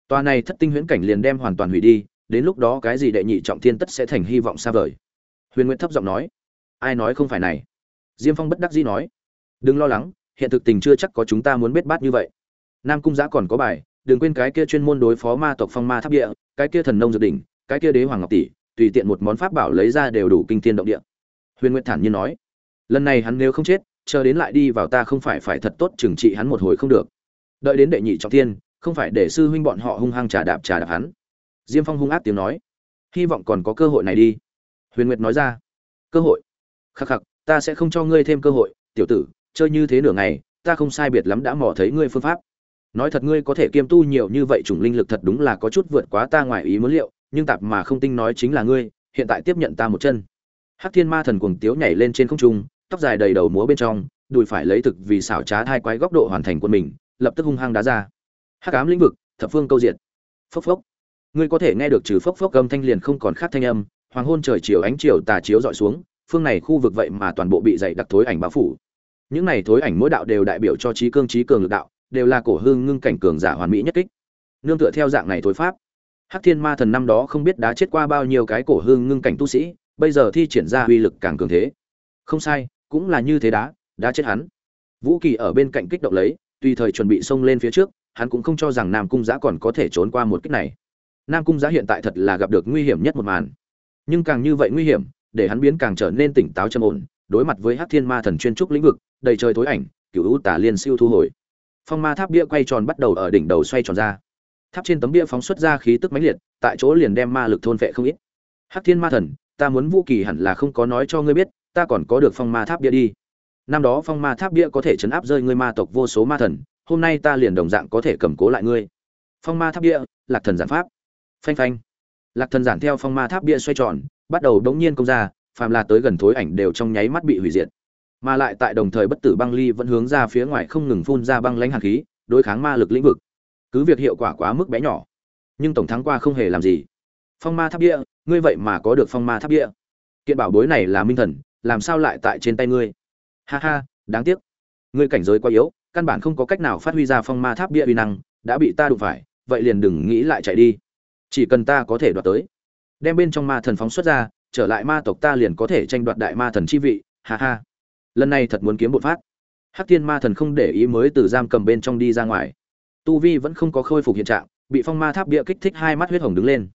Tòa này thất tinh huyễn cảnh liền đem hoàn toàn hủy đi, đến lúc đó cái gì đệ nhị trọng thiên tất sẽ thành hy vọng xa vời. Huyền nguyễn thấp giọng nói, ai nói không phải này? Diêm phong bất đắc dĩ nói, đừng lo lắng, hiện thực tình chưa chắc có chúng ta muốn biết bát như vậy. Nam cung giã còn có bài đừng quên cái kia chuyên môn đối phó ma tộc phong ma tháp địa, cái kia thần nông dược đỉnh, cái kia đế hoàng ngọc tỷ, tùy tiện một món pháp bảo lấy ra đều đủ kinh thiên động địa. Huyền nguyệt thản nhiên nói. Lần này hắn nếu không chết, chờ đến lại đi vào ta không phải phải thật tốt trừng trị hắn một hồi không được. Đợi đến đệ nhị trọng thiên, không phải để sư huynh bọn họ hung hăng trà đạp trà đạp hắn. Diêm phong hung ác tiếng nói. Hy vọng còn có cơ hội này đi. Huyền nguyệt nói ra. Cơ hội? Khắc khắc, ta sẽ không cho ngươi thêm cơ hội, tiểu tử, chơi như thế nửa ngày, ta không sai biệt lắm đã mò thấy ngươi phương pháp nói thật ngươi có thể kiêm tu nhiều như vậy chủng linh lực thật đúng là có chút vượt quá ta ngoài ý muốn liệu, nhưng tạp mà không tinh nói chính là ngươi, hiện tại tiếp nhận ta một chân. Hắc thiên ma thần cuồng tiếu nhảy lên trên không trung, tóc dài đầy đầu múa bên trong, đùi phải lấy thực vì xảo trá hai quái góc độ hoàn thành quân mình, lập tức hung hăng đá ra. Hắc ám lĩnh vực, thập phương câu diệt. Phốc phốc. Ngươi có thể nghe được trừ phốc phốc âm thanh liền không còn khác thanh âm, hoàng hôn trời chiều ánh chiều tà chiếu dọi xuống, phương này khu vực vậy mà toàn bộ bị dày đặc thối ảnh bao phủ. Những này thối ảnh mỗi đạo đều đại biểu cho trí cương trí cường lực đạo đều là cổ hương ngưng cảnh cường giả hoàn mỹ nhất kích. Nương tựa theo dạng này thối pháp, hắc thiên ma thần năm đó không biết đã chết qua bao nhiêu cái cổ hương ngưng cảnh tu sĩ, bây giờ thi triển ra uy lực càng cường thế. Không sai, cũng là như thế đá đã chết hắn. Vũ kỳ ở bên cạnh kích động lấy, tùy thời chuẩn bị xông lên phía trước, hắn cũng không cho rằng nam cung giã còn có thể trốn qua một kích này. Nam cung giã hiện tại thật là gặp được nguy hiểm nhất một màn. Nhưng càng như vậy nguy hiểm, để hắn biến càng trở nên tỉnh táo trầm ổn, đối mặt với hắc thiên ma thần chuyên trúc lĩnh vực, đầy trời tối ảnh cựu u tả liên siêu thu hồi phong ma tháp bia quay tròn bắt đầu ở đỉnh đầu xoay tròn ra. Tháp trên tấm bia phóng xuất ra khí tức mãnh liệt, tại chỗ liền đem ma lực thôn vệ không ít. Hắc thiên ma thần, ta muốn vũ kỳ hẳn là không có nói cho ngươi biết, ta còn có được phong ma tháp bia đi. Năm đó phong ma tháp bia có thể chấn áp rơi ngươi ma tộc vô số ma thần, hôm nay ta liền đồng dạng có thể cầm cố lại ngươi. Phong ma tháp bia, lạc thần giản pháp. Phanh phanh. Lạc thần giản theo phong ma tháp bia xoay tròn, bắt đầu đống nhiên công ra, phàm là tới gần thối ảnh đều trong nháy mắt bị hủy diệt mà lại tại đồng thời bất tử băng ly vẫn hướng ra phía ngoài không ngừng phun ra băng lãnh hàn khí, đối kháng ma lực lĩnh vực. Cứ việc hiệu quả quá mức bé nhỏ, nhưng tổng thắng qua không hề làm gì. Phong ma tháp địa, ngươi vậy mà có được phong ma tháp địa. Kiện bảo bối này là minh thần, làm sao lại tại trên tay ngươi? Ha ha, đáng tiếc. Ngươi cảnh giới quá yếu, căn bản không có cách nào phát huy ra phong ma tháp địa uy năng, đã bị ta đụng phải, vậy liền đừng nghĩ lại chạy đi. Chỉ cần ta có thể đoạt tới, đem bên trong ma thần phóng xuất ra, trở lại ma tộc ta liền có thể tranh đoạt đại ma thần chi vị, ha ha lần này thật muốn kiếm một phát. Hắc thiên ma thần không để ý mới từ giam cầm bên trong đi ra ngoài. Tu vi vẫn không có khôi phục hiện trạng, bị phong ma tháp bia kích thích hai mắt huyết hồng đứng lên.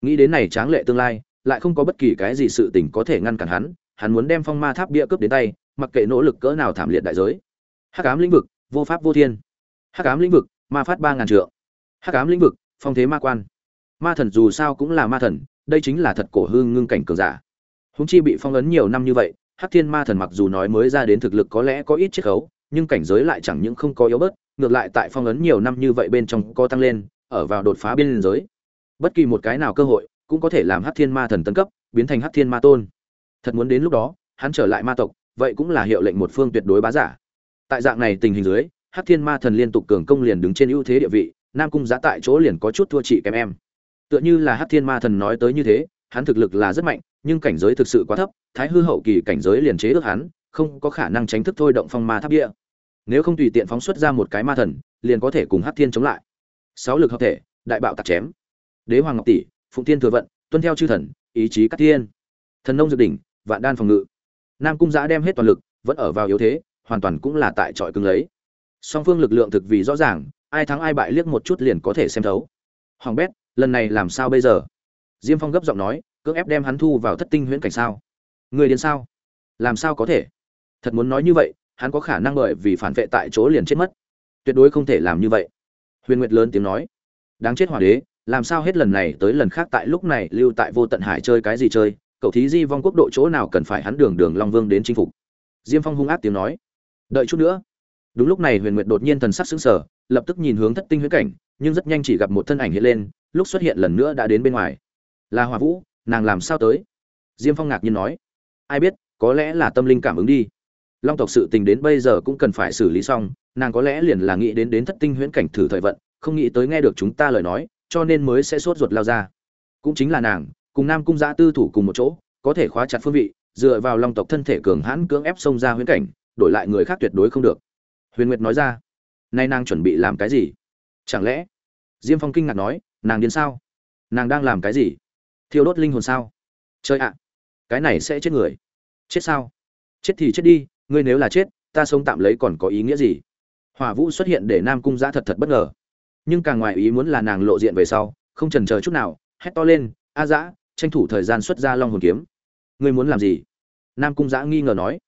Nghĩ đến này tráng lệ tương lai, lại không có bất kỳ cái gì sự tình có thể ngăn cản hắn hắn muốn đem phong ma tháp bia cướp đến tay, mặc kệ nỗ lực cỡ nào thảm liệt đại giới. Hắc ám lĩnh vực, vô pháp vô thiên. Hắc ám lĩnh vực, ma phát ba ngàn trượng. Hắc ám lĩnh vực, phong thế ma quan. Ma thần dù sao cũng là ma thần, đây chính là thật cổ hương ngưng cảnh cường giả. Húng chi bị phong ấn nhiều năm như vậy hắc thiên ma thần mặc dù nói mới ra đến thực lực có lẽ có ít chiết khấu, nhưng cảnh giới lại chẳng những không có yếu bớt, ngược lại tại phong ấn nhiều năm như vậy bên trong có tăng lên, ở vào đột phá biên giới. Bất kỳ một cái nào cơ hội cũng có thể làm hắc thiên ma thần tấn cấp, biến thành hắc thiên ma tôn. Thật muốn đến lúc đó, hắn trở lại ma tộc, vậy cũng là hiệu lệnh một phương tuyệt đối bá giả. Tại dạng này tình hình dưới, hắc thiên ma thần liên tục cường công liền đứng trên ưu thế địa vị, nam cung giá tại chỗ liền có chút thua chị kém em. Tựa như là hắc thiên ma thần nói tới như thế hắn thực lực là rất mạnh, nhưng cảnh giới thực sự quá thấp, thái hư hậu kỳ cảnh giới liền chế ước hắn, không có khả năng tránh thức thôi động phong ma tháp địa. Nếu không tùy tiện phóng xuất ra một cái ma thần, liền có thể cùng hắc thiên chống lại. Sáu lực hợp thể, đại bạo tạc chém. Đế hoàng ngọc tỷ, phụng tiên thừa vận, tuân theo chư thần, ý chí cắt thiên. Thần nông dược đỉnh, vạn đan phòng ngự. Nam cung giã đem hết toàn lực, vẫn ở vào yếu thế, hoàn toàn cũng là tại trọi cứng lấy. Song phương lực lượng thực vì rõ ràng, ai thắng ai bại liếc một chút liền có thể xem thấu. Hoàng bét, lần này làm sao bây giờ? Diêm phong gấp giọng nói, cưỡng ép đem hắn thu vào thất tinh huyễn cảnh sao? Người đến sao? Làm sao có thể? Thật muốn nói như vậy, hắn có khả năng bởi vì phản vệ tại chỗ liền chết mất. Tuyệt đối không thể làm như vậy. Huyền nguyệt lớn tiếng nói. Đáng chết hòa đế, làm sao hết lần này tới lần khác tại lúc này lưu tại vô tận hải chơi cái gì chơi, cậu thí di vong quốc độ chỗ nào cần phải hắn đường đường long vương đến chinh phục. Diêm phong hung ác tiếng nói. Đợi chút nữa. Đúng lúc này huyền nguyệt đột nhiên thần sắc sững sờ, lập tức nhìn hướng thất tinh huyễn cảnh, nhưng rất nhanh chỉ gặp một thân ảnh hiện lên, lúc xuất hiện lần nữa đã đến bên ngoài là hòa vũ, nàng làm sao tới? Diêm phong ngạc nhiên nói. Ai biết, có lẽ là tâm linh cảm ứng đi. Long tộc sự tình đến bây giờ cũng cần phải xử lý xong, nàng có lẽ liền là nghĩ đến đến thất tinh huyễn cảnh thử thời vận, không nghĩ tới nghe được chúng ta lời nói, cho nên mới sẽ sốt ruột lao ra. Cũng chính là nàng, cùng nam cung giã tư thủ cùng một chỗ, có thể khóa chặt phương vị, dựa vào long tộc thân thể cường hãn cưỡng ép xông ra huyễn cảnh, đổi lại người khác tuyệt đối không được. Huyền nguyệt nói ra, nay nàng chuẩn bị làm cái gì? Chẳng lẽ? Diêm phong kinh ngạc nói, nàng điên sao? Nàng đang làm cái gì? Thiêu đốt linh hồn sao? Chơi ạ cái này sẽ chết người. Chết sao? Chết thì chết đi ngươi nếu là chết ta sống tạm lấy còn có ý nghĩa gì? Hỏa vũ xuất hiện để nam cung giã thật thật bất ngờ. Nhưng càng ngoài ý muốn là nàng lộ diện về sau không trần chờ chút nào hét to lên a Giã, tranh thủ thời gian xuất ra long hồn kiếm. Ngươi muốn làm gì? Nam cung giã nghi ngờ nói.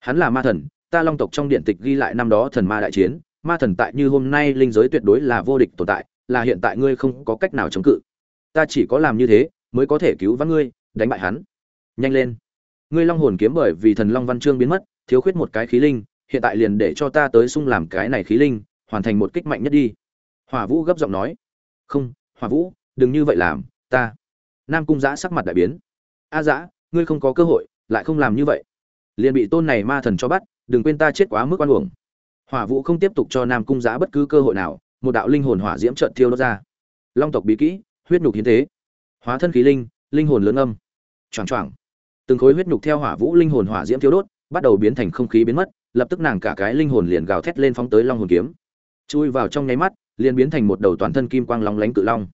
Hắn là ma thần ta long tộc trong điện tịch ghi lại năm đó thần ma đại chiến ma thần tại như hôm nay linh giới tuyệt đối là vô địch tồn tại là hiện tại ngươi không có cách nào chống cự. Ta chỉ có làm như thế mới có thể cứu vãn ngươi, đánh bại hắn. Nhanh lên. Ngươi long hồn kiếm bởi vì thần long văn chương biến mất, thiếu khuyết một cái khí linh, hiện tại liền để cho ta tới sung làm cái này khí linh, hoàn thành một kích mạnh nhất đi. Hỏa vũ gấp giọng nói. Không, hỏa vũ, đừng như vậy làm, ta. Nam cung giã sắc mặt đại biến. A à giã, ngươi không có cơ hội, lại không làm như vậy. Liền bị tôn này ma thần cho bắt, đừng quên ta chết quá mức oan uổng. Hỏa vũ không tiếp tục cho nam cung Giá bất cứ cơ hội nào, một đạo linh hồn hỏa diễm chợt thiêu đốt ra. Long tộc bí kỹ, huyết nhục hiến thế hóa thân khí linh linh hồn lớn âm. Choảng choảng. Từng khối huyết nhục theo hỏa vũ linh hồn hỏa diễm thiếu đốt, bắt đầu biến thành không khí biến mất, lập tức nàng cả cái linh hồn liền gào thét lên phóng tới long hồn kiếm. Chui vào trong nháy mắt, liền biến thành một đầu toàn thân kim quang long lánh cự long.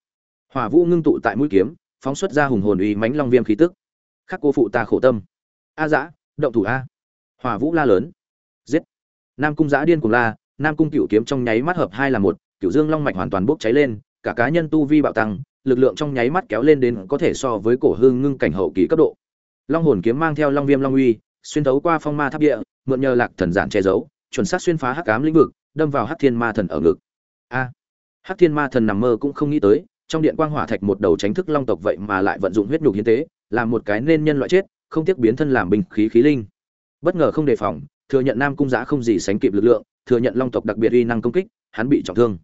Hỏa vũ ngưng tụ tại mũi kiếm, phóng xuất ra hùng hồn uy mãnh long viêm khí tức. Khắc cô phụ ta khổ tâm. A dã, động thủ a. Hỏa vũ la lớn. Giết. Nam cung giã điên cùng la, nam cung cựu kiếm trong nháy mắt hợp hai là một cựu dương long mạch hoàn toàn bốc cháy lên, cả cá nhân tu vi bạo tăng lực lượng trong nháy mắt kéo lên đến có thể so với cổ hương ngưng cảnh hậu kỳ cấp độ. Long hồn kiếm mang theo long viêm long uy, xuyên thấu qua phong ma tháp địa, mượn nhờ lạc thần giản che giấu, chuẩn xác xuyên phá hắc ám lĩnh vực, đâm vào hắc thiên ma thần ở ngực. A! Hắc thiên ma thần nằm mơ cũng không nghĩ tới, trong điện quang hỏa thạch một đầu tránh thức long tộc vậy mà lại vận dụng huyết nhục hiến tế, làm một cái nên nhân loại chết, không tiếc biến thân làm binh khí khí linh. Bất ngờ không đề phòng, thừa nhận nam cung giã không gì sánh kịp lực lượng, thừa nhận long tộc đặc biệt uy năng công kích, hắn bị trọng thương.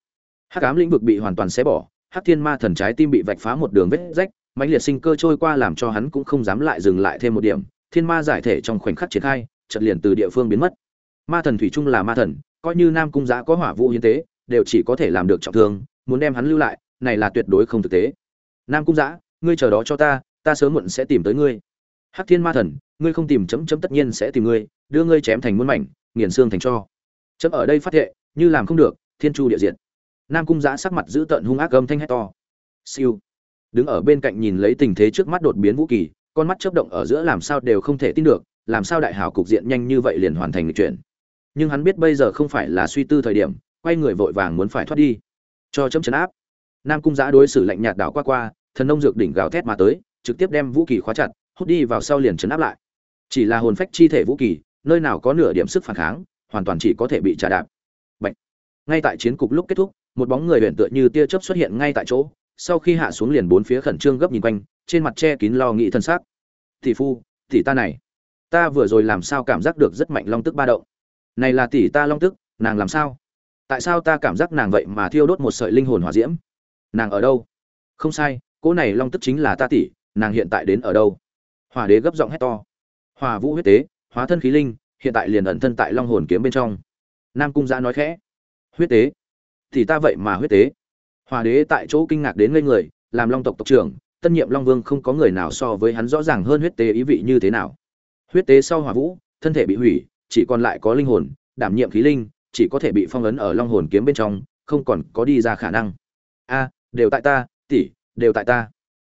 Hắc ám lĩnh vực bị hoàn toàn xé bỏ hắc thiên ma thần trái tim bị vạch phá một đường vết rách, mãnh liệt sinh cơ trôi qua làm cho hắn cũng không dám lại dừng lại thêm một điểm. Thiên ma giải thể trong khoảnh khắc triển khai, chợt liền từ địa phương biến mất. Ma thần thủy chung là ma thần, coi như nam cung giã có hỏa vũ hiến tế, đều chỉ có thể làm được trọng thương, muốn đem hắn lưu lại, này là tuyệt đối không thực tế. Nam cung giã, ngươi chờ đó cho ta ta sớm muộn sẽ tìm tới ngươi. Hắc thiên ma thần, ngươi không tìm chấm chấm tất nhiên sẽ tìm ngươi, đưa ngươi chém thành muôn mảnh, nghiền xương thành cho chấm ở đây phát hiện như làm không được, thiên chu địa diện nam cung giã sắc mặt giữ tợn hung ác gầm thanh hét to. Siêu. Đứng ở bên cạnh nhìn lấy tình thế trước mắt đột biến vũ kỳ, con mắt chớp động ở giữa làm sao đều không thể tin được, làm sao đại hảo cục diện nhanh như vậy liền hoàn thành lịch chuyển. Nhưng hắn biết bây giờ không phải là suy tư thời điểm, quay người vội vàng muốn phải thoát đi. Cho chấm chấn áp. Nam cung giã đối xử lạnh nhạt đảo qua qua, thần nông dược đỉnh gào thét mà tới, trực tiếp đem vũ kỳ khóa chặt, hút đi vào sau liền chấn áp lại. Chỉ là hồn phách chi thể vũ kỳ, nơi nào có nửa điểm sức phản kháng, hoàn toàn chỉ có thể bị trả đạp. Bạch. ngay tại chiến cục lúc kết thúc một bóng người huyện tựa như tia chớp xuất hiện ngay tại chỗ, sau khi hạ xuống liền bốn phía khẩn trương gấp nhìn quanh, trên mặt che kín lo nghĩ thân xác. Tỷ phu, tỷ ta này, ta vừa rồi làm sao cảm giác được rất mạnh long tức ba động? Này là tỷ ta long tức, nàng làm sao? Tại sao ta cảm giác nàng vậy mà thiêu đốt một sợi linh hồn hỏa diễm? Nàng ở đâu? Không sai, cỗ này long tức chính là ta tỷ, nàng hiện tại đến ở đâu? Hỏa đế gấp giọng hét to. Hỏa vũ huyết tế, hóa thân khí linh, hiện tại liền ẩn thân tại long hồn kiếm bên trong. Nam cung giã nói khẽ. Huyết tế thì ta vậy mà huyết tế. Hòa đế tại chỗ kinh ngạc đến ngây người, làm long tộc tộc trưởng, tân nhiệm long vương không có người nào so với hắn rõ ràng hơn huyết tế ý vị như thế nào. Huyết tế sau hỏa vũ, thân thể bị hủy, chỉ còn lại có linh hồn, đảm nhiệm khí linh, chỉ có thể bị phong ấn ở long hồn kiếm bên trong, không còn có đi ra khả năng. A, đều tại ta, tỷ, đều tại ta.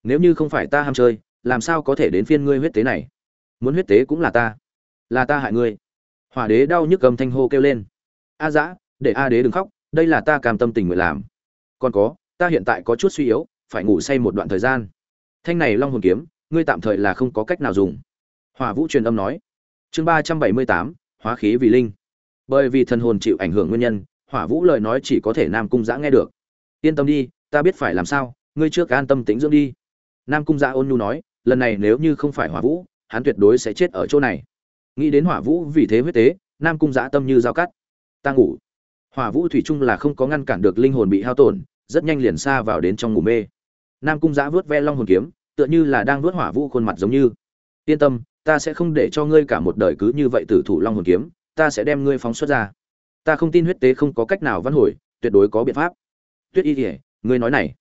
Nếu như không phải ta ham chơi, làm sao có thể đến phiên ngươi huyết tế này? Muốn huyết tế cũng là ta. Là ta hại ngươi. Hỏa đế đau nhức cầm thanh hô kêu lên. A dã, để a đế đừng khóc đây là ta cam tâm tình nguyện làm. Còn có, ta hiện tại có chút suy yếu, phải ngủ say một đoạn thời gian. Thanh này long hồn kiếm, ngươi tạm thời là không có cách nào dùng. Hỏa vũ truyền âm nói. Chương ba trăm bảy mươi tám, hóa khí vì linh. Bởi vì thần hồn chịu ảnh hưởng nguyên nhân, hỏa vũ lời nói chỉ có thể nam cung giã nghe được. Yên tâm đi, ta biết phải làm sao, ngươi trước an tâm tĩnh dưỡng đi. Nam cung giã ôn nhu nói, lần này nếu như không phải hỏa vũ, hắn tuyệt đối sẽ chết ở chỗ này. Nghĩ đến hỏa vũ vì thế huyết tế, nam cung giã tâm như dao cắt. Ta ngủ hỏa vũ thủy Trung là không có ngăn cản được linh hồn bị hao tổn, rất nhanh liền xa vào đến trong ngủ mê. Nam cung giã vớt ve long hồn kiếm, tựa như là đang vớt hỏa vũ khuôn mặt giống như. Yên tâm, ta sẽ không để cho ngươi cả một đời cứ như vậy tử thủ long hồn kiếm, ta sẽ đem ngươi phóng xuất ra. Ta không tin huyết tế không có cách nào văn hồi, tuyệt đối có biện pháp. Tuyết y kể ngươi nói này.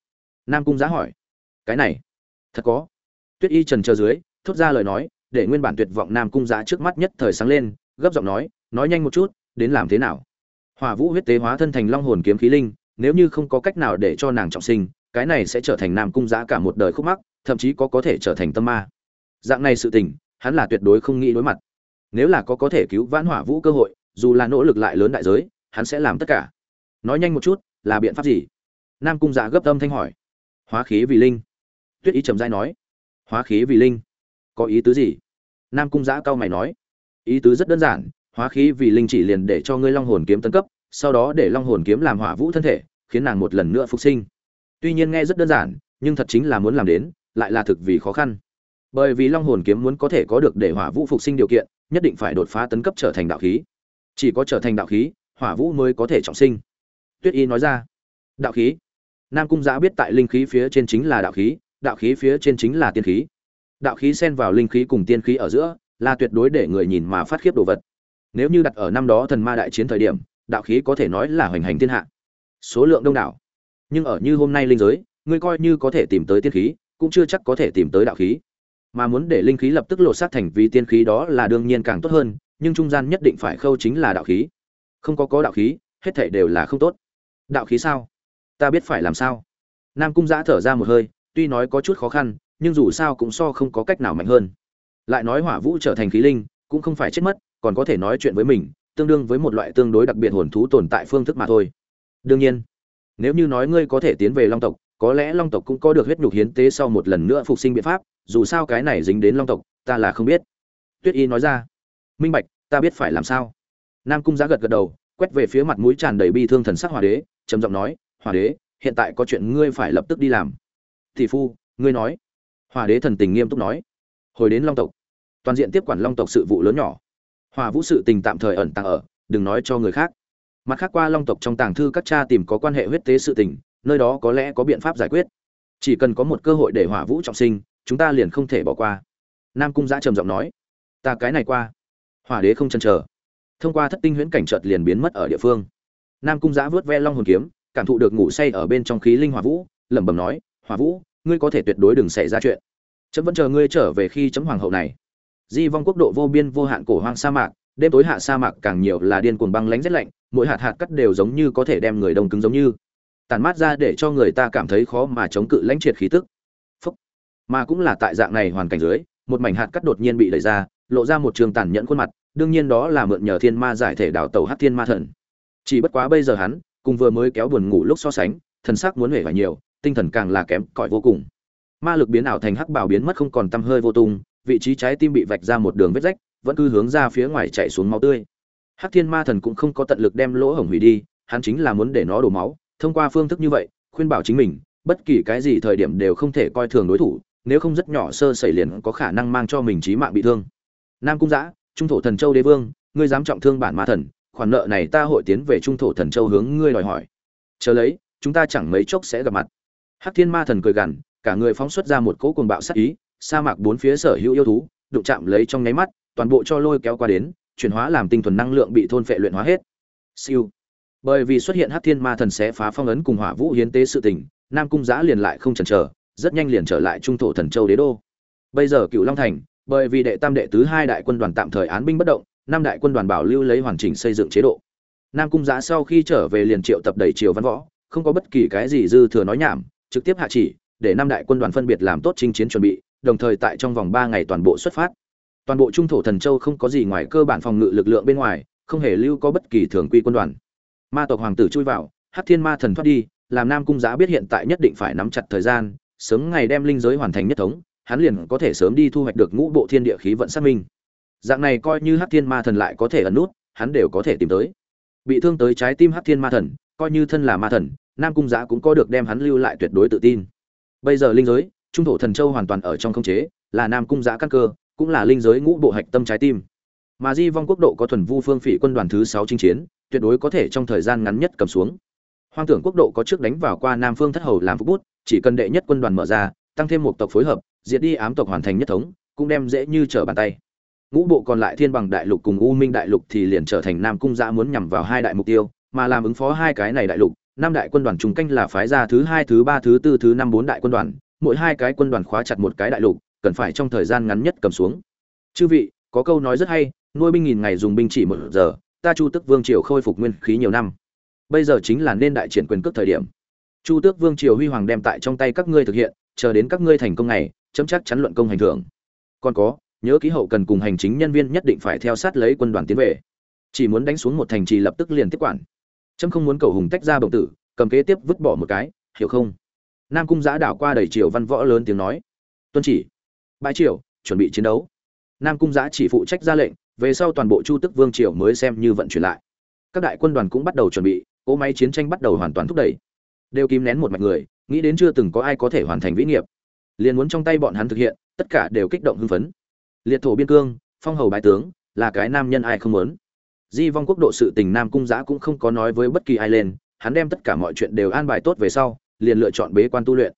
Nam cung giá hỏi. Cái này? Thật có. Tuyết y trần chờ dưới, thốt ra lời nói, để nguyên bản tuyệt vọng nam cung giá trước mắt nhất thời sáng lên, gấp giọng nói nói nhanh một chút, đến làm thế nào? Hỏa vũ huyết tế hóa thân thành long hồn kiếm khí linh, nếu như không có cách nào để cho nàng trọng sinh, cái này sẽ trở thành nam cung giá cả một đời khúc mắc, thậm chí có có thể trở thành tâm ma. Dạng này sự tình, hắn là tuyệt đối không nghĩ đối mặt. Nếu là có có thể cứu vãn hỏa vũ cơ hội, dù là nỗ lực lại lớn đại giới, hắn sẽ làm tất cả. Nói nhanh một chút, là biện pháp gì? Nam cung dạ gấp âm thanh hỏi. Hóa khí vì linh. Tuyết ý trầm dai nói. Hóa khí vì linh. Có ý tứ gì? Nam cung Giá cao mày nói. Ý tứ rất đơn giản hóa khí vì linh chỉ liền để cho ngươi long hồn kiếm tấn cấp, sau đó để long hồn kiếm làm hỏa vũ thân thể, khiến nàng một lần nữa phục sinh. Tuy nhiên nghe rất đơn giản, nhưng thật chính là muốn làm đến, lại là thực vì khó khăn. Bởi vì long hồn kiếm muốn có thể có được để hỏa vũ phục sinh điều kiện, nhất định phải đột phá tấn cấp trở thành đạo khí. Chỉ có trở thành đạo khí, hỏa vũ mới có thể trọng sinh. Tuyết y nói ra, đạo khí? Nam cung giã biết tại linh khí phía trên chính là đạo khí đạo khí phía trên chính là tiên khí. Đạo khí xen vào linh khí cùng tiên khí ở giữa, là tuyệt đối để người nhìn mà phát khiếp đồ vật nếu như đặt ở năm đó thần ma đại chiến thời điểm, đạo khí có thể nói là hoành hành thiên hạ. Số lượng đông đảo. Nhưng ở như hôm nay linh giới, ngươi coi như có thể tìm tới tiên khí, cũng chưa chắc có thể tìm tới đạo khí. Mà muốn để linh khí lập tức lột xác thành vì tiên khí đó là đương nhiên càng tốt hơn, nhưng trung gian nhất định phải khâu chính là đạo khí. Không có có đạo khí, hết thảy đều là không tốt. Đạo khí sao? Ta biết phải làm sao. Nam cung giã thở ra một hơi, tuy nói có chút khó khăn, nhưng dù sao cũng so không có cách nào mạnh hơn. Lại nói hỏa vũ trở thành khí linh, cũng không phải chết mất còn có thể nói chuyện với mình, tương đương với một loại tương đối đặc biệt hồn thú tồn tại phương thức mà thôi. Đương nhiên, nếu như nói ngươi có thể tiến về long tộc, có lẽ long tộc cũng có được huyết nhục hiến tế sau một lần nữa phục sinh biện pháp, dù sao cái này dính đến long tộc, ta là không biết. Tuyết y nói ra, minh bạch, ta biết phải làm sao. Nam cung giá gật gật đầu, quét về phía mặt mũi tràn đầy bi thương thần sắc hòa đế, trầm giọng nói hòa đế, hiện tại có chuyện ngươi phải lập tức đi làm. Thị phu, ngươi nói. Hòa đế thần tình nghiêm túc nói, hồi đến long tộc. Toàn diện tiếp quản long tộc sự vụ lớn nhỏ hòa vũ sự tình tạm thời ẩn tàng ở, đừng nói cho người khác. Mặt khác qua long tộc trong tàng thư các cha tìm có quan hệ huyết tế sự tình, nơi đó có lẽ có biện pháp giải quyết. Chỉ cần có một cơ hội để hỏa vũ trọng sinh, chúng ta liền không thể bỏ qua. Nam cung giã trầm giọng nói. Ta cái này qua. Hỏa đế không chần chờ. Thông qua thất tinh huyễn cảnh chợt liền biến mất ở địa phương. Nam cung giã vớt ve long hồn kiếm, cảm thụ được ngủ say ở bên trong khí linh hỏa vũ, lẩm bẩm nói hỏa vũ, ngươi có thể tuyệt đối đừng xảy ra chuyện. Chấm vẫn chờ ngươi trở về khi chấm hoàng hậu này di vong quốc độ vô biên vô hạn cổ hoang sa mạc, đêm tối hạ sa mạc càng nhiều là điên cuồng băng lánh rét lạnh, mỗi hạt hạt cắt đều giống như có thể đem người đông cứng giống như. Tàn mát ra để cho người ta cảm thấy khó mà chống cự lãnh triệt khí tức. Phúc. mà cũng là tại dạng này hoàn cảnh dưới, một mảnh hạt cắt đột nhiên bị đẩy ra, lộ ra một trường tàn nhẫn khuôn mặt, đương nhiên đó là mượn nhờ thiên ma giải thể đảo tàu hát thiên ma thần. Chỉ bất quá bây giờ hắn, cùng vừa mới kéo buồn ngủ lúc so sánh thần sắc muốn hể vài nhiều, tinh thần càng là kém cỏi vô cùng. Ma lực biến ảo thành hắc bảo biến mất không còn tăm hơi vô tung vị trí trái tim bị vạch ra một đường vết rách, vẫn cứ hướng ra phía ngoài chạy xuống máu tươi. Hắc thiên ma thần cũng không có tận lực đem lỗ hổng hủy đi, hắn chính là muốn để nó đổ máu. Thông qua phương thức như vậy, khuyên bảo chính mình, bất kỳ cái gì thời điểm đều không thể coi thường đối thủ, nếu không rất nhỏ sơ xảy liền có khả năng mang cho mình chí mạng bị thương. Nam cung giã trung thổ thần châu đế vương, ngươi dám trọng thương bản ma thần, khoản nợ này ta hội tiến về trung thổ thần châu hướng ngươi đòi hỏi. Chờ lấy, chúng ta chẳng mấy chốc sẽ gặp mặt. Hắc thiên ma thần cười gằn, cả người phóng xuất ra một cỗ cuồng bạo sát ý sa mạc bốn phía sở hữu yêu thú, đụng chạm lấy trong nháy mắt, toàn bộ cho lôi kéo qua đến, chuyển hóa làm tinh thuần năng lượng bị thôn phệ luyện hóa hết. Siêu. Bởi vì xuất hiện hắc thiên ma thần sẽ phá phong ấn cùng hỏa vũ hiến tế sự tình, nam cung giã liền lại không chần chờ, rất nhanh liền trở lại trung thổ thần châu đế đô. Bây giờ cựu long thành, bởi vì đệ tam đệ tứ hai đại quân đoàn tạm thời án binh bất động, năm đại quân đoàn bảo lưu lấy hoàn chỉnh xây dựng chế độ. Nam cung giã sau khi trở về liền triệu tập đầy triều văn võ, không có bất kỳ cái gì dư thừa nói nhảm, trực tiếp hạ chỉ, để năm đại quân đoàn phân biệt làm tốt chinh chiến chuẩn bị đồng thời tại trong vòng ba ngày toàn bộ xuất phát. Toàn bộ trung thổ thần châu không có gì ngoài cơ bản phòng ngự lực lượng bên ngoài, không hề lưu có bất kỳ thường quy quân đoàn. Ma tộc hoàng tử chui vào hát thiên ma thần thoát đi, làm nam cung giá biết hiện tại nhất định phải nắm chặt thời gian, sớm ngày đem linh giới hoàn thành nhất thống, hắn liền có thể sớm đi thu hoạch được ngũ bộ thiên địa khí vận xác minh. Dạng này coi như hát thiên ma thần lại có thể ẩn nút, hắn đều có thể tìm tới. Bị thương tới trái tim hát thiên ma thần, coi như thân là ma thần, nam cung giá cũng có được đem hắn lưu lại tuyệt đối tự tin. Bây giờ linh giới trung thổ thần châu hoàn toàn ở trong không chế, là nam cung giã căn cơ, cũng là linh giới ngũ bộ hạch tâm trái tim. Mà di vong quốc độ có thuần vu phương phỉ quân đoàn thứ sáu chinh chiến, tuyệt đối có thể trong thời gian ngắn nhất cầm xuống. Hoang tưởng quốc độ có trước đánh vào qua nam phương thất hầu làm phúc bút, chỉ cần đệ nhất quân đoàn mở ra, tăng thêm một tộc phối hợp, diệt đi ám tộc hoàn thành nhất thống, cũng đem dễ như trở bàn tay. Ngũ bộ còn lại thiên bằng đại lục cùng u minh đại lục thì liền trở thành nam cung giã muốn nhằm vào hai đại mục tiêu, mà làm ứng phó hai cái này đại lục, năm đại quân đoàn trùng canh là phái ra thứ hai, thứ ba, thứ tư, thứ năm, bốn đại quân đoàn mỗi hai cái quân đoàn khóa chặt một cái đại lục, cần phải trong thời gian ngắn nhất cầm xuống. Chư vị, có câu nói rất hay, nuôi binh nghìn ngày dùng binh chỉ một giờ, ta chu tức vương triều khôi phục nguyên khí nhiều năm. Bây giờ chính là nên đại triển quyền cước thời điểm. Chu tước vương triều huy hoàng đem tại trong tay các ngươi thực hiện, chờ đến các ngươi thành công này, chấm chắc chắn luận công hành thưởng. Còn có, nhớ ký hậu cần cùng hành chính nhân viên nhất định phải theo sát lấy quân đoàn tiến về. Chỉ muốn đánh xuống một thành trì lập tức liền tiếp quản. Chấm không muốn cầu hùng tách ra bồng tử, cầm kế tiếp vứt bỏ một cái, hiểu không? Nam cung giã đảo qua đầy triều văn võ lớn tiếng nói. Tuân chỉ. Bãi triều, chuẩn bị chiến đấu. Nam cung giã chỉ phụ trách ra lệnh, về sau toàn bộ chu tức vương triều mới xem như vận chuyển lại. Các đại quân đoàn cũng bắt đầu chuẩn bị, cỗ máy chiến tranh bắt đầu hoàn toàn thúc đẩy. Đều kìm nén một mạch người, nghĩ đến chưa từng có ai có thể hoàn thành vĩ nghiệp. Liền muốn trong tay bọn hắn thực hiện, tất cả đều kích động hưng phấn. Liệt thổ biên cương, phong hầu bái tướng, là cái nam nhân ai không muốn. Di vong quốc độ sự tình nam cung giã cũng không có nói với bất kỳ ai lên, hắn đem tất cả mọi chuyện đều an bài tốt về sau liền lựa chọn bế quan tu luyện.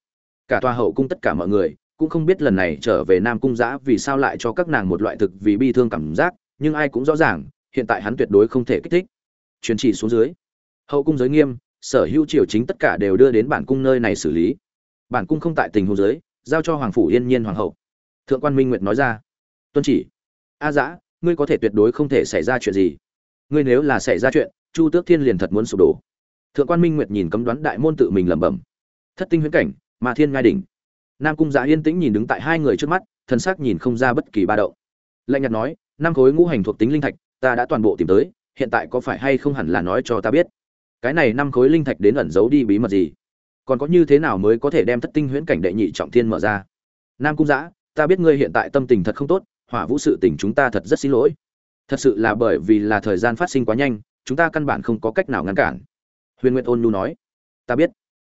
Cả tòa hậu cung tất cả mọi người cũng không biết lần này trở về nam cung giã vì sao lại cho các nàng một loại thực vì bi thương cảm giác, nhưng ai cũng rõ ràng, hiện tại hắn tuyệt đối không thể kích thích. Truyền chỉ xuống dưới. Hậu cung giới nghiêm, sở hữu triều chính tất cả đều đưa đến bản cung nơi này xử lý. Bản cung không tại tình huống giới, giao cho hoàng phủ yên nhiên hoàng hậu. Thượng quan minh nguyệt nói ra. Tuân chỉ. A dã ngươi có thể tuyệt đối không thể xảy ra chuyện gì. Ngươi nếu là xảy ra chuyện, chu tước thiên liền thật muốn sụp đổ thượng quan minh nguyệt nhìn cấm đoán đại môn tự mình lẩm bẩm. Thất tinh huyễn cảnh mà thiên ngai đỉnh. Nam cung giã yên tĩnh nhìn đứng tại hai người trước mắt thân xác nhìn không ra bất kỳ ba đậu. lạnh nhạt nói, năm khối ngũ hành thuộc tính linh thạch, ta đã toàn bộ tìm tới, hiện tại có phải hay không hẳn là nói cho ta biết? Cái này năm khối linh thạch đến ẩn giấu đi bí mật gì? Còn có như thế nào mới có thể đem thất tinh huyễn cảnh đệ nhị trọng thiên mở ra? Nam cung giã ta biết ngươi hiện tại tâm tình thật không tốt, hỏa vũ sự tình chúng ta thật rất xin lỗi. Thật sự là bởi vì là thời gian phát sinh quá nhanh, chúng ta căn bản không có cách nào ngăn cản huyền nguyệt ôn nhu nói. Ta biết.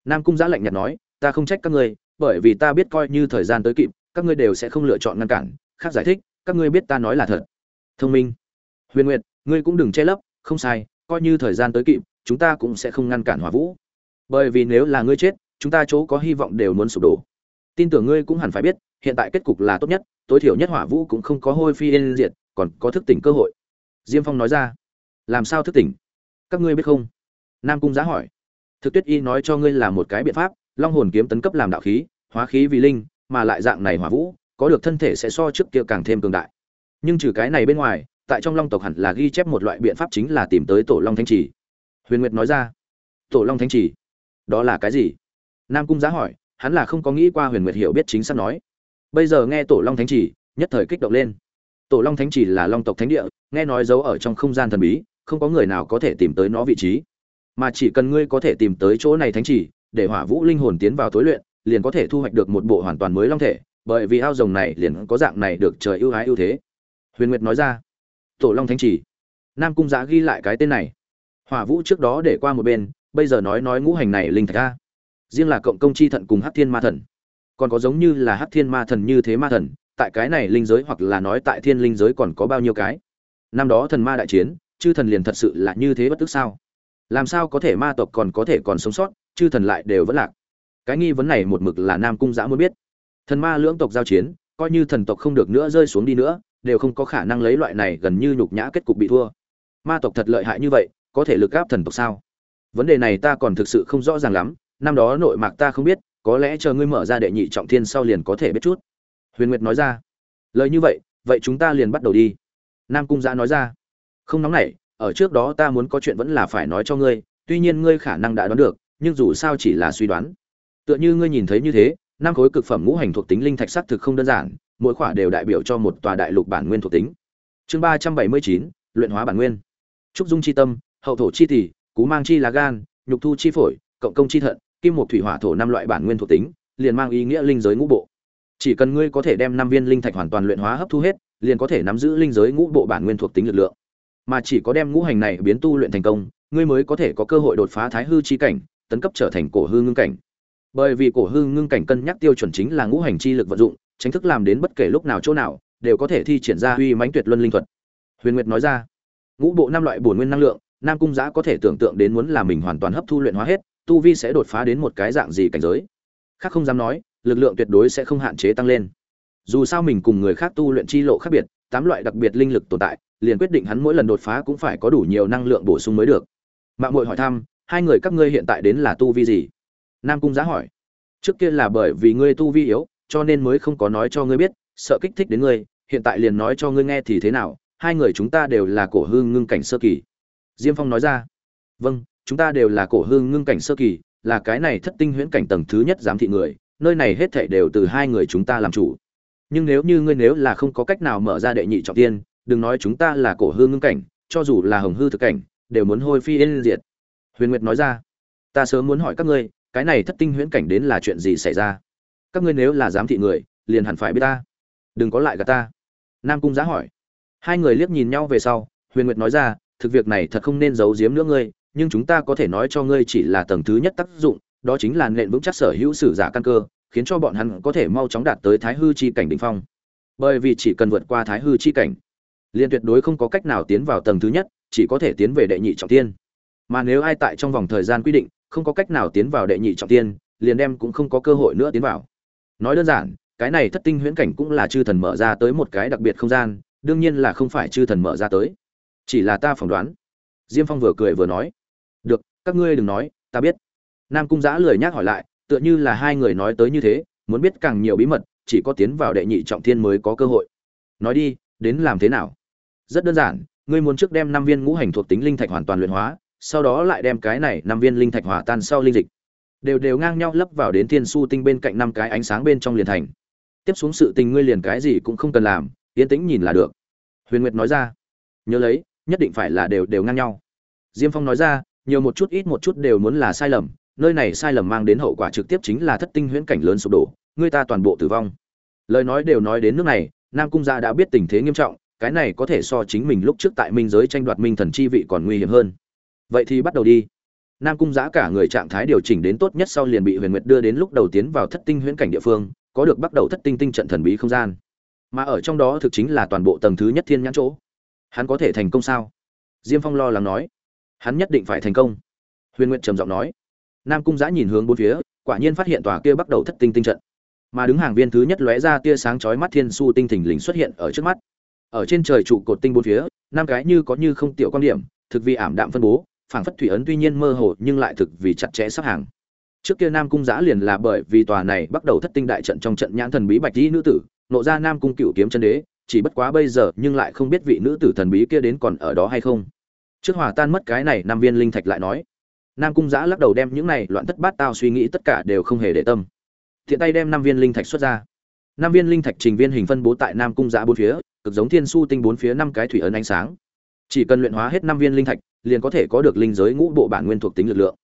Nam cung giã lạnh nhạt nói, ta không trách các ngươi, bởi vì ta biết coi như thời gian tới kịp, các ngươi đều sẽ không lựa chọn ngăn cản. Khác giải thích, các ngươi biết ta nói là thật. Thông minh. Huyền nguyệt, ngươi cũng đừng che lấp, không sai, coi như thời gian tới kịp, chúng ta cũng sẽ không ngăn cản hỏa vũ. Bởi vì nếu là ngươi chết, chúng ta chỗ có hy vọng đều muốn sụp đổ. Tin tưởng ngươi cũng hẳn phải biết, hiện tại kết cục là tốt nhất, tối thiểu nhất hỏa vũ cũng không có hôi phi yên diệt, còn có thức tỉnh cơ hội. Diêm phong nói ra. Làm sao thức tỉnh? Các ngươi biết không? Nam cung giá hỏi. Thực tuyết y nói cho ngươi là một cái biện pháp, long hồn kiếm tấn cấp làm đạo khí, hóa khí vì linh, mà lại dạng này hỏa vũ, có được thân thể sẽ so trước kia càng thêm cường đại. Nhưng trừ cái này bên ngoài, tại trong long tộc hẳn là ghi chép một loại biện pháp chính là tìm tới tổ long thánh trì huyền nguyệt nói ra. Tổ long thánh trì đó là cái gì? Nam cung giá hỏi, hắn là không có nghĩ qua huyền nguyệt hiểu biết chính xác nói. Bây giờ nghe tổ long thánh trì nhất thời kích động lên. Tổ long thánh trì là long tộc thánh địa, nghe nói giấu ở trong không gian thần bí, không có người nào có thể tìm tới nó vị trí mà chỉ cần ngươi có thể tìm tới chỗ này thánh trì để hỏa vũ linh hồn tiến vào tối luyện, liền có thể thu hoạch được một bộ hoàn toàn mới long thể, bởi vì ao rồng này liền có dạng này được trời ưu ái ưu thế. Huyền nguyệt nói ra, tổ long thánh trì nam cung giã ghi lại cái tên này. Hỏa vũ trước đó để qua một bên, bây giờ nói nói ngũ hành này linh thạch a. Riêng là cộng công chi thận cùng hắc thiên ma thần. Còn có giống như là hắc thiên ma thần như thế ma thần, tại cái này linh giới hoặc là nói tại thiên linh giới còn có bao nhiêu cái? Năm đó thần ma đại chiến, chư thần liền thật sự là như thế bất tức sao? Làm sao có thể ma tộc còn có thể còn sống sót, chư thần lại đều vẫn lạc? Cái nghi vấn này một mực là nam cung giã muốn biết. Thần ma lưỡng tộc giao chiến, coi như thần tộc không được nữa rơi xuống đi nữa, đều không có khả năng lấy loại này gần như nhục nhã kết cục bị thua. Ma tộc thật lợi hại như vậy, có thể lực gáp thần tộc sao? Vấn đề này ta còn thực sự không rõ ràng lắm, năm đó nội mạc ta không biết, có lẽ chờ ngươi mở ra đệ nhị trọng thiên sau liền có thể biết chút. Huyền nguyệt nói ra. Lời như vậy vậy chúng ta liền bắt đầu đi. Nam cung giã nói ra. Không nóng nảy ở trước đó ta muốn có chuyện vẫn là phải nói cho ngươi, tuy nhiên ngươi khả năng đã đoán được, nhưng dù sao chỉ là suy đoán. Tựa như ngươi nhìn thấy như thế, năm khối cực phẩm ngũ hành thuộc tính linh thạch sắc thực không đơn giản, mỗi khỏa đều đại biểu cho một tòa đại lục bản nguyên thuộc tính. Chương ba trăm bảy mươi chín, luyện hóa bản nguyên. Trúc dung chi tâm, hậu thổ chi tỷ, cú mang chi lá gan, nhục thu chi phổi, cộng công chi thận, kim một thủy hỏa thổ năm loại bản nguyên thuộc tính, liền mang ý nghĩa linh giới ngũ bộ. Chỉ cần ngươi có thể đem năm viên linh thạch hoàn toàn luyện hóa hấp thu hết, liền có thể nắm giữ linh giới ngũ bộ bản nguyên thuộc tính lực lượng mà chỉ có đem ngũ hành này biến tu luyện thành công, ngươi mới có thể có cơ hội đột phá thái hư chi cảnh, tấn cấp trở thành cổ hư ngưng cảnh. Bởi vì cổ hư ngưng cảnh cân nhắc tiêu chuẩn chính là ngũ hành chi lực vận dụng, tránh thức làm đến bất kể lúc nào chỗ nào, đều có thể thi triển ra uy mãnh tuyệt luân linh thuật. Huyền nguyệt nói ra, ngũ bộ năm loại bổn nguyên năng lượng, nam cung Giá có thể tưởng tượng đến muốn là mình hoàn toàn hấp thu luyện hóa hết, tu vi sẽ đột phá đến một cái dạng gì cảnh giới. Khác không dám nói, lực lượng tuyệt đối sẽ không hạn chế tăng lên. Dù sao mình cùng người khác tu luyện chi lộ khác biệt tám loại đặc biệt linh lực tồn tại, liền quyết định hắn mỗi lần đột phá cũng phải có đủ nhiều năng lượng bổ sung mới được. Mạng mội hỏi thăm, hai người các ngươi hiện tại đến là tu vi gì? Nam cung giá hỏi. Trước kia là bởi vì ngươi tu vi yếu, cho nên mới không có nói cho ngươi biết, sợ kích thích đến ngươi, hiện tại liền nói cho ngươi nghe thì thế nào, hai người chúng ta đều là cổ hương ngưng cảnh sơ kỳ. Diêm phong nói ra. Vâng chúng ta đều là cổ hương ngưng cảnh sơ kỳ, là cái này thất tinh huyễn cảnh tầng thứ nhất giám thị người, nơi này hết thảy đều từ hai người chúng ta làm chủ nhưng nếu như ngươi nếu là không có cách nào mở ra đệ nhị trọng tiên, đừng nói chúng ta là cổ hư ngưng cảnh, cho dù là hồng hư thực cảnh, đều muốn hôi phi yên diệt. Huyền nguyệt nói ra, ta sớm muốn hỏi các ngươi, cái này thất tinh huyễn cảnh đến là chuyện gì xảy ra? Các ngươi nếu là giám thị người, liền hẳn phải biết ta. Đừng có lại gạt ta. Nam cung giá hỏi. Hai người liếc nhìn nhau về sau, huyền nguyệt nói ra, thực việc này thật không nên giấu giếm nữa ngươi, nhưng chúng ta có thể nói cho ngươi chỉ là tầng thứ nhất tác dụng, đó chính là nện vững chắc sở hữu sử giả căn cơ khiến cho bọn hắn có thể mau chóng đạt tới thái hư chi cảnh đỉnh phong. Bởi vì chỉ cần vượt qua thái hư chi cảnh, liền tuyệt đối không có cách nào tiến vào tầng thứ nhất, chỉ có thể tiến về đệ nhị trọng tiên. Mà nếu ai tại trong vòng thời gian quy định, không có cách nào tiến vào đệ nhị trọng tiên, liền đem cũng không có cơ hội nữa tiến vào. Nói đơn giản, cái này thất tinh huyễn cảnh cũng là chư thần mở ra tới một cái đặc biệt không gian, đương nhiên là không phải chư thần mở ra tới. Chỉ là ta phỏng đoán. Diêm phong vừa cười vừa nói, được, các ngươi đừng nói, ta biết. Nam cung giã lười nhác hỏi lại tựa như là hai người nói tới như thế, muốn biết càng nhiều bí mật, chỉ có tiến vào đệ nhị trọng thiên mới có cơ hội. Nói đi, đến làm thế nào? Rất đơn giản, ngươi muốn trước đem năm viên ngũ hành thuộc tính linh thạch hoàn toàn luyện hóa, sau đó lại đem cái này năm viên linh thạch hòa tan sau linh dịch. Đều đều ngang nhau lấp vào đến thiên su tinh bên cạnh năm cái ánh sáng bên trong liền thành. Tiếp xuống sự tình ngươi liền cái gì cũng không cần làm, yên tĩnh nhìn là được. Huyền nguyệt nói ra. Nhớ lấy, nhất định phải là đều đều ngang nhau. Diêm phong nói ra, nhiều một chút ít một chút đều muốn là sai lầm nơi này sai lầm mang đến hậu quả trực tiếp chính là thất tinh huyễn cảnh lớn sụp đổ, người ta toàn bộ tử vong. Lời nói đều nói đến nước này, nam cung gia đã biết tình thế nghiêm trọng, cái này có thể so chính mình lúc trước tại minh giới tranh đoạt minh thần chi vị còn nguy hiểm hơn. Vậy thì bắt đầu đi. Nam cung Giá cả người trạng thái điều chỉnh đến tốt nhất sau liền bị huyền nguyệt đưa đến lúc đầu tiến vào thất tinh huyễn cảnh địa phương, có được bắt đầu thất tinh tinh trận thần bí không gian. Mà ở trong đó thực chính là toàn bộ tầng thứ nhất thiên nhãn chỗ. Hắn có thể thành công sao? Diêm phong lo lắng nói. Hắn nhất định phải thành công. Huyền nguyệt trầm giọng nói nam cung giã nhìn hướng bốn phía, quả nhiên phát hiện tòa kia bắt đầu thất tinh tinh trận. Mà đứng hàng viên thứ nhất lóe ra tia sáng chói mắt thiên su tinh thình lình xuất hiện ở trước mắt. Ở trên trời trụ cột tinh bốn phía, năm cái như có như không tiểu quan điểm, thực vi ảm đạm phân bố, phảng phất thủy ấn tuy nhiên mơ hồ nhưng lại thực vì chặt chẽ sắp hàng. Trước kia nam cung giã liền là bởi vì tòa này bắt đầu thất tinh đại trận trong trận nhãn thần bí bạch dĩ nữ tử, nộ ra nam cung cựu kiếm chân đế, chỉ bất quá bây giờ nhưng lại không biết vị nữ tử thần bí kia đến còn ở đó hay không. Trước hòa tan mất cái này nam viên linh thạch lại nói nam cung giã lắc đầu đem những này loạn thất bát tao suy nghĩ tất cả đều không hề để tâm. Thiện tay đem năm viên linh thạch xuất ra. Năm viên linh thạch trình viên hình phân bố tại nam cung giã bốn phía, cực giống thiên su tinh bốn phía năm cái thủy ấn ánh sáng. Chỉ cần luyện hóa hết năm viên linh thạch, liền có thể có được linh giới ngũ bộ bản nguyên thuộc tính lực lượng.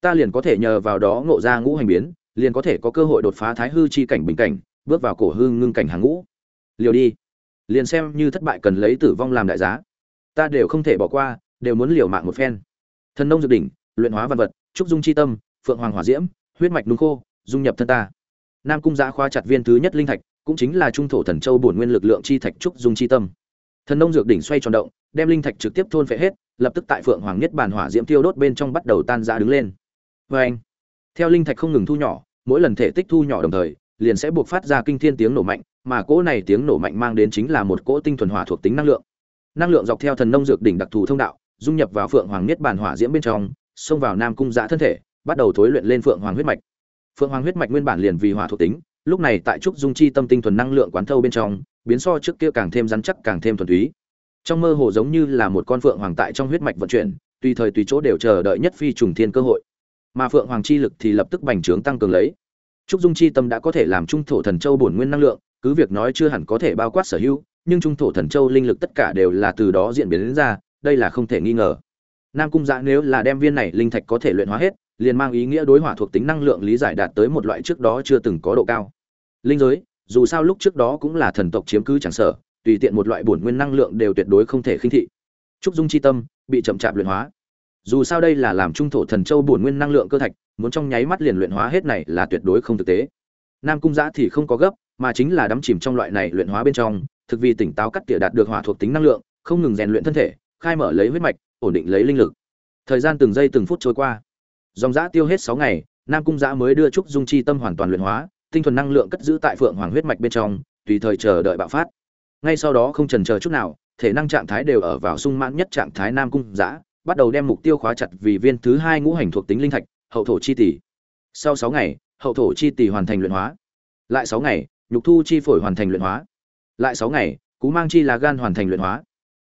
Ta liền có thể nhờ vào đó ngộ ra ngũ hành biến, liền có thể có cơ hội đột phá thái hư chi cảnh bình cảnh, bước vào cổ hư ngưng cảnh hàng ngũ. Liều đi. Liền xem như thất bại cần lấy tử vong làm đại giá. Ta đều không thể bỏ qua, đều muốn liều mạng một phen. Thần nông dược đỉnh luyện hóa văn vật, trúc dung chi tâm, phượng hoàng hỏa diễm, huyết mạch đúng khô, dung nhập thân ta. Nam cung giã khoa chặt viên thứ nhất linh thạch, cũng chính là trung thổ thần châu bổn nguyên lực lượng chi thạch trúc dung chi tâm. Thần nông dược đỉnh xoay tròn động, đem linh thạch trực tiếp thôn phệ hết, lập tức tại phượng hoàng nhất bản hỏa diễm tiêu đốt bên trong bắt đầu tan ra đứng lên. Vê anh, theo linh thạch không ngừng thu nhỏ, mỗi lần thể tích thu nhỏ đồng thời, liền sẽ buộc phát ra kinh thiên tiếng nổ mạnh, mà cỗ này tiếng nổ mạnh mang đến chính là một cỗ tinh thuần hỏa thuộc tính năng lượng. Năng lượng dọc theo thần nông dược đỉnh đặc thù thông đạo, dung nhập vào phượng hoàng niết bàn hỏa diễm bên trong xông vào nam cung giã thân thể, bắt đầu thối luyện lên phượng hoàng huyết mạch. Phượng hoàng huyết mạch nguyên bản liền vì hỏa thuộc tính, lúc này tại trúc dung chi tâm tinh thuần năng lượng quán thâu bên trong, biến so trước kia càng thêm rắn chắc, càng thêm thuần túy. Trong mơ hồ giống như là một con phượng hoàng tại trong huyết mạch vận chuyển, tùy thời tùy chỗ đều chờ đợi nhất phi trùng thiên cơ hội. Mà phượng hoàng chi lực thì lập tức bành trướng tăng cường lấy. Trúc dung chi tâm đã có thể làm trung thổ thần châu bổn nguyên năng lượng, cứ việc nói chưa hẳn có thể bao quát sở hữu, nhưng trung thổ thần châu linh lực tất cả đều là từ đó diễn biến đến ra, đây là không thể nghi ngờ nam cung dạ nếu là đem viên này linh thạch có thể luyện hóa hết, liền mang ý nghĩa đối hỏa thuộc tính năng lượng lý giải đạt tới một loại trước đó chưa từng có độ cao. Linh giới, dù sao lúc trước đó cũng là thần tộc chiếm cứ chẳng sở, tùy tiện một loại bổn nguyên năng lượng đều tuyệt đối không thể khinh thị. Trúc dung chi tâm, bị chậm chạp luyện hóa. Dù sao đây là làm trung thổ thần châu bổn nguyên năng lượng cơ thạch, muốn trong nháy mắt liền luyện hóa hết này là tuyệt đối không thực tế. Nam cung giã thì không có gấp, mà chính là đắm chìm trong loại này luyện hóa bên trong, thực vì tỉnh táo cắt tỉa đạt được hỏa thuộc tính năng lượng, không ngừng rèn luyện thân thể, khai mở lấy huyết mạch ổn định lấy linh lực. Thời gian từng giây từng phút trôi qua. Dòng giã tiêu hết sáu ngày, nam cung giã mới đưa trúc dung chi tâm hoàn toàn luyện hóa, tinh thuần năng lượng cất giữ tại phượng hoàng huyết mạch bên trong, tùy thời chờ đợi bạo phát. Ngay sau đó không trần chờ chút nào, thể năng trạng thái đều ở vào sung mãn nhất trạng thái nam cung giã bắt đầu đem mục tiêu khóa chặt vì viên thứ hai ngũ hành thuộc tính linh thạch, hậu thổ chi tỷ. Sau sáu ngày, hậu thổ chi tỷ hoàn thành luyện hóa. Lại sáu ngày, nhục thu chi phổi hoàn thành luyện hóa. Lại sáu ngày, cú mang chi là gan hoàn thành luyện hóa.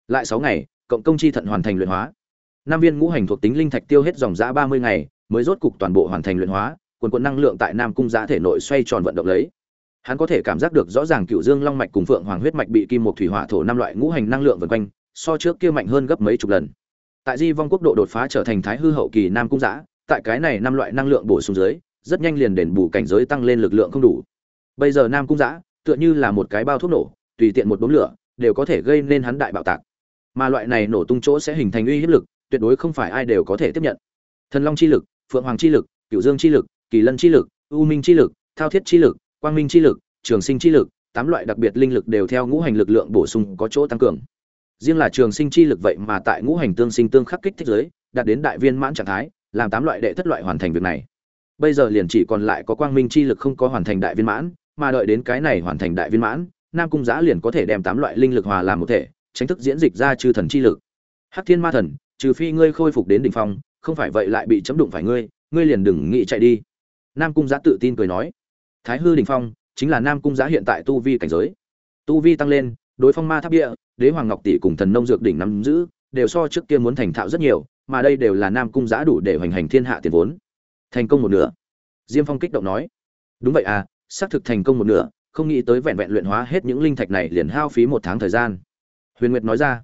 Lại sáu ngày cộng công chi thận hoàn thành luyện hóa. Năm viên ngũ hành thuộc tính linh thạch tiêu hết dòng giã ba mươi ngày, mới rốt cục toàn bộ hoàn thành luyện hóa, quần quần năng lượng tại nam cung giã thể nội xoay tròn vận động lấy. Hắn có thể cảm giác được rõ ràng cựu dương long mạch cùng phượng hoàng huyết mạch bị kim một thủy hỏa thổ năm loại ngũ hành năng lượng vần quanh, so trước kia mạnh hơn gấp mấy chục lần. Tại di vong quốc độ đột phá trở thành thái hư hậu kỳ nam cung giã, tại cái này năm loại năng lượng bổ sung dưới, rất nhanh liền đền bù cảnh giới tăng lên lực lượng không đủ. Bây giờ nam cung giã, tựa như là một cái bao thuốc nổ, tùy tiện một đốm lửa, đều có thể gây nên hắn đại bạo tạc mà loại này nổ tung chỗ sẽ hình thành uy hiếp lực, tuyệt đối không phải ai đều có thể tiếp nhận. Thần long chi lực, phượng hoàng chi lực, cửu dương chi lực, kỳ lân chi lực, u minh chi lực, thao thiết chi lực, quang minh chi lực, trường sinh chi lực, tám loại đặc biệt linh lực đều theo ngũ hành lực lượng bổ sung có chỗ tăng cường. Riêng là trường sinh chi lực vậy mà tại ngũ hành tương sinh tương khắc kích thích giới, đạt đến đại viên mãn trạng thái, làm tám loại đệ thất loại hoàn thành việc này. Bây giờ liền chỉ còn lại có quang minh chi lực không có hoàn thành đại viên mãn, mà đợi đến cái này hoàn thành đại viên mãn, nam cung giã liền có thể đem tám loại linh lực hòa làm một thể tránh thức diễn dịch ra chư thần chi lực. Hắc thiên ma thần, trừ phi ngươi khôi phục đến đỉnh phong, không phải vậy lại bị chấm đụng phải ngươi ngươi liền đừng nghĩ chạy đi. Nam cung Giá tự tin cười nói. Thái hư đỉnh phong, chính là nam cung giá hiện tại tu vi cảnh giới. Tu vi tăng lên, đối phong ma tháp địa, đế hoàng ngọc tỷ cùng thần nông dược đỉnh nắm giữ, đều so trước kia muốn thành thạo rất nhiều, mà đây đều là nam cung giá đủ để hoành hành thiên hạ tiền vốn. Thành công một nửa. Diêm phong kích động nói. Đúng vậy à xác thực thành công một nửa, không nghĩ tới vẹn vẹn luyện hóa hết những linh thạch này liền hao phí một tháng thời gian huyền nguyệt nói ra.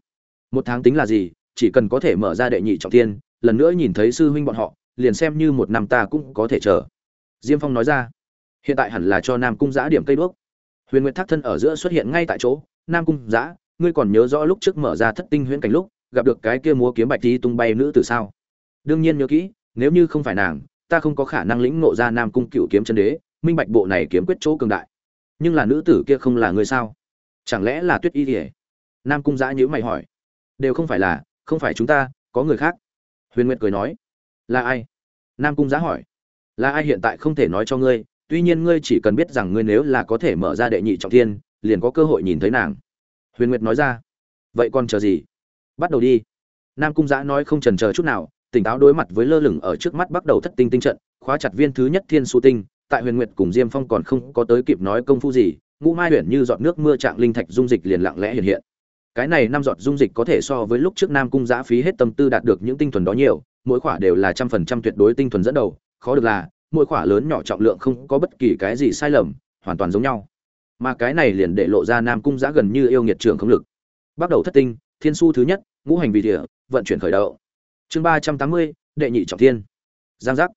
Một tháng tính là gì, chỉ cần có thể mở ra đệ nhị trọng tiên lần nữa nhìn thấy sư huynh bọn họ, liền xem như một năm ta cũng có thể chờ. Diêm phong nói ra. Hiện tại hẳn là cho nam cung giã điểm cây đuốc. Huyền nguyệt thác thân ở giữa xuất hiện ngay tại chỗ. Nam cung giã, ngươi còn nhớ rõ lúc trước mở ra thất tinh huyễn cảnh lúc, gặp được cái kia múa kiếm bạch thi tung bay nữ từ sao? Đương nhiên nhớ kỹ, nếu như không phải nàng, ta không có khả năng lĩnh ngộ ra nam cung cựu kiếm chân đế, minh bạch bộ này kiếm quyết chỗ cường đại. Nhưng là nữ tử kia không là người sao? Chẳng lẽ là tuyết y ỉa nam cung giã nhữ mày hỏi. Đều không phải là, không phải chúng ta, có người khác. Huyền nguyệt cười nói. Là ai? Nam cung giã hỏi. Là ai hiện tại không thể nói cho ngươi, tuy nhiên ngươi chỉ cần biết rằng ngươi nếu là có thể mở ra đệ nhị trọng thiên, liền có cơ hội nhìn thấy nàng. Huyền nguyệt nói ra. Vậy còn chờ gì? Bắt đầu đi. Nam cung giã nói không trần chờ chút nào, tỉnh táo đối mặt với lơ lửng ở trước mắt bắt đầu thất tinh tinh trận, khóa chặt viên thứ nhất thiên su tinh. Tại huyền nguyệt cùng diêm phong còn không có tới kịp nói công phu gì, ngũ mai huyền như giọt nước mưa trạng linh thạch dung dịch liền lặng lẽ hiện hiện cái này năm giọt dung dịch có thể so với lúc trước nam cung giã phí hết tâm tư đạt được những tinh thuần đó nhiều, mỗi khỏa đều là trăm phần trăm tuyệt đối tinh thuần dẫn đầu, khó được là, mỗi khỏa lớn nhỏ trọng lượng không có bất kỳ cái gì sai lầm, hoàn toàn giống nhau. Mà cái này liền để lộ ra nam cung giã gần như yêu nghiệt trường không lực. Bắt đầu thất tinh, thiên su thứ nhất, ngũ hành vị địa, vận chuyển khởi động. Chương ba trăm tám mươi, đệ nhị trọng thiên. Giang giác.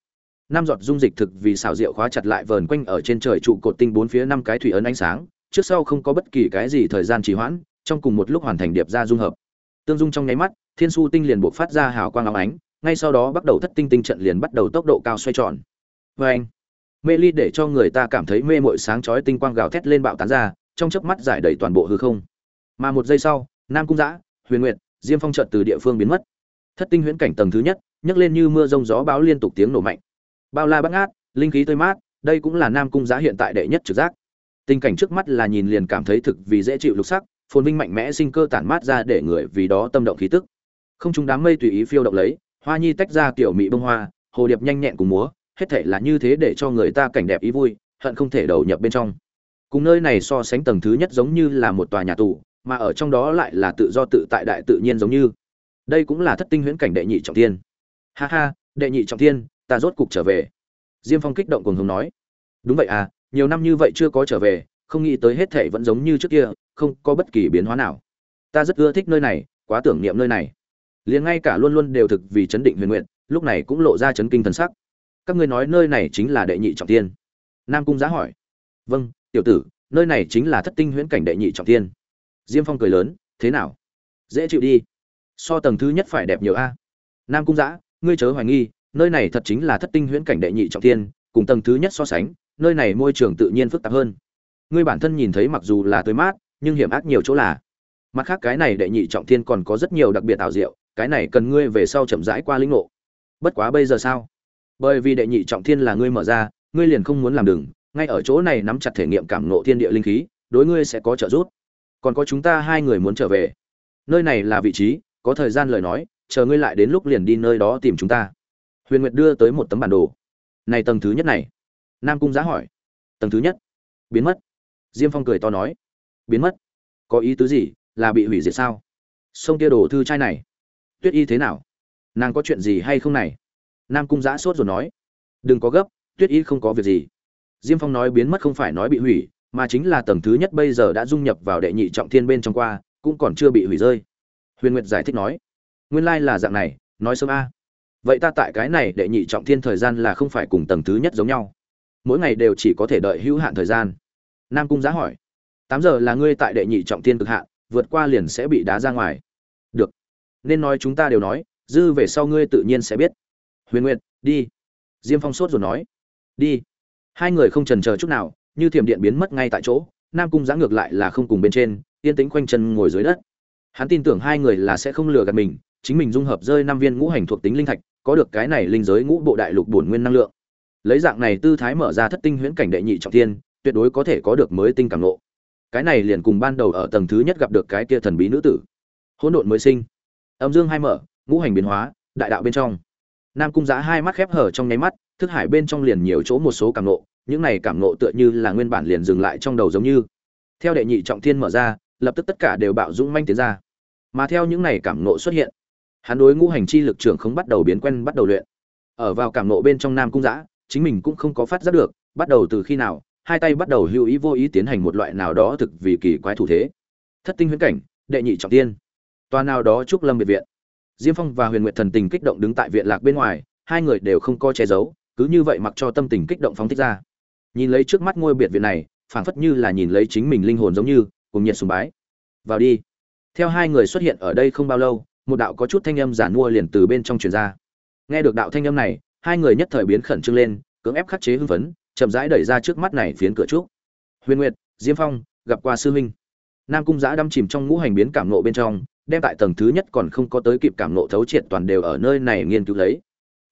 Năm giọt dung dịch thực vì xào rượu khóa chặt lại vờn quanh ở trên trời trụ cột tinh bốn phía năm cái thủy ấn ánh sáng, trước sau không có bất kỳ cái gì thời gian trì hoãn trong cùng một lúc hoàn thành điệp ra dung hợp. Tương dung trong nháy mắt, thiên su tinh liền buộc phát ra hào quang áo ánh, ngay sau đó bắt đầu thất tinh tinh trận liền bắt đầu tốc độ cao xoay tròn. Vê anh mê ly để cho người ta cảm thấy mê mội sáng chói tinh quang gào thét lên bạo tán ra, trong chớp mắt giải đầy toàn bộ hư không. Mà một giây sau, nam cung giã huyền nguyệt, diêm phong trận từ địa phương biến mất. Thất tinh huyễn cảnh tầng thứ nhất, nhấc lên như mưa rông gió báo liên tục tiếng nổ mạnh. Bao la bắt ngát, linh khí tươi mát, đây cũng là nam cung giá hiện tại đệ nhất trực giác. Tình cảnh trước mắt là nhìn liền cảm thấy thực vì dễ chịu lục sắc phồn vinh mạnh mẽ sinh cơ tản mát ra để người vì đó tâm động khí tức. Không chúng đám mây tùy ý phiêu động lấy, hoa nhi tách ra kiểu mỹ bông hoa, hồ điệp nhanh nhẹn cùng múa, hết thể là như thế để cho người ta cảnh đẹp ý vui, hận không thể đầu nhập bên trong. Cùng nơi này so sánh tầng thứ nhất giống như là một tòa nhà tù, mà ở trong đó lại là tự do tự tại đại tự nhiên giống như. Đây cũng là thất tinh huyễn cảnh đệ nhị trọng thiên. Ha ha, đệ nhị trọng thiên, ta rốt cục trở về. Diêm phong kích động cùng hùng nói. Đúng vậy à nhiều năm như vậy chưa có trở về, không nghĩ tới hết thể vẫn giống như trước kia không có bất kỳ biến hóa nào. Ta rất ưa thích nơi này, quá tưởng niệm nơi này. Liền ngay cả luôn luôn đều thực vì chấn định huyền nguyện, lúc này cũng lộ ra chấn kinh thần sắc. Các ngươi nói nơi này chính là đệ nhị trọng tiên nam cung giá hỏi. Vâng tiểu tử, nơi này chính là thất tinh huyễn cảnh đệ nhị trọng tiên diêm phong cười lớn, thế nào? Dễ chịu đi. So tầng thứ nhất phải đẹp nhiều a. Nam cung giã ngươi chớ hoài nghi, nơi này thật chính là thất tinh huyễn cảnh đệ nhị trọng tiên cùng tầng thứ nhất so sánh, nơi này môi trường tự nhiên phức tạp hơn. Ngươi bản thân nhìn thấy mặc dù là tươi mát nhưng hiểm ác nhiều chỗ là. Mặt khác cái này đệ nhị trọng thiên còn có rất nhiều đặc biệt ảo diệu, cái này cần ngươi về sau chậm rãi qua lĩnh ngộ. Bất quá bây giờ sao? Bởi vì đệ nhị trọng thiên là ngươi mở ra, ngươi liền không muốn làm đừng, ngay ở chỗ này nắm chặt thể nghiệm cảm ngộ thiên địa linh khí, đối ngươi sẽ có trợ giúp. Còn có chúng ta hai người muốn trở về. Nơi này là vị trí, có thời gian lời nói, chờ ngươi lại đến lúc liền đi nơi đó tìm chúng ta. Huyền nguyệt đưa tới một tấm bản đồ. Này tầng thứ nhất này. Nam cung giá hỏi. Tầng thứ nhất. Biến mất. Diêm phong cười to nói biến mất. Có ý tứ gì? Là bị hủy diệt sao? Sông kia đồ thư trai này, tuyết y thế nào? Nàng có chuyện gì hay không này? Nam cung giã sốt rồi nói. Đừng có gấp, tuyết y không có việc gì. Diêm phong nói biến mất không phải nói bị hủy, mà chính là tầng thứ nhất bây giờ đã dung nhập vào đệ nhị trọng thiên bên trong qua, cũng còn chưa bị hủy rơi. Huyền nguyệt giải thích nói. Nguyên lai là dạng này, nói sớm a. Vậy ta tại cái này đệ nhị trọng thiên thời gian là không phải cùng tầng thứ nhất giống nhau. Mỗi ngày đều chỉ có thể đợi hữu hạn thời gian. Nam cung giá hỏi tám giờ là ngươi tại đệ nhị trọng thiên cực hạn vượt qua liền sẽ bị đá ra ngoài. Được. Nên nói chúng ta đều nói, dư về sau ngươi tự nhiên sẽ biết. Huyền nguyệt, đi. Diêm phong sốt rồi nói. Đi. Hai người không trần chờ chút nào, như thiểm điện biến mất ngay tại chỗ, nam cung giã ngược lại là không cùng bên trên, yên tĩnh khoanh chân ngồi dưới đất. Hắn tin tưởng hai người là sẽ không lừa gạt mình, chính mình dung hợp rơi năm viên ngũ hành thuộc tính linh thạch, có được cái này linh giới ngũ bộ đại lục bổn nguyên năng lượng. Lấy dạng này tư thái mở ra thất tinh huyễn cảnh đệ nhị trọng thiên, tuyệt đối có thể có được mới tinh cảm ngộ cái này liền cùng ban đầu ở tầng thứ nhất gặp được cái kia thần bí nữ tử. Hỗn độn mới sinh. Âm dương hai mở, ngũ hành biến hóa, đại đạo bên trong. Nam cung giá hai mắt khép hở trong nháy mắt, thức hải bên trong liền nhiều chỗ một số cảm nộ những này cảm nộ tựa như là nguyên bản liền dừng lại trong đầu giống như. Theo đệ nhị trọng thiên mở ra, lập tức tất cả đều bạo dũng manh tiến ra. Mà theo những này cảm nộ xuất hiện, hắn đối ngũ hành chi lực trưởng không bắt đầu biến quen, bắt đầu luyện. Ở vào cảm nộ bên trong nam cung giã, chính mình cũng không có phát giác được, bắt đầu từ khi nào hai tay bắt đầu hữu ý vô ý tiến hành một loại nào đó thực vì kỳ quái thủ thế. Thất tinh huyễn cảnh, đệ nhị trọng tiên. Toa nào đó trúc lâm biệt viện. Diêm phong và huyền nguyệt thần tình kích động đứng tại viện lạc bên ngoài, hai người đều không co che giấu, cứ như vậy mặc cho tâm tình kích động phóng thích ra. Nhìn lấy trước mắt ngôi biệt viện này, phảng phất như là nhìn lấy chính mình linh hồn giống như, cùng nhiệt sùng bái. Vào đi. Theo hai người xuất hiện ở đây không bao lâu, một đạo có chút thanh âm giả mua liền từ bên trong truyền ra. Nghe được đạo thanh âm này, hai người nhất thời biến khẩn trương lên, cưỡng ép khắc chế hưng phấn chậm rãi đẩy ra trước mắt này phiến cửa trúc. Huyền nguyệt, diêm phong, gặp qua sư huynh. Nam cung giã đâm chìm trong ngũ hành biến cảm nộ bên trong, đem tại tầng thứ nhất còn không có tới kịp cảm nộ thấu triệt toàn đều ở nơi này nghiên cứu lấy.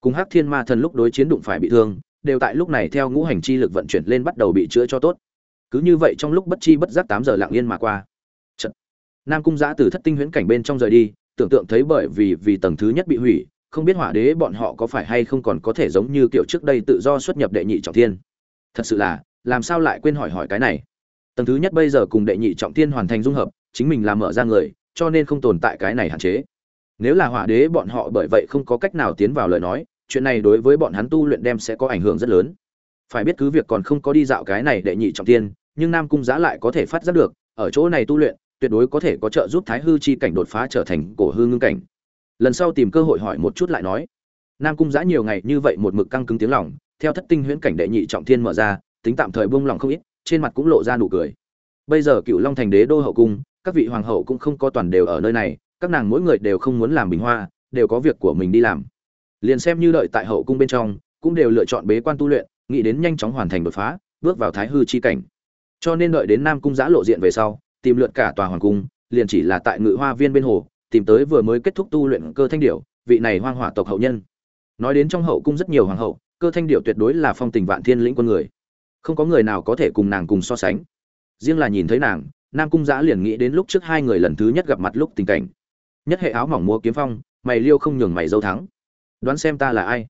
Cùng hắc thiên ma thần lúc đối chiến đụng phải bị thương, đều tại lúc này theo ngũ hành chi lực vận chuyển lên bắt đầu bị chữa cho tốt. Cứ như vậy trong lúc bất chi bất giác tám giờ lặng yên mà qua. Trận. nam cung giã từ thất tinh huyễn cảnh bên trong rời đi, tưởng tượng thấy bởi vì vì tầng thứ nhất bị hủy, không biết hỏa đế bọn họ có phải hay không còn có thể giống như kiểu trước đây tự do xuất nhập đệ nhị trọng thiên thật sự là, làm sao lại quên hỏi hỏi cái này? Tầng thứ nhất bây giờ cùng đệ nhị trọng thiên hoàn thành dung hợp, chính mình làm mở ra người, cho nên không tồn tại cái này hạn chế. Nếu là hỏa đế bọn họ bởi vậy không có cách nào tiến vào lời nói, chuyện này đối với bọn hắn tu luyện đem sẽ có ảnh hưởng rất lớn. Phải biết cứ việc còn không có đi dạo cái này đệ nhị trọng thiên, nhưng nam cung giá lại có thể phát giác được, ở chỗ này tu luyện, tuyệt đối có thể có trợ giúp thái hư chi cảnh đột phá trở thành cổ hư ngưng cảnh. Lần sau tìm cơ hội hỏi một chút lại nói. Nam cung giã nhiều ngày như vậy một mực căng cứng tiếng lòng theo thất tinh huyễn cảnh đệ nhị trọng thiên mở ra, tính tạm thời buông lòng không ít, trên mặt cũng lộ ra nụ cười. Bây giờ cựu long thành đế đô hậu cung, các vị hoàng hậu cũng không có toàn đều ở nơi này, các nàng mỗi người đều không muốn làm bình hoa, đều có việc của mình đi làm. Liền xem như đợi tại hậu cung bên trong, cũng đều lựa chọn bế quan tu luyện, nghĩ đến nhanh chóng hoàn thành đột phá, bước vào thái hư chi cảnh. Cho nên đợi đến nam cung giã lộ diện về sau, tìm lượn cả tòa hoàng cung, liền chỉ là tại ngự hoa viên bên hồ, tìm tới vừa mới kết thúc tu luyện cơ thanh điểu, vị này hoang hỏa tộc hậu nhân. Nói đến trong hậu cung rất nhiều hoàng hậu cơ thanh điệu tuyệt đối là phong tình vạn thiên lĩnh quân người. Không có người nào có thể cùng nàng cùng so sánh. Riêng là nhìn thấy nàng, nam cung giã liền nghĩ đến lúc trước hai người lần thứ nhất gặp mặt lúc tình cảnh. Nhất hệ áo mỏng mua kiếm phong, mày liêu không nhường mày dâu thắng. Đoán xem ta là ai?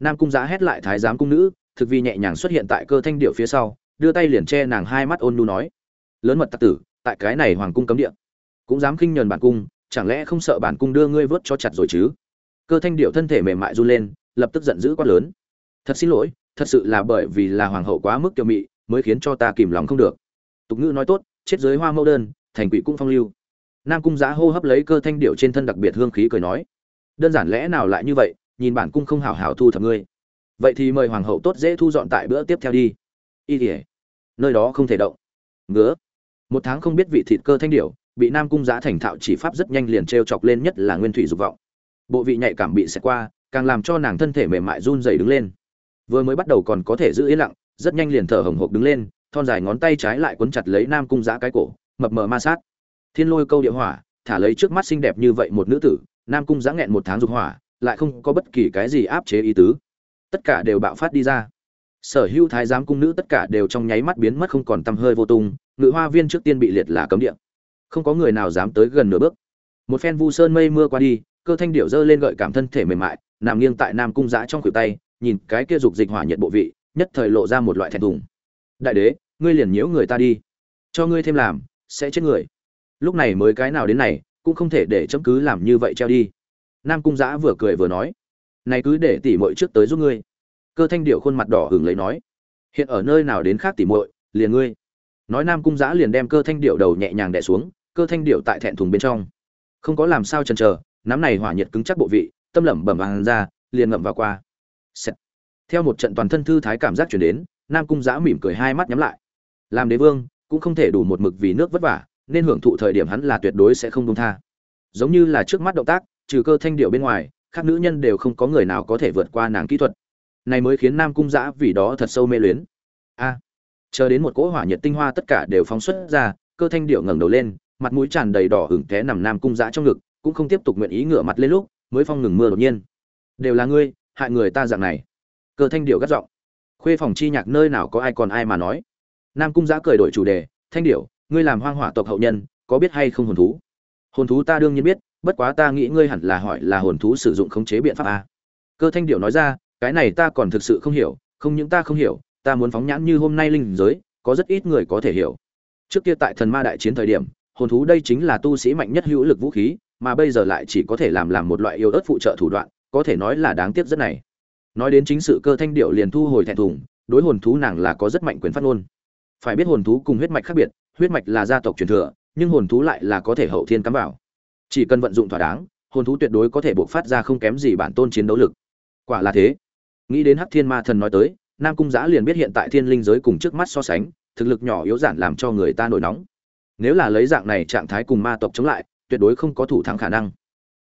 Nam cung giã hét lại thái giám cung nữ, thực vì nhẹ nhàng xuất hiện tại cơ thanh điệu phía sau, đưa tay liền che nàng hai mắt ôn nu nói. Lớn mật tặc tử, tại cái này hoàng cung cấm địa. Cũng dám khinh nhờn bản cung, chẳng lẽ không sợ bản cung đưa ngươi vớt cho chặt rồi chứ? Cơ thanh điệu thân thể mềm mại run lên, lập tức giận dữ quát lớn thật xin lỗi, thật sự là bởi vì là hoàng hậu quá mức kiều mị, mới khiến cho ta kìm lòng không được. Tục ngữ nói tốt, chết giới hoa mẫu đơn, thành quỷ cũng phong lưu. Nam cung giã hô hấp lấy cơ thanh điệu trên thân đặc biệt hương khí cười nói, đơn giản lẽ nào lại như vậy, nhìn bản cung không hảo hảo thu thập ngươi. Vậy thì mời hoàng hậu tốt dễ thu dọn tại bữa tiếp theo đi. Y tỉa nơi đó không thể động. Ngứa. Một tháng không biết vị thịt cơ thanh điệu bị nam cung giã thành thạo chỉ pháp rất nhanh liền t r e o chọc lên nhất là nguyên thủy dục vọng. Bộ vị nhạy cảm bị xẹt qua, càng làm cho nàng thân thể mềm mại run dày đứng lên vừa mới bắt đầu còn có thể giữ yên lặng, rất nhanh liền thở hồng hộc đứng lên, thon dài ngón tay trái lại quấn chặt lấy nam cung giã cái cổ, mập mờ ma sát. Thiên lôi câu địa hỏa, thả lấy trước mắt xinh đẹp như vậy một nữ tử, nam cung giã nghẹn một tháng dục hỏa, lại không có bất kỳ cái gì áp chế ý tứ. Tất cả đều bạo phát đi ra. Sở hữu thái giám cung nữ tất cả đều trong nháy mắt biến mất không còn tăm hơi vô tung, ngự hoa viên trước tiên bị liệt là cấm địa. Không có người nào dám tới gần nửa bước. Một phen vu sơn mây mưa qua đi, cơ thanh điệu dơ lên gợi cảm thân thể mềm mại, nằm nghiêng tại nam cung giã trong khuỷu tay nhìn cái kia dục dịch hỏa nhiệt bộ vị nhất thời lộ ra một loại thẹn thùng. Đại đế ngươi liền nhiễu người ta đi. Cho ngươi thêm làm sẽ chết người. Lúc này mới cái nào đến này cũng không thể để chấm cứ làm như vậy treo đi. Nam cung giã vừa cười vừa nói này cứ để tỷ muội trước tới giúp ngươi. Cơ thanh điệu khuôn mặt đỏ hừng lấy nói hiện ở nơi nào đến khác tỷ muội, liền ngươi. Nói nam cung giã liền đem cơ thanh điệu đầu nhẹ nhàng đè xuống cơ thanh điệu tại thẹn thùng bên trong. Không có làm sao chần chờ nắm này hỏa nhiệt cứng chắc bộ vị tâm lẩm bẩm ra liền ngậm vào qua. Xét. theo một trận toàn thân thư thái cảm giác chuyển đến, nam cung Giá mỉm cười hai mắt nhắm lại. Làm đế vương, cũng không thể đủ một mực vì nước vất vả, nên hưởng thụ thời điểm hắn là tuyệt đối sẽ không buông tha. Giống như là trước mắt động tác, trừ cơ thanh điệu bên ngoài các nữ nhân đều không có người nào có thể vượt qua nàng kỹ thuật. Này mới khiến nam cung Giá vì đó thật sâu mê luyến. A. Chờ đến một cỗ hỏa nhiệt tinh hoa tất cả đều phóng xuất ra, cơ thanh điệu ngẩng đầu lên, mặt mũi tràn đầy đỏ hửng té nằm nam cung Giá trong ngực, cũng không tiếp tục nguyện ý ngửa mặt lên lúc, mới phong ngừng mưa đột nhiên. Đều là ngươi hại người ta dạng này. Cơ thanh điệu gắt giọng. Khuê phòng chi nhạc nơi nào có ai còn ai mà nói. Nam cung giã cười đổi chủ đề, thanh điệu ngươi làm hoang hỏa tộc hậu nhân, có biết hay không hồn thú? Hồn thú ta đương nhiên biết, bất quá ta nghĩ ngươi hẳn là hỏi là hồn thú sử dụng khống chế biện pháp a. Cơ thanh điệu nói ra, cái này ta còn thực sự không hiểu, không những ta không hiểu, ta muốn phóng nhãn như hôm nay linh giới, có rất ít người có thể hiểu. Trước kia tại thần ma đại chiến thời điểm, hồn thú đây chính là tu sĩ mạnh nhất hữu lực vũ khí, mà bây giờ lại chỉ có thể làm làm một loại yêu ớt phụ trợ thủ đoạn có thể nói là đáng tiếc rất này. Nói đến chính sự cơ thanh điệu liền thu hồi thẹn thùng, đối hồn thú nàng là có rất mạnh quyền phát ngôn. Phải biết hồn thú cùng huyết mạch khác biệt, huyết mạch là gia tộc truyền thừa, nhưng hồn thú lại là có thể hậu thiên cắm vào. Chỉ cần vận dụng thỏa đáng, hồn thú tuyệt đối có thể buộc phát ra không kém gì bản tôn chiến đấu lực. Quả là thế. Nghĩ đến hắc thiên ma thần nói tới, nam cung giã liền biết hiện tại thiên linh giới cùng trước mắt so sánh, thực lực nhỏ yếu giản làm cho người ta nổi nóng. Nếu là lấy dạng này trạng thái cùng ma tộc chống lại, tuyệt đối không có thủ thắng khả năng.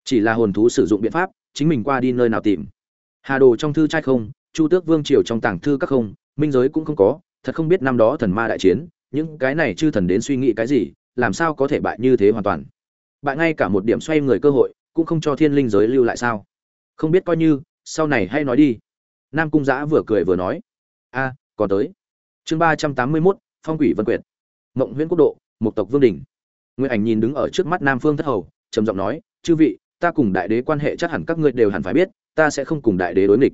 Chỉ là hồn thú sử dụng biện pháp chính mình qua đi nơi nào tìm. Hà đồ trong thư trai không, chu tước vương triều trong tàng thư các không, minh giới cũng không có, thật không biết năm đó thần ma đại chiến, những cái này chư thần đến suy nghĩ cái gì, làm sao có thể bại như thế hoàn toàn. Bại ngay cả một điểm xoay người cơ hội, cũng không cho thiên linh giới lưu lại sao? Không biết coi như, sau này hay nói đi. Nam cung giã vừa cười vừa nói. A, còn tới. Chương ba trăm tám mươi mốt, phong quỷ vân quyệt. Mộng nguyễn quốc độ một tộc vương đình nguyễn ảnh nhìn đứng ở trước mắt nam phương thất hầu, trầm giọng nói, chư vị ta cùng đại đế quan hệ chắc hẳn các ngươi đều hẳn phải biết, ta sẽ không cùng đại đế đối nghịch.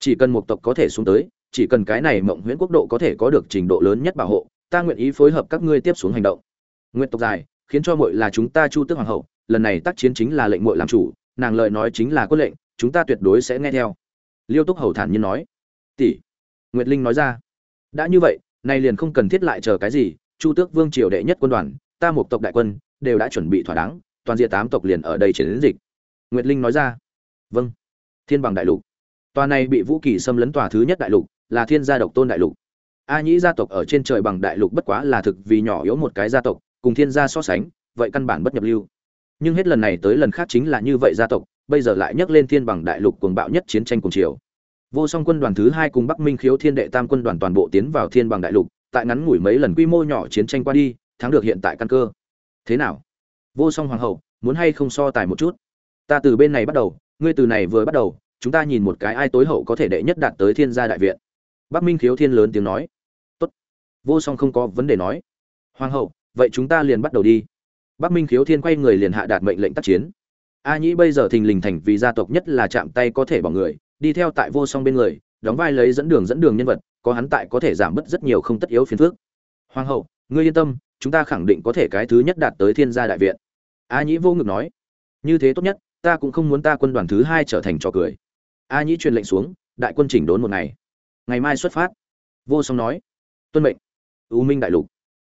Chỉ cần một tộc có thể xuống tới, chỉ cần cái này mộng huyễn quốc độ có thể có được trình độ lớn nhất bảo hộ, ta nguyện ý phối hợp các ngươi tiếp xuống hành động. Nguyện tộc dài, khiến cho muội là chúng ta chu tước hoàng hậu, lần này tác chiến chính là lệnh muội làm chủ, nàng lời nói chính là quân lệnh, chúng ta tuyệt đối sẽ nghe theo. Liêu túc hầu thản nhiên nói. Tỷ, nguyệt linh nói ra. Đã như vậy, nay liền không cần thiết lại chờ cái gì, chu tước vương triều đệ nhất quân đoàn, ta một tộc đại quân, đều đã chuẩn bị thỏa đáng toàn diện tám tộc liền ở đây chiến dịch. Nguyệt linh nói ra vâng thiên bằng đại lục. Tòa này bị vũ kỳ xâm lấn tòa thứ nhất đại lục, là thiên gia độc tôn đại lục. A nhĩ gia tộc ở trên trời bằng đại lục bất quá là thực vì nhỏ yếu một cái gia tộc, cùng thiên gia so sánh, vậy căn bản bất nhập lưu. Nhưng hết lần này tới lần khác chính là như vậy gia tộc, bây giờ lại nhắc lên thiên bằng đại lục cuồng bạo nhất chiến tranh cùng chiều vô song quân đoàn thứ hai cùng bắc minh khiếu thiên đệ tam quân đoàn toàn bộ tiến vào thiên bằng đại lục, tại ngắn ngủi mấy lần quy mô nhỏ chiến tranh qua đi, thắng được hiện tại căn cơ. Thế nào? Vô song hoàng hậu, muốn hay không so tài một chút? Ta từ bên này bắt đầu, ngươi từ này vừa bắt đầu, chúng ta nhìn một cái ai tối hậu có thể đệ nhất đạt tới thiên gia đại viện. Bắc minh khiếu thiên lớn tiếng nói. Tốt. Vô song không có vấn đề nói. Hoàng hậu, vậy chúng ta liền bắt đầu đi. Bắc minh khiếu thiên quay người liền hạ đạt mệnh lệnh tác chiến. A nhĩ bây giờ thình lình thành vì gia tộc nhất là chạm tay có thể bỏ người, đi theo tại vô song bên người, đóng vai lấy dẫn đường dẫn đường nhân vật, có hắn tại có thể giảm bớt rất nhiều không tất yếu phiền phước hoàng hậu, ngươi yên tâm, chúng ta khẳng định có thể cái thứ nhất đạt tới thiên gia đại viện a nhĩ vô ngực nói, như thế tốt nhất, ta cũng không muốn ta quân đoàn thứ hai trở thành trò cười. A nhĩ truyền lệnh xuống, đại quân chỉnh đốn một ngày. Ngày mai xuất phát. Vô song nói, tuân mệnh, u minh đại lục.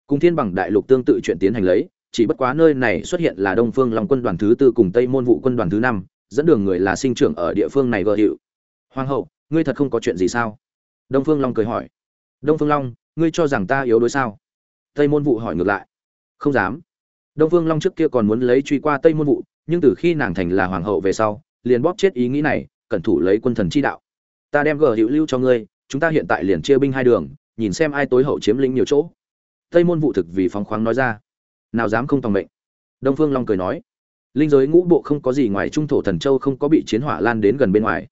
Cùng thiên bằng đại lục tương tự chuyện tiến hành lấy, chỉ bất quá nơi này xuất hiện là đông phương long quân đoàn thứ tư cùng tây môn vụ quân đoàn thứ năm, dẫn đường người là sinh trưởng ở địa phương này gợ hiệu. Hoàng hậu, ngươi thật không có chuyện gì sao? Đông phương long cười hỏi. Đông phương long, ngươi cho rằng ta yếu đuối sao? Tây môn vụ hỏi ngược lại. Không dám đông phương long trước kia còn muốn lấy truy qua tây môn vụ nhưng từ khi nàng thành là hoàng hậu về sau, liền bóp chết ý nghĩ này, cẩn thủ lấy quân thần chi đạo. Ta đem gờ hữu lưu cho ngươi, chúng ta hiện tại liền chia binh hai đường, nhìn xem ai tối hậu chiếm lĩnh nhiều chỗ. Tây môn vụ thực vì phóng khoáng nói ra. Nào dám không tòng mệnh. Đông phương long cười nói. Linh giới ngũ bộ không có gì ngoài trung thổ thần châu không có bị chiến hỏa lan đến gần bên ngoài.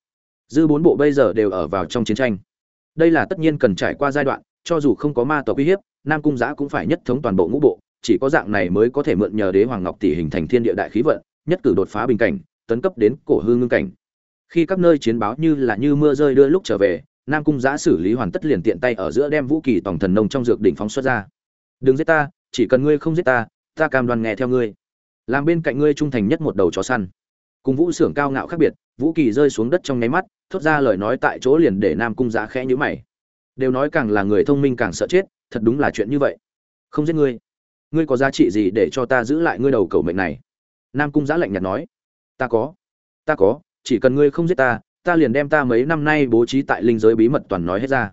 Dư bốn bộ bây giờ đều ở vào trong chiến tranh. Đây là tất nhiên cần trải qua giai đoạn, cho dù không có ma tộc uy hiếp, nam cung giã cũng phải nhất thống toàn bộ ngũ bộ chỉ có dạng này mới có thể mượn nhờ đế hoàng ngọc tỷ hình thành thiên địa đại khí vận, nhất cử đột phá bình cảnh, tấn cấp đến cổ hư ngưng cảnh. Khi các nơi chiến báo như là như mưa rơi đưa lúc trở về, nam cung giã xử lý hoàn tất liền tiện tay ở giữa đem vũ kỳ tổng thần nông trong dược đỉnh phóng xuất ra. Đừng giết ta, chỉ cần ngươi không giết ta ta cam đoan nghe theo ngươi. Làm bên cạnh ngươi trung thành nhất một đầu chó săn. Cùng vũ xưởng cao ngạo khác biệt, vũ kỳ rơi xuống đất trong nháy mắt, thốt ra lời nói tại chỗ liền để nam cung giã khẽ nhữ mày. Đều nói càng là người thông minh càng sợ chết, thật đúng là chuyện như vậy. Không giết ngươi ngươi có giá trị gì để cho ta giữ lại ngươi đầu cầu mệnh này? Nam cung giã lạnh nhạt nói. Ta có. Ta có, chỉ cần ngươi không giết ta ta liền đem ta mấy năm nay bố trí tại linh giới bí mật toàn nói hết ra.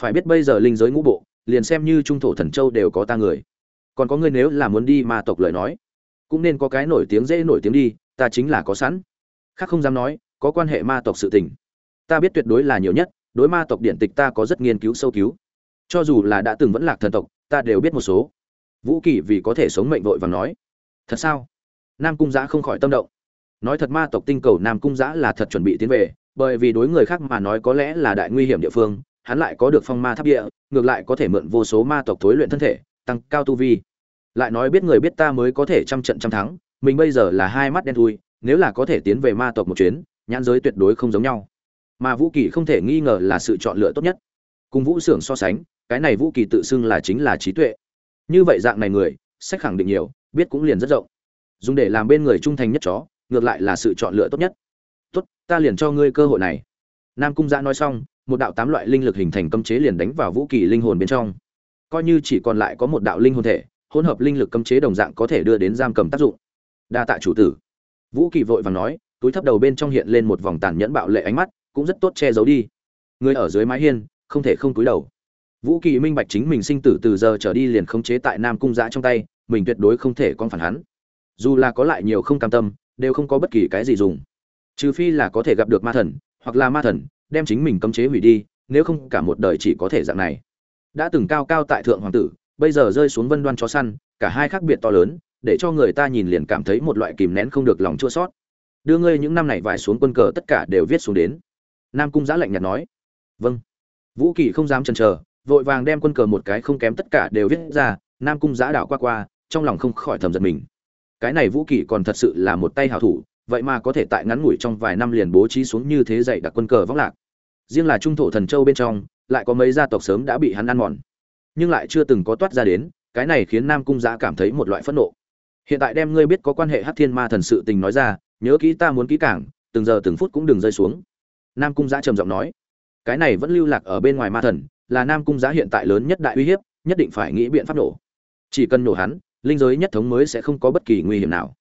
Phải biết bây giờ linh giới ngũ bộ, liền xem như trung thổ thần châu đều có ta người. Còn có ngươi nếu là muốn đi ma tộc lời nói, cũng nên có cái nổi tiếng dễ nổi tiếng đi, ta chính là có sẵn. Khác không dám nói, có quan hệ ma tộc sự tình. Ta biết tuyệt đối là nhiều nhất, đối ma tộc điện tịch ta có rất nghiên cứu sâu cứu. Cho dù là đã từng vẫn lạc thần tộc, ta đều biết một số vũ kỳ vì có thể sống mệnh vội và nói, thật sao? Nam cung giã không khỏi tâm động. Nói thật ma tộc tinh cầu nam cung giã là thật chuẩn bị tiến về, bởi vì đối người khác mà nói có lẽ là đại nguy hiểm địa phương, hắn lại có được phong ma tháp địa, ngược lại có thể mượn vô số ma tộc thối luyện thân thể, tăng cao tu vi. Lại nói biết người biết ta mới có thể trăm trận trăm thắng, mình bây giờ là hai mắt đen thui, nếu là có thể tiến về ma tộc một chuyến, nhãn giới tuyệt đối không giống nhau. Mà vũ kỳ không thể nghi ngờ là sự chọn lựa tốt nhất. Cùng vũ xưởng so sánh, cái này vũ kỳ tự xưng là chính là trí tuệ như vậy dạng này người, sách khẳng định nhiều, biết cũng liền rất rộng. Dùng để làm bên người trung thành nhất chó, ngược lại là sự chọn lựa tốt nhất. Tốt, ta liền cho ngươi cơ hội này. Nam cung giã nói xong, một đạo tám loại linh lực hình thành cấm chế liền đánh vào vũ kỳ linh hồn bên trong. Coi như chỉ còn lại có một đạo linh hồn thể, hỗn hợp linh lực cấm chế đồng dạng có thể đưa đến giam cầm tác dụng. Đa tạ chủ tử. Vũ kỳ vội vàng nói, túi thấp đầu bên trong hiện lên một vòng tàn nhẫn bạo lệ ánh mắt, cũng rất tốt che giấu đi. Người ở dưới mái hiên, không thể không túi đầu vũ kỳ minh bạch chính mình sinh tử từ giờ trở đi liền khống chế tại nam cung giã trong tay, mình tuyệt đối không thể con phản hắn. Dù là có lại nhiều không cam tâm, đều không có bất kỳ cái gì dùng. Trừ phi là có thể gặp được ma thần, hoặc là ma thần, đem chính mình cấm chế hủy đi, nếu không cả một đời chỉ có thể dạng này. Đã từng cao cao tại thượng hoàng tử, bây giờ rơi xuống vân đoan chó săn, cả hai khác biệt to lớn, để cho người ta nhìn liền cảm thấy một loại kìm nén không được lòng chua sót đưa ngươi những năm này vải xuống quân cờ tất cả đều viết xuống đến. Nam cung giã lạnh nhạt nói. Vâng. Vũ kỳ không dám chần chờ vội vàng đem quân cờ một cái không kém tất cả đều viết ra, nam cung giã đảo qua qua, trong lòng không khỏi thầm giật mình. Cái này vũ kỷ còn thật sự là một tay hảo thủ, vậy mà có thể tại ngắn ngủi trong vài năm liền bố trí xuống như thế dạy đặc quân cờ vóc lạc. Riêng là trung thổ thần châu bên trong, lại có mấy gia tộc sớm đã bị hắn ăn mòn. Nhưng lại chưa từng có toát ra đến, cái này khiến nam cung giã cảm thấy một loại phẫn nộ. Hiện tại đem ngươi biết có quan hệ hát thiên ma thần sự tình nói ra, nhớ kỹ ta muốn kỹ cảng từng giờ từng phút cũng đừng rơi xuống. Nam cung giã trầm giọng nói, cái này vẫn lưu lạc ở bên ngoài ma thần là nam cung giá hiện tại lớn nhất đại uy hiếp, nhất định phải nghĩ biện pháp nổ. Chỉ cần nổ hắn, linh giới nhất thống mới sẽ không có bất kỳ nguy hiểm nào.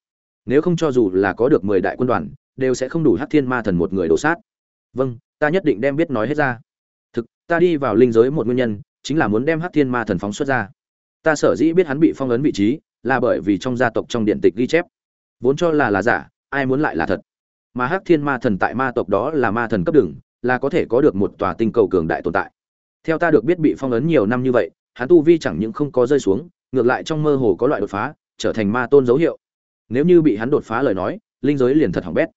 Nếu không cho dù là có được mười đại quân đoàn, đều sẽ không đủ hát thiên ma thần một người đổ sát. Vâng ta nhất định đem biết nói hết ra. Thực, ta đi vào linh giới một nguyên nhân, chính là muốn đem hát thiên ma thần phóng xuất ra. Ta sở dĩ biết hắn bị phong ấn vị trí, là bởi vì trong gia tộc trong điện tịch ghi chép. Vốn cho là là giả, ai muốn lại là thật. Mà hắc thiên ma thần tại ma tộc đó là ma thần cấp đường, là có thể có được một tòa tinh cầu cường đại tồn tại theo ta được biết bị phong ấn nhiều năm như vậy, hắn tu vi chẳng những không có rơi xuống, ngược lại trong mơ hồ có loại đột phá, trở thành ma tôn dấu hiệu. Nếu như bị hắn đột phá lời nói, linh giới liền thật hỏng bét.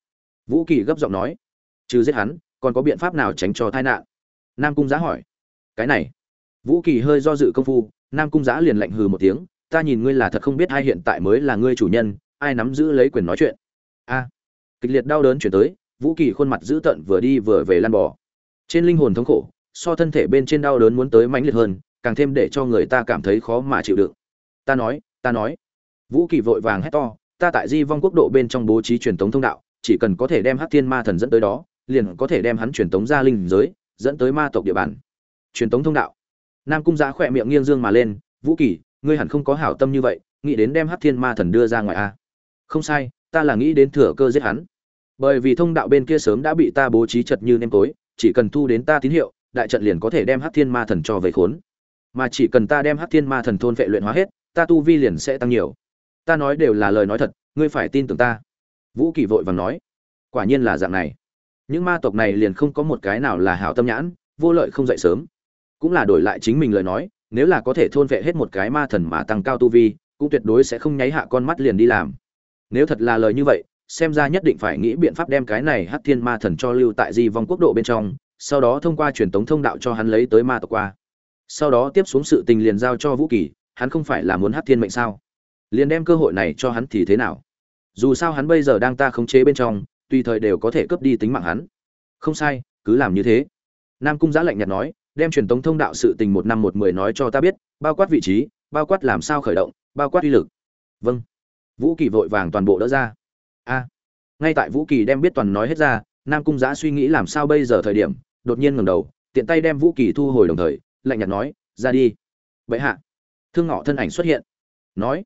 Vũ kỳ gấp giọng nói, trừ giết hắn, còn có biện pháp nào tránh cho tai nạn? Nam cung giá hỏi. Cái này. Vũ kỳ hơi do dự công phu, nam cung Giá liền lạnh hừ một tiếng, ta nhìn ngươi là thật không biết ai hiện tại mới là ngươi chủ nhân, ai nắm giữ lấy quyền nói chuyện. A. Kịch liệt đau đớn chuyển tới, vũ kỳ khuôn mặt dữ tợn vừa đi vừa về lăn bò. Trên linh hồn thống khổ so thân thể bên trên đau đớn muốn tới mãnh liệt hơn, càng thêm để cho người ta cảm thấy khó mà chịu đựng. Ta nói ta nói. Vũ kỳ vội vàng hét to, ta tại di vong quốc độ bên trong bố trí truyền thống thông đạo, chỉ cần có thể đem hắc thiên ma thần dẫn tới đó, liền có thể đem hắn truyền tống ra linh giới, dẫn tới ma tộc địa bàn. Truyền tống thông đạo. Nam cung giã khỏe miệng nghiêng dương mà lên, vũ kỳ, ngươi hẳn không có hảo tâm như vậy, nghĩ đến đem hắc thiên ma thần đưa ra ngoài a không sai, ta là nghĩ đến thừa cơ giết hắn. Bởi vì thông đạo bên kia sớm đã bị ta bố trí chật như nêm tối, chỉ cần thu đến ta tín hiệu đại trận liền có thể đem hắc thiên ma thần cho về khốn. Mà chỉ cần ta đem hắc thiên ma thần thôn vệ luyện hóa hết, ta tu vi liền sẽ tăng nhiều. Ta nói đều là lời nói thật, ngươi phải tin tưởng ta. Vũ kỳ vội vàng nói. Quả nhiên là dạng này. Những ma tộc này liền không có một cái nào là hảo tâm nhãn, vô lợi không dậy sớm. Cũng là đổi lại chính mình lời nói, nếu là có thể thôn vệ hết một cái ma thần mà tăng cao tu vi, cũng tuyệt đối sẽ không nháy hạ con mắt liền đi làm. Nếu thật là lời như vậy, xem ra nhất định phải nghĩ biện pháp đem cái này hắc thiên ma thần cho lưu tại di vong quốc độ bên trong sau đó thông qua truyền tống thông đạo cho hắn lấy tới ma tộc qua. Sau đó tiếp xuống sự tình liền giao cho vũ kỳ, hắn không phải là muốn hắc thiên mệnh sao? Liền đem cơ hội này cho hắn thì thế nào? Dù sao hắn bây giờ đang ta khống chế bên trong, tùy thời đều có thể cướp đi tính mạng hắn. Không sai, cứ làm như thế. Nam cung Giá lạnh nhạt nói, đem truyền tống thông đạo sự tình một năm một mười nói cho ta biết, bao quát vị trí, bao quát làm sao khởi động, bao quát uy lực. Vâng. Vũ kỳ vội vàng toàn bộ đỡ ra. A. Ngay tại vũ kỳ đem biết toàn nói hết ra, nam cung Giá suy nghĩ làm sao bây giờ thời điểm đột nhiên ngẩng đầu, tiện tay đem vũ kỳ thu hồi đồng thời, lạnh nhạt nói, ra đi. Bệ hạ. Thương ngọ thân ảnh xuất hiện. Nói,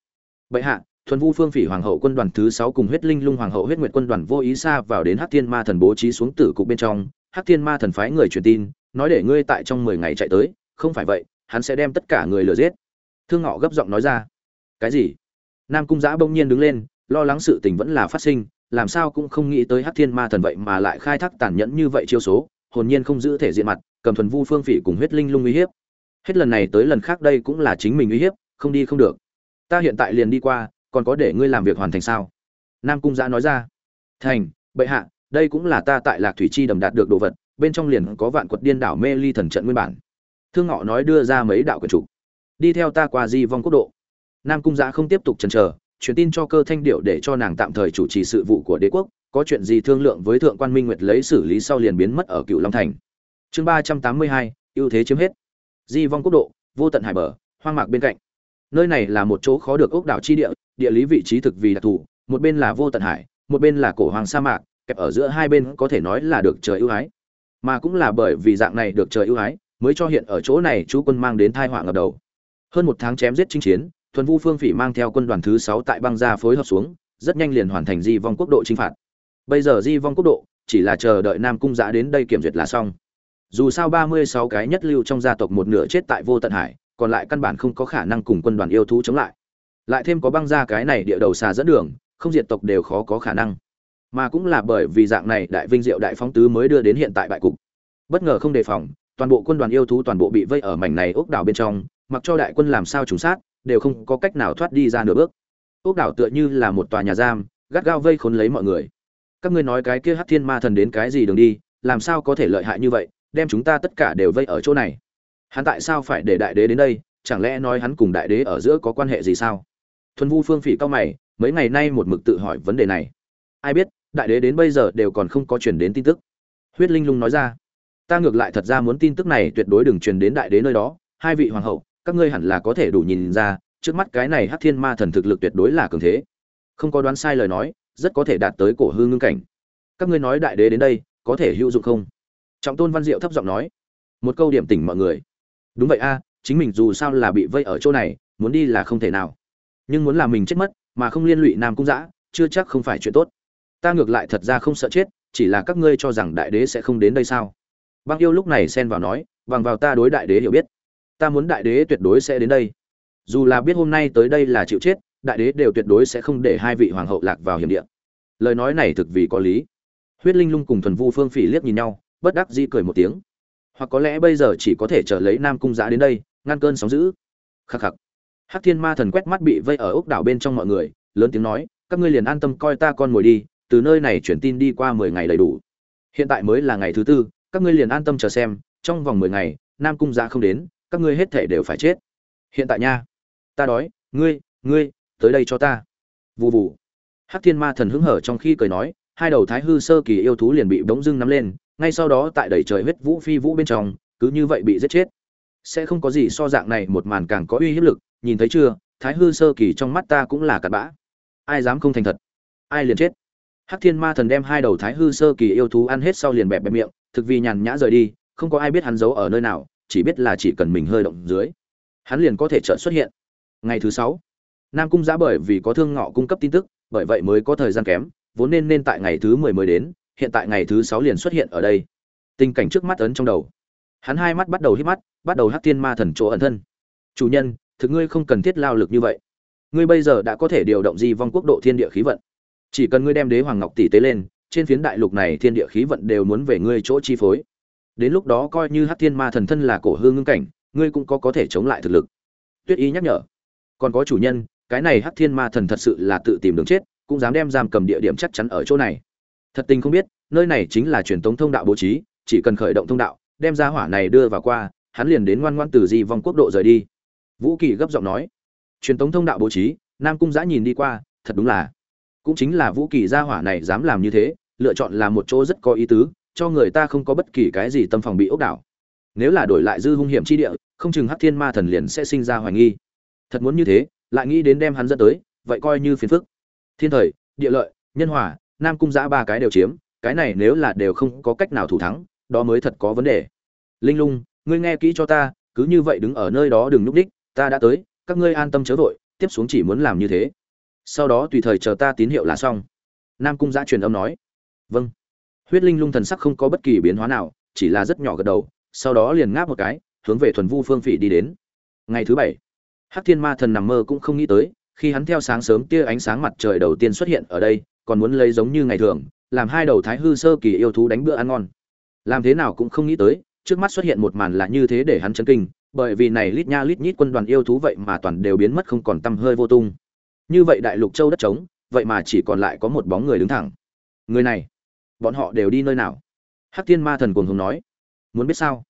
bệ hạ, thuần vu phương phỉ hoàng hậu quân đoàn thứ sáu cùng huyết linh lung hoàng hậu huyết nguyệt quân đoàn vô ý xa vào đến hắc thiên ma thần bố trí xuống tử cục bên trong. Hắc thiên ma thần phái người truyền tin, nói để ngươi tại trong mười ngày chạy tới, không phải vậy, hắn sẽ đem tất cả người lừa giết. Thương ngọ gấp giọng nói ra. Cái gì? Nam cung giã bỗng nhiên đứng lên, lo lắng sự tình vẫn là phát sinh, làm sao cũng không nghĩ tới hắc thiên ma thần vậy mà lại khai thác tàn nhẫn như vậy chiêu số hồn nhiên không giữ thể diện mặt, cầm thuần vu phương phỉ cùng huyết linh lung uy hiếp. Hết lần này tới lần khác đây cũng là chính mình uy hiếp, không đi không được. Ta hiện tại liền đi qua, còn có để ngươi làm việc hoàn thành sao? Nam cung giã nói ra. Thành, bệ hạ, đây cũng là ta tại lạc thủy chi đầm đạt được đồ vật, bên trong liền có vạn quật điên đảo mê ly thần trận nguyên bản. Thương ngọ nói đưa ra mấy đạo quyền trục đi theo ta qua di vong quốc độ. Nam cung giã không tiếp tục chần chờ, truyền tin cho cơ thanh điệu để cho nàng tạm thời chủ trì sự vụ của đế quốc có chuyện gì thương lượng với thượng quan minh nguyệt lấy xử lý sau liền biến mất ở cựu long thành. Chương ba trăm tám mươi hai, ưu thế chiếm hết. Di vong quốc độ, vô tận hải bờ, hoang mạc bên cạnh. Nơi này là một chỗ khó được ốc đảo chi địa địa lý vị trí thực vì đặc thù, một bên là vô tận hải, một bên là cổ hoàng sa mạc, kẹp ở giữa hai bên có thể nói là được trời ưu ái. Mà cũng là bởi vì dạng này được trời ưu ái, mới cho hiện ở chỗ này chú quân mang đến thai họa ngập đầu. Hơn một tháng chém giết chinh chiến, thuần vu phương phỉ mang theo quân đoàn thứ sáu tại băng gia phối hợp xuống, rất nhanh liền hoàn thành di vong quốc độ chinh phạt bây giờ di vong quốc độ chỉ là chờ đợi nam cung giã đến đây kiểm duyệt là xong. Dù sao ba mươi sáu cái nhất lưu trong gia tộc một nửa chết tại vô tận hải, còn lại căn bản không có khả năng cùng quân đoàn yêu thú chống lại. Lại thêm có băng ra cái này địa đầu xà dẫn đường, không diệt tộc đều khó có khả năng. Mà cũng là bởi vì dạng này đại vinh diệu đại phóng tứ mới đưa đến hiện tại bại cục. Bất ngờ không đề phòng, toàn bộ quân đoàn yêu thú toàn bộ bị vây ở mảnh này ốc đảo bên trong, mặc cho đại quân làm sao trùng sát, đều không có cách nào thoát đi ra nửa bước. Ốc đảo tựa như là một tòa nhà giam, gắt gao vây khốn lấy mọi người các ngươi nói cái kia hắc thiên ma thần đến cái gì đường đi, làm sao có thể lợi hại như vậy, đem chúng ta tất cả đều vây ở chỗ này? Hắn tại sao phải để đại đế đến đây? Chẳng lẽ nói hắn cùng đại đế ở giữa có quan hệ gì sao? Thuần vu phương phỉ cao mày, mấy ngày nay một mực tự hỏi vấn đề này. Ai biết, đại đế đến bây giờ đều còn không có truyền đến tin tức. Huyết linh lung nói ra, ta ngược lại thật ra muốn tin tức này tuyệt đối đừng truyền đến đại đế nơi đó. Hai vị hoàng hậu, các ngươi hẳn là có thể đủ nhìn ra, trước mắt cái này hắc thiên ma thần thực lực tuyệt đối là cường thế. Không có đoán sai lời nói rất có thể đạt tới cổ hư ngưng cảnh. Các ngươi nói đại đế đến đây, có thể hữu dụng không? Trọng tôn văn diệu thấp giọng nói. Một câu điểm tỉnh mọi người. Đúng vậy a, chính mình dù sao là bị vây ở chỗ này, muốn đi là không thể nào. Nhưng muốn làm mình chết mất, mà không liên lụy nam cung giã chưa chắc không phải chuyện tốt. Ta ngược lại thật ra không sợ chết, chỉ là các ngươi cho rằng đại đế sẽ không đến đây sao? Băng yêu lúc này xen vào nói, bằng vào ta đối đại đế hiểu biết. Ta muốn đại đế tuyệt đối sẽ đến đây. Dù là biết hôm nay tới đây là chịu chết đại đế đều tuyệt đối sẽ không để hai vị hoàng hậu lạc vào hiểm địa. Lời nói này thực vì có lý. Huyết linh lung cùng thuần vu phương phỉ liếc nhìn nhau, bất đắc dĩ cười một tiếng. Hoặc có lẽ bây giờ chỉ có thể chờ lấy nam cung giã đến đây, ngăn cơn sóng dữ. Khắc khắc. Hắc thiên ma thần quét mắt bị vây ở ốc đảo bên trong mọi người, lớn tiếng nói, các ngươi liền an tâm coi ta con mồi đi, từ nơi này chuyển tin đi qua mười ngày đầy đủ. Hiện tại mới là ngày thứ tư, các ngươi liền an tâm chờ xem, trong vòng mười ngày, nam cung giã không đến, các ngươi hết thể đều phải chết. Hiện tại nha. Ta đói, ngươi ngươi tới đây cho ta. Vù vù. Hắc thiên ma thần hứng hở trong khi cười nói, hai đầu thái hư sơ kỳ yêu thú liền bị bỗng dưng nắm lên, ngay sau đó tại đầy trời huyết vũ phi vũ bên trong, cứ như vậy bị giết chết. Sẽ không có gì so dạng này một màn càng có uy hiếp lực, nhìn thấy chưa, thái hư sơ kỳ trong mắt ta cũng là cặn bã. Ai dám không thành thật? Ai liền chết? Hắc thiên ma thần đem hai đầu thái hư sơ kỳ yêu thú ăn hết sau liền bẹp bẹp miệng, thực vì nhàn nhã rời đi, không có ai biết hắn giấu ở nơi nào, chỉ biết là chỉ cần mình hơi động dưới, hắn liền có thể chợt xuất hiện. Ngày thứ sáu nam cung giã bởi vì có thương ngọ cung cấp tin tức, bởi vậy mới có thời gian kém, vốn nên nên tại ngày thứ mười mới đến, hiện tại ngày thứ sáu liền xuất hiện ở đây. Tình cảnh trước mắt ấn trong đầu. Hắn hai mắt bắt đầu hít mắt, bắt đầu hát thiên ma thần chỗ ẩn thân. Chủ nhân, thực ngươi không cần thiết lao lực như vậy. Ngươi bây giờ đã có thể điều động di vong quốc độ thiên địa khí vận. Chỉ cần ngươi đem đế hoàng ngọc tỷ tế lên, trên phiến đại lục này thiên địa khí vận đều muốn về ngươi chỗ chi phối. Đến lúc đó coi như hát thiên ma thần thân là cổ hương ngưng cảnh, ngươi cũng có có thể chống lại thực lực. Tuyết y nhắc nhở. Còn có chủ nhân cái này hắc thiên ma thần thật sự là tự tìm đường chết, cũng dám đem giam cầm địa điểm chắc chắn ở chỗ này. Thật tình không biết, nơi này chính là truyền thống thông đạo bố trí, chỉ cần khởi động thông đạo, đem ra hỏa này đưa vào qua, hắn liền đến ngoan ngoan từ di vong quốc độ rời đi. Vũ kỳ gấp giọng nói, truyền thống thông đạo bố trí, nam cung giã nhìn đi qua, thật đúng là, cũng chính là vũ kỳ gia hỏa này dám làm như thế, lựa chọn là một chỗ rất có ý tứ, cho người ta không có bất kỳ cái gì tâm phòng bị ốc đảo. Nếu là đổi lại dư hung hiểm chi địa, không chừng hắc thiên ma thần liền sẽ sinh ra hoài nghi. Thật muốn như thế lại nghĩ đến đem hắn dẫn tới, vậy coi như phiền phức. Thiên thời, địa lợi, nhân hòa, nam cung giã ba cái đều chiếm, cái này nếu là đều không có cách nào thủ thắng, đó mới thật có vấn đề. Linh lung, ngươi nghe kỹ cho ta, cứ như vậy đứng ở nơi đó đừng núp đích, ta đã tới, các ngươi an tâm chớ vội, tiếp xuống chỉ muốn làm như thế. Sau đó tùy thời chờ ta tín hiệu là xong. Nam cung giã truyền âm nói. Vâng. Huyết linh lung thần sắc không có bất kỳ biến hóa nào, chỉ là rất nhỏ gật đầu, sau đó liền ngáp một cái, hướng về thuần vu phương phỉ đi đến. Ngày thứ bảy hắc thiên ma thần nằm mơ cũng không nghĩ tới, khi hắn theo sáng sớm tia ánh sáng mặt trời đầu tiên xuất hiện ở đây, còn muốn lấy giống như ngày thường, làm hai đầu thái hư sơ kỳ yêu thú đánh bữa ăn ngon. Làm thế nào cũng không nghĩ tới, trước mắt xuất hiện một màn là như thế để hắn chấn kinh, bởi vì này lít nha lít nhít quân đoàn yêu thú vậy mà toàn đều biến mất không còn tăm hơi vô tung. Như vậy đại lục châu đất trống, vậy mà chỉ còn lại có một bóng người đứng thẳng. Người này, bọn họ đều đi nơi nào? Hắc thiên ma thần cuồng hùng nói. Muốn biết sao?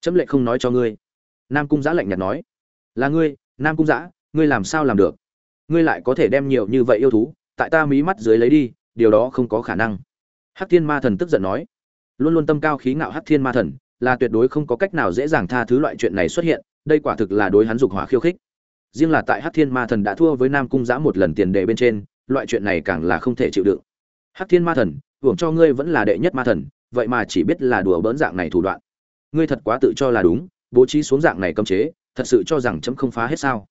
Chấm lệ không nói cho ngươi. Nam cung Giá lạnh nhạt nói. Là ngươi nam cung giã ngươi làm sao làm được? Ngươi lại có thể đem nhiều như vậy yêu thú, tại ta mí mắt dưới lấy đi, điều đó không có khả năng. Hắc thiên ma thần tức giận nói. Luôn luôn tâm cao khí ngạo hắc thiên ma thần, là tuyệt đối không có cách nào dễ dàng tha thứ loại chuyện này xuất hiện, đây quả thực là đối hắn dục hỏa khiêu khích. Riêng là tại hắc thiên ma thần đã thua với nam cung giã một lần tiền đề bên trên, loại chuyện này càng là không thể chịu đựng. Hắc thiên ma thần, hưởng cho ngươi vẫn là đệ nhất ma thần, vậy mà chỉ biết là đùa bỡn dạng này thủ đoạn. Ngươi thật quá tự cho là đúng, bố trí xuống dạng này cấm chế thật sự cho rằng chấm không phá hết sao?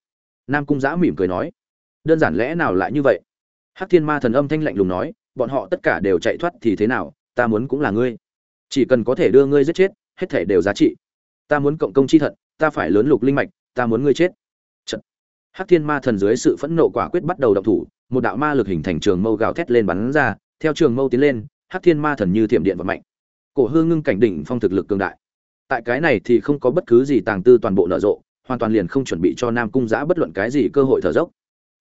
Nam cung giã mỉm cười nói. Đơn giản lẽ nào lại như vậy? Hắc thiên ma thần âm thanh lạnh lùng nói, bọn họ tất cả đều chạy thoát thì thế nào? Ta muốn cũng là ngươi. Chỉ cần có thể đưa ngươi giết chết, hết thể đều giá trị. Ta muốn cộng công chi thận, ta phải lớn lục linh mạch, ta muốn ngươi chết. Trận. hắc thiên ma thần dưới sự phẫn nộ quả quyết bắt đầu động thủ, một đạo ma lực hình thành trường mâu gào thét lên bắn ra, theo trường mâu tiến lên, hắc thiên ma thần như thiểm điện và mạnh cổ hương ngưng cảnh đỉnh phong thực lực cường đại. Tại cái này thì không có bất cứ gì tàng tư toàn bộ nở rộ hoàn toàn liền không chuẩn bị cho nam cung giã bất luận cái gì cơ hội thở dốc.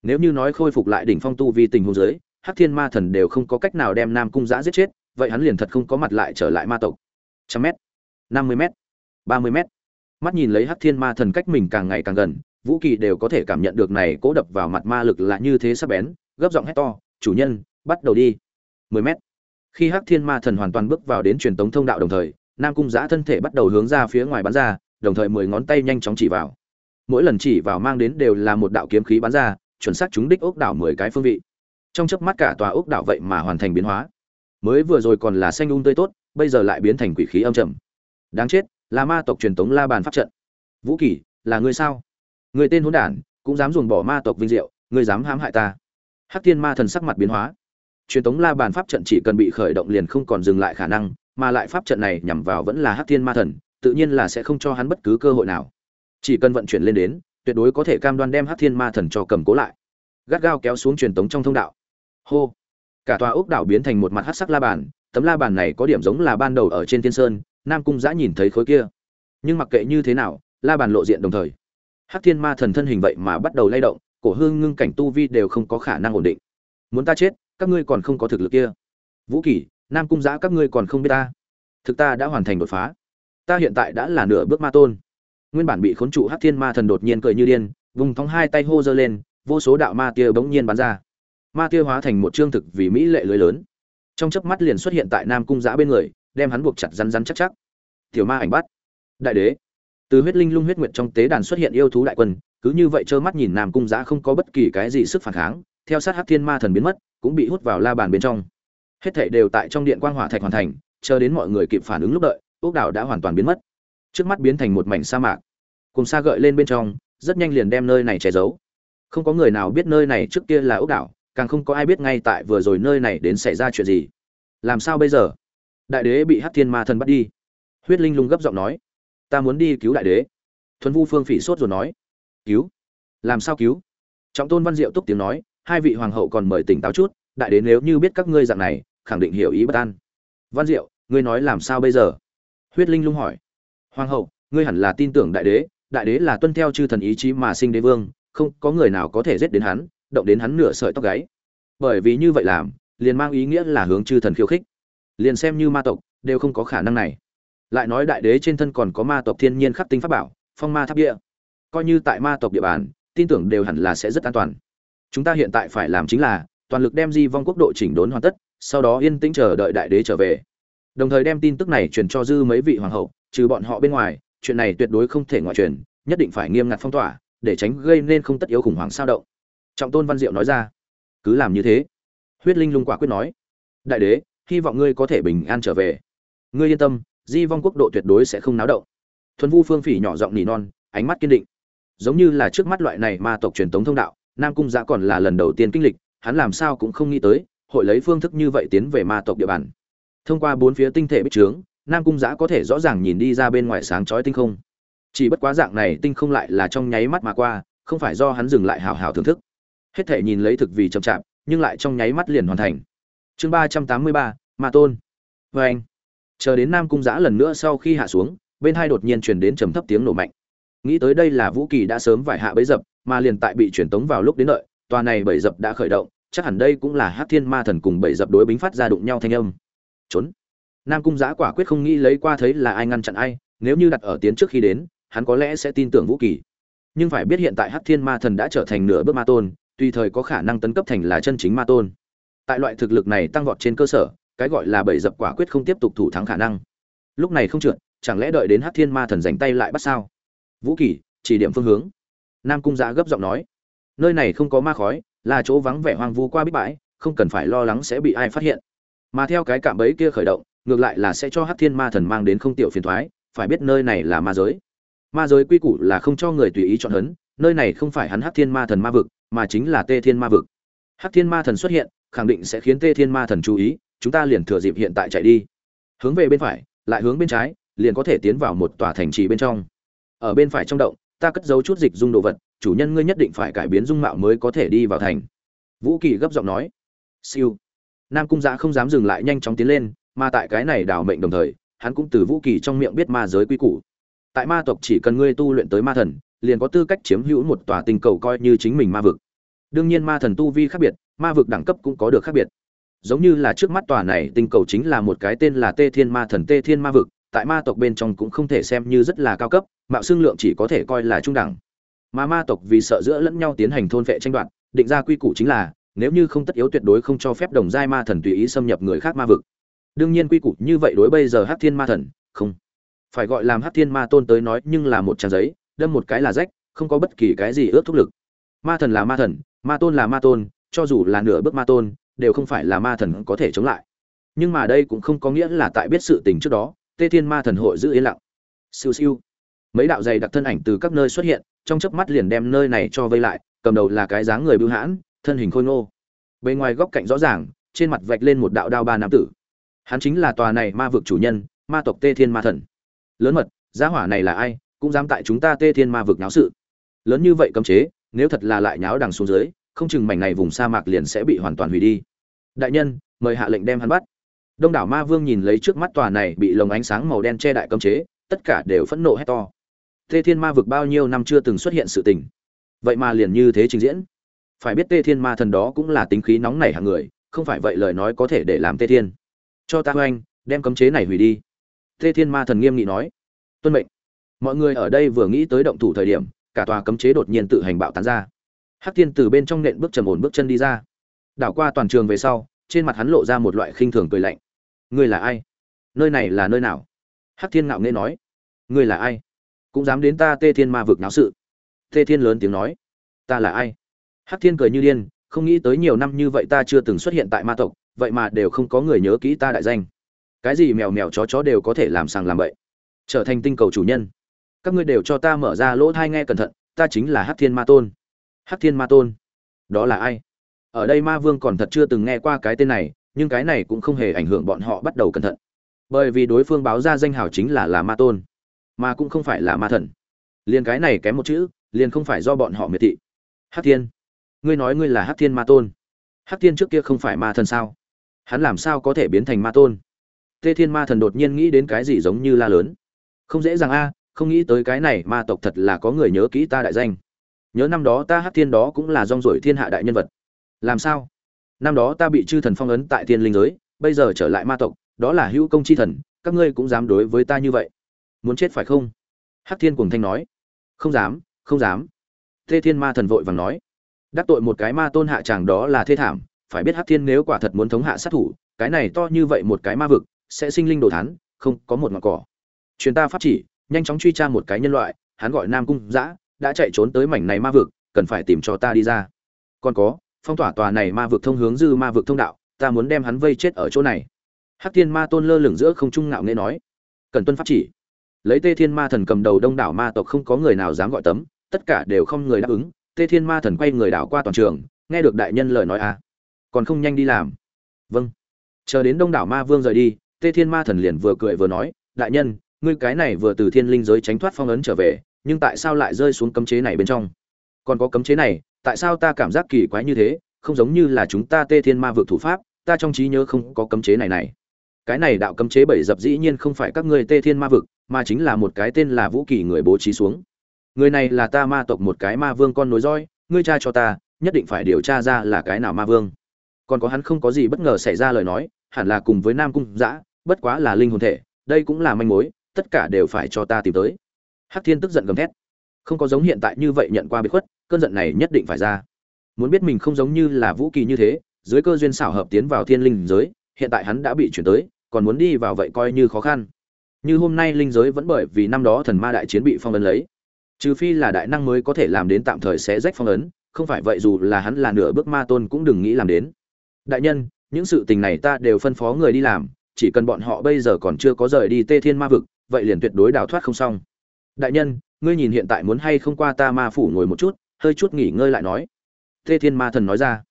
Nếu như nói khôi phục lại đỉnh phong tu vi tình huống dưới, hắc thiên ma thần đều không có cách nào đem nam cung giã giết chết, vậy hắn liền thật không có mặt lại trở lại ma tộc. Trăm m năm mươi m ba mươi m mắt nhìn lấy hắc thiên ma thần cách mình càng ngày càng gần, vũ kỳ đều có thể cảm nhận được này cố đập vào mặt ma lực là như thế sắp bén, gấp giọng hét to, chủ nhân, bắt đầu đi. mười m khi hắc thiên ma thần hoàn toàn bước vào đến truyền tống thông đạo đồng thời, nam cung giã thân thể bắt đầu hướng ra phía ngoài bắn ra đồng thời mười ngón tay nhanh chóng chỉ vào. Mỗi lần chỉ vào mang đến đều là một đạo kiếm khí bắn ra, chuẩn xác trúng đích ốc đảo mười cái phương vị. Trong chớp mắt cả tòa ốc đảo vậy mà hoàn thành biến hóa. Mới vừa rồi còn là xanh ung tươi tốt, bây giờ lại biến thành quỷ khí âm trầm. Đáng chết là ma tộc truyền thống la bàn pháp trận. Vũ kỷ là ngươi sao? Người tên hỗn đản, cũng dám dùng bỏ ma tộc vinh diệu, ngươi dám hãm hại ta. Hắc thiên ma thần sắc mặt biến hóa. Truyền thống la bàn pháp trận chỉ cần bị khởi động liền không còn dừng lại khả năng, mà lại pháp trận này nhằm vào vẫn là hắc thiên ma thần tự nhiên là sẽ không cho hắn bất cứ cơ hội nào. Chỉ cần vận chuyển lên đến, tuyệt đối có thể cam đoan đem hắc thiên ma thần cho cầm cố lại. Gắt gao kéo xuống truyền tống trong thông đạo. Hô! Cả tòa ốc đảo biến thành một mặt hắc sắc la bàn, tấm la bàn này có điểm giống là ban đầu ở trên thiên sơn, nam cung giã nhìn thấy khối kia. Nhưng mặc kệ như thế nào, la bàn lộ diện đồng thời. Hắc thiên ma thần thân hình vậy mà bắt đầu lay động, cổ hương ngưng cảnh tu vi đều không có khả năng ổn định. Muốn ta chết, các ngươi còn không có thực lực kia. Vũ kỷ, nam cung giã các ngươi còn không biết ta. Thực ta đã hoàn thành đột phá ta hiện tại đã là nửa bước ma tôn. Nguyên bản bị khốn trụ hắc thiên ma thần đột nhiên cười như điên, vùng thong hai tay hô giơ lên, vô số đạo ma tia bỗng nhiên bắn ra. Ma tia hóa thành một trương thực vì mỹ lệ lưới lớn. Trong chớp mắt liền xuất hiện tại nam cung giã bên người, đem hắn buộc chặt rắn rắn chắc chắc. Tiểu ma ảnh bắt. Đại đế. Từ huyết linh lung huyết nguyệt trong tế đàn xuất hiện yêu thú đại quân, cứ như vậy trơ mắt nhìn nam cung giã không có bất kỳ cái gì sức phản kháng, theo sát hắc thiên ma thần biến mất, cũng bị hút vào la bàn bên trong. Hết thảy đều tại trong điện quang hỏa thạch hoàn thành, chờ đến mọi người kịp phản ứng lúc đợi ốc đảo đã hoàn toàn biến mất. Trước mắt biến thành một mảnh sa mạc. Cùng sa gợi lên bên trong, rất nhanh liền đem nơi này che giấu. Không có người nào biết nơi này trước kia là ốc đảo, càng không có ai biết ngay tại vừa rồi nơi này đến xảy ra chuyện gì. Làm sao bây giờ? Đại đế bị hắc thiên ma thần bắt đi. Huyết linh lung gấp giọng nói, ta muốn đi cứu đại đế. Thuần vu phương phỉ sốt rồi nói, cứu? Làm sao cứu? Trọng tôn văn diệu túc tiếng nói, hai vị hoàng hậu còn mời tỉnh táo chút, đại đế nếu như biết các ngươi dạng này, khẳng định hiểu ý bất an. Văn diệu, ngươi nói làm sao bây giờ? Huyết linh lung hỏi. Hoàng hậu, ngươi hẳn là tin tưởng đại đế đại đế là tuân theo chư thần ý chí mà sinh đế vương, không có người nào có thể giết đến hắn, động đến hắn nửa sợi tóc gáy. Bởi vì như vậy làm, liền mang ý nghĩa là hướng chư thần khiêu khích. Liền xem như ma tộc, đều không có khả năng này. Lại nói đại đế trên thân còn có ma tộc thiên nhiên khắc tinh pháp bảo, phong ma tháp địa. Coi như tại ma tộc địa bàn, tin tưởng đều hẳn là sẽ rất an toàn. Chúng ta hiện tại phải làm chính là, toàn lực đem di vong quốc độ chỉnh đốn hoàn tất, sau đó yên tĩnh chờ đợi đại đế trở về đồng thời đem tin tức này truyền cho dư mấy vị hoàng hậu, trừ bọn họ bên ngoài, chuyện này tuyệt đối không thể ngoại truyền, nhất định phải nghiêm ngặt phong tỏa, để tránh gây nên không tất yếu khủng hoảng sao động. Trọng tôn văn diệu nói ra. Cứ làm như thế. Huyết linh lung quả quyết nói. Đại đế, hy vọng ngươi có thể bình an trở về. Ngươi yên tâm, di vong quốc độ tuyệt đối sẽ không náo động. Thuần vu phương phỉ nhỏ giọng nỉ non, ánh mắt kiên định. Giống như là trước mắt loại này ma tộc truyền thống thông đạo, nam cung giã còn là lần đầu tiên kinh lịch, hắn làm sao cũng không nghĩ tới, hội lấy phương thức như vậy tiến về ma tộc địa bàn thông qua bốn phía tinh thể bích trướng, nam cung giã có thể rõ ràng nhìn đi ra bên ngoài sáng chói tinh không. Chỉ bất quá dạng này tinh không lại là trong nháy mắt mà qua, không phải do hắn dừng lại hào hào thưởng thức. Hết thể nhìn lấy thực vì chậm chạp, nhưng lại trong nháy mắt liền hoàn thành. Chương ba trăm tám mươi ba, ma tôn. Vê anh, chờ đến nam cung giã lần nữa sau khi hạ xuống, bên hai đột nhiên truyền đến trầm thấp tiếng nổ mạnh. Nghĩ tới đây là vũ kỳ đã sớm vải hạ bấy dập, mà liền tại bị truyền tống vào lúc đến đợi, tòa này bảy dập đã khởi động, chắc hẳn đây cũng là hát thiên ma thần cùng bảy dập đối bính phát ra đụng nhau thanh âm trốn. Nam cung giã quả quyết không nghĩ lấy qua thấy là ai ngăn chặn ai, nếu như đặt ở tiến trước khi đến, hắn có lẽ sẽ tin tưởng vũ kỳ. Nhưng phải biết hiện tại Hắc thiên ma thần đã trở thành nửa bước ma tôn, tùy thời có khả năng tấn cấp thành là chân chính ma tôn. Tại loại thực lực này tăng vọt trên cơ sở, cái gọi là bảy dập quả quyết không tiếp tục thủ thắng khả năng. Lúc này không trượt, chẳng lẽ đợi đến hắc thiên ma thần dành tay lại bắt sao? Vũ kỳ, chỉ điểm phương hướng. Nam cung giã gấp giọng nói, nơi này không có ma khói, là chỗ vắng vẻ hoang vu qua bích bãi, không cần phải lo lắng sẽ bị ai phát hiện mà theo cái cạm bẫy kia khởi động, ngược lại là sẽ cho hắc thiên ma thần mang đến không tiểu phiền thoái, phải biết nơi này là ma giới. Ma giới quy củ là không cho người tùy ý chọn hấn, nơi này không phải hắn hắc thiên ma thần ma vực, mà chính là tê thiên ma vực. Hắc thiên ma thần xuất hiện, khẳng định sẽ khiến tê thiên ma thần chú ý, chúng ta liền thừa dịp hiện tại chạy đi. Hướng về bên phải, lại hướng bên trái, liền có thể tiến vào một tòa thành trì bên trong. Ở bên phải trong động, ta cất giấu chút dịch dung đồ vật, chủ nhân ngươi nhất định phải cải biến dung mạo mới có thể đi vào thành. Vũ kỳ gấp giọng nói. Siêu nam cung giã không dám dừng lại nhanh chóng tiến lên, mà tại cái này đảo mệnh đồng thời, hắn cũng từ vũ kỳ trong miệng biết ma giới quy củ. Tại ma tộc chỉ cần ngươi tu luyện tới ma thần, liền có tư cách chiếm hữu một tòa tinh cầu coi như chính mình ma vực. Đương nhiên ma thần tu vi khác biệt, ma vực đẳng cấp cũng có được khác biệt. Giống như là trước mắt tòa này tinh cầu chính là một cái tên là tê thiên ma thần tê thiên ma vực, tại ma tộc bên trong cũng không thể xem như rất là cao cấp, mạo xương lượng chỉ có thể coi là trung đẳng. Mà ma tộc vì sợ giữa lẫn nhau tiến hành thôn vệ tranh đoạt, định ra quy củ chính là nếu như không tất yếu tuyệt đối không cho phép đồng giai ma thần tùy ý xâm nhập người khác ma vực. Đương nhiên quy củ như vậy đối bây giờ hắc thiên ma thần, không phải gọi làm hắc thiên ma tôn tới nói, nhưng là một trang giấy, đâm một cái là rách, không có bất kỳ cái gì ước thúc lực. Ma thần là ma thần, ma tôn là ma tôn, cho dù là nửa bước ma tôn, đều không phải là ma thần có thể chống lại. Nhưng mà đây cũng không có nghĩa là tại biết sự tình trước đó, tê thiên ma thần hội giữ yên lặng. Siêu siêu. Mấy đạo dày đặc thân ảnh từ các nơi xuất hiện, trong chớp mắt liền đem nơi này cho vây lại, cầm đầu là cái dáng người bưu hãn thân hình khôi ngô. Bề ngoài góc cạnh rõ ràng, trên mặt vạch lên một đạo đao ba nam tử. Hắn chính là tòa này ma vực chủ nhân, ma tộc tê thiên ma thần. Lớn mật giá hỏa này là ai, cũng dám tại chúng ta tê thiên ma vực náo sự. Lớn như vậy cấm chế, nếu thật là lại nháo đằng xuống dưới, không chừng mảnh này vùng sa mạc liền sẽ bị hoàn toàn hủy đi. Đại nhân, mời hạ lệnh đem hắn bắt. Đông đảo ma vương nhìn lấy trước mắt tòa này bị lồng ánh sáng màu đen che đại cấm chế, tất cả đều phẫn nộ hét to. Tê thiên ma vực bao nhiêu năm chưa từng xuất hiện sự tình? Vậy mà liền như thế trình diễn phải biết tê thiên ma thần đó cũng là tính khí nóng nảy hàng người, không phải vậy lời nói có thể để làm tê thiên. Cho ta oanh, đem cấm chế này hủy đi. Tê thiên ma thần nghiêm nghị nói. Tuân mệnh. Mọi người ở đây vừa nghĩ tới động thủ thời điểm, cả tòa cấm chế đột nhiên tự hành bạo tán ra. Hắc thiên từ bên trong nện bước trầm ổn bước chân đi ra. Đảo qua toàn trường về sau, trên mặt hắn lộ ra một loại khinh thường cười lạnh. Ngươi là ai? Nơi này là nơi nào? Hắc thiên ngạo nghễ nói. Ngươi là ai? Cũng dám đến ta tê thiên ma vực náo sự. Tê thiên lớn tiếng nói. Ta là ai? Hắc thiên cười như điên, không nghĩ tới nhiều năm như vậy ta chưa từng xuất hiện tại ma tộc, vậy mà đều không có người nhớ kỹ ta đại danh. Cái gì mèo mèo chó chó đều có thể làm sàng làm bậy. Trở thành tinh cầu chủ nhân. Các ngươi đều cho ta mở ra lỗ tai nghe cẩn thận, ta chính là hắc thiên ma tôn. Hắc thiên ma tôn? Đó là ai? Ở đây ma vương còn thật chưa từng nghe qua cái tên này, nhưng cái này cũng không hề ảnh hưởng bọn họ bắt đầu cẩn thận. Bởi vì đối phương báo ra danh hào chính là là ma tôn, mà cũng không phải là ma thần. Liên cái này kém một chữ, liền không phải do bọn họ miệt thị. Hắc thiên ngươi nói ngươi là hắc thiên ma tôn. Hắc thiên trước kia không phải ma thần sao? Hắn làm sao có thể biến thành ma tôn? Tê thiên ma thần đột nhiên nghĩ đến cái gì giống như la lớn. Không dễ dàng a, không nghĩ tới cái này ma tộc thật là có người nhớ kỹ ta đại danh. Nhớ năm đó ta hắc thiên đó cũng là rong rổi thiên hạ đại nhân vật. Làm sao? Năm đó ta bị chư thần phong ấn tại thiên linh giới, bây giờ trở lại ma tộc, đó là hữu công chi thần, các ngươi cũng dám đối với ta như vậy. Muốn chết phải không? Hắc thiên cùng thanh nói. Không dám không dám. Tê thiên ma thần vội vàng nói đắc tội một cái ma tôn hạ chàng đó là thê thảm, phải biết hắc thiên nếu quả thật muốn thống hạ sát thủ, cái này to như vậy một cái ma vực, sẽ sinh linh đồ thán, không có một ngọn cỏ. Truyền ta pháp chỉ, nhanh chóng truy tra một cái nhân loại, hắn gọi nam cung giã đã chạy trốn tới mảnh này ma vực, cần phải tìm cho ta đi ra. Còn có, phong tỏa tòa này ma vực thông hướng dư ma vực thông đạo, ta muốn đem hắn vây chết ở chỗ này. Hắc thiên ma tôn lơ lửng giữa không trung ngạo nghễ nói. Cần tuân pháp chỉ. Lấy tê thiên ma thần cầm đầu đông đảo ma tộc không có người nào dám gọi tấm, tất cả đều không người đáp ứng tê thiên ma thần quay người đảo qua toàn trường, nghe được đại nhân lời nói à? Còn không nhanh đi làm. Vâng. Chờ đến đông đảo ma vương rời đi, tê thiên ma thần liền vừa cười vừa nói, đại nhân, ngươi cái này vừa từ thiên linh giới tránh thoát phong ấn trở về, nhưng tại sao lại rơi xuống cấm chế này bên trong? Còn có cấm chế này, tại sao ta cảm giác kỳ quái như thế, không giống như là chúng ta tê thiên ma vượt thủ pháp, ta trong trí nhớ không có cấm chế này này. Cái này đạo cấm chế bảy dập dĩ nhiên không phải các ngươi tê thiên ma vực, mà chính là một cái tên là vũ kỳ người bố trí xuống người này là ta ma tộc một cái ma vương con nối dõi, ngươi cha cho ta nhất định phải điều tra ra là cái nào ma vương. Còn có hắn không có gì bất ngờ xảy ra lời nói hẳn là cùng với nam cung giã bất quá là linh hồn thể đây cũng là manh mối tất cả đều phải cho ta tìm tới. Hắc thiên tức giận gầm thét. Không có giống hiện tại như vậy nhận qua bị khuất cơn giận này nhất định phải ra. Muốn biết mình không giống như là vũ kỳ như thế dưới cơ duyên xảo hợp tiến vào thiên linh giới hiện tại hắn đã bị chuyển tới còn muốn đi vào vậy coi như khó khăn. Như hôm nay linh giới vẫn bởi vì năm đó thần ma đại chiến bị phong ấn lấy trừ phi là đại năng mới có thể làm đến tạm thời sẽ rách phong ấn, không phải vậy dù là hắn là nửa bước ma tôn cũng đừng nghĩ làm đến. Đại nhân, những sự tình này ta đều phân phó người đi làm, chỉ cần bọn họ bây giờ còn chưa có rời đi tê thiên ma vực, vậy liền tuyệt đối đào thoát không xong. Đại nhân, ngươi nhìn hiện tại muốn hay không qua ta ma phủ ngồi một chút, hơi chút nghỉ ngơi lại nói. Tê thiên ma thần nói ra.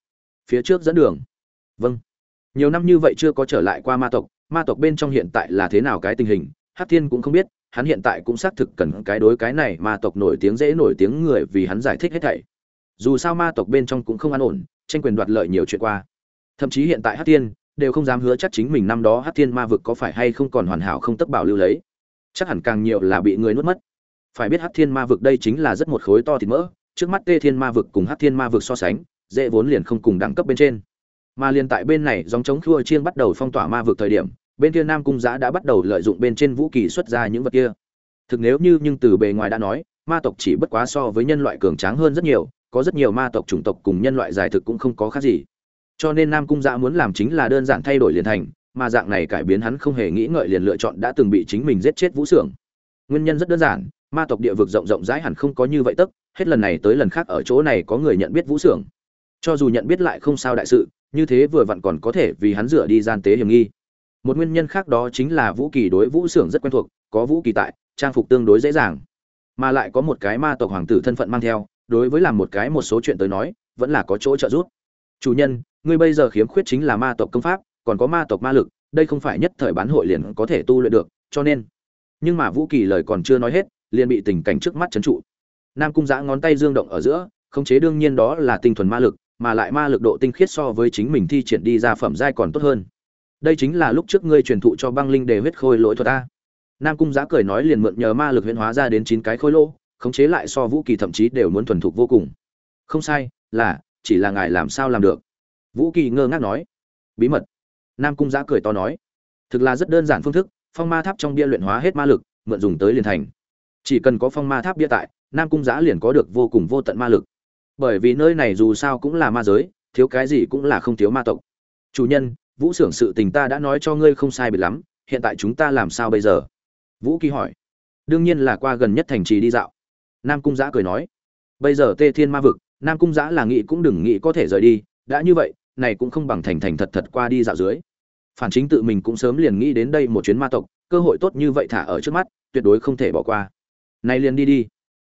Phía trước dẫn đường. Vâng. Nhiều năm như vậy chưa có trở lại qua ma tộc ma tộc bên trong hiện tại là thế nào cái tình hình hát thiên cũng không biết hắn hiện tại cũng xác thực cần cái đối cái này ma tộc nổi tiếng dễ nổi tiếng người vì hắn giải thích hết thảy. Dù sao ma tộc bên trong cũng không an ổn, tranh quyền đoạt lợi nhiều chuyện qua. Thậm chí hiện tại hát thiên đều không dám hứa chắc chính mình năm đó hát thiên ma vực có phải hay không còn hoàn hảo không tất bảo lưu lấy. Chắc hẳn càng nhiều là bị người nuốt mất. Phải biết hát thiên ma vực đây chính là rất một khối to thịt mỡ, trước mắt tê thiên ma vực cùng hát thiên ma vực so sánh, dễ vốn liền không cùng đẳng cấp bên trên. Mà liền tại bên này, dòng chống khua chiên bắt đầu phong tỏa ma vực thời điểm bên kia nam cung giã đã bắt đầu lợi dụng bên trên vũ kỳ xuất ra những vật kia. Thực nếu như nhưng từ bề ngoài đã nói, ma tộc chỉ bất quá so với nhân loại cường tráng hơn rất nhiều, có rất nhiều ma tộc chủng tộc cùng nhân loại giải thực cũng không có khác gì. Cho nên nam cung giã muốn làm chính là đơn giản thay đổi liền thành, mà dạng này cải biến hắn không hề nghĩ ngợi liền lựa chọn đã từng bị chính mình giết chết vũ xưởng nguyên nhân rất đơn giản, ma tộc địa vực rộng rộng rãi hẳn không có như vậy tức, hết lần này tới lần khác ở chỗ này có người nhận biết vũ xưởng cho dù nhận biết lại không sao đại sự, như thế vừa vặn còn có thể vì hắn dựa đi gian tế hiểm nghi một nguyên nhân khác đó chính là vũ kỳ đối vũ xưởng rất quen thuộc, có vũ kỳ tại, trang phục tương đối dễ dàng. Mà lại có một cái ma tộc hoàng tử thân phận mang theo, đối với làm một cái một số chuyện tới nói, vẫn là có chỗ trợ giúp. Chủ nhân, ngươi bây giờ khiếm khuyết chính là ma tộc công pháp, còn có ma tộc ma lực, đây không phải nhất thời bán hội liền có thể tu luyện được, cho nên. Nhưng mà vũ kỳ lời còn chưa nói hết, liền bị tình cảnh trước mắt trấn trụ. Nam cung giã ngón tay dương động ở giữa, khống chế đương nhiên đó là tinh thuần ma lực, mà lại ma lực độ tinh khiết so với chính mình thi triển đi ra phẩm giai còn tốt hơn đây chính là lúc trước ngươi truyền thụ cho băng linh để huyết khôi lỗi thuật ta. Nam cung giá cười nói liền mượn nhờ ma lực huyễn hóa ra đến chín cái khôi lô khống chế lại so vũ kỳ thậm chí đều muốn thuần thục vô cùng. Không sai, là, chỉ là ngài làm sao làm được? Vũ kỳ ngơ ngác nói. Bí mật. Nam cung giá cười to nói. Thực là rất đơn giản phương thức, phong ma tháp trong bia luyện hóa hết ma lực, mượn dùng tới liền thành. Chỉ cần có phong ma tháp bia tại, nam cung giá liền có được vô cùng vô tận ma lực. Bởi vì nơi này dù sao cũng là ma giới, thiếu cái gì cũng là không thiếu ma tộc. Chủ nhân vũ xưởng sự tình ta đã nói cho ngươi không sai biệt lắm, hiện tại chúng ta làm sao bây giờ? Vũ kỳ hỏi. Đương nhiên là qua gần nhất thành trì đi dạo. Nam cung giã cười nói. Bây giờ tê thiên ma vực, nam cung giã là nghĩ cũng đừng nghĩ có thể rời đi, đã như vậy, này cũng không bằng thành thành thật thật qua đi dạo dưới. Phản chính tự mình cũng sớm liền nghĩ đến đây một chuyến ma tộc, cơ hội tốt như vậy thả ở trước mắt, tuyệt đối không thể bỏ qua. Này liền đi đi.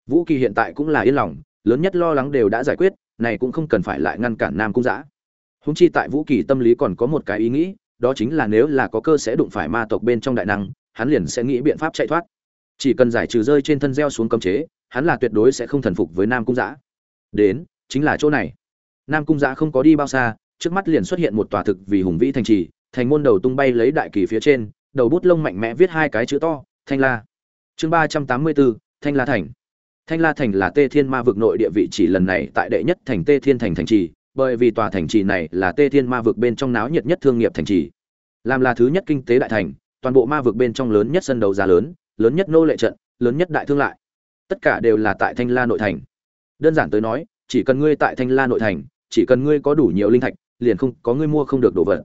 Vũ kỳ hiện tại cũng là yên lòng, lớn nhất lo lắng đều đã giải quyết, này cũng không cần phải lại ngăn cản nam cung giã húng chi tại vũ kỳ tâm lý còn có một cái ý nghĩ, đó chính là nếu là có cơ sẽ đụng phải ma tộc bên trong đại năng, hắn liền sẽ nghĩ biện pháp chạy thoát. Chỉ cần giải trừ rơi trên thân gieo xuống cấm chế, hắn là tuyệt đối sẽ không thần phục với nam cung giã đến, chính là chỗ này. Nam cung giã không có đi bao xa, trước mắt liền xuất hiện một tòa thực vì hùng vĩ thành trì, thành môn đầu tung bay lấy đại kỳ phía trên, đầu bút lông mạnh mẽ viết hai cái chữ to, thanh la. Chương ba trăm tám mươi bốn, thanh la thành. Thanh la thành là tê thiên ma vực nội địa vị chỉ lần này tại đệ nhất thành tê thiên thành thành trì bởi vì tòa thành trì này là tê thiên ma vực bên trong náo nhiệt nhất thương nghiệp thành trì. Làm là thứ nhất kinh tế đại thành, toàn bộ ma vực bên trong lớn nhất sân đấu giá lớn lớn nhất nô lệ trận, lớn nhất đại thương lại. Tất cả đều là tại thanh la nội thành. Đơn giản tới nói, chỉ cần ngươi tại thanh la nội thành, chỉ cần ngươi có đủ nhiều linh thạch, liền không có ngươi mua không được đồ vật.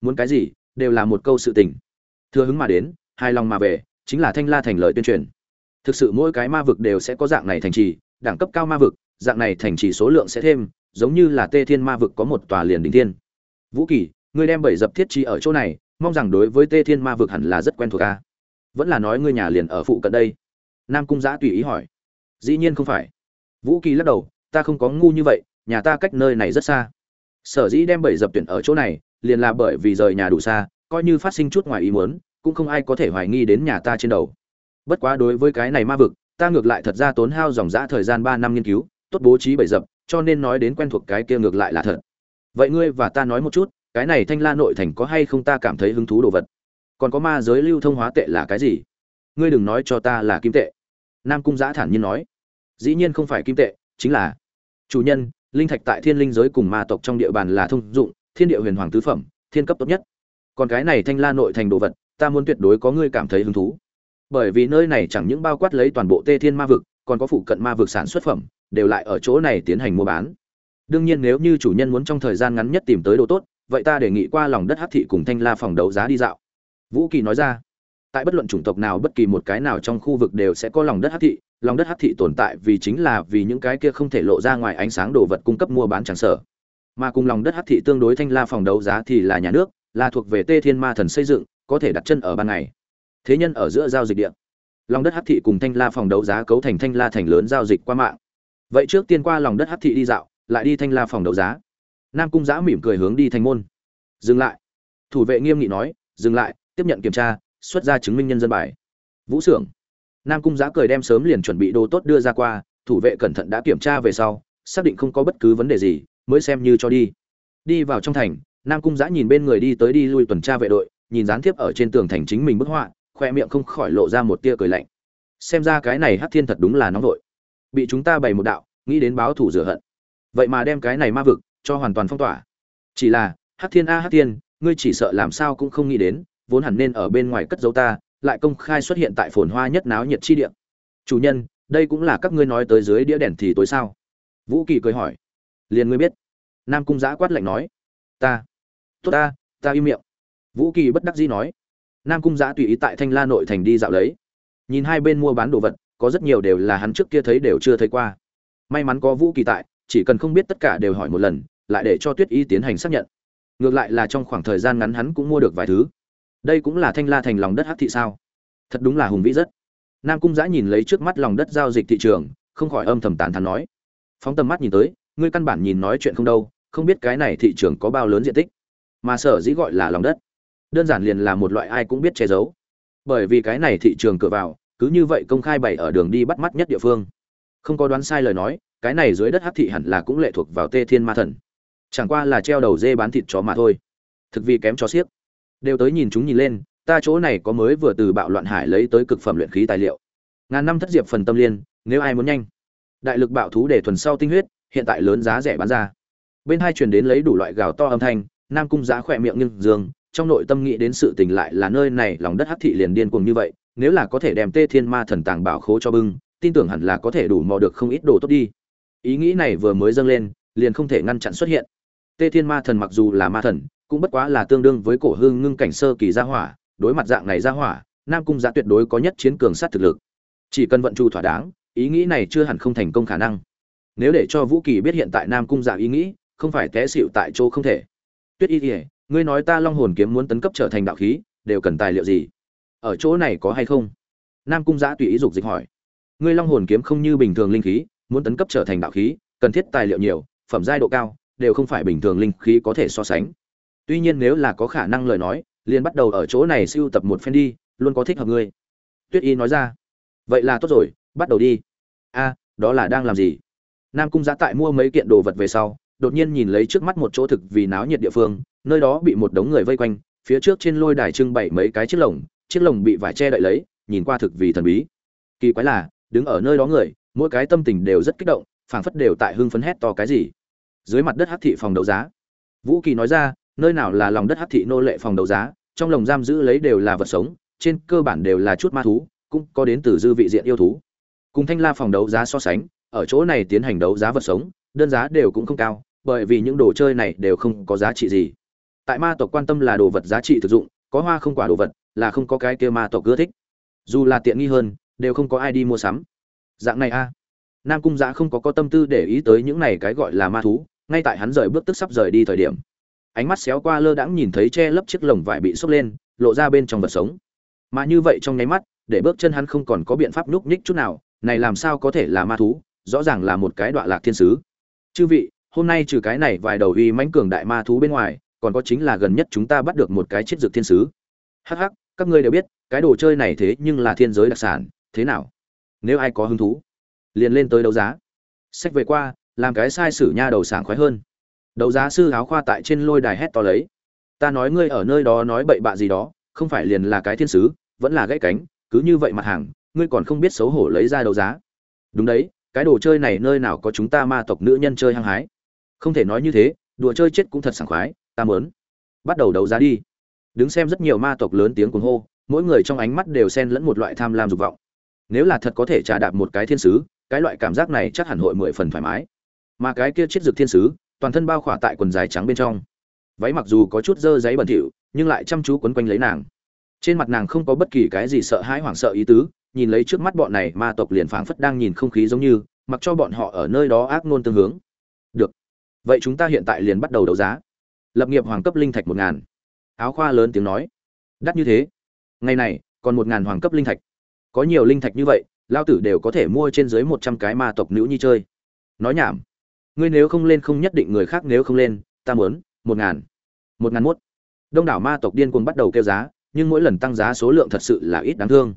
Muốn cái gì, đều là một câu sự tình. Thừa hứng mà đến, hài lòng mà về, chính là thanh la thành lời tuyên truyền. Thực sự mỗi cái ma vực đều sẽ có dạng này thành trì, đẳng cấp cao ma vực, dạng này thành trì số lượng sẽ thêm giống như là tê thiên ma vực có một tòa liền đỉnh thiên. Vũ kỳ, ngươi đem bảy dập thiết trí ở chỗ này, mong rằng đối với tê thiên ma vực hẳn là rất quen thuộc a. Vẫn là nói ngươi nhà liền ở phụ cận đây. Nam cung giã tùy ý hỏi. Dĩ nhiên không phải. Vũ kỳ lắc đầu, ta không có ngu như vậy, nhà ta cách nơi này rất xa. Sở dĩ đem bảy dập tuyển ở chỗ này, liền là bởi vì rời nhà đủ xa, coi như phát sinh chút ngoài ý muốn, cũng không ai có thể hoài nghi đến nhà ta trên đầu. Bất quá đối với cái này ma vực, ta ngược lại thật ra tốn hao dòng dã thời gian ba năm nghiên cứu, tốt bố trí bảy dập cho nên nói đến quen thuộc cái kia ngược lại là thật. Vậy ngươi và ta nói một chút, cái này thanh la nội thành có hay không ta cảm thấy hứng thú đồ vật? Còn có ma giới lưu thông hóa tệ là cái gì? Ngươi đừng nói cho ta là kim tệ. Nam cung giã thản nhiên nói. Dĩ nhiên không phải kim tệ, chính là chủ nhân, linh thạch tại thiên linh giới cùng ma tộc trong địa bàn là thông dụng, thiên địa huyền hoàng tứ phẩm, thiên cấp tốt nhất. Còn cái này thanh la nội thành đồ vật, ta muốn tuyệt đối có ngươi cảm thấy hứng thú. Bởi vì nơi này chẳng những bao quát lấy toàn bộ tê thiên ma vực, còn có phụ cận ma vực sản xuất phẩm đều lại ở chỗ này tiến hành mua bán. Đương nhiên nếu như chủ nhân muốn trong thời gian ngắn nhất tìm tới đồ tốt, vậy ta đề nghị qua lòng đất hắc thị cùng thanh la phòng đấu giá đi dạo. Vũ kỳ nói ra, tại bất luận chủng tộc nào bất kỳ một cái nào trong khu vực đều sẽ có lòng đất hắc thị, lòng đất hắc thị tồn tại vì chính là vì những cái kia không thể lộ ra ngoài ánh sáng đồ vật cung cấp mua bán chẳng sở. Mà cùng lòng đất hắc thị tương đối thanh la phòng đấu giá thì là nhà nước, là thuộc về tê thiên ma thần xây dựng, có thể đặt chân ở ban ngày. Thế nhân ở giữa giao dịch điện lòng đất hắc thị cùng thanh la phòng đấu giá cấu thành thanh la thành lớn giao dịch qua mạng vậy trước tiên qua lòng đất hắc thị đi dạo, lại đi thanh la phòng đấu giá. Nam cung giã mỉm cười hướng đi thanh môn. Dừng lại. Thủ vệ nghiêm nghị nói, dừng lại, tiếp nhận kiểm tra, xuất ra chứng minh nhân dân bài. Vũ xưởng. Nam cung giã cười đem sớm liền chuẩn bị đồ tốt đưa ra qua, thủ vệ cẩn thận đã kiểm tra về sau, xác định không có bất cứ vấn đề gì, mới xem như cho đi. Đi vào trong thành, nam cung giã nhìn bên người đi tới đi lui tuần tra vệ đội, nhìn gián tiếp ở trên tường thành chính mình bức họa, khoe miệng không khỏi lộ ra một tia cười lạnh. Xem ra cái này hát thiên thật đúng là nóng vội bị chúng ta bày một đạo, nghĩ đến báo thủ rửa hận. Vậy mà đem cái này ma vực cho hoàn toàn phong tỏa. Chỉ là hát thiên a hát thiên, ngươi chỉ sợ làm sao cũng không nghĩ đến, vốn hẳn nên ở bên ngoài cất giấu ta, lại công khai xuất hiện tại phồn hoa nhất náo nhiệt chi địa. Chủ nhân, đây cũng là các ngươi nói tới dưới đĩa đèn thì tối sao? Vũ kỳ cười hỏi. Liền ngươi biết. Nam cung giã quát lạnh nói. Ta. Tốt ta ta im miệng. Vũ kỳ bất đắc dĩ nói. Nam cung giã tùy ý tại thanh la nội thành đi dạo lấy. Nhìn hai bên mua bán đồ vật có rất nhiều đều là hắn trước kia thấy đều chưa thấy qua. May mắn có vũ kỳ tại, chỉ cần không biết tất cả đều hỏi một lần, lại để cho tuyết y tiến hành xác nhận. Ngược lại là trong khoảng thời gian ngắn hắn cũng mua được vài thứ. Đây cũng là thanh la thành lòng đất hắc thị sao? Thật đúng là hùng vĩ rất. Nam cung giã nhìn lấy trước mắt lòng đất giao dịch thị trường, không khỏi âm thầm tán thắn nói. Phóng tầm mắt nhìn tới, ngươi căn bản nhìn nói chuyện không đâu, không biết cái này thị trường có bao lớn diện tích. Mà sở dĩ gọi là lòng đất, đơn giản liền là một loại ai cũng biết che giấu. Bởi vì cái này thị trường cửa vào cứ như vậy công khai bày ở đường đi bắt mắt nhất địa phương. Không có đoán sai lời nói, cái này dưới đất hắc thị hẳn là cũng lệ thuộc vào tê thiên ma thần. Chẳng qua là treo đầu dê bán thịt chó mà thôi. Thực vì kém cho xiếc. Đều tới nhìn chúng nhìn lên, ta chỗ này có mới vừa từ bạo loạn hải lấy tới cực phẩm luyện khí tài liệu. Ngàn năm thất diệp phần tâm liên, nếu ai muốn nhanh. Đại lực bạo thú để thuần sau tinh huyết, hiện tại lớn giá rẻ bán ra. Bên hai truyền đến lấy đủ loại gào to âm thanh, nam cung giá khỏe miệng nhưng dương, trong nội tâm nghĩ đến sự tình lại là nơi này, lòng đất hắc thị liền điên cuồng như vậy nếu là có thể đem tê thiên ma thần tàng bảo khố cho bưng tin tưởng hẳn là có thể đủ mò được không ít đồ tốt đi. Ý nghĩ này vừa mới dâng lên liền không thể ngăn chặn xuất hiện. Tê thiên ma thần mặc dù là ma thần cũng bất quá là tương đương với cổ hương ngưng cảnh sơ kỳ gia hỏa đối mặt dạng này gia hỏa nam cung giá tuyệt đối có nhất chiến cường sát thực lực. Chỉ cần vận chu thỏa đáng ý nghĩ này chưa hẳn không thành công khả năng. Nếu để cho vũ kỳ biết hiện tại nam cung dạ ý nghĩ không phải té xỉu tại chỗ không thể. Tuyết y Nhi, ngươi nói ta long hồn kiếm muốn tấn cấp trở thành đạo khí đều cần tài liệu gì? Ở chỗ này có hay không? Nam cung giã tùy ý dục dịch hỏi. Ngươi long hồn kiếm không như bình thường linh khí, muốn tấn cấp trở thành đạo khí, cần thiết tài liệu nhiều, phẩm giai độ cao, đều không phải bình thường linh khí có thể so sánh. Tuy nhiên nếu là có khả năng lời nói, liền bắt đầu ở chỗ này siêu tập một phen đi, luôn có thích hợp ngươi. Tuyết y nói ra. Vậy là tốt rồi, bắt đầu đi. A, đó là đang làm gì? Nam cung giã tại mua mấy kiện đồ vật về sau, đột nhiên nhìn lấy trước mắt một chỗ thực vì náo nhiệt địa phương, nơi đó bị một đống người vây quanh, phía trước trên lôi đài trưng bày mấy cái chiếc lồng chiếc lồng bị vải che đậy lấy, nhìn qua thực vì thần bí. Kỳ quái là, đứng ở nơi đó người, mỗi cái tâm tình đều rất kích động, phảng phất đều tại hưng phấn hét to cái gì. Dưới mặt đất hắc thị phòng đấu giá. Vũ kỳ nói ra, nơi nào là lòng đất hắc thị nô lệ phòng đấu giá, trong lồng giam giữ lấy đều là vật sống, trên cơ bản đều là chút ma thú, cũng có đến từ dư vị diện yêu thú. Cùng thanh la phòng đấu giá so sánh, ở chỗ này tiến hành đấu giá vật sống, đơn giá đều cũng không cao, bởi vì những đồ chơi này đều không có giá trị gì. Tại ma tộc quan tâm là đồ vật giá trị thực dụng, có hoa không quả đồ vật là không có cái kia ma tộc ưa thích. Dù là tiện nghi hơn, đều không có ai đi mua sắm. Dạng này a. Nam cung giã không có có tâm tư để ý tới những này cái gọi là ma thú, ngay tại hắn rời bước tức sắp rời đi thời điểm, ánh mắt xéo qua lơ đãng nhìn thấy che lấp chiếc lồng vải bị xốc lên, lộ ra bên trong vật sống. Mà như vậy trong nháy mắt, để bước chân hắn không còn có biện pháp nhúc nhích chút nào, này làm sao có thể là ma thú, rõ ràng là một cái đoạn lạc thiên sứ. Chư vị, hôm nay trừ cái này vài đầu uy mãnh cường đại ma thú bên ngoài, còn có chính là gần nhất chúng ta bắt được một cái chết dược thiên sứ. Hắc hắc các ngươi đều biết, cái đồ chơi này thế nhưng là thiên giới đặc sản, thế nào? Nếu ai có hứng thú, liền lên tới đấu giá. Sách về qua, làm cái sai sử nha đầu sảng khoái hơn. Đấu giá sư áo khoa tại trên lôi đài hét to lấy. Ta nói ngươi ở nơi đó nói bậy bạ gì đó, không phải liền là cái thiên sứ, vẫn là gãy cánh, cứ như vậy mặt hàng, ngươi còn không biết xấu hổ lấy ra đấu giá. Đúng đấy, cái đồ chơi này nơi nào có chúng ta ma tộc nữ nhân chơi hăng hái. Không thể nói như thế, đùa chơi chết cũng thật sảng khoái, ta mớn bắt đầu đấu giá đi đứng xem rất nhiều ma tộc lớn tiếng cuồng hô, mỗi người trong ánh mắt đều xen lẫn một loại tham lam dục vọng. Nếu là thật có thể trà đạp một cái thiên sứ, cái loại cảm giác này chắc hẳn hội mười phần thoải mái. Mà cái kia chết dược thiên sứ, toàn thân bao khỏa tại quần dài trắng bên trong. Váy mặc dù có chút dơ giấy bẩn thỉu, nhưng lại chăm chú quấn quanh lấy nàng. Trên mặt nàng không có bất kỳ cái gì sợ hãi hoảng sợ ý tứ, nhìn lấy trước mắt bọn này, ma tộc liền phảng phất đang nhìn không khí giống như, mặc cho bọn họ ở nơi đó ác nôn tương hướng. Được. Vậy chúng ta hiện tại liền bắt đầu đấu giá. Lập nghiệp hoàng cấp linh thạch một ngàn áo khoa lớn tiếng nói. Đắt như thế. Ngày này, còn một ngàn hoàng cấp linh thạch. Có nhiều linh thạch như vậy, lao tử đều có thể mua trên dưới một trăm cái ma tộc nữ nhi chơi. Nói nhảm. Ngươi nếu không lên không nhất định người khác nếu không lên, ta muốn, một ngàn. Một ngàn mốt. Đông đảo ma tộc điên cuồng bắt đầu kêu giá, nhưng mỗi lần tăng giá số lượng thật sự là ít đáng thương.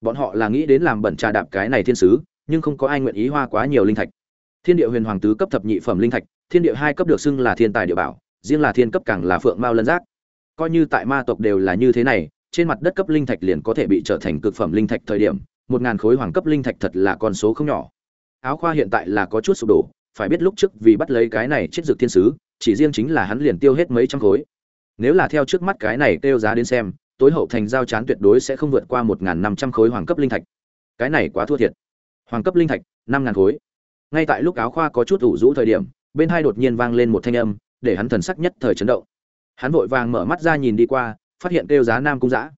Bọn họ là nghĩ đến làm bẩn trà đạp cái này thiên sứ, nhưng không có ai nguyện ý hoa quá nhiều linh thạch. Thiên địa huyền hoàng tứ cấp thập nhị phẩm linh thạch, thiên địa hai cấp được xưng là thiên tài địa bảo, riêng là thiên cấp càng là phượng mao lân giác coi như tại ma tộc đều là như thế này, trên mặt đất cấp linh thạch liền có thể bị trở thành cực phẩm linh thạch thời điểm, một ngàn khối hoàng cấp linh thạch thật là con số không nhỏ. Áo khoa hiện tại là có chút sụp đổ, phải biết lúc trước vì bắt lấy cái này chết dược thiên sứ, chỉ riêng chính là hắn liền tiêu hết mấy trăm khối. Nếu là theo trước mắt cái này kêu giá đến xem, tối hậu thành giao chán tuyệt đối sẽ không vượt qua một năm trăm khối hoàng cấp linh thạch. Cái này quá thua thiệt. Hoàng cấp linh thạch, năm ngàn khối. Ngay tại lúc áo khoa có chút ủ rũ thời điểm, bên hai đột nhiên vang lên một thanh âm, để hắn thần sắc nhất thời chấn động hắn vội vàng mở mắt ra nhìn đi qua, phát hiện kêu giá nam cung giã